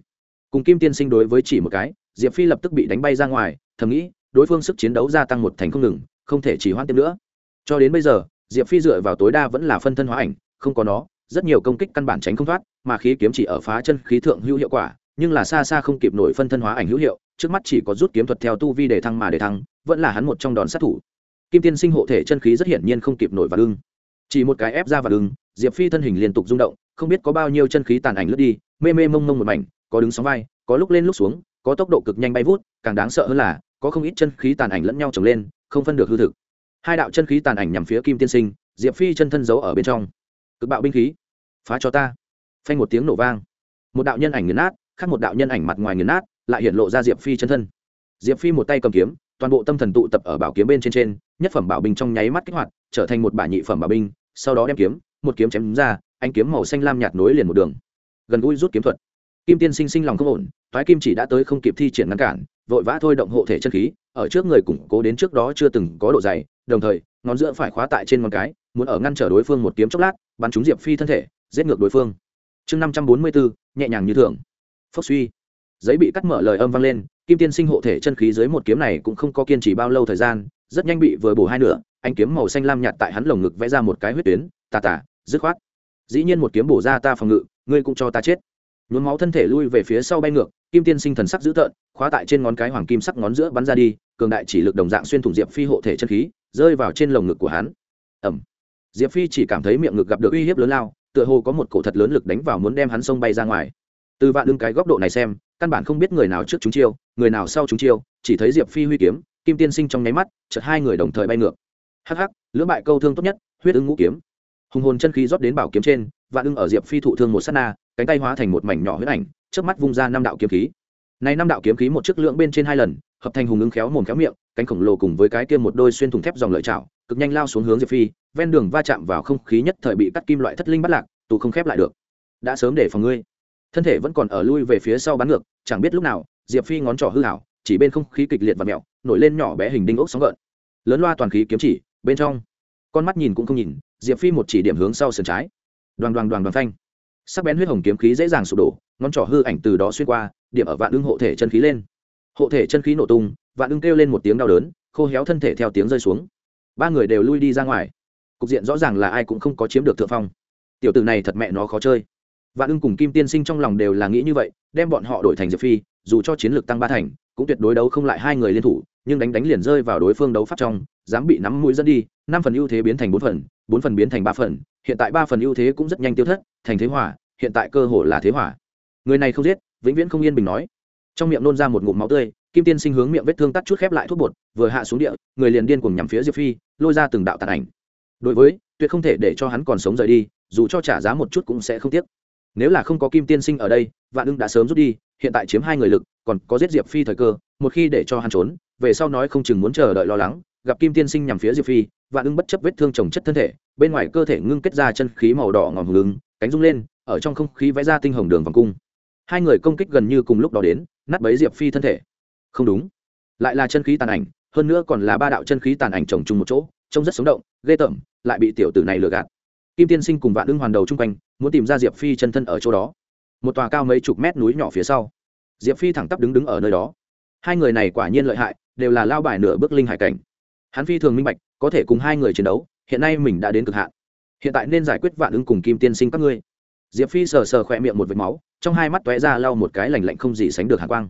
Cùng kim tiên sinh đối với chỉ một cái, diệp phi lập tức bị đánh bay ra ngoài, thầm nghĩ, đối phương sức chiến đấu gia tăng một thành không ngừng, không thể chỉ hoãn tiếp nữa cho đến bây giờ, diệp phi dựa vào tối đa vẫn là phân thân hóa ảnh, không có nó, rất nhiều công kích căn bản tránh không thoát, mà khí kiếm chỉ ở phá chân khí thượng hữu hiệu quả, nhưng là xa xa không kịp nổi phân thân hóa ảnh hữu hiệu, trước mắt chỉ có rút kiếm thuật theo tu vi để thăng mà để thăng, vẫn là hắn một trong đòn sát thủ. Kim tiên sinh hộ thể chân khí rất hiển nhiên không kịp nổi và lưng. Chỉ một cái ép ra và lưng, diệp phi thân hình liên tục rung động, không biết có bao nhiêu chân khí tàn ảnh lướt đi, mê mê mông mông một mảnh, có đứng sóng vai, có lúc lên lúc xuống, có tốc độ cực nhanh bay vút, càng đáng sợ hơn là, có không ít chân khí tàn ảnh lẫn nhau trồng lên, không phân được hư thực hai đạo chân khí tàn ảnh nhằm phía kim tiên sinh, diệp phi chân thân giấu ở bên trong. Cực bạo binh khí, phá cho ta. Phanh một tiếng nổ vang. Một đạo nhân ảnh nghiền nát, khác một đạo nhân ảnh mặt ngoài nghiền nát, lại hiện lộ ra diệp phi chân thân. Diệp phi một tay cầm kiếm, toàn bộ tâm thần tụ tập ở bảo kiếm bên trên trên, nhất phẩm bảo binh trong nháy mắt kích hoạt, trở thành một bả nhị phẩm bảo binh, sau đó đem kiếm, một kiếm chém ra anh kiếm màu xanh lam nhạt nối liền một đường. Gần gũi rút kiếm thuật. Kim tiên sinh sinh lòng không ổn thoái kim chỉ đã tới không kịp thi triển ngăn cản, vội vã thôi động hộ thể chân khí, ở trước người củng cố đến trước đó chưa từng có độ dày đồng thời, ngón giữa phải khóa tại trên ngón cái, muốn ở ngăn trở đối phương một kiếm chốc lát, bắn trúng diệp phi thân thể, giết ngược đối phương. Chương năm trăm bốn mươi bốn nhẹ nhàng như thường. Phốc suy. Giấy bị cắt mở lời âm vang lên, kim tiên sinh hộ thể chân khí dưới một kiếm này cũng không có kiên trì bao lâu thời gian, rất nhanh bị vừa bổ hai nửa anh kiếm màu xanh lam nhạt tại hắn lồng ngực vẽ ra một cái huyết tuyến, tà tà, dứt khoát. Dĩ nhiên một kiếm bổ ra ta phòng ngự, ngươi cũng cho ta chết. Nhuốm máu thân thể lui về phía sau bay ngược kim tiên sinh thần sắc dữ tợn, khóa tại trên ngón cái hoàng kim sắc ngón giữa bắn ra đi, cường đại chỉ lực đồng dạng xuyên thủng diệp phi hộ thể chân khí, rơi vào trên lồng ngực của hắn. Ẩm diệp phi chỉ cảm thấy miệng ngực gặp được uy hiếp lớn lao, tựa hồ có một cổ thật lớn lực đánh vào muốn đem hắn sông bay ra ngoài. Từ vạn đương cái góc độ này xem, căn bản không biết người nào trước chúng chiêu, người nào sau chúng chiêu, chỉ thấy diệp phi huy kiếm, kim tiên sinh trong nháy mắt, chợt hai người đồng thời bay ngược. Hắc hắc, lưỡng bại câu thương tốt nhất, huyết ứng ngũ kiếm. Hùng hồn chân khí rót đến bảo kiếm trên, vạn ưng ở diệp phi thụ thương một sát na cánh tay hóa thành một mảnh nhỏ huyết ảnh trước mắt vung ra năm đạo kiếm khí. Này năm đạo kiếm khí một chiếc lưỡng bên trên hai lần, hợp thành hùng ứng khéo mồm khéo miệng, cánh khổng lồ cùng với cái kia một đôi xuyên thủng thép dòng lợi chảo, cực nhanh lao xuống hướng diệp phi, ven đường va chạm vào không khí nhất thời bị cắt kim loại thất linh bắt lạc, tù không khép lại được. Đã sớm để phòng ngươi. Thân thể vẫn còn ở lui về phía sau bắn ngược, chẳng biết lúc nào, diệp phi ngón trỏ hư hảo chỉ bên không khí kịch liệt và mẹo, nổi lên nhỏ bé hình đinh ốc sóng gợn. Lớn loa toàn khí kiếm chỉ, bên trong. Con mắt nhìn cũng không nhìn, diệp phi một chỉ điểm hướng sau sườn trái. Đoàn đoàn đoàn đoàn phanh sắc bén huyết hồng kiếm khí dễ dàng sụp đổ, ngón trỏ hư ảnh từ đó xuyên qua, điểm ở vạn ưng hộ thể chân khí lên. Hộ thể chân khí nổ tung, vạn ưng kêu lên một tiếng đau đớn, khô héo thân thể theo tiếng rơi xuống. Ba người đều lui đi ra ngoài. Cục diện rõ ràng là ai cũng không có chiếm được thượng phong. Tiểu tử này thật mẹ nó khó chơi. Vạn ưng cùng kim tiên sinh trong lòng đều là nghĩ như vậy, đem bọn họ đổi thành diệp phi, dù cho chiến lược tăng ba thành, cũng tuyệt đối đấu không lại hai người liên thủ, nhưng đánh đánh liền rơi vào đối phương đấu pháp trong, dám bị nắm mũi dẫn đi, năm phần ưu thế biến thành bốn phần bốn phần biến thành ba phần, hiện tại ba phần ưu thế cũng rất nhanh tiêu thất, thành thế hỏa hiện tại cơ hội là thế hỏa người này không giết, vĩnh viễn không yên bình nói. Trong miệng nôn ra một ngụm máu tươi, kim tiên sinh hướng miệng vết thương tắt chút khép lại thuốc bột, vừa hạ xuống địa, người liền điên cùng nhằm phía diệp phi, lôi ra từng đạo tàn ảnh. Đối với, tuyệt không thể để cho hắn còn sống rời đi, dù cho trả giá một chút cũng sẽ không tiếc. Nếu là không có kim tiên sinh ở đây, vạn ưng đã sớm rút đi, hiện tại chiếm hai người lực, còn có giết diệp phi thời cơ, một khi để cho hắn trốn, về sau nói không chừng muốn chờ đợi lo lắng, gặp kim tiên sinh nhằm phía diệp phi, vạn ưng bất chấp vết thương trồng chất thân thể, bên ngoài cơ thể ngưng kết ra chân khí màu đỏ ngòm hùng cánh rung lên ở trong không khí vẽ ra tinh hồng đường vòng cung. Hai người công kích gần như cùng lúc đó đến, nát bấy diệp phi thân thể. Không đúng. Lại là chân khí tàn ảnh, hơn nữa còn là ba đạo chân khí tàn ảnh chồng chung một chỗ, trông rất sống động, ghê tởm, lại bị tiểu tử này lừa gạt. Kim tiên sinh cùng vạn ưng hoàn đầu chung quanh, muốn tìm ra diệp phi chân thân ở chỗ đó. Một tòa cao mấy chục mét núi nhỏ phía sau. Diệp phi thẳng tắp đứng đứng ở nơi đó. Hai người này quả nhiên lợi hại, đều là lao bài nửa bước linh hải cảnh. Hắn phi thường minh bạch, có thể cùng hai người chiến đấu, hiện nay mình đã đến cực hạn. Hiện tại nên giải quyết vạn ưng cùng kim tiên sinh các ngươi diệp phi sờ sờ khỏe miệng một vệt máu, trong hai mắt t ra lau một cái lành lạnh không gì sánh được hạ quang.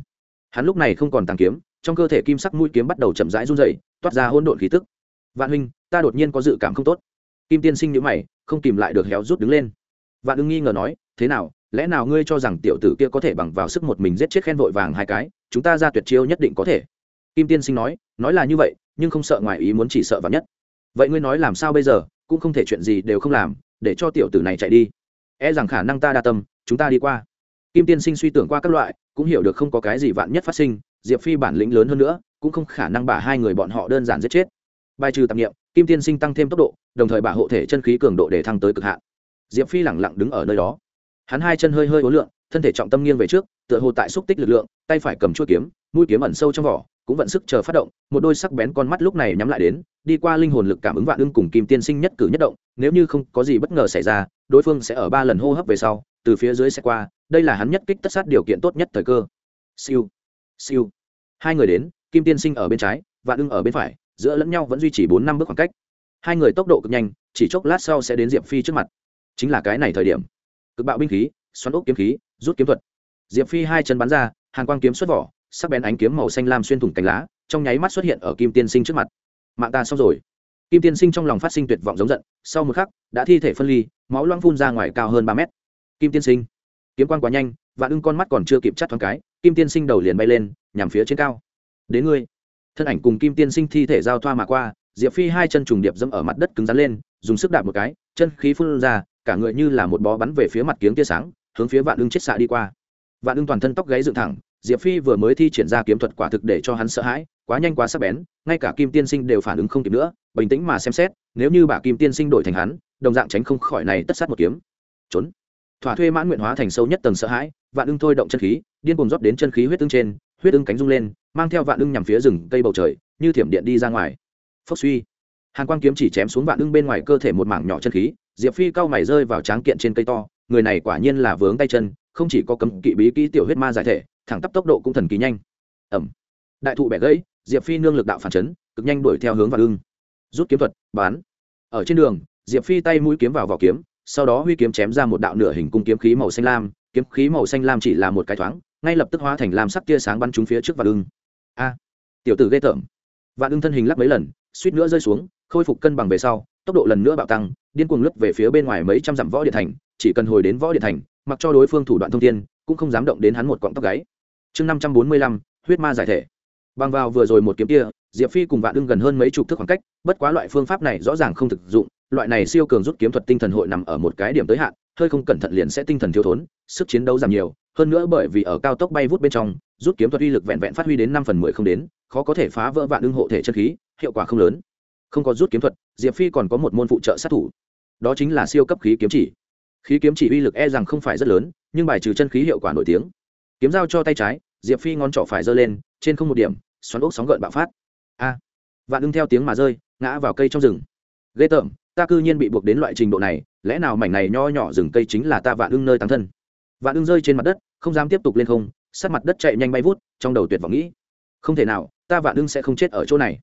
Hắn lúc này không còn tàng kiếm, trong cơ thể kim sắc mũi kiếm bắt đầu chậm rãi run dày toát ra hỗn độn khí tức. Vạn huynh, ta đột nhiên có dự cảm không tốt. Kim tiên sinh nhữ mày, không kìm lại được héo rút đứng lên. Vạn ưng nghi ngờ nói, thế nào, lẽ nào ngươi cho rằng tiểu tử kia có thể bằng vào sức một mình giết chết khen vội vàng hai cái, chúng ta ra tuyệt chiêu nhất định có thể? Kim tiên sinh nói nói là như vậy, nhưng không sợ ngoài ý muốn chỉ sợ vạn nhất. Vậy ngươi nói làm sao bây giờ, cũng không thể chuyện gì đều không làm, để cho tiểu tử này chạy đi e rằng khả năng ta đa tâm, chúng ta đi qua. Kim tiên sinh suy tưởng qua các loại, cũng hiểu được không có cái gì vạn nhất phát sinh, diệp phi bản lĩnh lớn hơn nữa, cũng không khả năng bà hai người bọn họ đơn giản giết chết. Bài trừ tạp nghiệm kim tiên sinh tăng thêm tốc độ, đồng thời bà hộ thể chân khí cường độ để thăng tới cực hạn. Diệp phi lẳng lặng đứng ở nơi đó. Hắn hai chân hơi hơi ối lượng thân thể trọng tâm nghiêng về trước, tựa hồ tại xúc tích lực lượng, tay phải cầm chuôi kiếm, mũi kiếm ẩn sâu trong vỏ cũng vận sức chờ phát động, một đôi sắc bén con mắt lúc này nhắm lại đến, đi qua linh hồn lực cảm ứng vạn ưng cùng kim tiên sinh nhất cử nhất động, nếu như không có gì bất ngờ xảy ra, đối phương sẽ ở ba lần hô hấp về sau, từ phía dưới sẽ qua, đây là hắn nhất kích tất sát điều kiện tốt nhất thời cơ. Siêu siêu. Hai người đến, kim tiên sinh ở bên trái, vạn ưng ở bên phải, giữa lẫn nhau vẫn duy trì bốn năm bước khoảng cách. Hai người tốc độ cực nhanh, chỉ chốc lát sau sẽ đến diệp phi trước mặt. Chính là cái này thời điểm. Cực bạo binh khí, xoắn ốc kiếm khí, rút kiếm thuật. Diệp phi hai chân bắn ra, hàng quang kiếm xuất vỏ sắc bén ánh kiếm màu xanh lam xuyên thủng cánh lá, trong nháy mắt xuất hiện ở kim tiên sinh trước mặt. Mạng ta xong rồi. Kim tiên sinh trong lòng phát sinh tuyệt vọng giống giận, sau một khắc, đã thi thể phân ly, máu loang phun ra ngoài cao hơn ba mét. Kim tiên sinh, kiếm quan quá nhanh, và ưng con mắt còn chưa kịp chắt thoáng cái, kim tiên sinh đầu liền bay lên, nhằm phía trên cao. Đến ngươi. Thân ảnh cùng kim tiên sinh thi thể giao thoa mà qua, diệp phi hai chân trùng điệp dẫm ở mặt đất cứng rắn lên, dùng sức đạp một cái, chân khí phun ra, cả người như là một bó bắn về phía mặt kiếng tia sáng, hướng phía vạn ưng chết xạ đi qua. Vạn ưng toàn thân tóc gáy dựng thẳng diệp phi vừa mới thi triển ra kiếm thuật quả thực để cho hắn sợ hãi, quá nhanh quá sắc bén, ngay cả kim tiên sinh đều phản ứng không kịp nữa, bình tĩnh mà xem xét, nếu như bà kim tiên sinh đổi thành hắn, đồng dạng tránh không khỏi này tất sát một kiếm. Trốn. Thỏa thuê mãn nguyện hóa thành sâu nhất tầng sợ hãi, vạn ưng thôi động chân khí, điên cuồng rót đến chân khí huyết ưng trên, huyết ưng cánh rung lên, mang theo vạn ưng nhằm phía rừng cây bầu trời, như thiểm điện đi ra ngoài. Phốc suy. Hàn quang kiếm chỉ chém xuống vạn ưng bên ngoài cơ thể một mảng nhỏ chân khí, diệp phi cao mày rơi vào tráng kiện trên cây to, người này quả nhiên là vướng tay chân không chỉ có cấm kỵ bí kỹ tiểu huyết ma giải thể, thẳng tắp tốc độ cũng thần kỳ nhanh. Ẩm. Đại thụ bẻ gãy, diệp phi nương lực đạo phản chấn, cực nhanh đuổi theo hướng vào lưng. Rút kiếm thuật, bán. Ở trên đường, diệp phi tay mũi kiếm vào vỏ kiếm, sau đó huy kiếm chém ra một đạo nửa hình cung kiếm khí màu xanh lam, kiếm khí màu xanh lam chỉ là một cái thoáng, ngay lập tức hóa thành lam sắc tia sáng bắn trúng phía trước vạn ưng a. Tiểu tử ghê tởm. Vạn ưng thân hình lắc mấy lần, suýt nữa rơi xuống, khôi phục cân bằng về sau, tốc độ lần nữa bạo tăng, điên cuồng lướt về phía bên ngoài mấy trăm dặm võ điện thành, chỉ cần hồi đến võ điện thành mặc cho đối phương thủ đoạn thông thiên, cũng không dám động đến hắn một cọng tóc gáy. Chương năm trăm bốn mươi lăm, huyết ma giải thể. Bằng vào vừa rồi một kiếm kia, diệp phi cùng vạn ưng gần hơn mấy chục thước khoảng cách, bất quá loại phương pháp này rõ ràng không thực dụng, loại này siêu cường rút kiếm thuật tinh thần hội nằm ở một cái điểm tới hạn, hơi không cẩn thận liền sẽ tinh thần thiếu thốn, sức chiến đấu giảm nhiều, hơn nữa bởi vì ở cao tốc bay vút bên trong, rút kiếm thuật uy lực vẹn vẹn phát huy đến năm phần mười không đến, khó có thể phá vỡ vạn ưng hộ thể chân khí, hiệu quả không lớn. Không có rút kiếm thuật, diệp phi còn có một môn phụ trợ sát thủ. Đó chính là siêu cấp khí kiếm chỉ khí kiếm chỉ uy lực e rằng không phải rất lớn, nhưng bài trừ chân khí hiệu quả nổi tiếng. Kiếm dao cho tay trái, diệp phi ngón trỏ phải giơ lên, trên không một điểm, xoắn ốc sóng gợn bạo phát. A! Vạn ưng theo tiếng mà rơi, ngã vào cây trong rừng. Ghê tởm, ta cư nhiên bị buộc đến loại trình độ này, lẽ nào mảnh này nho nhỏ rừng cây chính là ta vạn ưng nơi tăng thân? Vạn ưng rơi trên mặt đất, không dám tiếp tục lên không sát mặt đất chạy nhanh bay vút, trong đầu tuyệt vọng nghĩ. Không thể nào, ta vạn ưng sẽ không chết ở chỗ này.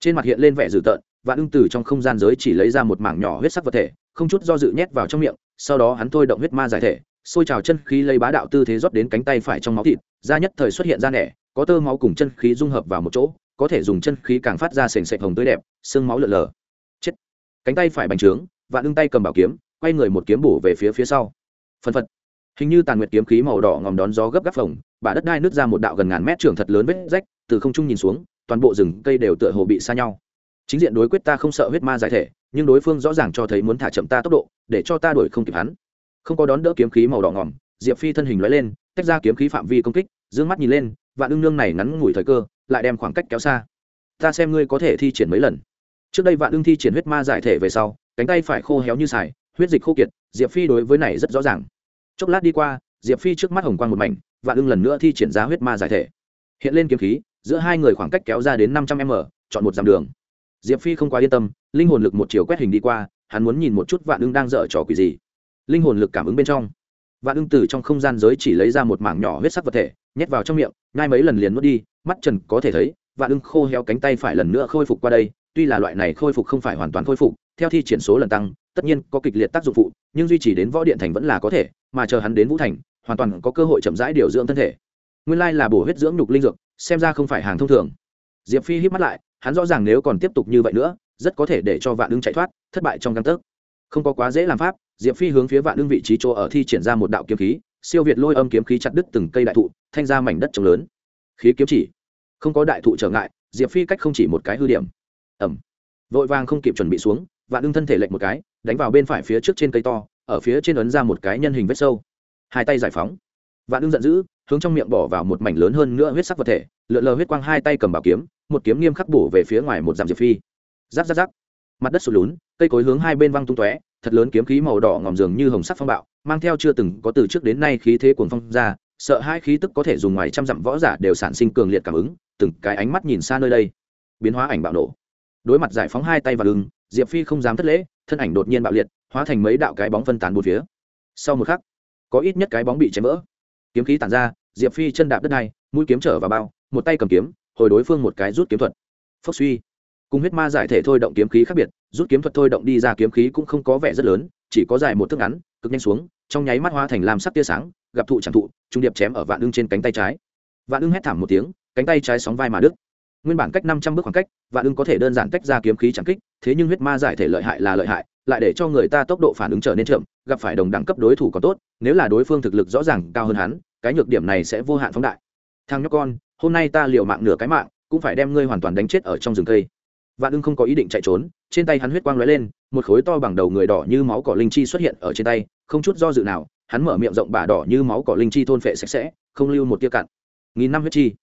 Trên mặt hiện lên vẻ dữ tợn, vạn ưng từ trong không gian giới chỉ lấy ra một mảng nhỏ huyết sắc vật thể, không chút do dự nhét vào trong miệng sau đó hắn thôi động huyết ma giải thể, xôi trào chân khí lấy bá đạo tư thế rót đến cánh tay phải trong máu thịt, da nhất thời xuất hiện ra nẻ, có tơ máu cùng chân khí dung hợp vào một chỗ, có thể dùng chân khí càng phát ra sền sệt hồng tươi đẹp, xương máu lợn lờ. Chết. Cánh tay phải bành trướng, vạn ưng tay cầm bảo kiếm, quay người một kiếm bổ về phía phía sau. Phân phật. Hình như tàn nguyệt kiếm khí màu đỏ ngòm đón gió gấp gáp phồng bà đất đai nứt ra một đạo gần ngàn mét trường thật lớn vết rách, từ không trung nhìn xuống, toàn bộ rừng cây đều tựa hồ bị xa nhau. Chính diện đối quyết ta không sợ huyết ma giải thể nhưng đối phương rõ ràng cho thấy muốn thả chậm ta tốc độ, để cho ta đuổi không kịp hắn. Không có đón đỡ kiếm khí màu đỏ ngòm diệp phi thân hình lóe lên, tách ra kiếm khí phạm vi công kích d ư ơ n g mắt nhìn lên, vạn ưng nương này ngắn ngủi thời cơ, lại đem khoảng cách kéo xa. Ta xem ngươi có thể thi triển mấy lần. Trước đây vạn ưng thi triển huyết ma giải thể về sau, cánh tay phải khô héo như xài huyết dịch khô kiệt, diệp phi đối với này rất rõ ràng. Chốc lát đi qua, diệp phi trước mắt hồng quang một mảnh, vạn ưng lần nữa thi triển ra huyết ma giải thể. Hiện lên kiếm khí, giữa hai người khoảng cách kéo ra đến năm trăm m, chọn một dặm đường diệp phi không quá yên tâm, linh hồn lực một chiều quét hình đi qua, hắn muốn nhìn một chút vạn ưng đang dở trò quỷ gì. Linh hồn lực cảm ứng bên trong. Vạn ưng từ trong không gian giới chỉ lấy ra một mảng nhỏ huyết sắc vật thể, nhét vào trong miệng, ngay mấy lần liền nuốt đi, mắt trần có thể thấy, vạn ưng khô héo cánh tay phải lần nữa khôi phục qua đây, tuy là loại này khôi phục không phải hoàn toàn khôi phục, theo thi triển số lần tăng, tất nhiên có kịch liệt tác dụng phụ, nhưng duy trì đến võ điện thành vẫn là có thể, mà chờ hắn đến vũ thành, hoàn toàn có cơ hội chậm rãi điều dưỡng thân thể. Nguyên lai là bổ huyết dưỡng nhục linh dược, xem ra không phải hàng thông thường. Diệp phi hít mắt lại hắn rõ ràng nếu còn tiếp tục như vậy nữa, rất có thể để cho vạn ưng chạy thoát, thất bại trong căn tấc. Không có quá dễ làm pháp, diệp phi hướng phía vạn ưng vị trí chỗ ở thi triển ra một đạo kiếm khí, siêu việt lôi âm kiếm khí chặt đứt từng cây đại thụ, thanh ra mảnh đất trồng lớn. Khí kiếm chỉ. Không có đại thụ trở ngại, diệp phi cách không chỉ một cái hư điểm. Ẩm vội vàng không kịp chuẩn bị xuống, vạn ưng thân thể lệch một cái, đánh vào bên phải phía trước trên cây to, ở phía trên ấn ra một cái nhân hình vết sâu. Hai tay giải phóng. Vạn ưng giận dữ, hướng trong miệng bỏ vào một mảnh lớn hơn nữa huyết sắc vật thể, lượn lờ huyết quang hai tay cầm bảo kiếm một kiếm nghiêm khắc bổ về phía ngoài một dặm diệp phi. Giáp giáp giáp mặt đất sụt lún, cây cối hướng hai bên văng tung tóe, thật lớn kiếm khí màu đỏ ngòm dường như hồng sắc phong bạo, mang theo chưa từng có từ trước đến nay khí thế cuồng phong ra, sợ hai khí tức có thể dùng ngoài trăm dặm võ giả đều sản sinh cường liệt cảm ứng, từng cái ánh mắt nhìn xa nơi đây. Biến hóa ảnh bạo nổ. Đối mặt giải phóng hai tay và lưng, diệp phi không dám thất lễ, thân ảnh đột nhiên bạo liệt, hóa thành mấy đạo cái bóng phân tán bốn phía. Sau một khắc, có ít nhất cái bóng bị chém vỡ. Kiếm khí tản ra, diệp phi chân đạp đất này mũi kiếm trở vào bao, một tay cầm kiếm hồi đối phương một cái rút kiếm thuật. Phốc suy. Cùng huyết ma giải thể thôi động kiếm khí khác biệt, rút kiếm thuật thôi động đi ra kiếm khí cũng không có vẻ rất lớn, chỉ có dài một thước ngắn, cực nhanh xuống, trong nháy mắt hoa thành làm sắc tia sáng, gặp thụ chẳng thụ, trung điệp chém ở vạn ưng trên cánh tay trái. Vạn ưng hét thảm một tiếng, cánh tay trái sóng vai mà đứt. Nguyên bản cách năm trăm bước khoảng cách, vạn ưng có thể đơn giản tách ra kiếm khí chẳng kích, thế nhưng huyết ma giải thể lợi hại là lợi hại, lại để cho người ta tốc độ phản ứng trở nên chậm, gặp phải đồng đẳng cấp đối thủ có tốt, nếu là đối phương thực lực rõ ràng cao hơn hắn, cái nhược điểm này sẽ vô hạn phóng đại. Thằng nhóc con hôm nay ta liều mạng nửa cái mạng, cũng phải đem ngươi hoàn toàn đánh chết ở trong rừng cây. Vạn ưng không có ý định chạy trốn, trên tay hắn huyết quang lóe lên, một khối to bằng đầu người đỏ như máu cỏ linh chi xuất hiện ở trên tay, không chút do dự nào, hắn mở miệng rộng bả đỏ như máu cỏ linh chi thôn phệ sạch sẽ, không lưu một tia cặn nghìn năm huyết chi.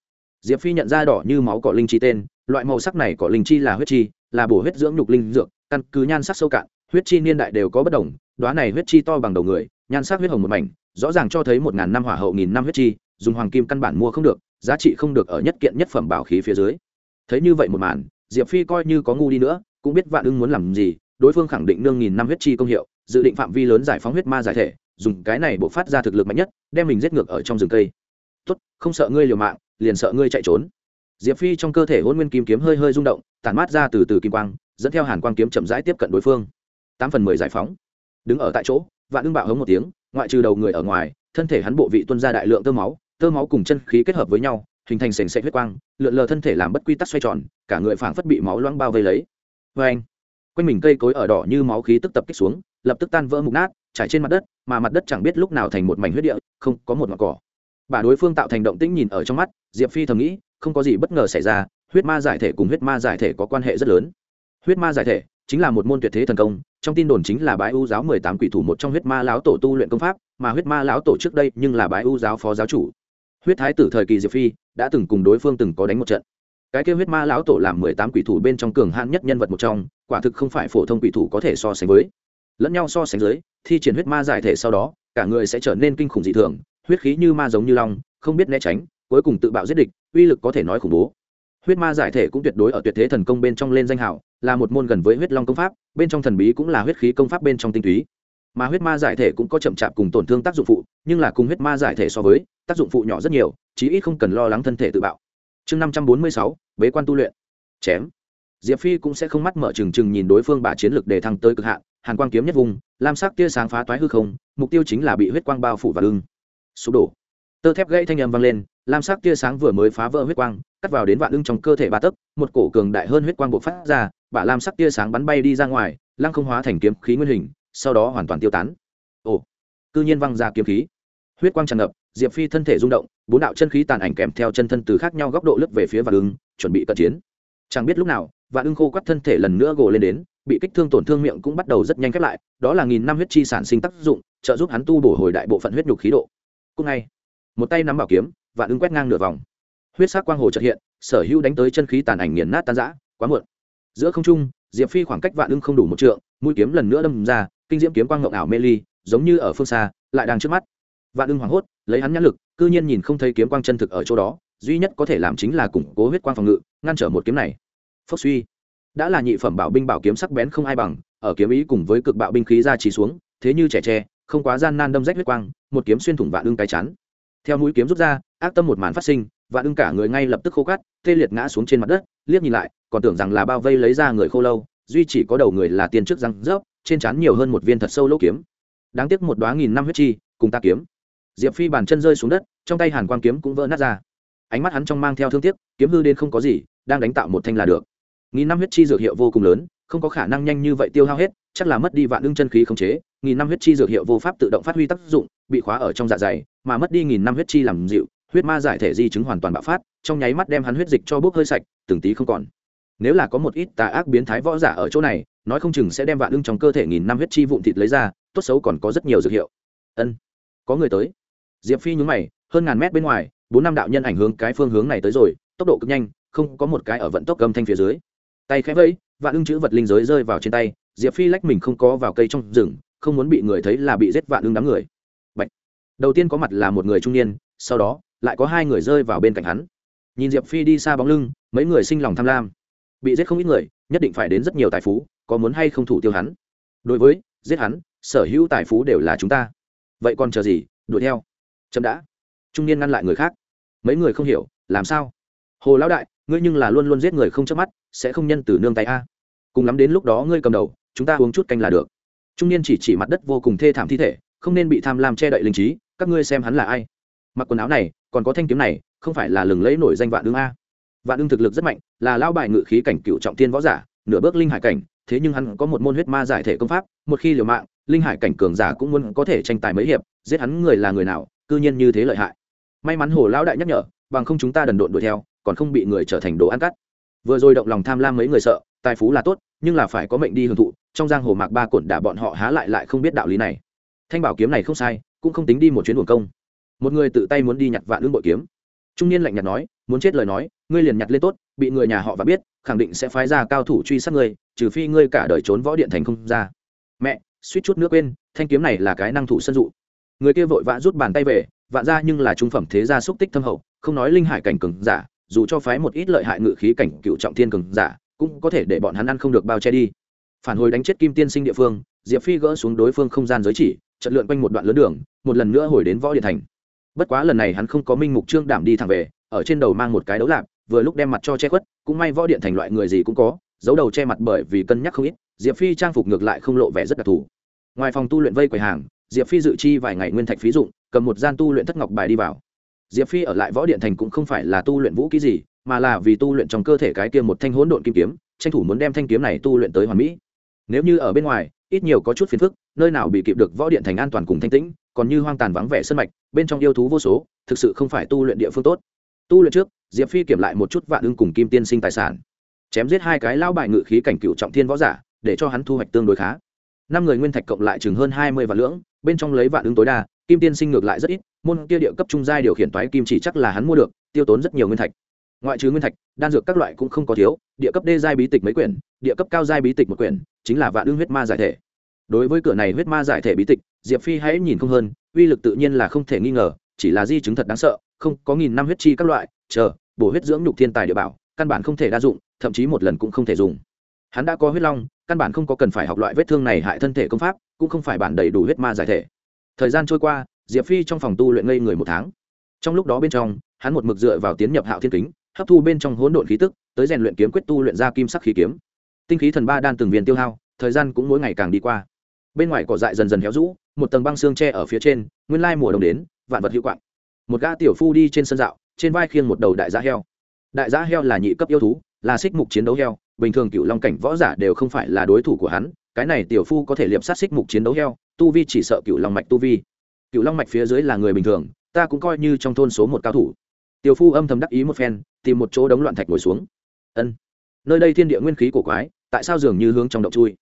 Diệp phi nhận ra đỏ như máu cỏ linh chi tên, loại màu sắc này cỏ linh chi là huyết chi, là bổ huyết dưỡng nhục linh dược, căn cứ nhan sắc sâu cạn, huyết chi niên đại đều có bất đồng đoá này huyết chi to bằng đầu người, nhan sắc huyết hồng một mảnh, rõ ràng cho thấy một ngàn năm hỏa hậu nghìn năm huyết chi, dùng hoàng kim căn bản mua không được giá trị không được ở nhất kiện nhất phẩm bảo khí phía dưới. Thấy như vậy một màn, diệp phi coi như có ngu đi nữa, cũng biết vạn ưng muốn làm gì, đối phương khẳng định nương nghìn năm huyết chi công hiệu, dự định phạm vi lớn giải phóng huyết ma giải thể, dùng cái này bộ phát ra thực lực mạnh nhất, đem mình giết ngược ở trong rừng cây. Tốt, không sợ ngươi liều mạng, liền sợ ngươi chạy trốn. Diệp phi trong cơ thể hôn nguyên kim kiếm hơi hơi rung động, tản mát ra từ từ kim quang, dẫn theo hàn quang kiếm chậm rãi tiếp cận đối phương. Tám phần mười giải phóng. Đứng ở tại chỗ, vạn ưng bạo hống một tiếng, ngoại trừ đầu người ở ngoài, thân thể hắn bộ vị tuân ra đại lượng tơ máu tơ máu cùng chân khí kết hợp với nhau, hình thành sền sệt huyết quang, lượn lờ thân thể làm bất quy tắc xoay tròn, cả người phảng phất bị máu loãng bao vây lấy. Vê anh, quanh mình cây cối ở đỏ như máu khí tức tập kích xuống, lập tức tan vỡ mục nát, trải trên mặt đất, mà mặt đất chẳng biết lúc nào thành một mảnh huyết địa, không có một ngọn cỏ. Bà đối phương tạo thành động tĩnh nhìn ở trong mắt, diệp phi thầm nghĩ, không có gì bất ngờ xảy ra, huyết ma giải thể cùng huyết ma giải thể có quan hệ rất lớn. Huyết ma giải thể chính là một môn tuyệt thế thần công, trong tin đồn chính là bái u giáo mười tám quỷ thủ một trong huyết ma lão tổ tu luyện công pháp, mà huyết ma lão tổ trước đây nhưng là bái u giáo phó giáo chủ huyết thái tử thời kỳ diệp phi đã từng cùng đối phương từng có đánh một trận. Cái kêu huyết ma lão tổ làm mười tám quỷ thủ bên trong cường hạn nhất nhân vật một trong, quả thực không phải phổ thông quỷ thủ có thể so sánh với. Lẫn nhau so sánh dưới, thi triển huyết ma giải thể sau đó, cả người sẽ trở nên kinh khủng dị thường, huyết khí như ma giống như long, không biết né tránh, cuối cùng tự bạo giết địch, uy lực có thể nói khủng bố. Huyết ma giải thể cũng tuyệt đối ở tuyệt thế thần công bên trong lên danh hảo là một môn gần với huyết long công pháp, bên trong thần bí cũng là huyết khí công pháp bên trong tinh túy mà huyết ma giải thể cũng có chậm chạp cùng tổn thương tác dụng phụ, nhưng là cùng huyết ma giải thể so với, tác dụng phụ nhỏ rất nhiều, chí ít không cần lo lắng thân thể tự bạo. Chương năm trăm bốn mươi sáu, bế quan tu luyện. Chém. Diệp phi cũng sẽ không mắt mở trừng trừng nhìn đối phương bà chiến lược để thăng tới cực hạn, hàn quang kiếm nhất vùng, lam sắc tia sáng phá toái hư không, mục tiêu chính là bị huyết quang bao phủ và lưng sụp đổ. Tơ thép gãy thanh âm vang lên, lam sắc tia sáng vừa mới phá vỡ huyết quang, cắt vào đến vạn lưng trong cơ thể ba tấc, một cổ cường đại hơn huyết quang bộc phát ra, bả lam sắc tia sáng bắn bay đi ra ngoài, lăng không hóa thành kiếm khí nguyên hình sau đó hoàn toàn tiêu tán. Ồ, cư nhiên văng ra kiếm khí. Huyết quang tràn ngập, diệp phi thân thể rung động, bốn đạo chân khí tàn ảnh kèm theo chân thân từ khác nhau góc độ lướt về phía vạn ưng, chuẩn bị cận chiến. Chẳng biết lúc nào, vạn ưng khô quắt thân thể lần nữa gồ lên đến, bị kích thương tổn thương miệng cũng bắt đầu rất nhanh khép lại, đó là nghìn năm huyết chi sản sinh tác dụng, trợ giúp hắn tu bổ hồi đại bộ phận huyết nhục khí độ. Cùng ngay, một tay nắm bảo kiếm, vạn ưng quét ngang nửa vòng. Huyết sắc quang hồ chợt hiện, sở hữu đánh tới chân khí tàn ảnh nghiền nát tan rã, quá muộn. Giữa không trung, diệp phi khoảng cách vạn ưng không đủ một trượng, mũi kiếm lần nữa đâm ra kinh diễm kiếm quang ngộng ảo mê ly, giống như ở phương xa, lại đang trước mắt. Vạn ưng hoảng hốt, lấy hắn nhãn lực, cư nhiên nhìn không thấy kiếm quang chân thực ở chỗ đó, duy nhất có thể làm chính là củng cố huyết quang phòng ngự, ngăn trở một kiếm này. Phốc suy. Đã là nhị phẩm bảo binh bảo kiếm sắc bén không ai bằng, ở kiếm ý cùng với cực bạo binh khí ra chỉ xuống, thế như trẻ tre, không quá gian nan đâm rách huyết quang, một kiếm xuyên thủng vạn ưng cái chắn theo mũi kiếm rút ra, ác tâm một màn phát sinh, vạn ưng cả người ngay lập tức khô cắt tê liệt ngã xuống trên mặt đất, liếc nhìn lại, còn tưởng rằng là bao vây lấy ra người khô lâu, duy chỉ có đầu người là tiên trước răng rớp trên trán nhiều hơn một viên thật sâu lỗ kiếm. Đáng tiếc một đoá nghìn năm huyết chi, cùng ta kiếm. Diệp phi bàn chân rơi xuống đất, trong tay hàn quang kiếm cũng vỡ nát ra. Ánh mắt hắn trong mang theo thương tiếc, kiếm hư đến không có gì, đang đánh tạo một thanh là được. Nghìn năm huyết chi dược hiệu vô cùng lớn, không có khả năng nhanh như vậy tiêu hao hết, chắc là mất đi vạn ưng chân khí khống chế. Nghìn năm huyết chi dược hiệu vô pháp tự động phát huy tác dụng, bị khóa ở trong dạ dày, mà mất đi nghìn năm huyết chi làm dịu, huyết ma giải thể di chứng hoàn toàn bạo phát, trong nháy mắt đem hắn huyết dịch cho bốc hơi sạch, từng tí không còn. Nếu là có một ít tà ác biến thái võ giả ở chỗ này nói không chừng sẽ đem vạn ưng trong cơ thể nghìn năm huyết chi vụn thịt lấy ra, tốt xấu còn có rất nhiều dược hiệu. Ân, có người tới. Diệp phi nhúng mày, hơn ngàn mét bên ngoài, bốn năm đạo nhân ảnh hướng cái phương hướng này tới rồi, tốc độ cực nhanh, không có một cái ở vận tốc gầm thanh phía dưới. Tay khẽ vẫy, vạn ưng chữ vật linh giới rơi vào trên tay, diệp phi lách mình không có vào cây trong rừng, không muốn bị người thấy là bị giết vạn ưng đám người. Bạch. đầu tiên có mặt là một người trung niên, sau đó, lại có hai người rơi vào bên cạnh hắn. Nhìn diệp phi đi xa bóng lưng, mấy người sinh lòng tham lam. Bị giết không ít người, nhất định phải đến rất nhiều tài phú có muốn hay không thủ tiêu hắn. Đối với, giết hắn, sở hữu tài phú đều là chúng ta. Vậy còn chờ gì, đuổi theo. Chậm đã. Trung niên ngăn lại người khác. Mấy người không hiểu, làm sao? Hồ lão đại, ngươi nhưng là luôn luôn giết người không chớp mắt, sẽ không nhân từ nương tay a. Cùng lắm đến lúc đó ngươi cầm đầu, chúng ta uống chút canh là được. Trung niên chỉ chỉ mặt đất vô cùng thê thảm thi thể, không nên bị tham lam che đậy linh trí, các ngươi xem hắn là ai. Mặc quần áo này, còn có thanh kiếm này, không phải là lừng lẫy nổi danh vạn đương a. Vạn đương thực lực rất mạnh, là lao bài ngự khí cảnh cựu trọng tiên võ giả, nửa bước linh hải cảnh thế nhưng hắn có một môn huyết ma giải thể công pháp, một khi liều mạng, linh hải cảnh cường giả cũng muốn có thể tranh tài mấy hiệp, giết hắn người là người nào, cư nhiên như thế lợi hại. May mắn hồ lão đại nhắc nhở, bằng không chúng ta đần độn đuổi theo, còn không bị người trở thành đồ ăn cắt. Vừa rồi động lòng tham lam mấy người sợ, tài phú là tốt, nhưng là phải có mệnh đi hưởng thụ, trong giang hồ mạc ba cuộn đả bọn họ há lại lại không biết đạo lý này. Thanh bảo kiếm này không sai, cũng không tính đi một chuyến buồn công. Một người tự tay muốn đi nhặt vạn lương bội kiếm. Trung niên lạnh nhạt nói, muốn chết lời nói, ngươi liền nhặt lên tốt, bị người nhà họ và biết khẳng định sẽ phái ra cao thủ truy sát ngươi, trừ phi ngươi cả đời trốn võ điện thành không ra. Mẹ, suýt chút nước quên, thanh kiếm này là cái năng thủ sân dụ. Người kia vội vã rút bàn tay về, vạn ra nhưng là trung phẩm thế gia xúc tích thâm hậu, không nói linh hải cảnh cường giả, dù cho phái một ít lợi hại ngự khí cảnh cựu trọng thiên cường giả, cũng có thể để bọn hắn ăn không được bao che đi. Phản hồi đánh chết kim tiên sinh địa phương, diệp phi gỡ xuống đối phương không gian giới chỉ trận lượn quanh một đoạn lớn đường, một lần nữa hồi đến võ điện thành. Bất quá lần này hắn không có minh mục trương đảm đi thẳng về, ở trên đầu mang một cái đấu lạp vừa lúc đem mặt cho che khuất, cũng may võ điện thành loại người gì cũng có, giấu đầu che mặt bởi vì cân nhắc không ít, diệp phi trang phục ngược lại không lộ vẻ rất đặc thù. Ngoài phòng tu luyện vây quầy hàng, diệp phi dự chi vài ngày nguyên thạch phí dụng, cầm một gian tu luyện thất ngọc bài đi vào. Diệp phi ở lại võ điện thành cũng không phải là tu luyện vũ ký gì, mà là vì tu luyện trong cơ thể cái kia một thanh hỗn độn kim kiếm, tranh thủ muốn đem thanh kiếm này tu luyện tới hoàn mỹ. Nếu như ở bên ngoài, ít nhiều có chút phiền phức, nơi nào bị kịp được võ điện thành an toàn cùng thanh tĩnh, còn như hoang tàn vắng vẻ sân mạch, bên trong yêu thú vô số, thực sự không phải tu luyện địa phương tốt. Tu luyện trước diệp phi kiểm lại một chút vạn ưng cùng kim tiên sinh tài sản. Chém giết hai cái lao bại ngự khí cảnh cựu trọng thiên võ giả, để cho hắn thu hoạch tương đối khá. Năm người nguyên thạch cộng lại chừng hơn hai mươi vạn lưỡng bên trong lấy vạn ưng tối đa, kim tiên sinh ngược lại rất ít, môn kia địa cấp trung giai điều khiển toái kim chỉ chắc là hắn mua được, tiêu tốn rất nhiều nguyên thạch. Ngoại trừ nguyên thạch, đan dược các loại cũng không có thiếu, địa cấp đê giai bí tịch mấy quyển, địa cấp cao giai bí tịch một quyển, chính là vạn ưng huyết ma giải thể. Đối với cửa này huyết ma giải thể bí tịch, diệp phi hãy nhìn không hơn, uy lực tự nhiên là không thể nghi ngờ, chỉ là di chứng thật đáng sợ không có nghìn năm huyết chi các loại, chờ, bổ huyết dưỡng nhục thiên tài địa bảo, căn bản không thể đa dụng, thậm chí một lần cũng không thể dùng. Hắn đã có huyết long, căn bản không có cần phải học loại vết thương này hại thân thể công pháp, cũng không phải bản đầy đủ huyết ma giải thể. Thời gian trôi qua, diệp phi trong phòng tu luyện ngây người một tháng. Trong lúc đó bên trong, hắn một mực dựa vào tiến nhập hạo thiên kính, hấp thu bên trong hỗn độn khí tức, tới rèn luyện kiếm quyết tu luyện ra kim sắc khí kiếm. Tinh khí thần ba đan từng viên tiêu hao, thời gian cũng mỗi ngày càng đi qua. Bên ngoài cỏ dại dần dần héo rũ, một tầng băng xương tre ở phía trên, nguyên lai mùa đông đến, vạn vật hữu quạng một gã tiểu phu đi trên sân dạo, trên vai khiêng một đầu đại giá heo. Đại giá heo là nhị cấp yêu thú, là xích mục chiến đấu heo, bình thường cựu long cảnh võ giả đều không phải là đối thủ của hắn, cái này tiểu phu có thể liệp sát xích mục chiến đấu heo, tu vi chỉ sợ cựu long mạch tu vi. Cựu long mạch phía dưới là người bình thường, ta cũng coi như trong thôn số một cao thủ. Tiểu phu âm thầm đắc ý một phen, tìm một chỗ đống loạn thạch ngồi xuống. Ân. Nơi đây thiên địa nguyên khí của quái, tại sao dường như hướng trong động chui?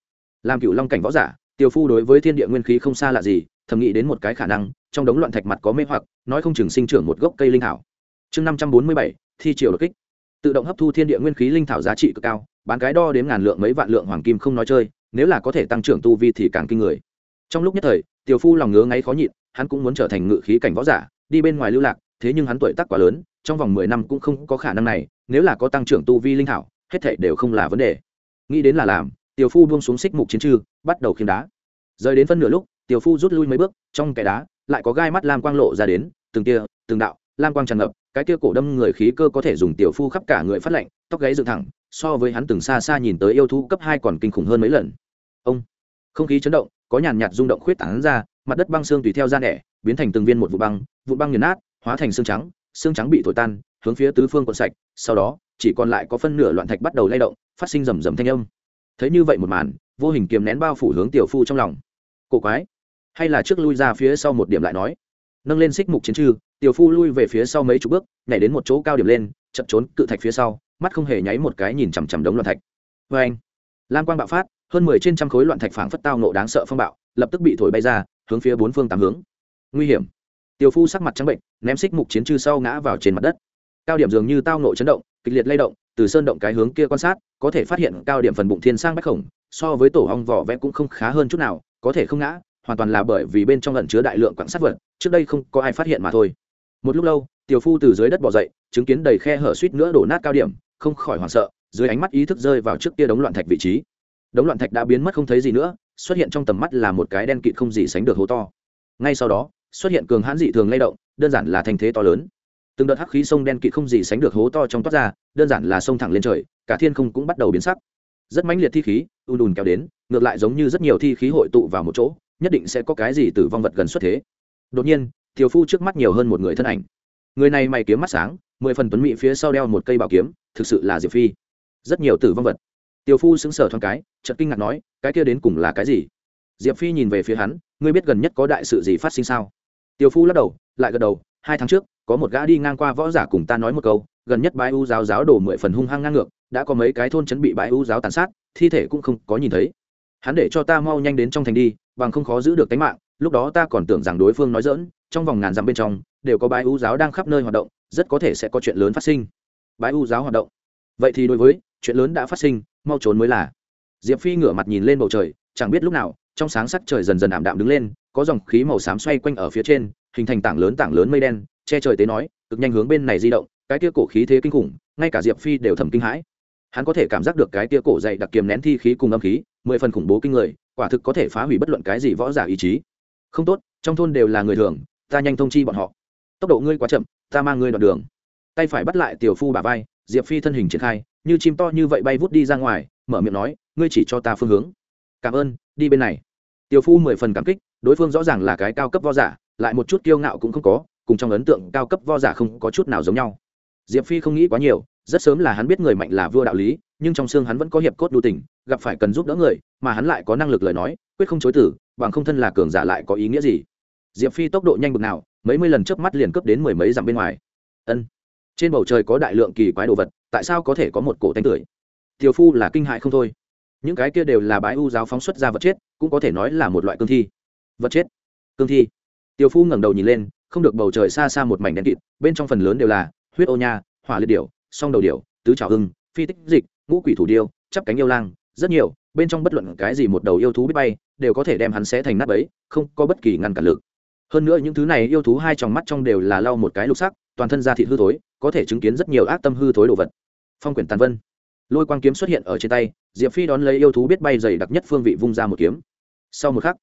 Làm cựu long cảnh võ giả, tiểu phu đối với thiên địa nguyên khí không xa lạ gì, thầm nghĩ đến một cái khả năng trong đống loạn thạch mặt có mê hoặc, nói không chừng sinh trưởng một gốc cây linh thảo. Chương năm trăm bốn mươi bảy, thi triều đột kích. Tự động hấp thu thiên địa nguyên khí linh thảo giá trị cực cao, bán cái đo đến ngàn lượng mấy vạn lượng hoàng kim không nói chơi, nếu là có thể tăng trưởng tu vi thì càng kinh người. Trong lúc nhất thời, tiểu phu lòng ngứa ngáy khó nhịn, hắn cũng muốn trở thành ngự khí cảnh võ giả, đi bên ngoài lưu lạc, thế nhưng hắn tuổi tác quá lớn, trong vòng mười năm cũng không có khả năng này, nếu là có tăng trưởng tu vi linh thảo, hết thảy đều không là vấn đề. Nghĩ đến là làm, tiểu phu buông xuống xích mục chiến trư, bắt đầu khiêm đá. Rời đến phân nửa lúc, tiểu phu rút lui mấy bước, trong cái đá lại có gai mắt lam quang lộ ra đến, từng tia, từng đạo, lam quang tràn ngập, cái kia cổ đâm người khí cơ có thể dùng tiểu phu khắp cả người phát lạnh, tóc gáy dựng thẳng, so với hắn từng xa xa nhìn tới yêu thú cấp hai còn kinh khủng hơn mấy lần. Ông, không khí chấn động, có nhàn nhạt rung động khuyết tảng ra, mặt đất băng xương tùy theo ra nẻ biến thành từng viên một vụ băng vụ băng nghiền nát, hóa thành xương trắng xương trắng bị thổi tan, hướng phía tứ phương quận sạch, sau đó, chỉ còn lại có phân nửa loạn thạch bắt đầu lay động, phát sinh rầm rầm thanh âm. Thấy như vậy một màn, vô hình kiềm nén bao phủ hướng tiểu phu trong lòng. Cổ quái hay là trước lui ra phía sau một điểm lại nói. Nâng lên xích mục chiến trư tiểu phu lui về phía sau mấy chục bước, nhảy đến một chỗ cao điểm lên chậm trốn cự thạch phía sau, mắt không hề nháy một cái nhìn chằm chằm đống loạn thạch. Vê anh, lam quang bạo phát, hơn mười trên trăm khối loạn thạch phảng phất tao nộ đáng sợ phong bạo, lập tức bị thổi bay ra, hướng phía bốn phương tám hướng. Nguy hiểm. Tiểu phu sắc mặt trắng bệnh, ném xích mục chiến trư sau ngã vào trên mặt đất. Cao điểm dường như tao nộ chấn động, kịch liệt lay động, từ sơn động cái hướng kia quan sát, có thể phát hiện cao điểm phần bụng thiên sang bách khổng, so với tổ ong vỏ vẽ cũng không khá hơn chút nào, có thể không ngã hoàn toàn là bởi vì bên trong lẩn chứa đại lượng quặng sát vật, trước đây không có ai phát hiện mà thôi. Một lúc lâu, tiểu phu từ dưới đất bỏ dậy, chứng kiến đầy khe hở suýt nữa đổ nát cao điểm, không khỏi hoảng sợ, dưới ánh mắt ý thức rơi vào trước kia đống loạn thạch vị trí. Đống loạn thạch đã biến mất không thấy gì nữa, xuất hiện trong tầm mắt là một cái đen kịt không gì sánh được hố to. Ngay sau đó, xuất hiện cường hãn dị thường lay động, đơn giản là thành thế to lớn. Từng đợt hắc khí sông đen kịt không gì sánh được hố to trong toát ra, đơn giản là sông thẳng lên trời, cả thiên không cũng bắt đầu biến sắc. Rất mãnh liệt thi khí, ùn ùn kéo đến, ngược lại giống như rất nhiều thi khí hội tụ vào một chỗ nhất định sẽ có cái gì tử vong vật gần xuất thế. Đột nhiên, tiểu phu trước mắt nhiều hơn một người thân ảnh. Người này mày kiếm mắt sáng, mười phần tuấn mỹ phía sau đeo một cây bảo kiếm, thực sự là diệp phi. Rất nhiều tử vong vật. Tiểu phu sững sờ thoáng cái, chợt kinh ngạc nói, cái kia đến cùng là cái gì? Diệp phi nhìn về phía hắn, ngươi biết gần nhất có đại sự gì phát sinh sao? Tiểu phu lắc đầu, lại gật đầu, hai tháng trước, có một gã đi ngang qua võ giả cùng ta nói một câu, gần nhất bãi u giáo giáo đổ mười phần hung hăng ngang ngược, đã có mấy cái thôn chấn bị bãi u giáo tàn sát, thi thể cũng không có nhìn thấy. Hắn để cho ta mau nhanh đến trong thành đi bằng không khó giữ được tính mạng, lúc đó ta còn tưởng rằng đối phương nói dỡn trong vòng ngàn dặm bên trong, đều có bái u giáo đang khắp nơi hoạt động, rất có thể sẽ có chuyện lớn phát sinh. Bái u giáo hoạt động. Vậy thì đối với, chuyện lớn đã phát sinh, mau trốn mới là. Diệp phi ngửa mặt nhìn lên bầu trời, chẳng biết lúc nào, trong sáng sắc trời dần dần ảm đạm đứng lên, có dòng khí màu xám xoay quanh ở phía trên, hình thành tảng lớn tảng lớn mây đen, che trời tế nói, cực nhanh hướng bên này di động, cái kia cổ khí thế kinh khủng, ngay cả diệp phi đều thầm kinh hãi. Hắn có thể cảm giác được cái kia cổ dày đặc kiềm nén thi khí cùng âm khí, mười phần khủng bố kinh người quả thực có thể phá hủy bất luận cái gì võ giả ý chí. Không tốt, trong thôn đều là người thường, ta nhanh thông chi bọn họ. Tốc độ ngươi quá chậm, ta mang ngươi đoạn đường. Tay phải bắt lại tiểu phu bà vai, diệp phi thân hình triển khai, như chim to như vậy bay vút đi ra ngoài, mở miệng nói, ngươi chỉ cho ta phương hướng. Cảm ơn, đi bên này. Tiểu phu mười phần cảm kích, đối phương rõ ràng là cái cao cấp võ giả, lại một chút kiêu ngạo cũng không có, cùng trong ấn tượng cao cấp võ giả không có chút nào giống nhau. Diệp phi không nghĩ quá nhiều, rất sớm là hắn biết người mạnh là vua đạo lý nhưng trong xương hắn vẫn có hiệp cốt đu tình, gặp phải cần giúp đỡ người, mà hắn lại có năng lực lời nói, quyết không chối tử bằng không thân là cường giả lại có ý nghĩa gì? Diệp phi tốc độ nhanh bực nào, mấy mươi lần trước mắt liền cướp đến mười mấy dặm bên ngoài. Ân. Trên bầu trời có đại lượng kỳ quái đồ vật, tại sao có thể có một cổ tanh tưởi? Tiều phu là kinh hại không thôi. Những cái kia đều là bái u giáo phóng xuất ra vật chết, cũng có thể nói là một loại cương thi. Vật chết? Cương thi. Tiều phu ngẩng đầu nhìn lên, không được bầu trời xa xa một mảnh đen kịt, bên trong phần lớn đều là huyết ô nha, hỏa liệt điểu, song đầu điểu, tứ trào hưng, phi tích dịch ngũ quỷ thủ điêu, chắp cánh yêu lang, rất nhiều, bên trong bất luận cái gì một đầu yêu thú biết bay, đều có thể đem hắn xé thành nắp ấy không có bất kỳ ngăn cản lực. Hơn nữa những thứ này yêu thú hai tròng mắt trong đều là lau một cái lục sắc, toàn thân da thịt hư thối, có thể chứng kiến rất nhiều ác tâm hư thối đồ vật. Phong quyển tàn vân. Lôi quang kiếm xuất hiện ở trên tay, diệp phi đón lấy yêu thú biết bay dày đặc nhất phương vị vung ra một kiếm. Sau một khắc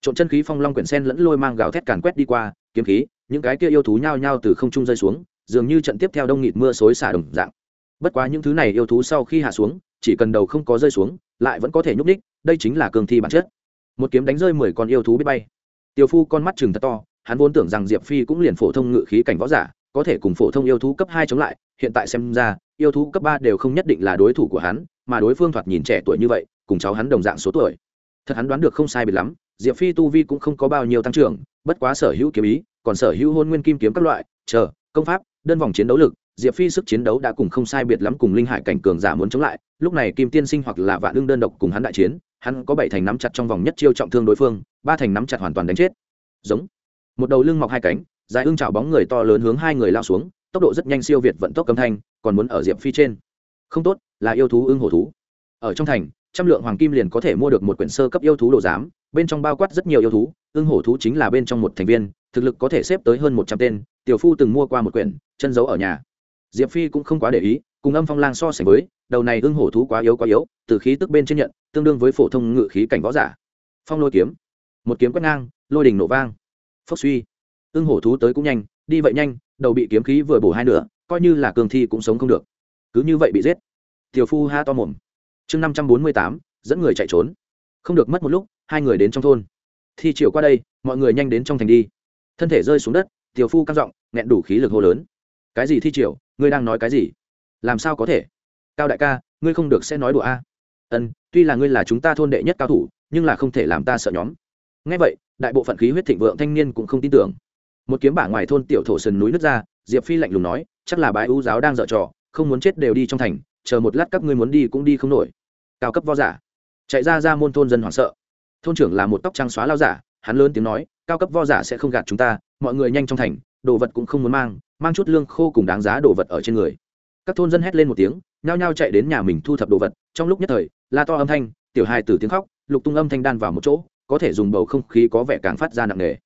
trộn chân khí phong long quyển sen lẫn lôi mang gào thét càn quét đi qua, kiếm khí, những cái kia yêu thú nhao nhao từ không trung rơi xuống, dường như trận tiếp theo đông nghịt mưa xối xả đồng dạng bất quá những thứ này yêu thú sau khi hạ xuống, chỉ cần đầu không có rơi xuống, lại vẫn có thể nhúc ních đây chính là cường thi bản chất. Một kiếm đánh rơi mười con yêu thú biết bay. Tiêu phu con mắt chừng thật to, hắn vốn tưởng rằng diệp phi cũng liền phổ thông ngự khí cảnh võ giả, có thể cùng phổ thông yêu thú cấp hai chống lại, hiện tại xem ra, yêu thú cấp ba đều không nhất định là đối thủ của hắn, mà đối phương thoạt nhìn trẻ tuổi như vậy, cùng cháu hắn đồng dạng số tuổi. Thật hắn đoán được không sai biệt lắm, diệp phi tu vi cũng không có bao nhiêu tăng trưởng, bất quá sở hữu kiếm ý, còn sở hữu hôn nguyên kim kiếm các loại, chờ, công pháp, đơn vòng chiến đấu lực diệp phi sức chiến đấu đã cùng không sai biệt lắm cùng linh hải cảnh cường giả muốn chống lại, lúc này kim tiên sinh hoặc là vạn Lương đơn độc cùng hắn đại chiến, hắn có bảy thành nắm chặt trong vòng nhất chiêu trọng thương đối phương, ba thành nắm chặt hoàn toàn đánh chết. Giống. Một đầu lưng mọc hai cánh, dài ưng chảo bóng người to lớn hướng hai người lao xuống, tốc độ rất nhanh siêu việt vận tốc âm thanh, còn muốn ở diệp phi trên. Không tốt, là yêu thú ưng hổ thú. Ở trong thành, trăm lượng hoàng kim liền có thể mua được một quyển sơ cấp yêu thú đồ giám, bên trong bao quát rất nhiều yêu thú, ưng hổ thú chính là bên trong một thành viên, thực lực có thể xếp tới hơn một trăm tên, tiểu phu từng mua qua một quyển, chân giấu ở nhà diệp phi cũng không quá để ý, cùng âm phong lang so sánh với, đầu này ưng hổ thú quá yếu quá yếu, từ khí tức bên trên nhận, tương đương với phổ thông ngự khí cảnh võ giả. Phong lôi kiếm. Một kiếm quét ngang, lôi đình nổ vang. Phốc suy. Ưng hổ thú tới cũng nhanh, đi vậy nhanh, đầu bị kiếm khí vừa bổ hai nửa, coi như là cường thi cũng sống không được. Cứ như vậy bị giết. Tiểu phu ha to mồm. Chương năm trăm bốn mươi tám, dẫn người chạy trốn. Không được mất một lúc, hai người đến trong thôn. Thi chiều qua đây, mọi người nhanh đến trong thành đi. Thân thể rơi xuống đất, tiểu phu căng giọng, nghẹn đủ khí lực hô lớn. Cái gì thi chiều ngươi đang nói cái gì? Làm sao có thể? Cao đại ca, ngươi không được sẽ nói đùa a. Ân, tuy là ngươi là chúng ta thôn đệ nhất cao thủ, nhưng là không thể làm ta sợ nhóm. Ngay vậy, đại bộ phận khí huyết thịnh vượng thanh niên cũng không tin tưởng. Một kiếm bả ngoài thôn tiểu thổ sườn núi nước ra, diệp phi lạnh lùng nói, chắc là bái ưu giáo đang dở trò, không muốn chết đều đi trong thành, chờ một lát các ngươi muốn đi cũng đi không nổi. Cao cấp vo giả. Chạy ra ra môn thôn dân hoảng sợ. Thôn trưởng là một tóc trắng xóa lao giả, hắn lớn tiếng nói, cao cấp vo giả sẽ không gạt chúng ta, mọi người nhanh trong thành, đồ vật cũng không muốn mang mang chút lương khô cùng đáng giá đồ vật ở trên người. Các thôn dân hét lên một tiếng, nhao nhao chạy đến nhà mình thu thập đồ vật. Trong lúc nhất thời, la to âm thanh, tiểu hai từ tiếng khóc, lục tung âm thanh đan vào một chỗ, có thể dùng bầu không khí có vẻ càng phát ra nặng nề.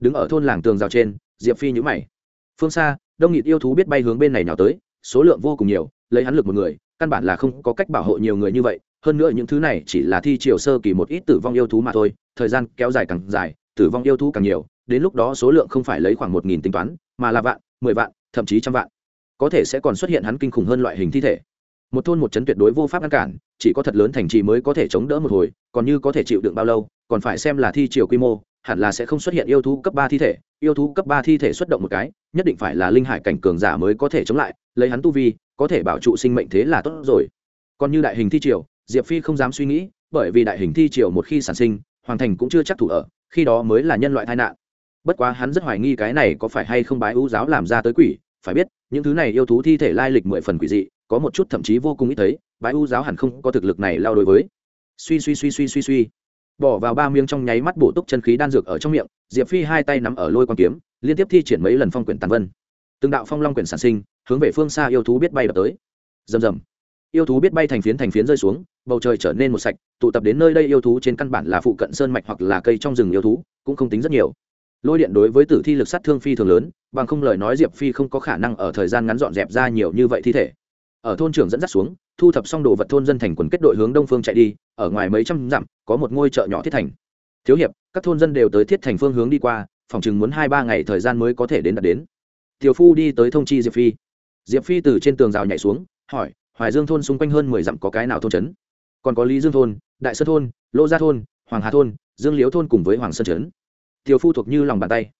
Đứng ở thôn làng tường rào trên, diệp phi nhữ mày. Phương xa, đông nghịt yêu thú biết bay hướng bên này nào tới, số lượng vô cùng nhiều, lấy hắn lực một người, căn bản là không có cách bảo hộ nhiều người như vậy. Hơn nữa những thứ này chỉ là thi chiều sơ kỳ một ít tử vong yêu thú mà thôi, thời gian kéo dài càng dài, tử vong yêu thú càng nhiều, đến lúc đó số lượng không phải lấy khoảng một nghìn tính toán, mà là vạn mười vạn, thậm chí trăm vạn. Có thể sẽ còn xuất hiện hắn kinh khủng hơn loại hình thi thể. Một thôn một chấn tuyệt đối vô pháp ngăn cản, chỉ có thật lớn thành trì mới có thể chống đỡ một hồi, còn như có thể chịu đựng bao lâu, còn phải xem là thi triều quy mô, hẳn là sẽ không xuất hiện yêu thú cấp ba thi thể, yêu thú cấp ba thi thể xuất động một cái, nhất định phải là linh hải cảnh cường giả mới có thể chống lại, lấy hắn tu vi, có thể bảo trụ sinh mệnh thế là tốt rồi. Còn như đại hình thi triều, diệp phi không dám suy nghĩ, bởi vì đại hình thi triều một khi sản sinh, hoàng thành cũng chưa chắc thủ ở, khi đó mới là nhân loại tai nạn bất quá hắn rất hoài nghi cái này có phải hay không bái ưu giáo làm ra tới quỷ, phải biết, những thứ này yêu thú thi thể lai lịch mười phần quỷ dị, có một chút thậm chí vô cùng ít thấy, bái ưu giáo hẳn không có thực lực này lao đối với. Suy suy suy suy suy suy. Bỏ vào ba miếng trong nháy mắt bổ túc chân khí đan dược ở trong miệng, diệp phi hai tay nắm ở lôi quan kiếm, liên tiếp thi triển mấy lần phong quyển tàn vân. Từng đạo phong long quyển sản sinh, hướng về phương xa yêu thú biết bay đập tới. Rầm rầm. Yêu thú biết bay thành phiến thành phiến rơi xuống, bầu trời trở nên một sạch, tụ tập đến nơi đây yêu thú trên căn bản là phụ cận sơn mạch hoặc là cây trong rừng yêu thú, cũng không tính rất nhiều lôi điện đối với tử thi lực sát thương phi thường lớn, bằng không lời nói diệp phi không có khả năng ở thời gian ngắn dọn dẹp ra nhiều như vậy thi thể. Ở thôn trưởng dẫn dắt xuống, thu thập xong đồ vật thôn dân thành quần kết đội hướng đông phương chạy đi, ở ngoài mấy trăm dặm, có một ngôi chợ nhỏ thiết thành. Thiếu hiệp, các thôn dân đều tới thiết thành phương hướng đi qua, phòng chừng muốn hai ba ngày thời gian mới có thể đến đạt đến. Tiểu phu đi tới thông chi diệp phi. Diệp phi từ trên tường rào nhảy xuống, hỏi, hoài dương thôn xung quanh hơn mười dặm có cái nào thôn trấn? Còn có lý dương thôn, đại sơn thôn, lô gia thôn, hoàng hà thôn, dương liễu thôn cùng với hoàng sơn trấn tiểu phu thuộc như lòng bàn tay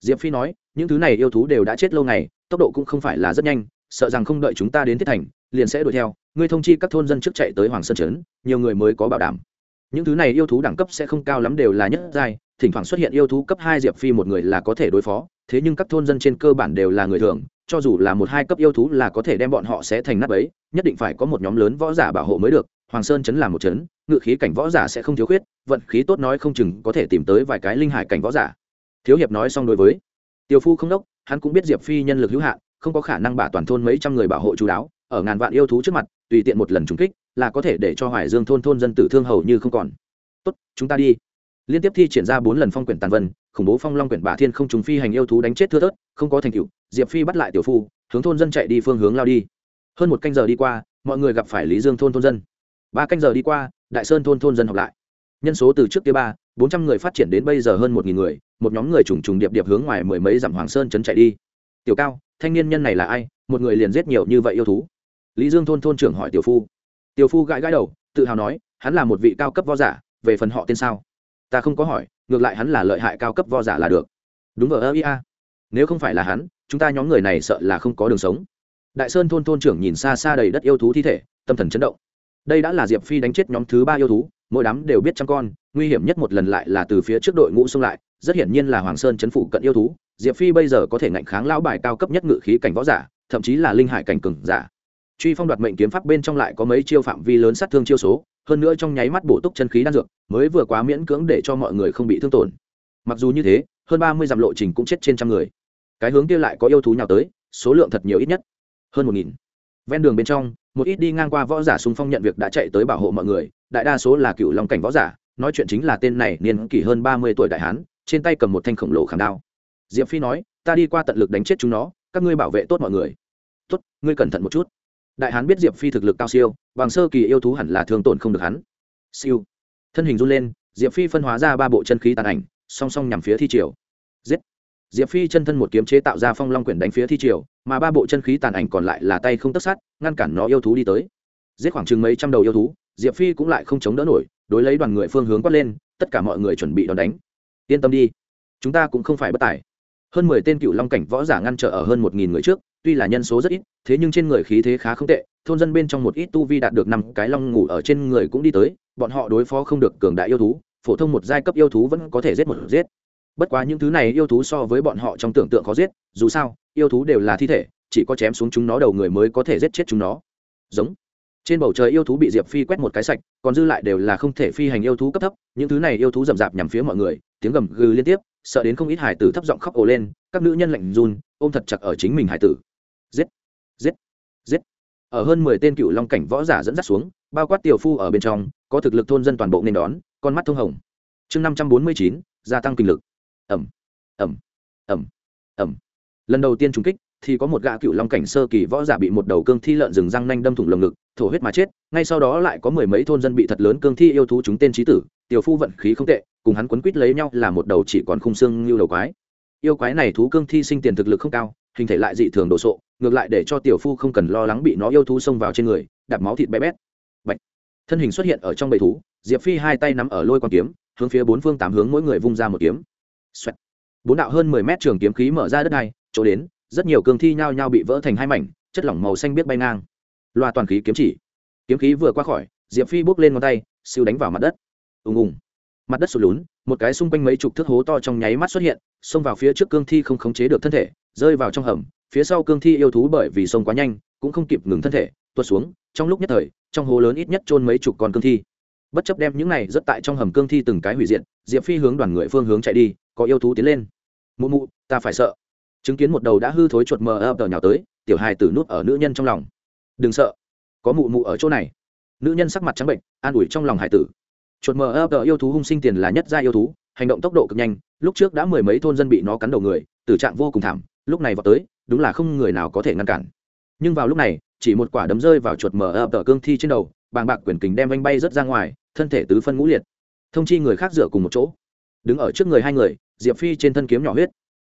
diệp phi nói, những thứ này yêu thú đều đã chết lâu ngày, tốc độ cũng không phải là rất nhanh, sợ rằng không đợi chúng ta đến thiết thành, liền sẽ đuổi theo ngươi thông chi các thôn dân trước chạy tới hoàng sơn trấn, nhiều người mới có bảo đảm những thứ này yêu thú đẳng cấp sẽ không cao lắm đều là nhất giai, thỉnh thoảng xuất hiện yêu thú cấp hai diệp phi một người là có thể đối phó, thế nhưng các thôn dân trên cơ bản đều là người thường, cho dù là một hai cấp yêu thú là có thể đem bọn họ sẽ thành nát ấy nhất định phải có một nhóm lớn võ giả bảo hộ mới được, hoàng sơn Trấn là một trấn ngự khí cảnh võ giả sẽ không thiếu khuyết, vận khí tốt nói không chừng có thể tìm tới vài cái linh hải cảnh võ giả. Thiếu hiệp nói xong đối với. Tiêu phu không đốc, hắn cũng biết diệp phi nhân lực hữu hạn, không có khả năng bả toàn thôn mấy trăm người bảo hộ chú đáo, ở ngàn vạn yêu thú trước mặt, tùy tiện một lần trúng kích, là có thể để cho hoài dương thôn thôn dân tử thương hầu như không còn. Tốt, chúng ta đi. Liên tiếp thi triển ra bốn lần phong quyển tàn vân, khủng bố phong long quyển bả thiên không trùng phi hành yêu thú đánh chết thưa thớt, không có thành tựu, diệp phi bắt lại tiểu phu, hướng thôn dân chạy đi phương hướng lao đi. Hơn một canh giờ đi qua, mọi người gặp phải lý dương thôn thôn dân. Ba canh giờ đi qua đại sơn thôn thôn dân học lại. Nhân số từ trước kia ba, bốn trăm người phát triển đến bây giờ hơn một nghìn người, một nhóm người trùng trùng điệp điệp hướng ngoài mười mấy dặm hoàng sơn trấn chạy đi. Tiểu cao, thanh niên nhân này là ai? Một người liền giết nhiều như vậy yêu thú. Lý dương thôn thôn trưởng hỏi tiểu phu. Tiểu phu gãi gãi đầu, tự hào nói, hắn là một vị cao cấp võ giả, về phần họ tên sao? Ta không có hỏi, ngược lại hắn là lợi hại cao cấp võ giả là được. Đúng vờ ơ ia nếu không phải là hắn, chúng ta nhóm người này sợ là không có đường sống. Đại sơn thôn thôn trưởng nhìn xa xa đầy đất yêu thú thi thể, tâm thần chấn động đây đã là diệp phi đánh chết nhóm thứ ba yêu thú, mỗi đám đều biết trăm con, nguy hiểm nhất một lần lại là từ phía trước đội ngũ xông lại, rất hiển nhiên là hoàng sơn chấn phủ cận yêu thú, diệp phi bây giờ có thể ngạnh kháng lão bài cao cấp nhất ngự khí cảnh võ giả, thậm chí là linh hải cảnh cừng giả. Truy phong đoạt mệnh kiếm pháp bên trong lại có mấy chiêu phạm vi lớn sát thương chiêu số, hơn nữa trong nháy mắt bổ túc chân khí đan dược, mới vừa quá miễn cưỡng để cho mọi người không bị thương tổn. Mặc dù như thế, hơn ba mươi dặm lộ trình cũng chết trên trăm người. Cái hướng kia lại có yêu thú nhào tới, số lượng thật nhiều ít nhất, hơn một nghìn. Ven đường bên trong một ít đi ngang qua võ giả xung phong nhận việc đã chạy tới bảo hộ mọi người, đại đa số là cựu long cảnh võ giả, nói chuyện chính là tên này, niên kỷ hơn ba mươi tuổi đại hán, trên tay cầm một thanh khổng lồ khảm đao. Diệp phi nói, ta đi qua tận lực đánh chết chúng nó, các ngươi bảo vệ tốt mọi người. Tốt, ngươi cẩn thận một chút. Đại hán biết diệp phi thực lực cao siêu, bằng sơ kỳ yêu thú hẳn là thương tổn không được hắn. Siêu. Thân hình run lên, diệp phi phân hóa ra ba bộ chân khí tàn ảnh, song song nhằm phía thi triều. Giết diệp phi chân thân một kiếm chế tạo ra phong long quyển đánh phía thi triều, mà ba bộ chân khí tàn ảnh còn lại là tay không tất sát, ngăn cản nó yêu thú đi tới. Giết khoảng chừng mấy trăm đầu yêu thú, diệp phi cũng lại không chống đỡ nổi, đối lấy đoàn người phương hướng quát lên, tất cả mọi người chuẩn bị đón đánh. Yên tâm đi, chúng ta cũng không phải bất tài. Hơn mười tên cựu long cảnh võ giả ngăn trở ở hơn một nghìn người trước, tuy là nhân số rất ít, thế nhưng trên người khí thế khá không tệ, thôn dân bên trong một ít tu vi đạt được năm cái long ngủ ở trên người cũng đi tới, bọn họ đối phó không được cường đại yêu thú, phổ thông một giai cấp yêu thú vẫn có thể giết một giết bất quá những thứ này yêu thú so với bọn họ trong tưởng tượng khó giết, dù sao, yêu thú đều là thi thể, chỉ có chém xuống chúng nó đầu người mới có thể giết chết chúng nó. Giống. Trên bầu trời yêu thú bị diệp phi quét một cái sạch, còn dư lại đều là không thể phi hành yêu thú cấp thấp, những thứ này yêu thú rậm rạp nhằm phía mọi người, tiếng gầm gừ liên tiếp, sợ đến không ít hải tử thấp giọng khóc ồ lên, các nữ nhân lạnh run, ôm thật chặt ở chính mình hải tử. Giết giết giết. Ở hơn mười tên cựu long cảnh võ giả dẫn dắt xuống, bao quát tiểu phu ở bên trong, có thực lực thôn dân toàn bộ nên đón, con mắt thông hồng. Chương năm trăm bốn mươi chín, gia tăng kinh lực ẩm ẩm ẩm ẩm lần đầu tiên trúng kích thì có một gã cựu long cảnh sơ kỳ võ giả bị một đầu cương thi lợn rừng răng nanh đâm thủng lồng ngực, thổ huyết mà chết, ngay sau đó lại có mười mấy thôn dân bị thật lớn cương thi yêu thú chúng tên trí tử, tiểu phu vận khí không tệ, cùng hắn quấn quýt lấy nhau là một đầu chỉ còn khung xương như đầu quái. Yêu quái này thú cương thi sinh tiền thực lực không cao, hình thể lại dị thường đồ sộ, ngược lại để cho tiểu phu không cần lo lắng bị nó yêu thú xông vào trên người, đạp máu thịt bé bét. Bạch. thân hình xuất hiện ở trong bầy thú, diệp phi hai tay nắm ở lôi con kiếm, hướng phía bốn phương tám hướng mỗi người vung ra một kiếm. Xoẹt. bốn đạo hơn mười mét trường kiếm khí mở ra đất này chỗ đến, rất nhiều cương thi nhao nhao bị vỡ thành hai mảnh, chất lỏng màu xanh biết bay ngang. Loa toàn khí kiếm chỉ. Kiếm khí vừa qua khỏi, diệp phi bước lên ngón tay, siêu đánh vào mặt đất. Ùng ùng. Mặt đất sụt lún, một cái xung quanh mấy chục thước hố to trong nháy mắt xuất hiện, xông vào phía trước cương thi không khống chế được thân thể, rơi vào trong hầm, phía sau cương thi yêu thú bởi vì sông quá nhanh, cũng không kịp ngừng thân thể, tuột xuống, trong lúc nhất thời, trong hố lớn ít nhất chôn mấy chục con cương thi. Bất chấp đem những này rất tại trong hầm cương thi từng cái hủy diệt, diệp phi hướng đoàn người phương hướng chạy đi có yêu thú tiến lên. Mụ mụ, ta phải sợ. Chứng kiến một đầu đã hư thối chuột mờ ập tờ nhào tới, tiểu hài tử nút ở nữ nhân trong lòng. Đừng sợ, có mụ mụ ở chỗ này. Nữ nhân sắc mặt trắng bệnh, an ủi trong lòng hải tử. Chuột mờ ập tờ yêu thú hung sinh tiền là nhất gia yêu thú, hành động tốc độ cực nhanh, lúc trước đã mười mấy thôn dân bị nó cắn đầu người, tử trạng vô cùng thảm, lúc này vào tới, đúng là không người nào có thể ngăn cản. Nhưng vào lúc này, chỉ một quả đấm rơi vào chuột mờ ập tờ cương thi trên đầu, bàng bạc quyển kính đem vanh bay rớt ra ngoài, thân thể tứ phân ngũ liệt. Thông chi người khác dựa cùng một chỗ. Đứng ở trước người hai người diệp phi trên thân kiếm nhỏ huyết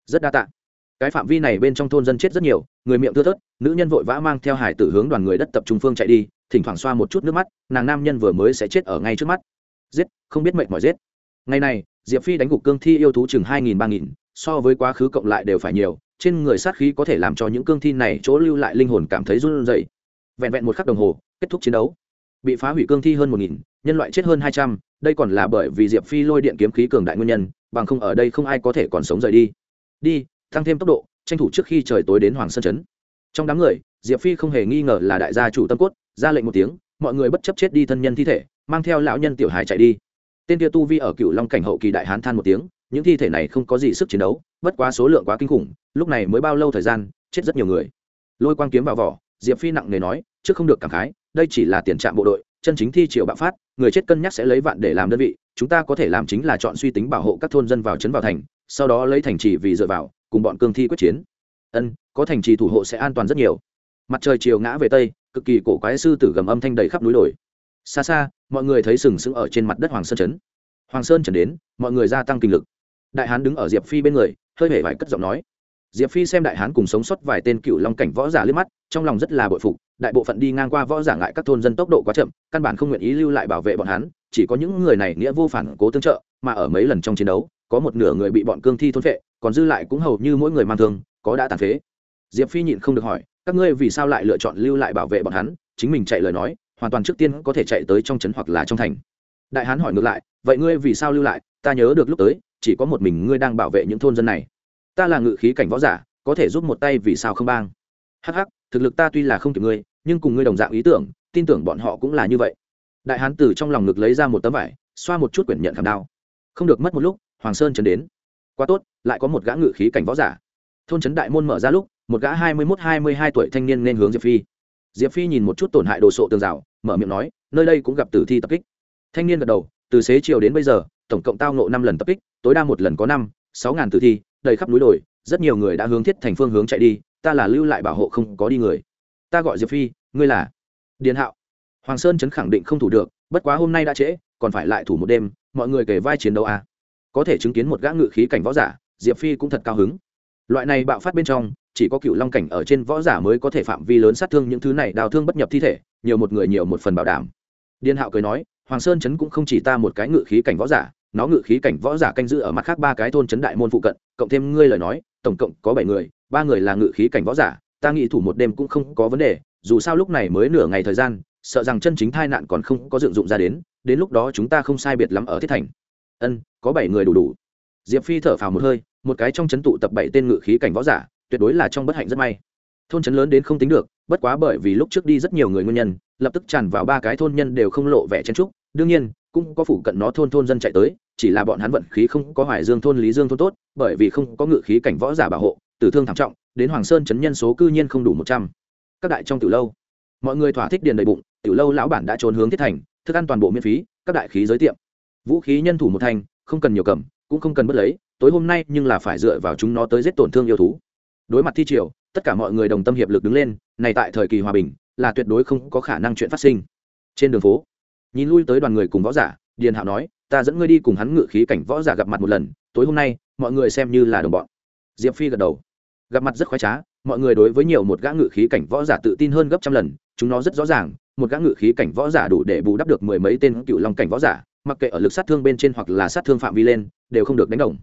rất đa tạ cái phạm vi này bên trong thôn dân chết rất nhiều người miệng thưa thớt nữ nhân vội vã mang theo hải tử hướng đoàn người đất tập trung phương chạy đi thỉnh thoảng xoa một chút nước mắt nàng nam nhân vừa mới sẽ chết ở ngay trước mắt giết không biết mệnh mỏi giết ngày này diệp phi đánh gục cương thi yêu thú chừng hai nghìn ba nghìn so với quá khứ cộng lại đều phải nhiều trên người sát khí có thể làm cho những cương thi này chỗ lưu lại linh hồn cảm thấy run rẩy vẹn vẹn một khắc đồng hồ kết thúc chiến đấu bị phá hủy cương thi hơn một nghìn nhân loại chết hơn hai trăm đây còn là bởi vì diệp phi lôi điện kiếm khí cường đại nguyên nhân bằng không ở đây không ai có thể còn sống rời đi. Đi, tăng thêm tốc độ, tranh thủ trước khi trời tối đến hoàng sơn chấn trong đám người, diệp phi không hề nghi ngờ là đại gia chủ tâm cốt, ra lệnh một tiếng, mọi người bất chấp chết đi thân nhân thi thể, mang theo lão nhân tiểu hài chạy đi. Tên kia tu vi ở cựu long cảnh hậu kỳ đại hán than một tiếng, những thi thể này không có gì sức chiến đấu, bất quá số lượng quá kinh khủng, lúc này mới bao lâu thời gian, chết rất nhiều người. Lôi quang kiếm vào vỏ, diệp phi nặng nề nói, trước không được cảm khái, đây chỉ là tiền trạm bộ đội, chân chính thi triệu bạo phát, người chết cân nhắc sẽ lấy vạn để làm đơn vị chúng ta có thể làm chính là chọn suy tính bảo hộ các thôn dân vào trấn vào thành, sau đó lấy thành trì vì dựa vào, cùng bọn cương thi quyết chiến. Ân, có thành trì thủ hộ sẽ an toàn rất nhiều. Mặt trời chiều ngã về tây, cực kỳ cổ quái sư tử gầm âm thanh đầy khắp núi đồi. Xa xa, mọi người thấy sừng sững ở trên mặt đất hoàng sơn trấn. Hoàng sơn trần đến, mọi người gia tăng kinh lực. Đại hán đứng ở diệp phi bên người, hơi vẻ vải cất giọng nói diệp phi xem đại hán cùng sống sót vài tên cựu long cảnh võ giả liếc mắt, trong lòng rất là bội phục, đại bộ phận đi ngang qua võ giả ngại các thôn dân tốc độ quá chậm, căn bản không nguyện ý lưu lại bảo vệ bọn hắn, chỉ có những người này nghĩa vô phản cố tương trợ, mà ở mấy lần trong chiến đấu, có một nửa người bị bọn cương thi thôn phệ, còn dư lại cũng hầu như mỗi người mang thương, có đã tàn phế. Diệp phi nhịn không được hỏi, các ngươi vì sao lại lựa chọn lưu lại bảo vệ bọn hắn? Chính mình chạy lời nói, hoàn toàn trước tiên có thể chạy tới trong trấn hoặc là trong thành. Đại hán hỏi ngược lại, vậy ngươi vì sao lưu lại? Ta nhớ được lúc tới, chỉ có một mình ngươi đang bảo vệ những thôn dân này ta là ngự khí cảnh võ giả, có thể giúp một tay vì sao không bang? Hắc hắc, thực lực ta tuy là không kịp ngươi, nhưng cùng ngươi đồng dạng ý tưởng, tin tưởng bọn họ cũng là như vậy. Đại hán từ trong lòng ngực lấy ra một tấm vải, xoa một chút quyển nhận khảm đao. Không được mất một lúc, hoàng sơn chấn đến. Quá tốt, lại có một gã ngự khí cảnh võ giả. Thôn trấn đại môn mở ra lúc, một gã hai mươi mốt, hai mươi hai tuổi thanh niên nên hướng diệp phi. Diệp phi nhìn một chút tổn hại đồ sộ tường rào, mở miệng nói, nơi đây cũng gặp tử thi tập kích. Thanh niên gật đầu, từ xế chiều đến bây giờ, tổng cộng tao nộ năm lần tập kích, tối đa một lần có năm, sáu ngàn tử thi đầy khắp núi đồi, rất nhiều người đã hướng thiết thành phương hướng chạy đi, ta là lưu lại bảo hộ không có đi người. Ta gọi diệp phi, ngươi là điền hạo. Hoàng sơn chấn khẳng định không thủ được, bất quá hôm nay đã trễ, còn phải lại thủ một đêm, mọi người kể vai chiến đấu à. có thể chứng kiến một gã ngự khí cảnh võ giả, diệp phi cũng thật cao hứng. Loại này bạo phát bên trong, chỉ có cựu long cảnh ở trên võ giả mới có thể phạm vi lớn sát thương những thứ này đào thương bất nhập thi thể, nhiều một người nhiều một phần bảo đảm. Điền hạo cười nói, hoàng sơn chấn cũng không chỉ ta một cái ngự khí cảnh võ giả nó ngự khí cảnh võ giả canh giữ ở mặt khác ba cái thôn trấn đại môn phụ cận, cộng thêm ngươi lời nói, tổng cộng có bảy người, ba người là ngự khí cảnh võ giả, ta nghĩ thủ một đêm cũng không có vấn đề, dù sao lúc này mới nửa ngày thời gian, sợ rằng chân chính tai nạn còn không có dựng dụng ra đến đến lúc đó chúng ta không sai biệt lắm ở thiết thành. Ân, có bảy người đủ đủ. Diệp phi thở phào một hơi, một cái trong chấn tụ tập bảy tên ngự khí cảnh võ giả, tuyệt đối là trong bất hạnh rất may. Thôn chấn lớn đến không tính được, bất quá bởi vì lúc trước đi rất nhiều người nguyên nhân, lập tức tràn vào ba cái thôn nhân đều không lộ vẻ chen trúc đương nhiên cũng có phủ cận nó thôn thôn dân chạy tới, chỉ là bọn hắn vận khí không có hoài dương thôn, lý dương thôn tốt, bởi vì không có ngự khí cảnh võ giả bảo hộ, tử thương thảm trọng, đến hoàng sơn chấn nhân số cư nhiên không đủ một trăm. Các đại trong tiểu lâu, mọi người thỏa thích điền đầy bụng, tiểu lâu lão bản đã trốn hướng thiết thành, thức ăn toàn bộ miễn phí, các đại khí giới tiệm. Vũ khí nhân thủ một thành, không cần nhiều cầm, cũng không cần bất lấy, tối hôm nay nhưng là phải dựa vào chúng nó tới giết tổn thương yêu thú. Đối mặt thi triều, tất cả mọi người đồng tâm hiệp lực đứng lên, này tại thời kỳ hòa bình, là tuyệt đối không có khả năng chuyện phát sinh. Trên đường phố nhìn lui tới đoàn người cùng võ giả, điền hạo nói, ta dẫn ngươi đi cùng hắn ngự khí cảnh võ giả gặp mặt một lần, tối hôm nay, mọi người xem như là đồng bọn. Diệp phi gật đầu. Gặp mặt rất khoái trá, mọi người đối với nhiều một gã ngự khí cảnh võ giả tự tin hơn gấp trăm lần, chúng nó rất rõ ràng, một gã ngự khí cảnh võ giả đủ để bù đắp được mười mấy tên cựu long cảnh võ giả, mặc kệ ở lực sát thương bên trên hoặc là sát thương phạm vi lên, đều không được đánh đồng.